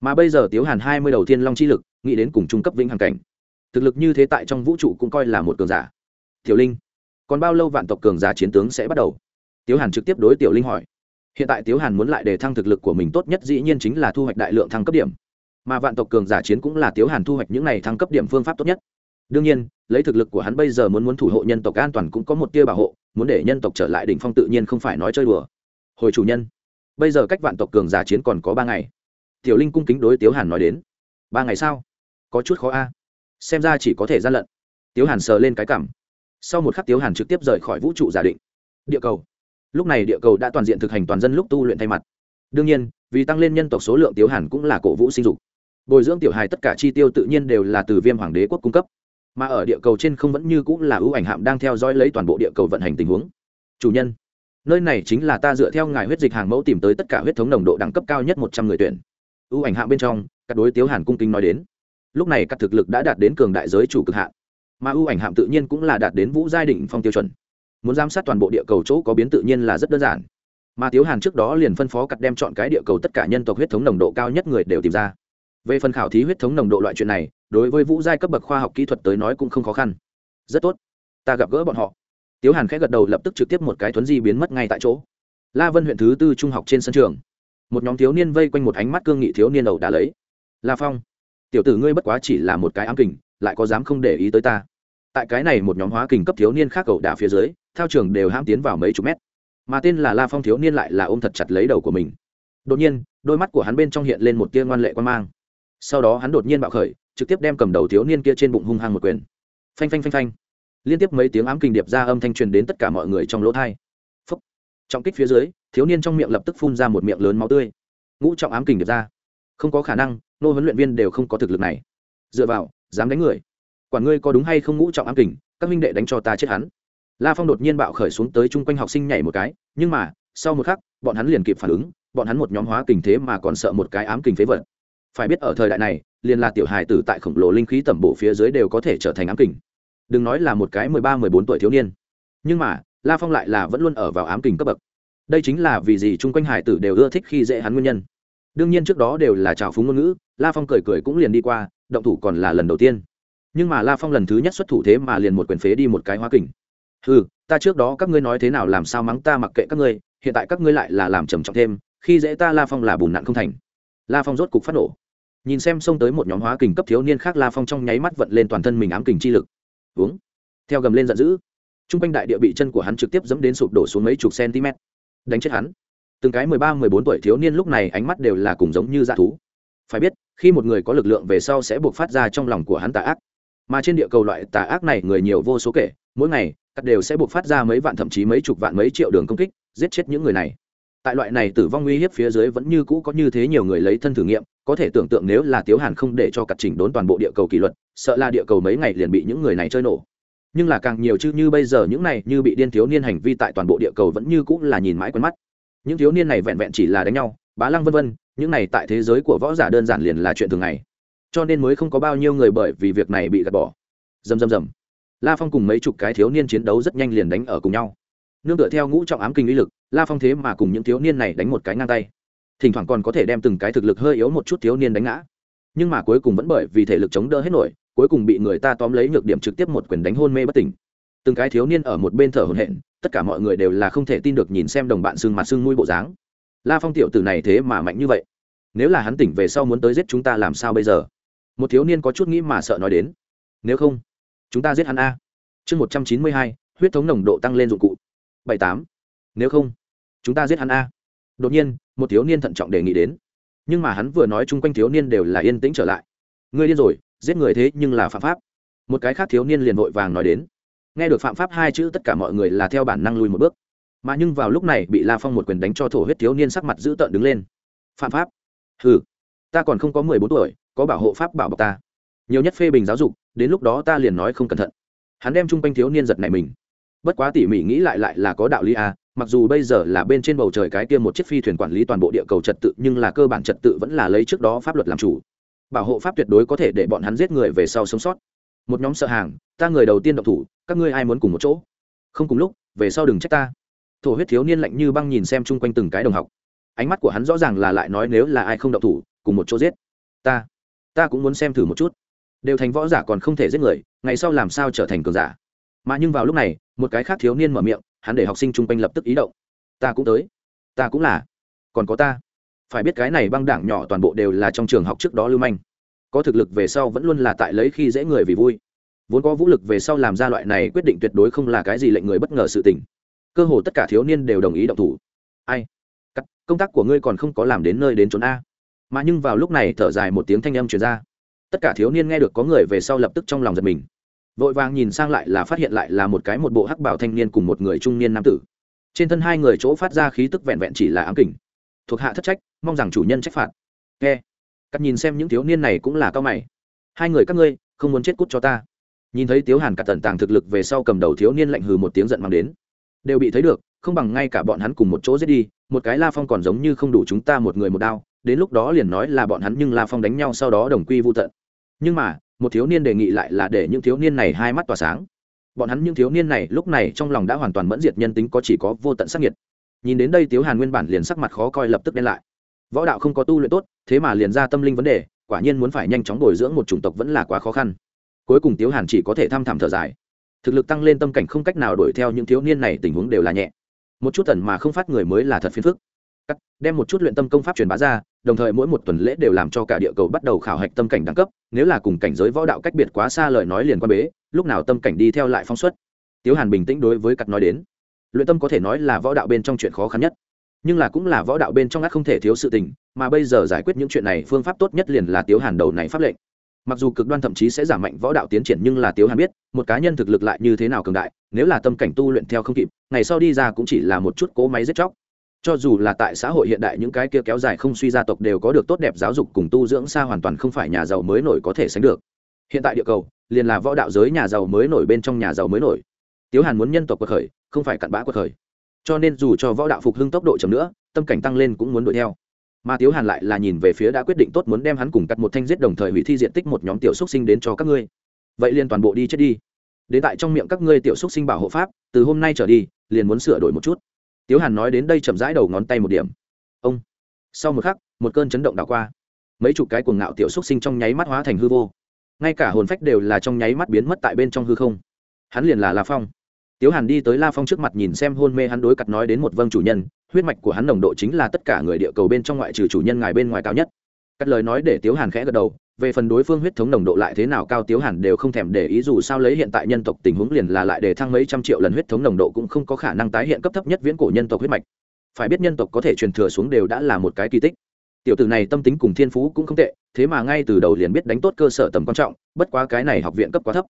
Mà bây giờ tiếu hàn hai mươi đầu thiên long chi lực, nghĩ đến cùng trung cấp vĩnh hằng cảnh. Thực lực như thế tại trong vũ trụ cũng coi là một cường giả. Tiểu linh, còn bao lâu vạn tộc cường giả chiến tướng sẽ bắt đầu? Tiếu hàn trực tiếp đối tiểu linh hỏi. Hiện tại tiếu hàn muốn lại để thăng thực lực của mình tốt nhất dĩ nhiên chính là thu hoạch đại lượng thăng cấp điểm. Mà vạn tộc cường giả chiến cũng là tiếu hàn thu hoạch những n à y thăng cấp điểm phương pháp tốt nhất. Đương nhiên, lấy thực lực của hắn bây giờ muốn muốn thủ hộ nhân tộc an toàn cũng có một tia bảo hộ, muốn để nhân tộc trở lại đỉnh phong tự nhiên không phải nói chơi đùa. Hồi chủ nhân bây giờ cách vạn tộc cường giả chiến còn có ba ngày. Tiểu linh cung kính đối tiếu hàn nói đến. Ba ngày sao? Có chút khó a. Xem ra chỉ có thể gian lận. Tiếu hàn sờ lên cái cảm. Sau một khắc tiếu hàn trực tiếp rời khỏi vũ trụ giả định. Địa cầu. Lúc này địa cầu đã toàn diện thực hành toàn dân lúc tu luyện thay mặt. Đương nhiên, vì tăng lên nhân tộc số lượng tiếu hàn cũng là cổ vũ sinh dục. Bồi dưỡng tiểu hài tất cả chi tiêu tự nhiên đều là từ viêm hoàng đế quốc cung cấp. Mà ở địa cầu trên không vẫn như cũng là ưu ảnh hạm đang theo dõi lấy toàn bộ địa cầu vận hành tình huống. Chủ nhân nơi này chính là ta dựa theo ngài huyết dịch hàng mẫu tìm tới tất cả huyết thống nồng độ đẳng cấp cao nhất một trăm người tuyển. Ưu ảnh hạ bên trong, các đối tiếu hàn cung kính nói đến. Lúc này các thực lực đã đạt đến cường đại giới chủ cực hạn. Mà ưu ảnh hạm tự nhiên cũng là đạt đến vũ giai định phong tiêu chuẩn. Muốn giám sát toàn bộ địa cầu chỗ có biến tự nhiên là rất đơn giản. Mà tiếu hàn trước đó liền phân phó cặt đem chọn cái địa cầu tất cả nhân tộc huyết thống nồng độ cao nhất người đều tìm ra. Về phần khảo thí huyết thống nồng độ loại chuyện này, đối với vũ giai cấp bậc khoa học kỹ thuật tới nói cũng không khó khăn. Rất tốt. Ta gặp gỡ bọn họ tiếu hàn khẽ gật đầu lập tức trực tiếp một cái thuấn di biến mất ngay tại chỗ. La vân huyện thứ tư trung học trên sân trường. Một nhóm thiếu niên vây quanh một ánh mắt cương nghị thiếu niên đầu đã lấy. La phong, tiểu tử ngươi bất quá chỉ là một cái ám kình, lại có dám không để ý tới ta? Tại cái này một nhóm hóa kình cấp thiếu niên khác cầu đả phía dưới, thao trường đều ham tiến vào mấy chục mét. Mà tên là la phong thiếu niên lại là ôm thật chặt lấy đầu của mình. Đột nhiên, đôi mắt của hắn bên trong hiện lên một tia ngoan lệ quan mang. Sau đó hắn đột nhiên bạo khởi, trực tiếp đem cầm đầu thiếu niên kia trên bụng hung hăng một quyền. Phanh phanh phanh phanh liên tiếp mấy tiếng ám kình điệp ra âm thanh truyền đến tất cả mọi người trong lỗ thai. Phúc. Trọng kích phía dưới, thiếu niên trong miệng lập tức phun ra một miệng lớn máu tươi. Ngũ trọng ám kình điệp ra. Không có khả năng, nô huấn luyện viên đều không có thực lực này. Dựa vào, dám đánh người. Quản ngươi có đúng hay không ngũ trọng ám kình các minh đệ đánh cho ta chết hắn. La phong đột nhiên bạo khởi xuống tới chung quanh học sinh nhảy một cái, nhưng mà, sau một khắc, bọn hắn liền kịp phản ứng, bọn hắn một nhóm hóa kình thế mà còn sợ một cái ám kình phế vật. Phải biết ở thời đại này, liền là tiểu hài tử tại khổng lồ linh khí tẩm bổ phía dưới đều có thể trở thành ám kình đừng nói là một cái mười ba, mười bốn tuổi thiếu niên. Nhưng mà, la phong lại là vẫn luôn ở vào ám kình cấp bậc. Đây chính là vì gì chung quanh hải tử đều ưa thích khi dễ hắn nguyên nhân. Đương nhiên trước đó đều là trào phúng ngôn ngữ, la phong cười cười cũng liền đi qua, động thủ còn là lần đầu tiên. Nhưng mà la phong lần thứ nhất xuất thủ thế mà liền một quyền phế đi một cái hóa kình. Ừ ta trước đó các ngươi nói thế nào làm sao mắng ta mặc kệ các ngươi, hiện tại các ngươi lại là làm trầm trọng thêm, khi dễ ta la phong là bùn nặn không thành. La phong rốt cục phát nổ. Nhìn xem xông tới một nhóm hóa kình cấp thiếu niên khác la phong trong nháy mắt vận lên toàn thân mình ám kình chi lực uống. Theo gầm lên giận dữ t r u n g quanh đại địa bị chân của hắn trực tiếp dẫm đến sụp đổ xuống mấy chục cm. Đánh chết hắn. Từng cái mười ba, mười bốn tuổi thiếu niên lúc này ánh mắt đều là cùng giống như dạ thú. Phải biết, khi một người có lực lượng về sau sẽ buộc phát ra trong lòng của hắn tà ác. Mà trên địa cầu loại tà ác này người nhiều vô số kể, mỗi ngày, cắt đều sẽ buộc phát ra mấy vạn thậm chí mấy chục vạn mấy triệu đường công kích, giết chết những người này tại loại này tử vong uy hiếp phía dưới vẫn như cũ có như thế nhiều người lấy thân thử nghiệm, có thể tưởng tượng nếu là tiếu hàn không để cho cặt chỉnh đốn toàn bộ địa cầu kỷ luật, sợ là địa cầu mấy ngày liền bị những người này chơi nổ. Nhưng là càng nhiều chứ như bây giờ những này như bị điên thiếu niên hành vi tại toàn bộ địa cầu vẫn như cũng là nhìn mãi quen mắt. Những thiếu niên này vẹn vẹn chỉ là đánh nhau, bá lăng vân vân, những này tại thế giới của võ giả đơn giản liền là chuyện thường ngày. Cho nên mới không có bao nhiêu người bởi vì việc này bị gạt bỏ. Dầm dầm dầm la phong cùng mấy chục cái thiếu niên chiến đấu rất nhanh liền đánh ở cùng nhau nương tựa theo ngũ trọng ám kinh uy lực, la phong thế mà cùng những thiếu niên này đánh một cái ngang tay. Thỉnh thoảng còn có thể đem từng cái thực lực hơi yếu một chút thiếu niên đánh ngã. Nhưng mà cuối cùng vẫn bởi vì thể lực chống đỡ hết nổi, cuối cùng bị người ta tóm lấy nhược điểm trực tiếp một quyền đánh hôn mê bất tỉnh. Từng cái thiếu niên ở một bên thở hổn hển, tất cả mọi người đều là không thể tin được nhìn xem đồng bạn xương mặt xương mũi bộ dáng. La phong tiểu tử này thế mà mạnh như vậy. Nếu là hắn tỉnh về sau muốn tới giết chúng ta làm sao bây giờ? Một thiếu niên có chút nghĩ mà sợ nói đến. Nếu không, chúng ta giết hắn a. Chương một trăm chín mươi hai, huyết thống nồng độ tăng lên dụng cụ bảy tám. Nếu không, chúng ta giết hắn a. Đột nhiên, một thiếu niên thận trọng đề nghị đến. Nhưng mà hắn vừa nói chung quanh thiếu niên đều là yên tĩnh trở lại. Ngươi điên rồi, giết người thế nhưng là phạm pháp. Một cái khác thiếu niên liền vội vàng nói đến. Nghe được phạm pháp hai chữ tất cả mọi người là theo bản năng lùi một bước. Mà nhưng vào lúc này bị la phong một quyền đánh cho thổ huyết thiếu niên sắc mặt dữ tợn đứng lên. Phạm pháp? Ừ ta còn không có mười bốn tuổi, có bảo hộ pháp bảo bọc ta. Nhiều nhất phê bình giáo dục, đến lúc đó ta liền nói không cẩn thận. Hắn đem chung quanh thiếu niên giật này mình bất quá tỉ mỉ nghĩ lại lại là có đạo lý à mặc dù bây giờ là bên trên bầu trời cái kia một chiếc phi thuyền quản lý toàn bộ địa cầu trật tự, nhưng là cơ bản trật tự vẫn là lấy trước đó pháp luật làm chủ. Bảo hộ pháp tuyệt đối có thể để bọn hắn giết người về sau sống sót. Một nhóm sợ hàng, ta người đầu tiên độc thủ, các ngươi ai muốn cùng một chỗ? Không cùng lúc, về sau đừng trách ta. Thổ huyết thiếu niên lạnh như băng nhìn xem chung quanh từng cái đồng học. Ánh mắt của hắn rõ ràng là lại nói nếu là ai không độc thủ, cùng một chỗ giết. Ta ta cũng muốn xem thử một chút. Đều thành võ giả còn không thể giết người, ngày sau làm sao trở thành cường giả? Mà nhưng vào lúc này, một cái khác thiếu niên mở miệng, hắn để học sinh chung quanh lập tức ý động. Ta cũng tới. Ta cũng là. Còn có ta. Phải biết cái này băng đảng nhỏ toàn bộ đều là trong trường học trước đó lưu manh. Có thực lực về sau vẫn luôn là tại lấy khi dễ người vì vui. Vốn có vũ lực về sau làm ra loại này quyết định tuyệt đối không là cái gì lệnh người bất ngờ sự tình. Cơ hồ tất cả thiếu niên đều đồng ý động thủ. Ai? Cắt, công tác của ngươi còn không có làm đến nơi đến trốn a. Mà nhưng vào lúc này thở dài một tiếng thanh âm truyền ra. Tất cả thiếu niên nghe được có người về sau lập tức trong lòng giật mình vội vàng nhìn sang lại là phát hiện lại là một cái một bộ hắc bảo thanh niên cùng một người trung niên nam tử. Trên thân hai người chỗ phát ra khí tức vẹn vẹn chỉ là ám kỉnh thuộc hạ thất trách, mong rằng chủ nhân trách phạt. Nghe cắt nhìn xem những thiếu niên này cũng là cao mày. Hai người, các ngươi, không muốn chết cút cho ta. Nhìn thấy tiếu hàn cả tần tàng thực lực về sau cầm đầu thiếu niên lạnh hừ một tiếng giận mang đến. Đều bị thấy được, không bằng ngay cả bọn hắn cùng một chỗ giết đi, một cái la phong còn giống như không đủ chúng ta một người một đao, đến lúc đó liền nói là bọn hắn nhưng la phong đánh nhau sau đó đồng quy vô tận. Nhưng mà một thiếu niên đề nghị lại là để những thiếu niên này hai mắt tỏa sáng. Bọn hắn những thiếu niên này lúc này trong lòng đã hoàn toàn mẫn diệt nhân tính có chỉ có vô tận sắc nhiệt. Nhìn đến đây tiếu hàn nguyên bản liền sắc mặt khó coi lập tức đen lại. Võ đạo không có tu luyện tốt, thế mà liền ra tâm linh vấn đề, quả nhiên muốn phải nhanh chóng bồi dưỡng một chủng tộc vẫn là quá khó khăn. Cuối cùng tiếu hàn chỉ có thể thăm thẳm thở dài. Thực lực tăng lên tâm cảnh không cách nào đuổi theo những thiếu niên này tình huống đều là nhẹ. Một chút tần mà không phát người mới là thật phiền phức. Cắt, đem một chút luyện tâm công pháp truyền bá ra đồng thời mỗi một tuần lễ đều làm cho cả địa cầu bắt đầu khảo hạch tâm cảnh đẳng cấp, nếu là cùng cảnh giới võ đạo cách biệt quá xa lời nói liền quan bế, lúc nào tâm cảnh đi theo lại phóng xuất. Tiếu hàn bình tĩnh đối với cặp nói đến. Luyện tâm có thể nói là võ đạo bên trong chuyện khó khăn nhất, nhưng là cũng là võ đạo bên trong ngắt không thể thiếu sự tình, mà bây giờ giải quyết những chuyện này phương pháp tốt nhất liền là tiếu hàn đầu này pháp lệnh. Mặc dù cực đoan thậm chí sẽ giảm mạnh võ đạo tiến triển nhưng là tiếu hàn biết, một cá nhân thực lực lại như thế nào cường đại, nếu là tâm cảnh tu luyện theo không kịp, ngày sau đi ra cũng chỉ là một chút cố máy giết chóc cho dù là tại xã hội hiện đại, những cái kia kéo dài không suy gia tộc đều có được tốt đẹp giáo dục cùng tu dưỡng xa hoàn toàn không phải nhà giàu mới nổi có thể sánh được. Hiện tại địa cầu, liền là võ đạo giới nhà giàu mới nổi bên trong nhà giàu mới nổi. Tiếu hàn muốn nhân tộc quật khởi, không phải cặn bã quật khởi. Cho nên dù cho võ đạo phục hưng tốc độ chậm nữa, tâm cảnh tăng lên cũng muốn đuổi theo. Mà tiếu hàn lại là nhìn về phía đã quyết định tốt muốn đem hắn cùng cắt một thanh giết đồng thời hủy thi diện tích một nhóm tiểu xúc sinh đến cho các ngươi. Vậy liền toàn bộ đi chết đi. Đến tại trong miệng các ngươi tiểu xúc sinh bảo hộ pháp, từ hôm nay trở đi, liền muốn sửa đổi một chút tiếu hàn nói đến đây chậm rãi đầu ngón tay một điểm. Ông, sau một khắc, một cơn chấn động đảo qua. Mấy chục cái cuồng ngạo tiểu xúc sinh trong nháy mắt hóa thành hư vô. Ngay cả hồn phách đều là trong nháy mắt biến mất tại bên trong hư không. Hắn liền là la phong. Tiếu hàn đi tới la phong trước mặt nhìn xem hôn mê hắn đối cặt nói đến một vâng chủ nhân, huyết mạch của hắn nồng độ chính là tất cả người địa cầu bên trong ngoại trừ chủ nhân ngài bên ngoài cao nhất. Cắt lời nói để tiếu hàn khẽ gật đầu về phần đối phương huyết thống nồng độ lại thế nào, cao tiếu hàn đều không thèm để ý, dù sao lấy hiện tại nhân tộc tình huống liền là lại để thăng mấy trăm triệu lần huyết thống nồng độ cũng không có khả năng tái hiện cấp thấp nhất viễn cổ nhân tộc huyết mạch. Phải biết nhân tộc có thể truyền thừa xuống đều đã là một cái kỳ tích. Tiểu tử này tâm tính cùng thiên phú cũng không tệ, thế mà ngay từ đầu liền biết đánh tốt cơ sở tầm quan trọng, bất quá cái này học viện cấp quá thấp.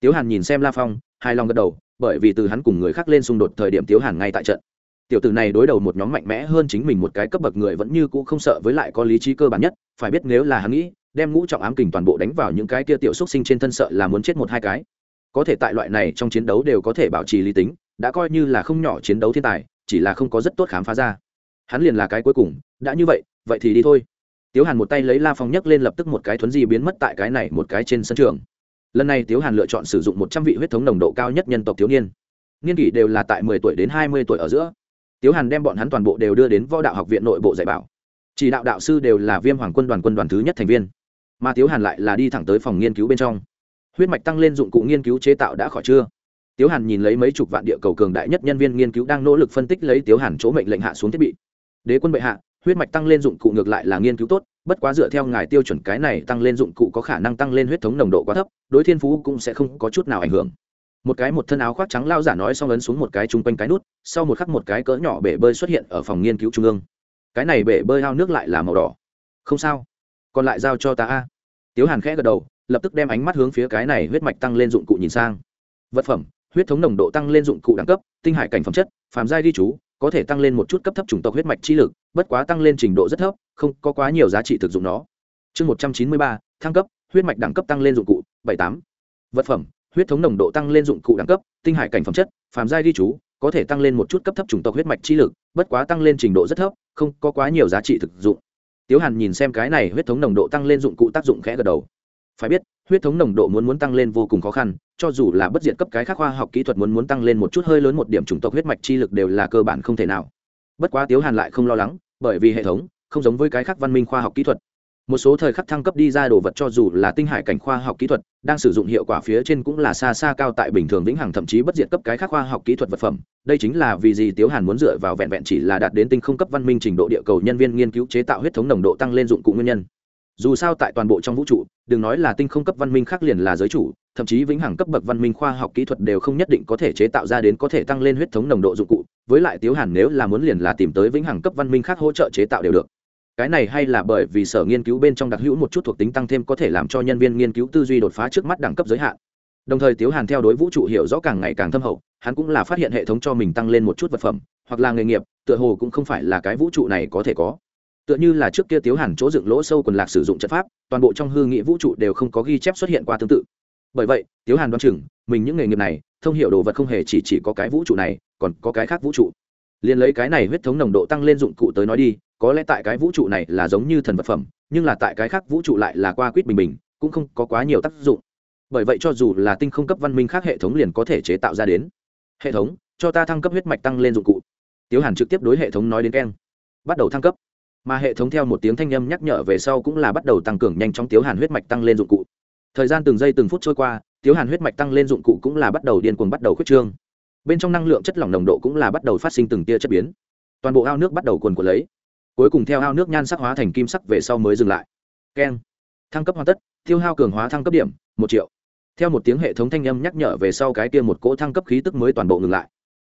Tiếu hàn nhìn xem la phong hai lòng gật đầu, bởi vì từ hắn cùng người khác lên xung đột thời điểm tiếu hàn ngay tại trận. Tiểu tử này đối đầu một nhóm mạnh mẽ hơn chính mình một cái cấp bậc người vẫn như cũ không sợ, với lại có lý trí cơ bản nhất, phải biết nếu là hắn nghĩ đem ngũ trọng ám kình toàn bộ đánh vào những cái kia tiểu xúc sinh trên thân sợ là muốn chết một hai cái. Có thể tại loại này trong chiến đấu đều có thể bảo trì lý tính, đã coi như là không nhỏ chiến đấu thiên tài, chỉ là không có rất tốt khám phá ra. Hắn liền là cái cuối cùng, đã như vậy vậy thì đi thôi. Tiếu hàn một tay lấy la phong nhấc lên lập tức một cái thuấn di biến mất tại cái này một cái trên sân trường. Lần này tiếu hàn lựa chọn sử dụng một trăm vị huyết thống nồng độ cao nhất nhân tộc thiếu niên. Niên kỷ đều là tại mười tuổi đến hai mươi tuổi ở giữa. Tiếu hàn đem bọn hắn toàn bộ đều đưa đến võ đạo học viện nội bộ dạy bảo. Chỉ đạo đạo sư đều là viêm hoàng quân đoàn quân đoàn thứ nhất thành viên mà tiếu hàn lại là đi thẳng tới phòng nghiên cứu bên trong. Huyết mạch tăng lên dụng cụ nghiên cứu chế tạo đã khỏi chưa? Tiếu hàn nhìn lấy mấy chục vạn địa cầu cường đại nhất nhân viên nghiên cứu đang nỗ lực phân tích lấy tiếu hàn chỗ mệnh lệnh hạ xuống thiết bị. Đế quân bệ hạ, huyết mạch tăng lên dụng cụ ngược lại là nghiên cứu tốt, bất quá dựa theo ngài tiêu chuẩn cái này tăng lên dụng cụ có khả năng tăng lên huyết thống nồng độ quá thấp, đối thiên phú cũng sẽ không có chút nào ảnh hưởng. Một cái một thân áo khoác trắng lao giả nói xong ấn xuống một cái chung quanh cái nút, sau một khắc một cái cỡ nhỏ bể bơi xuất hiện ở phòng nghiên cứu trung ương. Cái này bể bơi ao nước lại là màu đỏ. Không sao còn lại giao cho ta a. Tiếu hàn khẽ gật đầu, lập tức đem ánh mắt hướng phía cái này huyết mạch tăng lên dụng cụ nhìn sang. Vật phẩm, huyết thống nồng độ tăng lên dụng cụ đẳng cấp, tinh hải cảnh phẩm chất, phàm giai ghi chú, có thể tăng lên một chút cấp thấp chủng tộc huyết mạch chi lực, bất quá tăng lên trình độ rất thấp, không có quá nhiều giá trị thực dụng nó. Chương một trăm chín mươi ba, thăng cấp, huyết mạch đẳng cấp tăng lên dụng cụ, bảy tám. Vật phẩm, huyết thống nồng độ tăng lên dụng cụ đẳng cấp, tinh hải cảnh phẩm chất, phàm giai ghi chú, có thể tăng lên một chút cấp thấp chủng tộc huyết mạch chi lực, bất quá tăng lên trình độ rất thấp, không có quá nhiều giá trị thực dụng tiếu hàn nhìn xem cái này huyết thống nồng độ tăng lên dụng cụ tác dụng khẽ gật đầu. Phải biết, huyết thống nồng độ muốn muốn tăng lên vô cùng khó khăn, cho dù là bất diện cấp cái khác khoa học kỹ thuật muốn muốn tăng lên một chút hơi lớn một điểm chủng tộc huyết mạch chi lực đều là cơ bản không thể nào. Bất quá tiếu hàn lại không lo lắng, bởi vì hệ thống không giống với cái khác văn minh khoa học kỹ thuật. Một số thời khắc thăng cấp đi ra đồ vật cho dù là tinh hải cảnh khoa học kỹ thuật đang sử dụng hiệu quả phía trên cũng là xa xa cao tại bình thường vĩnh hằng, thậm chí bất diệt cấp cái khác khoa học kỹ thuật vật phẩm. Đây chính là vì gì tiếu hàn muốn dựa vào vẹn vẹn chỉ là đạt đến tinh không cấp văn minh trình độ địa cầu nhân viên nghiên cứu chế tạo huyết thống nồng độ tăng lên dụng cụ nguyên nhân. Dù sao tại toàn bộ trong vũ trụ, đừng nói là tinh không cấp văn minh khác liền là giới chủ, thậm chí vĩnh hằng cấp bậc văn minh khoa học kỹ thuật đều không nhất định có thể chế tạo ra đến có thể tăng lên huyết thống nồng độ dụng cụ. Với lại tiếu hàn nếu là muốn liền là tìm tới vĩnh hằng cấp văn minh khác hỗ trợ chế tạo đều được cái này hay là bởi vì sở nghiên cứu bên trong đặc hữu một chút thuộc tính tăng thêm có thể làm cho nhân viên nghiên cứu tư duy đột phá trước mắt đẳng cấp giới hạn. Đồng thời tiếu hàn theo đối vũ trụ hiểu rõ càng ngày càng thâm hậu, hắn cũng là phát hiện hệ thống cho mình tăng lên một chút vật phẩm, hoặc là nghề nghiệp, tựa hồ cũng không phải là cái vũ trụ này có thể có. Tựa như là trước kia tiếu hàn chỗ dựng lỗ sâu quần lạc sử dụng trận pháp, toàn bộ trong hư nghị vũ trụ đều không có ghi chép xuất hiện qua tương tự. Bởi vậy, tiếu hàn đoán chừng, mình những nghề nghiệp này, thông hiệu đồ vật không hề chỉ chỉ có cái vũ trụ này, còn có cái khác vũ trụ liền lấy cái này huyết thống nồng độ tăng lên dụng cụ tới nói đi, có lẽ tại cái vũ trụ này là giống như thần vật phẩm, nhưng là tại cái khác vũ trụ lại là qua quýt bình bình, cũng không có quá nhiều tác dụng. Bởi vậy cho dù là tinh không cấp văn minh khác hệ thống liền có thể chế tạo ra đến. Hệ thống, cho ta thăng cấp huyết mạch tăng lên dụng cụ. Tiếu hàn trực tiếp đối hệ thống nói đến keng. Bắt đầu thăng cấp. Mà hệ thống theo một tiếng thanh â m nhắc nhở về sau cũng là bắt đầu tăng cường nhanh chóng tiếu hàn huyết mạch tăng lên dụng cụ. Thời gian từng giây từng phút trôi qua, tiếu hàn huyết mạch tăng lên dụng cụ cũng là bắt đầu điên cuồng bắt đầu khuyết trương bên trong năng lượng chất lỏng nồng độ cũng là bắt đầu phát sinh từng tia chất biến. Toàn bộ ao nước bắt đầu cuồn cuộn lấy. Cuối cùng theo ao nước nhan sắc hóa thành kim sắc về sau mới dừng lại. Keng. Thăng cấp hoàn tất, tiêu hao cường hóa thăng cấp điểm, một triệu. Theo một tiếng hệ thống thanh âm nhắc nhở về sau cái kia một cỗ thăng cấp khí tức mới toàn bộ ngừng lại.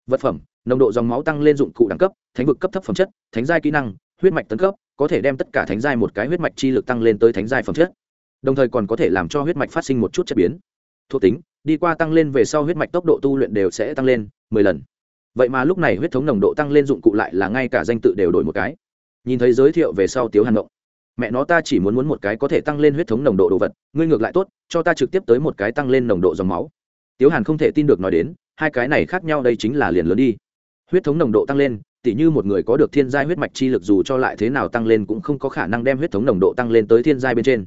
Vật phẩm, nồng độ dòng máu tăng lên dụng cụ đẳng cấp, thánh vực cấp thấp phẩm chất, thánh giai kỹ năng, huyết mạch tấn cấp, có thể đem tất cả thánh giai một cái huyết mạch chi lực tăng lên tới thánh giai phẩm chất. Đồng thời còn có thể làm cho huyết mạch phát sinh một chút chất biến. Thuộc tính đi qua tăng lên về sau huyết mạch tốc độ tu luyện đều sẽ tăng lên mười lần. Vậy mà lúc này huyết thống nồng độ tăng lên dụng cụ lại là ngay cả danh tự đều đổi một cái. Nhìn thấy giới thiệu về sau tiếu hàn động mẹ nó, ta chỉ muốn muốn một cái có thể tăng lên huyết thống nồng độ đồ vật, ngươi ngược lại tốt, cho ta trực tiếp tới một cái tăng lên nồng độ dòng máu. Tiếu hàn không thể tin được nói đến, hai cái này khác nhau, đây chính là liền lớn đi. Huyết thống nồng độ tăng lên, tỉ như một người có được thiên giai huyết mạch chi lực dù cho lại thế nào tăng lên cũng không có khả năng đem huyết thống nồng độ tăng lên tới thiên giai bên trên.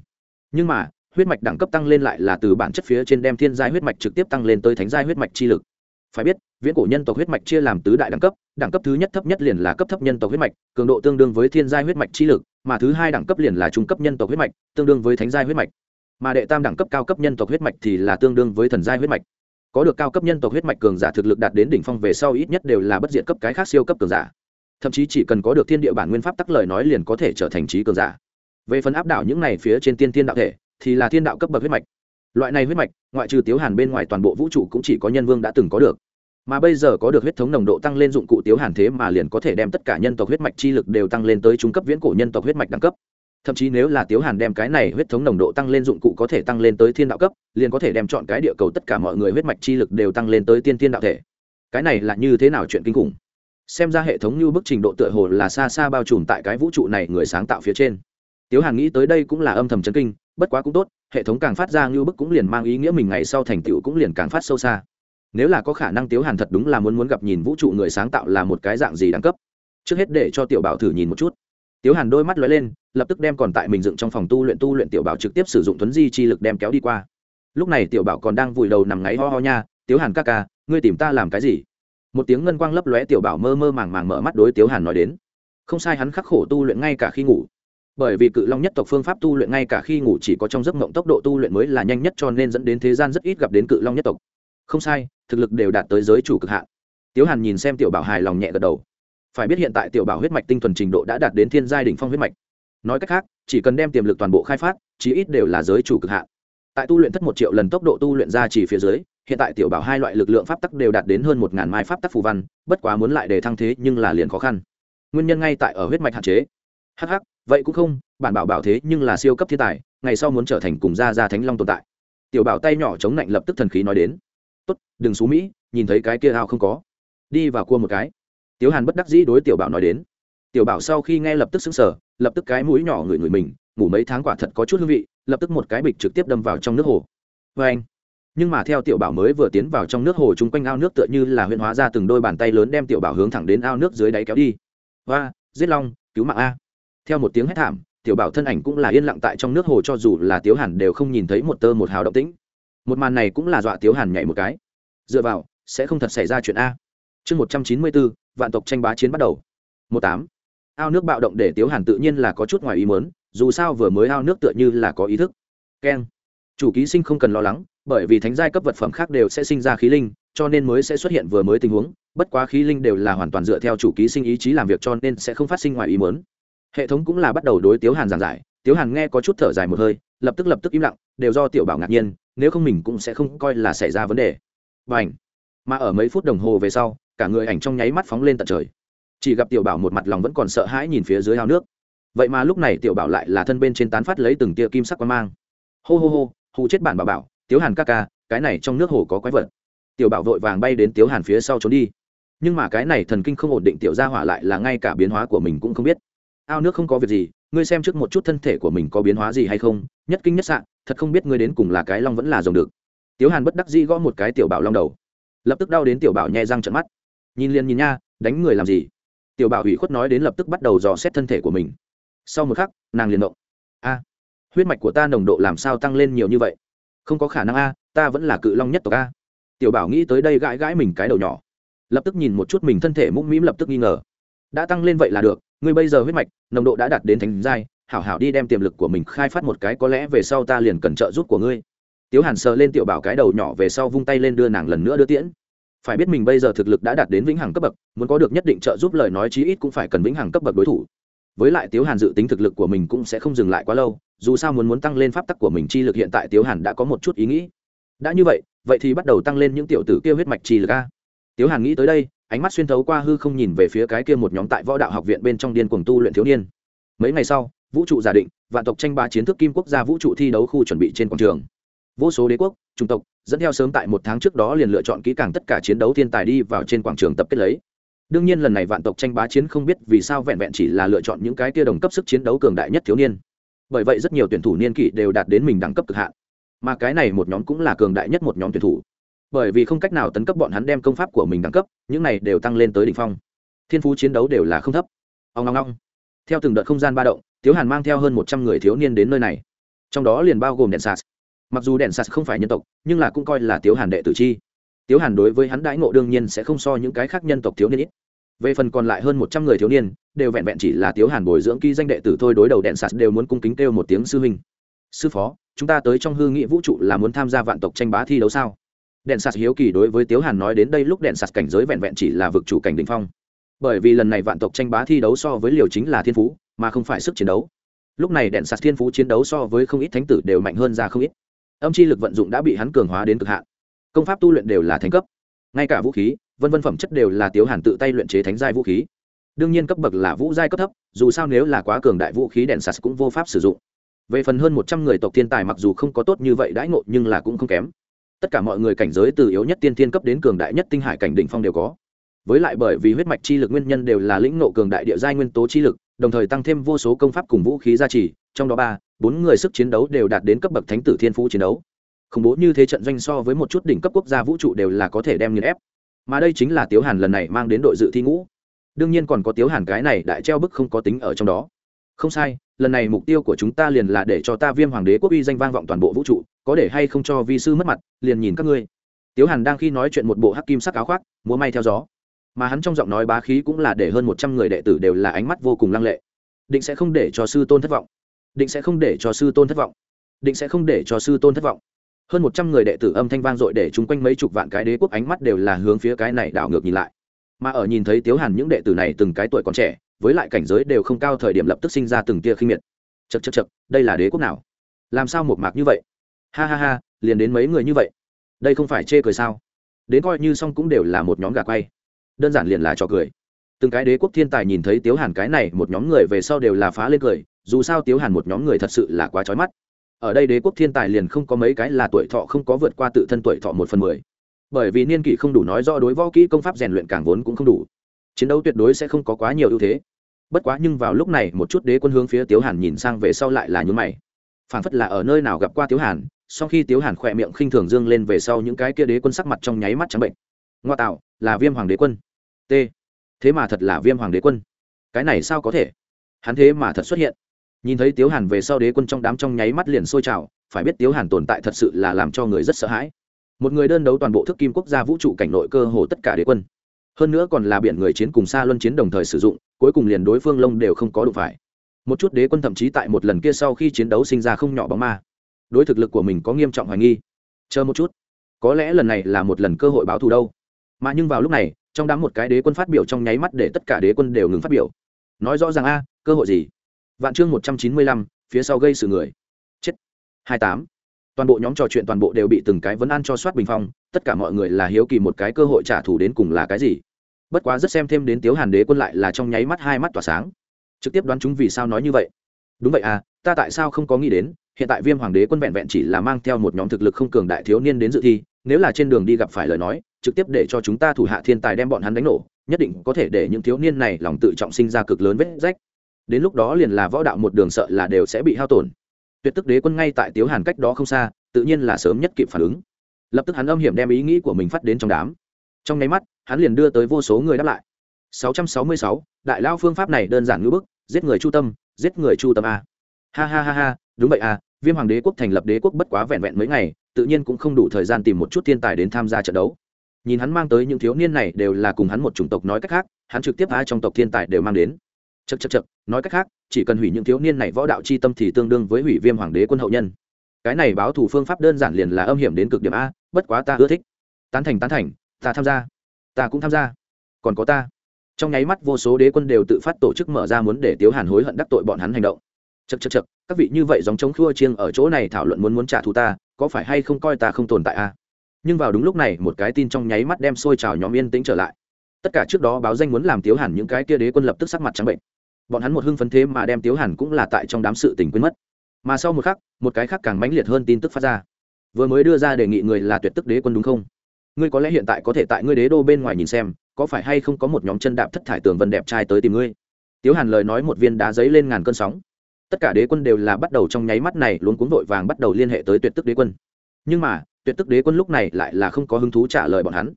Nhưng mà huyết mạch đẳng cấp tăng lên lại là từ bản chất phía trên đem thiên giai huyết mạch trực tiếp tăng lên tới thánh giai huyết mạch chi lực. Phải biết, viễn cổ nhân tộc huyết mạch chia làm tứ đại đẳng cấp đẳng cấp thứ nhất thấp nhất liền là cấp thấp nhân tộc huyết mạch, cường độ tương đương với thiên giai huyết mạch chi lực, mà thứ hai đẳng cấp liền là trung cấp nhân tộc huyết mạch, tương đương với thánh giai huyết mạch. Mà đệ tam đẳng cấp cao cấp nhân tộc huyết mạch thì là tương đương với thần giai huyết mạch. Có được cao cấp nhân tộc huyết mạch cường giả thực lực đạt đến đỉnh phong về sau ít nhất đều là bất diện cấp cái khác siêu cấp cường giả. Thậm chí chỉ cần có được thiên địa bản nguyên pháp tắc lời nói liền có thể trở thành trí cường giả. Về phần áp đảo những này phía trên tiên tiên đạo thể thì là thiên đạo cấp bậc huyết mạch. Loại này huyết mạch, ngoại trừ tiếu hàn bên ngoài toàn bộ vũ trụ cũng chỉ có nhân vương đã từng có được. Mà bây giờ có được huyết thống nồng độ tăng lên dụng cụ tiếu hàn thế mà liền có thể đem tất cả nhân tộc huyết mạch chi lực đều tăng lên tới trung cấp viễn cổ nhân tộc huyết mạch đẳng cấp. Thậm chí nếu là tiếu hàn đem cái này huyết thống nồng độ tăng lên dụng cụ có thể tăng lên tới thiên đạo cấp, liền có thể đem chọn cái địa cầu tất cả mọi người huyết mạch chi lực đều tăng lên tới tiên thiên đạo thể. Cái này là như thế nào chuyện kinh khủng? Xem ra hệ thống như bức trình độ tựa hồ là xa xa bao trùm tại cái vũ trụ này người sáng tạo phía trên. Tiếu hàn nghĩ tới đây cũng là âm thầm chấn kinh bất quá cũng tốt, hệ thống càng phát ra như bức cũng liền mang ý nghĩa mình ngày sau thành tựu cũng liền càng phát sâu xa. Nếu là có khả năng tiếu hàn thật đúng là muốn muốn gặp nhìn vũ trụ người sáng tạo là một cái dạng gì đẳng cấp. Trước hết để cho tiểu bảo thử nhìn một chút. Tiếu hàn đôi mắt lóe lên, lập tức đem còn tại mình dựng trong phòng tu luyện tu luyện tiểu bảo trực tiếp sử dụng thuấn di chi lực đem kéo đi qua. Lúc này tiểu bảo còn đang vùi đầu nằm ngáy ho ho nha, tiếu hàn ca ca, ngươi tìm ta làm cái gì? Một tiếng ngân quang lấp lóe tiểu bảo mơ mơ màng màng mở mắt đối tiếu hàn nói đến. Không sai hắn khắc khổ tu luyện ngay cả khi ngủ bởi vì cự long nhất tộc phương pháp tu luyện ngay cả khi ngủ chỉ có trong giấc mộng tốc độ tu luyện mới là nhanh nhất cho nên dẫn đến thế gian rất ít gặp đến cự long nhất tộc. Không sai, thực lực đều đạt tới giới chủ cực hạn. Tiếu hàn nhìn xem tiểu bảo hài lòng nhẹ gật đầu. Phải biết hiện tại tiểu bảo huyết mạch tinh thuần trình độ đã đạt đến thiên giai đ ỉ n h phong huyết mạch. Nói cách khác, chỉ cần đem tiềm lực toàn bộ khai phát, chí ít đều là giới chủ cực hạn. Tại tu luyện thất một triệu lần tốc độ tu luyện ra chỉ phía dưới, hiện tại tiểu bảo hai loại lực lượng pháp tắc đều đạt đến hơn một ngàn mai pháp tắc phù văn, bất quá muốn lại để thăng thế nhưng là liền khó khăn. Nguyên nhân ngay tại ở huyết mạch hạn chế. Hh vậy cũng không, bản bảo bảo thế nhưng là siêu cấp thiên tài, ngày sau muốn trở thành cùng gia gia thánh long tồn tại. Tiểu bảo tay nhỏ chống lạnh lập tức thần khí nói đến. Tốt, đừng xú mỹ, nhìn thấy cái kia ao không có. Đi vào cua một cái. Tiếu hàn bất đắc dĩ đối tiểu bảo nói đến. Tiểu bảo sau khi nghe lập tức xứng sở lập tức cái mũi nhỏ ngửi ngửi mình, ngủ mấy tháng quả thật có chút hương vị, lập tức một cái bịch trực tiếp đâm vào trong nước hồ. Vê anh, nhưng mà theo tiểu bảo mới vừa tiến vào trong nước hồ chung quanh ao nước tựa như là huyện hóa ra từng đôi bàn tay lớn đem tiểu bảo hướng thẳng đến ao nước dưới đáy kéo đi. Và giết long, cứu mạng a theo một tiếng hét thảm, tiểu bảo thân ảnh cũng là yên lặng tại trong nước hồ cho dù là tiếu hàn đều không nhìn thấy một tơ một hào động tĩnh. Một màn này cũng là dọa tiếu hàn nhảy một cái. Dựa vào, sẽ không thật xảy ra chuyện a. Chương một trăm chín mươi bốn, vạn tộc tranh bá chiến bắt đầu. Một tám. Ao nước bạo động để tiếu hàn tự nhiên là có chút ngoài ý mớn dù sao vừa mới ao nước tựa như là có ý thức. Keng. Chủ ký sinh không cần lo lắng, bởi vì thánh giai cấp vật phẩm khác đều sẽ sinh ra khí linh, cho nên mới sẽ xuất hiện vừa mới tình huống, bất quá khí linh đều là hoàn toàn dựa theo chủ ký sinh ý chí làm việc cho nên sẽ không phát sinh ngoài ý mớn hệ thống cũng là bắt đầu đối tiếu hàn giảng giải. Tiếu hàn nghe có chút thở dài một hơi, lập tức lập tức im lặng, đều do tiểu bảo ngạc nhiên, nếu không mình cũng sẽ không coi là xảy ra vấn đề. Và ảnh mà ở mấy phút đồng hồ về sau, cả người ảnh trong nháy mắt phóng lên tận trời. Chỉ gặp tiểu bảo một mặt lòng vẫn còn sợ hãi nhìn phía dưới ao nước. Vậy mà lúc này tiểu bảo lại là thân bên trên tán phát lấy từng tia kim sắc quang mang. Hô hô hô hụ chết bản bảo bảo, tiếu hàn ca ca, cái này trong nước hồ có quái vật. Tiểu bảo vội vàng bay đến tiếu hàn phía sau trốn đi. Nhưng mà cái này thần kinh không ổn định tiểu Gia hỏa lại là ngay cả biến hóa của mình cũng không biết ao nước không có việc gì, ngươi xem trước một chút thân thể của mình có biến hóa gì hay không, nhất kinh nhất sạn thật không biết ngươi đến cùng là cái long vẫn là rồng được. Tiếu hàn bất đắc dĩ gõ một cái tiểu bảo long đầu. Lập tức đau đến tiểu bảo nhẹ răng trận mắt. Nhìn liền nhìn nha, đánh người làm gì? Tiểu bảo ủy khuất nói đến lập tức bắt đầu dò xét thân thể của mình. Sau một khắc, nàng liền động. A, huyết mạch của ta nồng độ làm sao tăng lên nhiều như vậy? Không có khả năng a, ta vẫn là cự long nhất tộc a. Tiểu bảo nghĩ tới đây gãi gãi mình cái đầu nhỏ. Lập tức nhìn một chút mình thân thể mũm mĩm lập tức nghi ngờ. Đã tăng lên vậy là được ngươi bây giờ huyết mạch, nồng độ đã đạt đến thành giai, hảo hảo đi đem tiềm lực của mình khai phát một cái, có lẽ về sau ta liền cần trợ giúp của ngươi. Tiếu hàn sờ lên tiểu bảo cái đầu nhỏ về sau vung tay lên đưa nàng lần nữa đưa tiễn. Phải biết mình bây giờ thực lực đã đạt đến vĩnh hằng cấp bậc, muốn có được nhất định trợ giúp lời nói chí ít cũng phải cần vĩnh hằng cấp bậc đối thủ. Với lại tiếu hàn dự tính thực lực của mình cũng sẽ không dừng lại quá lâu, dù sao muốn muốn tăng lên pháp tắc của mình chi lực hiện tại tiếu hàn đã có một chút ý nghĩ. Đã như vậy vậy thì bắt đầu tăng lên những tiểu tử kia huyết mạch chi lực a. Tiếu hàn nghĩ tới đây ánh mắt xuyên thấu qua hư không nhìn về phía cái kia một nhóm tại võ đạo học viện bên trong điên cuồng tu luyện thiếu niên. Mấy ngày sau, vũ trụ giả định, vạn tộc tranh ba chiến thức kim quốc gia vũ trụ thi đấu khu chuẩn bị trên quảng trường. Vô số đế quốc, chủng tộc, dẫn theo sớm tại một tháng trước đó liền lựa chọn kỹ càng tất cả chiến đấu thiên tài đi vào trên quảng trường tập kết lấy. Đương nhiên lần này vạn tộc tranh bá chiến không biết vì sao vẹn vẹn chỉ là lựa chọn những cái kia đồng cấp sức chiến đấu cường đại nhất thiếu niên. Bởi vậy rất nhiều tuyển thủ niên kỷ đều đạt đến mình đẳng cấp cực hạn. Mà cái này một nhóm cũng là cường đại nhất một nhóm tuyển thủ bởi vì không cách nào tấn cấp bọn hắn đem công pháp của mình đẳng cấp, những này đều tăng lên tới đỉnh phong. Thiên phú chiến đấu đều là không thấp. Ông ngong ngong theo từng đợt không gian ba động, tiếu hàn mang theo hơn một trăm người thiếu niên đến nơi này. Trong đó liền bao gồm đèn sas mặc dù đèn sas không phải nhân tộc, nhưng là cũng coi là tiếu hàn đệ tử chi. Tiếu hàn đối với hắn đãi ngộ đương nhiên sẽ không so những cái khác nhân tộc thiếu niên ít. Về phần còn lại hơn một trăm người thiếu niên, đều vẹn vẹn chỉ là tiếu hàn bồi dưỡng ký danh đệ tử thôi đối đầu đèn sạt đều muốn cung kính kêu một tiếng sư huynh. Sư phó, chúng ta tới trong hư nghị vũ trụ là muốn tham gia vạn tộc tranh bá thi đấu sao? Đèn sạt hiếu kỳ đối với tiếu hàn nói đến đây lúc đèn sạt cảnh giới vẹn vẹn chỉ là vực chủ cảnh đ ỉ n h phong. Bởi vì lần này vạn tộc tranh bá thi đấu so với liều chính là thiên phú, mà không phải sức chiến đấu. Lúc này đèn sạt thiên phú chiến đấu so với không ít thánh tử đều mạnh hơn ra không ít. Âm chi lực vận dụng đã bị hắn cường hóa đến cực hạn. Công pháp tu luyện đều là thánh cấp. Ngay cả vũ khí, vân vân phẩm chất đều là tiếu hàn tự tay luyện chế thánh giai vũ khí. Đương nhiên cấp bậc là vũ giai cấp thấp, dù sao nếu là quá cường đại vũ khí đèn sạt cũng vô pháp sử dụng. Về phần hơn một trăm người tộc thiên tài mặc dù không có tốt như vậy đãi ngộ nhưng là cũng không kém tất cả mọi người cảnh giới từ yếu nhất tiên thiên cấp đến cường đại nhất tinh hải cảnh đỉnh phong đều có. Với lại bởi vì huyết mạch chi lực nguyên nhân đều là lĩnh nộ cường đại địa giai nguyên tố chi lực, đồng thời tăng thêm vô số công pháp cùng vũ khí gia trì, trong đó ba, bốn người sức chiến đấu đều đạt đến cấp bậc thánh tử thiên phú chiến đấu. Khủng bố như thế trận doanh so với một chút đỉnh cấp quốc gia vũ trụ đều là có thể đem nghiền ép. Mà đây chính là tiếu hàn lần này mang đến đội dự thi ngũ. Đương nhiên còn có tiếu hàn cái này đại treo bức không có tính ở trong đó. Không sai lần này mục tiêu của chúng ta liền là để cho ta viêm hoàng đế quốc uy danh vang vọng toàn bộ vũ trụ, có để hay không cho vi sư mất mặt, liền nhìn các ngươi. Tiếu hàn đang khi nói chuyện một bộ hắc kim sắc áo khoác, múa may theo gió. Mà hắn trong giọng nói bá khí cũng là để hơn một trăm người đệ tử đều là ánh mắt vô cùng lăng lệ. Định sẽ không để cho sư tôn thất vọng. Định sẽ không để cho sư tôn thất vọng. Định sẽ không để cho sư tôn thất vọng. Hơn một trăm người đệ tử âm thanh vang dội để chung quanh mấy chục vạn cái đế quốc ánh mắt đều là hướng phía cái này đảo ngược nhìn lại mà ở nhìn thấy tiếu hàn những đệ tử này từng cái tuổi còn trẻ, với lại cảnh giới đều không cao thời điểm lập tức sinh ra từng tia khinh miệt. Chật chật chật đây là đế quốc nào? Làm sao một mạc như vậy? Ha ha ha, liền đến mấy người như vậy? Đây không phải chê cười sao? Đến coi như xong cũng đều là một nhóm gà quay. Đơn giản liền là trò cười. Từng cái đế quốc thiên tài nhìn thấy tiếu hàn cái này, một nhóm người về sau đều là phá lên cười, dù sao tiếu hàn một nhóm người thật sự là quá trói mắt. Ở đây đế quốc thiên tài liền không có mấy cái là tuổi thọ không có vượt qua tự thân tuổi thọ một phần mười bởi vì niên kỷ không đủ nói do đối võ kỹ công pháp rèn luyện càng vốn cũng không đủ. Chiến đấu tuyệt đối sẽ không có quá nhiều ưu thế. Bất quá nhưng vào lúc này, một chút đế quân hướng phía tiếu hàn nhìn sang về sau lại là nhún mày. Phản phất là ở nơi nào gặp qua tiếu hàn, sau khi tiếu hàn khỏe miệng khinh thường dương lên về sau những cái kia đế quân sắc mặt trong nháy mắt trắng bệnh. Ngoa tạo, là viêm hoàng đế quân. T. Thế mà thật là viêm hoàng đế quân. Cái này sao có thể? Hắn thế mà thật xuất hiện. Nhìn thấy tiếu hàn về sau đế quân trong đám trong nháy mắt liền sôi trào, phải biết tiếu hàn tồn tại thật sự là làm cho người rất sợ hãi một người đơn đấu toàn bộ thức kim quốc gia vũ trụ cảnh nội cơ hồ tất cả đế quân. Hơn nữa còn là biển người chiến cùng xa luân chiến đồng thời sử dụng, cuối cùng liền đối phương lông đều không có đủ phải. Một chút đế quân thậm chí tại một lần kia sau khi chiến đấu sinh ra không nhỏ bóng ma. Đối thực lực của mình có nghiêm trọng hoài nghi. Chờ một chút. Có lẽ lần này là một lần cơ hội báo thù đâu. Mà nhưng vào lúc này, trong đám một cái đế quân phát biểu trong nháy mắt để tất cả đế quân đều ngừng phát biểu. Nói rõ ràng a, cơ hội gì? Vạn chương một trăm chín mươi lăm, phía sau gây sự người. Chết. Hai tám toàn bộ nhóm trò chuyện toàn bộ đều bị từng cái vấn an cho soát bình phong, tất cả mọi người là hiếu kỳ một cái cơ hội trả thù đến cùng là cái gì. Bất quá rất xem thêm đến tiếu hàn đế quân lại là trong nháy mắt hai mắt tỏa sáng. Trực tiếp đoán chúng vì sao nói như vậy. Đúng vậy à ta tại sao không có nghĩ đến, hiện tại viêm hoàng đế quân vẹn vẹn chỉ là mang theo một nhóm thực lực không cường đại thiếu niên đến dự thi, nếu là trên đường đi gặp phải lời nói, trực tiếp để cho chúng ta thủ hạ thiên tài đem bọn hắn đánh nổ, nhất định có thể để những thiếu niên này lòng tự trọng sinh ra cực lớn vết rách. Đến lúc đó liền là võ đạo một đường sợ là đều sẽ bị hao tổn tuyệt tức đế quân ngay tại tiếu hàn cách đó không xa tự nhiên là sớm nhất kịp phản ứng. Lập tức hắn âm hiểm đem ý nghĩ của mình phát đến trong đám. Trong nháy mắt hắn liền đưa tới vô số người đáp lại. 666, đại lao phương pháp này đơn giản ngữ bức giết người chu tâm giết người chu tâm a. Ha ha ha ha đúng vậy à, viêm hoàng đế quốc thành lập đế quốc bất quá vẹn vẹn mấy ngày tự nhiên cũng không đủ thời gian tìm một chút thiên tài đến tham gia trận đấu. Nhìn hắn mang tới những thiếu niên này đều là cùng hắn một chủng tộc nói cách khác hắn trực tiếp ai trong tộc thiên tài đều mang đến chật chật chật, nói cách khác, chỉ cần hủy những thiếu niên này võ đạo c h i tâm thì tương đương với hủy viêm hoàng đế quân hậu nhân. Cái này báo thủ phương pháp đơn giản liền là âm hiểm đến cực điểm a, bất quá ta ưa thích. Tán thành tán thành, ta tham gia. Ta cũng tham gia. Còn có ta. Trong nháy mắt vô số đế quân đều tự phát tổ chức mở ra muốn để tiếu hàn hối hận đắc tội bọn hắn hành động. Chật chật chật, các vị như vậy dòng chống khua chiêng ở chỗ này thảo luận muốn muốn trả thù ta, có phải hay không coi ta không tồn tại a? Nhưng vào đúng lúc này, một cái tin trong nháy mắt đem sôi trào nhóm yên tĩnh trở lại. Tất cả trước đó báo danh muốn làm tiếu hàn những cái kia đế quân lập tức sắc mặt trắng bệnh bọn hắn một hưng phấn thế mà đem tiếu hàn cũng là tại trong đám sự tình quên mất. Mà sau một khắc, một cái khác càng mãnh liệt hơn tin tức phát ra. Vừa mới đưa ra đề nghị người là tuyệt tức đế quân đúng không? Ngươi có lẽ hiện tại có thể tại ngươi đế đô bên ngoài nhìn xem, có phải hay không có một nhóm chân đạp thất thải tường vân đẹp trai tới tìm ngươi? Tiếu hàn lời nói một viên đá giấy lên ngàn cơn sóng. Tất cả đế quân đều là bắt đầu trong nháy mắt này luôn cuốn vội vàng bắt đầu liên hệ tới tuyệt tức đế quân. Nhưng mà, tuyệt tức đế quân lúc này lại là không có hứng thú trả lời bọn hắn.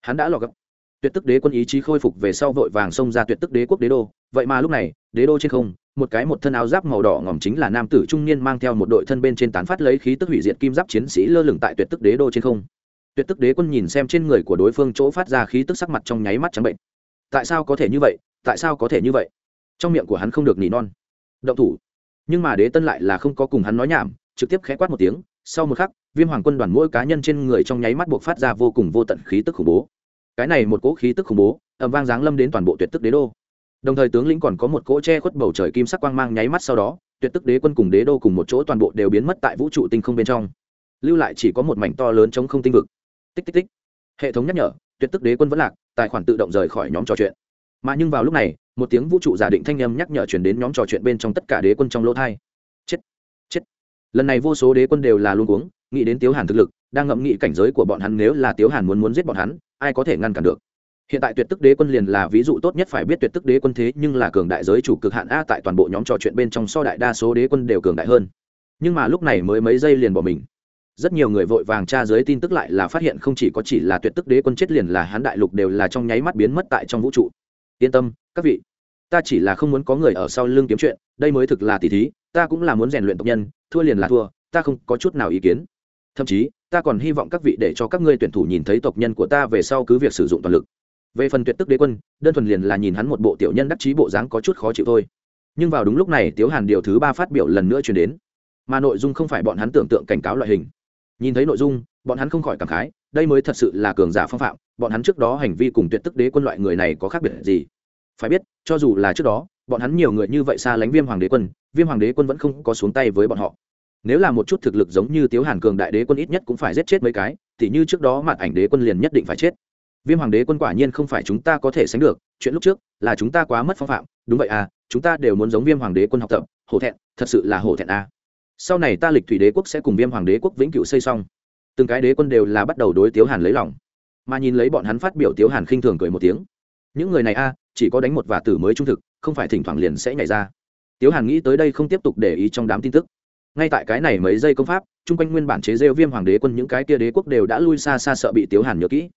Hắn đã lọt gấp tuyệt tức đế quân ý chí khôi phục về sau vội vàng xông ra tuyệt tức đế quốc đế đô. Vậy mà lúc này, đế đô trên không, một cái một thân áo giáp màu đỏ ngỏm chính là nam tử trung niên mang theo một đội thân bên trên tán phát lấy khí tức hủy diệt kim giáp chiến sĩ lơ lửng tại tuyệt tức đế đô trên không. Tuyệt tức đế quân nhìn xem trên người của đối phương chỗ phát ra khí tức sắc mặt trong nháy mắt trắng bệnh. Tại sao có thể như vậy? Tại sao có thể như vậy? Trong miệng của hắn không được nỉ non. Động thủ. Nhưng mà đế tân lại là không có cùng hắn nói nhảm, trực tiếp khẽ quát một tiếng. Sau một khắc, viêm hoàng quân đoàn mỗi cá nhân trên người trong nháy mắt buộc phát ra vô cùng vô tận khí tức khủng bố cái này một cỗ khí tức khủng bố ẩm vang giáng lâm đến toàn bộ tuyệt tức đế đô. Đồng thời tướng lĩnh còn có một cỗ che khuất bầu trời kim sắc quang mang nháy mắt sau đó, tuyệt tức đế quân cùng đế đô cùng một chỗ toàn bộ đều biến mất tại vũ trụ tinh không bên trong. Lưu lại chỉ có một mảnh to lớn chống không tinh vực. Tích tích tích. Hệ thống nhắc nhở, tuyệt tức đế quân vẫn lạc, tài khoản tự động rời khỏi nhóm trò chuyện. Mà nhưng vào lúc này, một tiếng vũ trụ giả định thanh âm nhắc nhở chuyển đến nhóm trò chuyện bên trong tất cả đế quân trong lỗ thai chết. Chết. Lần này vô số đế quân đều là luôn uống nghĩ đến tiếu hàn thực lực đang ngẫm nghĩ cảnh giới của bọn hắn nếu là tiếu hàn muốn muốn giết bọn hắn, ai có thể ngăn cản được? Hiện tại tuyệt tức đế quân liền là ví dụ tốt nhất phải biết tuyệt tức đế quân thế nhưng là cường đại giới chủ cực hạn a, tại toàn bộ nhóm trò chuyện bên trong so đại đa số đế quân đều cường đại hơn. Nhưng mà lúc này mới mấy giây liền bỏ mình. Rất nhiều người vội vàng tra giới tin tức lại là phát hiện không chỉ có chỉ là tuyệt tức đế quân chết liền là hắn đại lục đều là trong nháy mắt biến mất tại trong vũ trụ. Yên tâm, các vị, ta chỉ là không muốn có người ở sau lưng kiếm chuyện, đây mới thực là tỷ thí, ta cũng là muốn rèn luyện tộc nhân, thua liền là thua, ta không có chút nào ý kiến. Thậm chí ta còn hy vọng các vị để cho các ngươi tuyển thủ nhìn thấy tộc nhân của ta về sau cứ việc sử dụng toàn lực. Về phần tuyệt tức đế quân, đơn thuần liền là nhìn hắn một bộ tiểu nhân đắc chí bộ dáng có chút khó chịu thôi. Nhưng vào đúng lúc này, tiếu hàn điều thứ ba phát biểu lần nữa chuyển đến. Mà nội dung không phải bọn hắn tưởng tượng cảnh cáo loại hình. Nhìn thấy nội dung, bọn hắn không khỏi cảm khái, đây mới thật sự là cường giả phong phạm, bọn hắn trước đó hành vi cùng tuyệt tức đế quân loại người này có khác biệt gì? Phải biết, cho dù là trước đó, bọn hắn nhiều người như vậy xa lánh viêm hoàng đế quân, viêm hoàng đế quân vẫn không có xuống tay với bọn họ nếu là một chút thực lực giống như tiếu hàn cường đại đế quân ít nhất cũng phải giết chết mấy cái, thì như trước đó mặt ảnh đế quân liền nhất định phải chết. Viêm hoàng đế quân quả nhiên không phải chúng ta có thể sánh được, chuyện lúc trước là chúng ta quá mất phong phạm, đúng vậy à chúng ta đều muốn giống viêm hoàng đế quân học tập, hổ thẹn, thật sự là hổ thẹn à. sau này ta lịch thủy đế quốc sẽ cùng viêm hoàng đế quốc vĩnh cửu xây xong. Từng cái đế quân đều là bắt đầu đối tiếu hàn lấy lòng. Mà nhìn lấy bọn hắn phát biểu tiếu hàn khinh thường cười một tiếng. Những người này a chỉ có đánh một và tử mới trung thực, không phải thỉnh thoảng liền sẽ nhảy ra. Tiếu hàn nghĩ tới đây không tiếp tục để ý trong đám tin tức ngay tại cái này mấy giây công pháp, chung quanh nguyên bản chế rêu viêm hoàng đế quân những cái kia đế quốc đều đã lui xa xa sợ bị tiếu hàn nhớ kỹ.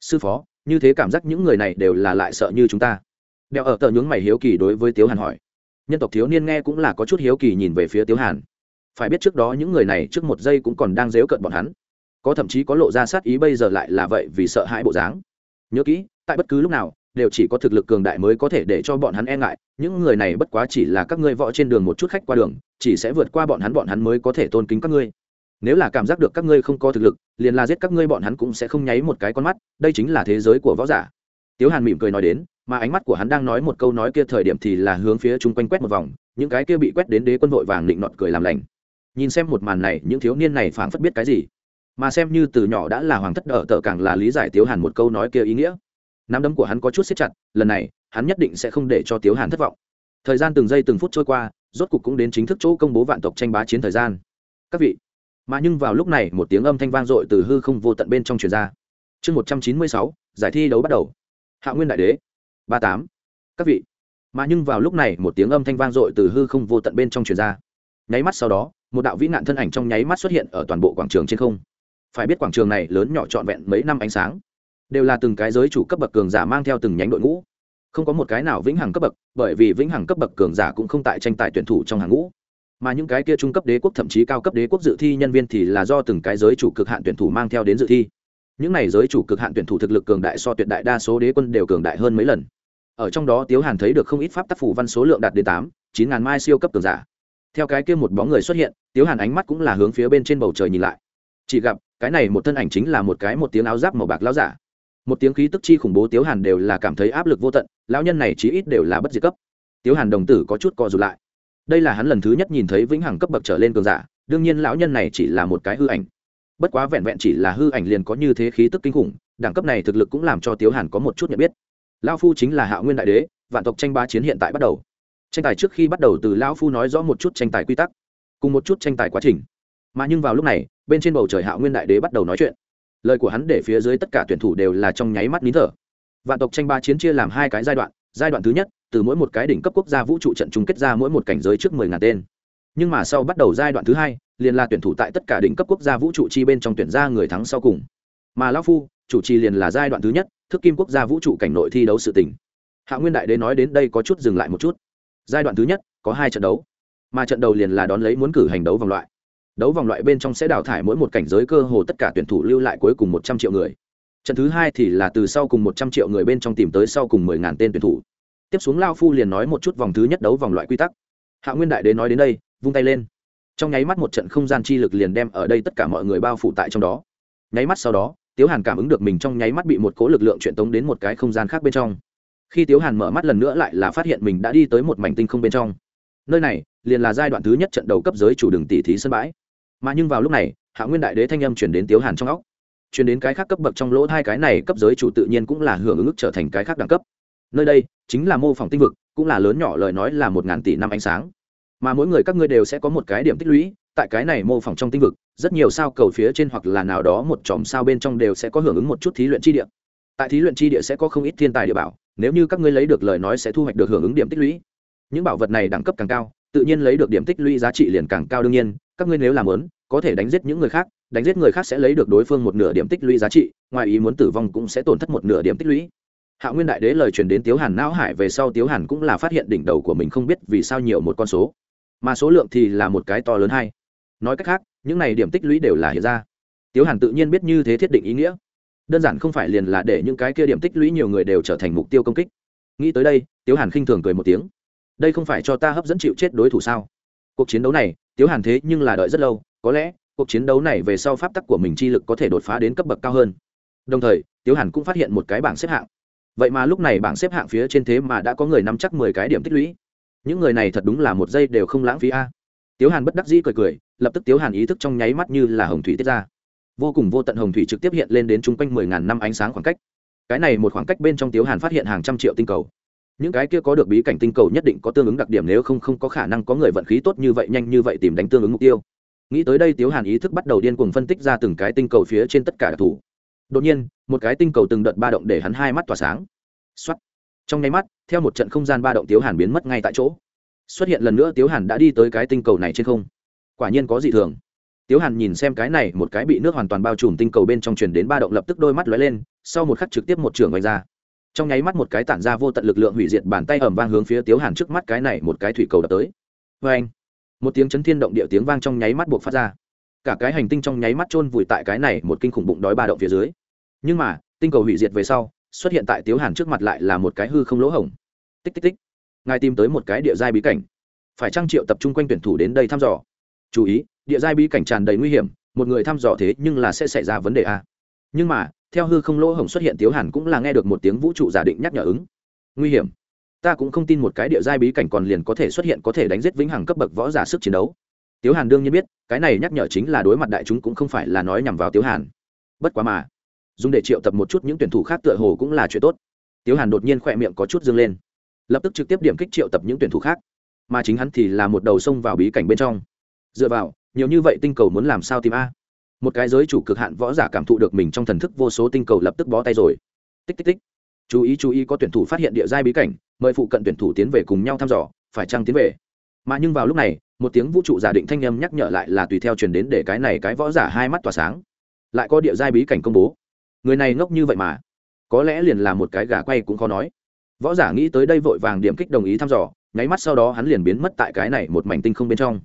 Sư phó, như thế cảm giác những người này đều là lại sợ như chúng ta. Đeo ở tờ nhướng mày hiếu kỳ đối với tiếu hàn hỏi. Nhân tộc thiếu niên nghe cũng là có chút hiếu kỳ nhìn về phía tiếu hàn. Phải biết trước đó những người này trước một giây cũng còn đang dếu cận bọn hắn. Có thậm chí có lộ ra sát ý bây giờ lại là vậy vì sợ hãi bộ dáng. Nhớ kỹ, tại bất cứ lúc nào đều chỉ có thực lực cường đại mới có thể để cho bọn hắn e ngại, những người này bất quá chỉ là các ngươi võ trên đường một chút khách qua đường, chỉ sẽ vượt qua bọn hắn bọn hắn mới có thể tôn kính các ngươi. Nếu là cảm giác được các ngươi không có thực lực, liền là giết các ngươi bọn hắn cũng sẽ không nháy một cái con mắt, đây chính là thế giới của võ giả. Tiếu hàn mỉm cười nói đến, mà ánh mắt của hắn đang nói một câu nói kia thời điểm thì là hướng phía chung quanh quét một vòng, những cái kia bị quét đến đế quân vội vàng định nọt cười làm lành. Nhìn xem một màn này, những thiếu niên này phảng phất biết cái gì. Mà xem như từ nhỏ đã là hoàng thất đỡ tờ càng là lý giải tiếu hàn một câu nói kia ý nghĩa nắm đấm của hắn có chút xếp chặt, lần này, hắn nhất định sẽ không để cho tiếu hàn thất vọng. Thời gian từng giây từng phút trôi qua, rốt cục cũng đến chính thức chỗ công bố vạn tộc tranh bá chiến thời gian. Các vị, mà nhưng vào lúc này, một tiếng âm thanh vang dội từ hư không vô tận bên trong truyền ra. Chương một trăm chín mươi sáu, giải thi đấu bắt đầu. Hạ nguyên đại đế, ba tám. Các vị, mà nhưng vào lúc này, một tiếng âm thanh vang dội từ hư không vô tận bên trong truyền ra. Nháy mắt sau đó, một đạo vĩ nạn thân ảnh trong nháy mắt xuất hiện ở toàn bộ quảng trường trên không. Phải biết quảng trường này lớn nhỏ trọn vẹn mấy năm ánh sáng đều là từng cái giới chủ cấp bậc cường giả mang theo từng nhánh đội ngũ. Không có một cái nào vĩnh hằng cấp bậc, bởi vì vĩnh hằng cấp bậc cường giả cũng không tại tranh tài tuyển thủ trong hàng ngũ. Mà những cái kia trung cấp đế quốc, thậm chí cao cấp đế quốc dự thi nhân viên thì là do từng cái giới chủ cực hạn tuyển thủ mang theo đến dự thi. Những này giới chủ cực hạn tuyển thủ thực lực cường đại so tuyệt đại đa số đế quân đều cường đại hơn mấy lần. Ở trong đó tiếu hàn thấy được không ít pháp tác phủ văn số lượng đạt đến tám, chín ngàn mai siêu cấp cường giả. Theo cái kia một bóng người xuất hiện, tiếu hàn ánh mắt cũng là hướng phía bên trên bầu trời nhìn lại. Chỉ gặp, cái này một thân ảnh chính là một cái một tiếng áo giáp màu bạc lao giả một tiếng khí tức chi khủng bố tiếu hàn đều là cảm thấy áp lực vô tận, lão nhân này chí ít đều là bất diệt cấp. Tiếu hàn đồng tử có chút co rụt lại. Đây là hắn lần thứ nhất nhìn thấy vĩnh hằng cấp bậc trở lên cường giả, đương nhiên lão nhân này chỉ là một cái hư ảnh. Bất quá vẹn vẹn chỉ là hư ảnh liền có như thế khí tức kinh khủng, đẳng cấp này thực lực cũng làm cho tiếu hàn có một chút nhận biết. Lao phu chính là hạ nguyên đại đế, vạn tộc tranh ba chiến hiện tại bắt đầu. Tranh tài trước khi bắt đầu từ lão phu nói rõ một chút tranh tài quy tắc, cùng một chút tranh tài quá trình. Mà nhưng vào lúc này, bên trên bầu trời hạ nguyên đại đế bắt đầu nói chuyện lời của hắn để phía dưới tất cả tuyển thủ đều là trong nháy mắt nín thở. Vạn tộc tranh ba chiến chia làm hai cái giai đoạn giai đoạn thứ nhất, từ mỗi một cái đỉnh cấp quốc gia vũ trụ trận chung kết ra mỗi một cảnh giới trước mười ngàn tên. Nhưng mà sau bắt đầu giai đoạn thứ hai, liền là tuyển thủ tại tất cả đỉnh cấp quốc gia vũ trụ chi bên trong tuyển ra người thắng sau cùng. Mà lão phu, chủ trì liền là giai đoạn thứ nhất, thức kim quốc gia vũ trụ cảnh nội thi đấu sự tỉnh hạ nguyên đại đế nói đến đây có chút dừng lại một chút. Giai đoạn thứ nhất, có hai trận đấu. Mà trận đầu liền là đón lấy muốn cử hành đấu vòng loại đấu vòng loại bên trong sẽ đào thải mỗi một cảnh giới cơ hồ tất cả tuyển thủ lưu lại cuối cùng một trăm triệu người. Trận thứ hai thì là từ sau cùng một trăm triệu người bên trong tìm tới sau cùng mười ngàn tên tuyển thủ. Tiếp xuống lao phu liền nói một chút vòng thứ nhất đấu vòng loại quy tắc. Hạ nguyên đại đế nói đến đây, vung tay lên. Trong nháy mắt một trận không gian chi lực liền đem ở đây tất cả mọi người bao phủ tại trong đó. Nháy mắt sau đó, tiếu hàn cảm ứng được mình trong nháy mắt bị một cố lực lượng truyền tống đến một cái không gian khác bên trong. Khi tiếu hàn mở mắt lần nữa lại là phát hiện mình đã đi tới một mảnh tinh không bên trong. Nơi này liền là giai đoạn thứ nhất trận đầu cấp giới chủ đường tỷ thí sân bãi mà nhưng vào lúc này, hạ nguyên đại đế thanh âm chuyển đến tiếu hàn trong óc. Chuyển đến cái khác cấp bậc trong lỗ hai cái này cấp giới chủ tự nhiên cũng là hưởng ứng trở thành cái khác đẳng cấp. Nơi đây, chính là mô phỏng tinh vực, cũng là lớn nhỏ lời nói là một ngàn tỷ năm ánh sáng. Mà mỗi người các ngươi đều sẽ có một cái điểm tích lũy, tại cái này mô phỏng trong tinh vực, rất nhiều sao cầu phía trên hoặc là nào đó một chòm sao bên trong đều sẽ có hưởng ứng một chút thí luyện chi địa. Tại thí luyện chi địa sẽ có không ít thiên tài địa bảo, nếu như các ngươi lấy được lời nói sẽ thu hoạch được hưởng ứng điểm tích lũy. Những bảo vật này đẳng cấp càng cao tự nhiên lấy được điểm tích lũy giá trị liền càng cao đương nhiên, các ngươi nếu làm lớn, có thể đánh giết những người khác, đánh giết người khác sẽ lấy được đối phương một nửa điểm tích lũy giá trị, ngoài ý muốn tử vong cũng sẽ tổn thất một nửa điểm tích lũy. Hạ nguyên đại đế lời truyền đến tiếu hàn não hải về sau, tiếu hàn cũng là phát hiện đỉnh đầu của mình không biết vì sao nhiều một con số. Mà số lượng thì là một cái to lớn hay nói cách khác, những này điểm tích lũy đều là hiện ra. Tiếu hàn tự nhiên biết như thế thiết định ý nghĩa. Đơn giản không phải liền là để những cái kia điểm tích lũy nhiều người đều trở thành mục tiêu công kích. Nghĩ tới đây, tiếu hàn khinh thường cười một tiếng đây không phải cho ta hấp dẫn chịu chết đối thủ sao? Cuộc chiến đấu này, tiếu hàn thế nhưng là đợi rất lâu, có lẽ, cuộc chiến đấu này về sau pháp tắc của mình chi lực có thể đột phá đến cấp bậc cao hơn. Đồng thời, tiếu hàn cũng phát hiện một cái bảng xếp hạng. Vậy mà lúc này bảng xếp hạng phía trên thế mà đã có người nắm chắc mười cái điểm tích lũy. Những người này thật đúng là một giây đều không lãng phí a. Tiếu hàn bất đắc dĩ cười cười, lập tức tiếu hàn ý thức trong nháy mắt như là hồng thủy tiết ra. Vô cùng vô tận hồng thủy trực tiếp hiện lên đến chung quanh mười ngàn năm ánh sáng khoảng cách. Cái này một khoảng cách bên trong tiếu hàn phát hiện hàng trăm triệu tinh cầu những cái kia có được bí cảnh tinh cầu nhất định có tương ứng đặc điểm nếu không không có khả năng có người vận khí tốt như vậy nhanh như vậy tìm đánh tương ứng mục tiêu. Nghĩ tới đây tiếu hàn ý thức bắt đầu điên cuồng phân tích ra từng cái tinh cầu phía trên tất cả đặc thù. Đột nhiên, một cái tinh cầu từng đợt ba động để hắn hai mắt tỏa sáng. Xuất trong nháy mắt, theo một trận không gian ba động tiếu hàn biến mất ngay tại chỗ. Xuất hiện lần nữa tiếu hàn đã đi tới cái tinh cầu này trên không. Quả nhiên có gì thường. Tiếu hàn nhìn xem cái này, một cái bị nước hoàn toàn bao trùm tinh cầu bên trong truyền đến ba động lập tức đôi mắt lóe lên, sau một khắc trực tiếp một trường vạch ra trong nháy mắt một cái tản ra vô tận lực lượng hủy diệt bàn tay ẩm vang hướng phía tiếu hàn trước mắt cái này một cái thủy cầu đập tới. Vê anh, một tiếng chấn thiên động địa tiếng vang trong nháy mắt buộc phát ra. Cả cái hành tinh trong nháy mắt chôn vùi tại cái này một kinh khủng bụng đói ba động phía dưới. Nhưng mà, tinh cầu hủy diệt về sau, xuất hiện tại tiếu hàn trước mặt lại là một cái hư không lỗ hổng. Tích tích tích. Ngài tìm tới một cái địa giai bí cảnh. Phải trang triệu tập trung quanh tuyển thủ đến đây thăm dò? Chú ý, địa giai bí cảnh tràn đầy nguy hiểm, một người thăm dò thế nhưng là sẽ xảy ra vấn đề a. Nhưng mà theo hư không lỗ hổng xuất hiện tiếu hàn cũng là nghe được một tiếng vũ trụ giả định nhắc nhở ứng. Nguy hiểm. Ta cũng không tin một cái địa giai bí cảnh còn liền có thể xuất hiện có thể đánh giết vĩnh hằng cấp bậc võ giả sức chiến đấu. Tiếu hàn đương nhiên biết, cái này nhắc nhở chính là đối mặt đại chúng cũng không phải là nói nhằm vào tiếu hàn. Bất quá mà, dùng để triệu tập một chút những tuyển thủ khác tựa hồ cũng là chuyện tốt. Tiếu hàn đột nhiên khỏe miệng có chút dâng lên. Lập tức trực tiếp điểm kích triệu tập những tuyển thủ khác. Mà chính hắn thì là một đầu sông vào bí cảnh bên trong. Dựa vào, nhiều như vậy tinh cầu muốn làm sao tìm a? Một cái giới chủ cực hạn võ giả cảm thụ được mình trong thần thức vô số tinh cầu lập tức bó tay rồi. Tích tích tích. Chú ý chú ý, có tuyển thủ phát hiện địa giai bí cảnh, mời phụ cận tuyển thủ tiến về cùng nhau thăm dò, phải chăng tiến về? Mà nhưng vào lúc này, một tiếng vũ trụ giả định thanh â m nhắc nhở lại là tùy theo truyền đến để cái này cái võ giả hai mắt tỏa sáng. Lại có địa giai bí cảnh công bố. Người này ngốc như vậy mà. Có lẽ liền là một cái gà quay cũng khó nói. Võ giả nghĩ tới đây vội vàng điểm kích đồng ý thăm dò, nháy mắt sau đó hắn liền biến mất tại cái này một mảnh tinh không bên trong.